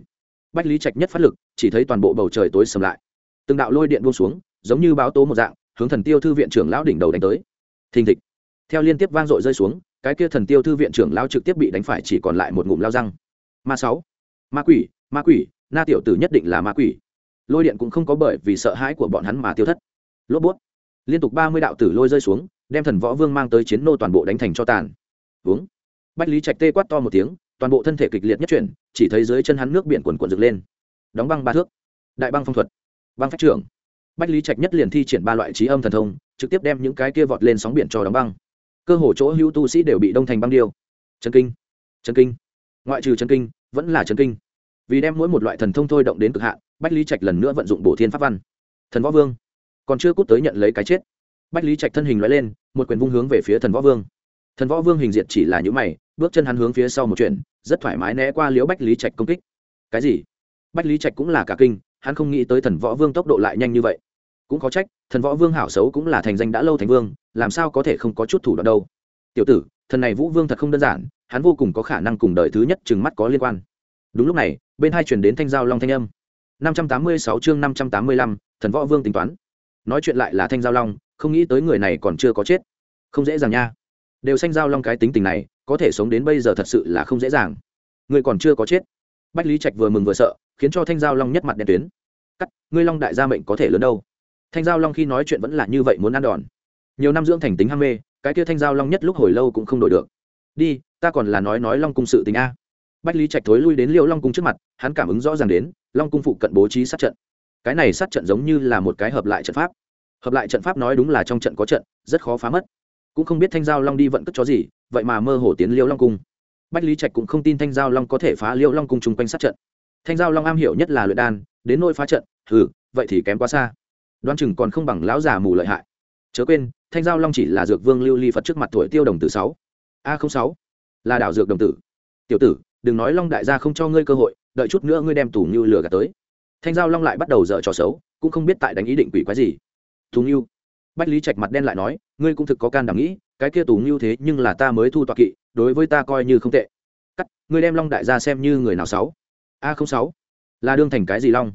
Bách lý trạch nhất phát lực, chỉ thấy toàn bộ bầu trời tối sầm lại. Từng đạo lôi điện buông xuống, giống như báo tố một dạng, hướng thần tiêu thư viện trưởng lão đỉnh đầu đánh tới. Thình thịch. Theo liên tiếp vang dội rơi xuống, cái kia thần tiêu thư viện trưởng lão trực tiếp bị đánh phải chỉ còn lại một ngụm lao răng. Ma sáu. Ma quỷ ma quỷ, na tiểu tử nhất định là ma quỷ. Lôi điện cũng không có bởi vì sợ hãi của bọn hắn mà tiêu thất. Lốp bút. Liên tục ba mươi đạo tử lôi rơi xuống đem thần võ vương mang tới chiến nô toàn bộ đánh thành cho tàn. Uống. Bách lý trạch tê quát to một tiếng, toàn bộ thân thể kịch liệt nhất chuyển, chỉ thấy dưới chân hắn nước biển quần quần dựng lên. Đóng băng ba thước. Đại băng phong thuật. Băng phách trưởng. Bách lý trạch nhất liền thi triển ba loại trí âm thần thông, trực tiếp đem những cái kia vọt lên sóng biển cho đóng băng. Cơ hồ chỗ hữu tu sĩ đều bị đông thành băng điêu. Chân kinh. Chân kinh. Ngoại trừ chân kinh, vẫn là chân kinh. Vì đem mỗi một loại thần thông thôi động đến cực hạn, bách lý trạch lần nữa vận dụng bổ thiên pháp văn. Thần võ vương. Còn chưa cút tới nhận lấy cái chết bách lý trạch thân hình loại lên, một quyền vung hướng về phía thần võ vương. Thần võ vương hình diệt chỉ là những mày, bước chân hắn hướng phía sau một chuyện rất thoải mái né qua liễu bách lý trạch công kích. Cái gì? Bách lý trạch cũng là cả kinh, hắn không nghĩ tới thần võ vương tốc độ lại nhanh như vậy. Cũng có trách, thần võ vương hảo xấu cũng là thành danh đã lâu thành vương, làm sao có thể không có chút thủ đoạn đâu. Tiểu tử, thần này vũ vương thật không đơn giản, hắn vô cùng có khả năng cùng đời thứ nhất chừng mắt có liên quan. Đúng lúc này, bên hai chuyển đến thanh giao long thanh âm. Năm trăm tám mươi sáu chương năm trăm tám mươi lăm, thần võ vương tính toán. Nói chuyện lại là thanh giao long không nghĩ tới người này còn chưa có chết. Không dễ dàng nha. Đều xanh giao long cái tính tình này, có thể sống đến bây giờ thật sự là không dễ dàng. Người còn chưa có chết. Bách lý trạch vừa mừng vừa sợ, khiến cho thanh giao long nhất mặt đen tuyến. Cắt, ngươi long đại gia mệnh có thể lớn đâu? Thanh giao long khi nói chuyện vẫn là như vậy muốn ăn đòn. Nhiều năm dưỡng thành tính ham mê, cái kia thanh giao long nhất lúc hồi lâu cũng không đổi được. Đi, ta còn là nói nói long cung sự tình a. Bách lý trạch thối lui đến liễu long cung trước mặt, hắn cảm ứng rõ ràng đến, long cung phụ cận bố trí sát trận. Cái này sát trận giống như là một cái hợp lại trận pháp hợp lại trận pháp nói đúng là trong trận có trận, rất khó phá mất. Cũng không biết thanh giao long đi vận cất chó gì, vậy mà mơ hồ tiến liêu long cung. Bách lý trạch cũng không tin thanh giao long có thể phá liêu long cung chung quanh sát trận. Thanh giao long am hiểu nhất là luyện đan, đến nôi phá trận ừ vậy thì kém quá xa. Đoan chừng còn không bằng lão già mù lợi hại. Chớ quên, thanh giao long chỉ là dược vương lưu ly phật trước mặt tuổi tiêu đồng tử sáu. A sáu, là đảo dược đồng tử. Tiểu tử, đừng nói long đại gia không cho ngươi cơ hội, đợi chút nữa ngươi đem tù như lừa gạt tới. Thanh giao long lại bắt đầu dở trò xấu, cũng không biết tại đánh ý định quỷ quái gì thú ngưu. Bách lý trạch mặt đen lại nói, ngươi cũng thực có can đảm nghĩ, cái kia tù ngưu thế nhưng là ta mới thu tọa kỵ, đối với ta coi như không tệ. Cắt, ngươi đem long đại gia xem như người nào sáu? A, không sáu. Là đương thành cái gì long?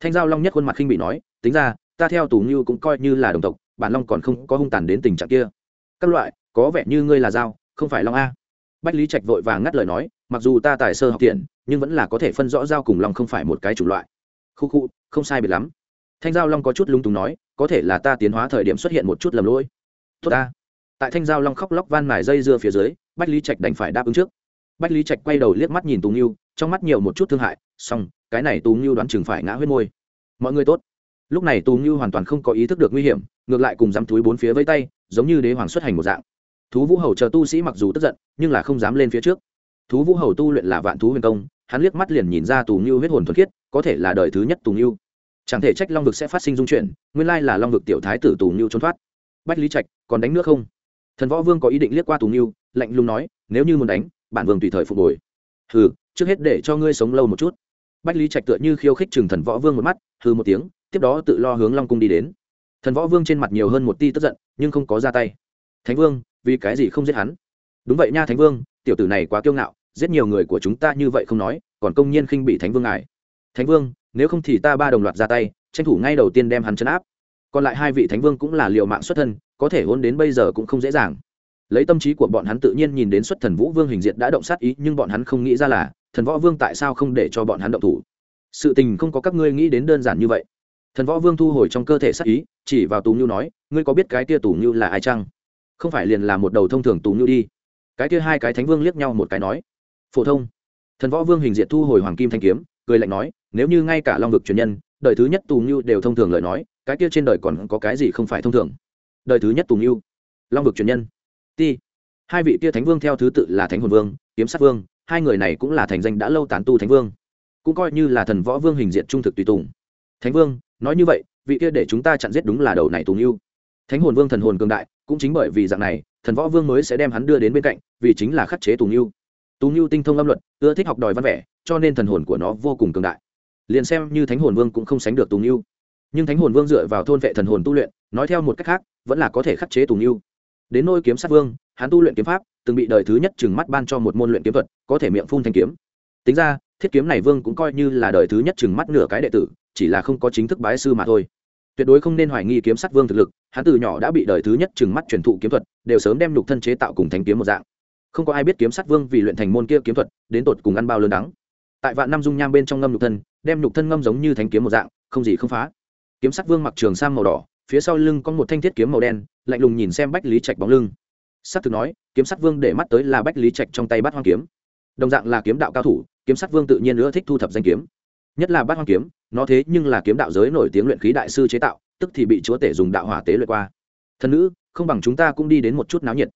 Thanh giao long nhất khuôn mặt khinh bị nói, tính ra, ta theo tù ngưu cũng coi như là đồng tộc, bản long còn không có hung tàn đến tình trạng kia. Các loại, có vẻ như ngươi là dao, không phải long a. Bách lý trạch vội vàng ngắt lời nói, mặc dù ta tài sơ học thiện nhưng vẫn là có thể phân rõ dao cùng long không phải một cái chủng loại. Khu khu, không sai biệt lắm. Thanh giao long có chút lung túng nói có thể là ta tiến hóa thời điểm xuất hiện một chút lầm lỗi. Tốt ta. Tại thanh giao long khóc lóc van mài dây dưa phía dưới, bách lý trạch đành phải đáp ứng trước. Bách lý trạch quay đầu liếc mắt nhìn tú nghiêu trong mắt nhiều một chút thương hại, xong, cái này tú nghiêu đoán chừng phải ngã huyết môi. Mọi người tốt. Lúc này tú nghiêu hoàn toàn không có ý thức được nguy hiểm, ngược lại cùng dám túi bốn phía với tay, giống như đế hoàng xuất hành một dạng. Thú vũ hầu chờ tu sĩ mặc dù tức giận, nhưng là không dám lên phía trước. Thú vũ hầu tu luyện là vạn thú huyền công, hắn liếc mắt liền nhìn ra tù ngưu huyết hồn thuật khiết, có thể là đời thứ nhất tù ngưu chẳng thể trách long vực sẽ phát sinh dung chuyển, nguyên lai là long vực tiểu thái tử tù mưu trốn thoát. Bách lý trạch, còn đánh nước không? Thần võ vương có ý định liếc qua tù mưu lạnh lùng nói, nếu như muốn đánh, bản vương tùy thời phục hồi. Hừ, trước hết để cho ngươi sống lâu một chút. Bách lý trạch tựa như khiêu khích chừng thần võ vương một mắt, hừ một tiếng, tiếp đó tự lo hướng long cung đi đến. Thần võ vương trên mặt nhiều hơn một ti tức giận, nhưng không có ra tay. Thánh vương, vì cái gì không giết hắn? Đúng vậy nha thánh vương, tiểu tử này quá kiêu ngạo, giết nhiều người của chúng ta như vậy không nói, còn công nhiên khinh bị thánh vương ngài. Thánh vương nếu không thì ta ba đồng loạt ra tay, tranh thủ ngay đầu tiên đem hắn chấn áp. Còn lại hai vị thánh vương cũng là liều mạng xuất thân, có thể hôn đến bây giờ cũng không dễ dàng. Lấy tâm trí của bọn hắn tự nhiên nhìn đến xuất thần vũ vương hình diệt đã động sát ý, nhưng bọn hắn không nghĩ ra là, thần võ vương tại sao không để cho bọn hắn động thủ? Sự tình không có các ngươi nghĩ đến đơn giản như vậy. Thần võ vương thu hồi trong cơ thể sát ý, chỉ vào tù ngưu nói, ngươi có biết cái kia tù ngưu là ai chăng? Không phải liền là một đầu thông thường tù ngưu đi. Cái kia hai cái thánh vương liếc nhau một cái nói, phổ thông. Thần võ vương hình diệt thu hồi hoàng kim thanh kiếm, cười lạnh nói nếu như ngay cả long vực truyền nhân, đời thứ nhất tù ngưu đều thông thường lời nói, cái kia trên đời còn có cái gì không phải thông thường? Đời thứ nhất tù ngưu, long vực truyền nhân. Ti, hai vị kia thánh vương theo thứ tự là thánh hồn vương, kiếm sát vương, hai người này cũng là thành danh đã lâu tán tu thánh vương. Cũng coi như là thần võ vương hình diện trung thực tùy tùng. Thánh vương, nói như vậy, vị kia để chúng ta chặn giết đúng là đầu này tù ngưu. Thánh hồn vương thần hồn cường đại, cũng chính bởi vì dạng này, thần võ vương mới sẽ đem hắn đưa đến bên cạnh, vì chính là khắc chế tù ngưu. Tù ngưu tinh thông âm luật, ưa thích học đòi văn vẻ, cho nên thần hồn của nó vô cùng cường đại liền xem như thánh hồn vương cũng không sánh được tùng yêu, nhưng thánh hồn vương dựa vào thôn vệ thần hồn tu luyện nói theo một cách khác vẫn là có thể khắc chế tùng yêu. đến nôi kiếm sát vương hắn tu luyện kiếm pháp từng bị đời thứ nhất chừng mắt ban cho một môn luyện kiếm thuật có thể miệng phun thanh kiếm. Tính ra thiết kiếm này vương cũng coi như là đời thứ nhất chừng mắt nửa cái đệ tử chỉ là không có chính thức bái sư mà thôi. Tuyệt đối không nên hoài nghi kiếm sát vương thực lực hắn từ nhỏ đã bị đời thứ nhất chừng mắt truyền thụ kiếm thuật đều sớm đem nhục thân chế tạo cùng thanh kiếm một dạng. Không có ai biết kiếm sát vương vì luyện thành môn kia kiếm thuật đến tột cùng ăn bao lớn đắng. Tại vạn năm dung nham bên trong ngâm nhục thân đem nhục thân ngâm giống như thanh kiếm một dạng, không gì không phá. Kiếm sắc vương mặc trường sang màu đỏ, phía sau lưng có một thanh thiết kiếm màu đen, lạnh lùng nhìn xem bách lý trạch bóng lưng. S ắ c thực nói, kiếm sắc vương để mắt tới là bách lý trạch trong tay bắt hoang kiếm. Đồng dạng là kiếm đạo cao thủ, kiếm sắc vương tự nhiên nữa thích thu thập danh kiếm. Nhất là bắt hoang kiếm, nó thế nhưng là kiếm đạo giới nổi tiếng luyện khí đại sư chế tạo, tức thì bị chúa tể dùng đạo hỏa tế luyện qua. Thần nữ, không bằng chúng ta cũng đi đến một chút náo nhiệt.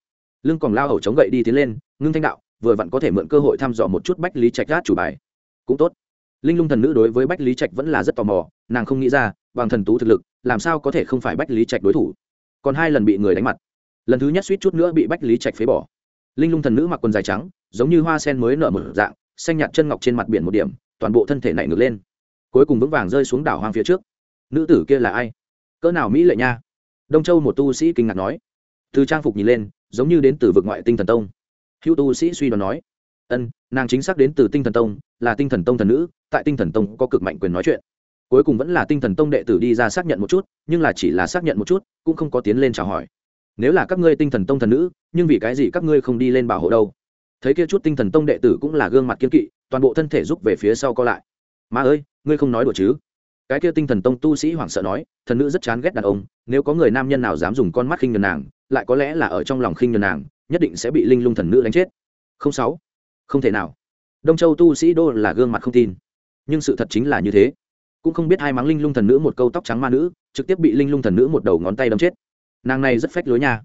Lưng còn lao hầu chống gậy đi tiến lên, ngưng thanh đạo, vừa vặn có thể mượn cơ hội thăm dò một chút bách lý trạch gác chủ bài. Cũng tốt linh lung thần nữ đối với bách lý trạch vẫn là rất tò mò, nàng không nghĩ ra, bằng thần tú thực lực, làm sao có thể không phải bách lý trạch đối thủ? Còn hai lần bị người đánh mặt. Lần thứ nhất suýt chút nữa bị bách lý trạch phế bỏ. Linh lung thần nữ mặc quần dài trắng, giống như hoa sen mới nở mở dạng, xanh nhạt chân ngọc trên mặt biển một điểm, toàn bộ thân thể nảy ngược lên. Cuối cùng vững vàng rơi xuống đảo hoang phía trước. Nữ tử kia là ai? Cỡ nào mỹ lệ nha. Đông châu một tu sĩ kinh ngạc nói. Từ trang phục nhìn lên, giống như đến từ vực ngoại tinh thần tông. Hữu tu sĩ suy đoán nói. Ân, nàng chính xác đến từ tinh thần tông, là tinh thần tông thần nữ tại tinh thần tông có cực mạnh quyền nói chuyện. Cuối cùng vẫn là tinh thần tông đệ tử đi ra xác nhận một chút, nhưng là chỉ là xác nhận một chút, cũng không có tiến lên chào hỏi. Nếu là các ngươi tinh thần tông thần nữ, nhưng vì cái gì các ngươi không đi lên bảo hộ đâu? Thấy kia chút tinh thần tông đệ tử cũng là gương mặt kiên kỵ, toàn bộ thân thể rút về phía sau co lại. Mà ơi, ngươi không nói đùa chứ? Cái kia tinh thần tông tu sĩ hoảng sợ nói, thần nữ rất chán ghét đàn ông, nếu có người nam nhân nào dám dùng con mắt khinh nhờn nàng, lại có lẽ là ở trong lòng khinh nhờn nàng, nhất định sẽ bị linh lung thần nữ đánh chết. Không sáu, không thể nào. Đông châu tu sĩ đô là gương mặt không tin nhưng sự thật chính là như thế. Cũng không biết hai mắng linh lung thần nữ một câu tóc trắng ma nữ, trực tiếp bị linh lung thần nữ một đầu ngón tay đâm chết. Nàng này rất phách lối nha.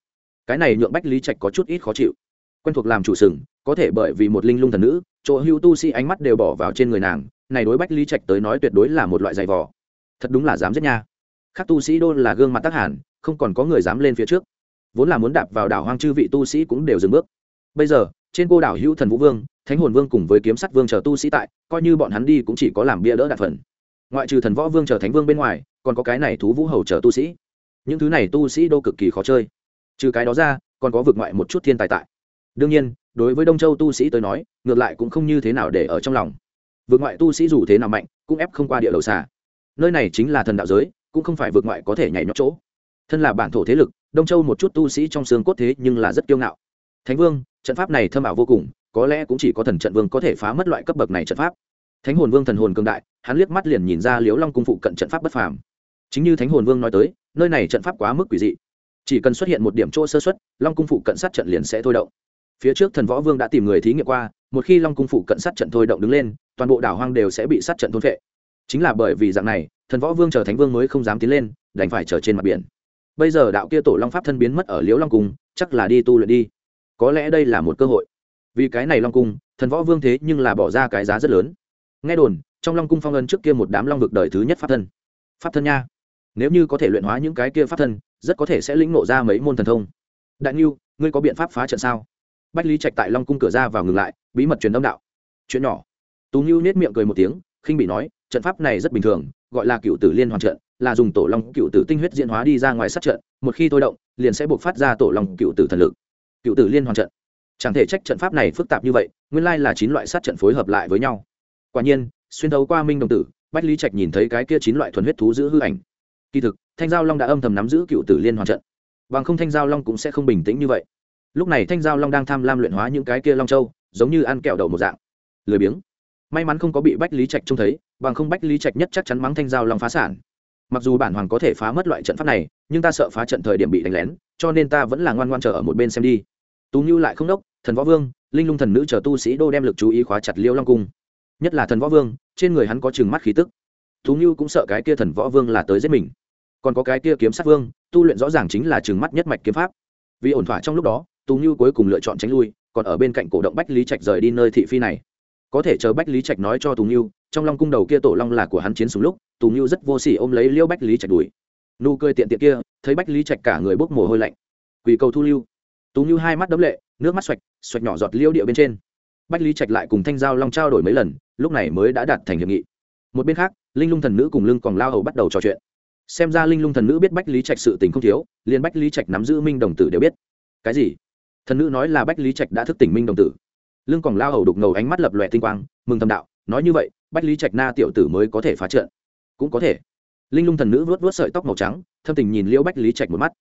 Cái này nhượng bách lý trạch có chút ít khó chịu. Quen thuộc làm chủ sừng, có thể bởi vì một linh lung thần nữ, chỗ hưu tu sĩ ánh mắt đều bỏ vào trên người nàng, này đối bách lý trạch tới nói tuyệt đối là một loại giày vò. Thật đúng là dám giết nha. Khác tu sĩ đô là gương mặt tác hàn không còn có người dám lên phía trước. Vốn là muốn đạp vào đảo hoang chư vị tu sĩ cũng đều dừng bước. Bây giờ, trên cô đảo hữu thần vũ vương thánh hồn vương cùng với kiếm sắt vương chờ tu sĩ tại, coi như bọn hắn đi cũng chỉ có làm bia đỡ đạt phần. Ngoại trừ thần võ vương chờ thánh vương bên ngoài, còn có cái này thú vũ hầu chờ tu sĩ. Những thứ này tu sĩ đô cực kỳ khó chơi. Trừ cái đó ra, còn có vượt ngoại một chút thiên tài tại. Đương nhiên, đối với đông châu tu sĩ tới nói, ngược lại cũng không như thế nào để ở trong lòng. Vượt ngoại tu sĩ dù thế nào mạnh, cũng ép không qua địa đầu xà. Nơi này chính là thần đạo giới, cũng không phải vượt ngoại có thể nhảy nhót chỗ. Thân là bản thổ thế lực, đông châu một chút tu sĩ trong xương cốt thế nhưng là rất kiêu ngạo. Thánh vương, trận pháp này thâm ảo vô cùng có lẽ cũng chỉ có thần trận vương có thể phá mất loại cấp bậc này trận pháp. Thánh hồn vương thần hồn cường đại, hắn liếc mắt liền nhìn ra liếu long cung phụ cận trận pháp bất phàm. Chính như thánh hồn vương nói tới, nơi này trận pháp quá mức quỷ dị. Chỉ cần xuất hiện một điểm chỗ sơ xuất long cung phụ cận sát trận liền sẽ thôi động. Phía trước thần võ vương đã tìm người thí nghiệm qua, một khi long cung phụ cận sát trận thôi động đứng lên, toàn bộ đảo hoang đều sẽ bị sát trận thôn vệ chính là bởi vì dạng này, thần võ vương chờ thánh vương mới không dám tiến lên, đành phải chờ trên mặt biển. Bây giờ đạo kia tổ long pháp thân biến mất ở liễu long cung, chắc là đi tu luyện đi. Có lẽ đây là một cơ hội vì cái này long cung, thần võ vương thế nhưng là bỏ ra cái giá rất lớn. Nghe đồn, trong long cung phong ân trước kia một đám long vực đời thứ nhất pháp thân. Pháp thân nha. Nếu như có thể luyện hóa những cái kia pháp thân, rất có thể sẽ lĩnh nộ ra mấy môn thần thông. Đại niu ngươi có biện pháp phá trận sao? Bách lý trạch tại long cung cửa ra vào ngừng lại, bí mật truyền âm đạo. Chuyện nhỏ. Tú ngưu nết miệng cười một tiếng, khinh bị nói, trận pháp này rất bình thường, gọi là cựu tử liên hoàn trận, là dùng tổ long cựu tử tinh huyết diễn hóa đi ra ngoài sát trận, một khi thôi động, liền sẽ buộc phát ra tổ long cựu tử thần lực. Cựu tử liên hoàn trận chẳng thể trách trận pháp này phức tạp như vậy, nguyên lai là chín loại sát trận phối hợp lại với nhau. Quả nhiên, xuyên thấu qua minh đồng tử, bách lý trạch nhìn thấy cái kia chín loại thuần huyết thú giữ hư ảnh. Kỳ thực, thanh giao long đã âm thầm nắm giữ cựu tử liên hoàn trận. Bằng không thanh giao long cũng sẽ không bình tĩnh như vậy. Lúc này thanh giao long đang tham lam luyện hóa những cái kia long châu, giống như ăn kẹo đầu một dạng. Lười biếng. May mắn không có bị bách lý trạch trông thấy, bằng không bách lý trạch nhất chắc chắn mắng thanh giao long phá sản. Mặc dù bản hoàng có thể phá mất loại trận pháp này, nhưng ta sợ phá trận thời điểm bị đánh lén, cho nên ta vẫn là ngoan ngoan chờ ở một bên xem đi tú như lại không đốc, thần võ vương, linh lung thần nữ chờ tu sĩ đô đem lực chú ý khóa chặt liêu long cung. Nhất là thần võ vương, trên người hắn có chừng mắt khí tức. Tú như cũng sợ cái kia thần võ vương là tới giết mình. Còn có cái kia kiếm sát vương, tu luyện rõ ràng chính là chừng mắt nhất mạch kiếm pháp. Vì ổn thỏa trong lúc đó, tú như cuối cùng lựa chọn tránh lui, còn ở bên cạnh cổ động bách lý trạch rời đi nơi thị phi này. Có thể chờ bách lý trạch nói cho tú như trong long cung đầu kia tổ long là của hắn chiến súng lúc, tú như rất vô sỉ ôm lấy liêu bách lý trạch đuổi. Nụ cười tiện tiện kia, thấy bách lý trạch cả người bốc mồ hôi lạnh. Quỳ cầu thu lưu tú như hai mắt đấm lệ, nước mắt xoạch xoạch nhỏ giọt liêu địa bên trên. Bách lý trạch lại cùng thanh giao long trao đổi mấy lần, lúc này mới đã đạt thành hiệp nghị. Một bên khác, linh lung thần nữ cùng lưng còn lao hầu bắt đầu trò chuyện. Xem ra linh lung thần nữ biết bách lý trạch sự tình không thiếu, liền bách lý trạch nắm giữ minh đồng tử đều biết. Cái gì? Thần nữ nói là bách lý trạch đã thức tỉnh minh đồng tử. Lưng còn lao hầu đục ngầu ánh mắt lập lòe tinh quang, mừng thầm đạo, nói như vậy, bách lý trạch na tiểu tử mới có thể phá trận. Cũng có thể. Linh lung thần nữ vớt vớt sợi tóc màu trắng, thâm tình nhìn liễu bách lý trạch một mắt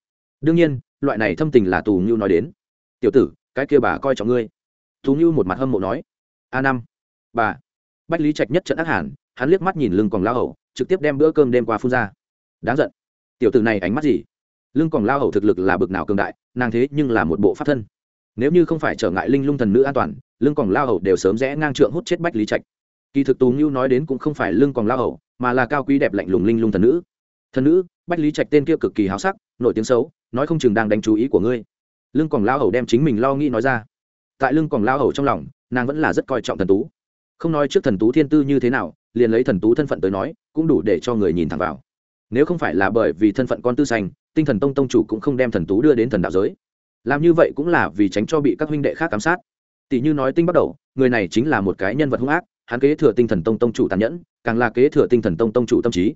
đương nhiên, loại này thâm tình là tù ngưu nói đến. Tiểu tử, cái kia bà coi trọng ngươi. Tù ngưu một mặt hâm mộ nói. A năm, bà. Bách lý trạch nhất trận ác hẳn hắn liếc mắt nhìn lưng còn lao hầu, trực tiếp đem bữa cơm đêm qua phun ra. Đáng giận. Tiểu tử này ánh mắt gì? Lưng còn lao hầu thực lực là bực nào cường đại, nàng thế nhưng là một bộ pháp thân. Nếu như không phải trở ngại linh lung thần nữ an toàn, lưng còn lao hầu đều sớm rẽ ngang trượng hút chết bách lý trạch. Kỳ thực tú ngưu nói đến cũng không phải lưng còn lao hầu, mà là cao quý đẹp lạnh lùng linh lung thần nữ thần nữ, bách lý trạch tên kia cực kỳ háo sắc, nổi tiếng xấu, nói không chừng đang đánh chú ý của ngươi. Lưng còn lao hầu đem chính mình lo nghĩ nói ra. Tại lưng còn lao hầu trong lòng, nàng vẫn là rất coi trọng thần tú. Không nói trước thần tú thiên tư như thế nào, liền lấy thần tú thân phận tới nói, cũng đủ để cho người nhìn thẳng vào. Nếu không phải là bởi vì thân phận con tư xanh tinh thần tông tông chủ cũng không đem thần tú đưa đến thần đạo giới. Làm như vậy cũng là vì tránh cho bị các huynh đệ khác ám sát. Tỷ như nói tinh bắt đầu, người này chính là một cái nhân vật hung ác, hắn kế thừa tinh thần tông tông chủ tàn nhẫn, càng là kế thừa tinh thần tông tông chủ tâm trí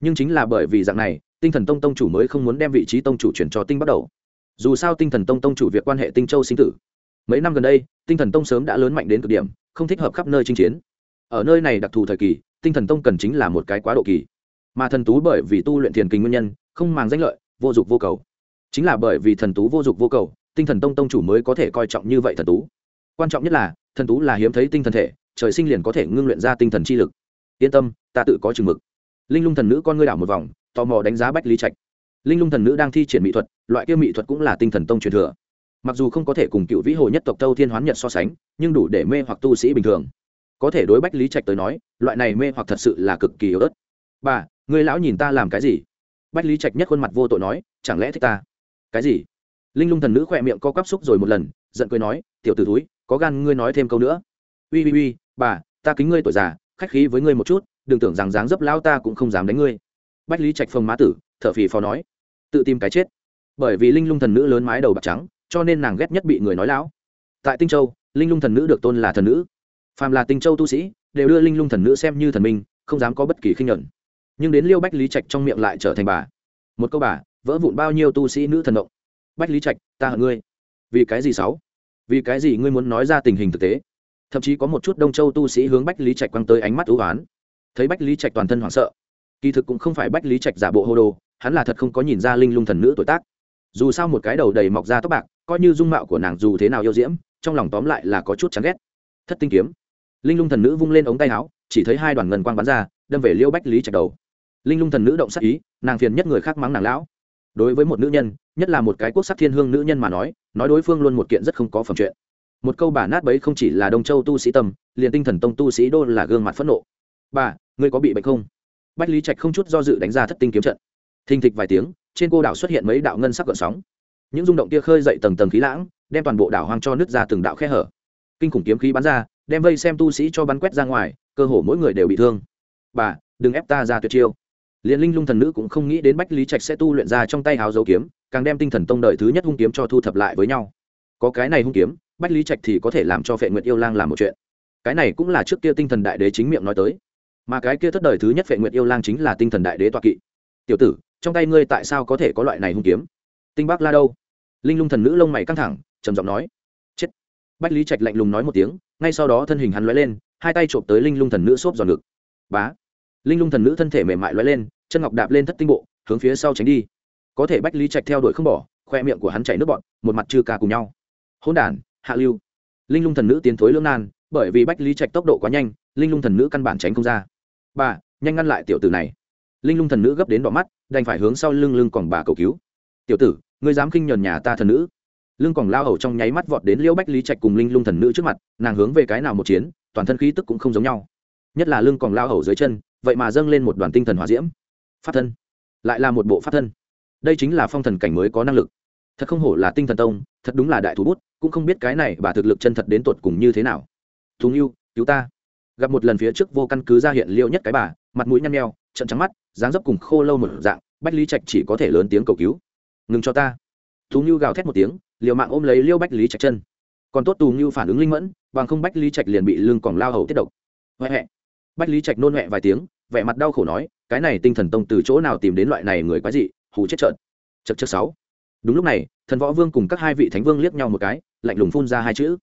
nhưng chính là bởi vì dạng này, tinh thần tông tông chủ mới không muốn đem vị trí tông chủ chuyển cho tinh bắt đầu. Dù sao tinh thần tông tông chủ việc quan hệ tinh châu sinh tử. Mấy năm gần đây, tinh thần tông sớm đã lớn mạnh đến cực điểm, không thích hợp khắp nơi chinh chiến. Ở nơi này đặc thù thời kỳ, tinh thần tông cần chính là một cái quá độ kỳ. Mà thần tú bởi vì tu luyện thiền kinh nguyên nhân, không màng danh lợi, vô dụng vô cầu. Chính là bởi vì thần tú vô dụng vô cầu, tinh thần tông tông chủ mới có thể coi trọng như vậy thần tú. Quan trọng nhất là, thần tú là hiếm thấy tinh thần thể, trời sinh liền có thể ngưng luyện ra tinh thần chi lực. Yên tâm, ta tự có chừng mực linh lung thần nữ con ngươi đảo một vòng, tò mò đánh giá bách lý trạch. Linh lung thần nữ đang thi triển mỹ thuật, loại kia mỹ thuật cũng là tinh thần tông truyền thừa. Mặc dù không có thể cùng cựu vĩ hồ nhất tộc tâu thiên hoán nhật so sánh, nhưng đủ để mê hoặc tu sĩ bình thường. Có thể đối bách lý trạch tới nói, loại này mê hoặc thật sự là cực kỳ yếu ớt. Bà, người lão nhìn ta làm cái gì? Bách lý trạch nhất khuôn mặt vô tội nói, chẳng lẽ thích ta? Cái gì? Linh lung thần nữ khỏe miệng co quắp xúc rồi một lần, giận cười nói, tiểu t ử túi có gan ngươi nói thêm câu nữa. Ui ui ui bà, ta kính ngươi tuổi già, khách khí với ngươi một chút đừng tưởng rằng dáng dấp lão ta cũng không dám đánh ngươi. Bách lý trạch phong má tử t h ở phì phò nói, tự tìm cái chết. Bởi vì linh lung thần nữ lớn mái đầu bạc trắng, cho nên nàng ghét nhất bị người nói lão. Tại tinh châu, linh lung thần nữ được tôn là thần nữ. Phàm là tinh châu tu sĩ, đều đưa linh lung thần nữ xem như thần minh, không dám có bất kỳ khinh nhuận. Nhưng đến liêu bách lý trạch trong miệng lại trở thành bà. Một câu bà, vỡ vụn bao nhiêu tu sĩ nữ thần động. Bách lý trạch, ta hận ngươi. Vì cái gì sáu? Vì cái gì ngươi muốn nói ra tình hình thực tế? Thậm chí có một chút đông châu tu sĩ hướng bách lý trạch quăng tới ánh mắt ưu oán thấy bách lý trạch toàn thân hoảng sợ. Kỳ thực cũng không phải bách lý trạch giả bộ hô đồ, hắn là thật không có nhìn ra linh lung thần nữ tuổi tác. Dù sao một cái đầu đầy mọc ra tóc bạc, coi như dung mạo của nàng dù thế nào yêu diễm, trong lòng tóm lại là có chút chán ghét. Thất tinh kiếm. Linh lung thần nữ vung lên ống tay áo, chỉ thấy hai đoàn ngân quang bắn ra, đâm về liêu bách lý trạch đầu. Linh lung thần nữ động sắc ý, nàng phiền nhất người khác mắng nàng lão. Đối với một nữ nhân, nhất là một cái quốc sắc thiên hương nữ nhân mà nói nói đối phương luôn một kiện rất không có phẩm chuyện. Một câu bà nát bấy không chỉ là đông châu tu sĩ tâm, liền tinh thần tông tu sĩ đô là gương mặt phẫn nộ bà, ngươi có bị bệnh không? Bách lý trạch không chút do dự đánh ra thất tinh kiếm trận. Thình thịch vài tiếng, trên cô đảo xuất hiện mấy đạo ngân sắc gợn sóng. Những rung động kia khơi dậy tầng tầng khí lãng, đem toàn bộ đảo hoang cho nứt ra từng đạo khe hở. Kinh khủng kiếm khí bắn ra, đem vây xem tu sĩ cho bắn quét ra ngoài, cơ hồ mỗi người đều bị thương. Bà, đừng ép ta ra tuyệt chiêu. Liền linh lung thần nữ cũng không nghĩ đến bách lý trạch sẽ tu luyện ra trong tay háo dấu kiếm, càng đem tinh thần tông đời thứ nhất hung kiếm cho thu thập lại với nhau. Có cái này hung kiếm, bách lý trạch thì có thể làm cho phệ nguyệt yêu lang làm một chuyện. Cái này cũng là trước kia tinh thần đại đế chính miệng nói tới mà cái kia thất đời thứ nhất phệ nguyệt yêu lang chính là tinh thần đại đế toa kỵ. Tiểu tử, trong tay ngươi tại sao có thể có loại này hung kiếm? Tinh bắc la đâu? Linh lung thần nữ lông mày căng thẳng, trầm giọng nói. Chết. Bách lý trạch lạnh lùng nói một tiếng, ngay sau đó thân hình hắn lóe lên, hai tay trộm tới linh lung thần nữ xốp giòn ngực. Bá. Linh lung thần nữ thân thể mềm mại lóe lên, chân ngọc đạp lên thất tinh bộ, hướng phía sau tránh đi. Có thể bách lý trạch theo đuổi không bỏ, khoe miệng của hắn chảy nước bọn một mặt chưa ca cùng nhau. Hôn đản hạ lưu. Linh lung thần nữ tiến thối lưỡng nan, bởi vì bách lý trạch tốc độ quá nhanh, linh lung thần nữ căn bản tránh không ra bà, nhanh ngăn lại tiểu tử này. Linh lung thần nữ gấp đến đỏ mắt, đành phải hướng sau lưng lưng còn bà cầu cứu. Tiểu tử, ngươi dám khinh nhờn nhà ta thần nữ? Lưng còn lao hầu trong nháy mắt vọt đến liễu bách lý trạch cùng linh lung thần nữ trước mặt, nàng hướng về cái nào một chiến, toàn thân khí tức cũng không giống nhau. Nhất là lưng còn lao hầu dưới chân, vậy mà dâng lên một đoàn tinh thần hòa diễm. Phát thân, lại là một bộ phát thân. Đây chính là phong thần cảnh mới có năng lực. Thật không hổ là tinh thần tông, thật đúng là đại thú bút, cũng không biết cái này bà thực lực chân thật đến tột cùng như thế nào. Thú yêu cứu ta gặp một lần phía trước vô căn cứ ra hiện liệu nhất cái bà, mặt mũi nhăn nheo, trận trắng mắt, dáng dấp cùng khô lâu một dạng, bách lý trạch chỉ có thể lớn tiếng cầu cứu. Ngừng cho ta. Thú như gào thét một tiếng, liều mạng ôm lấy liêu bách lý trạch chân. Còn tốt tù như phản ứng linh mẫn, bằng không bách lý trạch liền bị lưng còn lao hầu tiết độc. Huệ huệ bách lý trạch nôn huệ vài tiếng, vẻ mặt đau khổ nói, cái này tinh thần tông từ chỗ nào tìm đến loại này người quái dị, hù chết trợn. Chật chật sáu. Đúng lúc này, thần võ vương cùng các hai vị thánh vương liếc nhau một cái, lạnh lùng phun ra hai chữ.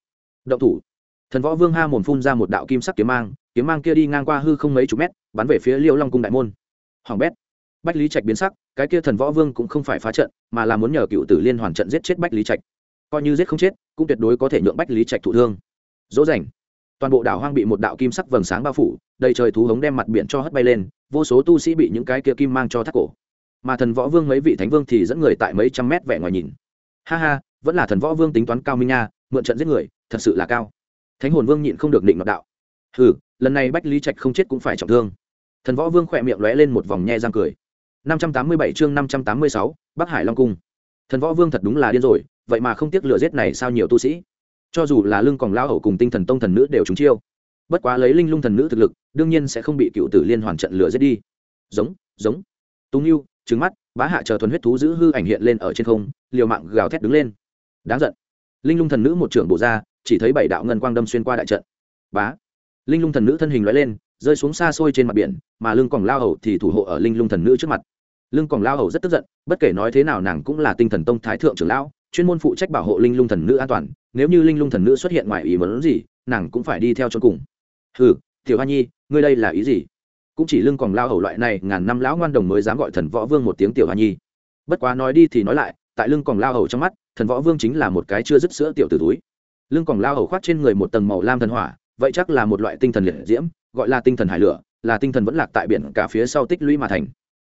Động thủ thần võ vương ha mồm phun ra một đạo kim sắc kiếm mang kiếm mang kia đi ngang qua hư không mấy chục mét, bắn về phía liêu long cung đại môn. Hoàng bét. Bách lý trạch biến sắc, cái kia thần võ vương cũng không phải phá trận, mà là muốn nhờ cựu tử liên hoàn trận giết chết bách lý trạch. Coi như giết không chết, cũng tuyệt đối có thể nhượng bách lý trạch thụ thương. Dỗ dành toàn bộ đảo hoang bị một đạo kim sắc vầng sáng bao phủ, đầy trời thú hống đem mặt biển cho hất bay lên, vô số tu sĩ bị những cái kia kim mang cho thắt cổ. Mà thần võ vương mấy vị thánh vương thì dẫn người tại mấy trăm mét vẻ ngoài nhìn. Ha ha, vẫn là thần võ vương tính toán cao minh nha, mượn trận giết người, thật sự là cao thánh hồn vương nhịn không được định nọc đạo. Hừ, lần này bách lý trạch không chết cũng phải trọng thương. Thần võ vương khỏe miệng lóe lên một vòng nhe răng cười. Năm trăm tám mươi bảy chương năm trăm tám mươi sáu, bắc hải long cung. Thần võ vương thật đúng là điên rồi, vậy mà không tiếc lửa giết này sao nhiều tu sĩ. Cho dù là lưng còn lao hậu cùng tinh thần tông thần nữ đều trúng chiêu. Bất quá lấy linh lung thần nữ thực lực, đương nhiên sẽ không bị cựu tử liên hoàn trận lửa giết đi. Giống giống. Túng yêu trứng mắt, bá hạ chờ thuần huyết thú giữ hư ảnh hiện lên ở trên không, liều mạng gào thét đứng lên. Đáng giận. Linh lung thần nữ một trưởng bổ ra chỉ thấy bảy đạo ngân quang đâm xuyên qua đại trận. Bá! Linh lung thần nữ thân hình loại lên, rơi xuống xa xôi trên mặt biển, mà lưng còng lao hầu thì thủ hộ ở linh lung thần nữ trước mặt. Lưng còng lao hầu rất tức giận, bất kể nói thế nào nàng cũng là tinh thần tông thái thượng trưởng lão, chuyên môn phụ trách bảo hộ linh lung thần nữ an toàn, nếu như linh lung thần nữ xuất hiện ngoài ý muốn gì, nàng cũng phải đi theo cho cùng. Hừ, tiểu hoa nhi, ngươi đây là ý gì? Cũng chỉ lưng còn lao hầu loại này, ngàn năm lão ngoan đồng mới dám gọi thần võ vương một tiếng tiểu hoa nhi. Bất quá nói đi thì nói lại, tại lưng còn lao hầu trong mắt, thần võ vương chính là một cái chưa dứt sữa tiểu tử túi lưng còng lao hầu khoác trên người một tầng màu lam thần hỏa, vậy chắc là một loại tinh thần liệt diễm, gọi là tinh thần hải lửa, là tinh thần vẫn lạc tại biển cả phía sau tích lũy mà thành.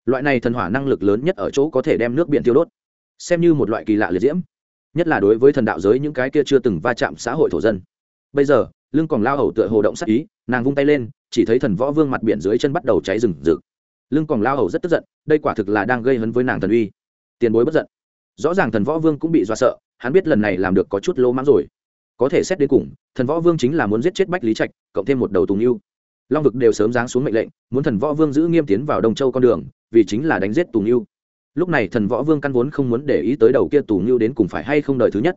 Loại này thần hỏa năng lực lớn nhất ở chỗ có thể đem nước biển tiêu đốt. Xem như một loại kỳ lạ liệt diễm, nhất là đối với thần đạo giới những cái kia chưa từng va chạm xã hội thổ dân. Bây giờ, lưng còn lao hầu tựa hồ động sắc ý, nàng vung tay lên, chỉ thấy thần võ vương mặt biển dưới chân bắt đầu cháy rừng rực. Lưng còn lao hầu rất tức giận, đây quả thực là đang gây hấn với nàng thần uy. Tiền bối bất giận. Rõ ràng thần võ vương cũng bị do sợ, hắn biết lần này làm được có chút lỗ mãng rồi có thể xét đến cùng, thần võ vương chính là muốn giết chết bách lý trạch, cộng thêm một đầu tùng yêu long vực đều sớm giáng xuống mệnh lệnh, muốn thần võ vương giữ nghiêm tiến vào đông châu con đường, vì chính là đánh giết tùng yêu lúc này thần võ vương căn vốn không muốn để ý tới đầu kia tùng yêu đến cùng phải hay không đời thứ nhất.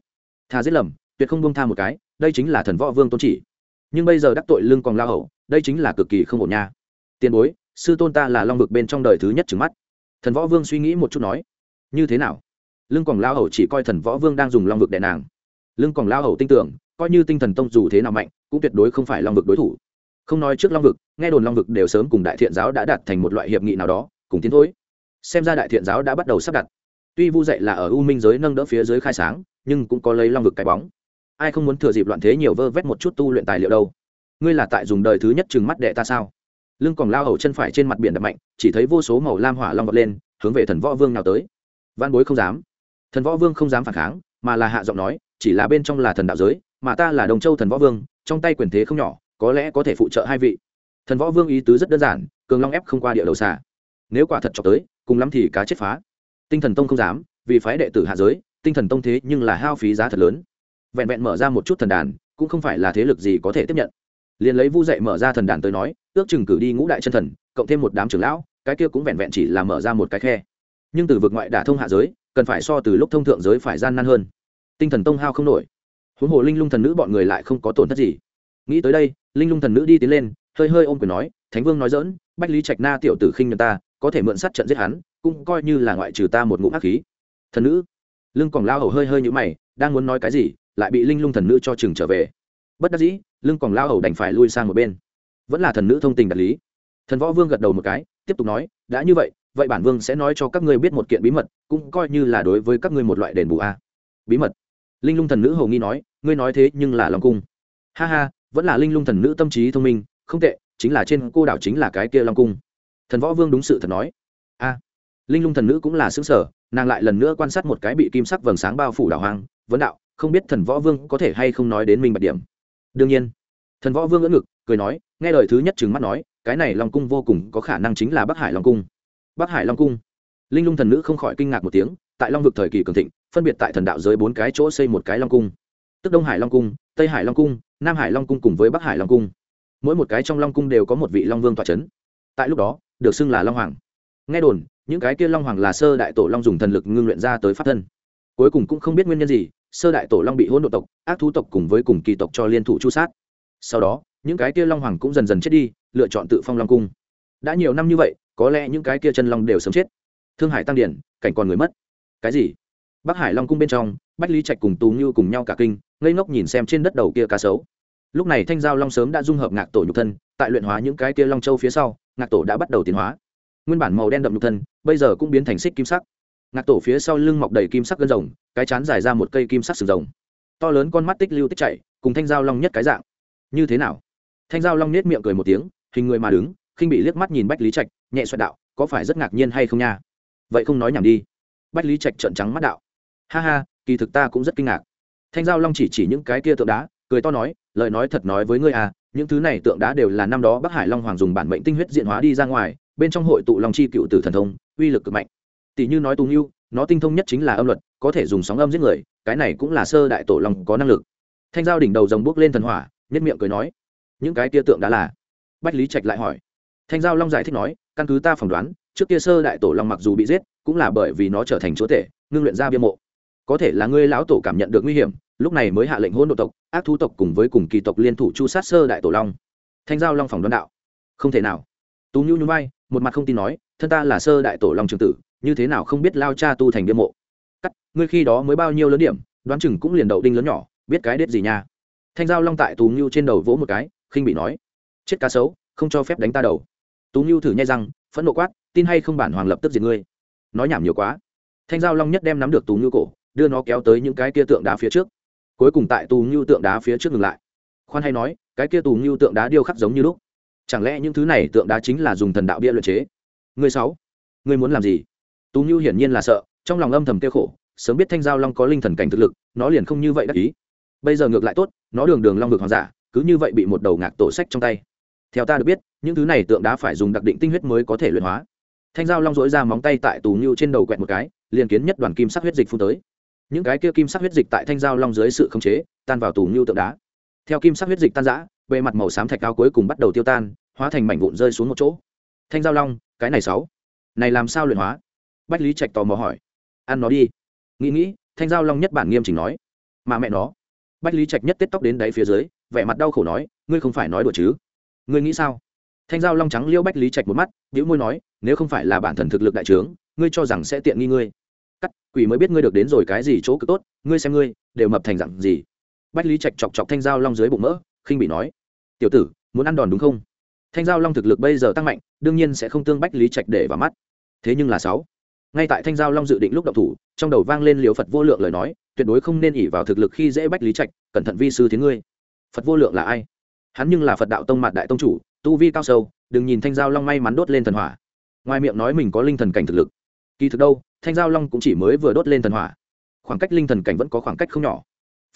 Thà giết lầm, tuyệt không buông tha một cái, đây chính là thần võ vương tôn chỉ. Nhưng bây giờ đắc tội lưng còn lao hậu đây chính là cực kỳ không ổn nha. Tiền bối, sư tôn ta là long vực bên trong đời thứ nhất trứng mắt. Thần võ vương suy nghĩ một chút nói, như thế nào? Lưng còn lao hậu chỉ coi thần võ vương đang dùng long vực đè nàng lưng còn lao hầu tin tưởng coi như tinh thần tông dù thế nào mạnh, cũng tuyệt đối không phải long vực đối thủ. Không nói trước long vực, nghe đồn long vực đều sớm cùng đại thiện giáo đã đạt thành một loại hiệp nghị nào đó, cùng tiến thối. Xem ra đại thiện giáo đã bắt đầu sắp đặt. Tuy vu dạy là ở u minh giới nâng đỡ phía dưới khai sáng, nhưng cũng có lấy long vực cái bóng. Ai không muốn thừa dịp loạn thế nhiều vơ vét một chút tu luyện tài liệu đâu? Ngươi là tại dùng đời thứ nhất chừng mắt đệ ta sao? Lưng còn lao hầu chân phải trên mặt biển đập mạnh, chỉ thấy vô số màu lam hỏa long vọt lên, hướng về thần võ vương nào tới. Văn bối không dám. Thần võ vương không dám phản kháng, mà là hạ giọng nói chỉ là bên trong là thần đạo giới, mà ta là đồng châu thần võ vương, trong tay quyền thế không nhỏ, có lẽ có thể phụ trợ hai vị. Thần võ vương ý tứ rất đơn giản, cường long ép không qua địa đầu xà nếu quả thật chọc tới, cùng lắm thì cá chết phá. Tinh thần tông không dám, vì phái đệ tử hạ giới, tinh thần tông thế nhưng là hao phí giá thật lớn. Vẹn vẹn mở ra một chút thần đàn, cũng không phải là thế lực gì có thể tiếp nhận. Liền lấy vu dậy mở ra thần đàn tới nói, ước chừng cử đi ngũ đại chân thần, cộng thêm một đám trưởng lão, cái kia cũng vẹn vẹn chỉ là mở ra một cái khe. Nhưng từ vực ngoại đả thông hạ giới, cần phải so từ lúc thông thượng giới phải gian nan hơn tinh thần tông hao không nổi. Huống hồ linh lung thần nữ bọn người lại không có tổn thất gì. Nghĩ tới đây, linh lung thần nữ đi tiến lên, hơi hơi ôm quyền nói, thánh vương nói dỡn bách lý trạch na tiểu tử khinh nhân ta, có thể mượn sát trận giết hắn, cũng coi như là ngoại trừ ta một ngụm ác khí. Thần nữ, lưng còn lao hầu hơi hơi như mày, đang muốn nói cái gì, lại bị linh lung thần nữ cho chừng trở về. Bất đắc dĩ, lưng còn lao hầu đành phải lui sang một bên. Vẫn là thần nữ thông tình đạt lý. Thần võ vương gật đầu một cái, tiếp tục nói, đã như vậy vậy bản vương sẽ nói cho các ngươi biết một kiện bí mật, cũng coi như là đối với các ngươi một loại đền bù a. Bí mật linh lung thần nữ hầu nghi nói, ngươi nói thế nhưng là lòng cung. Ha ha, vẫn là linh lung thần nữ tâm trí thông minh, không tệ, chính là trên cô đảo chính là cái kia long cung. Thần võ vương đúng sự thật nói. A, linh lung thần nữ cũng là xứng sở nàng lại lần nữa quan sát một cái bị kim sắc vầng sáng bao phủ đảo hoang, vấn đạo, không biết thần võ vương có thể hay không nói đến mình bạch điểm? Đương nhiên. Thần võ vương ngỡ ngực, cười nói, nghe lời thứ nhất chừng mắt nói, cái này long cung vô cùng có khả năng chính là bắc hải long cung. Bắc hải long cung? Linh lung thần nữ không khỏi kinh ngạc một tiếng, tại long vực thời kỳ cường thịnh phân biệt tại thần đạo giới bốn cái chỗ xây một cái long cung. Tức đông hải long cung, tây hải long cung, nam hải long cung cùng với bắc hải long cung. Mỗi một cái trong long cung đều có một vị long vương tọa c h ấ n tại lúc đó, được xưng là long hoàng. Nghe đồn, những cái kia long hoàng là sơ đại tổ long dùng thần lực ngưng luyện ra tới pháp thân. Cuối cùng cũng không biết nguyên nhân gì, sơ đại tổ long bị hỗn độ tộc, ác thú tộc cùng với cùng kỳ tộc cho liên thủ chu sát. Sau đó, những cái kia long hoàng cũng dần dần chết đi, lựa chọn tự phong long cung. Đã nhiều năm như vậy, có lẽ những cái kia chân long đều sớm chết. Thương hải tăng điển, cảnh còn người mất. Cái gì? Bắc hải long cung bên trong, bách lý trạch cùng Tú như cùng nhau cả kinh, ngây ngốc nhìn xem trên đất đầu kia cá sấu. Lúc này thanh giao long sớm đã dung hợp ngạc tổ nhục thân, tại luyện hóa những cái kia long châu phía sau, ngạc tổ đã bắt đầu tiến hóa. Nguyên bản màu đen đậm nhục thân, bây giờ cũng biến thành xích kim sắc. Ngạc tổ phía sau lưng mọc đầy kim sắc gân rồng, cái chán dài ra một cây kim sắc sừng rồng. To lớn con mắt tích lưu tích chạy cùng thanh giao long nhất cái dạng. Như thế nào? Thanh giao long nết miệng cười một tiếng, hình người mà đứng, khinh bị liếc mắt nhìn bách lý trạch, nhẹ xoẹt đạo, có phải rất ngạc nhiên hay không nha? Vậy không nói nhảm đi. Bách lý trạch trợn trắng mắt đạo ha ha, kỳ thực ta cũng rất kinh ngạc. Thanh giao long chỉ chỉ những cái kia tượng đá, cười to nói, lời nói thật nói với ngươi à những thứ này tượng đá đều là năm đó bắc hải long hoàng dùng bản mệnh tinh huyết diện hóa đi ra ngoài, bên trong hội tụ long chi cựu tử thần thông, uy lực cực mạnh. Tỷ như nói tù ngưu nó tinh thông nhất chính là âm luật, có thể dùng sóng âm giết người, cái này cũng là sơ đại tổ long có năng lực. Thanh giao đỉnh đầu rồng bước lên thần hỏa, nhất miệng cười nói, những cái tia tượng đã là? Bách lý trạch lại hỏi. Thanh giao long giải thích nói, căn cứ ta phỏng đoán, trước kia sơ đại tổ long mặc dù bị giết, cũng là bởi vì nó trở thành chúa tể, ngưng luyện ra bia mộ có thể là ngươi lão tổ cảm nhận được nguy hiểm, lúc này mới hạ lệnh hôn độ tộc, ác thú tộc cùng với cùng kỳ tộc liên thủ chu sát sơ đại tổ long. Thanh giao long phỏng đoán đạo. Không thể nào. Tú nhu nhún vai một mặt không tin nói, thân ta là sơ đại tổ long trường tử, như thế nào không biết lao cha tu thành biên mộ? Cắt, ngươi khi đó mới bao nhiêu lớn điểm, đoán chừng cũng liền đậu đinh lớn nhỏ, biết cái đết gì nha? Thanh giao long tại tú nhu trên đầu vỗ một cái, khinh bị nói, chết cá sấu, không cho phép đánh ta đầu. Tú nhu thử nhai răng, phẫn nộ quát, tin hay không bản hoàng lập tức diệt ngươi? Nói nhảm nhiều quá. Thanh giao long nhất đem nắm được tú nhu cổ đưa nó kéo tới những cái kia tượng đá phía trước. Cuối cùng tại tù ngưu tượng đá phía trước ngừng lại. Khoan hay nói, cái kia tù ngưu tượng đá điêu khắc giống như lúc. Chẳng lẽ những thứ này tượng đá chính là dùng thần đạo bia luyện chế? Người sáu, người muốn làm gì? Tù ngưu hiển nhiên là sợ, trong lòng âm thầm kêu khổ, sớm biết thanh giao long có linh thần cảnh thực lực, nó liền không như vậy đắc ý. Bây giờ ngược lại tốt, nó đường đường long vực hoàng giả, cứ như vậy bị một đầu ngạc tổ sách trong tay. Theo ta được biết, những thứ này tượng đá phải dùng đặc định tinh huyết mới có thể luyện hóa. Thanh giao long dỗi ra móng tay tại tù ngưu trên đầu quẹt một cái, liền kiến nhất đoàn kim sắc huyết dịch phun tới những cái kia kim sắc huyết dịch tại thanh giao long dưới sự khống chế, tan vào tù ngưu tượng đá. Theo kim sắc huyết dịch tan giã bề mặt màu xám thạch cao cuối cùng bắt đầu tiêu tan, hóa thành mảnh vụn rơi xuống một chỗ. Thanh giao long, cái này sáu. Này làm sao luyện hóa? Bách lý trạch tò mò hỏi. Ăn nó đi. Nghĩ nghĩ, thanh giao long nhất bản nghiêm chỉnh nói. Mà mẹ nó. Bách lý trạch nhất tết tóc đến đáy phía dưới, vẻ mặt đau khổ nói, ngươi không phải nói đùa chứ? Ngươi nghĩ sao? Thanh giao long trắng liêu bách lý trạch một mắt nhữ môi nói, nếu không phải là bản thần thực lực đại trướng, ngươi cho rằng sẽ tiện nghi ngươi quỷ mới biết ngươi được đến rồi cái gì chỗ cực tốt, ngươi xem ngươi, đều mập thành dặn gì. Bách lý trạch chọc chọc thanh dao long dưới bụng mỡ, khinh bị nói, tiểu tử, muốn ăn đòn đúng không? Thanh giao long thực lực bây giờ tăng mạnh, đương nhiên sẽ không tương bách lý trạch để vào mắt. Thế nhưng là sáu, ngay tại thanh giao long dự định lúc đậu thủ, trong đầu vang lên liều phật vô lượng lời nói, tuyệt đối không nên ỉ vào thực lực khi dễ bách lý trạch, cẩn thận vi sư thế ngươi. Phật vô lượng là ai? Hắn nhưng là phật đạo tông mạt đại tông chủ, tu vi cao sâu, đừng nhìn thanh giao long may mắn đốt lên thần hỏa. Ngoài miệng nói mình có linh thần cảnh thực lực kỳ thực đâu, thanh giao long cũng chỉ mới vừa đốt lên thần hỏa. Khoảng cách linh thần cảnh vẫn có khoảng cách không nhỏ.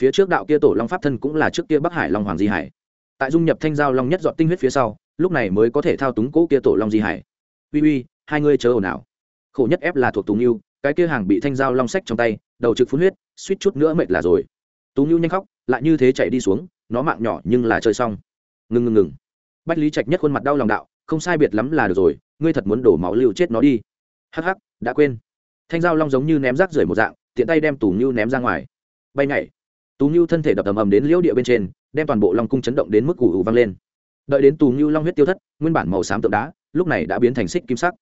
Phía trước đạo kia tổ long pháp thân cũng là trước kia bắc hải long hoàng di hải. Tại dung nhập thanh giao long nhất dọn tinh huyết phía sau, lúc này mới có thể thao túng cỗ kia tổ long di hải. Uy uy, hai ngươi chớ ồn ào. Khổ nhất ép là thuộc tùng yêu cái kia hàng bị thanh giao long sách trong tay, đầu trực phun huyết, suýt chút nữa mệt là rồi. Tú nhu nhanh khóc, lại như thế chạy đi xuống, nó mạng nhỏ nhưng là chơi xong. Ngừng ngừng ngừng. Bách lý trạch nhất khuôn mặt đau lòng đạo, không sai biệt lắm là được rồi, ngươi thật muốn đổ máu lưu chết nó đi. Hắc hắc đã quên. Thanh dao long giống như ném rác rưởi một dạng, tiện tay đem tù như ném ra ngoài. Bay nhảy. Tù như thân thể đập ầm ầm đến liễu địa bên trên, đem toàn bộ long cung chấn động đến mức củ ủ vang lên. Đợi đến tù như long huyết tiêu thất, nguyên bản màu xám tượng đá, lúc này đã biến thành xích kim sắc.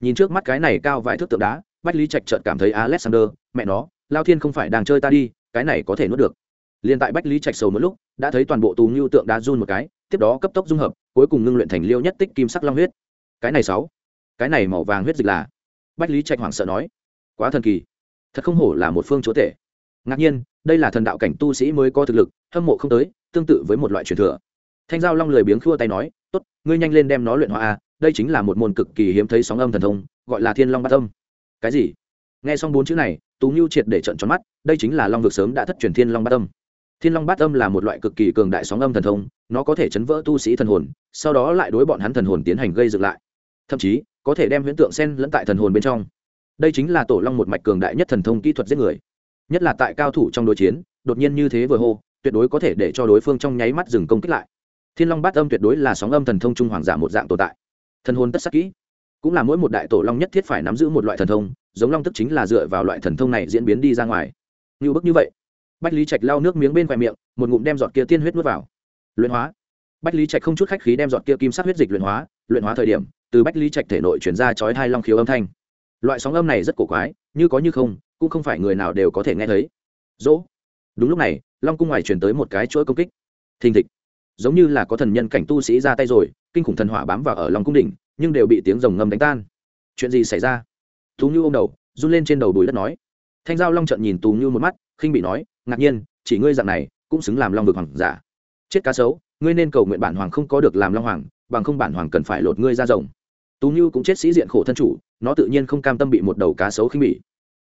Nhìn trước mắt cái này cao vài thước tượng đá, bách lý trạch trợt cảm thấy alexander, mẹ nó, lao thiên không phải đang chơi ta đi, cái này có thể nuốt được. Liền tại bách lý trạch sầu một lúc, đã thấy toàn bộ tù như tượng đá run một cái, tiếp đó cấp tốc dung hợp, cuối cùng ngưng luyện thành liêu nhất tích kim sắc long huyết. Cái này sáu. Cái này màu vàng huyết dịch là bách lý trạch hoảng sợ nói, quá thần kỳ, thật không hổ là một phương chúa tể. Ngạc nhiên, đây là thần đạo cảnh tu sĩ mới có thực lực, hâm mộ không tới, tương tự với một loại truyền thừa. Thanh giao long lười biếng khua tay nói, tốt, ngươi nhanh lên đem nó luyện hóa a đây chính là một môn cực kỳ hiếm thấy sóng âm thần thông, gọi là thiên long bát âm. Cái gì? Nghe xong bốn chữ này, tú nhu triệt để trận tròn mắt, đây chính là long vực sớm đã thất truyền thiên long bát âm. Thiên long bát âm là một loại cực kỳ cường đại sóng âm thần thông, nó có thể chấn vỡ tu sĩ thần hồn, sau đó lại đối bọn hắn thần hồn tiến hành gây dựng lại. Thậm chí có thể đem huyễn tượng sen lẫn tại thần hồn bên trong. Đây chính là tổ long một mạch cường đại nhất thần thông kỹ thuật giết người. Nhất là tại cao thủ trong đối chiến, đột nhiên như thế vừa hô, tuyệt đối có thể để cho đối phương trong nháy mắt dừng công kích lại. Thiên long bát âm tuyệt đối là sóng âm thần thông trung hoàng giả một dạng tồn tại. Thần hồn tất sắc kỹ. Cũng là mỗi một đại tổ long nhất thiết phải nắm giữ một loại thần thông, giống long tức chính là dựa vào loại thần thông này diễn biến đi ra ngoài. Như bức như vậy, bách lý trạch lau nước miếng bên khoe miệng, một ngụm đem giọt kia tiên huyết nuốt vào. Luyện hóa. Bách lý trạch không chút khách khí đem giọt kia kim sắc huyết dịch luyện hóa luyện hóa thời điểm từ bách lý trạch thể nội chuyển ra chói hai long khiếu âm thanh. Loại sóng âm này rất cổ quái, như có như không, cũng không phải người nào đều có thể nghe thấy. Dỗ. Đúng lúc này, long cung ngoài chuyển tới một cái chuỗi công kích. Thình thịch. Giống như là có thần nhân cảnh tu sĩ ra tay rồi, kinh khủng thần hỏa bám vào ở long cung đỉnh, nhưng đều bị tiếng rồng ngầm đánh tan. Chuyện gì xảy ra? Tú như ô m đầu, run lên trên đầu bùi đất nói. Thanh giao long trận nhìn tú như một mắt, khinh bị nói, ngạc nhiên, chỉ ngươi dạng này, cũng xứng làm long vực hoàng giả. Chết cá sấu, ngươi nên cầu nguyện bản hoàng không có được làm long hoàng, bằng không bản hoàng cần phải lột ngươi ra rồng tú như cũng chết sĩ diện khổ thân chủ, nó tự nhiên không cam tâm bị một đầu cá sấu khinh bỉ.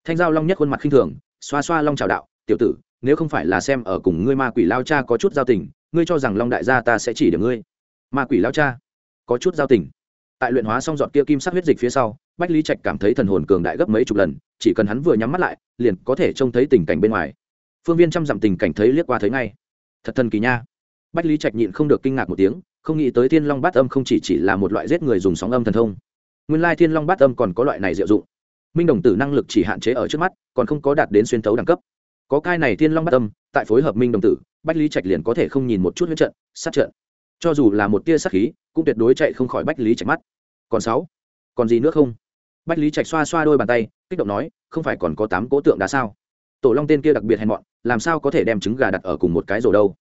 Thanh giao long nhất khuôn mặt khinh thường, xoa xoa long trào đạo, tiểu tử, nếu không phải là xem ở cùng ngươi ma quỷ lao cha có chút giao tình, ngươi cho rằng long đại gia ta sẽ chỉ được ngươi? Ma quỷ lao cha? Có chút giao tình. Tại luyện hóa xong giọt kia kim sắc huyết dịch phía sau, bách lý trạch cảm thấy thần hồn cường đại gấp mấy chục lần, chỉ cần hắn vừa nhắm mắt lại, liền có thể trông thấy tình cảnh bên ngoài. Phương viên chăm dặm tình cảnh thấy liếc qua thấy ngay. Thật thần kỳ nha. Bách lý trạch nhịn không được kinh ngạc một tiếng không nghĩ tới thiên long bát âm không chỉ chỉ là một loại giết người dùng sóng âm thần thông. Nguyên lai thiên long bát âm còn có loại này diệu dụng. Minh đồng tử năng lực chỉ hạn chế ở trước mắt, còn không có đạt đến xuyên thấu đẳng cấp. Có cai này thiên long bát âm, tại phối hợp minh đồng tử, bách lý trạch liền có thể không nhìn một chút huyết trận, sát trận. Cho dù là một tia sát khí, cũng tuyệt đối chạy không khỏi bách lý trạch mắt. Còn sáu, còn gì nữa không? Bách lý trạch xoa xoa đôi bàn tay, kích động nói, không phải còn có tám cỗ tượng đá sao? Tổ long tên kia đặc biệt hèn mọn, làm sao có thể đem trứng gà đặt ở cùng một cái rổ đâu?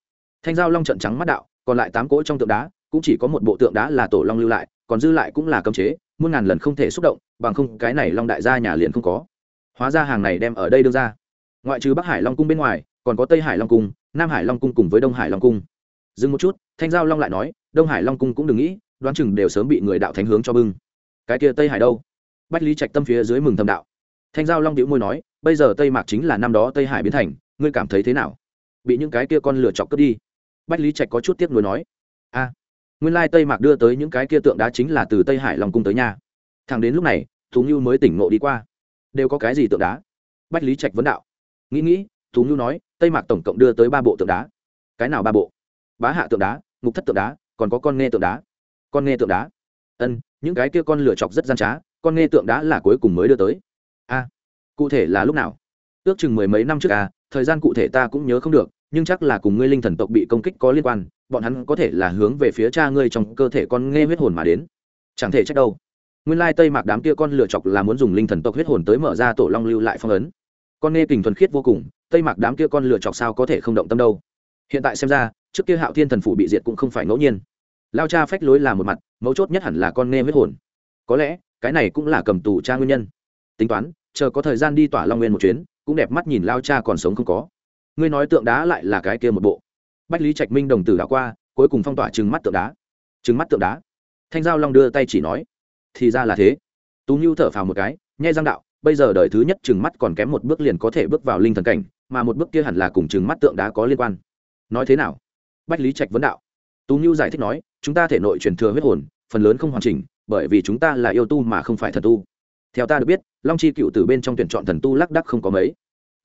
Thanh giao long trận trắng mắt đạo, còn lại tám cỗ trong tượng đá cũng chỉ có một bộ tượng đá là tổ long lưu lại, còn dư lại cũng là cấm chế, muôn ngàn lần không thể xúc động, bằng không cái này long đại gia nhà liền không có. Hóa ra hàng này đem ở đây đưa ra. Ngoại trừ bắc hải long cung bên ngoài, còn có tây hải long cung, nam hải long cung cùng với đông hải long cung. Dừng một chút, thanh giao long lại nói, đông hải long cung cũng đừng nghĩ, đoán chừng đều sớm bị người đạo thánh hướng cho bưng. Cái kia tây hải đâu? Bách lý trạch tâm phía dưới mừng thầm đạo. Thanh giao long đĩu môi nói, bây giờ tây mạc chính là năm đó tây hải biến thành, ngươi cảm thấy thế nào? Bị những cái kia con lửa chọc cướp đi. Bách lý trạch có chút tiếc nuối nói, a nguyên lai tây mạc đưa tới những cái kia tượng đá chính là từ tây hải long cung tới nhà thằng đến lúc này, thú ngưu mới tỉnh ngộ đi qua. Đều có cái gì tượng đá? Bách lý trạch vấn đạo. Nghĩ nghĩ, thú ngưu nói, tây mạc tổng cộng đưa tới ba bộ tượng đá. Cái nào ba bộ? Bá hạ tượng đá, ngục thất tượng đá, còn có con nghe tượng đá. Con nghe tượng đá. Ân, những cái kia con lửa chọc rất gian trá, con nghe tượng đá là cuối cùng mới đưa tới. A, cụ thể là lúc nào? Ước chừng mười mấy năm trước à thời gian cụ thể ta cũng nhớ không được, nhưng chắc là cùng ngươi linh thần tộc bị công kích có liên quan bọn hắn có thể là hướng về phía cha ngươi trong cơ thể con nghe huyết hồn mà đến. Chẳng thể trách đâu. Nguyên lai tây mạc đám kia con lựa chọc là muốn dùng linh thần tộc huyết hồn tới mở ra tổ long lưu lại phong ấn. Con nghe kình thuần khiết vô cùng, tây mạc đám kia con lựa chọc sao có thể không động tâm đâu. Hiện tại xem ra, trước kia hạo thiên thần phủ bị diệt cũng không phải ngẫu nhiên. Lao cha phách lối là một mặt, mấu chốt nhất hẳn là con nghe huyết hồn. Có lẽ, cái này cũng là cầm tù cha nguyên nhân. Tính toán, chờ có thời gian đi tỏa long nguyên một chuyến, cũng đẹp mắt nhìn lao cha còn sống không có. Ngươi nói tượng đá lại là cái kia một bộ bách lý trạch minh đồng tử đã qua, cuối cùng phong tỏa trừng mắt tượng đá. Trừng mắt tượng đá. Thanh giao long đưa tay chỉ nói, thì ra là thế. Tú nhu thở phào một cái, nhai răng đạo, bây giờ đời thứ nhất trừng mắt còn kém một bước liền có thể bước vào linh thần cảnh, mà một bước kia hẳn là cùng trừng mắt tượng đá có liên quan. Nói thế nào? Bách lý trạch vấn đạo. Tú nhu giải thích nói, chúng ta thể nội truyền thừa huyết hồn, phần lớn không hoàn chỉnh, bởi vì chúng ta là yêu tu mà không phải thần tu. Theo ta được biết, long chi cựu từ bên trong tuyển chọn thần tu lác đắc không có mấy.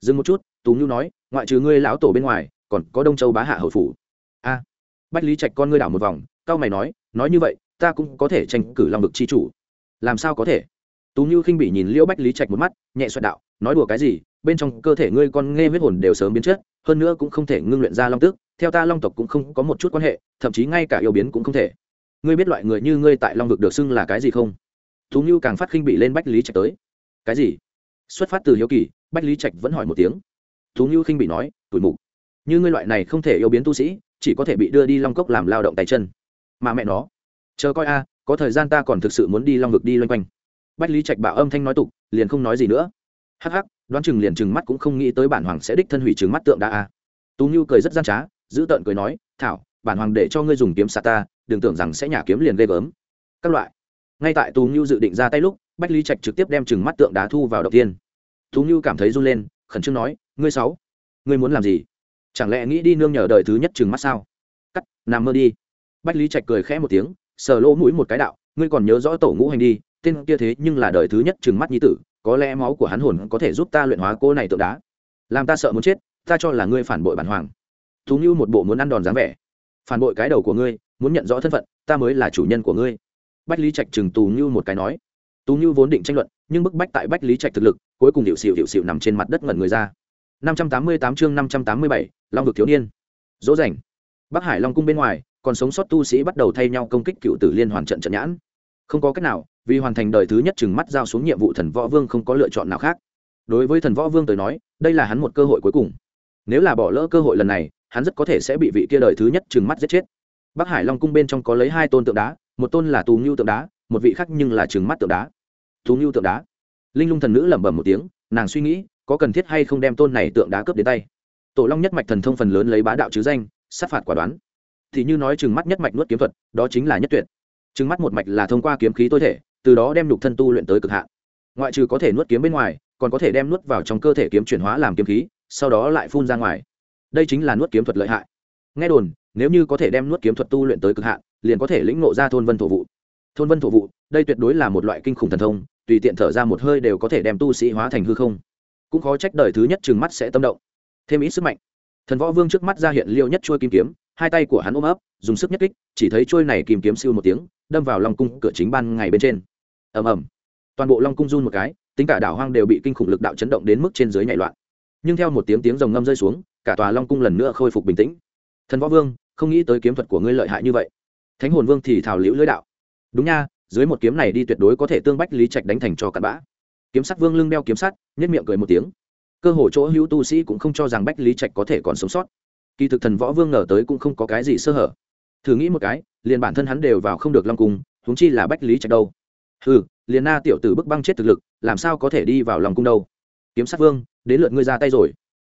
Dừng một chút, tú nhu nói, ngoại trừ ngươi lão tổ bên ngoài còn có đông châu bá hạ hậu phủ. A bách lý trạch con ngươi đảo một vòng cao mày nói nói như vậy ta cũng có thể tranh cử long vực chi chủ. Làm sao có thể? Tú như khinh bị nhìn liễu bách lý trạch một mắt nhẹ xoẹt đạo nói đùa cái gì bên trong cơ thể ngươi con nghe huyết hồn đều sớm biến chất hơn nữa cũng không thể ngưng luyện ra long Tước, theo ta long tộc cũng không có một chút quan hệ thậm chí ngay cả yêu biến cũng không thể. Ngươi biết loại người như ngươi tại long vực được xưng là cái gì không? Tú như càng phát khinh bị lên bách lý trạch tới. Cái gì? Xuất phát từ hiếu kỳ bách lý trạch vẫn hỏi một tiếng. Tú như khinh bị nói tuổi mục như ngươi loại này không thể yêu biến tu sĩ, chỉ có thể bị đưa đi long cốc làm lao động tay chân. Mà mẹ nó, chờ coi a, có thời gian ta còn thực sự muốn đi long vực đi loanh quanh. Bách lý trạch bạo âm thanh nói tục, liền không nói gì nữa. Hắc hắc, đoán chừng liền chừng mắt cũng không nghĩ tới bản hoàng sẽ đích thân hủy trừng mắt tượng đa a. Tú như cười rất gian trá, giữ tợn cười nói, thảo, bản hoàng để cho ngươi dùng kiếm xạ ta, đừng tưởng rằng sẽ nhả kiếm liền ghê gớm. Các loại. Ngay tại tú như dự định ra tay lúc, bách lý trạch trực tiếp đem trừng mắt tượng đá thu vào đầu tiên. Tú như cảm thấy run lên, khẩn trương nói, ngươi sáu, ngươi muốn làm gì? Chẳng lẽ nghĩ đi nương nhờ đời thứ nhất chừng mắt sao? Cắt, nằm mơ đi. Bách lý trạch cười khẽ một tiếng, sờ lỗ mũi một cái đạo, ngươi còn nhớ rõ tổ ngũ hành đi, tên kia thế nhưng là đời thứ nhất chừng mắt nhi tử, có lẽ máu của hắn hồn có thể giúp ta luyện hóa cô này tượng đá. Làm ta sợ muốn chết, ta cho là ngươi phản bội bản hoàng. Thú như một bộ muốn ăn đòn dáng vẻ. Phản bội cái đầu của ngươi, muốn nhận rõ thân phận, ta mới là chủ nhân của ngươi. Bách lý trạch chừng tù như một cái nói. Tú như vốn định tranh luận, nhưng bức bách tại bách lý trạch thực lực, cuối cùng hiệu xịu hiệu xịu nằm trên mặt đất ngẩn người ra. 588 chương 587, Long vực thiếu niên. Dỗ rảnh. Bắc Hải Long cung bên ngoài, còn sống sót tu sĩ bắt đầu thay nhau công kích cựu tử liên hoàn trận trận nhãn. Không có cách nào, vì hoàn thành đời thứ nhất chừng mắt giao xuống nhiệm vụ thần võ vương không có lựa chọn nào khác. Đối với thần võ vương tới nói, đây là hắn một cơ hội cuối cùng. Nếu là bỏ lỡ cơ hội lần này, hắn rất có thể sẽ bị vị kia đời thứ nhất chừng mắt giết chết. Bắc Hải Long cung bên trong có lấy hai tôn tượng đá, một tôn là Tù Nưu tượng đá, một vị khác nhưng là chừng mắt tượng đá. Tù Nưu tượng đá. Linh Lung thần nữ lẩm bẩm một tiếng, nàng suy nghĩ, có cần thiết hay không đem tôn này tượng đá cướp đến tay? Tổ long nhất mạch thần thông phần lớn lấy bá đạo chứ danh, sát phạt quả đoán. Thì như nói chừng mắt nhất mạch nuốt kiếm thuật, đó chính là nhất tuyệt. Chừng mắt một mạch là thông qua kiếm khí tối thể, từ đó đem nhục thân tu luyện tới cực hạn. Ngoại trừ có thể nuốt kiếm bên ngoài, còn có thể đem nuốt vào trong cơ thể kiếm chuyển hóa làm kiếm khí, sau đó lại phun ra ngoài. Đây chính là nuốt kiếm thuật lợi hại. Nghe đồn, nếu như có thể đem nuốt kiếm thuật tu luyện tới cực hạn, liền có thể lĩnh ngộ ra thôn vân thổ vụ. Thôn vân thổ vụ, đây tuyệt đối là một loại kinh khủng thần thông, tùy tiện thở ra một hơi đều có thể đem tu sĩ hóa thành hư không cũng khó trách đời thứ nhất chừng mắt sẽ tâm động. Thêm ít sức mạnh. Thần võ vương trước mắt ra hiện liêu nhất trôi kim kiếm, hai tay của hắn ôm ấp, dùng sức nhất kích, chỉ thấy trôi này kim kiếm siêu một tiếng, đâm vào long cung cửa chính ban ngày bên trên. Ầm ầm. Toàn bộ long cung run một cái, tính cả đảo hoang đều bị kinh khủng lực đạo chấn động đến mức trên dưới nhảy loạn. Nhưng theo một tiếng tiếng rồng ngâm rơi xuống, cả tòa long cung lần nữa khôi phục bình tĩnh. Thần võ vương, không nghĩ tới kiếm thuật của ngươi lợi hại như vậy. Thánh hồn vương thì thảo liễu lưỡi đạo. Đúng nha, dưới một kiếm này đi tuyệt đối có thể tương bách lý trạch đánh thành cho cặn bã kiếm sắt vương lưng đeo kiếm sắt nhất miệng cười một tiếng. Cơ hồ chỗ hữu tu sĩ cũng không cho rằng bách lý trạch có thể còn sống sót. Kỳ thực thần võ vương ngờ tới cũng không có cái gì sơ hở. Thử nghĩ một cái, liền bản thân hắn đều vào không được long cung, huống chi là bách lý trạch đâu. Ừ liền na tiểu tử bức băng chết thực lực, làm sao có thể đi vào lòng cung đâu? Kiếm sát vương, đến lượt ngươi ra tay rồi.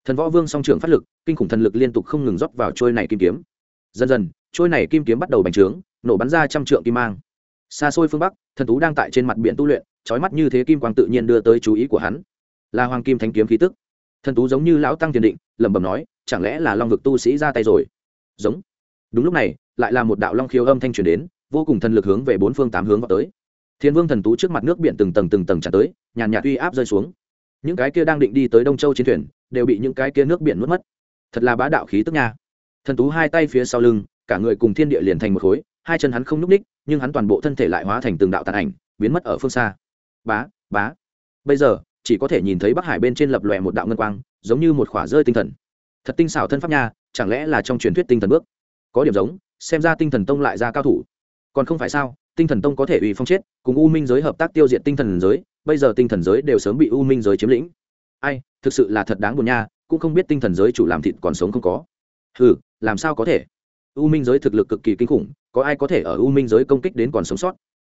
Thần võ vương song trưởng phát lực, kinh khủng thần lực liên tục không ngừng rót vào trôi này kim kiếm. Dần dần, trôi này kim kiếm bắt đầu bành trướng, nổ bắn ra trăm trượng kim mang. Xa xôi phương bắc, thần tú đang tại trên mặt biển tu luyện trói mắt như thế kim quang tự nhiên đưa tới chú ý của hắn. Là hoàng kim thánh kiếm khí tức. Thần tú giống như lão tăng tiền định, lẩm bẩm nói, chẳng lẽ là long vực tu sĩ ra tay rồi? Giống. Đúng lúc này, lại là một đạo long khiếu âm thanh truyền đến, vô cùng thần lực hướng về bốn phương tám hướng vào tới. Thiên vương thần tú trước mặt nước biển từng tầng từng tầng tràn tới, nhàn nhạt uy áp rơi xuống. Những cái kia đang định đi tới đông châu chiến thuyền, đều bị những cái kia nước biển nuốt mất. Thật là bá đạo khí tức nha. Thần tú hai tay phía sau lưng, cả người cùng thiên địa liền thành một khối, hai chân hắn không nhúc ních nhưng hắn toàn bộ thân thể lại hóa thành từng đạo tàn ảnh, biến mất ở phương xa bá bá. Bây giờ, chỉ có thể nhìn thấy bắc hải bên trên lập lòe một đạo ngân quang, giống như một khỏa rơi tinh thần. Thật tinh xảo thân pháp nha, chẳng lẽ là trong truyền thuyết tinh thần bước? Có điểm giống, xem ra tinh thần tông lại ra cao thủ. Còn không phải sao, tinh thần tông có thể ủy phong chết, cùng u minh giới hợp tác tiêu diệt tinh thần giới, bây giờ tinh thần giới đều sớm bị u minh giới chiếm lĩnh. Ai, thực sự là thật đáng buồn nha, cũng không biết tinh thần giới chủ làm thịt còn sống không có. Ừ làm sao có thể? U minh giới thực lực cực kỳ kinh khủng, có ai có thể ở u minh giới công kích đến còn sống sót?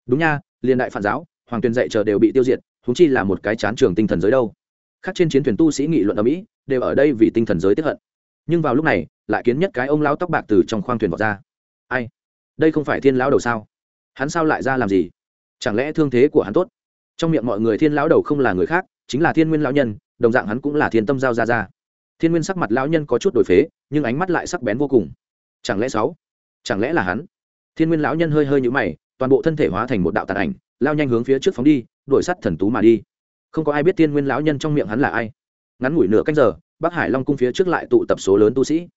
Đúng nha, liên đại phản giáo hoàng tuyền dạy chờ đều bị tiêu diệt húng chi là một cái chán trường tinh thần giới đâu. Khác trên chiến thuyền tu sĩ nghị luận ở mỹ, đều ở đây vì tinh thần giới tiếp hận. Nhưng vào lúc này, lại kiến nhất cái ông lão tóc bạc từ trong khoang thuyền vọt ra. Ai? Đây không phải thiên lão đầu sao? Hắn sao lại ra làm gì? Chẳng lẽ thương thế của hắn tốt? Trong miệng mọi người thiên lão đầu không là người khác, chính là thiên nguyên lão nhân, đồng dạng hắn cũng là thiên tâm giao ra ra. Thiên nguyên sắc mặt lão nhân có chút đổi phế, nhưng ánh mắt lại sắc bén vô cùng. Chẳng lẽ sáu? Chẳng lẽ là hắn? Thiên nguyên lão nhân hơi hơi nhũ mày toàn bộ thân thể hóa thành một đạo tàn ảnh, lao nhanh hướng phía trước phóng đi, đuổi sắt thần tú mà đi. Không có ai biết tiên nguyên lão nhân trong miệng hắn là ai. Ngắn ngủi nửa canh giờ, bắc hải long cung phía trước lại tụ tập số lớn tu sĩ.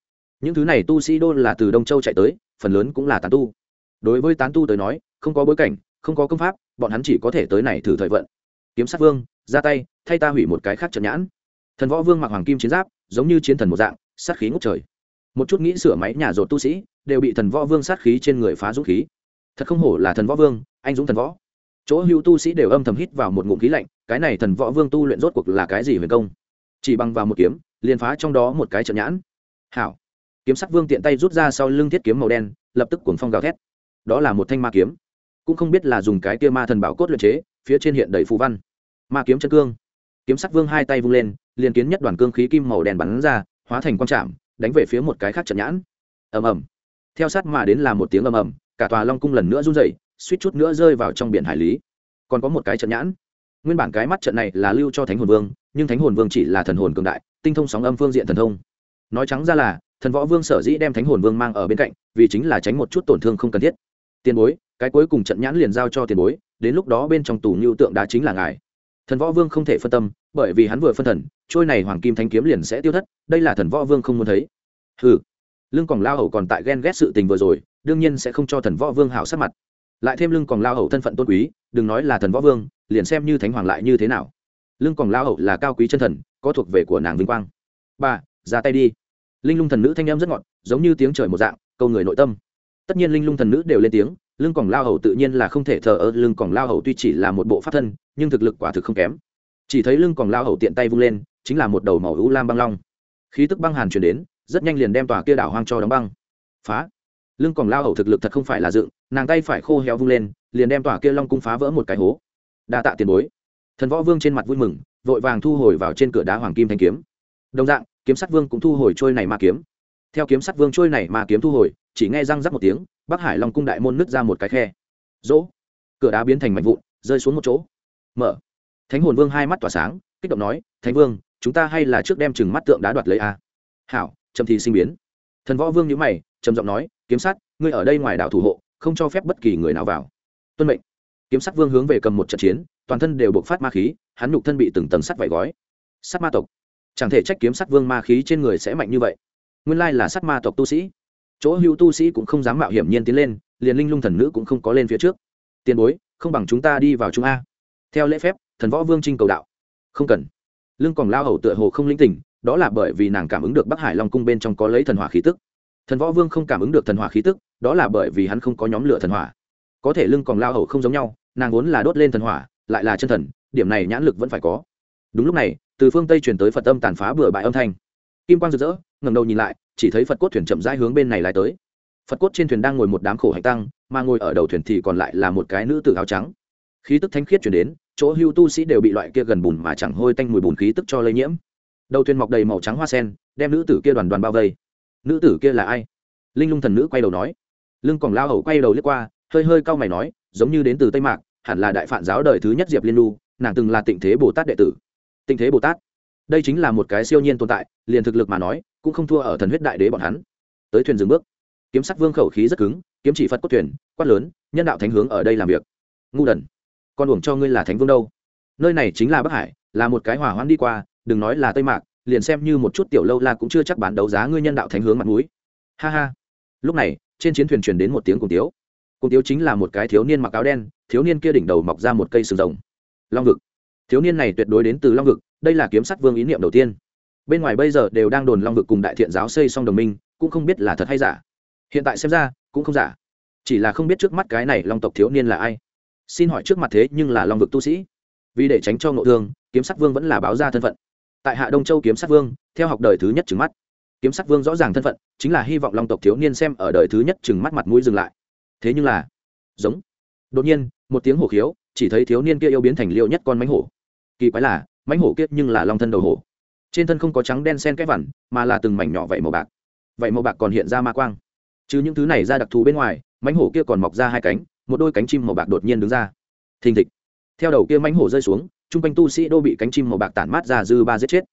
Những thứ này tu sĩ đô là từ đông châu chạy tới, phần lớn cũng là tán tu. Đối với tán tu tới nói, không có bối cảnh, không có công pháp, bọn hắn chỉ có thể tới này thử thời vận. Kiếm sát vương, ra tay, thay ta hủy một cái khác trận nhãn. Thần võ vương mặc hoàng kim chiến giáp, giống như chiến thần một dạng, sát khí ngốc trời. Một chút nghĩ sửa máy nhà rột tu sĩ, đều bị thần võ vương sát khí trên người phá dũng khí thật không hổ là thần võ vương, anh dũng thần võ. Chỗ hữu tu sĩ đều âm thầm hít vào một ngụm khí lạnh, cái này thần võ vương tu luyện rốt cuộc là cái gì huyền công? Chỉ bằng vào một kiếm, liền phá trong đó một cái trận nhãn. Hảo. Kiếm sắc vương tiện tay rút ra sau lưng thiết kiếm màu đen, lập tức cuồng phong gào thét. Đó là một thanh ma kiếm. Cũng không biết là dùng cái kia ma thần bảo cốt luyện chế, phía trên hiện đầy phù văn. Ma kiếm chân cương. Kiếm sắc vương hai tay vung lên, liền kiến nhất đoàn cương khí kim màu đen bắn ra, hóa thành quang trạm đánh về phía một cái khác trận nhãn. Ầm ầm. Theo sát mà đến là một tiếng ầm ầm cả tòa long cung lần nữa run rẩy, suýt chút nữa rơi vào trong biển hải lý. Còn có một cái trận nhãn. Nguyên bản cái mắt trận này là lưu cho thánh hồn vương, nhưng thánh hồn vương chỉ là thần hồn cường đại, tinh thông sóng âm phương diện thần thông. Nói trắng ra là, thần võ vương sở dĩ đem thánh hồn vương mang ở bên cạnh, vì chính là tránh một chút tổn thương không cần thiết. Tiền bối, cái cuối cùng trận nhãn liền giao cho tiền bối, đến lúc đó bên trong tù như tượng đá chính là ngài. Thần võ vương không thể phân tâm, bởi vì hắn vừa phân thần, trôi này hoàng kim thanh kiếm liền sẽ tiêu thất, đây là thần võ vương không muốn thấy. Hừ. Lương còn lao hầu còn tại ghen ghét sự tình vừa rồi đương nhiên sẽ không cho thần võ vương hảo sát mặt. Lại thêm lưng còn lao hầu thân phận tôn quý, đừng nói là thần võ vương, liền xem như thánh hoàng lại như thế nào. Lưng còn lao hầu là cao quý chân thần, có thuộc về của nàng vinh quang. Ba ra tay đi. Linh lung thần nữ thanh em rất ngọt, giống như tiếng trời một dạng, câu người nội tâm. Tất nhiên linh lung thần nữ đều lên tiếng, lưng còn lao hầu tự nhiên là không thể thờ ơ, lưng còn lao hầu tuy chỉ là một bộ pháp thân, nhưng thực lực quả thực không kém. Chỉ thấy lưng còn lao hầu tiện tay vung lên, chính là một đầu màu u lam băng long. Khí tức băng hàn chuyển đến, rất nhanh liền đem tòa kia đảo hoang cho đóng băng. Phá! Lưng còn lao hầu thực lực thật không phải là dựng, nàng tay phải khô héo vung lên, liền đem tòa kia long cung phá vỡ một cái hố. Đa tạ tiền bối. Thần võ vương trên mặt vui mừng, vội vàng thu hồi vào trên cửa đá hoàng kim thanh kiếm. Đồng dạng, kiếm sắt vương cũng thu hồi trôi này ma kiếm. Theo kiếm sắt vương trôi này ma kiếm thu hồi, chỉ nghe răng rắc một tiếng, bắc hải long cung đại môn nứt ra một cái khe. Dỗ cửa đá biến thành mảnh vụn, rơi xuống một chỗ. Mở. Thánh hồn vương hai mắt tỏa sáng, kích động nói, thánh vương, chúng ta hay là trước đem chừng mắt tượng đá đoạt lấy a. Hảo trầm thì sinh biến. Thần võ vương nhữ mày trầm giọng nói, kiếm sát, ngươi ở đây ngoài đảo thủ hộ, không cho phép bất kỳ người nào vào. Tuân mệnh. Kiếm sát vương hướng về cầm một trận chiến, toàn thân đều bộc phát ma khí, hắn nhục thân bị từng tầng sắt vải gói. Sắt ma tộc. Chẳng thể trách kiếm sát vương ma khí trên người sẽ mạnh như vậy. Nguyên lai là sắt ma tộc tu sĩ. Chỗ hữu tu sĩ cũng không dám mạo hiểm nhiên tiến lên, liền linh lung thần nữ cũng không có lên phía trước. Tiền bối, không bằng chúng ta đi vào trung a. Theo lễ phép, thần võ vương trinh cầu đạo. Không cần. Lưng còn lao hầu tựa hồ không linh tỉnh, đó là bởi vì nàng cảm ứng được bắc hải long cung bên trong có lấy thần hỏa khí tức thần võ vương không cảm ứng được thần hỏa khí tức, đó là bởi vì hắn không có nhóm lửa thần hỏa. Có thể lưng còn lao hầu không giống nhau, nàng vốn là đốt lên thần hỏa, lại là chân thần, điểm này nhãn lực vẫn phải có. Đúng lúc này, từ phương tây truyền tới phật âm tàn phá bừa bãi âm thanh. Kim quang rực rỡ ngầm đầu nhìn lại, chỉ thấy phật cốt thuyền chậm rãi hướng bên này lại tới. Phật cốt trên thuyền đang ngồi một đám khổ hạnh tăng, mà ngồi ở đầu thuyền thì còn lại là một cái nữ tử áo trắng. Khí tức thánh khiết chuyển đến, chỗ hưu tu sĩ đều bị loại kia gần bùn mà chẳng hôi tanh mùi bùn khí tức cho lây nhiễm. Đầu thuyền mọc đầy màu trắng hoa sen, đem nữ tử kia đoàn đoàn bao vây nữ tử kia là ai? Linh lung thần nữ quay đầu nói. Lưng còn lao hầu quay đầu liếc qua, hơi hơi cau mày nói, giống như đến từ tây mạc, hẳn là đại phản giáo đời thứ nhất diệp liên lu nàng từng là tịnh thế bồ tát đệ tử. Tịnh thế bồ tát. Đây chính là một cái siêu nhiên tồn tại, liền thực lực mà nói, cũng không thua ở thần huyết đại đế bọn hắn. Tới thuyền dừng bước. Kiếm sắc vương khẩu khí rất cứng, kiếm chỉ phật cốt thuyền, quát lớn, nhân đạo thánh hướng ở đây làm việc. Ngu đần, con uổng cho ngươi là thánh vương đâu? Nơi này chính là bắc hải, là một cái hỏa hoãn đi qua, đừng nói là tây mạc liền xem như một chút tiểu lâu la cũng chưa chắc bán đấu giá ngươi nhân đạo thánh hướng mặt mũi. Ha ha. Lúc này, trên chiến thuyền truyền đến một tiếng cùng tiếu. Cùng tiếu chính là một cái thiếu niên mặc áo đen, thiếu niên kia đỉnh đầu mọc ra một cây sừng rồng. Long vực. Thiếu niên này tuyệt đối đến từ long vực, đây là kiếm sắt vương ý niệm đầu tiên. Bên ngoài bây giờ đều đang đồn long vực cùng đại thiện giáo xây xong đồng minh, cũng không biết là thật hay giả. Hiện tại xem ra, cũng không giả. Chỉ là không biết trước mắt cái này long tộc thiếu niên là ai. Xin hỏi trước mặt thế nhưng là long vực tu sĩ. Vì để tránh cho ngộ thương, kiếm sắc vương vẫn là báo ra thân phận tại hạ đông châu kiếm sát vương, theo học đời thứ nhất trừng mắt. Kiếm sát vương rõ ràng thân phận, chính là hy vọng long tộc thiếu niên xem ở đời thứ nhất trừng mắt mặt mũi dừng lại. Thế nhưng là, giống. Đột nhiên, một tiếng hổ khiếu, chỉ thấy thiếu niên kia yêu biến thành liệu nhất con mánh hổ. Kỳ quái là mánh hổ kiết nhưng là long thân đầu hổ. Trên thân không có trắng đen sen cái vằn, mà là từng mảnh nhỏ vậy màu bạc. Vậy màu bạc còn hiện ra ma quang. Chứ những thứ này ra đặc thù bên ngoài mánh hổ kia còn mọc ra hai cánh, một đôi cánh chim màu bạc đột nhiên đứng ra. Thình thịch. Theo đầu kia mánh hổ rơi xuống chung quanh tu sĩ đô bị cánh chim màu bạc tản mát ra dư ba giết chết.